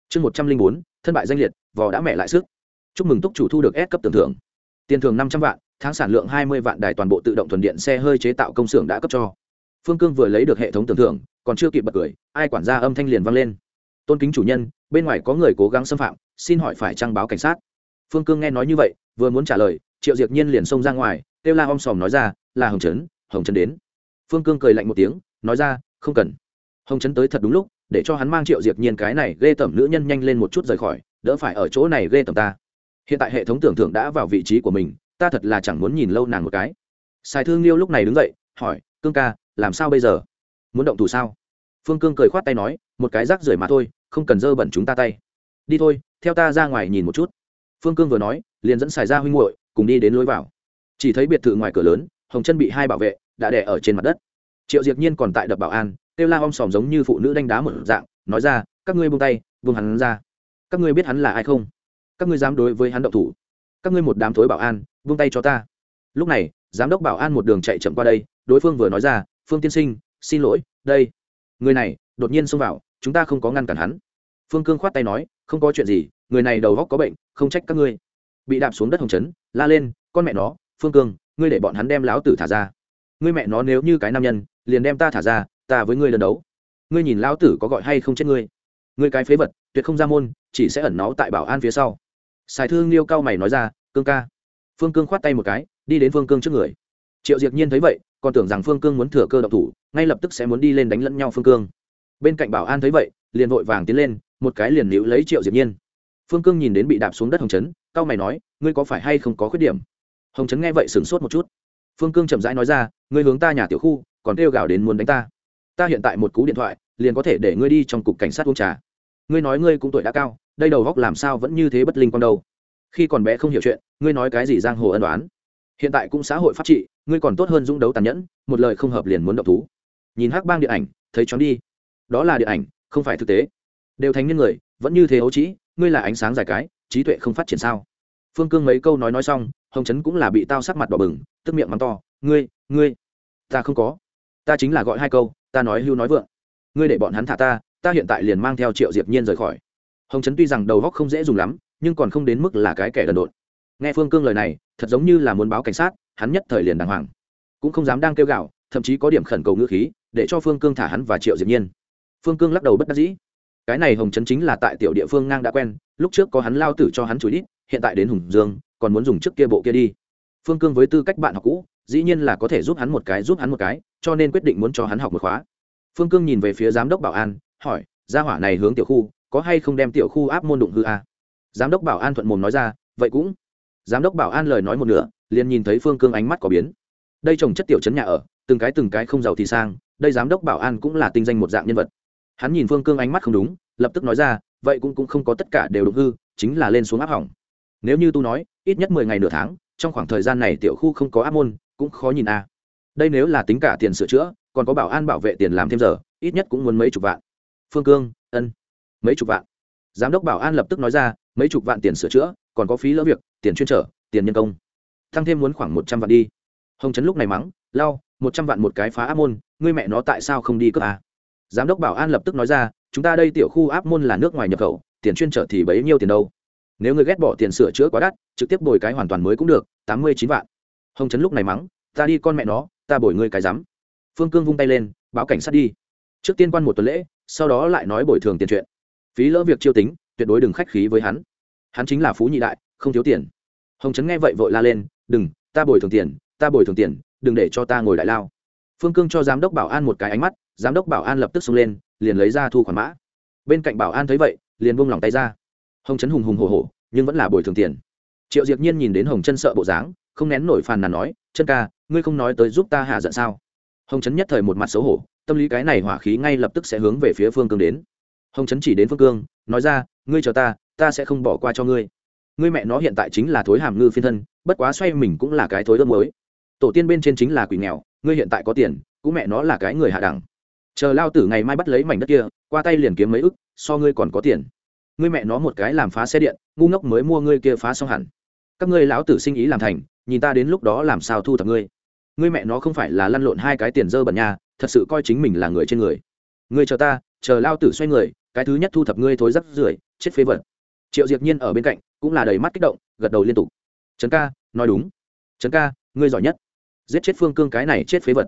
chương một trăm linh bốn thân bại danh liệt, vò đã mẹ lại sức. Chúc mừng túc chủ thu được S cấp tưởng thưởng. Tiền thưởng năm trăm vạn, tháng sản lượng hai mươi vạn đài toàn bộ tự động thuần điện xe hơi chế tạo công xưởng đã cấp cho. Phương cương vừa lấy được hệ thống tưởng thưởng, còn chưa kịp bật cười, ai quản gia âm thanh liền vang lên. Tôn kính chủ nhân, bên ngoài có người cố gắng xâm phạm, xin hỏi phải trang báo cảnh sát. Phương cương nghe nói như vậy, vừa muốn trả lời, triệu diệt nhiên liền xông ra ngoài, kêu la om sòm nói ra, là hồng trấn hồng trấn đến. Phương cương cười lạnh một tiếng, nói ra, không cần. Hồng trấn tới thật đúng lúc để cho hắn mang triệu diệp nhiên cái này ghê tẩm nữ nhân nhanh lên một chút rời khỏi, đỡ phải ở chỗ này ghê tẩm ta. Hiện tại hệ thống tưởng thưởng đã vào vị trí của mình, ta thật là chẳng muốn nhìn lâu nàng một cái. Sài thương liêu lúc này đứng dậy, hỏi, cương ca, làm sao bây giờ? Muốn động thủ sao? Phương cương cười khoát tay nói, một cái rác rưởi mà thôi, không cần dơ bẩn chúng ta tay. Đi thôi, theo ta ra ngoài nhìn một chút. Phương cương vừa nói, liền dẫn xài ra huynh muội, cùng đi đến lối vào. Chỉ thấy biệt thự ngoài cửa lớn, hồng chân bị hai bảo vệ, đã đẻ ở trên mặt đất. Triệu diệp nhiên còn tại đập bảo an kêu la om sòm giống như phụ nữ đánh đá một dạng, nói ra, các ngươi buông tay, buông hắn ra. Các ngươi biết hắn là ai không? Các ngươi dám đối với hắn động thủ. Các ngươi một đám thối bảo an, buông tay cho ta. Lúc này, giám đốc bảo an một đường chạy chậm qua đây, đối phương vừa nói ra, phương tiên sinh, xin lỗi, đây. Người này, đột nhiên xông vào, chúng ta không có ngăn cản hắn. Phương cương khoát tay nói, không có chuyện gì, người này đầu góc có bệnh, không trách các ngươi. Bị đạp xuống đất hồng trấn, la lên, con mẹ nó, phương cương, ngươi để bọn hắn đem láo tử thả ra. Ngươi mẹ nó nếu như cái nam nhân, liền đem ta thả ra ta với ngươi lần đấu. Ngươi nhìn lão tử có gọi hay không chết ngươi? Ngươi cái phế vật, tuyệt không ra môn, chỉ sẽ ẩn náu tại bảo an phía sau. Sài thương liêu cao mày nói ra, cương ca. Phương cương khoát tay một cái, đi đến phương cương trước người. Triệu Diệt nhiên thấy vậy, còn tưởng rằng phương cương muốn thừa cơ độc thủ, ngay lập tức sẽ muốn đi lên đánh lẫn nhau phương cương. Bên cạnh bảo an thấy vậy, liền vội vàng tiến lên, một cái liền níu lấy triệu Diệt nhiên. Phương cương nhìn đến bị đạp xuống đất hồng trấn cao mày nói, ngươi có phải hay không có khuyết điểm? Hồng trấn nghe vậy sửng sốt một chút. Phương cương chậm rãi nói ra, ngươi hướng ta nhà tiểu khu, còn kêu gào đến muốn đánh ta ta hiện tại một cú điện thoại, liền có thể để ngươi đi trong cục cảnh sát uống trà. Ngươi nói ngươi cũng tuổi đã cao, đây đầu góc làm sao vẫn như thế bất linh con đâu. Khi còn bé không hiểu chuyện, ngươi nói cái gì giang hồ ân đoán hiện tại cũng xã hội pháp trị, ngươi còn tốt hơn dũng đấu tàn nhẫn, một lời không hợp liền muốn động thú. Nhìn hắc bang điện ảnh, thấy chóng đi. Đó là điện ảnh, không phải thực tế. Đều thành niên người, vẫn như thế ấu trĩ, ngươi là ánh sáng dài cái, trí tuệ không phát triển sao? Phương cương mấy câu nói nói xong, hồng trấn cũng là bị tao sắc mặt đỏ bừng, tức miệng mắng to, ngươi ngươi, ta không có. Ta chính là gọi hai câu ta nói hưu nói vượng. Ngươi để bọn hắn thả ta ta hiện tại liền mang theo triệu diệp nhiên rời khỏi. Hồng trấn tuy rằng đầu góc không dễ dùng lắm, nhưng còn không đến mức là cái kẻ đần độn. Nghe phương cương lời này, thật giống như là muốn báo cảnh sát, hắn nhất thời liền đàng hoàng. Cũng không dám đang kêu gạo thậm chí có điểm khẩn cầu ngữ khí, để cho phương cương thả hắn và triệu diệp nhiên. Phương cương lắc đầu bất đắc dĩ. Cái này hồng trấn chính là tại tiểu địa phương ngang đã quen, lúc trước có hắn lao tử cho hắn chửi đít, hiện tại đến hùng dương, còn muốn dùng trước kia bộ kia đi. Phương cương với tư cách bạn học cũ dĩ nhiên là có thể giúp hắn một cái, giúp hắn một cái, cho nên quyết định muốn cho hắn học một khóa. Phương cương nhìn về phía giám đốc bảo an, hỏi, gia hỏa này hướng tiểu khu, có hay không đem tiểu khu áp môn đụng hư a à? giám đốc bảo an thuận mồm nói ra, vậy cũng. Giám đốc bảo an lời nói một nửa, liền nhìn thấy phương cương ánh mắt có biến. Đây trồng chất tiểu chấn nhà ở, từng cái từng cái không giàu thì sang, đây giám đốc bảo an cũng là tinh danh một dạng nhân vật. Hắn nhìn phương cương ánh mắt không đúng, lập tức nói ra, vậy cũng cũng không có tất cả đều đụng hư, chính là lên xuống áp hỏng. Nếu như tu nói, ít nhất mười ngày nửa tháng, trong khoảng thời gian này tiểu khu không có áp môn cũng khó nhìn a. Đây nếu là tính cả tiền sửa chữa, còn có bảo an bảo vệ tiền làm thêm giờ, ít nhất cũng muốn mấy chục vạn. Phương cương, ân. Mấy chục vạn. Giám đốc bảo an lập tức nói ra, mấy chục vạn tiền sửa chữa, còn có phí lỡ việc, tiền chuyên trở, tiền nhân công. Thăng thêm muốn khoảng một trăm vạn đi. Hồng trấn lúc này mắng, lao, một trăm vạn một cái phá áp môn, ngươi mẹ nó tại sao không đi cướp à? giám đốc bảo an lập tức nói ra, chúng ta đây tiểu khu áp môn là nước ngoài nhập khẩu, tiền chuyên trở thì bấy nhiêu tiền đâu. Nếu ngươi ghét bỏ tiền sửa chữa quá đắt, trực tiếp bồi cái hoàn toàn mới cũng được, tám mươi chín vạn hồng trấn lúc này mắng, ta đi con mẹ nó, ta bồi ngươi cái rắm. Phương cương vung tay lên, báo cảnh sát đi. Trước tiên quan một tuần lễ, sau đó lại nói bồi thường tiền chuyện. Phí lỡ việc chiêu tính, tuyệt đối đừng khách khí với hắn. Hắn chính là phú nhị đại, không thiếu tiền. Hồng trấn nghe vậy vội la lên, đừng, ta bồi thường tiền, ta bồi thường tiền, đừng để cho ta ngồi đại lao. Phương cương cho giám đốc bảo an một cái ánh mắt, giám đốc bảo an lập tức xông lên, liền lấy ra thu khoản mã. Bên cạnh bảo an thấy vậy, liền buông lỏng tay ra. Hồng trấn hùng hùng hồ hồ nhưng vẫn là bồi thường tiền. Triệu diệp nhiên nhìn đến hồng chân sợ bộ dáng không nén nổi phàn nàn nói, chân ca, ngươi không nói tới giúp ta hạ giận sao? Hồng trấn nhất thời một mặt xấu hổ, tâm lý cái này hỏa khí ngay lập tức sẽ hướng về phía phương cương đến. Hồng trấn chỉ đến phương cương, nói ra, ngươi chờ ta ta sẽ không bỏ qua cho ngươi. Ngươi mẹ nó hiện tại chính là thối hàm ngư phiên thân, bất quá xoay mình cũng là cái thối ớt mới tổ tiên bên trên chính là quỷ nghèo, ngươi hiện tại có tiền, cũng mẹ nó là cái người hạ đẳng. Chờ lao tử ngày mai bắt lấy mảnh đất kia, qua tay liền kiếm mấy ức, so ngươi còn có tiền. Ngươi mẹ nó một cái làm phá xe điện, ngu ngốc mới mua ngươi kia phá xong hẳn. Các ngươi lão tử sinh ý làm thành nhìn ta đến lúc đó làm sao thu thập ngươi. Ngươi mẹ nó không phải là lăn lộn hai cái tiền dơ bẩn nhà, thật sự coi chính mình là người trên người. Ngươi chờ ta chờ lao tử xoay người cái thứ nhất thu thập ngươi thối rắc rưởi chết phế vật. Triệu diệp nhiên ở bên cạnh cũng là đầy mắt kích động gật đầu liên tục. Trấn ca nói đúng. Trấn ca ngươi giỏi nhất. Giết chết phương cương cái này chết phế vật.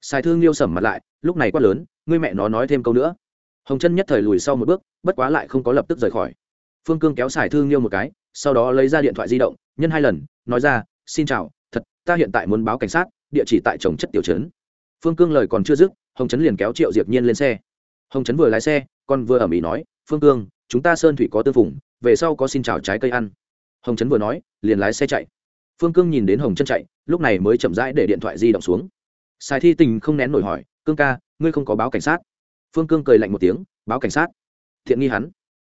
Xài thương liêu sầm mặt lại lúc này quá lớn ngươi mẹ nó nói thêm câu nữa. Hồng chân nhất thời lùi sau một bước bất quá lại không có lập tức rời khỏi. Phương cương kéo xài thương liêu một cái sau đó lấy ra điện thoại di động nhân hai lần nói ra xin chào, thật, ta hiện tại muốn báo cảnh sát, địa chỉ tại trồng chất tiểu trấn. Phương cương lời còn chưa dứt, hồng trấn liền kéo triệu diệp nhiên lên xe. Hồng trấn vừa lái xe còn vừa ở mỹ nói, phương cương, chúng ta sơn thủy có tư phủng về sau có xin chào trái cây ăn. Hồng trấn vừa nói, liền lái xe chạy. Phương cương nhìn đến hồng trấn chạy, lúc này mới chậm rãi để điện thoại di động xuống. Sài thi tình không nén nổi hỏi, cương ca, ngươi không có báo cảnh sát? Phương cương cười lạnh một tiếng, báo cảnh sát? Thiện nghi hắn.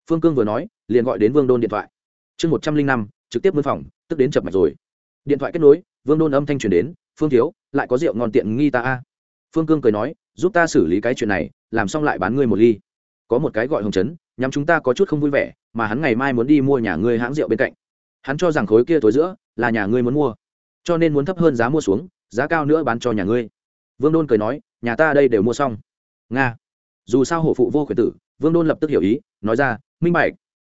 Phương cương vừa nói, liền gọi đến vương đôn điện thoại. Chương một trăm linh năm, trực tiếp mân phòng, tức đến chập mạch rồi điện thoại kết nối, vương đôn âm thanh truyền đến, phương thiếu, lại có rượu ngon tiện nghi ta a. Phương cương cười nói, giúp ta xử lý cái chuyện này, làm xong lại bán ngươi một ly. Có một cái gọi hồng trấn nhằm chúng ta có chút không vui vẻ, mà hắn ngày mai muốn đi mua nhà ngươi hãng rượu bên cạnh. Hắn cho rằng khối kia tối giữa là nhà ngươi muốn mua, cho nên muốn thấp hơn giá mua xuống, giá cao nữa bán cho nhà ngươi. Vương đôn cười nói, nhà ta đây đều mua xong. Nga. Dù sao hổ phụ vô khuyển tử, vương đôn lập tức hiểu ý, nói ra, minh bạch,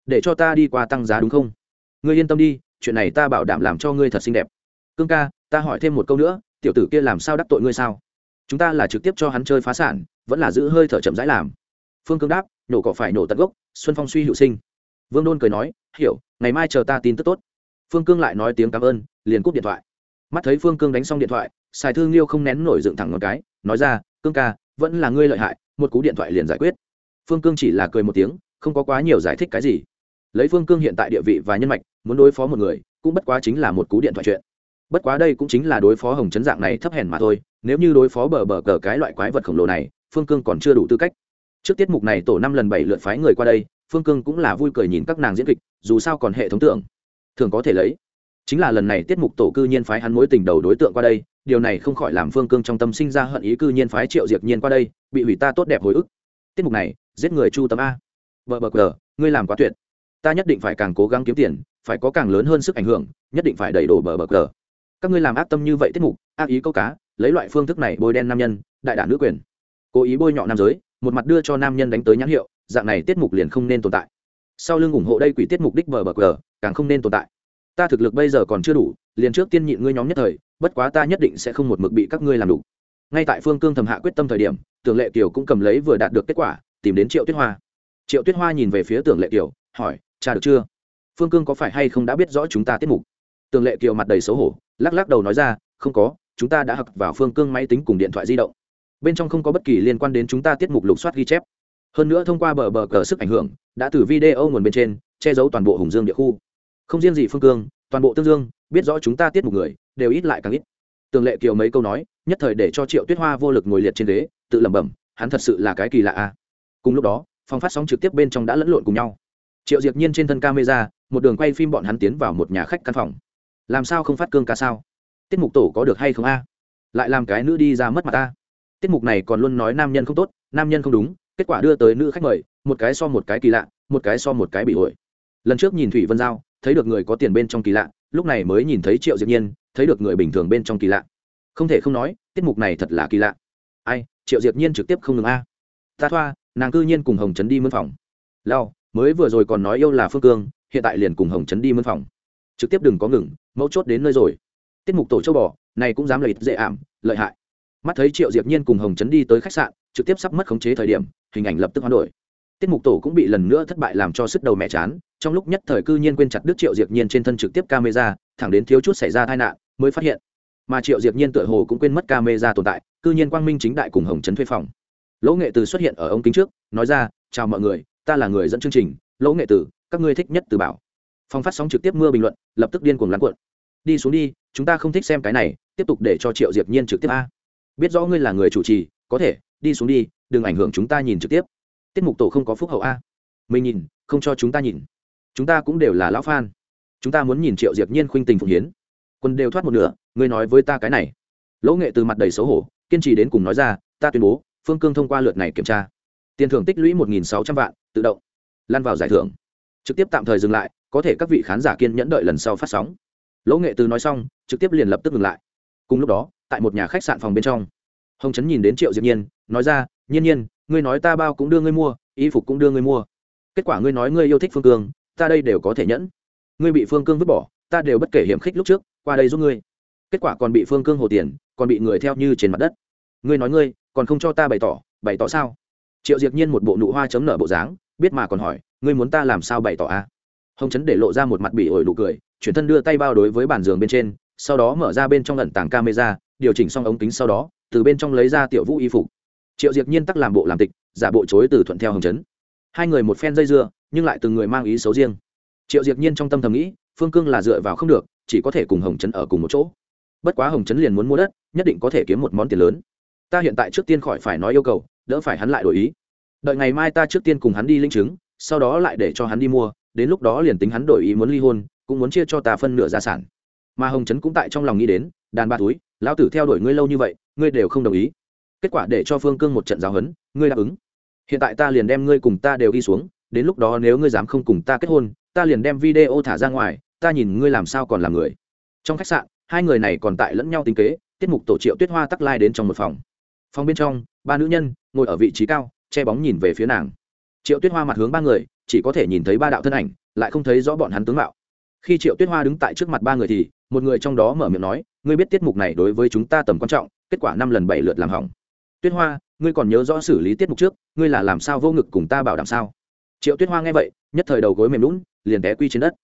để cho ta đi qua tăng giá đúng không? Ngươi yên tâm đi chuyện này ta bảo đảm làm cho ngươi thật xinh đẹp. Cương ca, ta hỏi thêm một câu nữa, tiểu tử kia làm sao đắc tội ngươi sao? Chúng ta là trực tiếp cho hắn chơi phá sản, vẫn là giữ hơi thở chậm rãi làm. Phương cương đáp, nổ cỏ phải nổ tận gốc, xuân phong suy hữu sinh. Vương đôn cười nói, hiểu, ngày mai chờ ta tin tức tốt. Phương cương lại nói tiếng cảm ơn, liền cúp điện thoại. Mắt thấy phương cương đánh xong điện thoại xài thương liêu không nén nổi dựng thẳng một cái, nói ra, cương ca, vẫn là ngươi lợi hại, một cú điện thoại liền giải quyết. Phương cương chỉ là cười một tiếng, không có quá nhiều giải thích cái gì lấy phương cương hiện tại địa vị và nhân mạch, muốn đối phó một người, cũng bất quá chính là một cú điện thoại chuyện. Bất quá đây cũng chính là đối phó hồng chấn dạng này thấp hèn mà thôi, nếu như đối phó bờ bờ cờ cái loại quái vật khổng lồ này, phương cương còn chưa đủ tư cách. Trước tiết mục này tổ năm lần bảy lượt phái người qua đây, phương cương cũng là vui cười nhìn các nàng diễn kịch, dù sao còn hệ thống tưởng thường có thể lấy. Chính là lần này tiết mục tổ cư nhiên phái hắn mối tình đầu đối tượng qua đây, điều này không khỏi làm phương cương trong tâm sinh ra hận ý cư nhiên phái triệu diệp nhiên qua đây, bị hủy ta tốt đẹp hồi ức. Tiết mục này, giết người chu tâm a. Vợ bờ cờ, ngươi làm quá tuyệt ta nhất định phải càng cố gắng kiếm tiền, phải có càng lớn hơn sức ảnh hưởng, nhất định phải đẩy đổ bờ bờ cờ. Các ngươi làm ác tâm như vậy tiết mục, ác ý câu cá, lấy loại phương thức này bôi đen nam nhân, đại đả nữ quyền. Cố ý bôi nhọ nam giới, một mặt đưa cho nam nhân đánh tới nhãn hiệu, dạng này tiết mục liền không nên tồn tại. Sau lưng ủng hộ đây quỷ tiết mục đích bờ bờ cờ, càng không nên tồn tại. Ta thực lực bây giờ còn chưa đủ, liền trước tiên nhịn ngươi nhóm nhất thời, bất quá ta nhất định sẽ không một mực bị các ngươi làm đủ. Ngay tại phương cương thầm hạ quyết tâm thời điểm, tưởng lệ kiều cũng cầm lấy vừa đạt được kết quả, tìm đến triệu tuyết hoa. Triệu tuyết hoa nhìn về phía tưởng lệ kiều, hỏi cha được chưa? Phương cương có phải hay không đã biết rõ chúng ta tiết mục? Tường lệ kiều mặt đầy xấu hổ, lắc lắc đầu nói ra, không có, chúng ta đã học vào phương cương máy tính cùng điện thoại di động. Bên trong không có bất kỳ liên quan đến chúng ta tiết mục lục soát ghi chép. Hơn nữa thông qua bờ bờ cờ sức ảnh hưởng, đã từ video nguồn bên trên, che giấu toàn bộ hùng dương địa khu. Không riêng gì phương cương, toàn bộ tương dương, biết rõ chúng ta tiết mục người, đều ít lại càng ít. Tường lệ kiều mấy câu nói, nhất thời để cho triệu tuyết hoa vô lực ngồi liệt trên ghế, tự lẩm bẩm, hắn thật sự là cái kỳ lạ a cùng lúc đó, phòng phát sóng trực tiếp bên trong đã lẫn lộn cùng nhau triệu Diệt nhiên trên thân camera, một đường quay phim bọn hắn tiến vào một nhà khách căn phòng. Làm sao không phát cương ca sao? Tiết mục tổ có được hay không a? Lại làm cái nữ đi ra mất mặt ta. Tiết mục này còn luôn nói nam nhân không tốt, nam nhân không đúng, kết quả đưa tới nữ khách mời, một cái so một cái kỳ lạ, một cái so một cái bị ổi lần trước nhìn thủy vân giao, thấy được người có tiền bên trong kỳ lạ, lúc này mới nhìn thấy triệu Diệt nhiên, thấy được người bình thường bên trong kỳ lạ. Không thể không nói, tiết mục này thật là kỳ lạ. Ai, triệu Diệt nhiên trực tiếp không ngừng a. Ta thoa, nàng cư nhiên cùng hồng trấn đi mân phòng. Lao mới vừa rồi còn nói yêu là phương cương, hiện tại liền cùng hồng trấn đi mân phòng. Trực tiếp đừng có ngừng, mẫu chốt đến nơi rồi. Tiết mục tổ châu bò, này cũng dám lợi dễ ảm, lợi hại. Mắt thấy triệu diệp nhiên cùng hồng trấn đi tới khách sạn, trực tiếp sắp mất khống chế thời điểm, hình ảnh lập tức hoán đổi. Tiết mục tổ cũng bị lần nữa thất bại làm cho sức đầu mẹ chán, trong lúc nhất thời cư nhiên quên chặt đứt triệu diệp nhiên trên thân trực tiếp camera, thẳng đến thiếu chút xảy ra tai nạn, mới phát hiện. Mà triệu diệp nhiên tựa hồ cũng quên mất camera tồn tại, cư nhiên quang minh chính đại cùng hồng trấn thuê phòng. Lỗ nghệ từ xuất hiện ở ông kính trước, nói ra, chào mọi người ta là người dẫn chương trình, lỗ nghệ tử, các ngươi thích nhất từ bảo. Phòng phát sóng trực tiếp mưa bình luận, lập tức điên cuồng lăn cuộn. Đi xuống đi, chúng ta không thích xem cái này, tiếp tục để cho triệu diệp nhiên trực tiếp a. Biết rõ ngươi là người chủ trì, có thể, đi xuống đi, đừng ảnh hưởng chúng ta nhìn trực tiếp. Tiết mục tổ không có phúc hậu a. Mình nhìn, không cho chúng ta nhìn. Chúng ta cũng đều là lão fan. Chúng ta muốn nhìn triệu diệp nhiên khuynh tình phụng hiến. Quân đều thoát một nửa, ngươi nói với ta cái này. Lỗ nghệ từ mặt đầy xấu hổ, kiên trì đến cùng nói ra, ta tuyên bố, phương cương thông qua lượt này kiểm tra tiền thưởng tích lũy một nghìn sáu trăm vạn, tự động. Lan vào giải thưởng. Trực tiếp tạm thời dừng lại, có thể các vị khán giả kiên nhẫn đợi lần sau phát sóng. Lỗ nghệ từ nói xong, trực tiếp liền lập tức ngừng lại. Cùng lúc đó, tại một nhà khách sạn phòng bên trong, hồng trấn nhìn đến triệu diệp nhiên, nói ra, nhiên nhiên, ngươi nói ta bao cũng đưa ngươi mua, y phục cũng đưa ngươi mua. Kết quả ngươi nói ngươi yêu thích phương cương, ta đây đều có thể nhẫn. Ngươi bị phương cương vứt bỏ, ta đều bất kể hiểm khích lúc trước, qua đây giúp ngươi. Kết quả còn bị phương cương hồ tiền, còn bị người theo như trên mặt đất. Ngươi nói ngươi, còn không cho ta bày tỏ bày tỏ sao? Triệu Diệc nhiên một bộ nụ hoa chấm nở bộ dáng, biết mà còn hỏi, ngươi muốn ta làm sao bày tỏ a? À? hồng trấn để lộ ra một mặt bị ổi nụ cười, chuyển thân đưa tay bao đối với bàn giường bên trên, sau đó mở ra bên trong lẩn tàng camera, điều chỉnh xong ống kính sau đó, từ bên trong lấy ra tiểu vũ y phục. Triệu Diệc nhiên tắc làm bộ làm tịch, giả bộ chối từ thuận theo hồng trấn hai người một phen dây dưa, nhưng lại từng người mang ý xấu riêng. Triệu Diệc nhiên trong tâm thầm nghĩ, phương cương là dựa vào không được, chỉ có thể cùng hồng trấn ở cùng một chỗ. Bất quá hồng trấn liền muốn mua đất, nhất định có thể kiếm một món tiền lớn. Ta hiện tại trước tiên khỏi phải nói yêu cầu đỡ phải hắn lại đổi ý. Đợi ngày mai ta trước tiên cùng hắn đi linh chứng, sau đó lại để cho hắn đi mua, đến lúc đó liền tính hắn đổi ý muốn ly hôn, cũng muốn chia cho ta phân nửa gia sản. Mà hồng trấn cũng tại trong lòng nghĩ đến, đàn bà túi, lão tử theo đuổi ngươi lâu như vậy, ngươi đều không đồng ý. Kết quả để cho phương cương một trận giáo huấn, ngươi đáp ứng. Hiện tại ta liền đem ngươi cùng ta đều đi xuống, đến lúc đó nếu ngươi dám không cùng ta kết hôn, ta liền đem video thả ra ngoài, ta nhìn ngươi làm sao còn là người. Trong khách sạn, hai người này còn tại lẫn nhau tính kế, tiết mục tổ triệu tuyết hoa tắc lai đến trong một phòng. Phòng bên trong ba nữ nhân ngồi ở vị trí cao, che bóng nhìn về phía nàng. Triệu tuyết hoa mặt hướng ba người, chỉ có thể nhìn thấy ba đạo thân ảnh, lại không thấy rõ bọn hắn tướng mạo. Khi triệu tuyết hoa đứng tại trước mặt ba người thì, một người trong đó mở miệng nói, ngươi biết tiết mục này đối với chúng ta tầm quan trọng, kết quả năm lần bảy lượt làm hỏng. Tuyết hoa, ngươi còn nhớ rõ xử lý tiết mục trước, ngươi là làm sao vô ngực cùng ta bảo đảm sao? Triệu tuyết hoa nghe vậy, nhất thời đầu gối mềm lún liền té quy trên đất.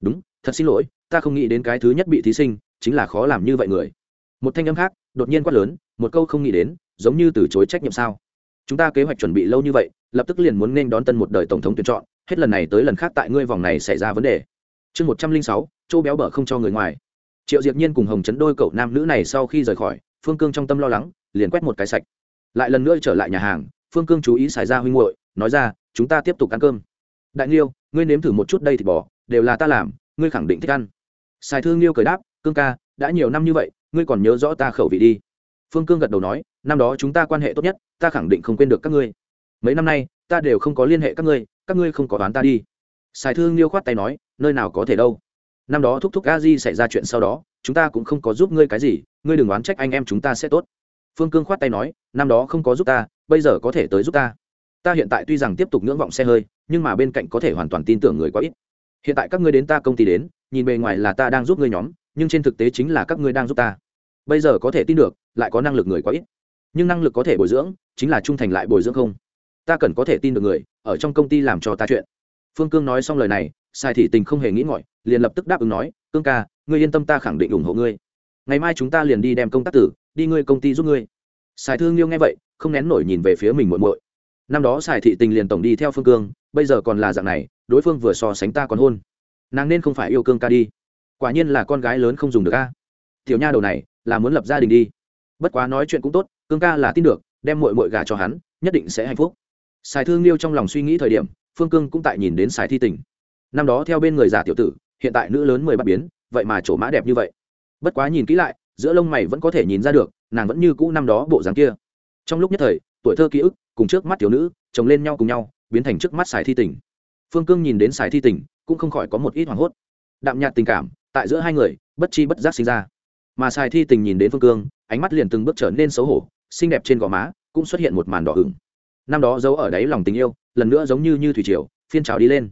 Đúng, thật xin lỗi, ta không nghĩ đến cái thứ nhất bị thí sinh, chính là khó làm như vậy người. Một thanh âm khác, đột nhiên quát lớn, một câu không nghĩ đến giống như từ chối trách nhiệm sao? Chúng ta kế hoạch chuẩn bị lâu như vậy, lập tức liền muốn nên đón tân một đời tổng thống tuyển chọn, hết lần này tới lần khác tại ngươi vòng này xảy ra vấn đề. Chương một trăm linh sáu, chỗ béo bở không cho người ngoài. Triệu diệp nhiên cùng hồng chấn đôi cậu nam nữ này sau khi rời khỏi, phương cương trong tâm lo lắng, liền quét một cái sạch. Lại lần nữa trở lại nhà hàng, phương cương chú ý xài ra huynh hội nói ra, chúng ta tiếp tục ăn cơm. Đại nghiêu, ngươi nếm thử một chút đây thịt bò, đều là ta làm, ngươi khẳng định thích ăn. Xài thương nghiêu cười đáp, cương ca, đã nhiều năm như vậy, ngươi còn nhớ rõ ta khẩu vị đi phương cương gật đầu nói, năm đó chúng ta quan hệ tốt nhất, ta khẳng định không quên được các ngươi. Mấy năm nay, ta đều không có liên hệ các ngươi các ngươi không có đoán ta đi. Sài thương liêu khoát tay nói, nơi nào có thể đâu. Năm đó thúc thúc a di xảy ra chuyện sau đó, chúng ta cũng không có giúp ngươi cái gì, ngươi đừng oán trách anh em chúng ta sẽ tốt. Phương cương khoát tay nói, năm đó không có giúp ta, bây giờ có thể tới giúp ta. Ta hiện tại tuy rằng tiếp tục ngưỡng vọng xe hơi, nhưng mà bên cạnh có thể hoàn toàn tin tưởng người quá ít. Hiện tại các ngươi đến ta công ty đến, nhìn bề ngoài là ta đang giúp ngươi nhóm, nhưng trên thực tế chính là các ngươi đang giúp ta. Bây giờ có thể tin được lại có năng lực người quá ít. Nhưng năng lực có thể bồi dưỡng, chính là trung thành lại bồi dưỡng không. Ta cần có thể tin được người, ở trong công ty làm cho ta chuyện. Phương cương nói xong lời này, sai thị tình không hề nghĩ ngọi liền lập tức đáp ứng nói, cương ca, ngươi yên tâm ta khẳng định ủng hộ ngươi. Ngày mai chúng ta liền đi đem công tác tử, đi ngươi công ty giúp ngươi. Sài thương liêu nghe vậy, không nén nổi nhìn về phía mình muội muội. Năm đó sài thị tình liền tổng đi theo phương cương, bây giờ còn là dạng này, đối phương vừa so sánh ta còn hôn. Nàng nên không phải yêu cương ca đi. Quả nhiên là con gái lớn không dùng được a. Tiểu nha đầu này, là muốn lập gia đình đi bất quá nói chuyện cũng tốt, cương ca là tin được, đem mội mội gà cho hắn, nhất định sẽ hạnh phúc. Sài thương liêu trong lòng suy nghĩ thời điểm, phương cương cũng tại nhìn đến sài thi tình. Năm đó theo bên người già tiểu tử, hiện tại nữ lớn mười bắt biến, vậy mà chỗ mã đẹp như vậy. Bất quá nhìn kỹ lại, giữa lông mày vẫn có thể nhìn ra được, nàng vẫn như cũ năm đó bộ dáng kia. Trong lúc nhất thời, tuổi thơ ký ức, cùng trước mắt thiếu nữ, chồng lên nhau cùng nhau, biến thành trước mắt sài thi tình. Phương cương nhìn đến sài thi tình, cũng không khỏi có một ít hoảng hốt. Đạm nhạt tình cảm, tại giữa hai người, bất chi bất giác sinh ra mà sài thi tình nhìn đến phương cương, ánh mắt liền từng bước trở nên xấu hổ, xinh đẹp trên gò má cũng xuất hiện một màn đỏ hửng. năm đó giấu ở đáy lòng tình yêu, lần nữa giống như như thủy triều, phiên trào đi lên.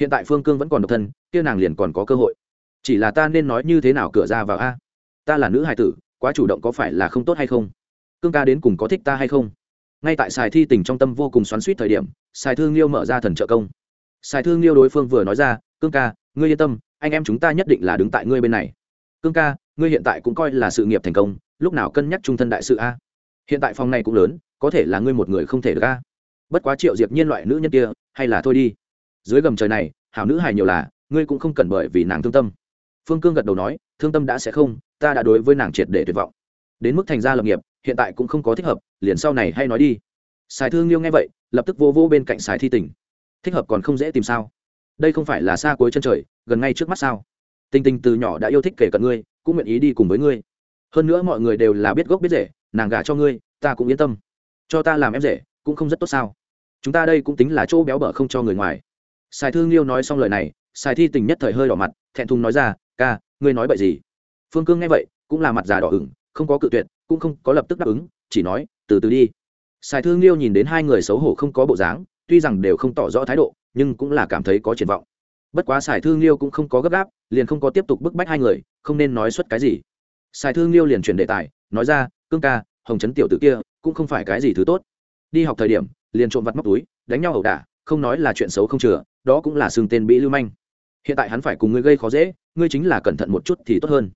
Hiện tại phương cương vẫn còn độc thân, kia nàng liền còn có cơ hội. Chỉ là ta nên nói như thế nào cửa ra vào a? Ta là nữ hài tử, quá chủ động có phải là không tốt hay không? Cương ca đến cùng có thích ta hay không? Ngay tại sài thi tình trong tâm vô cùng xoắn suýt thời điểm sài thương liêu mở ra thần trợ công. Sài thương liêu đối phương vừa nói ra, cương ca, ngươi yên tâm, anh em chúng ta nhất định là đứng tại ngươi bên này cương ca, ngươi hiện tại cũng coi là sự nghiệp thành công, lúc nào cân nhắc trung thân đại sự a? Hiện tại phòng này cũng lớn, có thể là ngươi một người không thể được a. Bất quá triệu diệp nhiên loại nữ nhân kia, hay là thôi đi. Dưới gầm trời này, hảo nữ hài nhiều là, ngươi cũng không cần bởi vì nàng thương tâm. Phương cương gật đầu nói, thương tâm đã sẽ không, ta đã đối với nàng triệt để tuyệt vọng. Đến mức thành gia lập nghiệp, hiện tại cũng không có thích hợp, liền sau này hay nói đi. Sài thương liêu nghe vậy, lập tức vô vô bên cạnh sài thi tình thích hợp còn không dễ tìm sao? Đây không phải là xa cuối chân trời, gần ngay trước mắt sao? Tinh tinh từ nhỏ đã yêu thích kể cận ngươi, cũng nguyện ý đi cùng với ngươi. Hơn nữa mọi người đều là biết gốc biết rể nàng gả cho ngươi, ta cũng yên tâm. Cho ta làm em rể, cũng không rất tốt sao? Chúng ta đây cũng tính là chỗ béo bở không cho người ngoài. Sài thương liêu nói xong lời này, sài thi tình nhất thời hơi đỏ mặt, thẹn thùng nói ra, ca, ngươi nói bậy gì? Phương cương nghe vậy, cũng là mặt già đỏ ửng, không có cự tuyệt, cũng không có lập tức đáp ứng, chỉ nói, từ từ đi. Sài thương liêu nhìn đến hai người xấu hổ không có bộ dáng, tuy rằng đều không tỏ rõ thái độ, nhưng cũng là cảm thấy có triển vọng bất quá sài thương liêu cũng không có gấp gáp, liền không có tiếp tục bức bách hai người, không nên nói suất cái gì. Sài thương liêu liền chuyển đề tài, nói ra, cương ca, hồng trấn tiểu t ử kia, cũng không phải cái gì thứ tốt. Đi học thời điểm, liền trộm vặt móc túi, đánh nhau ẩu đả, không nói là chuyện xấu không chừa, đó cũng là xương tên bị lưu manh. Hiện tại hắn phải cùng ngươi gây khó dễ, ngươi chính là cẩn thận một chút thì tốt hơn.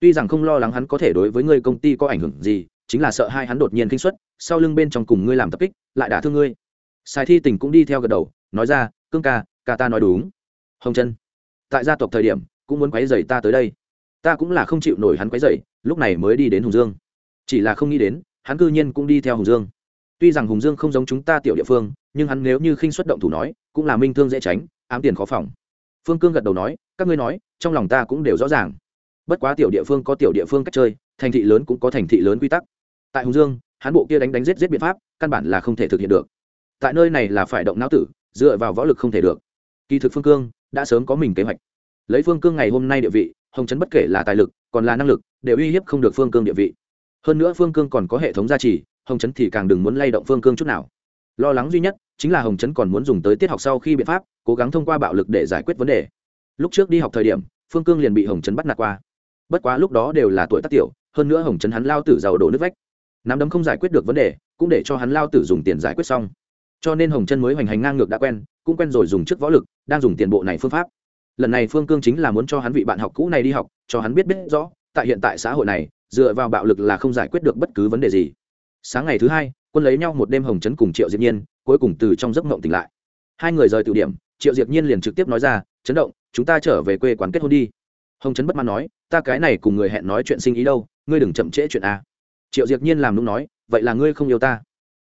Tuy rằng không lo lắng hắn có thể đối với ngươi công ty có ảnh hưởng gì, chính là sợ hai hắn đột nhiên kinh xuất sau lưng bên trong cùng ngươi làm tập kích, lại đả thương ngươi. Sài thi tình cũng đi theo gật đầu, nói ra, cương ca ca ta nói đúng hồng chân tại gia tộc thời điểm, cũng muốn quấy dày ta tới đây. Ta cũng là không chịu nổi hắn quấy dày lúc này mới đi đến hùng dương. Chỉ là không nghĩ đến, hắn cư nhiên cũng đi theo hùng dương. Tuy rằng hùng dương không giống chúng ta tiểu địa phương, nhưng hắn nếu như khinh xuất động thủ nói, cũng là minh thương dễ tránh, ám tiền khó phòng. Phương cương gật đầu nói, các ngươi nói, trong lòng ta cũng đều rõ ràng. Bất quá tiểu địa phương có tiểu địa phương cách chơi, thành thị lớn cũng có thành thị lớn quy tắc. Tại hùng dương, hắn bộ kia đánh đánh giết giết biện pháp, căn bản là không thể thực hiện được. Tại nơi này là phải động não tử, dựa vào võ lực không thể được. Kỳ thực phương cương đã sớm có mình kế hoạch. Lấy phương cương ngày hôm nay địa vị, hồng trấn bất kể là tài lực, còn là năng lực, đều uy hiếp không được phương cương địa vị. Hơn nữa phương cương còn có hệ thống gia trì, hồng trấn thì càng đừng muốn lay động phương cương chút nào. Lo lắng duy nhất chính là hồng trấn còn muốn dùng tới tiết học sau khi biện pháp, cố gắng thông qua bạo lực để giải quyết vấn đề. Lúc trước đi học thời điểm, phương cương liền bị hồng trấn bắt nạt qua. Bất quá lúc đó đều là tuổi tác tiểu, hơn nữa hồng trấn hắn lao tử giàu đổ nước vách. Nắm đấm không giải quyết được vấn đề, cũng để cho hắn lao tử dùng tiền giải quyết xong. Cho nên hồng trấn mới hoành hành ngang ngược đã quen, cũng quen rồi dùng trước võ lực đang dùng tiền bộ này phương pháp. Lần này phương cương chính là muốn cho hắn vị bạn học cũ này đi học, cho hắn biết biết rõ, tại hiện tại xã hội này, dựa vào bạo lực là không giải quyết được bất cứ vấn đề gì. Sáng ngày thứ hai, quân lấy nhau một đêm hồng trấn cùng triệu diệp nhiên, cuối cùng từ trong giấc mộng tỉnh lại. Hai người rời tự điểm, triệu diệp nhiên liền trực tiếp nói ra chấn động, chúng ta trở về quê quán kết hôn đi. Hồng trấn bất mãn nói, ta cái này cùng người hẹn nói chuyện sinh ý đâu, ngươi đừng chậm trễ chuyện a. Triệu diệp nhiên làm nũng nói, vậy là ngươi không yêu ta.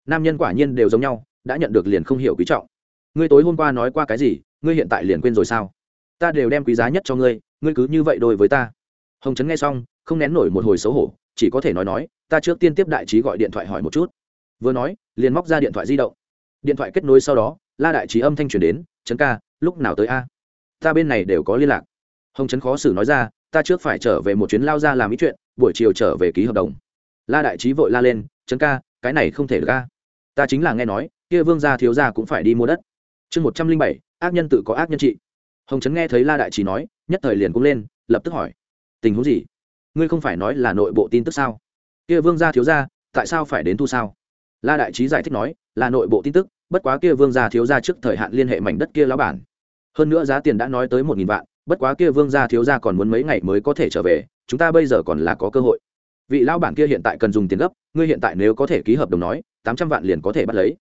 Nam nhân quả nhiên đều giống nhau, đã nhận được liền không hiểu quý trọng. Ngươi tối hôm qua nói qua cái gì ngươi hiện tại liền quên rồi sao? Ta đều đem quý giá nhất cho ngươi ngươi cứ như vậy đôi với ta. Hồng trấn nghe xong, không nén nổi một hồi xấu hổ, chỉ có thể nói nói, ta trước tiên tiếp đại trí gọi điện thoại hỏi một chút. Vừa nói, liền móc ra điện thoại di động. Điện thoại kết nối sau đó, la đại trí âm thanh truyền đến, trấn ca, lúc nào tới a? Ta bên này đều có liên lạc. Hồng trấn khó xử nói ra, ta trước phải trở về một chuyến lao ra làm ý chuyện, buổi chiều trở về ký hợp đồng. La đại trí vội la lên, trấn ca, cái này không thể được ca ta chính là nghe nói, kia vương gia thiếu gia cũng phải đi mua đất. Chương một trăm linh bảy ác nhân tự có ác nhân trị. Hồng trấn nghe thấy la đại trí nói, nhất thời liền cũng lên, lập tức hỏi, tình huống gì? Ngươi không phải nói là nội bộ tin tức sao? Kia vương gia thiếu gia, tại sao phải đến thu sao? La đại trí giải thích nói, là nội bộ tin tức, bất quá kia vương gia thiếu gia trước thời hạn liên hệ mảnh đất kia lão bản. Hơn nữa giá tiền đã nói tới một nghìn vạn, bất quá kia vương gia thiếu gia còn muốn mấy ngày mới có thể trở về, chúng ta bây giờ còn là có cơ hội. Vị lão bản kia hiện tại cần dùng tiền gấp, ngươi hiện tại nếu có thể ký hợp đồng nói, tám trăm vạn liền có thể bắt lấy.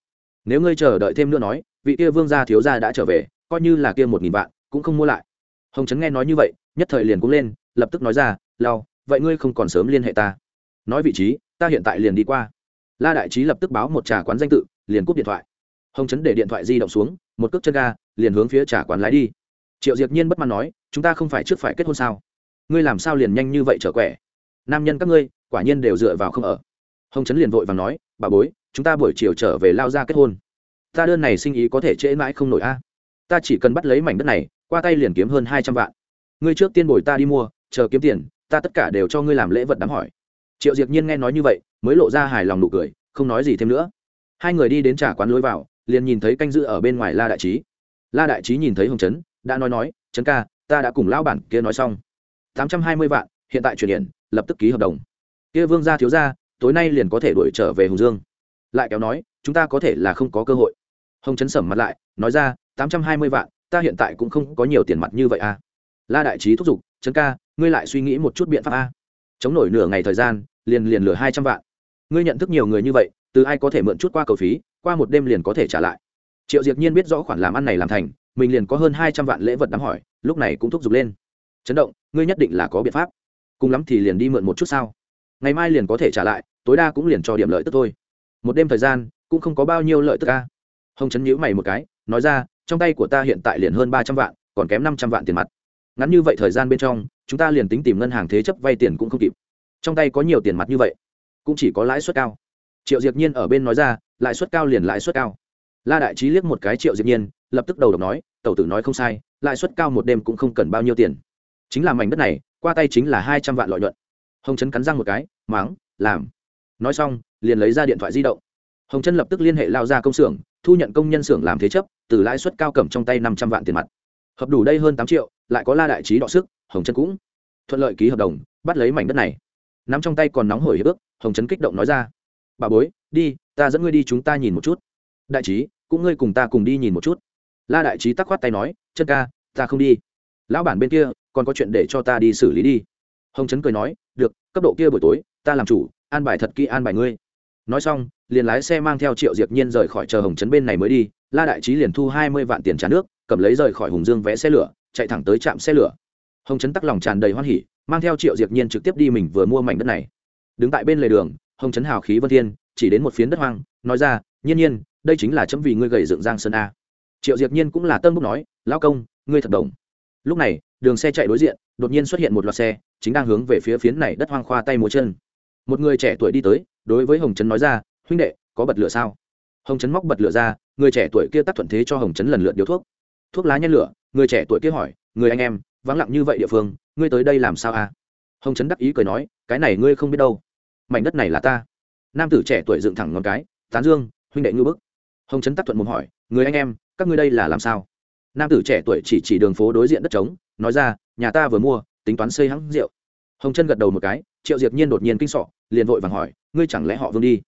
Nếu ngươi chờ đợi thêm nữa nói vị kia vương gia thiếu gia đã trở về, coi như là kia một nghìn vạn, cũng không mua lại. Hồng trấn nghe nói như vậy, nhất thời liền cũng lên, lập tức nói ra lao vậy ngươi không còn sớm liên hệ ta? Nói vị trí, ta hiện tại liền đi qua. La đại trí lập tức báo một trà quán danh tự, liền cúp điện thoại. Hồng chấn để điện thoại di động xuống, một cước chân ga, liền hướng phía trà quán lái đi. Triệu diệp nhiên bất mãn nói, chúng ta không phải trước phải kết hôn sao? Ngươi làm sao liền nhanh như vậy trở quẻ? Nam nhân các ngươi, quả nhiên đều dựa vào không ở. Hồng chấn liền vội và nói, bà bối, chúng ta buổi chiều trở về lao ra kết hôn ta đơn này sinh ý có thể trễ mãi không nổi a. Ta chỉ cần bắt lấy mảnh đất này, qua tay liền kiếm hơn hai trăm vạn. Ngươi trước tiên bồi ta đi mua, chờ kiếm tiền, ta tất cả đều cho ngươi làm lễ vật đám hỏi. Triệu diệp nhiên nghe nói như vậy, mới lộ ra hài lòng nụ cười, không nói gì thêm nữa. Hai người đi đến trả quán lối vào, liền nhìn thấy canh giữ ở bên ngoài la đại trí. La đại trí nhìn thấy hồng trấn, đã nói nói, trấn ca, ta đã cùng lão bản kia nói xong. Tám trăm hai mươi vạn, hiện tại chuyển điện lập tức ký hợp đồng. Kia vương gia thiếu gia, tối nay liền có thể đuổi trở về hùng dương lại kéo nói, chúng ta có thể là không có cơ hội. Hồng chấn sẩm mặt lại, nói ra, tám trăm hai mươi vạn, ta hiện tại cũng không có nhiều tiền mặt như vậy à. La đại trí thúc giục trấn ca, ngươi lại suy nghĩ một chút biện pháp a. Chống nổi nửa ngày thời gian, liền liền lừa hai trăm vạn. Ngươi nhận thức nhiều người như vậy, từ ai có thể mượn chút qua cầu phí, qua một đêm liền có thể trả lại? Triệu diệt nhiên biết rõ khoản làm ăn này làm thành, mình liền có hơn hai trăm vạn lễ vật đám hỏi, lúc này cũng thúc giục lên. Chấn động, ngươi nhất định là có biện pháp. Cùng lắm thì liền đi mượn một chút sao? Ngày mai liền có thể trả lại, tối đa cũng liền cho điểm lợi tức thôi một đêm thời gian, cũng không có bao nhiêu lợi tức ca hồng chấn nhíu mày một cái, nói ra, trong tay của ta hiện tại liền hơn ba trăm vạn, còn kém năm trăm vạn tiền mặt. Ngắn như vậy thời gian bên trong, chúng ta liền tính tìm ngân hàng thế chấp vay tiền cũng không kịp. Trong tay có nhiều tiền mặt như vậy, cũng chỉ có lãi suất cao. Triệu diệp nhiên ở bên nói ra, lãi suất cao liền lãi suất cao. La đại trí liếc một cái triệu diệp nhiên, lập tức đầu độc nói, tẩu tử nói không sai, lãi suất cao một đêm cũng không cần bao nhiêu tiền. Chính là mảnh đất này, qua tay chính là hai trăm vạn lợi nhuận. Hồng trấn cắn răng một cái máng làm nói xong, liền lấy ra điện thoại di động. Hồng trân lập tức liên hệ lao ra công xưởng, thu nhận công nhân xưởng làm thế chấp, từ lãi suất cao cầm trong tay năm trăm vạn tiền mặt. Hợp đủ đây hơn tám triệu, lại có la đại trí đọ sức, hồng trân cũng thuận lợi ký hợp đồng, bắt lấy mảnh đất này. Nắm trong tay còn nóng hổi hiệp ước, hồng trấn kích động nói ra, bà bối, đi, ta dẫn ngươi đi chúng ta nhìn một chút. Đại trí, cũng ngươi cùng ta cùng đi nhìn một chút. La đại trí tắc khoát tay nói chân ca, ta không đi. Lão bản bên kia, còn có chuyện để cho ta đi xử lý đi. Hồng trấn cười nói, được, cấp độ kia buổi tối, ta làm chủ an bài thật kỹ an bài ngươi. Nói xong, liền lái xe mang theo triệu diệp nhiên rời khỏi chờ hồng trấn bên này mới đi, la đại trí liền thu hai mươi vạn tiền trả nước, cầm lấy rời khỏi hùng dương vé xe lửa, chạy thẳng tới trạm xe lửa. Hồng trấn tắc lòng tràn đầy hoan hỉ, mang theo triệu diệp nhiên trực tiếp đi mình vừa mua mảnh đất này. Đứng tại bên lề đường, hồng trấn hào khí vân thiên, chỉ đến một phiến đất hoang, nói ra, nhiên nhiên, đây chính là chấm vì ngươi gầy dựng giang sơn a. Triệu diệp nhiên cũng là tân bốc nói lao công, ngươi thật đồng. Lúc này, đường xe chạy đối diện, đột nhiên xuất hiện một loạt xe, chính đang hướng về phía phiến này đất hoang khoa tay múa chân một người trẻ tuổi đi tới, đối với hồng trấn nói ra, huynh đệ, có bật lửa sao? Hồng trấn móc bật lửa ra, người trẻ tuổi kia tắt thuận thế cho hồng trấn lần lượt điếu thuốc. Thuốc lá nhen lửa, người trẻ tuổi kia hỏi, người anh em, vắng lặng như vậy địa phương, ngươi tới đây làm sao à? Hồng trấn đắc ý cười nói, cái này ngươi không biết đâu. Mảnh đất này là ta. Nam tử trẻ tuổi dựng thẳng ngón cái, tán dương, huynh đệ ngư bức. Hồng trấn tắc thuận mồm hỏi, người anh em, các ngươi đây là làm sao? Nam tử trẻ tuổi chỉ chỉ đường phố đối diện đất trống, nói ra, nhà ta vừa mua, tính toán xây hãng rượu. Hồng trân gật đầu một cái triệu diệp nhiên đột nhiên kinh sọ, liền vội vàng hỏi, ngươi chẳng lẽ họ vương đi?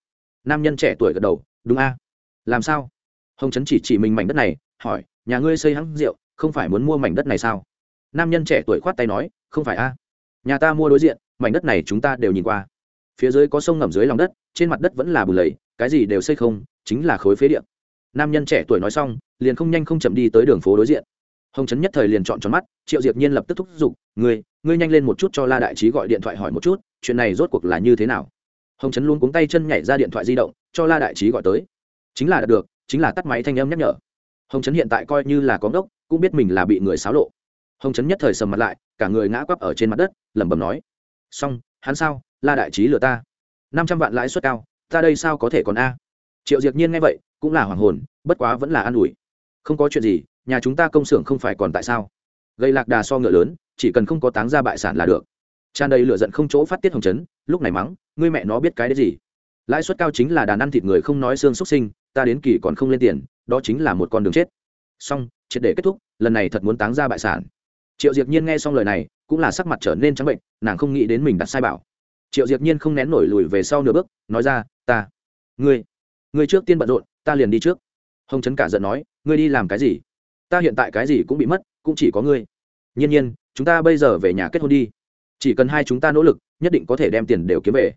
Nam nhân trẻ tuổi gật đầu, đúng a. Làm sao? Hồng trấn chỉ chỉ mình mảnh đất này, hỏi, nhà ngươi xây hãng rượu, không phải muốn mua mảnh đất này sao? Nam nhân trẻ tuổi khoát tay nói, không phải a. Nhà ta mua đối diện, mảnh đất này chúng ta đều nhìn qua. Phía dưới có sông ngầm dưới lòng đất, trên mặt đất vẫn là bùn lầy, cái gì đều xây không, chính là khối phế điện. Nam nhân trẻ tuổi nói xong, liền không nhanh không chậm đi tới đường phố đối diện hồng trấn nhất thời liền chọn tròn mắt, triệu diệp nhiên lập tức thúc giục, ngươi ngươi nhanh lên một chút cho la đại trí gọi điện thoại hỏi một chút, chuyện này rốt cuộc là như thế nào? Hồng trấn luôn cuống tay chân nhảy ra điện thoại di động, cho la đại trí gọi tới. Chính là được, chính là tắt máy thanh âm nhắc nhở. Hồng trấn hiện tại coi như là có ngốc, cũng biết mình là bị người xáo lộ. Hồng trấn nhất thời sầm mặt lại, cả người ngã quắp ở trên mặt đất, lẩm bẩm nói, xong, hắn sao? La đại trí lừa ta. Năm trăm vạn lãi suất cao, ta đây sao có thể còn a? Triệu diệp nhiên nghe vậy, cũng là hoàng hồn, bất quá vẫn là an ủi. Không có chuyện gì nhà chúng ta công xưởng không phải còn tại sao? Gây lạc đà so ngựa lớn, chỉ cần không có táng ra bại sản là được. Tràn đầy lửa giận không chỗ phát tiết hồng chấn lúc này mắng, ngươi mẹ nó biết cái đấy gì? Lãi suất cao chính là đàn ăn thịt người không nói xương xuất sinh, ta đến kỳ còn không lên tiền, đó chính là một con đường chết. Xong, triệt để kết thúc, lần này thật muốn táng ra bại sản. Triệu diệp nhiên nghe xong lời này, cũng là sắc mặt trở nên trắng bệnh, nàng không nghĩ đến mình đặt sai bảo. Triệu diệp nhiên không nén nổi lùi về sau nửa bước, nói ra, ta, ngươi ngươi trước tiên bận rộn, ta liền đi trước. Hồng trấn cả giận nói, ngươi đi làm cái gì? Ta hiện tại cái gì cũng bị mất, cũng chỉ có ngươi. Nhiên nhiên, chúng ta bây giờ về nhà kết hôn đi. Chỉ cần hai chúng ta nỗ lực, nhất định có thể đem tiền đều kiếm về.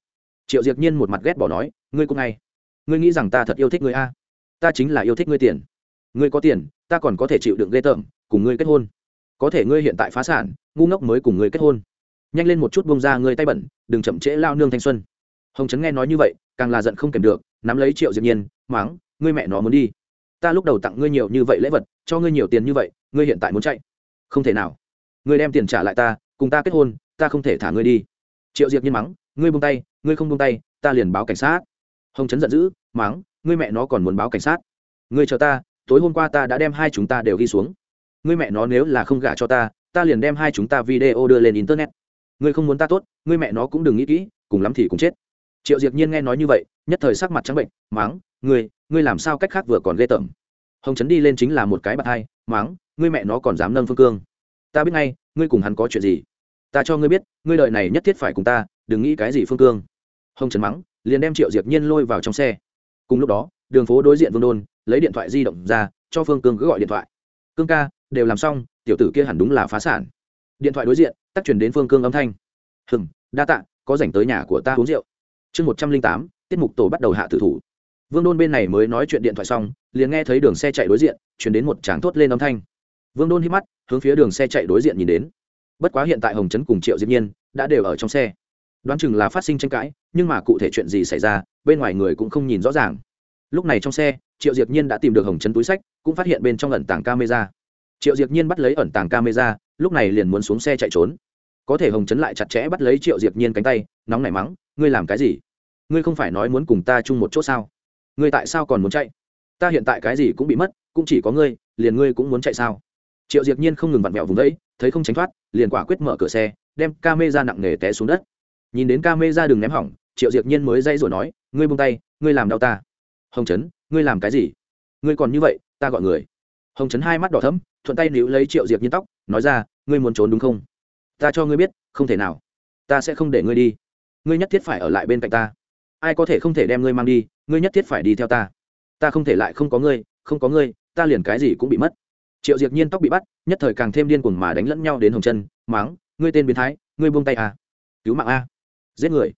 Triệu diệc nhiên một mặt ghét bỏ nói, ngươi cũng ngay. Ngươi nghĩ rằng ta thật yêu thích ngươi a? Ta chính là yêu thích ngươi tiền. Ngươi có tiền, ta còn có thể chịu đựng ghê tởm, cùng ngươi kết hôn. Có thể ngươi hiện tại phá sản, ngu ngốc mới cùng ngươi kết hôn. Nhanh lên một chút bông ra ngươi tay bẩn, đừng chậm trễ lao nương thanh xuân. Hồng trấn nghe nói như vậy, càng là giận không kèm được, nắm lấy triệu diệc nhiên, máng, ngươi mẹ nó muốn đi ta lúc đầu tặng ngươi nhiều như vậy lễ vật cho ngươi nhiều tiền như vậy ngươi hiện tại muốn chạy. Không thể nào. Ngươi đem tiền trả lại ta cùng ta kết hôn ta không thể thả ngươi đi. Triệu diệp nhiên mắng ngươi buông tay ngươi không buông tay ta liền báo cảnh sát. Hồng trấn giận dữ mắng ngươi mẹ nó còn muốn báo cảnh sát. Ngươi chờ ta tối hôm qua ta đã đem hai chúng ta đều ghi xuống. Ngươi mẹ nó nếu là không gả cho ta ta liền đem hai chúng ta video đưa lên internet. Ngươi không muốn ta tốt ngươi mẹ nó cũng đừng nghĩ kỹ cùng lắm thì cũng chết. Triệu diệp nhiên nghe nói như vậy nhất thời sắc mặt trắng bệnh mắng, ngươi ngươi làm sao cách khác vừa còn ghê tởm? Hồng trấn đi lên chính là một cái bạc hai, máng, ngươi mẹ nó còn dám nâng phương cương. Ta biết ngay, ngươi cùng hắn có chuyện gì? Ta cho ngươi biết, ngươi đợi này nhất thiết phải cùng ta, đừng nghĩ cái gì phương cương. Hồng trấn mắng, liền đem triệu diệp nhiên lôi vào trong xe. Cùng lúc đó, đường phố đối diện vương đôn, lấy điện thoại di động ra, cho phương cương cứ gọi điện thoại. Cương ca, đều làm xong, tiểu tử kia hẳn đúng là phá sản. Điện thoại đối diện, tắt chuyển đến phương cương âm thanh. Hừng đa tạ, có dành tới nhà của ta uống rượu. Chương một trăm linh tám, tiết mục tổ bắt đầu hạ tử thủ vương đôn bên này mới nói chuyện điện thoại xong, liền nghe thấy đường xe chạy đối diện, chuyển đến một tràng thốt lên âm thanh. Vương đôn hít mắt, hướng phía đường xe chạy đối diện nhìn đến. Bất quá hiện tại hồng trấn cùng triệu diệp nhiên đã đều ở trong xe. Đoán chừng là phát sinh tranh cãi, nhưng mà cụ thể chuyện gì xảy ra, bên ngoài người cũng không nhìn rõ ràng. Lúc này trong xe, triệu diệp nhiên đã tìm được hồng trấn túi sách, cũng phát hiện bên trong ẩn tàng camera. Triệu diệp nhiên bắt lấy ẩn tàng camera, lúc này liền muốn xuống xe chạy trốn. Có thể hồng trấn lại chặt chẽ bắt lấy triệu diệp nhiên cánh tay, nóng nảy mắng, ngươi làm cái gì? Ngươi không phải nói muốn cùng ta chung một chỗ sao? Ngươi tại sao còn muốn chạy? Ta hiện tại cái gì cũng bị mất, cũng chỉ có ngươi, liền ngươi cũng muốn chạy sao? Triệu Diệc nhiên không ngừng vặn vẹo vùng đấy, thấy không tránh thoát, liền quả quyết mở cửa xe, đem ca mê ra nặng nề té xuống đất. Nhìn đến ca mê ra đường ném hỏng, triệu Diệc nhiên mới dây rồi nói, ngươi buông tay, ngươi làm đau ta. Hồng trấn, ngươi làm cái gì? Ngươi còn như vậy, ta gọi người. Hồng trấn hai mắt đỏ thấm thuận tay níu lấy triệu Diệc nhiên tóc, nói ra, ngươi muốn trốn đúng không? Ta cho ngươi biết, không thể nào. Ta sẽ không để ngươi đi. Ngươi nhất thiết phải ở lại bên cạnh ta. Ai có thể không thể đem ngươi mang đi? Ngươi nhất thiết phải đi theo ta. Ta không thể lại không có ngươi, không có ngươi, ta liền cái gì cũng bị mất. Triệu Diệc nhiên tóc bị bắt, nhất thời càng thêm điên cuồng mà đánh lẫn nhau đến hồng chân máng, ngươi tên biến thái, ngươi buông tay à. Cứu mạng a. Giết người.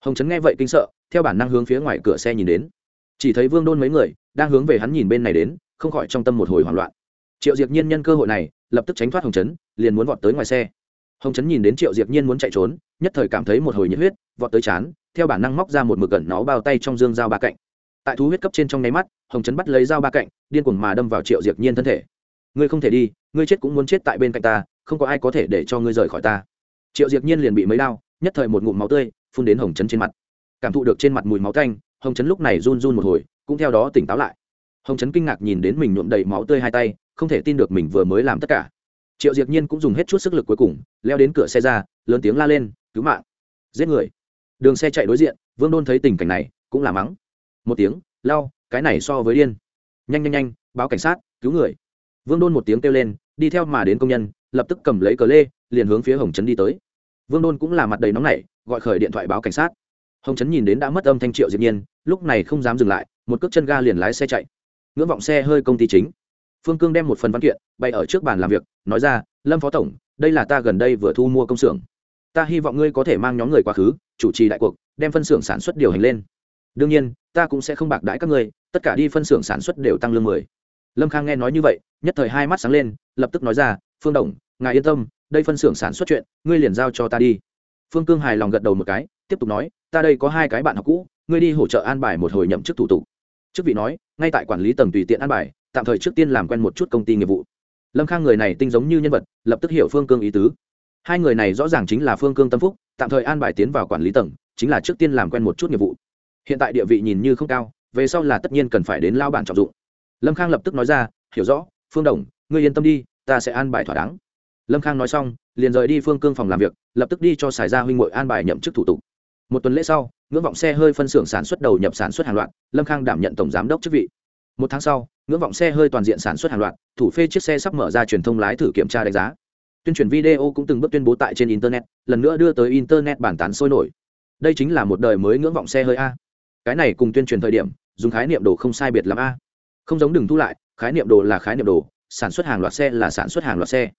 Hồng trấn nghe vậy kinh sợ, theo bản năng hướng phía ngoài cửa xe nhìn đến. Chỉ thấy vương đôn mấy người đang hướng về hắn nhìn bên này đến, không khỏi trong tâm một hồi hoảng loạn. Triệu Diệc nhiên nhân cơ hội này, lập tức tránh thoát hồng trấn, liền muốn vọt tới ngoài xe. Hồng trấn nhìn đến triệu Diệc nhiên muốn chạy trốn, nhất thời cảm thấy một hồi nhiệt huyết, vọt tới chán theo bản năng móc ra một mực gần nó bao tay trong dương dao ba cạnh. Tại thú huyết cấp trên trong nháy mắt, hồng trấn bắt lấy dao ba cạnh, điên cuồng mà đâm vào triệu diệp nhiên thân thể. Ngươi không thể đi, ngươi chết cũng muốn chết tại bên cạnh ta, không có ai có thể để cho ngươi rời khỏi ta. Triệu diệp nhiên liền bị mấy đao, nhất thời một ngụm máu tươi phun đến hồng trấn trên mặt. Cảm thụ được trên mặt mùi máu tanh, hồng trấn lúc này run run một hồi, cũng theo đó tỉnh táo lại. Hồng trấn kinh ngạc nhìn đến mình nhuộm đầy máu tươi hai tay, không thể tin được mình vừa mới làm tất cả. Triệu diệp nhiên cũng dùng hết chút sức lực cuối cùng, leo đến cửa xe ra, lớn tiếng la lên, cứu mạng, giết người đường xe chạy đối diện, vương đôn thấy tình cảnh này, cũng là mắng. Một tiếng lao cái này so với điên. Nhanh nhanh nhanh, báo cảnh sát, cứu người. Vương đôn một tiếng kêu lên, đi theo mà đến công nhân, lập tức cầm lấy cờ lê, liền hướng phía hồng trấn đi tới. Vương đôn cũng là mặt đầy nóng nảy, gọi khởi điện thoại báo cảnh sát. Hồng trấn nhìn đến đã mất âm thanh triệu diệp nhiên, lúc này không dám dừng lại, một cước chân ga liền lái xe chạy. Ngưỡng vọng xe hơi công ty chính. Phương cương đem một phần văn kiện bày ở trước bàn làm việc, nói ra, lâm phó tổng, đây là ta gần đây vừa thu mua công xưởng. Ta hy vọng ngươi có thể mang nhóm người quá khứ chủ trì đại cuộc, đem phân xưởng sản xuất điều hành lên. Đương nhiên, ta cũng sẽ không bạc đãi các ngươi, tất cả đi phân xưởng sản xuất đều tăng lương mười. Lâm khang nghe nói như vậy, nhất thời hai mắt sáng lên, lập tức nói ra, phương đồng, ngài yên tâm, đây phân xưởng sản xuất chuyện, ngươi liền giao cho ta đi. Phương cương hài lòng gật đầu một cái, tiếp tục nói, ta đây có hai cái bạn học cũ, ngươi đi hỗ trợ an bài một hồi nhậm chức thủ tục. Chức vị nói, ngay tại quản lý tầng tùy tiện an bài, tạm thời trước tiên làm quen một chút công ty nghiệp vụ. Lâm khang người này tinh giống như nhân vật, lập tức hiểu phương cương ý tứ hai người này rõ ràng chính là phương cương tâm phúc, tạm thời an bài tiến vào quản lý tầng, chính là trước tiên làm quen một chút nghiệp vụ. Hiện tại địa vị nhìn như không cao, về sau là tất nhiên cần phải đến lao bản trọng dụng. Lâm khang lập tức nói ra, hiểu rõ, phương đồng, ngươi yên tâm đi, ta sẽ an bài thỏa đáng. Lâm khang nói xong, liền rời đi phương cương phòng làm việc, lập tức đi cho xài ra huynh hội an bài nhậm chức thủ tục. Một tuần lễ sau, ngưỡng vọng xe hơi phân xưởng sản xuất đầu nhập sản xuất hàng loạt, lâm khang đảm nhận tổng giám đốc chức vị. Một tháng sau, ngưỡng vọng xe hơi toàn diện sản xuất hàng loạt, thủ phê chiếc xe sắp mở ra truyền thông lái thử kiểm tra đánh giá tuyên truyền video cũng từng bước tuyên bố tại trên internet, lần nữa đưa tới internet bản tán sôi nổi. Đây chính là một đời mới ngưỡng vọng xe hơi a. Cái này cùng tuyên truyền thời điểm, dùng khái niệm đồ không sai biệt l a. Không giống đừng thu lại, khái niệm đồ là khái niệm đồ, sản xuất hàng loạt xe là sản xuất hàng loạt xe.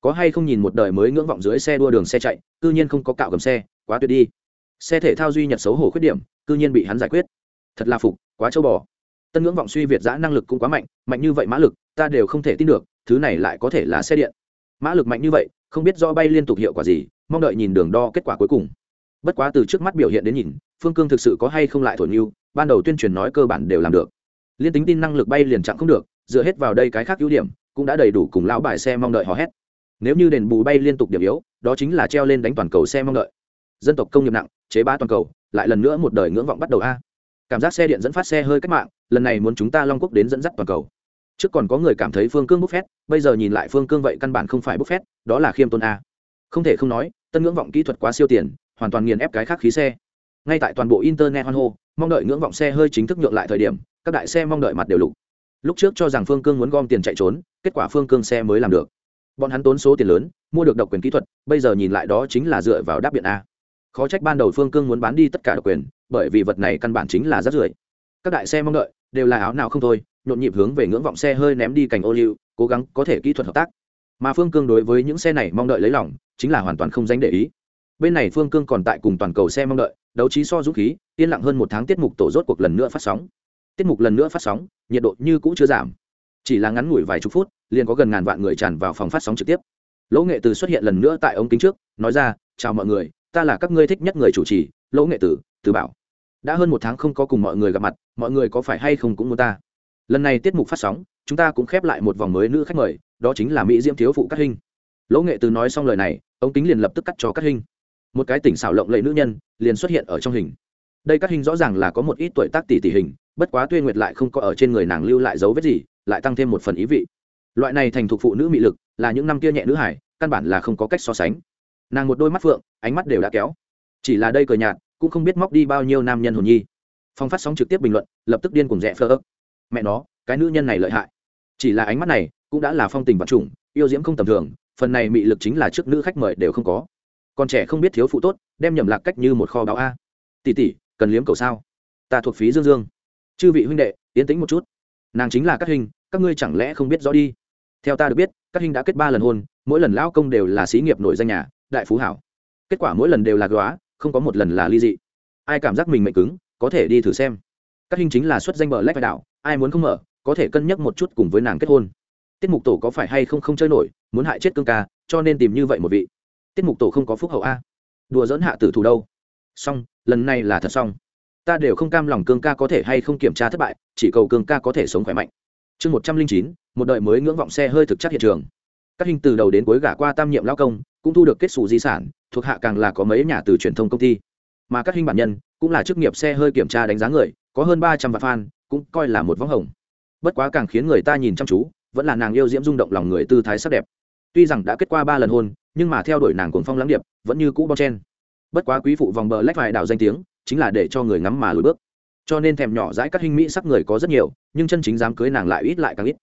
Có hay không nhìn một đời mới ngưỡng vọng dưới xe đua đường xe chạy, cư nhiên không có cạo gầm xe, quá tuyệt đi. Xe thể thao duy nhật xấu hổ khuyết điểm, cư nhiên bị hắn giải quyết. Thật là phục, quá châu bò. Tân ngưỡng vọng suy việt giã năng lực cũng quá mạnh mạnh như vậy mã lực, ta đều không thể tin được, thứ này lại có thể là xe điện mã lực mạnh như vậy, không biết do bay liên tục hiệu quả gì, mong đợi nhìn đường đo kết quả cuối cùng. Bất quá từ trước mắt biểu hiện đến nhìn, phương cương thực sự có hay không lại thổi như ban đầu tuyên truyền nói cơ bản đều làm được. Liên tính tin năng lực bay liền chặn không được, dựa hết vào đây cái khác ưu điểm, cũng đã đầy đủ cùng lão bài xe mong đợi hò hét. Nếu như đền bù bay liên tục điểm yếu, đó chính là treo lên đánh toàn cầu xe mong đợi. Dân tộc công nghiệp nặng, chế bá toàn cầu, lại lần nữa một đời ngưỡng vọng bắt đầu a. Cảm giác xe điện dẫn phát xe hơi cách mạng, lần này muốn chúng ta long quốc đến dẫn dắt toàn cầu trước còn có người cảm thấy phương cương bốc phét, bây giờ nhìn lại phương cương vậy căn bản không phải bốc phét, đó là khiêm tôn a. Không thể không nói, tân ngưỡng vọng kỹ thuật quá siêu tiền, hoàn toàn nghiền ép cái khác khí xe. Ngay tại toàn bộ internet hoan hô, mong đợi ngưỡng vọng xe hơi chính thức nhượng lại thời điểm, các đại xe mong đợi mặt đều lục. Lúc trước cho rằng phương cương muốn gom tiền chạy trốn, kết quả phương cương xe mới làm được. Bọn hắn tốn số tiền lớn, mua được độc quyền kỹ thuật, bây giờ nhìn lại đó chính là dựa vào đáp biện a. Khó trách ban đầu phương cương muốn bán đi tất cả độc quyền, bởi vì vật này căn bản chính là rác rưởi. Các đại xe mong đợi đều là áo nào không thôi nhộn nhịp hướng về ngưỡng vọng xe hơi ném đi cành ô liu, cố gắng có thể kỹ thuật hợp tác. Mà phương cương đối với những xe này mong đợi lấy lòng, chính là hoàn toàn không dánh để ý. Bên này phương cương còn tại cùng toàn cầu xe mong đợi, đấu trí so dũng khí, yên lặng hơn một tháng tiết mục tổ rốt cuộc lần nữa phát sóng. Tiết mục lần nữa phát sóng, nhiệt độ như cũ chưa giảm. Chỉ là ngắn ngủi vài chục phút, liền có gần ngàn vạn người tràn vào phòng phát sóng trực tiếp. Lỗ nghệ từ xuất hiện lần nữa tại ống kính trước, nói ra, chào mọi người, ta là các ngươi thích nhất người chủ trì, lỗ nghệ tử từ bảo. Đã hơn một tháng không có cùng mọi người gặp mặt, mọi người có phải hay không cũng muốn ta? Lần này tiết mục phát sóng, chúng ta cũng khép lại một vòng mới nữ khách mời, đó chính là mỹ diễm thiếu phụ cát hình lỗ nghệ từ nói xong lời này, ông kính liền lập tức cắt cho cát hình một cái tỉnh xảo lộng lẫy nữ nhân, liền xuất hiện ở trong hình. Đây cát hình rõ ràng là có một ít tuổi tác tỷ tỷ hình, bất quá tuyên nguyệt lại không có ở trên người nàng lưu lại dấu vết gì, lại tăng thêm một phần ý vị. Loại này thành thục phụ nữ mị lực, là những năm kia nhẹ nữ hải, căn bản là không có cách so sánh. Nàng một đôi mắt phượng, ánh mắt đều đã kéo. Chỉ là đây cờ nhạt, cũng không biết móc đi bao nhiêu nam nhân hồn nhi. Phong phát sóng trực tiếp bình luận, lập tức điên cùng rẽ phơ ấp mẹ nó, cái nữ nhân này lợi hại. Chỉ là ánh mắt này cũng đã là phong tình vật chủng yêu diễm không tầm thường, phần này mị lực chính là trước nữ khách mời đều không có. Còn trẻ không biết thiếu phụ tốt, đem nhầm lạc cách như một kho báo a. Tỷ tỷ, cần liếm cầu sao? Ta thuộc phí dương dương. Chư vị huynh đệ tiến tĩnh một chút. Nàng chính là các hình, các ngươi chẳng lẽ không biết rõ đi? Theo ta được biết các hình đã kết ba lần hôn, mỗi lần lão công đều là xí nghiệp nổi danh nhà, đại phú hảo. Kết quả mỗi lần đều là góa, không có một lần là ly dị. Ai cảm giác mình mệnh cứng, có thể đi thử xem các hình chính là xuất danh bờ lách vai đạo, ai muốn không mở, có thể cân nhắc một chút cùng với nàng kết hôn. Tiết mục tổ có phải hay không không chơi nổi, muốn hại chết cương ca, cho nên tìm như vậy một vị. Tiết mục tổ không có phúc hậu a. Đùa dẫn hạ tử thủ đâu. Xong, lần này là thật xong. Ta đều không cam lòng cương ca có thể hay không kiểm tra thất bại, chỉ cầu cương ca có thể sống khỏe mạnh. Chương một trăm linh chín, một đợi mới ngưỡng vọng xe hơi thực chất hiện trường. Các hình từ đầu đến cuối gả qua tam nhiệm lao công, cũng thu được kết xù di sản, thuộc hạ càng là có mấy nhà từ truyền thông công ty. Mà các hình bản nhân, cũng là chức nghiệp xe hơi kiểm tra đánh giá người có hơn ba trăm vạn fan, cũng coi là một võng hồng. Bất quá càng khiến người ta nhìn chăm chú, vẫn là nàng yêu diễm rung động lòng người tư thái sắc đẹp. Tuy rằng đã kết qua ba lần hôn, nhưng mà theo đuổi nàng cuồng phong lãng điệp, vẫn như cũ bon chen. Bất quá quý phụ vòng bờ lách vài đảo danh tiếng, chính là để cho người ngắm mà lùi bước. Cho nên thèm nhỏ dãi các hình mỹ sắc người có rất nhiều, nhưng chân chính dám cưới nàng lại ít lại càng ít.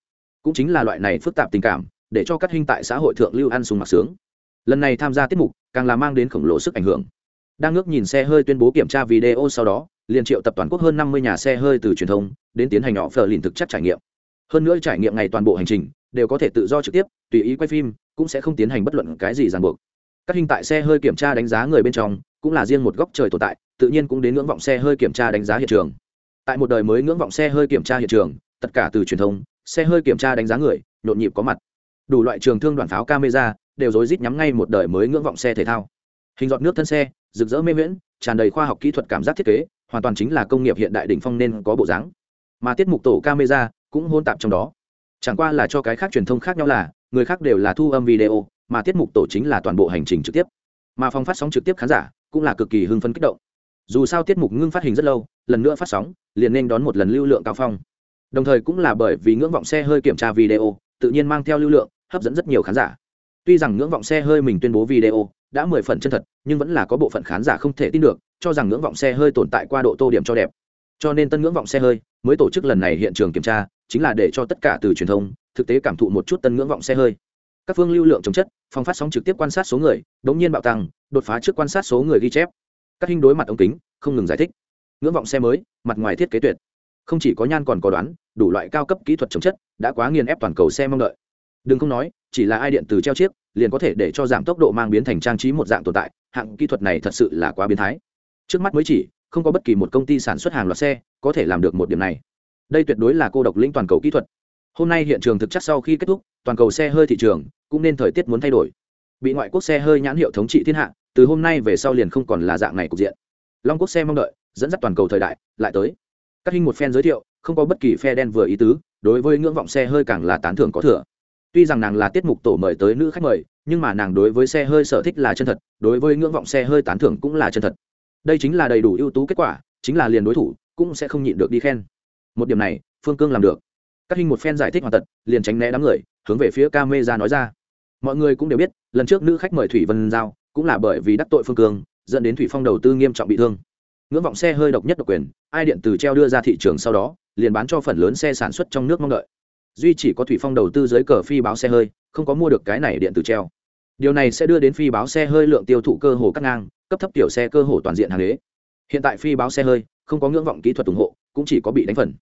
Cũng chính là loại này phức tạp tình cảm, để cho các hình tại xã hội thượng lưu ăn sung mặc sướng. Lần này tham gia tiết mục, càng là mang đến khổng lồ sức ảnh hưởng đang ngước nhìn xe hơi tuyên bố kiểm tra video sau đó, liền triệu tập toàn quốc hơn năm mươi nhà xe hơi từ truyền thông đến tiến hành họ phờ lìn thực chất trải nghiệm. Hơn nữa trải nghiệm ngày toàn bộ hành trình đều có thể tự do trực tiếp, tùy ý quay phim, cũng sẽ không tiến hành bất luận cái gì ràng buộc. Các hình tại xe hơi kiểm tra đánh giá người bên trong cũng là riêng một góc trời tồn tại, tự nhiên cũng đến ngưỡng vọng xe hơi kiểm tra đánh giá hiện trường. Tại một đời mới ngưỡng vọng xe hơi kiểm tra hiện trường, tất cả từ truyền thông, xe hơi kiểm tra đánh giá người, nhộn nhịp có mặt. Đủ loại trường thương đoàn pháo camera đều rối rít nhắm ngay một đời mới ngưỡng vọng xe thể thao hình giọt nước thân xe, rực rỡ mê miễn tràn đầy khoa học kỹ thuật cảm giác thiết kế, hoàn toàn chính là công nghiệp hiện đại đỉnh phong nên có bộ dáng. Mà tiết mục tổ camera cũng hôn tạp trong đó. Chẳng qua là cho cái khác truyền thông khác nhau là, người khác đều là thu âm video, mà tiết mục tổ chính là toàn bộ hành trình trực tiếp. Mà phòng phát sóng trực tiếp khán giả cũng là cực kỳ hưng phấn kích động. Dù sao tiết mục ngưng phát hình rất lâu, lần nữa phát sóng, liền nên đón một lần lưu lượng cao phong. Đồng thời cũng là bởi vì ngưỡng vọng xe hơi kiểm tra video, tự nhiên mang theo lưu lượng, hấp dẫn rất nhiều khán giả. Tuy rằng ngưỡng vọng xe hơi mình tuyên bố video đã mười phần chân thật, nhưng vẫn là có bộ phận khán giả không thể tin được, cho rằng ngưỡng vọng xe hơi tồn tại qua độ tô điểm cho đẹp. Cho nên tân ngưỡng vọng xe hơi mới tổ chức lần này hiện trường kiểm tra, chính là để cho tất cả từ truyền thông thực tế cảm thụ một chút tân ngưỡng vọng xe hơi. Các phương lưu lượng chống chất, phòng phát sóng trực tiếp quan sát số người, đống nhiên bạo tăng, đột phá trước quan sát số người ghi chép. Các hình đối mặt ống kính, không ngừng giải thích. Ngưỡng vọng xe mới, mặt ngoài thiết kế tuyệt. Không chỉ có nhan còn có đoán, đủ loại cao cấp kỹ thuật chống chất, đã quá nghiền ép toàn cầu xe mong đợi. Đừng không nói chỉ là ai điện từ treo chiếc, liền có thể để cho giảm tốc độ mang biến thành trang trí một dạng tồn tại, hạng kỹ thuật này thật sự là quá biến thái. Trước mắt mới chỉ, không có bất kỳ một công ty sản xuất hàng loạt xe có thể làm được một điểm này. Đây tuyệt đối là cô độc lĩnh toàn cầu kỹ thuật. Hôm nay hiện trường thực chất sau khi kết thúc, toàn cầu xe hơi thị trường cũng nên thời tiết muốn thay đổi. Bị ngoại quốc xe hơi nhãn hiệu thống trị thiên hạ, từ hôm nay về sau liền không còn là dạng này cục diện. Long quốc xe mong đợi, dẫn dắt toàn cầu thời đại, lại tới. Các hình một phen giới thiệu, không có bất kỳ phe đen vừa ý tứ, đối với ngưỡng vọng xe hơi càng là tán thưởng có thừa tuy rằng nàng là tiết mục tổ mời tới nữ khách mời, nhưng mà nàng đối với xe hơi sở thích là chân thật, đối với ngưỡng vọng xe hơi tán thưởng cũng là chân thật. Đây chính là đầy đủ ưu tú kết quả, chính là liền đối thủ, cũng sẽ không nhịn được đi khen. Một điểm này, phương cương làm được. Các hình một phen giải thích hoàn tật, liền tránh né đám người, hướng về phía ca mê ra nói ra. Mọi người cũng đều biết, lần trước nữ khách mời thủy vân giao, cũng là bởi vì đắc tội phương cương, dẫn đến thủy phong đầu tư nghiêm trọng bị thương. Ngưỡng vọng xe hơi độc nhất độc quyền, ai điện từ treo đưa ra thị trường sau đó, liền bán cho phần lớn xe sản xuất trong nước mong đợi duy chỉ có thủy phong đầu tư dưới cờ phi báo xe hơi, không có mua được cái này điện tử treo. Điều này sẽ đưa đến phi báo xe hơi lượng tiêu thụ cơ hồ cắt ngang, cấp thấp tiểu xe cơ hồ toàn diện hàng đế. Hiện tại phi báo xe hơi, không có ngưỡng vọng kỹ thuật ủng hộ, cũng chỉ có bị đánh phần.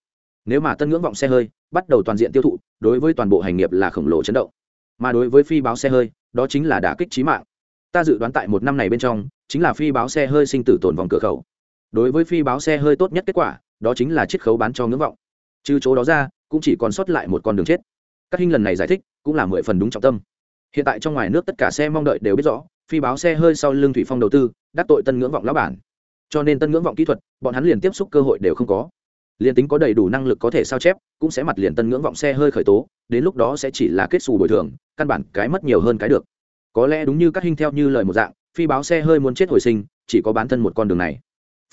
Nếu mà tân ngưỡng vọng xe hơi, bắt đầu toàn diện tiêu thụ, đối với toàn bộ hành nghiệp là khổng lồ chấn động. Mà đối với phi báo xe hơi, đó chính là đả kích trí mạng. Ta dự đoán tại một năm này bên trong, chính là phi báo xe hơi sinh tử tồn vòng cửa khẩu. Đối với phi báo xe hơi tốt nhất kết quả, đó chính là chiết khấu bán cho ngưỡng vọng. Trừ chỗ đó ra cũng chỉ còn sót lại một con đường chết. Các hình lần này giải thích cũng là mười phần đúng trọng tâm. Hiện tại trong ngoài nước tất cả xe mong đợi đều biết rõ, phi báo xe hơi sau lưng thủy phong đầu tư, đắc tội tân ngưỡng vọng lão bản. Cho nên tân ngưỡng vọng kỹ thuật, bọn hắn liền tiếp xúc cơ hội đều không có. Liền tính có đầy đủ năng lực có thể sao chép, cũng sẽ mặt liền tân ngưỡng vọng xe hơi khởi tố, đến lúc đó sẽ chỉ là kết xù bồi thường, căn bản cái mất nhiều hơn cái được. Có lẽ đúng như các hình theo như lời một dạng, phi báo xe hơi muốn chết hồi sinh, chỉ có bán thân một con đường này.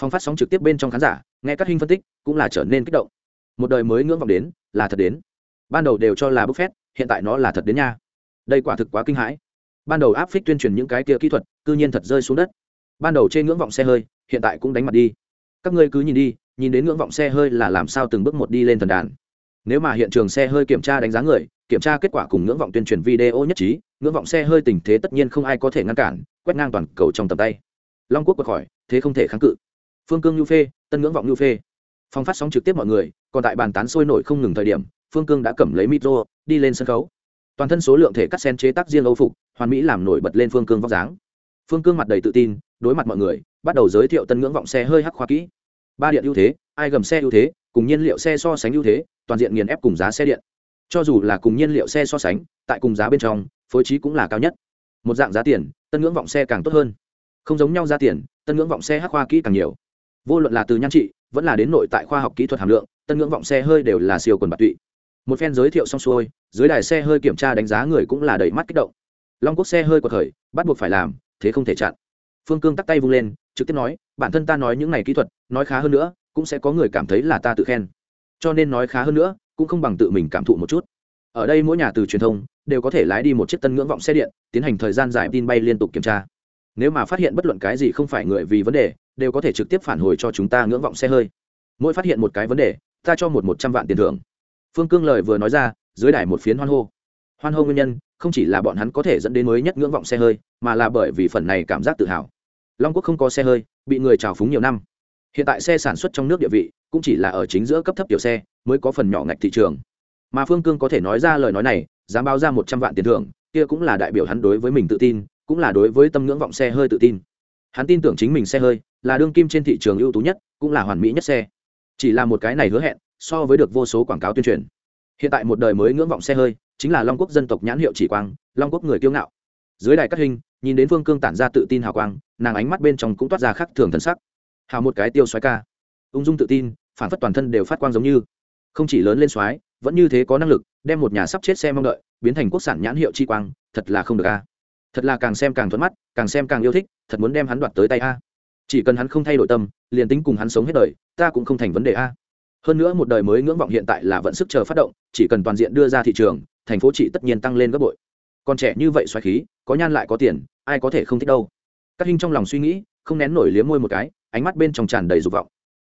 Phong phát sóng trực tiếp bên trong khán giả, nghe các hình phân tích, cũng là trở nên kích động. Một đời mới ngưỡng vọng đến là thật đến. Ban đầu đều cho là bức phét, hiện tại nó là thật đến nha. Đây quả thực quá kinh hãi. Ban đầu áp phích tuyên truyền những cái kia kỹ thuật, cư nhiên thật rơi xuống đất. Ban đầu trên ngưỡng vọng xe hơi, hiện tại cũng đánh mặt đi. Các ngươi cứ nhìn đi, nhìn đến ngưỡng vọng xe hơi là làm sao từng bước một đi lên thần đàn. Nếu mà hiện trường xe hơi kiểm tra đánh giá người, kiểm tra kết quả cùng ngưỡng vọng tuyên truyền video nhất trí, ngưỡng vọng xe hơi tình thế tất nhiên không ai có thể ngăn cản, quét ngang toàn cầu trong tầm tay. Long quốc quật khỏi, thế không thể kháng cự. Phương cương nhu phê, tân ngưỡng vọng nhu phê phong phát sóng trực tiếp mọi người, còn tại bàn tán sôi nổi không ngừng thời điểm, phương cương đã cầm lấy micro, đi lên sân khấu. Toàn thân số lượng thể cắt sen chế tác riêng âu phục, hoàn mỹ làm nổi bật lên phương cương vóc dáng. Phương cương mặt đầy tự tin, đối mặt mọi người, bắt đầu giới thiệu tân ngưỡng vọng xe hơi hắc khoa kỹ. Ba điện ưu thế, ai gầm xe ưu thế, cùng nhiên liệu xe so sánh ưu thế, toàn diện nghiền ép cùng giá xe điện. Cho dù là cùng nhiên liệu xe so sánh, tại cùng giá bên trong, phối trí cũng là cao nhất. Một dạng giá tiền, tân ngưỡng vọng xe càng tốt hơn. Không giống nhau giá tiền, tân ngưỡng vọng xe hắc khoa kỹ càng nhiều. Vô luận là từ nhan trị vẫn là đến nội tại khoa học kỹ thuật hàm lượng, tân ngưỡng vọng xe hơi đều là siêu quần bạc tụy. Một phen giới thiệu xong xuôi, dưới đài xe hơi kiểm tra đánh giá người cũng là đầy mắt kích động. Long quốc xe hơi của thời, bắt buộc phải làm, thế không thể chặn. Phương cương tắt tay vung lên, trực tiếp nói, bản thân ta nói những này kỹ thuật, nói khá hơn nữa, cũng sẽ có người cảm thấy là ta tự khen. Cho nên nói khá hơn nữa, cũng không bằng tự mình cảm thụ một chút. Ở đây mỗi nhà từ truyền thông, đều có thể lái đi một chiếc tân ngưỡng vọng xe điện, tiến hành thời gian dài tin bay liên tục kiểm tra nếu mà phát hiện bất luận cái gì không phải người vì vấn đề, đều có thể trực tiếp phản hồi cho chúng ta ngưỡng vọng xe hơi. Mỗi phát hiện một cái vấn đề, ta cho một một trăm vạn tiền thưởng. Phương cương lời vừa nói ra, dưới đài một phiến hoan hô. Hoan hô nguyên nhân, không chỉ là bọn hắn có thể dẫn đến mới nhất ngưỡng vọng xe hơi, mà là bởi vì phần này cảm giác tự hào. Long quốc không có xe hơi, bị người trào phúng nhiều năm. Hiện tại xe sản xuất trong nước địa vị, cũng chỉ là ở chính giữa cấp thấp tiểu xe, mới có phần nhỏ ngạch thị trường. Mà phương cương có thể nói ra lời nói này, dám báo ra một trăm vạn tiền thưởng, kia cũng là đại biểu hắn đối với mình tự tin cũng là đối với tâm ngưỡng vọng xe hơi tự tin. Hắn tin tưởng chính mình xe hơi là đương kim trên thị trường ưu tú nhất, cũng là hoàn mỹ nhất xe. Chỉ là một cái này hứa hẹn, so với được vô số quảng cáo tuyên truyền. Hiện tại một đời mới ngưỡng vọng xe hơi, chính là long quốc dân tộc nhãn hiệu chỉ quang, long quốc người kiêu ngạo. Dưới đài cắt hình, nhìn đến vương cương tản ra tự tin hào quang, nàng ánh mắt bên trong cũng toát ra khắc thường thần sắc. Hào một cái tiêu xoái ca. Ung dung tự tin, phản phất toàn thân đều phát quang giống như. Không chỉ lớn lên xoái, vẫn như thế có năng lực, đem một nhà sắp chết xe mong đợi, biến thành quốc sản nhãn hiệu chi quang, thật là không được a thật là càng xem càng thuận mắt, càng xem càng yêu thích, thật muốn đem hắn đoạt tới tay a. Chỉ cần hắn không thay đổi tâm, liền tính cùng hắn sống hết đời, ta cũng không thành vấn đề a. Hơn nữa một đời mới ngưỡng vọng hiện tại là vẫn sức chờ phát động, chỉ cần toàn diện đưa ra thị trường, thành phố chị tất nhiên tăng lên gấp bội. Còn trẻ như vậy xoáy khí, có nhan lại có tiền, ai có thể không thích đâu. Các hình trong lòng suy nghĩ, không nén nổi liếm môi một cái, ánh mắt bên trong tràn đầy dục vọng.